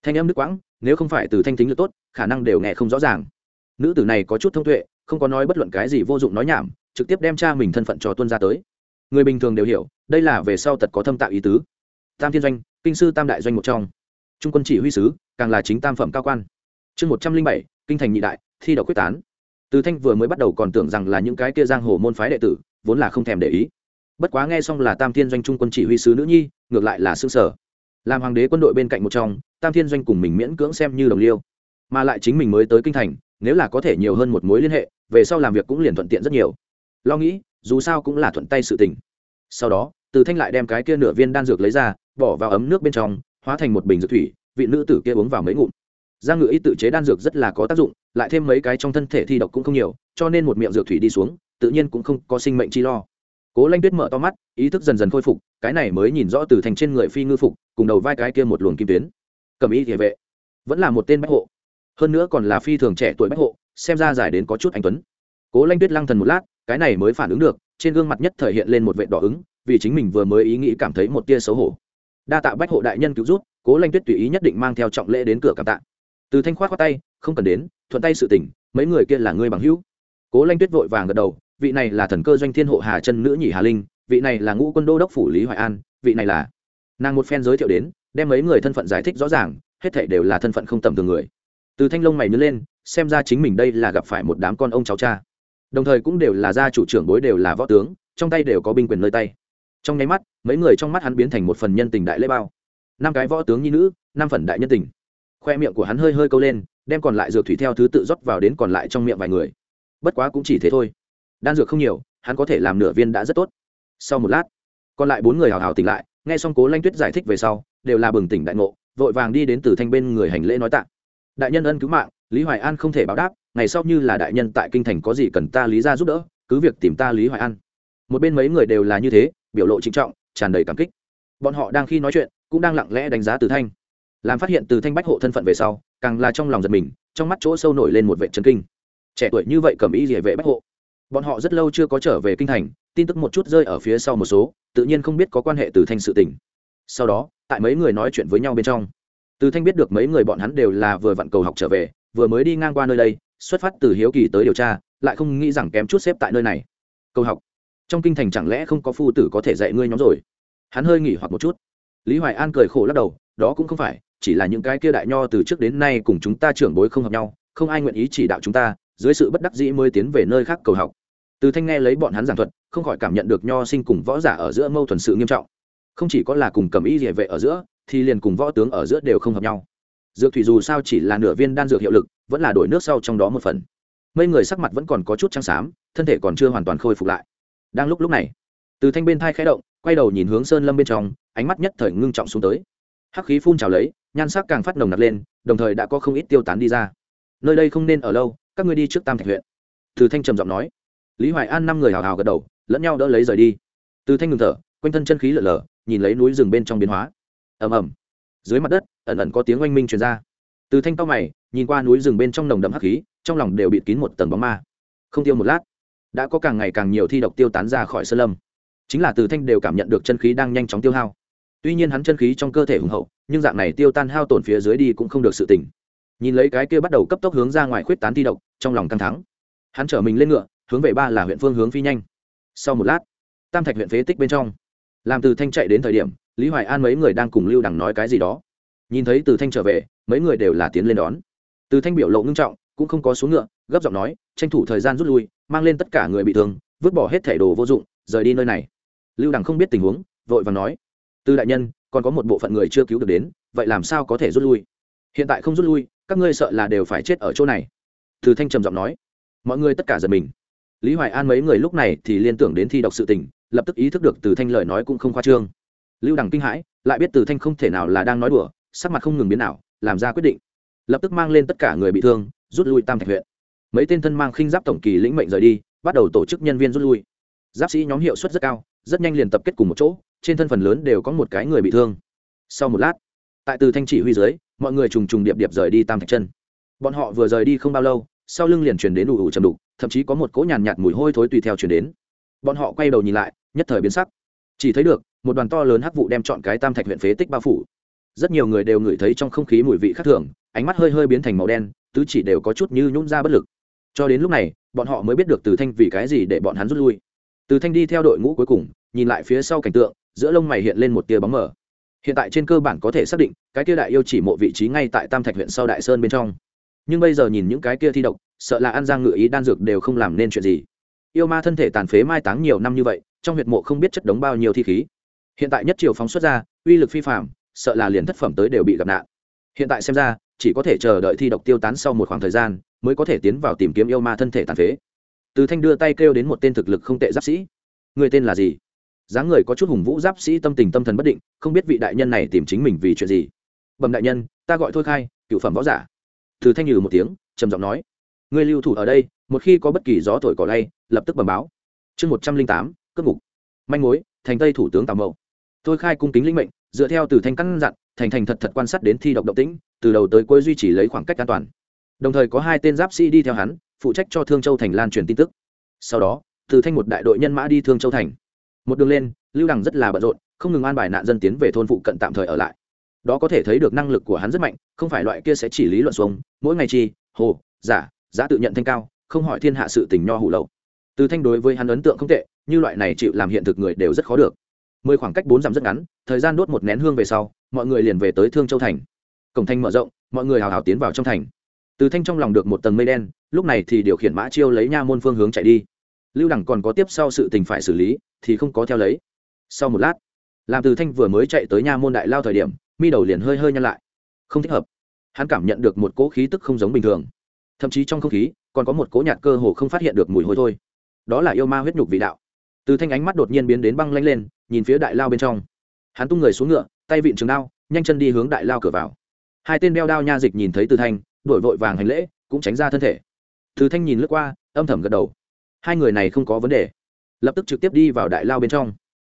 Thanh âm đức quãng, nếu không phải từ thanh tính lực tốt, khả năng đều nghe không rõ ràng. Nữ tử này có chút thông tuệ không có nói bất luận cái gì vô dụng nói nhảm, trực tiếp đem cha mình thân phận cho tuân ra tới. Người bình thường đều hiểu, đây là về sau tật có thâm tạo ý tứ. Tam thiên doanh, kinh sư tam đại doanh một trong. Trung quân chỉ huy sứ, càng là chính tam phẩm cao quan. Chương một trăm linh bảy, kinh thành nhị đại, thi đậu quyết tán. Từ thanh vừa mới bắt đầu còn tưởng rằng là những cái kia giang hồ môn phái đệ tử, vốn là không thèm để ý. Bất quá nghe xong là tam thiên doanh trung quân chỉ huy sứ nữ nhi, ngược lại là xương sở làm hoàng đế quân đội bên cạnh một trong, tam thiên doanh cùng mình miễn cưỡng xem như đồng liêu. Mà lại chính mình mới tới kinh thành nếu là có thể nhiều hơn một mối liên hệ, về sau làm việc cũng liền thuận tiện rất nhiều. Lo nghĩ, dù sao cũng là thuận tay sự tình. Sau đó, từ thanh lại đem cái kia nửa viên đan dược lấy ra, bỏ vào ấm nước bên trong, hóa thành một bình dược thủy, vị nữ tử kia uống vào mấy ngụm. Giang ngự y tự chế đan dược rất là có tác dụng, lại thêm mấy cái trong thân thể thi độc cũng không nhiều, cho nên một miệng dược thủy đi xuống, tự nhiên cũng không có sinh mệnh chi lo. Cố lanh tuyết mở to mắt, ý thức dần dần khôi phục, cái này mới nhìn rõ từ thành trên người phi ngư phục, cùng đầu vai cái kia một luồng kim tuyến. Cầm ý địa vệ. Vẫn là một tên bách hộ hơn nữa còn là phi thường trẻ tuổi bách hộ, xem ra giải đến có chút anh tuấn. Cố lanh tuyết lăng thần một lát, cái này mới phản ứng được, trên gương mặt nhất thể hiện lên một vệ đỏ ứng, vì chính mình vừa mới ý nghĩ cảm thấy một tia xấu hổ. Đa tạ bách hộ đại nhân cứu rút cố lanh tuyết tùy ý nhất định mang theo trọng lễ đến cửa cảm tạ. Từ thanh khoát qua tay, không cần đến, thuận tay sự tỉnh mấy người kia là ngươi bằng hữu. Cố lanh tuyết vội vàng gật đầu, vị này là thần cơ doanh thiên hộ hà chân nữ nhị hà linh, vị này là ngũ quân đô đốc phủ lý hoài an, vị này là. Nàng một phen giới thiệu đến, đem mấy người thân phận giải thích rõ ràng, hết thể đều là thân phận không tầm thường người từ thanh long mày nhớ lên, xem ra chính mình đây là gặp phải một đám con ông cháu cha. Đồng thời cũng đều là gia chủ trưởng bối đều là võ tướng, trong tay đều có binh quyền nơi tay. Trong nháy mắt, mấy người trong mắt hắn biến thành một phần nhân tình đại lễ bao. Năm cái võ tướng nhi nữ, năm phần đại nhân tình. Khoe miệng của hắn hơi hơi câu lên, đem còn lại dược thủy theo thứ tự rót vào đến còn lại trong miệng vài người. Bất quá cũng chỉ thế thôi. Đan dược không nhiều, hắn có thể làm nửa viên đã rất tốt. Sau một lát, còn lại bốn người hào hào tỉnh lại, nghe xong cố lanh tuyết giải thích về sau, đều là bừng tỉnh đại ngộ, vội vàng đi đến từ thanh bên người hành lễ nói tạ đại nhân ân cứu mạng, lý hoài an không thể báo đáp, ngày sau như là đại nhân tại kinh thành có gì cần ta lý ra giúp đỡ, cứ việc tìm ta lý hoài an. Một bên mấy người đều là như thế, biểu lộ trịnh trọng, tràn đầy cảm kích. Bọn họ đang khi nói chuyện, cũng đang lặng lẽ đánh giá từ thanh. Làm phát hiện từ thanh bách hộ thân phận về sau, càng là trong lòng giật mình, trong mắt chỗ sâu nổi lên một vệ trấn kinh. Trẻ tuổi như vậy cầm ý địa vệ bách hộ. Bọn họ rất lâu chưa có trở về kinh thành, tin tức một chút rơi ở phía sau một số, tự nhiên không biết có quan hệ từ thanh sự tình. Sau đó, tại mấy người nói chuyện với nhau bên trong từ thanh biết được mấy người bọn hắn đều là vừa vặn cầu học trở về, vừa mới đi ngang qua nơi đây, xuất phát từ hiếu kỳ tới điều tra, lại không nghĩ rằng kém chút xếp tại nơi này. Cầu học. Trong kinh thành chẳng lẽ không có phu tử có thể dạy ngươi nhóm rồi? Hắn hơi nghỉ hoặc một chút. Lý hoài an cười khổ lắc đầu, đó cũng không phải, chỉ là những cái kia đại nho từ trước đến nay cùng chúng ta trưởng bối không hợp nhau, không ai nguyện ý chỉ đạo chúng ta, dưới sự bất đắc dĩ mới tiến về nơi khác cầu học. Từ thanh nghe lấy bọn hắn giảng thuật, không khỏi cảm nhận được nho sinh cùng võ giả ở giữa mâu thuẫn sự nghiêm trọng. Không chỉ có là cùng cầm ý địa vệ ở giữa thì liền cùng võ tướng ở giữa đều không hợp nhau. Dược thủy dù sao chỉ là nửa viên đan dược hiệu lực, vẫn là đổi nước sau trong đó một phần. Mấy người sắc mặt vẫn còn có chút trắng xám, thân thể còn chưa hoàn toàn khôi phục lại. Đang lúc lúc này, từ thanh bên thai khẽ động, quay đầu nhìn hướng sơn lâm bên trong, ánh mắt nhất thời ngưng trọng xuống tới. Hắc khí phun trào lấy, nhan sắc càng phát nồng nặc lên, đồng thời đã có không ít tiêu tán đi ra. Nơi đây không nên ở lâu, các ngươi đi trước tam thạch huyện. Từ thanh trầm giọng nói. Lý hoài an năm người hào hào gật đầu, lẫn nhau đỡ lấy rời đi. Từ thanh ngừng thở, quanh thân chân khí lở lở, nhìn lấy núi rừng bên trong biến hóa ầm ầm. Dưới mặt đất ẩn ẩn có tiếng oanh minh truyền ra. Từ thanh cao mày nhìn qua núi rừng bên trong nồng đậm hắc khí trong lòng đều bịt kín một tầng bóng ma. Không tiêu một lát đã có càng ngày càng nhiều thi độc tiêu tán ra khỏi sơn lâm. Chính là từ thanh đều cảm nhận được chân khí đang nhanh chóng tiêu hao. Tuy nhiên hắn chân khí trong cơ thể hùng hậu nhưng dạng này tiêu tan hao tổn phía dưới đi cũng không được sự tỉnh. Nhìn lấy cái kia bắt đầu cấp tốc hướng ra ngoài khuyết tán thi độc trong lòng căng thẳng, hắn chở mình lên ngựa hướng về ba là huyện phương hướng phi nhanh. Sau một lát tam thạch huyện phế tích bên trong. Làm từ thanh chạy đến thời điểm lý hoài an mấy người đang cùng lưu đằng nói cái gì đó. Nhìn thấy từ thanh trở về, mấy người đều là tiến lên đón. Từ thanh biểu lộ ngưng trọng, cũng không có xuống ngựa, gấp giọng nói, tranh thủ thời gian rút lui, mang lên tất cả người bị thương, vứt bỏ hết thẻ đồ vô dụng, rời đi nơi này. Lưu đằng không biết tình huống, vội và nói, từ đại nhân, còn có một bộ phận người chưa cứu được đến, vậy làm sao có thể rút lui? Hiện tại không rút lui, các ngươi sợ là đều phải chết ở chỗ này. Từ thanh trầm giọng nói. Mọi người tất cả giật mình. Lý hoài an mấy người lúc này thì liên tưởng đến thi đọc sự tình, lập tức ý thức được từ thanh lời nói cũng không khoa trương lưu đằng kinh hãi, lại biết từ thanh không thể nào là đang nói đùa, sắc mặt không ngừng biến nào làm ra quyết định. Lập tức mang lên tất cả người bị thương, rút lui tam thạch huyện. Mấy tên thân mang khinh giáp tổng kỳ lĩnh mệnh rời đi, bắt đầu tổ chức nhân viên rút lui. Giáp sĩ nhóm hiệu suất rất cao, rất nhanh liền tập kết cùng một chỗ, trên thân phần lớn đều có một cái người bị thương. Sau một lát, tại từ thanh chỉ huy dưới, mọi người trùng trùng điệp điệp rời đi tam thạch chân. Bọn họ vừa rời đi không bao lâu, sau lưng liền chuyển đến đủ ủ chầm đục, thậm chí có một cỗ nhàn nhạt mùi hôi thối tùy theo chuyển đến. Bọn họ quay đầu nhìn lại, nhất thời biến sắc chỉ thấy được, một đoàn to lớn hắc vụ đem chọn cái tam thạch huyện phế tích bao phủ. Rất nhiều người đều ngửi thấy trong không khí mùi vị khác thường, ánh mắt hơi hơi biến thành màu đen, tứ chỉ đều có chút như nhún ra bất lực. Cho đến lúc này, bọn họ mới biết được từ thanh vì cái gì để bọn hắn rút lui. Từ thanh đi theo đội ngũ cuối cùng, nhìn lại phía sau cảnh tượng, giữa lông mày hiện lên một tia bóng mờ. Hiện tại trên cơ bản có thể xác định, cái kia đại yêu chỉ mộ vị trí ngay tại tam thạch huyện sau đại sơn bên trong. Nhưng bây giờ nhìn những cái kia thi độc, sợ là ăn giang ngự ý đan dược đều không làm nên chuyện gì. Yêu ma thân thể tàn phế mai táng nhiều năm như vậy trong huyệt mộ không biết chất đống bao nhiêu thi khí. Hiện tại nhất triều phóng xuất ra, uy lực phi phạm sợ là liền thất phẩm tới đều bị gặp nạn. Hiện tại xem ra, chỉ có thể chờ đợi thi độc tiêu tán sau một khoảng thời gian, mới có thể tiến vào tìm kiếm yêu ma thân thể tàn phế. Từ thanh đưa tay kêu đến một tên thực lực không tệ giáp sĩ. Người tên là gì? Dáng người có chút hùng vũ giáp sĩ tâm tình tâm thần bất định, không biết vị đại nhân này tìm chính mình vì chuyện gì. Bẩm đại nhân, ta gọi thôi khai, cựu phẩm võ giả. Từ thanh nhừ một tiếng, trầm giọng nói. Ngươi lưu thủ ở đây, một khi có bất kỳ gió thổi cỏ lay, lập tức bẩm báo. Chương một trăm linh tám cướp ngục. Manh mối, thành tây thủ tướng tào mậu. Tôi khai cung kính linh mệnh, dựa theo từ thanh căn dặn, thành thành thật thật quan sát đến thi độc động tĩnh, từ đầu tới cuối duy trì lấy khoảng cách an toàn. Đồng thời có hai tên giáp sĩ đi theo hắn, phụ trách cho thương châu thành lan truyền tin tức. Sau đó, từ thanh một đại đội nhân mã đi thương châu thành. Một đường lên, lưu đằng rất là bận rộn, không ngừng an bài nạn dân tiến về thôn phụ cận tạm thời ở lại. Đó có thể thấy được năng lực của hắn rất mạnh, không phải loại kia sẽ chỉ lý luận xuống mỗi ngày chi, hồ, giả, giá tự nhận thanh cao, không hỏi thiên hạ sự tình nho hủ lậu từ thanh đối với hắn ấn tượng không tệ, như loại này chịu làm hiện thực người đều rất khó được. Mười khoảng cách bốn dặm rất ngắn, thời gian đốt một nén hương về sau, mọi người liền về tới thương châu thành. Cổng thanh mở rộng, mọi người hào hào tiến vào trong thành. Từ thanh trong lòng được một tầng mây đen, lúc này thì điều khiển mã chiêu lấy nha môn phương hướng chạy đi. Lưu đẳng còn có tiếp sau sự tình phải xử lý, thì không có theo lấy. Sau một lát, làm từ thanh vừa mới chạy tới nha môn đại lao thời điểm, mi đầu liền hơi hơi nhăn lại. Không thích hợp. Hắn cảm nhận được một cỗ khí tức không giống bình thường. Thậm chí trong không khí, còn có một cỗ nhạt cơ hồ không phát hiện được mùi hôi thôi đó là yêu ma huyết nhục vị đạo. Từ thanh ánh mắt đột nhiên biến đến băng lanh lên, nhìn phía đại lao bên trong. Hắn tung người xuống ngựa, tay vịn trường đao, nhanh chân đi hướng đại lao cửa vào. Hai tên đeo đao nha dịch nhìn thấy từ thanh đổi vội vàng hành lễ, cũng tránh ra thân thể. Từ thanh nhìn lướt qua, âm thầm gật đầu. Hai người này không có vấn đề. Lập tức trực tiếp đi vào đại lao bên trong.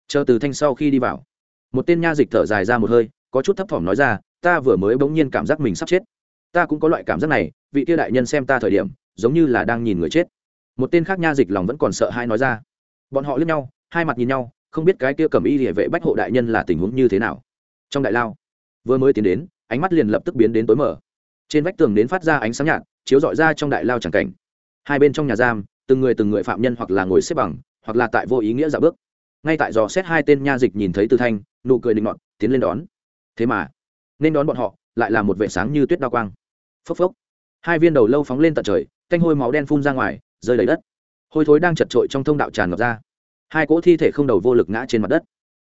Chờ từ thanh sau khi đi vào, một tên nha dịch thở dài ra một hơi, có chút thấp thỏm nói ra, ta vừa mới bỗng nhiên cảm giác mình sắp chết. Ta cũng có loại cảm giác này, vị tiêu đại nhân xem ta thời điểm, giống như là đang nhìn người chết một tên khác nha dịch lòng vẫn còn sợ hai nói ra. Bọn họ lướt nhau, hai mặt nhìn nhau, không biết cái kia cầm y địa vệ bách hộ đại nhân là tình huống như thế nào. Trong đại lao, vừa mới tiến đến, ánh mắt liền lập tức biến đến tối mở trên vách tường đến phát ra ánh sáng nhạt, chiếu dọi ra trong đại lao chẳng cảnh. Hai bên trong nhà giam, từng người từng người phạm nhân hoặc là ngồi xếp bằng, hoặc là tại vô ý nghĩa dạo bước. Ngay tại dò xét hai tên nha dịch nhìn thấy từ thanh, nụ cười định ngọn tiến lên đón. Thế mà, nên đón bọn họ, lại là một vệ sáng như tuyết đa quang. Phốc phốc. Hai viên đầu lâu phóng lên tận trời canh hôi máu đen phun ra ngoài rơi đầy đất. Hôi thối đang chật trội trong thông đạo tràn ngập ra. Hai cỗ thi thể không đầu vô lực ngã trên mặt đất.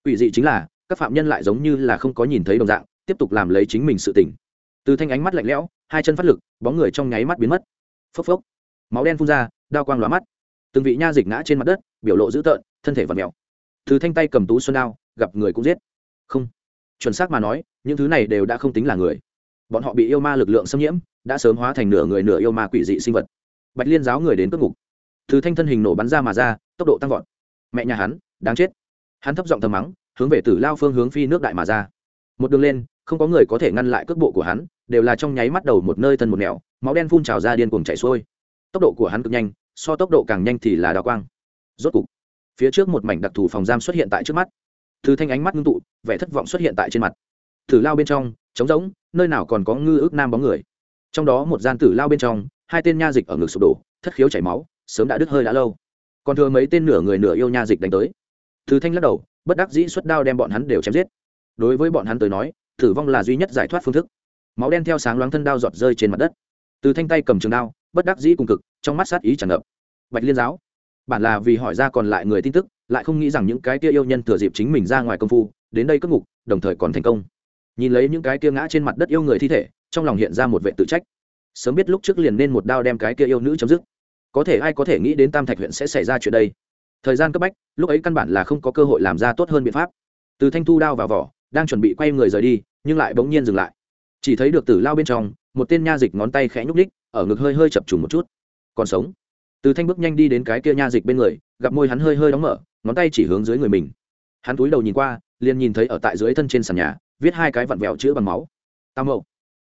Ủy dị chính là, các phạm nhân lại giống như là không có nhìn thấy đồng dạng, tiếp tục làm lấy chính mình sự tỉnh từ thanh ánh mắt lạnh lẽo, hai chân phát lực, bóng người trong nháy mắt biến mất. Phốc phốc. Máu đen phun ra, đao quang lóa mắt. Từng vị nha dịch ngã trên mặt đất, biểu lộ dữ tợn, thân thể và mèo. Từ thanh tay cầm tú xuân đao, gặp người cũng giết. Không. Chuẩn xác mà nói, những thứ này đều đã không tính là người. Bọn họ bị yêu ma lực lượng xâm nhiễm, đã sớm hóa thành nửa người nửa yêu ma quỷ dị sinh vật bạch liên giáo người đến cướp ngục. Từ thanh thân hình nổ bắn ra mà ra, tốc độ tăng vọt. Mẹ nhà hắn, đáng chết. Hắn thấp giọng thầm mắng, hướng về tử lao phương hướng phi nước đại mà ra. Một đường lên, không có người có thể ngăn lại cước bộ của hắn, đều là trong nháy mắt đầu một nơi thân một nẻo, máu đen phun trào ra điên cuồng chảy xuôi. Tốc độ của hắn cực nhanh, so tốc độ càng nhanh thì là đào quang. Rốt cục, phía trước một mảnh đặc thù phòng giam xuất hiện tại trước mắt. Từ thanh ánh mắt ngưng tụ, vẻ thất vọng xuất hiện tại trên mặt. Tử lao bên trong, trống rỗng, nơi nào còn có ngư ước nam bóng người. Trong đó một gian tử lao bên trong hai tên nha dịch ở ngực sụp đổ, thất khiếu chảy máu, sớm đã đứt hơi đã lâu. Còn thừa mấy tên nửa người nửa yêu nha dịch đánh tới. Thứ thanh lắc đầu, bất đắc dĩ xuất đao đem bọn hắn đều chém giết. Đối với bọn hắn tới nói, tử vong là duy nhất giải thoát phương thức. Máu đen theo sáng loáng thân đao giọt rơi trên mặt đất. Từ thanh tay cầm trường đao, bất đắc dĩ cùng cực, trong mắt sát ý tràn ngập. Bạch liên giáo, bản là vì hỏi ra còn lại người tin tức, lại không nghĩ rằng những cái kia yêu nhân thừa dịp chính mình ra ngoài công phu, đến đây cất ngục, đồng thời còn thành công. Nhìn lấy những cái kia ngã trên mặt đất yêu người thi thể, trong lòng hiện ra một vệ tự trách sớm biết lúc trước liền nên một đao đem cái kia yêu nữ chấm dứt. Có thể ai có thể nghĩ đến tam thạch huyện sẽ xảy ra chuyện đây? Thời gian cấp bách, lúc ấy căn bản là không có cơ hội làm ra tốt hơn biện pháp. Từ thanh thu đao vào vỏ, đang chuẩn bị quay người rời đi, nhưng lại bỗng nhiên dừng lại. Chỉ thấy được tử lao bên trong, một tên nha dịch ngón tay khẽ nhúc ních ở ngực hơi hơi chập trùng một chút. Còn sống. Từ thanh bước nhanh đi đến cái kia nha dịch bên người, gặp môi hắn hơi hơi đóng mở, ngón tay chỉ hướng dưới người mình. Hắn túi đầu nhìn qua, liền nhìn thấy ở tại dưới thân trên sàn nhà, viết hai cái vặn vẹo chữ bằng máu. Tam mậu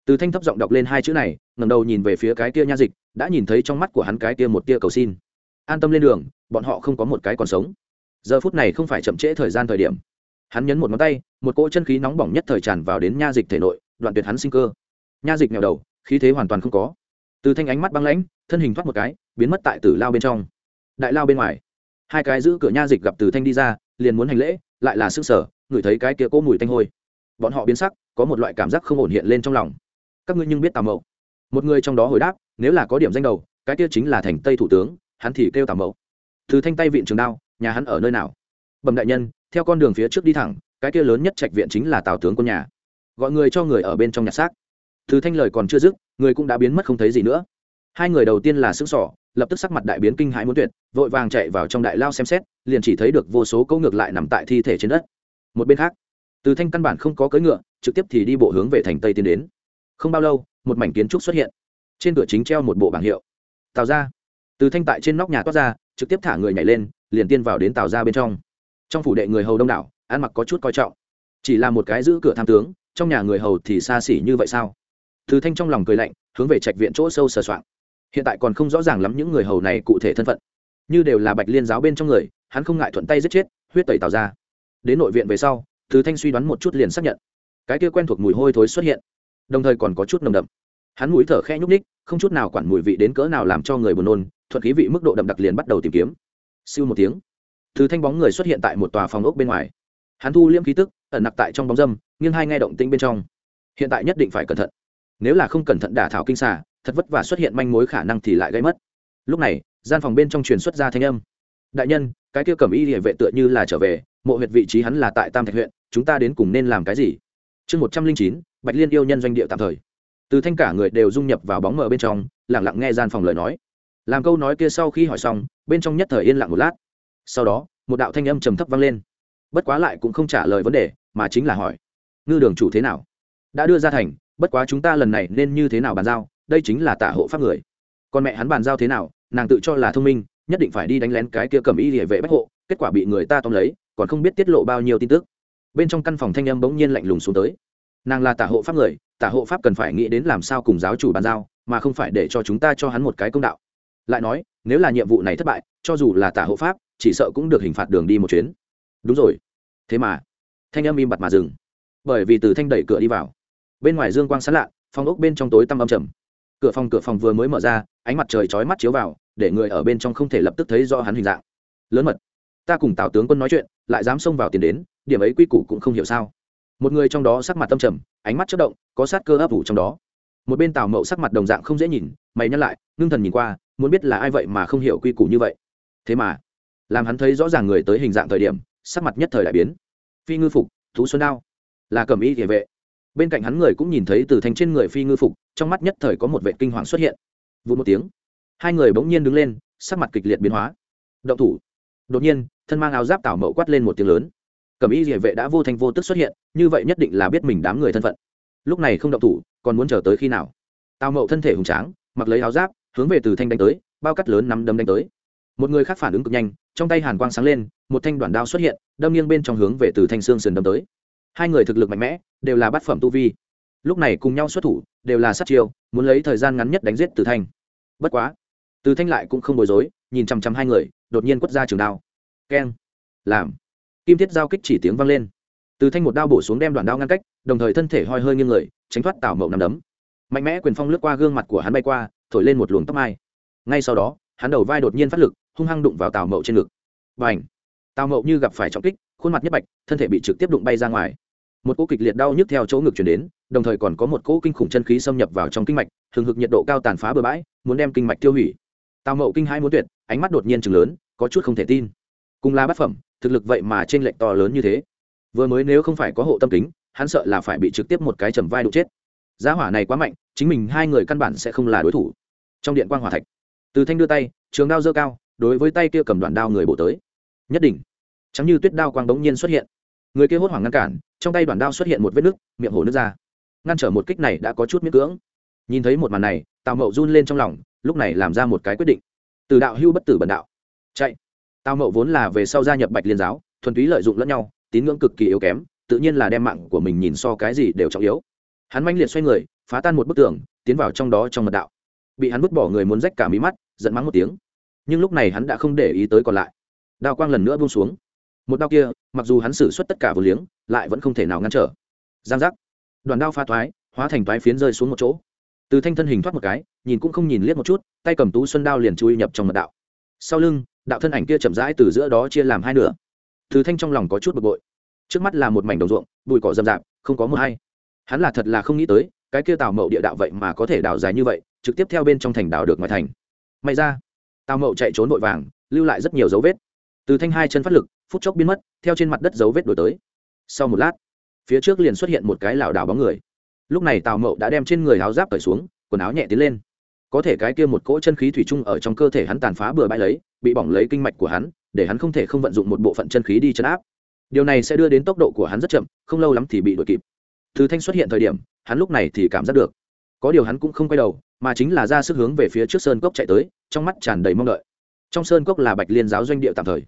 từ thanh thấp giọng đọc lên hai chữ này ngầm đầu nhìn về phía cái kia nha dịch, đã nhìn thấy trong mắt của hắn cái kia một tia cầu xin. An tâm lên đường, bọn họ không có một cái còn sống. Giờ phút này không phải chậm trễ thời gian thời điểm. Hắn nhấn một ngón tay, một cỗ chân khí nóng bỏng nhất thời tràn vào đến nha dịch thể nội, đoạn tuyệt hắn sinh cơ. Nha dịch nghèo đầu, khí thế hoàn toàn không có. Từ thanh ánh mắt băng lãnh, thân hình thoát một cái, biến mất tại tử lao bên trong. Đại lao bên ngoài. Hai cái giữ cửa nha dịch gặp từ thanh đi ra, liền muốn hành lễ, lại là sức sở ngửi thấy cái kia cỗ mùi tanh hôi. Bọn họ biến sắc, có một loại cảm giác không ổn hiện lên trong lòng các ngươi nhưng biết tào mậu một người trong đó hồi đáp nếu là có điểm danh đầu cái kia chính là thành tây thủ tướng hắn thì kêu tào mậu từ thanh tay viện trường đao nhà hắn ở nơi nào bẩm đại nhân theo con đường phía trước đi thẳng cái kia lớn nhất trạch viện chính là tào tướng quân nhà gọi người cho người ở bên trong nhà xác từ thanh lời còn chưa dứt người cũng đã biến mất không thấy gì nữa hai người đầu tiên là xứng sỏ lập tức sắc mặt đại biến kinh hãi muốn tuyệt vội vàng chạy vào trong đại lao xem xét liền chỉ thấy được vô số câu ngược lại nằm tại thi thể trên đất một bên khác từ thanh căn bản không có cưỡi ngựa trực tiếp thì đi bộ hướng về thành tây tiến đến không bao lâu, một mảnh kiến trúc xuất hiện. Trên cửa chính treo một bộ bảng hiệu. Tào ra từ thanh tại trên nóc nhà toát ra, trực tiếp thả người nhảy lên, liền tiên vào đến tào ra bên trong. Trong phủ đệ người hầu đông đảo, ăn mặc có chút coi trọng. Chỉ là một cái giữ cửa tham tướng, trong nhà người hầu thì xa xỉ như vậy sao? Từ thanh trong lòng cười lạnh, hướng về trạch viện chỗ sâu sờ soạng. Hiện tại còn không rõ ràng lắm những người hầu này cụ thể thân phận. Như đều là bạch liên giáo bên trong người, hắn không ngại thuận tay giết chết, huyết tẩy tào ra đến nội viện về sau, từ thanh suy đoán một chút liền xác nhận. Cái kia quen thuộc mùi hôi thối xuất hiện đồng thời còn có chút nồng đậm. Hắn mũi thở khẽ nhúc ních không chút nào quản mùi vị đến cỡ nào làm cho người buồn nôn, thuận khí vị mức độ đậm đặc liền bắt đầu tìm kiếm. Siêu một tiếng, thứ thanh bóng người xuất hiện tại một tòa phòng ốc bên ngoài. Hắn thu liễm khí tức, ẩn nặc tại trong bóng dâm, nghiêng hai nghe động tĩnh bên trong. Hiện tại nhất định phải cẩn thận. Nếu là không cẩn thận đả thảo kinh xà, thật vất vả xuất hiện manh mối khả năng thì lại gây mất. Lúc này, gian phòng bên trong truyền xuất ra thanh âm. Đại nhân, cái kia cầm y địa vệ tựa như là trở về, mộ huyệt vị trí hắn là tại tam thạch huyện, chúng ta đến cùng nên làm cái gì? Chương một trăm linh chín, bạch liên yêu nhân doanh địa tạm thời. Từ thanh cả người đều dung nhập vào bóng mờ bên trong lẳng lặng nghe gian phòng lời nói. Làm câu nói kia sau khi hỏi xong, bên trong nhất thời yên lặng một lát. Sau đó, một đạo thanh âm trầm thấp vang lên. Bất quá lại cũng không trả lời vấn đề, mà chính là hỏi, ngư đường chủ thế nào? Đã đưa ra thành, bất quá chúng ta lần này nên như thế nào bàn giao? Đây chính là tả hộ pháp người. Còn mẹ hắn bàn giao thế nào, nàng tự cho là thông minh, nhất định phải đi đánh lén cái kia cầm y địa vệ bách hộ, kết quả bị người ta tóm lấy, còn không biết tiết lộ bao nhiêu tin tức bên trong căn phòng thanh âm bỗng nhiên lạnh lùng xuống tới. Nàng là tả hộ pháp người, tả hộ pháp cần phải nghĩ đến làm sao cùng giáo chủ bàn giao, mà không phải để cho chúng ta cho hắn một cái công đạo. Lại nói, nếu là nhiệm vụ này thất bại, cho dù là tả hộ pháp, chỉ sợ cũng được hình phạt đường đi một chuyến. Đúng rồi. Thế mà, thanh âm im bặt mà dừng. Bởi vì từ thanh đẩy cửa đi vào. Bên ngoài dương quang sán lạ, phòng ốc bên trong tối tăm âm trầm. Cửa phòng cửa phòng vừa mới mở ra, ánh mặt trời chói mắt chiếu vào, để người ở bên trong không thể lập tức thấy rõ hắn hình dạng. Lớn mật. Ta cùng tào tướng quân nói chuyện, lại dám xông vào tiền đến điểm ấy quy củ cũng không hiểu sao. Một người trong đó sắc mặt tâm trầm, ánh mắt chất động, có sát cơ ấp ủ trong đó. Một bên tào mậu sắc mặt đồng dạng không dễ nhìn, mày nhắc lại, ngưng thần nhìn qua, muốn biết là ai vậy mà không hiểu quy củ như vậy. Thế mà, làm hắn thấy rõ ràng người tới hình dạng thời điểm, sắc mặt nhất thời đại biến. Phi ngư phục, thú xuân đao. Là cầm y địa vệ. Bên cạnh hắn người cũng nhìn thấy từ thành trên người phi ngư phục, trong mắt nhất thời có một vệ kinh hoàng xuất hiện. Vụ một tiếng, hai người bỗng nhiên đứng lên, sắc mặt kịch liệt biến hóa. Động thủ. Đột nhiên, thân mang áo giáp tảo mậu quát lên một tiếng lớn. Cẩm y địa vệ đã vô thành vô tức xuất hiện, như vậy nhất định là biết mình đám người thân phận. Lúc này không động thủ, còn muốn chờ tới khi nào? Tào mậu thân thể hùng tráng, mặc lấy áo giáp, hướng về từ thanh đánh tới, bao cắt lớn nắm đấm đánh tới. Một người khác phản ứng cực nhanh, trong tay hàn quang sáng lên, một thanh đoạn đao xuất hiện, đâm nghiêng bên trong hướng về từ thanh xương sườn đâm tới. Hai người thực lực mạnh mẽ, đều là bát phẩm tu vi. Lúc này cùng nhau xuất thủ, đều là sát chiêu, muốn lấy thời gian ngắn nhất đánh giết từ thanh. Bất quá, từ thanh lại cũng không bối rối, nhìn chằm chằm hai người, đột nhiên quất ra trường đao. Keng. Làm kim thiết giao kích chỉ tiếng vang lên. Từ thanh một đao bổ xuống đem đoạn đao ngăn cách, đồng thời thân thể hoi hơi nghiêng người, tránh thoát tảo mậu nằm đấm. Mạnh mẽ quyền phong lướt qua gương mặt của hắn bay qua, thổi lên một luồng tóc mai. Ngay sau đó, hắn đầu vai đột nhiên phát lực, hung hăng đụng vào tào mậu trên ngực. Và ảnh tào mậu như gặp phải trọng kích, khuôn mặt nhất bạch, thân thể bị trực tiếp đụng bay ra ngoài. Một cỗ kịch liệt đau nhức theo chỗ ngực chuyển đến, đồng thời còn có một cỗ kinh khủng chân khí xâm nhập vào trong kinh mạch thường hực nhiệt độ cao tàn phá bừa bãi, muốn đem kinh mạch tiêu hủy. Tào mậu kinh hai muốn tuyệt, ánh mắt đột nhiên chừng lớn, có chút không thể tin. Cùng là bát phẩm thực lực vậy mà trên lệnh to lớn như thế. Vừa mới nếu không phải có hộ tâm kính, hắn sợ là phải bị trực tiếp một cái chầm vai đụng chết. Giá hỏa này quá mạnh, chính mình hai người căn bản sẽ không là đối thủ. Trong điện quan g hòa thạch, từ thanh đưa tay, trường đao dơ cao, đối với tay kia cầm đoạn đao người bổ tới. Nhất định chẳng như tuyết đao quang đống nhiên xuất hiện. Người kia hốt hoảng ngăn cản, trong tay đoạn đao xuất hiện một vết nứt, miệng hổ nước ra. Ngăn trở một kích này đã có chút miễn cưỡng. Nhìn thấy một màn này, tào mậu run lên trong lòng, lúc này làm ra một cái quyết định. Từ đạo hưu bất tử bần đạo. Chạy tào mậu vốn là về sau gia nhập bạch liên giáo, thuần túy lợi dụng lẫn nhau, tín ngưỡng cực kỳ yếu kém, tự nhiên là đem mạng của mình nhìn so cái gì đều trọng yếu. Hắn manh liệt xoay người, phá tan một bức tường, tiến vào trong đó trong mật đạo. Bị hắn vứt bỏ người muốn rách cả mí mắt, giận mắng một tiếng. Nhưng lúc này hắn đã không để ý tới còn lại. Đao quang lần nữa buông xuống. Một đao kia, mặc dù hắn xử suất tất cả vừa liếng, lại vẫn không thể nào ngăn trở. Giang giác. Đoàn đao pha thoái, hóa thành toái phiến rơi xuống một chỗ. Từ thanh thân hình thoát một cái, nhìn cũng không nhìn liếc một chút, tay cầm tú xuân đao liền chui nhập trong mật đạo. Sau lưng đạo thân ảnh kia chậm rãi từ giữa đó chia làm hai nửa. Từ thanh trong lòng có chút bực bội. Trước mắt là một mảnh đồng ruộng, bụi cỏ rậm rạp, không có mưa hay. Hắn là thật là không nghĩ tới, cái kia tào mậu địa đạo vậy mà có thể đào dài như vậy, trực tiếp theo bên trong thành đào được ngoài thành. May ra, tào mậu chạy trốn vội vàng, lưu lại rất nhiều dấu vết. Từ thanh hai chân phát lực, phút chốc biến mất, theo trên mặt đất dấu vết đổi tới. Sau một lát, phía trước liền xuất hiện một cái lảo đảo bóng người. Lúc này tào mậu đã đem trên người áo giáp cởi xuống, quần áo nhẹ tiến lên. Có thể cái kia một cỗ chân khí thủy chung ở trong cơ thể hắn tàn phá bừa bãi lấy bị bỏng lấy kinh mạch của hắn, để hắn không thể không vận dụng một bộ phận chân khí đi chấn áp. Điều này sẽ đưa đến tốc độ của hắn rất chậm, không lâu lắm thì bị đuổi kịp. Từ thanh xuất hiện thời điểm, hắn lúc này thì cảm giác được. Có điều hắn cũng không quay đầu, mà chính là ra sức hướng về phía trước sơn cốc chạy tới, trong mắt tràn đầy mong đợi. Trong sơn cốc là bạch liên giáo doanh địa tạm thời.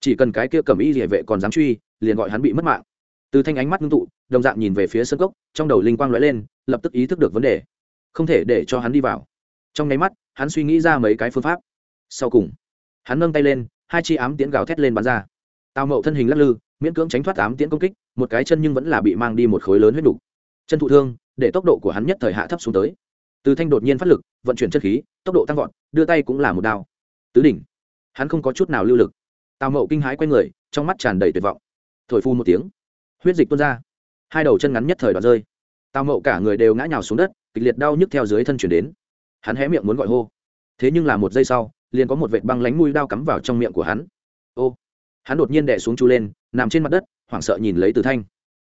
Chỉ cần cái kia cầm y địa vệ còn dám truy, liền gọi hắn bị mất mạng. Từ thanh ánh mắt ngưng tụ, đồng dạng nhìn về phía sơn cốc, trong đầu linh quang lóe lên, lập tức ý thức được vấn đề. Không thể để cho hắn đi vào. Trong nháy mắt, hắn suy nghĩ ra mấy cái phương pháp. Sau cùng hắn nâng tay lên, hai chi ám tiễn gào thét lên bắn ra. Tào mậu thân hình lắc lư, miễn cưỡng tránh thoát ám tiễn công kích, một cái chân nhưng vẫn là bị mang đi một khối lớn huyết đục chân thụ thương, để tốc độ của hắn nhất thời hạ thấp xuống tới. Từ thanh đột nhiên phát lực, vận chuyển chất khí, tốc độ tăng vọt, đưa tay cũng là một đao. Tứ đỉnh. Hắn không có chút nào lưu lực. Tào mậu kinh hãi q u a y người, trong mắt tràn đầy tuyệt vọng. Thổi phu một tiếng. Huyết dịch tuôn ra. Hai đầu chân ngắn nhất thời đoạt rơi. Tào mậu cả người đều ngã nhào xuống đất, kịch liệt đau nhức theo dưới thân chuyển đến. Hắn hé miệng muốn gọi hô. Thế nhưng là một giây sau liền có một vệt băng lánh mũi đao cắm vào trong miệng của hắn. Ô, hắn đột nhiên đẻ xuống chu lên, nằm trên mặt đất, hoảng sợ nhìn lấy từ thanh.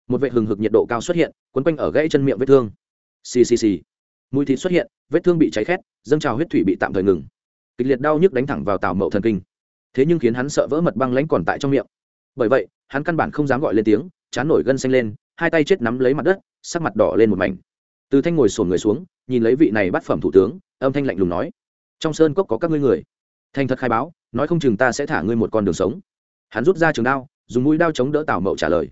Một vệ hừng hực nhiệt độ cao xuất hiện, quấn quanh ở gãy chân miệng vết thương. Xì xì xì. Mùi thịt xuất hiện, vết thương bị cháy khét, dâng trào huyết thủy bị tạm thời ngừng. Kịch liệt đau nhức đánh thẳng vào tào mậu thần kinh. Thế nhưng khiến hắn sợ vỡ mật băng lánh còn tại trong miệng. Bởi vậy, hắn căn bản không dám gọi lên tiếng, chán nổi gân xanh lên, hai tay chết nắm lấy mặt đất, sắc mặt đỏ lên một mảnh. Từ thanh ngồi sổn người xuống, nhìn lấy vị này bắt phẩm thủ tướng, âm thanh lạnh lùng nói, trong sơn cốc có các ngươi người thành thật khai báo, nói không chừng ta sẽ thả ngươi một con đường sống. Hắn rút ra trường đao, dùng mũi đao chống đỡ tào mậu trả lời.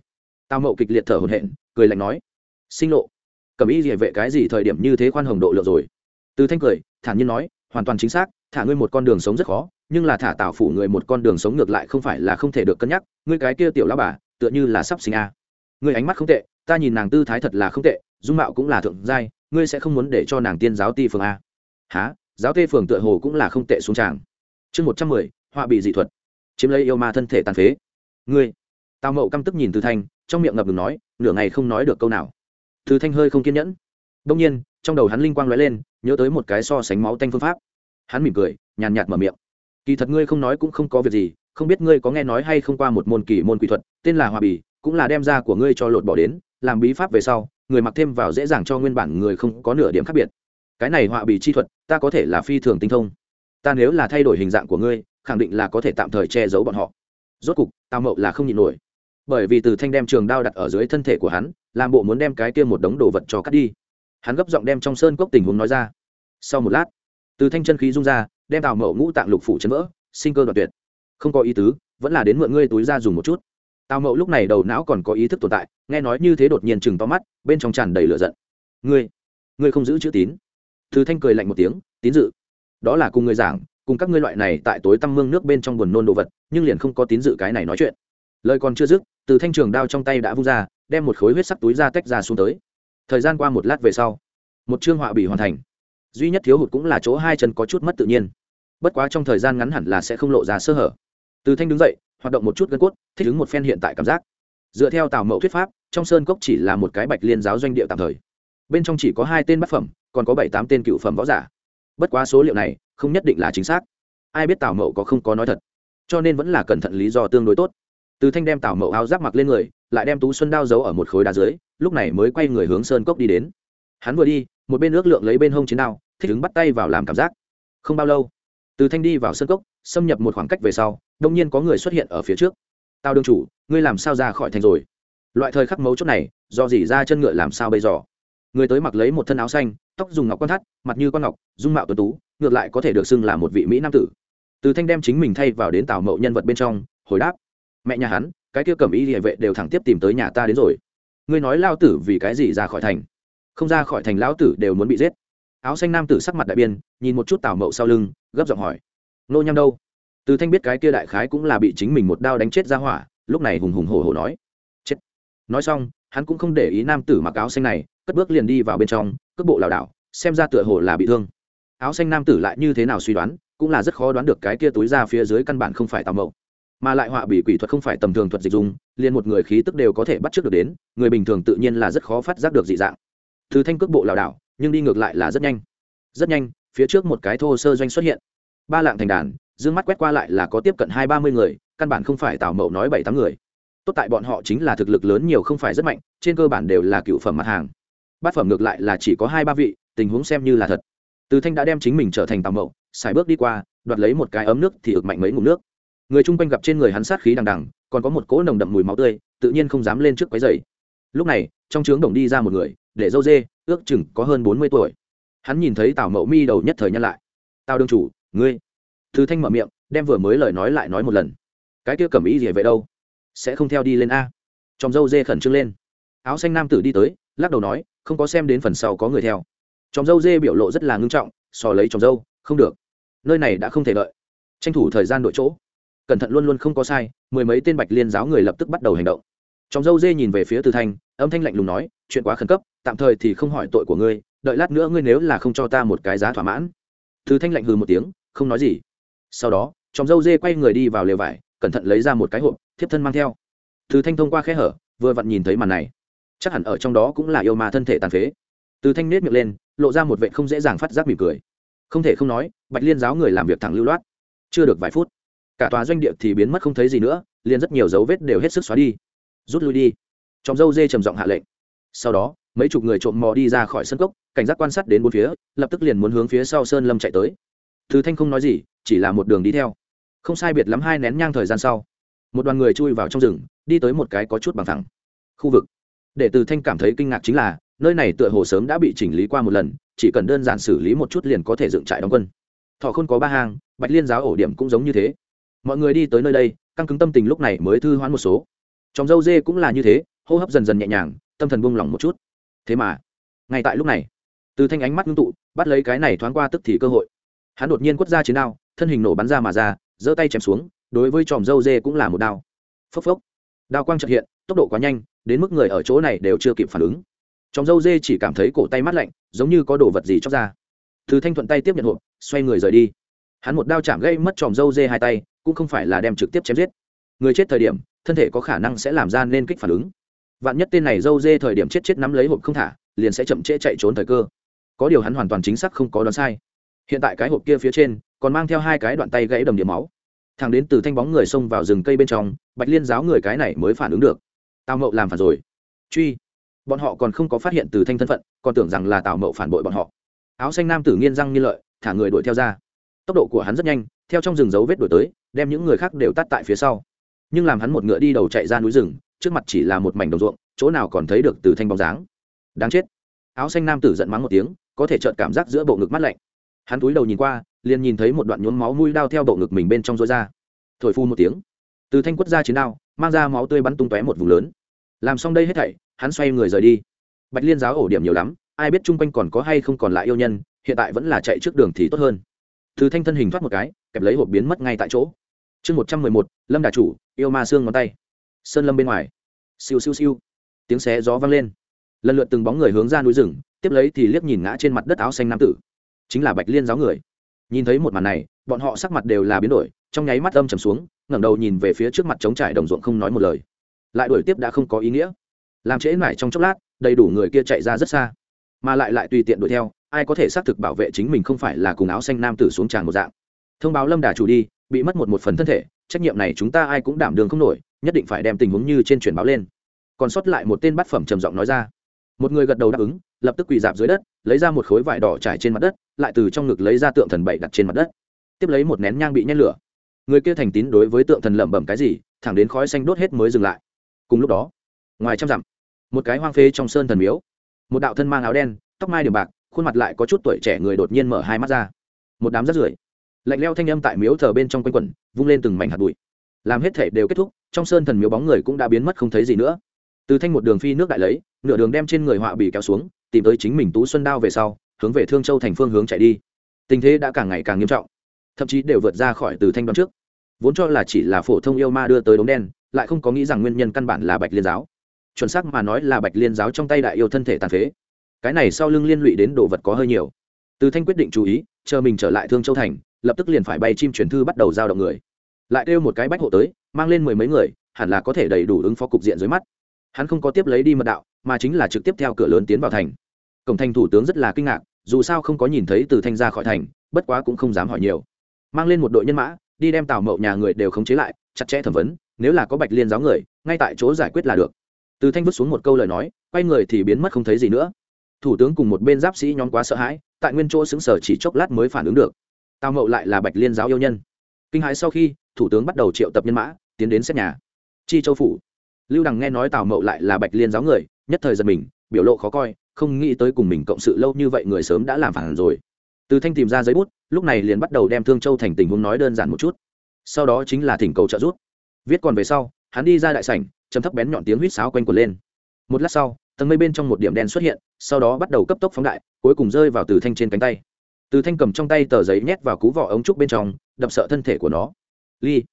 Tào mậu kịch liệt thở hổn hển, cười lạnh nói, sinh lộ, cầm ý địa vệ cái gì thời điểm như thế khoan hồng độ lượng rồi? Từ thanh cười, thản nhiên nói, hoàn toàn chính xác, thả ngươi một con đường sống rất khó, nhưng là thả tào phủ người một con đường sống ngược lại không phải là không thể được cân nhắc, ngươi cái kia tiểu lao bà, tựa như là sắp sinh a. À. ngươi ánh mắt không tệ, ta nhìn nàng tư thái thật là không tệ, dung mạo cũng là thượng giai, ngươi sẽ không muốn để cho nàng tiên giáo ti phường a. Há giáo tê phường tựa hồ cũng là không tệ xuống tràng chương một trăm mười, họa bị dị thuật. Chiếm lấy yêu ma thân thể tàn phế. Ngươi. Tào mậu căm tức nhìn từ thanh, trong miệng ngập ngừng nói, nửa ngày không nói được câu nào. Từ thanh hơi không kiên nhẫn. Đông nhiên, trong đầu hắn linh quang lóe lên, nhớ tới một cái so sánh máu tanh phương pháp. Hắn mỉm cười, nhàn nhạt mở miệng. Kỳ thật ngươi không nói cũng không có việc gì, không biết ngươi có nghe nói hay không qua một môn kỳ môn quỷ thuật, tên là hòa bì, cũng là đem ra của ngươi cho lột bỏ đến, làm bí pháp về sau, người mặc thêm vào dễ dàng cho nguyên bản người không có nửa điểm khác biệt. Cái này họa bì chi thuật, ta có thể là phi thường tinh thông ta nếu là thay đổi hình dạng của ngươi, khẳng định là có thể tạm thời che giấu bọn họ. Rốt cục, tào mậu là không nhịn nổi. Bởi vì từ thanh đem trường đao đặt ở dưới thân thể của hắn, làm bộ muốn đem cái kia một đống đồ vật cho cắt đi. Hắn gấp giọng đem trong sơn cốc tình huống nói ra. Sau một lát, từ thanh chân khí rung ra, đem tào mậu ngũ tạng lục phủ chấn vỡ, sinh cơ đoạt tuyệt. Không có ý tứ, vẫn là đến mượn ngươi túi ra dùng một chút. Tào mậu lúc này đầu não còn có ý thức tồn tại, nghe nói như thế đột nhiên chừng to mắt, bên trong tràn đầy lửa giận. Ngươi ngươi không giữ chữ tín. Từ thanh cười lạnh một tiếng, tín dự đó là cùng người giảng, cùng các ngươi loại này tại tối tăm mương nước bên trong buồn nôn đồ vật, nhưng liền không có tín dự cái này nói chuyện. Lời còn chưa dứt, từ thanh trường đao trong tay đã vung ra, đem một khối huyết sắc túi ra tách ra xuống tới. Thời gian qua một lát về sau, một chương họa bị hoàn thành. Duy nhất thiếu hụt cũng là chỗ hai chân có chút mất tự nhiên. Bất quá trong thời gian ngắn hẳn là sẽ không lộ ra sơ hở. Từ thanh đứng dậy, hoạt động một chút gân cốt, thích ứng một phen hiện tại cảm giác. Dựa theo tào mẫu thuyết pháp, trong sơn cốc chỉ là một cái bạch liên giáo doanh địa tạm thời. Bên trong chỉ có hai tên bát phẩm, còn có bảy tám tên cựu phẩm võ giả bất quá số liệu này, không nhất định là chính xác. Ai biết tào mậu có không có nói thật. Cho nên vẫn là cẩn thận lý do tương đối tốt. Từ thanh đem tào mậu áo giáp mặc lên người, lại đem tú xuân đao giấu ở một khối đá dưới, lúc này mới quay người hướng sơn cốc đi đến. Hắn vừa đi, một bên ước lượng lấy bên hông chiến đao, thích ứng bắt tay vào làm cảm giác. Không bao lâu, từ thanh đi vào sơn cốc, xâm nhập một khoảng cách về sau, đông nhiên có người xuất hiện ở phía trước. Tao đương chủ, ngươi làm sao ra khỏi thành rồi? Loại thời khắc mấu chốt này, do dỉ ra chân ngựa làm sao bây giờ? Người tới mặc lấy một thân áo xanh tóc dùng ngọc quan thắt, mặt như con ngọc, dung mạo tuấn tú, ngược lại có thể được xưng là một vị mỹ nam tử. Từ thanh đem chính mình thay vào đến tào mậu nhân vật bên trong, hồi đáp, mẹ nhà hắn, cái kia cầm y địa vệ đều thẳng tiếp tìm tới nhà ta đến rồi. Ngươi nói lao tử vì cái gì ra khỏi thành? Không ra khỏi thành lão tử đều muốn bị giết. Áo xanh nam tử sắc mặt đại biên nhìn một chút tào mậu sau lưng, gấp giọng hỏi, nô nhăm đâu? Từ thanh biết cái kia đại khái cũng là bị chính mình một đao đánh chết ra hỏa, lúc này hùng hùng hổ hổ nói, chết. Nói xong, hắn cũng không để ý nam tử mặc áo xanh này cất bước liền đi vào bên trong, cước bộ lảo đảo, xem ra tựa hồ là bị thương. Áo xanh nam tử lại như thế nào suy đoán, cũng là rất khó đoán được cái kia túi ra phía dưới căn bản không phải tào mậu. Mà lại họa bị quỷ thuật không phải tầm thường thuật dịch dùng, liền một người khí tức đều có thể bắt trước được đến, người bình thường tự nhiên là rất khó phát giác được dị dạng. Thứ thanh cước bộ lảo đảo, nhưng đi ngược lại là rất nhanh. Rất nhanh, phía trước một cái thô sơ doanh xuất hiện. Ba lạng thành đàn, dương mắt quét qua lại là có tiếp cận hai ba mươi người, căn bản không phải tào mậu nói bảy tám người. Tốt tại bọn họ chính là thực lực lớn nhiều không phải rất mạnh, trên cơ bản đều là cựu phẩm mặt hàng bát phẩm ngược lại là chỉ có hai ba vị, tình huống xem như là thật. Từ thanh đã đem chính mình trở thành tàu mậu, xài bước đi qua, đoạt lấy một cái ấm nước thì ực mạnh mấy ngụm nước. Người chung quanh gặp trên người hắn sát khí đằng đằng, còn có một cỗ nồng đậm mùi máu tươi, tự nhiên không dám lên trước quấy dày lúc này, trong trướng đồng đi ra một người, để dâu dê, ước chừng có hơn bốn mươi tuổi. Hắn nhìn thấy tào mậu mi đầu nhất thời nhăn lại. Tào đương chủ, ngươi. Từ thanh mở miệng, đem vừa mới lời nói lại nói một lần. Cái kia cầm ý gì vậy đâu? Sẽ không theo đi lên a. Trong dâu dê khẩn trương lên. Áo xanh nam tử đi tới lắc đầu nói, không có xem đến phần sau có người theo. Chòm dâu dê biểu lộ rất là ngưng trọng, sò lấy chòm dâu, không được. Nơi này đã không thể đợi. Tranh thủ thời gian đổi chỗ. Cẩn thận luôn luôn không có sai, mười mấy tên bạch liên giáo người lập tức bắt đầu hành động. Chòm dâu dê nhìn về phía từ thanh, âm thanh lạnh lùng nói, chuyện quá khẩn cấp, tạm thời thì không hỏi tội của ngươi, đợi lát nữa ngươi nếu là không cho ta một cái giá thỏa mãn. Từ thanh lạnh hừ một tiếng, không nói gì. Sau đó, chòm dâu dê quay người đi vào lều vải, cẩn thận lấy ra một cái hộp, thiếp thân mang theo. Từ thanh thông qua khe hở, vừa vặn nhìn thấy màn này chắc hẳn ở trong đó cũng là yêu ma thân thể tàn phế. Từ thanh nết miệng lên, lộ ra một vệ không dễ dàng phát giác mỉm cười. Không thể không nói, bạch liên giáo người làm việc thẳng lưu loát. Chưa được vài phút, cả tòa doanh địa thì biến mất không thấy gì nữa, liền rất nhiều dấu vết đều hết sức xóa đi. Rút lui đi. Trong dâu dê trầm giọng hạ lệnh. Sau đó, mấy chục người trộm mò đi ra khỏi sân cốc, cảnh giác quan sát đến bốn phía, lập tức liền muốn hướng phía sau sơn lâm chạy tới. Thứ thanh không nói gì, chỉ là một đường đi theo. Không sai biệt lắm hai nén nhang thời gian sau, một đoàn người chui vào trong rừng, đi tới một cái có chút bằng thẳng khu vực để từ thanh cảm thấy kinh ngạc chính là, nơi này tựa hồ sớm đã bị chỉnh lý qua một lần, chỉ cần đơn giản xử lý một chút liền có thể dựng trại đóng quân. Thọ không có ba hang, bạch liên giáo ổ điểm cũng giống như thế. Mọi người đi tới nơi đây, căng cứng tâm tình lúc này mới thư hoãn một số. Trong dâu dê cũng là như thế, hô hấp dần dần nhẹ nhàng, tâm thần buông lỏng một chút. Thế mà, ngay tại lúc này, từ thanh ánh mắt ngưng tụ, bắt lấy cái này thoáng qua tức thì cơ hội. Hắn đột nhiên quất ra chiến đao, thân hình nổ bắn ra mà ra, giơ tay chém xuống, đối với tròm dâu dê cũng là một đao. Phốc phốc. Đao quang trật hiện, tốc độ quá nhanh đến mức người ở chỗ này đều chưa kịp phản ứng. Trong dâu dê chỉ cảm thấy cổ tay mát lạnh, giống như có đồ vật gì chóc ra. Từ thanh thuận tay tiếp nhận hộp, xoay người rời đi. Hắn một đao chạm gây mất tròm dâu dê hai tay, cũng không phải là đem trực tiếp chém giết. Người chết thời điểm, thân thể có khả năng sẽ làm ra nên kích phản ứng. Vạn nhất tên này dâu dê thời điểm chết chết nắm lấy hộp không thả, liền sẽ chậm trễ chạy trốn thời cơ. Có điều hắn hoàn toàn chính xác không có đoán sai. Hiện tại cái hộp kia phía trên, còn mang theo hai cái đoạn tay gãy đầm điểm máu. Thằng đến từ thanh bóng người xông vào rừng cây bên trong, bạch liên giáo người cái này mới phản ứng được tào mậu làm phản rồi. Truy. Bọn họ còn không có phát hiện từ thanh thân phận, còn tưởng rằng là tào mậu phản bội bọn họ. Áo xanh nam tử nghiên răng nghiên lợi, thả người đuổi theo ra. Tốc độ của hắn rất nhanh, theo trong rừng dấu vết đuổi tới, đem những người khác đều tắt tại phía sau. Nhưng làm hắn một ngựa đi đầu chạy ra núi rừng, trước mặt chỉ là một mảnh đồng ruộng, chỗ nào còn thấy được từ thanh bóng dáng. Đáng chết. Áo xanh nam tử giận mắng một tiếng, có thể trợn cảm giác giữa bộ ngực mắt lạnh. Hắn túi đầu nhìn qua, liền nhìn thấy một đoạn nhốn máu mũi đao theo bộ ngực mình bên trong rối ra. Thổi phu một tiếng. Từ thanh quất ra chiến đao, mang ra máu tươi bắn tung tóe một vùng lớn làm xong đây hết thảy, hắn xoay người rời đi. Bạch liên giáo ổ điểm nhiều lắm, ai biết chung quanh còn có hay không còn lại yêu nhân, hiện tại vẫn là chạy trước đường thì tốt hơn. Thứ thanh thân hình thoát một cái, kẹp lấy hộp biến mất ngay tại chỗ. Chương một trăm mười một, lâm đà chủ, yêu ma xương ngón tay. Sơn lâm bên ngoài. Siêu siêu siêu. Tiếng xé gió vang lên. Lần lượt từng bóng người hướng ra núi rừng, tiếp lấy thì liếc nhìn ngã trên mặt đất áo xanh nam tử. Chính là bạch liên giáo người. Nhìn thấy một màn này, bọn họ sắc mặt đều là biến đổi, trong nháy mắt âm trầm xuống, ngẩng đầu nhìn về phía trước mặt trống trải đồng ruộng không nói một lời lại đuổi tiếp đã không có ý nghĩa. Làm trễ mải trong chốc lát, đầy đủ người kia chạy ra rất xa. Mà lại lại tùy tiện đuổi theo, ai có thể xác thực bảo vệ chính mình không phải là cùng áo xanh nam tử xuống tràng một dạng. Thông báo lâm đà chủ đi, bị mất một một phần thân thể, trách nhiệm này chúng ta ai cũng đảm đường không nổi, nhất định phải đem tình huống như trên truyền báo lên. Còn sót lại một tên bát phẩm trầm giọng nói ra. Một người gật đầu đáp ứng, lập tức quỳ dạp dưới đất, lấy ra một khối vải đỏ trải trên mặt đất, lại từ trong ngực lấy ra tượng thần bảy đặt trên mặt đất. Tiếp lấy một nén nhang bị nhét lửa. Người kia thành tín đối với tượng thần lẩm bẩm cái gì, thẳng đến khói xanh đốt hết mới dừng lại cùng lúc đó, ngoài trăm dặm, một cái hoang phế trong sơn thần miếu, một đạo thân mang áo đen, tóc mai điểm bạc, khuôn mặt lại có chút tuổi trẻ người đột nhiên mở hai mắt ra. Một đám rắt rưởi, lạnh leo thanh âm tại miếu thờ bên trong quanh quẩn, vung lên từng mảnh hạt bụi. Làm hết thể đều kết thúc, trong sơn thần miếu bóng người cũng đã biến mất không thấy gì nữa. Từ thanh một đường phi nước đại lấy, nửa đường đem trên người họa bị kéo xuống, tìm tới chính mình tú xuân đao về sau, hướng về thương châu thành phương hướng chạy đi. Tình thế đã càng ngày càng nghiêm trọng, thậm chí đều vượt ra khỏi từ thanh đoán trước. Vốn cho là chỉ là phổ thông yêu ma đưa tới đống đen lại không có nghĩ rằng nguyên nhân căn bản là bạch liên giáo. Chuẩn xác mà nói là bạch liên giáo trong tay đại yêu thân thể tàn phế. Cái này sau lưng liên lụy đến đồ vật có hơi nhiều. Từ thanh quyết định chú ý, chờ mình trở lại thương châu thành, lập tức liền phải bay chim truyền thư bắt đầu giao động người. Lại kêu một cái bách hộ tới, mang lên mười mấy người, hẳn là có thể đầy đủ ứng phó cục diện dưới mắt. Hắn không có tiếp lấy đi mật đạo, mà chính là trực tiếp theo cửa lớn tiến vào thành. Cổng thành thủ tướng rất là kinh ngạc, dù sao không có nhìn thấy từ thanh ra khỏi thành, bất quá cũng không dám hỏi nhiều. Mang lên một đội nhân mã, đi đem tào mậu nhà người đều khống chế lại, chặt chẽ thẩm vấn nếu là có bạch liên giáo người, ngay tại chỗ giải quyết là được. Từ thanh vứt xuống một câu lời nói, quay người thì biến mất không thấy gì nữa. Thủ tướng cùng một bên giáp sĩ nhóm quá sợ hãi, tại nguyên chỗ xứng sở chỉ chốc lát mới phản ứng được. Tào mậu lại là bạch liên giáo yêu nhân. Kinh hãi sau khi, thủ tướng bắt đầu triệu tập nhân mã, tiến đến xét nhà. Chi châu phủ. Lưu đằng nghe nói tào mậu lại là bạch liên giáo người, nhất thời giật mình, biểu lộ khó coi, không nghĩ tới cùng mình cộng sự lâu như vậy người sớm đã làm phản rồi. Từ thanh tìm ra giấy bút, lúc này liền bắt đầu đem thương châu thành tình huống nói đơn giản một chút. Sau đó chính là thỉnh cầu trợ giúp viết còn về sau, hắn đi ra đại sảnh chấm thấp bén nhọn tiếng huýt sáo quanh quần lên. Một lát sau, tầng mây bên trong một điểm đen xuất hiện, sau đó bắt đầu cấp tốc phóng đại, cuối cùng rơi vào từ thanh trên cánh tay. Từ thanh cầm trong tay tờ giấy nhét vào cú vỏ ống trúc bên trong, đập sợ thân thể của nó. Ly,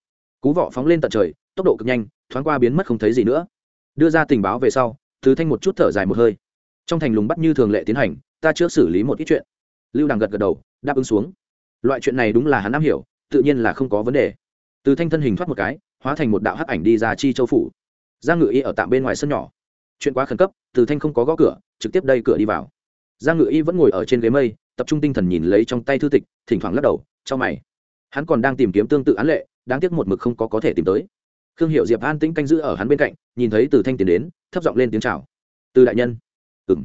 cú vỏ phóng lên tận trời, tốc độ cực nhanh, thoáng qua biến mất không thấy gì nữa. Đưa ra tình báo về sau, từ thanh một chút thở dài một hơi. Trong thành lùng bắt như thường lệ tiến hành, ta chưa xử lý một ít chuyện. Lưu đằng gật gật đầu, đáp ứng xuống. Loại chuyện này đúng là hắn am hiểu, tự nhiên là không có vấn đề. Từ thanh thân hình thoát một cái hóa thành một đạo hắc ảnh đi ra chi châu phủ. Giang ngự y ở tạm bên ngoài sân nhỏ. Chuyện quá khẩn cấp, từ thanh không có gõ cửa, trực tiếp đây cửa đi vào. Giang ngự y vẫn ngồi ở trên ghế mây, tập trung tinh thần nhìn lấy trong tay thư tịch, thỉnh thoảng lắc đầu cho mày. Hắn còn đang tìm kiếm tương tự án lệ, đáng tiếc một mực không có có thể tìm tới. Khương hiệu diệp an tĩnh canh giữ ở hắn bên cạnh, nhìn thấy từ thanh tiến đến, thấp giọng lên tiếng chào. Từ đại nhân. Ừng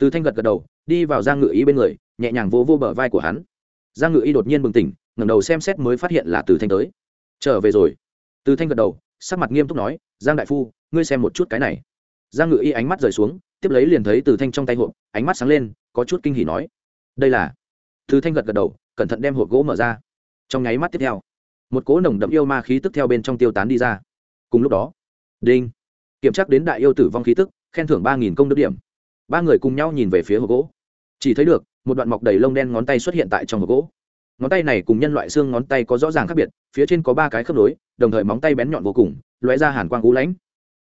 từ thanh gật gật đầu, đi vào giang ngự y bên người, nhẹ nhàng vô vô bờ vai của hắn. Giang ngự y đột nhiên bừng tỉnh, ngẩng đầu xem xét mới phát hiện là từ thanh tới. Trở về rồi từ thanh gật đầu, sắc mặt nghiêm túc nói, giang đại phu, ngươi xem một chút cái này. Giang ngự y ánh mắt rời xuống, tiếp lấy liền thấy từ thanh trong tay hộp, ánh mắt sáng lên, có chút kinh hỉ nói, đây là từ thanh gật gật đầu, cẩn thận đem hộp gỗ mở ra. Trong nháy mắt tiếp theo, một cỗ nồng đậm yêu ma khí tức theo bên trong tiêu tán đi ra. Cùng lúc đó, đinh, kiểm tra đến đại yêu tử vong khí tức, khen thưởng ba nghìn công đức điểm. Ba người cùng nhau nhìn về phía hộp gỗ. Chỉ thấy được, một đoạn mọc đầy lông đen ngón tay xuất hiện tại trong hộp gỗ. Ngón tay này cùng nhân loại xương ngón tay có rõ ràng khác biệt, phía trên có ba cái khớp nối đồng thời móng tay bén nhọn vô cùng, lóe ra hàn quang cú lãnh.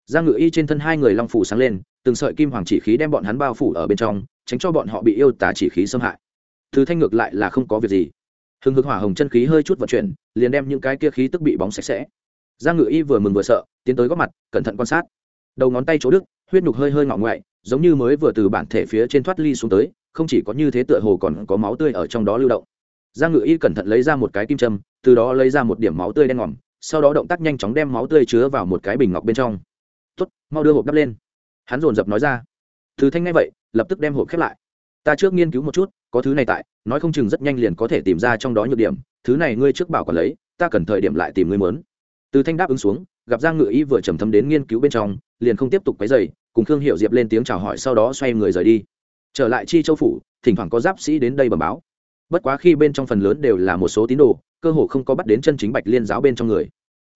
Giang ngự y trên thân hai người long phủ sáng lên, từng sợi kim hoàng chỉ khí đem bọn hắn bao phủ ở bên trong, tránh cho bọn họ bị yêu tả chỉ khí xâm hại. Thứ thanh ngược lại là không có việc gì. Hừng hực hỏa hồng chân khí hơi chút vận chuyển, liền đem những cái kia khí tức bị bóng sạch sẽ. Giang ngự y vừa mừng vừa sợ, tiến tới góc mặt, cẩn thận quan sát. Đầu ngón tay chỗ đức huyết nhục hơi hơi ngọ ngoại, giống như mới vừa từ bản thể phía trên thoát ly xuống tới, không chỉ có như thế tựa hồ còn có máu tươi ở trong đó lưu động. Giang ngự y cẩn thận lấy ra một cái kim châm, từ đó lấy ra một điểm máu tươi đen ngòm sau đó động tác nhanh chóng đem máu tươi chứa vào một cái bình ngọc bên trong. Tuất mau đưa hộp đắp lên. Hắn dồn dập nói ra. Thứ thanh ngay vậy, lập tức đem hộp khép lại. Ta trước nghiên cứu một chút, có thứ này tại, nói không chừng rất nhanh liền có thể tìm ra trong đó nhược điểm, thứ này ngươi trước bảo còn lấy, ta cần thời điểm lại tìm ngươi mớn. Từ thanh đáp ứng xuống, gặp giang ngự ý vừa trầm thấm đến nghiên cứu bên trong, liền không tiếp tục quấy dày cùng khương hiệu diệp lên tiếng chào hỏi sau đó xoay người rời đi. Trở lại chi châu phủ, thỉnh thoảng có giáp sĩ đến đây bẩm báo. Bất quá khi bên trong phần lớn đều là một số tín đồ cơ hồ không có bắt đến chân chính bạch liên giáo bên trong người.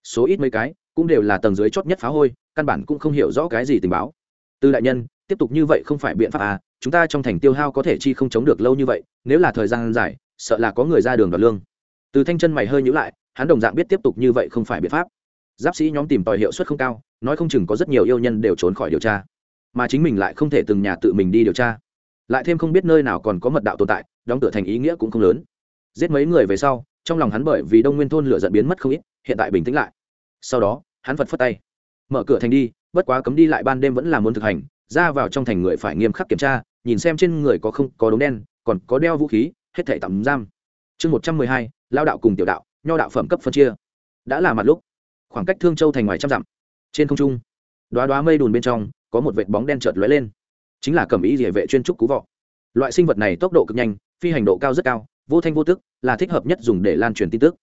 Số ít mấy cái cũng đều là tầng dưới chót nhất phá hôi, căn bản cũng không hiểu rõ cái gì tình báo. Tư đại nhân, tiếp tục như vậy không phải biện pháp à chúng ta trong thành tiêu hao có thể chi không chống được lâu như vậy, nếu là thời gian dài, sợ là có người ra đường đoạt lương. Từ thanh chân mày hơi nhữ lại, hắn đồng dạng biết tiếp tục như vậy không phải biện pháp. Giáp sĩ nhóm tìm tòi hiệu suất không cao, nói không chừng có rất nhiều yêu nhân đều trốn khỏi điều tra. Mà chính mình lại không thể từng nhà tự mình đi điều tra. Lại thêm không biết nơi nào còn có mật đạo tồn tại, đóng cửa thành ý nghĩa cũng không lớn. Giết mấy người về sau trong lòng hắn bởi vì đông nguyên thôn lửa dẫn biến mất không ít, hiện tại bình tĩnh lại. Sau đó, hắn phật phất tay. Mở cửa thành đi, bất quá cấm đi lại ban đêm vẫn là muốn thực hành, ra vào trong thành người phải nghiêm khắc kiểm tra, nhìn xem trên người có không có đống đen, còn có đeo vũ khí, hết thể tạm giam. Chương một trăm mười hai, lao đạo cùng tiểu đạo, nho đạo phẩm cấp phân chia. Đã là mặt lúc. Khoảng cách thương châu thành ngoài trăm dặm. Trên không trung đoá đoá mây đùn bên trong, có một vệt bóng đen chợt lóe lên. Chính là cầm ý địa vệ chuyên trúc cú vọ. Loại sinh vật này tốc độ cực nhanh, phi hành độ cao rất cao vô thanh vô tức là thích hợp nhất dùng để lan truyền tin tức.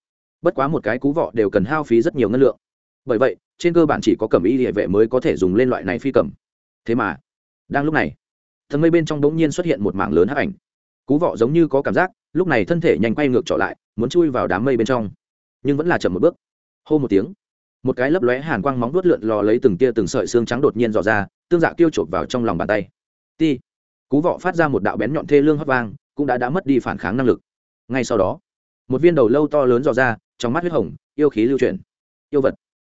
Bất quá một cái cú vọ đều cần hao phí rất nhiều ngân lượng. Bởi vậy, trên cơ bản chỉ có cầm y địa vệ mới có thể dùng lên loại này phi cầm thế mà, đang lúc này, thần mây bên trong bỗng nhiên xuất hiện một mảng lớn hấp ảnh. Cú vọ giống như có cảm giác, lúc này thân thể nhanh quay ngược trở lại, muốn chui vào đám mây bên trong. Nhưng vẫn là chậm một bước. Hô một tiếng, một cái lấp lóe hàn quang móng vuốt lượn lò lấy từng tia từng sợi xương trắng đột nhiên dò ra, tương dạ tiêu chộp vào trong lòng bàn tay. Ti, cú vọ phát ra một đạo bén nhọn thê lương hấp vang, cũng đã đã mất đi phản kháng năng lực ngay sau đó, một viên đầu lâu to lớn dò ra, trong mắt huyết hồng, yêu khí lưu chuyển. Yêu vật.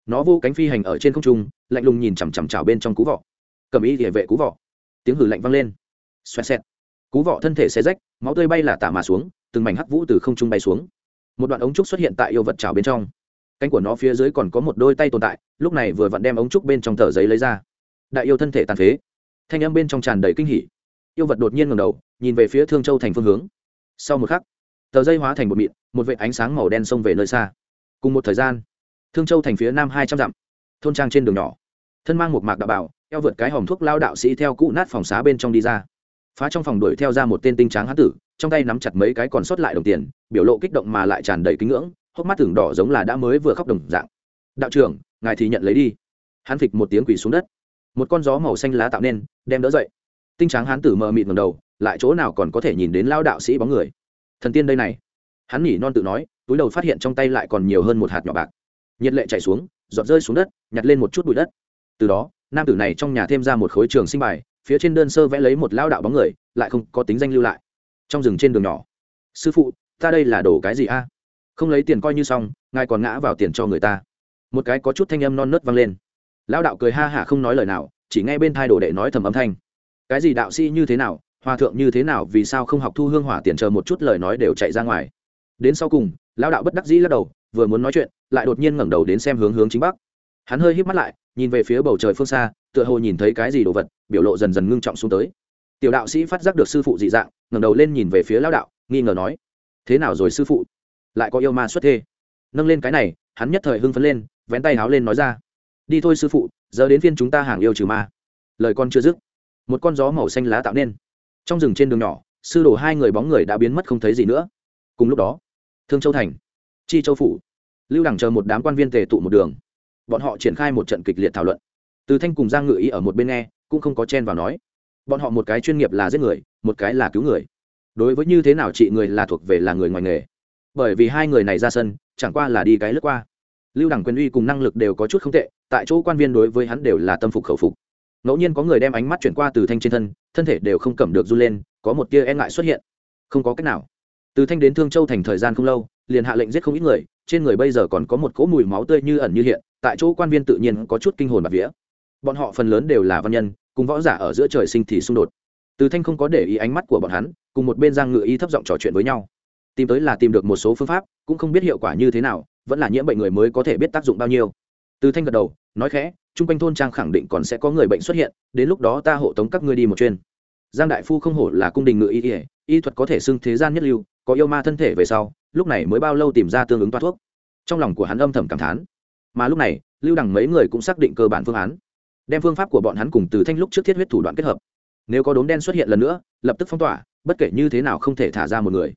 Nó vô cánh phi hành ở trên không trung, lạnh lùng nhìn chằm chằm chảo bên trong cú vọ cầm ý địa vệ cú vọ tiếng hử lạnh vang lên. Xoẹt xẹt. Cú vọ thân thể xe rách, máu tươi bay là tả mà xuống, từng mảnh hắc vũ từ không trung bay xuống. Một đoạn ống trúc xuất hiện tại yêu vật chảo bên trong. Cánh của nó phía dưới còn có một đôi tay tồn tại, lúc này vừa vặn đem ống trúc bên trong tờ giấy lấy ra. Đại yêu thân thể tàn phế. Thanh âm bên trong tràn đầy kinh hỉ. Yêu vật đột nhiên ngầm đầu, nhìn về phía thương châu thành phương hướng. Sau một khắc tờ dây hóa thành một mịn, một vệ ánh sáng màu đen xông về nơi xa. Cùng một thời gian, thương châu thành phía nam hai trăm dặm, thôn trang trên đường nhỏ. Thân mang một mạc đạo bảo, eo vượt cái hòm thuốc lao đạo sĩ theo cụ nát phòng xá bên trong đi ra. Phá trong phòng đuổi theo ra một tên tinh tráng hán tử, trong tay nắm chặt mấy cái còn sót lại đồng tiền, biểu lộ kích động mà lại tràn đầy kính ngưỡng, hốc mắt tưởng đỏ giống là đã mới vừa khóc đồng dạng. Đạo trưởng, ngài thì nhận lấy đi. Hắn phịch một tiếng quỳ xuống đất. Một con gió màu xanh lá tạo nên, đem đỡ dậy. Tinh tráng hán tử mờ mịt ngầm đầu, lại chỗ nào còn có thể nhìn đến lao đạo sĩ bóng người thần tiên đây này. Hắn nhỉ non tự nói, túi đầu phát hiện trong tay lại còn nhiều hơn một hạt nhỏ bạc. Nhiệt lệ chạy xuống, giọt rơi xuống đất, nhặt lên một chút bụi đất. Từ đó, nam tử này trong nhà thêm ra một khối trường sinh bài, phía trên đơn sơ vẽ lấy một lao đạo bóng người, lại không có tính danh lưu lại. Trong rừng trên đường nhỏ, sư phụ, ta đây là đồ cái gì a? Không lấy tiền coi như xong, ngài còn ngã vào tiền cho người ta. Một cái có chút thanh âm non nớt vang lên. Lao đạo cười ha hả không nói lời nào, chỉ nghe bên thai đồ đệ nói thầm âm thanh. Cái gì đạo sĩ như thế nào hòa thượng như thế nào, vì sao không học thu hương hỏa tiền chờ một chút lời nói đều chạy ra ngoài? Đến sau cùng, lão đạo bất đắc dĩ lắc đầu, vừa muốn nói chuyện, lại đột nhiên ngẩng đầu đến xem hướng hướng chính bắc. Hắn hơi híp mắt lại, nhìn về phía bầu trời phương xa, tựa hồ nhìn thấy cái gì đồ vật, biểu lộ dần dần ngưng trọng xuống tới. Tiểu đạo sĩ phát giác được sư phụ dị dạng, ngẩng đầu lên nhìn về phía lão đạo, nghi ngờ nói, thế nào rồi sư phụ? Lại có yêu ma xuất thê nâng lên cái này, hắn nhất thời hưng phấn lên, vén tay háo lên nói ra, đi thôi sư phụ, giờ đến phiên chúng ta hàng yêu trừ ma. Lời con chưa dứt, một con gió màu xanh lá tạo nên trong rừng trên đường nhỏ, sư đồ hai người bóng người đã biến mất không thấy gì nữa. Cùng lúc đó, thương châu thành, chi châu phủ, lưu đẳng chờ một đám quan viên tề tụ một đường. Bọn họ triển khai một trận kịch liệt thảo luận. Từ thanh cùng giang ngự ý ở một bên nghe, cũng không có chen vào nói. Bọn họ một cái chuyên nghiệp là giết người, một cái là cứu người. Đối với như thế nào trị người là thuộc về là người ngoài nghề. Bởi vì hai người này ra sân, chẳng qua là đi cái lướt qua. Lưu đẳng quyền uy cùng năng lực đều có chút không tệ, tại chỗ quan viên đối với hắn đều là tâm phục khẩu phục ngẫu nhiên có người đem ánh mắt chuyển qua từ thanh trên thân thân thể đều không cầm được run lên, có một tia e ngại xuất hiện. Không có cách nào. Từ thanh đến thương châu thành thời gian không lâu, liền hạ lệnh giết không ít người, trên người bây giờ còn có một cỗ mùi máu tươi như ẩn như hiện, tại chỗ quan viên tự nhiên có chút kinh hồn bạc vía. Bọn họ phần lớn đều là văn nhân, cùng võ giả ở giữa trời sinh thì xung đột. Từ thanh không có để ý ánh mắt của bọn hắn, cùng một bên giang ngự y thấp giọng trò chuyện với nhau. Tìm tới là tìm được một số phương pháp, cũng không biết hiệu quả như thế nào, vẫn là nhiễm bệnh người mới có thể biết tác dụng bao nhiêu. Từ thanh gật đầu nói khẽ, chung quanh thôn trang khẳng định còn sẽ có người bệnh xuất hiện, đến lúc đó ta hộ tống các ngươi đi một chuyên giang đại phu không hổ là cung đình ngự y y y thuật có thể xưng thế gian nhất lưu, có yêu ma thân thể về sau, lúc này mới bao lâu tìm ra tương ứng toa thuốc. Trong lòng của hắn âm thầm cảm thán. Mà lúc này, lưu đằng mấy người cũng xác định cơ bản phương án. Đem phương pháp của bọn hắn cùng từ thanh lúc trước thiết huyết thủ đoạn kết hợp. Nếu có đốm đen xuất hiện lần nữa, lập tức phong tỏa, bất kể như thế nào không thể thả ra một người.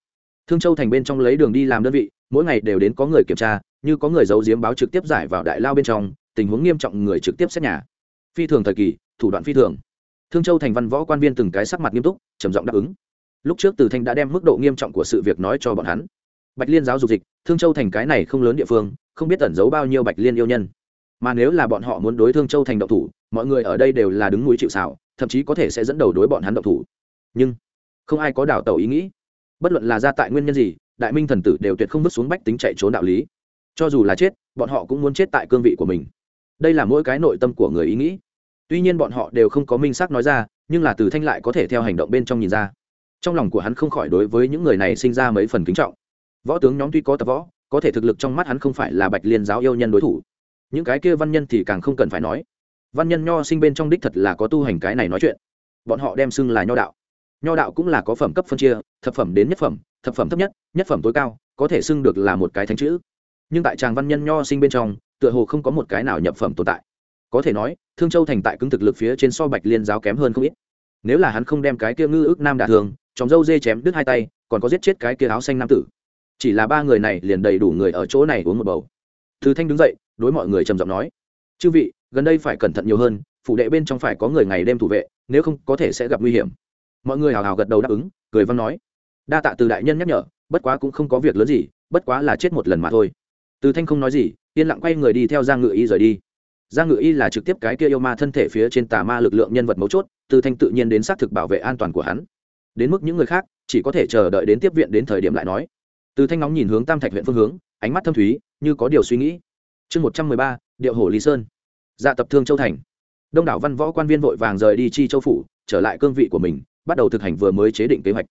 Thương châu thành bên trong lấy đường đi làm đơn vị, mỗi ngày đều đến có người kiểm tra, như có người giấu giếm báo trực tiếp giải vào đại lao bên trong tình huống nghiêm trọng người trực tiếp xét nhà. Phi thường thời kỳ, thủ đoạn phi thường. Thương châu thành văn võ quan viên từng cái sắc mặt nghiêm túc, trầm giọng đáp ứng. Lúc trước từ thanh đã đem mức độ nghiêm trọng của sự việc nói cho bọn hắn. Bạch liên giáo dục dịch, thương châu thành cái này không lớn địa phương, không biết tẩn giấu bao nhiêu bạch liên yêu nhân. Mà nếu là bọn họ muốn đối thương châu thành độc thủ, mọi người ở đây đều là đứng núi chịu xảo thậm chí có thể sẽ dẫn đầu đối bọn hắn độc thủ. Nhưng, không ai có đảo tàu ý nghĩ. Bất luận là ra tại nguyên nhân gì, đại minh thần tử đều tuyệt không vứt xuống bách tính chạy trốn đạo lý. Cho dù là chết, bọn họ cũng muốn chết tại cương vị của mình đây là mỗi cái nội tâm của người ý nghĩ. Tuy nhiên bọn họ đều không có minh xác nói ra, nhưng là từ thanh lại có thể theo hành động bên trong nhìn ra. Trong lòng của hắn không khỏi đối với những người này sinh ra mấy phần kính trọng. Võ tướng nhóm tuy có tập võ, có thể thực lực trong mắt hắn không phải là bạch liên giáo yêu nhân đối thủ. Những cái kia văn nhân thì càng không cần phải nói. Văn nhân nho sinh bên trong đích thật là có tu hành cái này nói chuyện. Bọn họ đem xưng là nho đạo. Nho đạo cũng là có phẩm cấp phân chia, thập phẩm đến nhất phẩm, thập phẩm thấp nhất nhất phẩm tối cao, có thể xưng được là một cái thánh chữ. Nhưng tại tràng văn nhân nho sinh bên trong tựa hồ không có một cái nào nhập phẩm tồn tại. Có thể nói, thương châu thành tại cứng thực lực phía trên so bạch liên giáo kém hơn không ít. Nếu là hắn không đem cái kia ngư ước nam đả thường chóng dâu dê chém đứt hai tay, còn có giết chết cái kia áo xanh nam tử. Chỉ là ba người này liền đầy đủ người ở chỗ này uống một bầu. Thứ thanh đứng dậy, đối mọi người trầm giọng nói, chư vị, gần đây phải cẩn thận nhiều hơn, phủ đệ bên trong phải có người ngày đêm thủ vệ, nếu không có thể sẽ gặp nguy hiểm. Mọi người hào hào gật đầu đáp ứng, cười văn nói, đa tạ từ đại nhân nhắc nhở, bất quá cũng không có việc lớn gì, bất quá là chết một lần mà thôi. Từ thanh không nói gì yên lặng quay người đi theo giang ngự y rời đi. Giang ngự y là trực tiếp cái kia yêu ma thân thể phía trên tà ma lực lượng nhân vật mấu chốt, từ thanh tự nhiên đến xác thực bảo vệ an toàn của hắn. Đến mức những người khác, chỉ có thể chờ đợi đến tiếp viện đến thời điểm lại nói. Từ thanh nóng nhìn hướng tam thạch huyện phương hướng, ánh mắt thâm thúy, như có điều suy nghĩ. Chương một trăm mười ba, điệu hồ lý sơn. Dạ tập thương châu thành. Đông đảo văn võ quan viên vội vàng rời đi chi châu phủ, trở lại cương vị của mình, bắt đầu thực hành vừa mới chế định kế hoạch.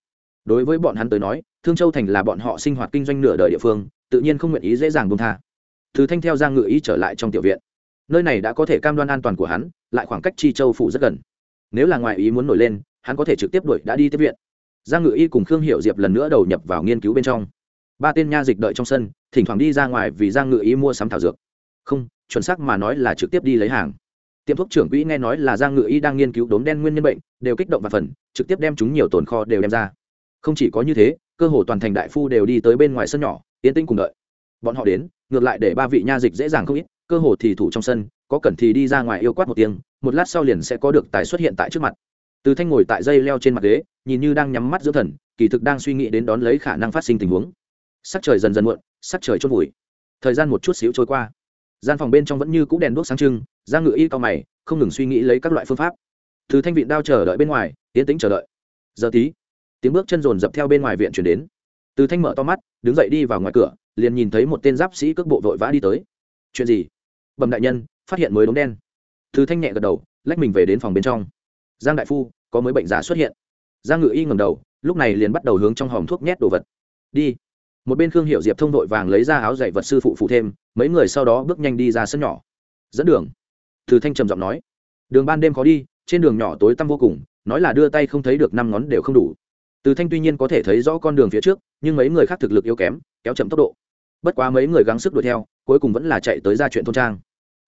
Đối với bọn hắn tới nói, thương châu thành là bọn họ sinh hoạt kinh doanh nửa đời địa phương, tự nhiên không nguyện ý dễ dàng buông tha từ thanh theo giang ngự ý trở lại trong tiểu viện. Nơi này đã có thể cam đoan an toàn của hắn, lại khoảng cách chi châu phủ rất gần. Nếu là ngoài ý muốn nổi lên, hắn có thể trực tiếp đuổi đã đi tiếp viện. Giang ngự y cùng khương hiệu diệp lần nữa đầu nhập vào nghiên cứu bên trong. Ba tên nha dịch đợi trong sân, thỉnh thoảng đi ra ngoài vì giang ngự y mua sắm thảo dược. Không, chuẩn xác mà nói là trực tiếp đi lấy hàng. Tiệm thuốc trưởng quỹ nghe nói là giang ngự y đang nghiên cứu đốm đen nguyên nhân bệnh, đều kích động và phần, trực tiếp đem chúng nhiều tồn kho đều đem ra. Không chỉ có như thế, cơ hồ toàn thành đại phu đều đi tới bên ngoài sân nhỏ, tiến tĩnh cùng đợi. Bọn họ đến ngược lại để ba vị nha dịch dễ dàng không ít, cơ hồ thì thủ trong sân, có cần thì đi ra ngoài yêu quát một tiếng, một lát sau liền sẽ có được tài xuất hiện tại trước mặt. Từ thanh ngồi tại dây leo trên mặt ghế, nhìn như đang nhắm mắt giữa thần, kỳ thực đang suy nghĩ đến đón lấy khả năng phát sinh tình huống. Sắc trời dần dần muộn, sắc trời chốt vùi. Thời gian một chút xíu trôi qua. Gian phòng bên trong vẫn như c ũ đèn đuốc sáng trưng ra ngựa y cao mày, không ngừng suy nghĩ lấy các loại phương pháp. Từ thanh viện đao chờ đợi bên ngoài, tiến tĩnh chờ đợi. Giờ tí. Tiếng bước chân rồn dập theo bên ngoài viện chuyển đến. Từ thanh mở to mắt, đứng dậy đi vào ngoài cửa liền nhìn thấy một tên giáp sĩ cước bộ vội vã đi tới. Chuyện gì? Bẩm đại nhân, phát hiện mới đống đen. Thư thanh nhẹ gật đầu, lách mình về đến phòng bên trong. Giang đại phu, có mới bệnh giả xuất hiện. Giang ngự y ngầm đầu, lúc này liền bắt đầu hướng trong hòm thuốc nhét đồ vật. Đi. Một bên khương hiệu diệp thông vội vàng lấy ra áo dạy vật sư phụ phụ thêm, mấy người sau đó bước nhanh đi ra sân nhỏ. Dẫn đường. Từ thanh trầm giọng nói. Đường ban đêm khó đi, trên đường nhỏ tối tăm vô cùng, nói là đưa tay không thấy được năm ngón đều không đủ. Từ thanh tuy nhiên có thể thấy rõ con đường phía trước, nhưng mấy người khác thực lực yếu kém, kéo chậm tốc độ bất quá mấy người gắng sức đuổi theo, cuối cùng vẫn là chạy tới ra chuyện thôn trang.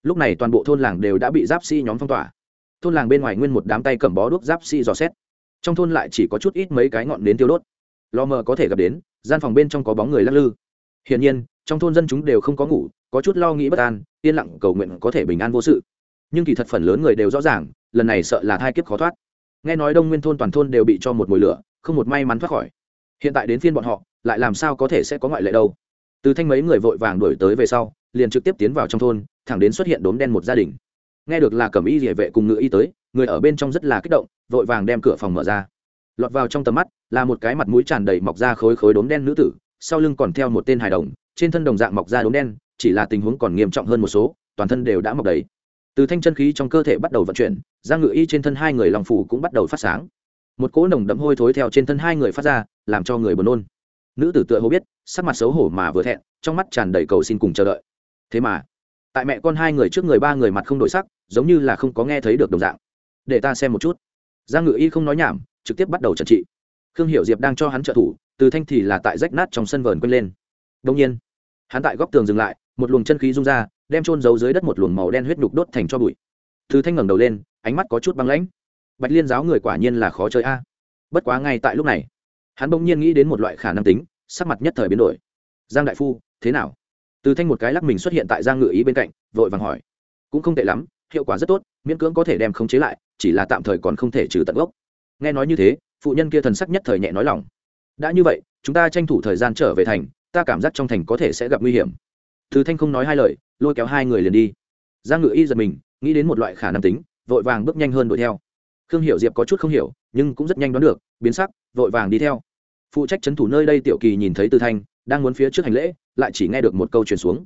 Lúc này toàn bộ thôn làng đều đã bị giáp sĩ nhóm phong tỏa. Thôn làng bên ngoài nguyên một đám tay cầm bó đuốc giáp sĩ dò xét. Trong thôn lại chỉ có chút ít mấy cái ngọn nến tiêu đốt. Lò mờ có thể gặp đến, gian phòng bên trong có bóng người lắc lư. Hiển nhiên, trong thôn dân chúng đều không có ngủ, có chút lo nghĩ bất an, yên lặng cầu nguyện có thể bình an vô sự. Nhưng kỳ thật phần lớn người đều rõ ràng, lần này sợ là hai kiếp khó thoát. Nghe nói đông nguyên thôn toàn thôn đều bị cho một mùi lửa, không một may mắn thoát khỏi. Hiện tại đến phiên bọn họ, lại làm sao có thể sẽ có ngoại lệ đâu? Từ thanh mấy người vội vàng đuổi tới về sau, liền trực tiếp tiến vào trong thôn, thẳng đến xuất hiện đốm đen một gia đình. Nghe được là cẩm y địa vệ cùng ngự y tới, người ở bên trong rất là kích động, vội vàng đem cửa phòng mở ra. Lọt vào trong tầm mắt, là một cái mặt mũi tràn đầy mọc ra khối khối đốm đen nữ tử, sau lưng còn theo một tên hài đồng, trên thân đồng dạng mọc ra đốm đen, chỉ là tình huống còn nghiêm trọng hơn một số, toàn thân đều đã mọc đầy. Từ thanh chân khí trong cơ thể bắt đầu vận chuyển giang ngự y trên thân hai người lòng phủ cũng bắt đầu phát sáng. Một cỗ nồng đậm hôi thối theo trên thân hai người phát ra, làm cho người buồn nôn nữ tử tựa hồ biết, sắc mặt xấu hổ mà vừa thẹn, trong mắt tràn đầy cầu xin cùng chờ đợi. Thế mà, tại mẹ con hai người trước người ba người mặt không đổi sắc, giống như là không có nghe thấy được đồng dạng. Để ta xem một chút. Giang ngự y không nói nhảm, trực tiếp bắt đầu trần trị. Khương hiểu diệp đang cho hắn trợ thủ, từ thanh thì là tại rách nát trong sân vờn quên lên. Đông nhiên, hắn tại góc tường dừng lại, một luồng chân khí rung ra, đem trôn giấu dưới đất một luồng màu đen huyết nhục đốt thành cho bụi. Từ thanh ngẩng đầu lên, ánh mắt có chút băng lãnh. Bạch liên giáo người quả nhiên là khó chơi a. Bất quá ngay tại lúc này hắn bỗng nhiên nghĩ đến một loại khả năng tính, sắc mặt nhất thời biến đổi. Giang đại phu, thế nào? Từ thanh một cái lắc mình xuất hiện tại giang ngự ý bên cạnh, vội vàng hỏi. Cũng không tệ lắm, hiệu quả rất tốt, miễn cưỡng có thể đem khống chế lại, chỉ là tạm thời còn không thể trừ tận gốc. Nghe nói như thế, phụ nhân kia thần sắc nhất thời nhẹ nói lòng. Đã như vậy, chúng ta tranh thủ thời gian trở về thành, ta cảm giác trong thành có thể sẽ gặp nguy hiểm. Từ thanh không nói hai lời, lôi kéo hai người liền đi. Giang ngự y giật mình, nghĩ đến một loại khả năng tính, vội vàng bước nhanh hơn đuổi theo. Khương hiểu diệp có chút không hiểu, nhưng cũng rất nhanh đoán được, biến sắc, vội vàng đi theo phụ trách c h ấ n thủ nơi đây tiểu kỳ nhìn thấy từ thanh, đang muốn phía trước hành lễ, lại chỉ nghe được một câu truyền xuống.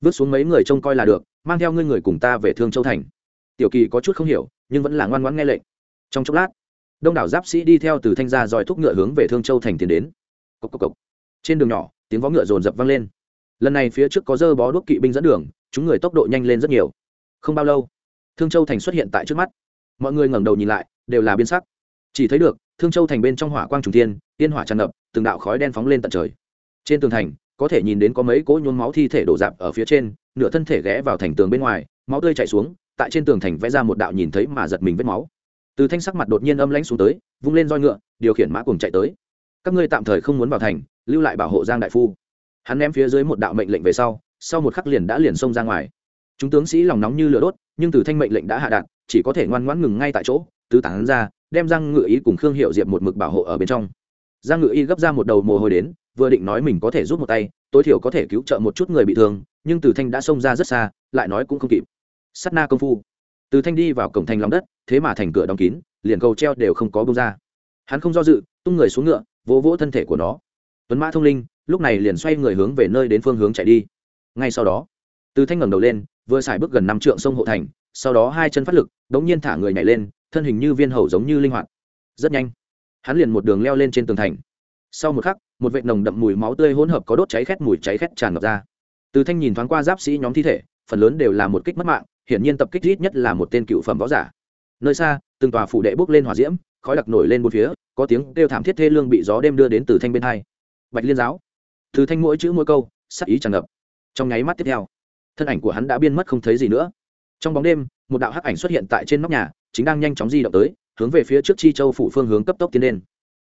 Vứt xuống mấy người trông coi là được, mang theo ngươi người cùng ta về thương châu thành. Tiểu kỳ có chút không hiểu, nhưng vẫn là ngoan ngoãn nghe lệnh. Trong chốc lát, đông đảo giáp sĩ đi theo từ thanh ra dòi thúc ngựa hướng về thương châu thành tiến đến. Cốc cốc cốc. trên đường nhỏ, tiếng vó ngựa rồn rập vang lên. Lần này phía trước có dơ bó đuốc kỵ binh dẫn đường, chúng người tốc độ nhanh lên rất nhiều. Không bao lâu, thương châu thành xuất hiện tại trước mắt. Mọi người ngẩng đầu nhìn lại, đều là biên sắc. Chỉ thấy được, thương châu thành bên trong hỏa quang trùng thiên tiên hỏa tràn ngập, từng đạo khói đen phóng lên tận trời. Trên tường thành, có thể nhìn đến có mấy cỗ nhuốm máu thi thể đổ dạp ở phía trên, nửa thân thể ghé vào thành tường bên ngoài, máu tươi chảy xuống, tại trên tường thành vẽ ra một đạo nhìn thấy mà giật mình vết máu. Từ thanh sắc mặt đột nhiên âm lãnh xuống tới, vung lên roi ngựa, điều khiển mã cùng chạy tới. Các ngươi tạm thời không muốn vào thành, lưu lại bảo hộ giang đại phu. Hắn ném phía dưới một đạo mệnh lệnh về sau sau một khắc liền đã liền xông ra ngoài. Chúng tướng sĩ lòng nóng như lửa đốt, nhưng từ thanh mệnh lệnh đã hạ đạt, chỉ có thể ngoan ngoãn ngừng ngay tại chỗ, tứ tán ra, đem răng ngựa ý cùng khương hiệu diệp một mực bảo hộ ở bên trong giang ngự y gấp ra một đầu mồ hôi đến, vừa định nói mình có thể giúp một tay, tối thiểu có thể cứu trợ một chút người bị thương, nhưng từ thanh đã xông ra rất xa, lại nói cũng không kịp. Sắt na công phu. Từ thanh đi vào cổng thành lòng đất, thế mà thành cửa đóng kín, liền cầu treo đều không có bông ra. Hắn không do dự, tung người xuống ngựa, vỗ vỗ thân thể của nó. Tuấn mã thông linh, lúc này liền xoay người hướng về nơi đến phương hướng chạy đi. Ngay sau đó, từ thanh ngẩng đầu lên, vừa xài bước gần năm trượng sông hộ thành, sau đó hai chân phát lực, đống nhiên thả người nhảy lên, thân hình như viên hầu giống như linh hoạt. Rất nhanh hắn liền một đường leo lên trên tường thành. Sau một khắc, một vệt nồng đậm mùi máu tươi hỗn hợp có đốt cháy khét mùi cháy khét tràn ngập ra. Từ thanh nhìn thoáng qua giáp sĩ nhóm thi thể, phần lớn đều là một kích mất mạng, hiển nhiên tập kích ít nhất là một tên cựu phẩm võ giả. Nơi xa, từng tòa phủ đệ bốc lên hỏa diễm, khói đặc nổi lên bốn phía, có tiếng kêu thảm thiết thê lương bị gió đêm đưa đến từ thanh bên hai. Bạch liên giáo. Từ thanh mỗi chữ mỗi câu, sắc ý tràn ngập. Trong nháy mắt tiếp theo, thân ảnh của hắn đã biên mất không thấy gì nữa. Trong bóng đêm, một đạo hắc ảnh xuất hiện tại trên nóc nhà, chính đang nhanh chóng di động tới hướng về phía trước chi châu phủ phương hướng cấp tốc tiến lên.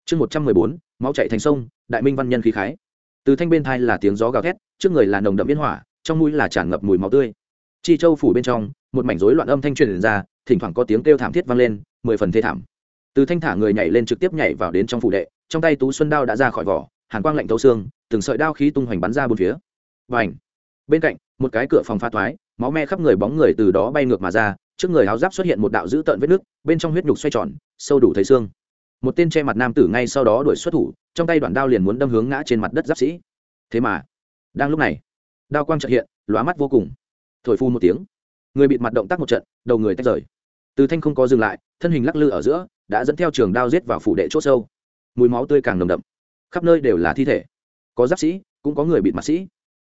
Chương một trăm mười bốn, máu chạy thành sông, đại minh văn nhân khí khái. Từ thanh bên thai là tiếng gió gào thét, trước người là nồng đậm yên hỏa, trong mũi là tràn ngập mùi máu tươi. Chi châu phủ bên trong, một mảnh rối loạn âm thanh truyền ra, thỉnh thoảng có tiếng kêu thảm thiết vang lên, mười phần thê thảm. Từ thanh thả người nhảy lên trực tiếp nhảy vào đến trong phủ đệ, trong tay tú xuân đao đã ra khỏi vỏ, hàn quang lạnh thấu xương, từng sợi đao khí tung hoành bắn ra bốn phía. Và ảnh bên cạnh, một cái cửa phòng pha toái máu me khắp người bóng người từ đó bay ngược mà ra trước người áo giáp xuất hiện một đạo dữ tợn vết nước, bên trong huyết nhục xoay tròn, sâu đủ thấy xương. Một tên che mặt nam tử ngay sau đó đuổi xuất thủ, trong tay đoạn đao liền muốn đâm hướng ngã trên mặt đất giáp sĩ. Thế mà, đang lúc này, đao quang trợ hiện, lóa mắt vô cùng. Thổi phu một tiếng, người bị mặt động tác một trận, đầu người tách rời. Từ thanh không có dừng lại, thân hình lắc lư ở giữa, đã dẫn theo trường đao giết vào phủ đệ c h ỗ sâu. Mùi máu tươi càng nồng đậm. Khắp nơi đều là thi thể. Có giáp sĩ, cũng có người bị mặt sĩ.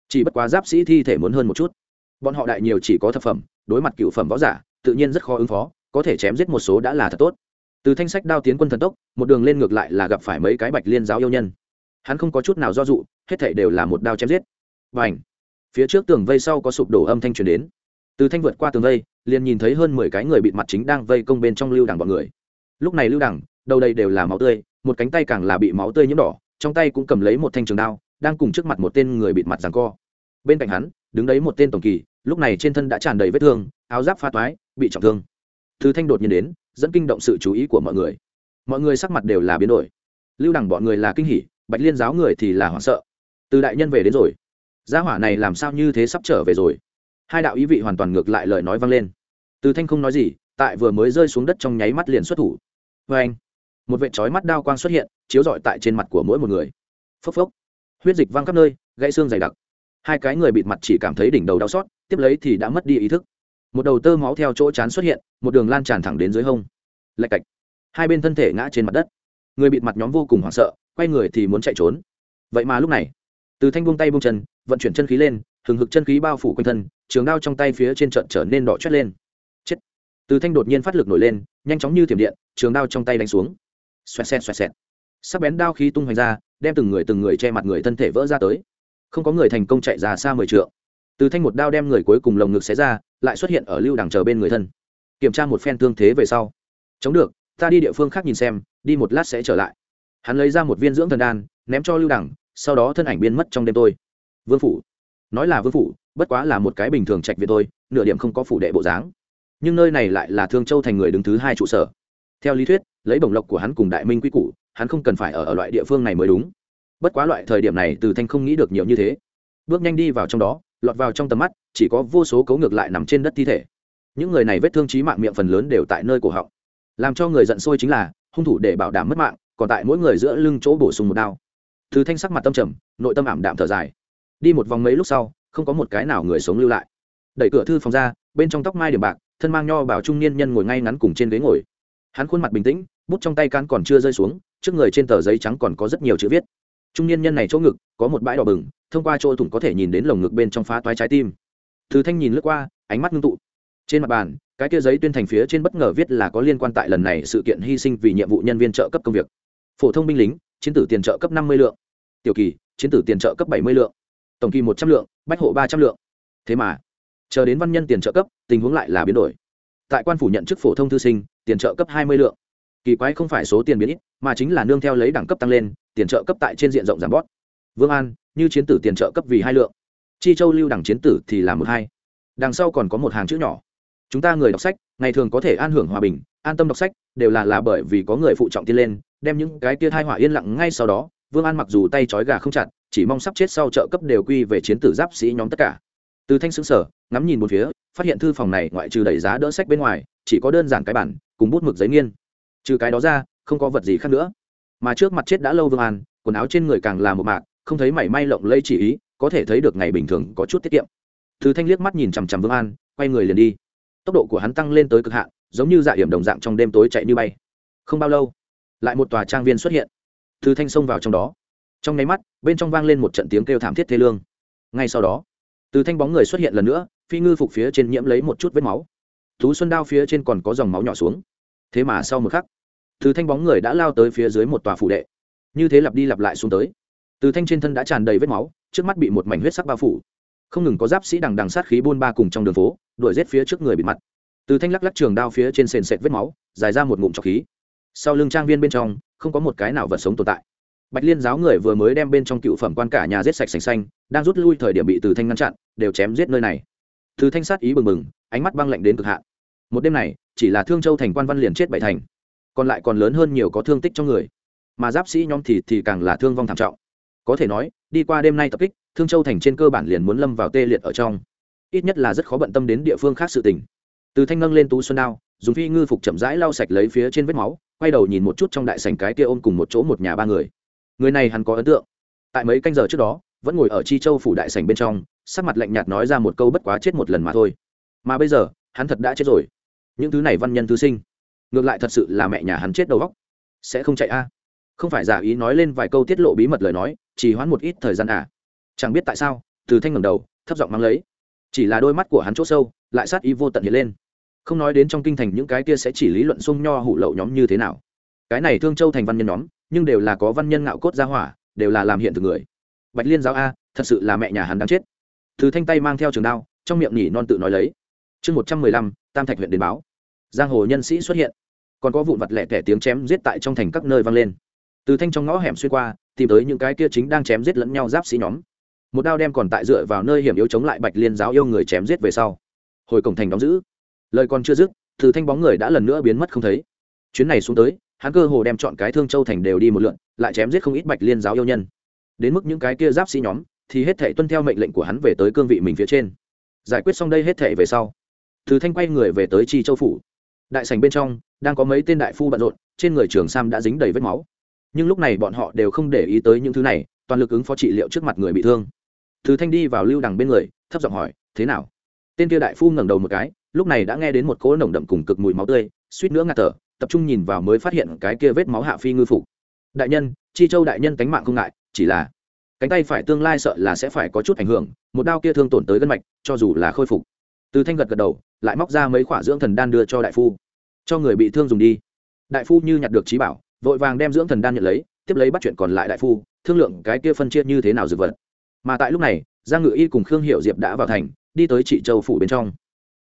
Chỉ bất quá giáp sĩ thi thể muốn hơn một chút. Bọn họ đại nhiều chỉ có thập phẩm, đối mặt cựu phẩm võ giả tự nhiên rất khó ứng phó, có thể chém giết một số đã là thật tốt. Từ thanh sách đao tiến quân thần tốc, một đường lên ngược lại là gặp phải mấy cái bạch liên giáo yêu nhân. Hắn không có chút nào do dụ, hết thảy đều là một đao chém giết. Và ảnh phía trước tường vây sau có sụp đổ âm thanh truyền đến. Từ thanh vượt qua tường vây, liền nhìn thấy hơn mười cái người bịt mặt chính đang vây công bên trong lưu đằng bọn người. Lúc này lưu đằng đầu đây đều là máu tươi, một cánh tay càng là bị máu tươi nhiễm đỏ, trong tay cũng cầm lấy một thanh trường đao, đang cùng trước mặt một tên người bịt mặt giằng co bên cạnh hắn, đứng đấy một tên tổng kỳ, lúc này trên thân đã tràn đầy vết thương, áo giáp pha toái, bị trọng thương. Thứ thanh đột nhiên đến, dẫn kinh động sự chú ý của mọi người. Mọi người sắc mặt đều là biến đổi. Lưu đẳng bọn người là kinh hỉ, bạch liên giáo người thì là hoảng sợ. Từ đại nhân về đến rồi. Gia hỏa này làm sao như thế sắp trở về rồi? Hai đạo ý vị hoàn toàn ngược lại lời nói vang lên. Từ thanh không nói gì, tại vừa mới rơi xuống đất trong nháy mắt liền xuất thủ. Vê anh, một vệ trói mắt đao quang xuất hiện, chiếu rọi tại trên mặt của mỗi một người. Phốc phốc. Huyết dịch văng khắp nơi, gãy xương dày đặc hai cái người bịt mặt chỉ cảm thấy đỉnh đầu đau xót, tiếp lấy thì đã mất đi ý thức. Một đầu tơ máu theo chỗ chán xuất hiện, một đường lan tràn thẳng đến dưới hông. Lạch cạch. Hai bên thân thể ngã trên mặt đất. Người bịt mặt nhóm vô cùng hoảng sợ, quay người thì muốn chạy trốn. Vậy mà lúc này, từ thanh buông tay buông chân, vận chuyển chân khí lên, hừng hực chân khí bao phủ quanh thân, trường đao trong tay phía trên trận trở nên đỏ chót lên. Chết. Từ thanh đột nhiên phát lực nổi lên, nhanh chóng như thiểm điện, trường đao trong tay đánh xuống. Xoẹt xẹt xoẹt xẹt. Sắc bén đao khí tung hoành ra, đem từng người từng người che mặt người thân thể vỡ ra tới không có người thành công chạy ra xa mười trượng. Từ thanh một đao đem người cuối cùng lồng ngực xé ra lại xuất hiện ở lưu đằng chờ bên người thân. Kiểm tra một phen tương thế về sau. Chống được ta đi địa phương khác nhìn xem đi một lát sẽ trở lại. Hắn lấy ra một viên dưỡng thần đan ném cho lưu đằng sau đó thân ảnh biến mất trong đêm tôi. Vương phủ. Nói là vương phủ bất quá là một cái bình thường trạch viện thôi nửa điểm không có phủ đệ bộ dáng. Nhưng nơi này lại là thương châu thành người đứng thứ hai trụ sở. Theo lý thuyết lấy bổng lộc của hắn cùng đại minh quy củ hắn không cần phải ở, ở loại địa phương này mới đúng bất quá loại thời điểm này từ thanh không nghĩ được nhiều như thế. Bước nhanh đi vào trong đó, lọt vào trong tầm mắt, chỉ có vô số cấu ngược lại nằm trên đất thi thể. Những người này vết thương trí mạng miệng phần lớn đều tại nơi cổ họng. Làm cho người giận sôi chính là, hung thủ để bảo đảm mất mạng, còn tại mỗi người giữa lưng chỗ bổ sung một đao. Từ thanh sắc mặt tâm trầm, nội tâm ảm đạm thở dài. Đi một vòng mấy lúc sau, không có một cái nào người sống lưu lại. Đẩy cửa thư phòng ra, bên trong tóc mai điểm bạc, thân mang nho bảo trung niên nhân ngồi ngay ngắn cùng trên ghế ngồi. Hắn khuôn mặt bình tĩnh, bút trong tay can còn chưa rơi xuống, trước người trên tờ giấy trắng còn có rất nhiều chữ viết trung niên nhân này chỗ ngực, có một bãi đỏ bừng, thông qua chỗ thủng có thể nhìn đến lồng ngực bên trong phá toái trái tim. Thứ thanh nhìn lướt qua, ánh mắt ngưng tụ. Trên mặt bàn, cái kia giấy tuyên thành phía trên bất ngờ viết là có liên quan tại lần này sự kiện hy sinh vì nhiệm vụ nhân viên trợ cấp công việc. Phổ thông binh lính, chiến tử tiền trợ cấp năm mươi lượng. Tiểu kỳ, chiến tử tiền trợ cấp bảy mươi lượng. Tổng kỳ một trăm lượng, bách hộ ba trăm lượng. Thế mà, chờ đến văn nhân tiền trợ cấp, tình huống lại là biến đổi. Tại quan phủ nhận chức phổ thông thư sinh, tiền trợ cấp hai mươi lượng kỳ quái không phải số tiền biến ít, mà chính là nương theo lấy đẳng cấp tăng lên, tiền trợ cấp tại trên diện rộng giảm bót vương an, như chiến tử tiền trợ cấp vì hai lượng. Chi châu lưu đẳng chiến tử thì là một hai. Đằng sau còn có một hàng chữ nhỏ. Chúng ta người đọc sách, ngày thường có thể an hưởng hòa bình, an tâm đọc sách, đều là là bởi vì có người phụ trọng tiên lên, đem những cái kia thai họa yên lặng ngay sau đó, vương an mặc dù tay trói gà không chặt, chỉ mong sắp chết sau trợ cấp đều quy về chiến tử giáp sĩ nhóm tất cả. Từ thanh xứng sở ngắm nhìn một phía, phát hiện thư phòng này ngoại trừ đẩy giá đỡ sách bên ngoài, chỉ có đơn giản cái bản, cùng bút mực giấy nghiên trừ cái đó ra, không có vật gì khác nữa. Mà trước mặt chết đã lâu vương an, quần áo trên người càng là một mạc, không thấy mảy may lộng lây chỉ ý, có thể thấy được ngày bình thường có chút tiết kiệm. Thứ thanh liếc mắt nhìn chằm chằm vương an, quay người liền đi. Tốc độ của hắn tăng lên tới cực hạn, giống như dạ hiểm đồng dạng trong đêm tối chạy như bay. Không bao lâu, lại một tòa trang viên xuất hiện. Thứ thanh xông vào trong đó. Trong nháy mắt, bên trong vang lên một trận tiếng kêu thảm thiết thê lương. Ngay sau đó, từ thanh bóng người xuất hiện lần nữa, phi ngư phục phía trên nhiễm lấy một chút vết máu. Thú xuân đao phía trên còn có dòng máu nhỏ xuống. Thế mà sau một khắc từ thanh bóng người đã lao tới phía dưới một tòa phủ đệ. Như thế lặp đi lặp lại xuống tới. Từ thanh trên thân đã tràn đầy vết máu, trước mắt bị một mảnh huyết sắc bao phủ. Không ngừng có giáp sĩ đằng đằng sát khí buôn ba cùng trong đường phố, đuổi rết phía trước người bị mặt. Từ thanh lắc lắc trường đao phía trên sền sệt vết máu, dài ra một ngụm trọc khí. Sau lưng trang viên bên trong, không có một cái nào vật sống tồn tại. Bạch liên giáo người vừa mới đem bên trong cựu phẩm quan cả nhà giết sạch sành xanh, đang rút lui thời điểm bị từ thanh ngăn chặn, đều chém giết nơi này. Từ thanh sát ý bừng bừng, ánh mắt băng lạnh đến cực hạn. Một đêm này, chỉ là thương châu thành quan văn liền chết bảy thành còn lại còn lớn hơn nhiều có thương tích trong người. Mà giáp sĩ nhóm thì thì càng là thương vong thảm trọng. Có thể nói, đi qua đêm nay tập kích, thương châu thành trên cơ bản liền muốn lâm vào tê liệt ở trong. Ít nhất là rất khó bận tâm đến địa phương khác sự tình. Từ thanh nâng lên tú xuân đao, dùng phi ngư phục chậm rãi lau sạch lấy phía trên vết máu, quay đầu nhìn một chút trong đại sành cái kia ôm cùng một chỗ một nhà ba người. Người này hắn có ấn tượng. Tại mấy canh giờ trước đó, vẫn ngồi ở chi châu phủ đại sành bên trong, sắc mặt lạnh nhạt nói ra một câu bất quá chết một lần mà thôi. Mà bây giờ, hắn thật đã chết rồi. Những thứ này văn nhân thư sinh ngược lại thật sự là mẹ nhà hắn chết đầu góc sẽ không chạy a? Không phải giả ý nói lên vài câu tiết lộ bí mật lời nói, chỉ hoãn một ít thời gian à? Chẳng biết tại sao, từ thanh ngầm đầu, thấp giọng mang lấy. Chỉ là đôi mắt của hắn chỗ sâu, lại sát ý vô tận hiện lên. Không nói đến trong kinh thành những cái kia sẽ chỉ lý luận xung nho hủ lậu nhóm như thế nào. Cái này thương châu thành văn nhân nhóm, nhưng đều là có văn nhân ngạo cốt gia hỏa, đều là làm hiện từ người. Bạch liên giáo a, thật sự là mẹ nhà hắn đáng chết. Từ thanh tay mang theo trường đao, trong miệng nhỉ non tự nói lấy. Chương một trăm mười lăm, tam thạch huyện đến báo. Giang hồ nhân sĩ xuất hiện còn có vụn vặt lẻ tẻ tiếng chém giết tại trong thành các nơi vang lên. Từ thanh trong ngõ hẻm xuyên qua, tìm tới những cái kia chính đang chém giết lẫn nhau giáp sĩ nhóm. Một đao đem còn tại dựa vào nơi hiểm yếu chống lại bạch liên giáo yêu người chém giết về sau. Hồi cổng thành đóng giữ. Lời còn chưa dứt, từ thanh bóng người đã lần nữa biến mất không thấy. Chuyến này xuống tới, hắn cơ hồ đem chọn cái thương châu thành đều đi một lượn, lại chém giết không ít bạch liên giáo yêu nhân. Đến mức những cái kia giáp sĩ nhóm, thì hết thể tuân theo mệnh lệnh của hắn về tới cương vị mình phía trên. Giải quyết xong đây hết thể về sau, từ thanh quay người về tới chi châu phủ đại sành bên trong, đang có mấy tên đại phu bận rộn, trên người trường sam đã dính đầy vết máu. Nhưng lúc này bọn họ đều không để ý tới những thứ này, toàn lực ứng phó trị liệu trước mặt người bị thương. Từ thanh đi vào lưu đằng bên người, thấp giọng hỏi, thế nào? Tên kia đại phu ngẩng đầu một cái, lúc này đã nghe đến một cỗ nồng đậm cùng cực mùi máu tươi, suýt nữa ngạt thở, tập trung nhìn vào mới phát hiện cái kia vết máu hạ phi ngư phục đại nhân, chi châu đại nhân cánh mạng không ngại, chỉ là cánh tay phải tương lai sợ là sẽ phải có chút ảnh hưởng, một đao kia thương tổn tới gân mạch, cho dù là khôi phục. Từ thanh gật gật đầu lại móc ra mấy khoả dưỡng thần đan đưa cho đại phu. Cho người bị thương dùng đi. Đại phu như nhặt được trí bảo, vội vàng đem dưỡng thần đan nhận lấy, tiếp lấy bắt chuyện còn lại đại phu, thương lượng cái kia phân chia như thế nào dược vật. Mà tại lúc này, giang ngự y cùng khương hiệu diệp đã vào thành, đi tới trị châu phủ bên trong.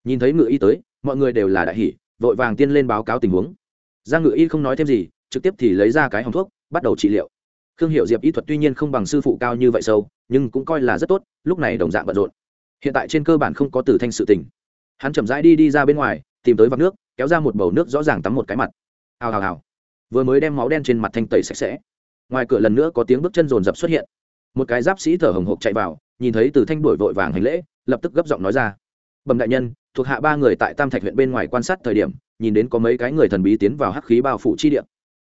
Nhìn thấy ngự y tới, mọi người đều là đại hỷ vội vàng tiên lên báo cáo tình huống. Giang ngự y không nói thêm gì, trực tiếp thì lấy ra cái hòng thuốc, bắt đầu trị liệu. Khương hiệu diệp y thuật tuy nhiên không bằng sư phụ cao như vậy sâu, nhưng cũng coi là rất tốt, lúc này đồng dạng bận rộn. Hiện tại trên cơ bản không có tử thanh sự tình hắn chậm rãi đi đi ra bên ngoài, tìm tới vạc nước, kéo ra một bầu nước rõ ràng tắm một cái mặt. Hào hào hào. Vừa mới đem máu đen trên mặt thanh tẩy sạch sẽ. Ngoài cửa lần nữa có tiếng bước chân rồn rập xuất hiện. Một cái giáp sĩ thở hồng hộc chạy vào, nhìn thấy từ thanh đuổi vội vàng hành lễ, lập tức gấp giọng nói ra. Bẩm đại nhân, thuộc hạ ba người tại tam thạch huyện bên ngoài quan sát thời điểm, nhìn đến có mấy cái người thần bí tiến vào hắc khí bao phủ chi địa.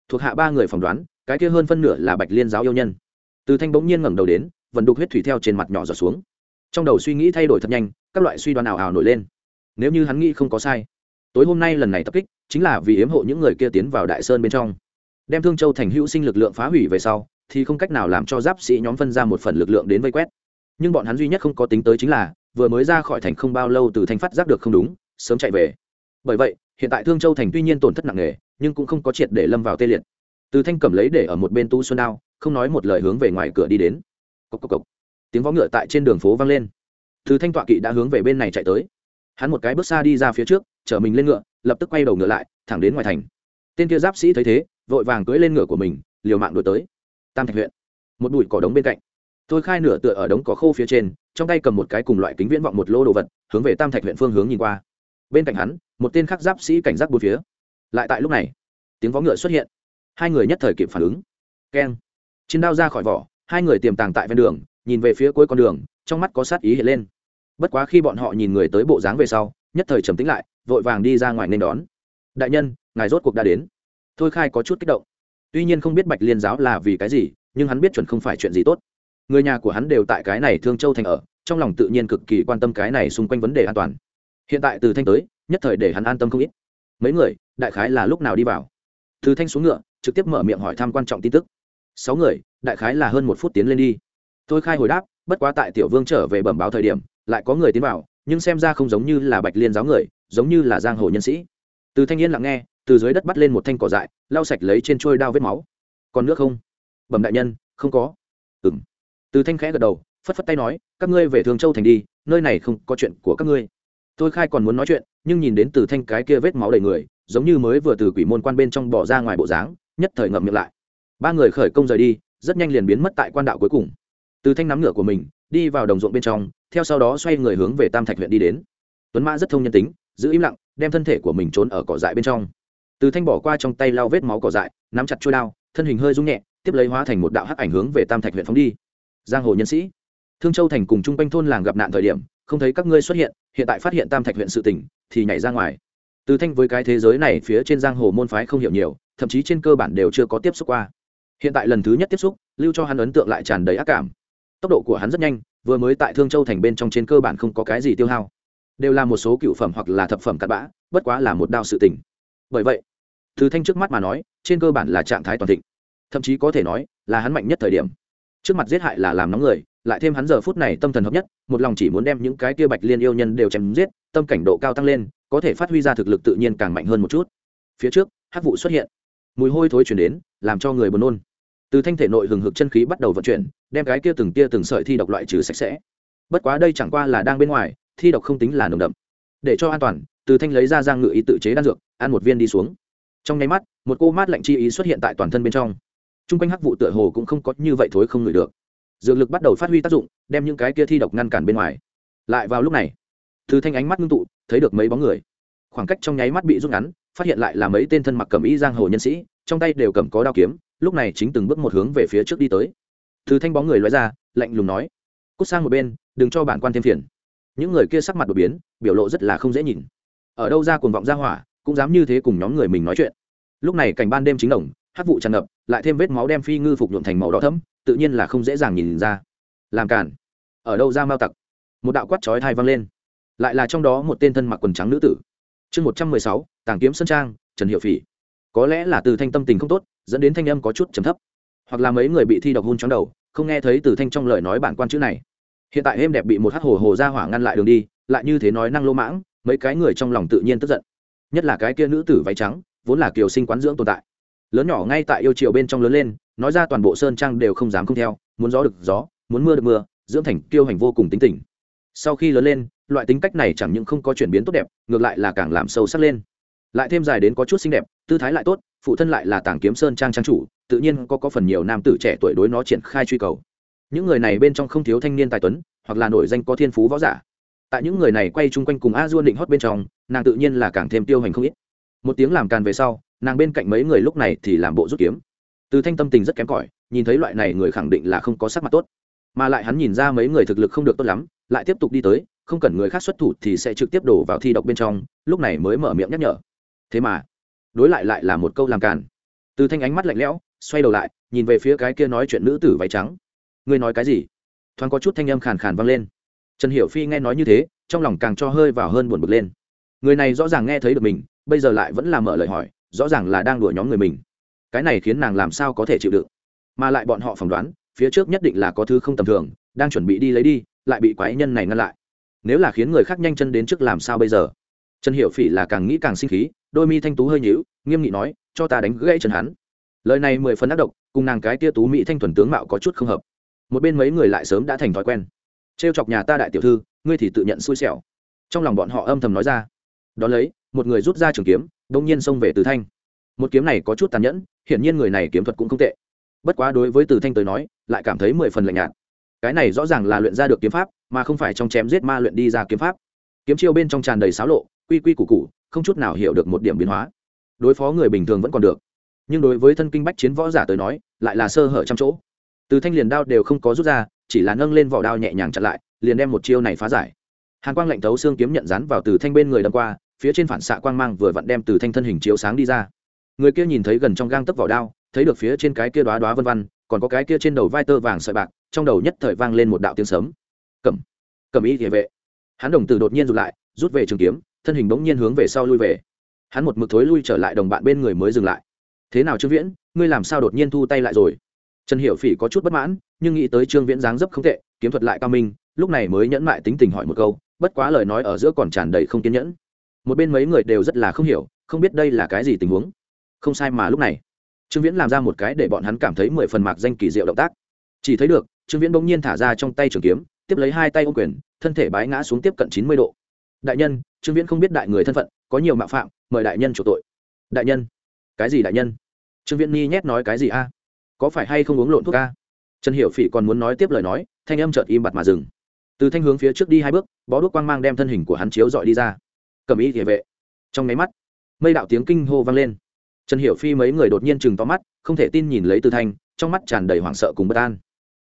Thuộc hạ ba người phỏng đoán, cái kia hơn phân nửa là bạch liên giáo yêu nhân. Từ thanh bỗng nhiên ngẩng đầu đến vần đục huyết thủy theo trên mặt nhỏ giọt xuống. Trong đầu suy nghĩ thay đổi thật nhanh, các loại suy đoán ảo ảo nổi lên nếu như hắn nghĩ không có sai. Tối hôm nay lần này tập kích, chính là vì yếm hộ những người kia tiến vào đại sơn bên trong. Đem thương châu thành hữu sinh lực lượng phá hủy về sau, thì không cách nào làm cho giáp sĩ nhóm phân ra một phần lực lượng đến vây quét. Nhưng bọn hắn duy nhất không có tính tới chính là, vừa mới ra khỏi thành không bao lâu từ thanh phát giác được không đúng, sớm chạy về. Bởi vậy, hiện tại thương châu thành tuy nhiên tổn thất nặng nề, nhưng cũng không có triệt để lâm vào tê liệt. Từ thanh cầm lấy để ở một bên tu xuân đao, không nói một lời hướng về ngoài cửa đi đến. Cốc cốc cốc. tiếng vó ngựa tại trên đường phố vang lên. Từ thanh tọa kỵ đã hướng về bên này chạy tới hắn một cái bước xa đi ra phía trước, chở mình lên ngựa, lập tức quay đầu ngựa lại, thẳng đến ngoài thành. Tên kia giáp sĩ thấy thế, vội vàng cưỡi lên ngựa của mình, liều mạng đuổi tới. Tam thạch huyện, một bụi cỏ đống bên cạnh. Tôi khai nửa tựa ở đống cỏ khô phía trên, trong tay cầm một cái cùng loại kính viễn vọng một lô đồ vật, hướng về tam thạch huyện phương hướng nhìn qua. Bên cạnh hắn, một tên khác giáp sĩ cảnh giác bốn phía. Lại tại lúc này, tiếng vó ngựa xuất hiện. Hai người nhất thời kịp phản ứng. Keng. Chiến đao ra khỏi vỏ, hai người tiềm tàng tại ven đường, nhìn về phía cuối con đường, trong mắt có sát ý hiện lên bất quá khi bọn họ nhìn người tới bộ dáng về sau, nhất thời trầm tính lại, vội vàng đi ra ngoài nên đón. Đại nhân, ngài rốt cuộc đã đến. Thôi khai có chút kích động. Tuy nhiên không biết bạch liên giáo là vì cái gì, nhưng hắn biết chuẩn không phải chuyện gì tốt. Người nhà của hắn đều tại cái này thương châu thành ở, trong lòng tự nhiên cực kỳ quan tâm cái này xung quanh vấn đề an toàn. Hiện tại từ thanh tới, nhất thời để hắn an tâm không ít. Mấy người, đại khái là lúc nào đi vào? Từ thanh xuống ngựa, trực tiếp mở miệng hỏi thăm quan trọng tin tức. Sáu người, đại khái là hơn một phút tiến lên đi. Tôi khai hồi đáp, bất quá tại tiểu vương trở về bẩm báo thời điểm lại có người tiến vào, nhưng xem ra không giống như là bạch liên giáo người, giống như là giang hồ nhân sĩ. Từ thanh niên lặng nghe, từ dưới đất bắt lên một thanh cỏ dại, lau sạch lấy trên trôi đao vết máu. Còn nước không? Bẩm đại nhân, không có. Ừ m từ thanh khẽ gật đầu, phất phất tay nói, các ngươi về thường châu thành đi, nơi này không có chuyện của các ngươi. Tôi khai còn muốn nói chuyện, nhưng nhìn đến từ thanh cái kia vết máu đầy người, giống như mới vừa từ quỷ môn quan bên trong bỏ ra ngoài bộ dáng, nhất thời ngậm miệng lại. Ba người khởi công rời đi, rất nhanh liền biến mất tại quan đạo cuối cùng từ thanh nắm ngựa của mình, đi vào đồng ruộng bên trong, theo sau đó xoay người hướng về tam thạch huyện đi đến. Tuấn mã rất thông nhân tính, giữ im lặng, đem thân thể của mình trốn ở cỏ dại bên trong. Từ thanh bỏ qua trong tay lao vết máu cỏ dại, nắm chặt trôi đao, thân hình hơi rung nhẹ, tiếp lấy hóa thành một đạo hắc ảnh hướng về tam thạch huyện phóng đi. Giang hồ nhân sĩ. Thương châu thành cùng chung quanh thôn làng gặp nạn thời điểm, không thấy các ngươi xuất hiện hiện tại phát hiện tam thạch huyện sự tỉnh thì nhảy ra ngoài. Từ thanh với cái thế giới này phía trên giang hồ môn phái không hiểu nhiều, thậm chí trên cơ bản đều chưa có tiếp xúc qua. Hiện tại lần thứ nhất tiếp xúc, lưu cho hắn ấn tượng lại tràn đầy ác cảm tốc độ của hắn rất nhanh, vừa mới tại thương châu thành bên trong trên cơ bản không có cái gì tiêu hao. Đều là một số cựu phẩm hoặc là thập phẩm cặn bã, bất quá là một đao sự tình. Bởi vậy, từ thanh trước mắt mà nói, trên cơ bản là trạng thái toàn thịnh. Thậm chí có thể nói là hắn mạnh nhất thời điểm. Trước mặt giết hại là làm nóng người, lại thêm hắn giờ phút này tâm thần hợp nhất, một lòng chỉ muốn đem những cái kia bạch liên yêu nhân đều chém giết, tâm cảnh độ cao tăng lên, có thể phát huy ra thực lực tự nhiên càng mạnh hơn một chút. Phía trước, hắc vụ xuất hiện. Mùi hôi thối chuyển đến, làm cho người buồn nôn từ thanh thể nội hừng hực chân khí bắt đầu vận chuyển, đem cái kia từng tia từng sợi thi độc loại trừ sạch sẽ. Bất quá đây chẳng qua là đang bên ngoài, thi độc không tính là nồng đậm. Để cho an toàn, từ thanh lấy ra giang ngự ý tự chế đan dược, ăn một viên đi xuống. Trong nháy mắt, một cô mát lạnh chi ý xuất hiện tại toàn thân bên trong. T r u n g quanh hắc vụ tựa hồ cũng không có như vậy thối không ngửi được. Dược lực bắt đầu phát huy tác dụng, đem những cái kia thi độc ngăn cản bên ngoài. Lại vào lúc này, từ thanh ánh mắt ngưng tụ, thấy được mấy bóng người. Khoảng cách trong nháy mắt bị rút ngắn, phát hiện lại là mấy tên thân mặc cầm ý giang hồ nhân sĩ, trong tay đều cầm có đao kiếm lúc này chính từng bước một hướng về phía trước đi tới. Từ thanh bóng người loại ra, lạnh lùng nói, cút sang một bên, đừng cho bản quan thêm phiền. Những người kia sắc mặt đột biến, biểu lộ rất là không dễ nhìn. Ở đâu ra cuồng vọng ra hỏa, cũng dám như thế cùng nhóm người mình nói chuyện. Lúc này cảnh ban đêm chính đồng, hát vụ tràn ngập, lại thêm vết máu đem phi ngư phục nhuộm thành màu đỏ thấm tự nhiên là không dễ dàng nhìn ra. Làm cản ở đâu ra mao tặc? Một đạo quát chói thai vang lên. Lại là trong đó một tên thân mặc quần trắng nữ tử. Chương một trăm mười sáu, tàng kiếm sơn trang, trần hiệu phỉ. Có lẽ là từ thanh tâm tình không tốt dẫn đến thanh âm có chút trầm thấp. Hoặc là mấy người bị thi độc hôn trong đầu, không nghe thấy từ thanh trong lời nói bản quan chữ này. Hiện tại êm đẹp bị một hát hồ hồ ra hỏa ngăn lại đường đi, lại như thế nói năng lô mãng, mấy cái người trong lòng tự nhiên tức giận. Nhất là cái kia nữ tử váy trắng, vốn là kiều sinh quán dưỡng tồn tại. Lớn nhỏ ngay tại yêu triều bên trong lớn lên, nói ra toàn bộ sơn trang đều không dám không theo, muốn gió được gió, muốn mưa được mưa, dưỡng thành kiêu hành vô cùng tính tình. Sau khi lớn lên, loại tính cách này chẳng những không có chuyển biến tốt đẹp, ngược lại là càng làm sâu sắc lên. Lại thêm dài đến có chút xinh đẹp, tư thái lại tốt phụ thân lại là tàng kiếm sơn trang trang chủ, tự nhiên có có phần nhiều nam tử trẻ tuổi đối nó triển khai truy cầu. Những người này bên trong không thiếu thanh niên tài tuấn, hoặc là nổi danh có thiên phú võ giả. Tại những người này quay chung quanh cùng a duôn định hót bên trong, nàng tự nhiên là càng thêm tiêu hành không ít. Một tiếng làm càn về sau, nàng bên cạnh mấy người lúc này thì làm bộ rút kiếm. Từ thanh tâm tình rất kém cỏi, nhìn thấy loại này người khẳng định là không có sắc mặt tốt. Mà lại hắn nhìn ra mấy người thực lực không được tốt lắm, lại tiếp tục đi tới, không cần người khác xuất thủ thì sẽ trực tiếp đổ vào thi độc bên trong, lúc này mới mở miệng nhắc nhở. Thế mà đối lại lại là một câu làm cản. từ thanh ánh mắt lạnh lẽo, xoay đầu lại, nhìn về phía cái kia nói chuyện nữ tử váy trắng. Ngươi nói cái gì? Thoáng có chút thanh âm khàn khàn vang lên. Trần hiểu phi nghe nói như thế, trong lòng càng cho hơi vào hơn buồn bực lên. Người này rõ ràng nghe thấy được mình, bây giờ lại vẫn là mở lời hỏi, rõ ràng là đang đùa nhóm người mình. Cái này khiến nàng làm sao có thể chịu đựng? Mà lại bọn họ phỏng đoán, phía trước nhất định là có thứ không tầm thường, đang chuẩn bị đi lấy đi, lại bị quái nhân này ngăn lại. Nếu là khiến người khác nhanh chân đến trước làm sao bây giờ? Trần hiểu phỉ là càng nghĩ càng sinh khí đôi mi thanh tú hơi nhíu, nghiêm nghị nói, cho ta đánh gãy chân hắn. Lời này mười phần ác độc, cùng nàng cái tia tú mỹ thanh thuần tướng mạo có chút không hợp. Một bên mấy người lại sớm đã thành thói quen. Trêu chọc nhà ta đại tiểu thư, ngươi thì tự nhận xui xẻo. Trong lòng bọn họ âm thầm nói ra. Đón lấy, một người rút ra trường kiếm, đông nhiên xông về từ thanh. Một kiếm này có chút tàn nhẫn, hiển nhiên người này kiếm thuật cũng không tệ. Bất quá đối với từ thanh tới nói, lại cảm thấy mười phần lạnh nhạt. Cái này rõ ràng là luyện ra được kiếm pháp, mà không phải trong chém giết ma luyện đi ra kiếm pháp. Kiếm chiêu bên trong tràn đầy xáo lộ quy quy củ củ, không chút nào hiểu được một điểm biến hóa. Đối phó người bình thường vẫn còn được. Nhưng đối với thân kinh bách chiến võ giả tới nói lại là sơ hở trăm chỗ. Từ thanh liền đao đều không có rút ra chỉ là nâng lên vỏ đao nhẹ nhàng chặn lại liền đem một chiêu này phá giải. Hàn quang lạnh thấu xương kiếm nhận rán vào từ thanh bên người đâm qua phía trên phản xạ quang mang vừa vặn đem từ thanh thân hình chiếu sáng đi ra. Người kia nhìn thấy gần trong gang tấc vỏ đao thấy được phía trên cái kia đoá đoá vân văn còn có cái kia trên đầu vai tơ vàng sợi bạc trong đầu nhất thời vang lên một đạo tiếng sấm. Cầm cầm ý địa vệ. Hắn đồng tử đột nhiên rụt lại rút về trường kiếm thân hình bỗng nhiên hướng về sau lui về. Hắn một mực thối lui trở lại đồng bạn bên người mới dừng lại. Thế nào trương viễn, ngươi làm sao đột nhiên thu tay lại rồi? Trần hiệu phỉ có chút bất mãn, nhưng nghĩ tới trương viễn dáng dấp không tệ, kiếm thuật lại cao minh, lúc này mới nhẫn mại tính tình hỏi một câu, bất quá lời nói ở giữa còn tràn đầy không kiên nhẫn. Một bên mấy người đều rất là không hiểu, không biết đây là cái gì tình huống. Không sai mà lúc này, trương viễn làm ra một cái để bọn hắn cảm thấy mười phần mạc danh kỳ diệu động tác. Chỉ thấy được, trương viễn bỗng nhiên thả ra trong tay trường kiếm, tiếp lấy hai tay ô quyền, thân thể bái ngã xuống tiếp cận chín mươi độ đại nhân, trương viễn không biết đại người thân phận, có nhiều mạo phạm, mời đại nhân chủ tội. Đại nhân? Cái gì đại nhân? Trương viễn ni nhét nói cái gì a? Có phải hay không uống lộn thuốc a? Trần hiểu phỉ còn muốn nói tiếp lời nói, thanh âm chợt im bặt mà dừng. Từ thanh hướng phía trước đi hai bước, bó đuốc quang mang đem thân hình của hắn chiếu dọi đi ra. Cầm ý địa vệ. Trong máy mắt, mây đạo tiếng kinh hô vang lên. Trần hiểu phi mấy người đột nhiên chừng to mắt, không thể tin nhìn lấy từ thanh, trong mắt tràn đầy hoảng sợ cùng bất an.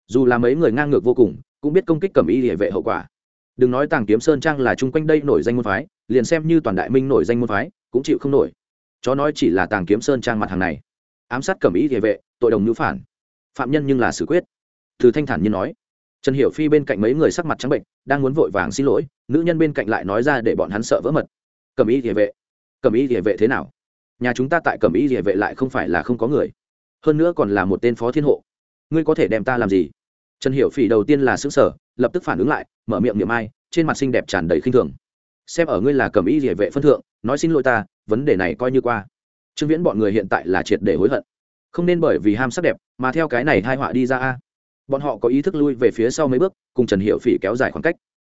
Dù là mấy người ngang ngược vô cùng, cũng biết công kích cầm ý địa vệ hậu quả đừng nói tàng kiếm sơn trang là chung quanh đây nổi danh môn phái, liền xem như toàn đại minh nổi danh môn phái, cũng chịu không nổi. Chó nói chỉ là tàng kiếm sơn trang mặt hàng này. Ám sát cẩm ý địa vệ, tội đồng nữ phản. Phạm nhân nhưng là xử quyết. Từ thanh thản như nói. Trần hiểu phi bên cạnh mấy người sắc mặt trắng bệnh, đang muốn vội vàng xin lỗi, nữ nhân bên cạnh lại nói ra để bọn hắn sợ vỡ mật. Cẩm ý địa vệ. Cẩm ý địa vệ thế nào? Nhà chúng ta tại cẩm ý địa vệ lại không phải là không có người. Hơn nữa còn là một tên phó thiên hộ. Ngươi có thể đem ta làm gì? Trần hiểu phỉ đầu tiên là xứng sở lập tức phản ứng lại, mở miệng miệng ai, trên mặt xinh đẹp tràn đầy khinh thường. Xem ở ngươi là cầm ý địa vệ phân thượng, nói xin lỗi ta, vấn đề này coi như qua. Trương viễn bọn người hiện tại là triệt để hối hận. Không nên bởi vì ham sắc đẹp mà theo cái này hai họa đi ra a. Bọn họ có ý thức lui về phía sau mấy bước, cùng trần hiệu phỉ kéo dài khoảng cách.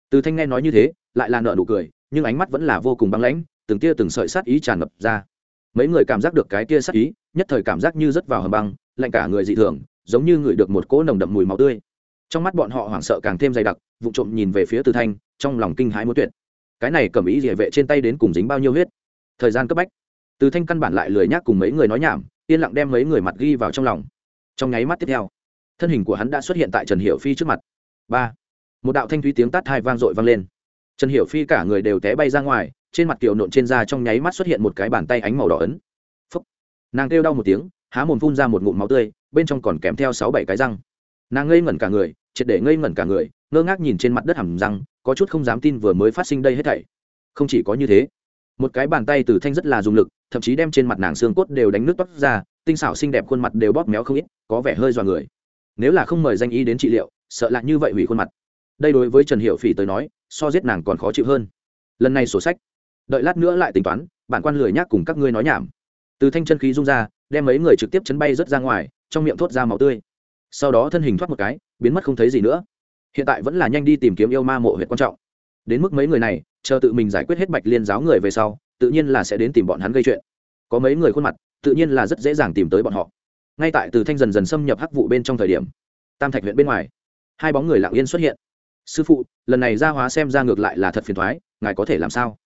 Từ thanh nghe nói như thế, lại là nợ nụ cười, nhưng ánh mắt vẫn là vô cùng băng lãnh, từng tia từng sợi sát ý tràn ngập ra. Mấy người cảm giác được cái tia sát ý, nhất thời cảm giác như rớt vào hầm băng, lạnh cả người dị thường, giống như ngửi được một cỗ nồng đậm mùi máu tươi trong mắt bọn họ hoảng sợ càng thêm dày đặc vụ trộm nhìn về phía từ thanh, trong lòng kinh hãi muốn tuyệt. Cái này cầm ý địa vệ trên tay đến cùng dính bao nhiêu huyết? Thời gian cấp bách. Từ thanh căn bản lại lười nhác cùng mấy người nói nhảm, yên lặng đem mấy người mặt ghi vào trong lòng. Trong nháy mắt tiếp theo, thân hình của hắn đã xuất hiện tại trần hiệu phi trước mặt. Ba. Một đạo thanh thúy tiếng tát hai vang dội vang lên. Trần hiệu phi cả người đều té bay ra ngoài, trên mặt kiều nộn trên da trong nháy mắt xuất hiện một cái bàn tay ánh màu đỏ ấn. Phúc. nàng kêu đau một tiếng, há mồm phun ra một ngụm máu tươi, bên trong còn kèm theo sáu bảy cái răng. Nàng ngây ngẩn cả người triệt để ngây ngẩn cả người, ngơ ngác nhìn trên mặt đất hầm răng, có chút không dám tin vừa mới phát sinh đây hết thảy. Không chỉ có như thế, một cái bàn tay từ thanh rất là dùng lực, thậm chí đem trên mặt nàng xương cốt đều đánh nước toát ra, tinh xảo xinh đẹp khuôn mặt đều bóp méo không ít, có vẻ hơi dọa người. Nếu là không mời danh y đến trị liệu, sợ lại như vậy hủy khuôn mặt. Đây đối với trần hiệu phỉ tới nói, so giết nàng còn khó chịu hơn. Lần này sổ sách, đợi lát nữa lại tính toán, bản quan lười nhác cùng các ngươi nói nhảm. Từ thanh chân khí rung ra, đem mấy người trực tiếp chấn bay rớt ra ngoài, trong miệng thốt ra máu tươi sau đó thân hình thoát một cái, biến mất không thấy gì nữa. Hiện tại vẫn là nhanh đi tìm kiếm yêu ma mộ huyện quan trọng. Đến mức mấy người này, chờ tự mình giải quyết hết bạch liên giáo người về sau, tự nhiên là sẽ đến tìm bọn hắn gây chuyện. Có mấy người khuôn mặt, tự nhiên là rất dễ dàng tìm tới bọn họ. Ngay tại từ thanh dần dần xâm nhập hắc vụ bên trong thời điểm, tam thạch huyện bên ngoài, hai bóng người lặng yên xuất hiện. Sư phụ, lần này ra hóa xem ra ngược lại là thật phiền thoái, ngài có thể làm sao?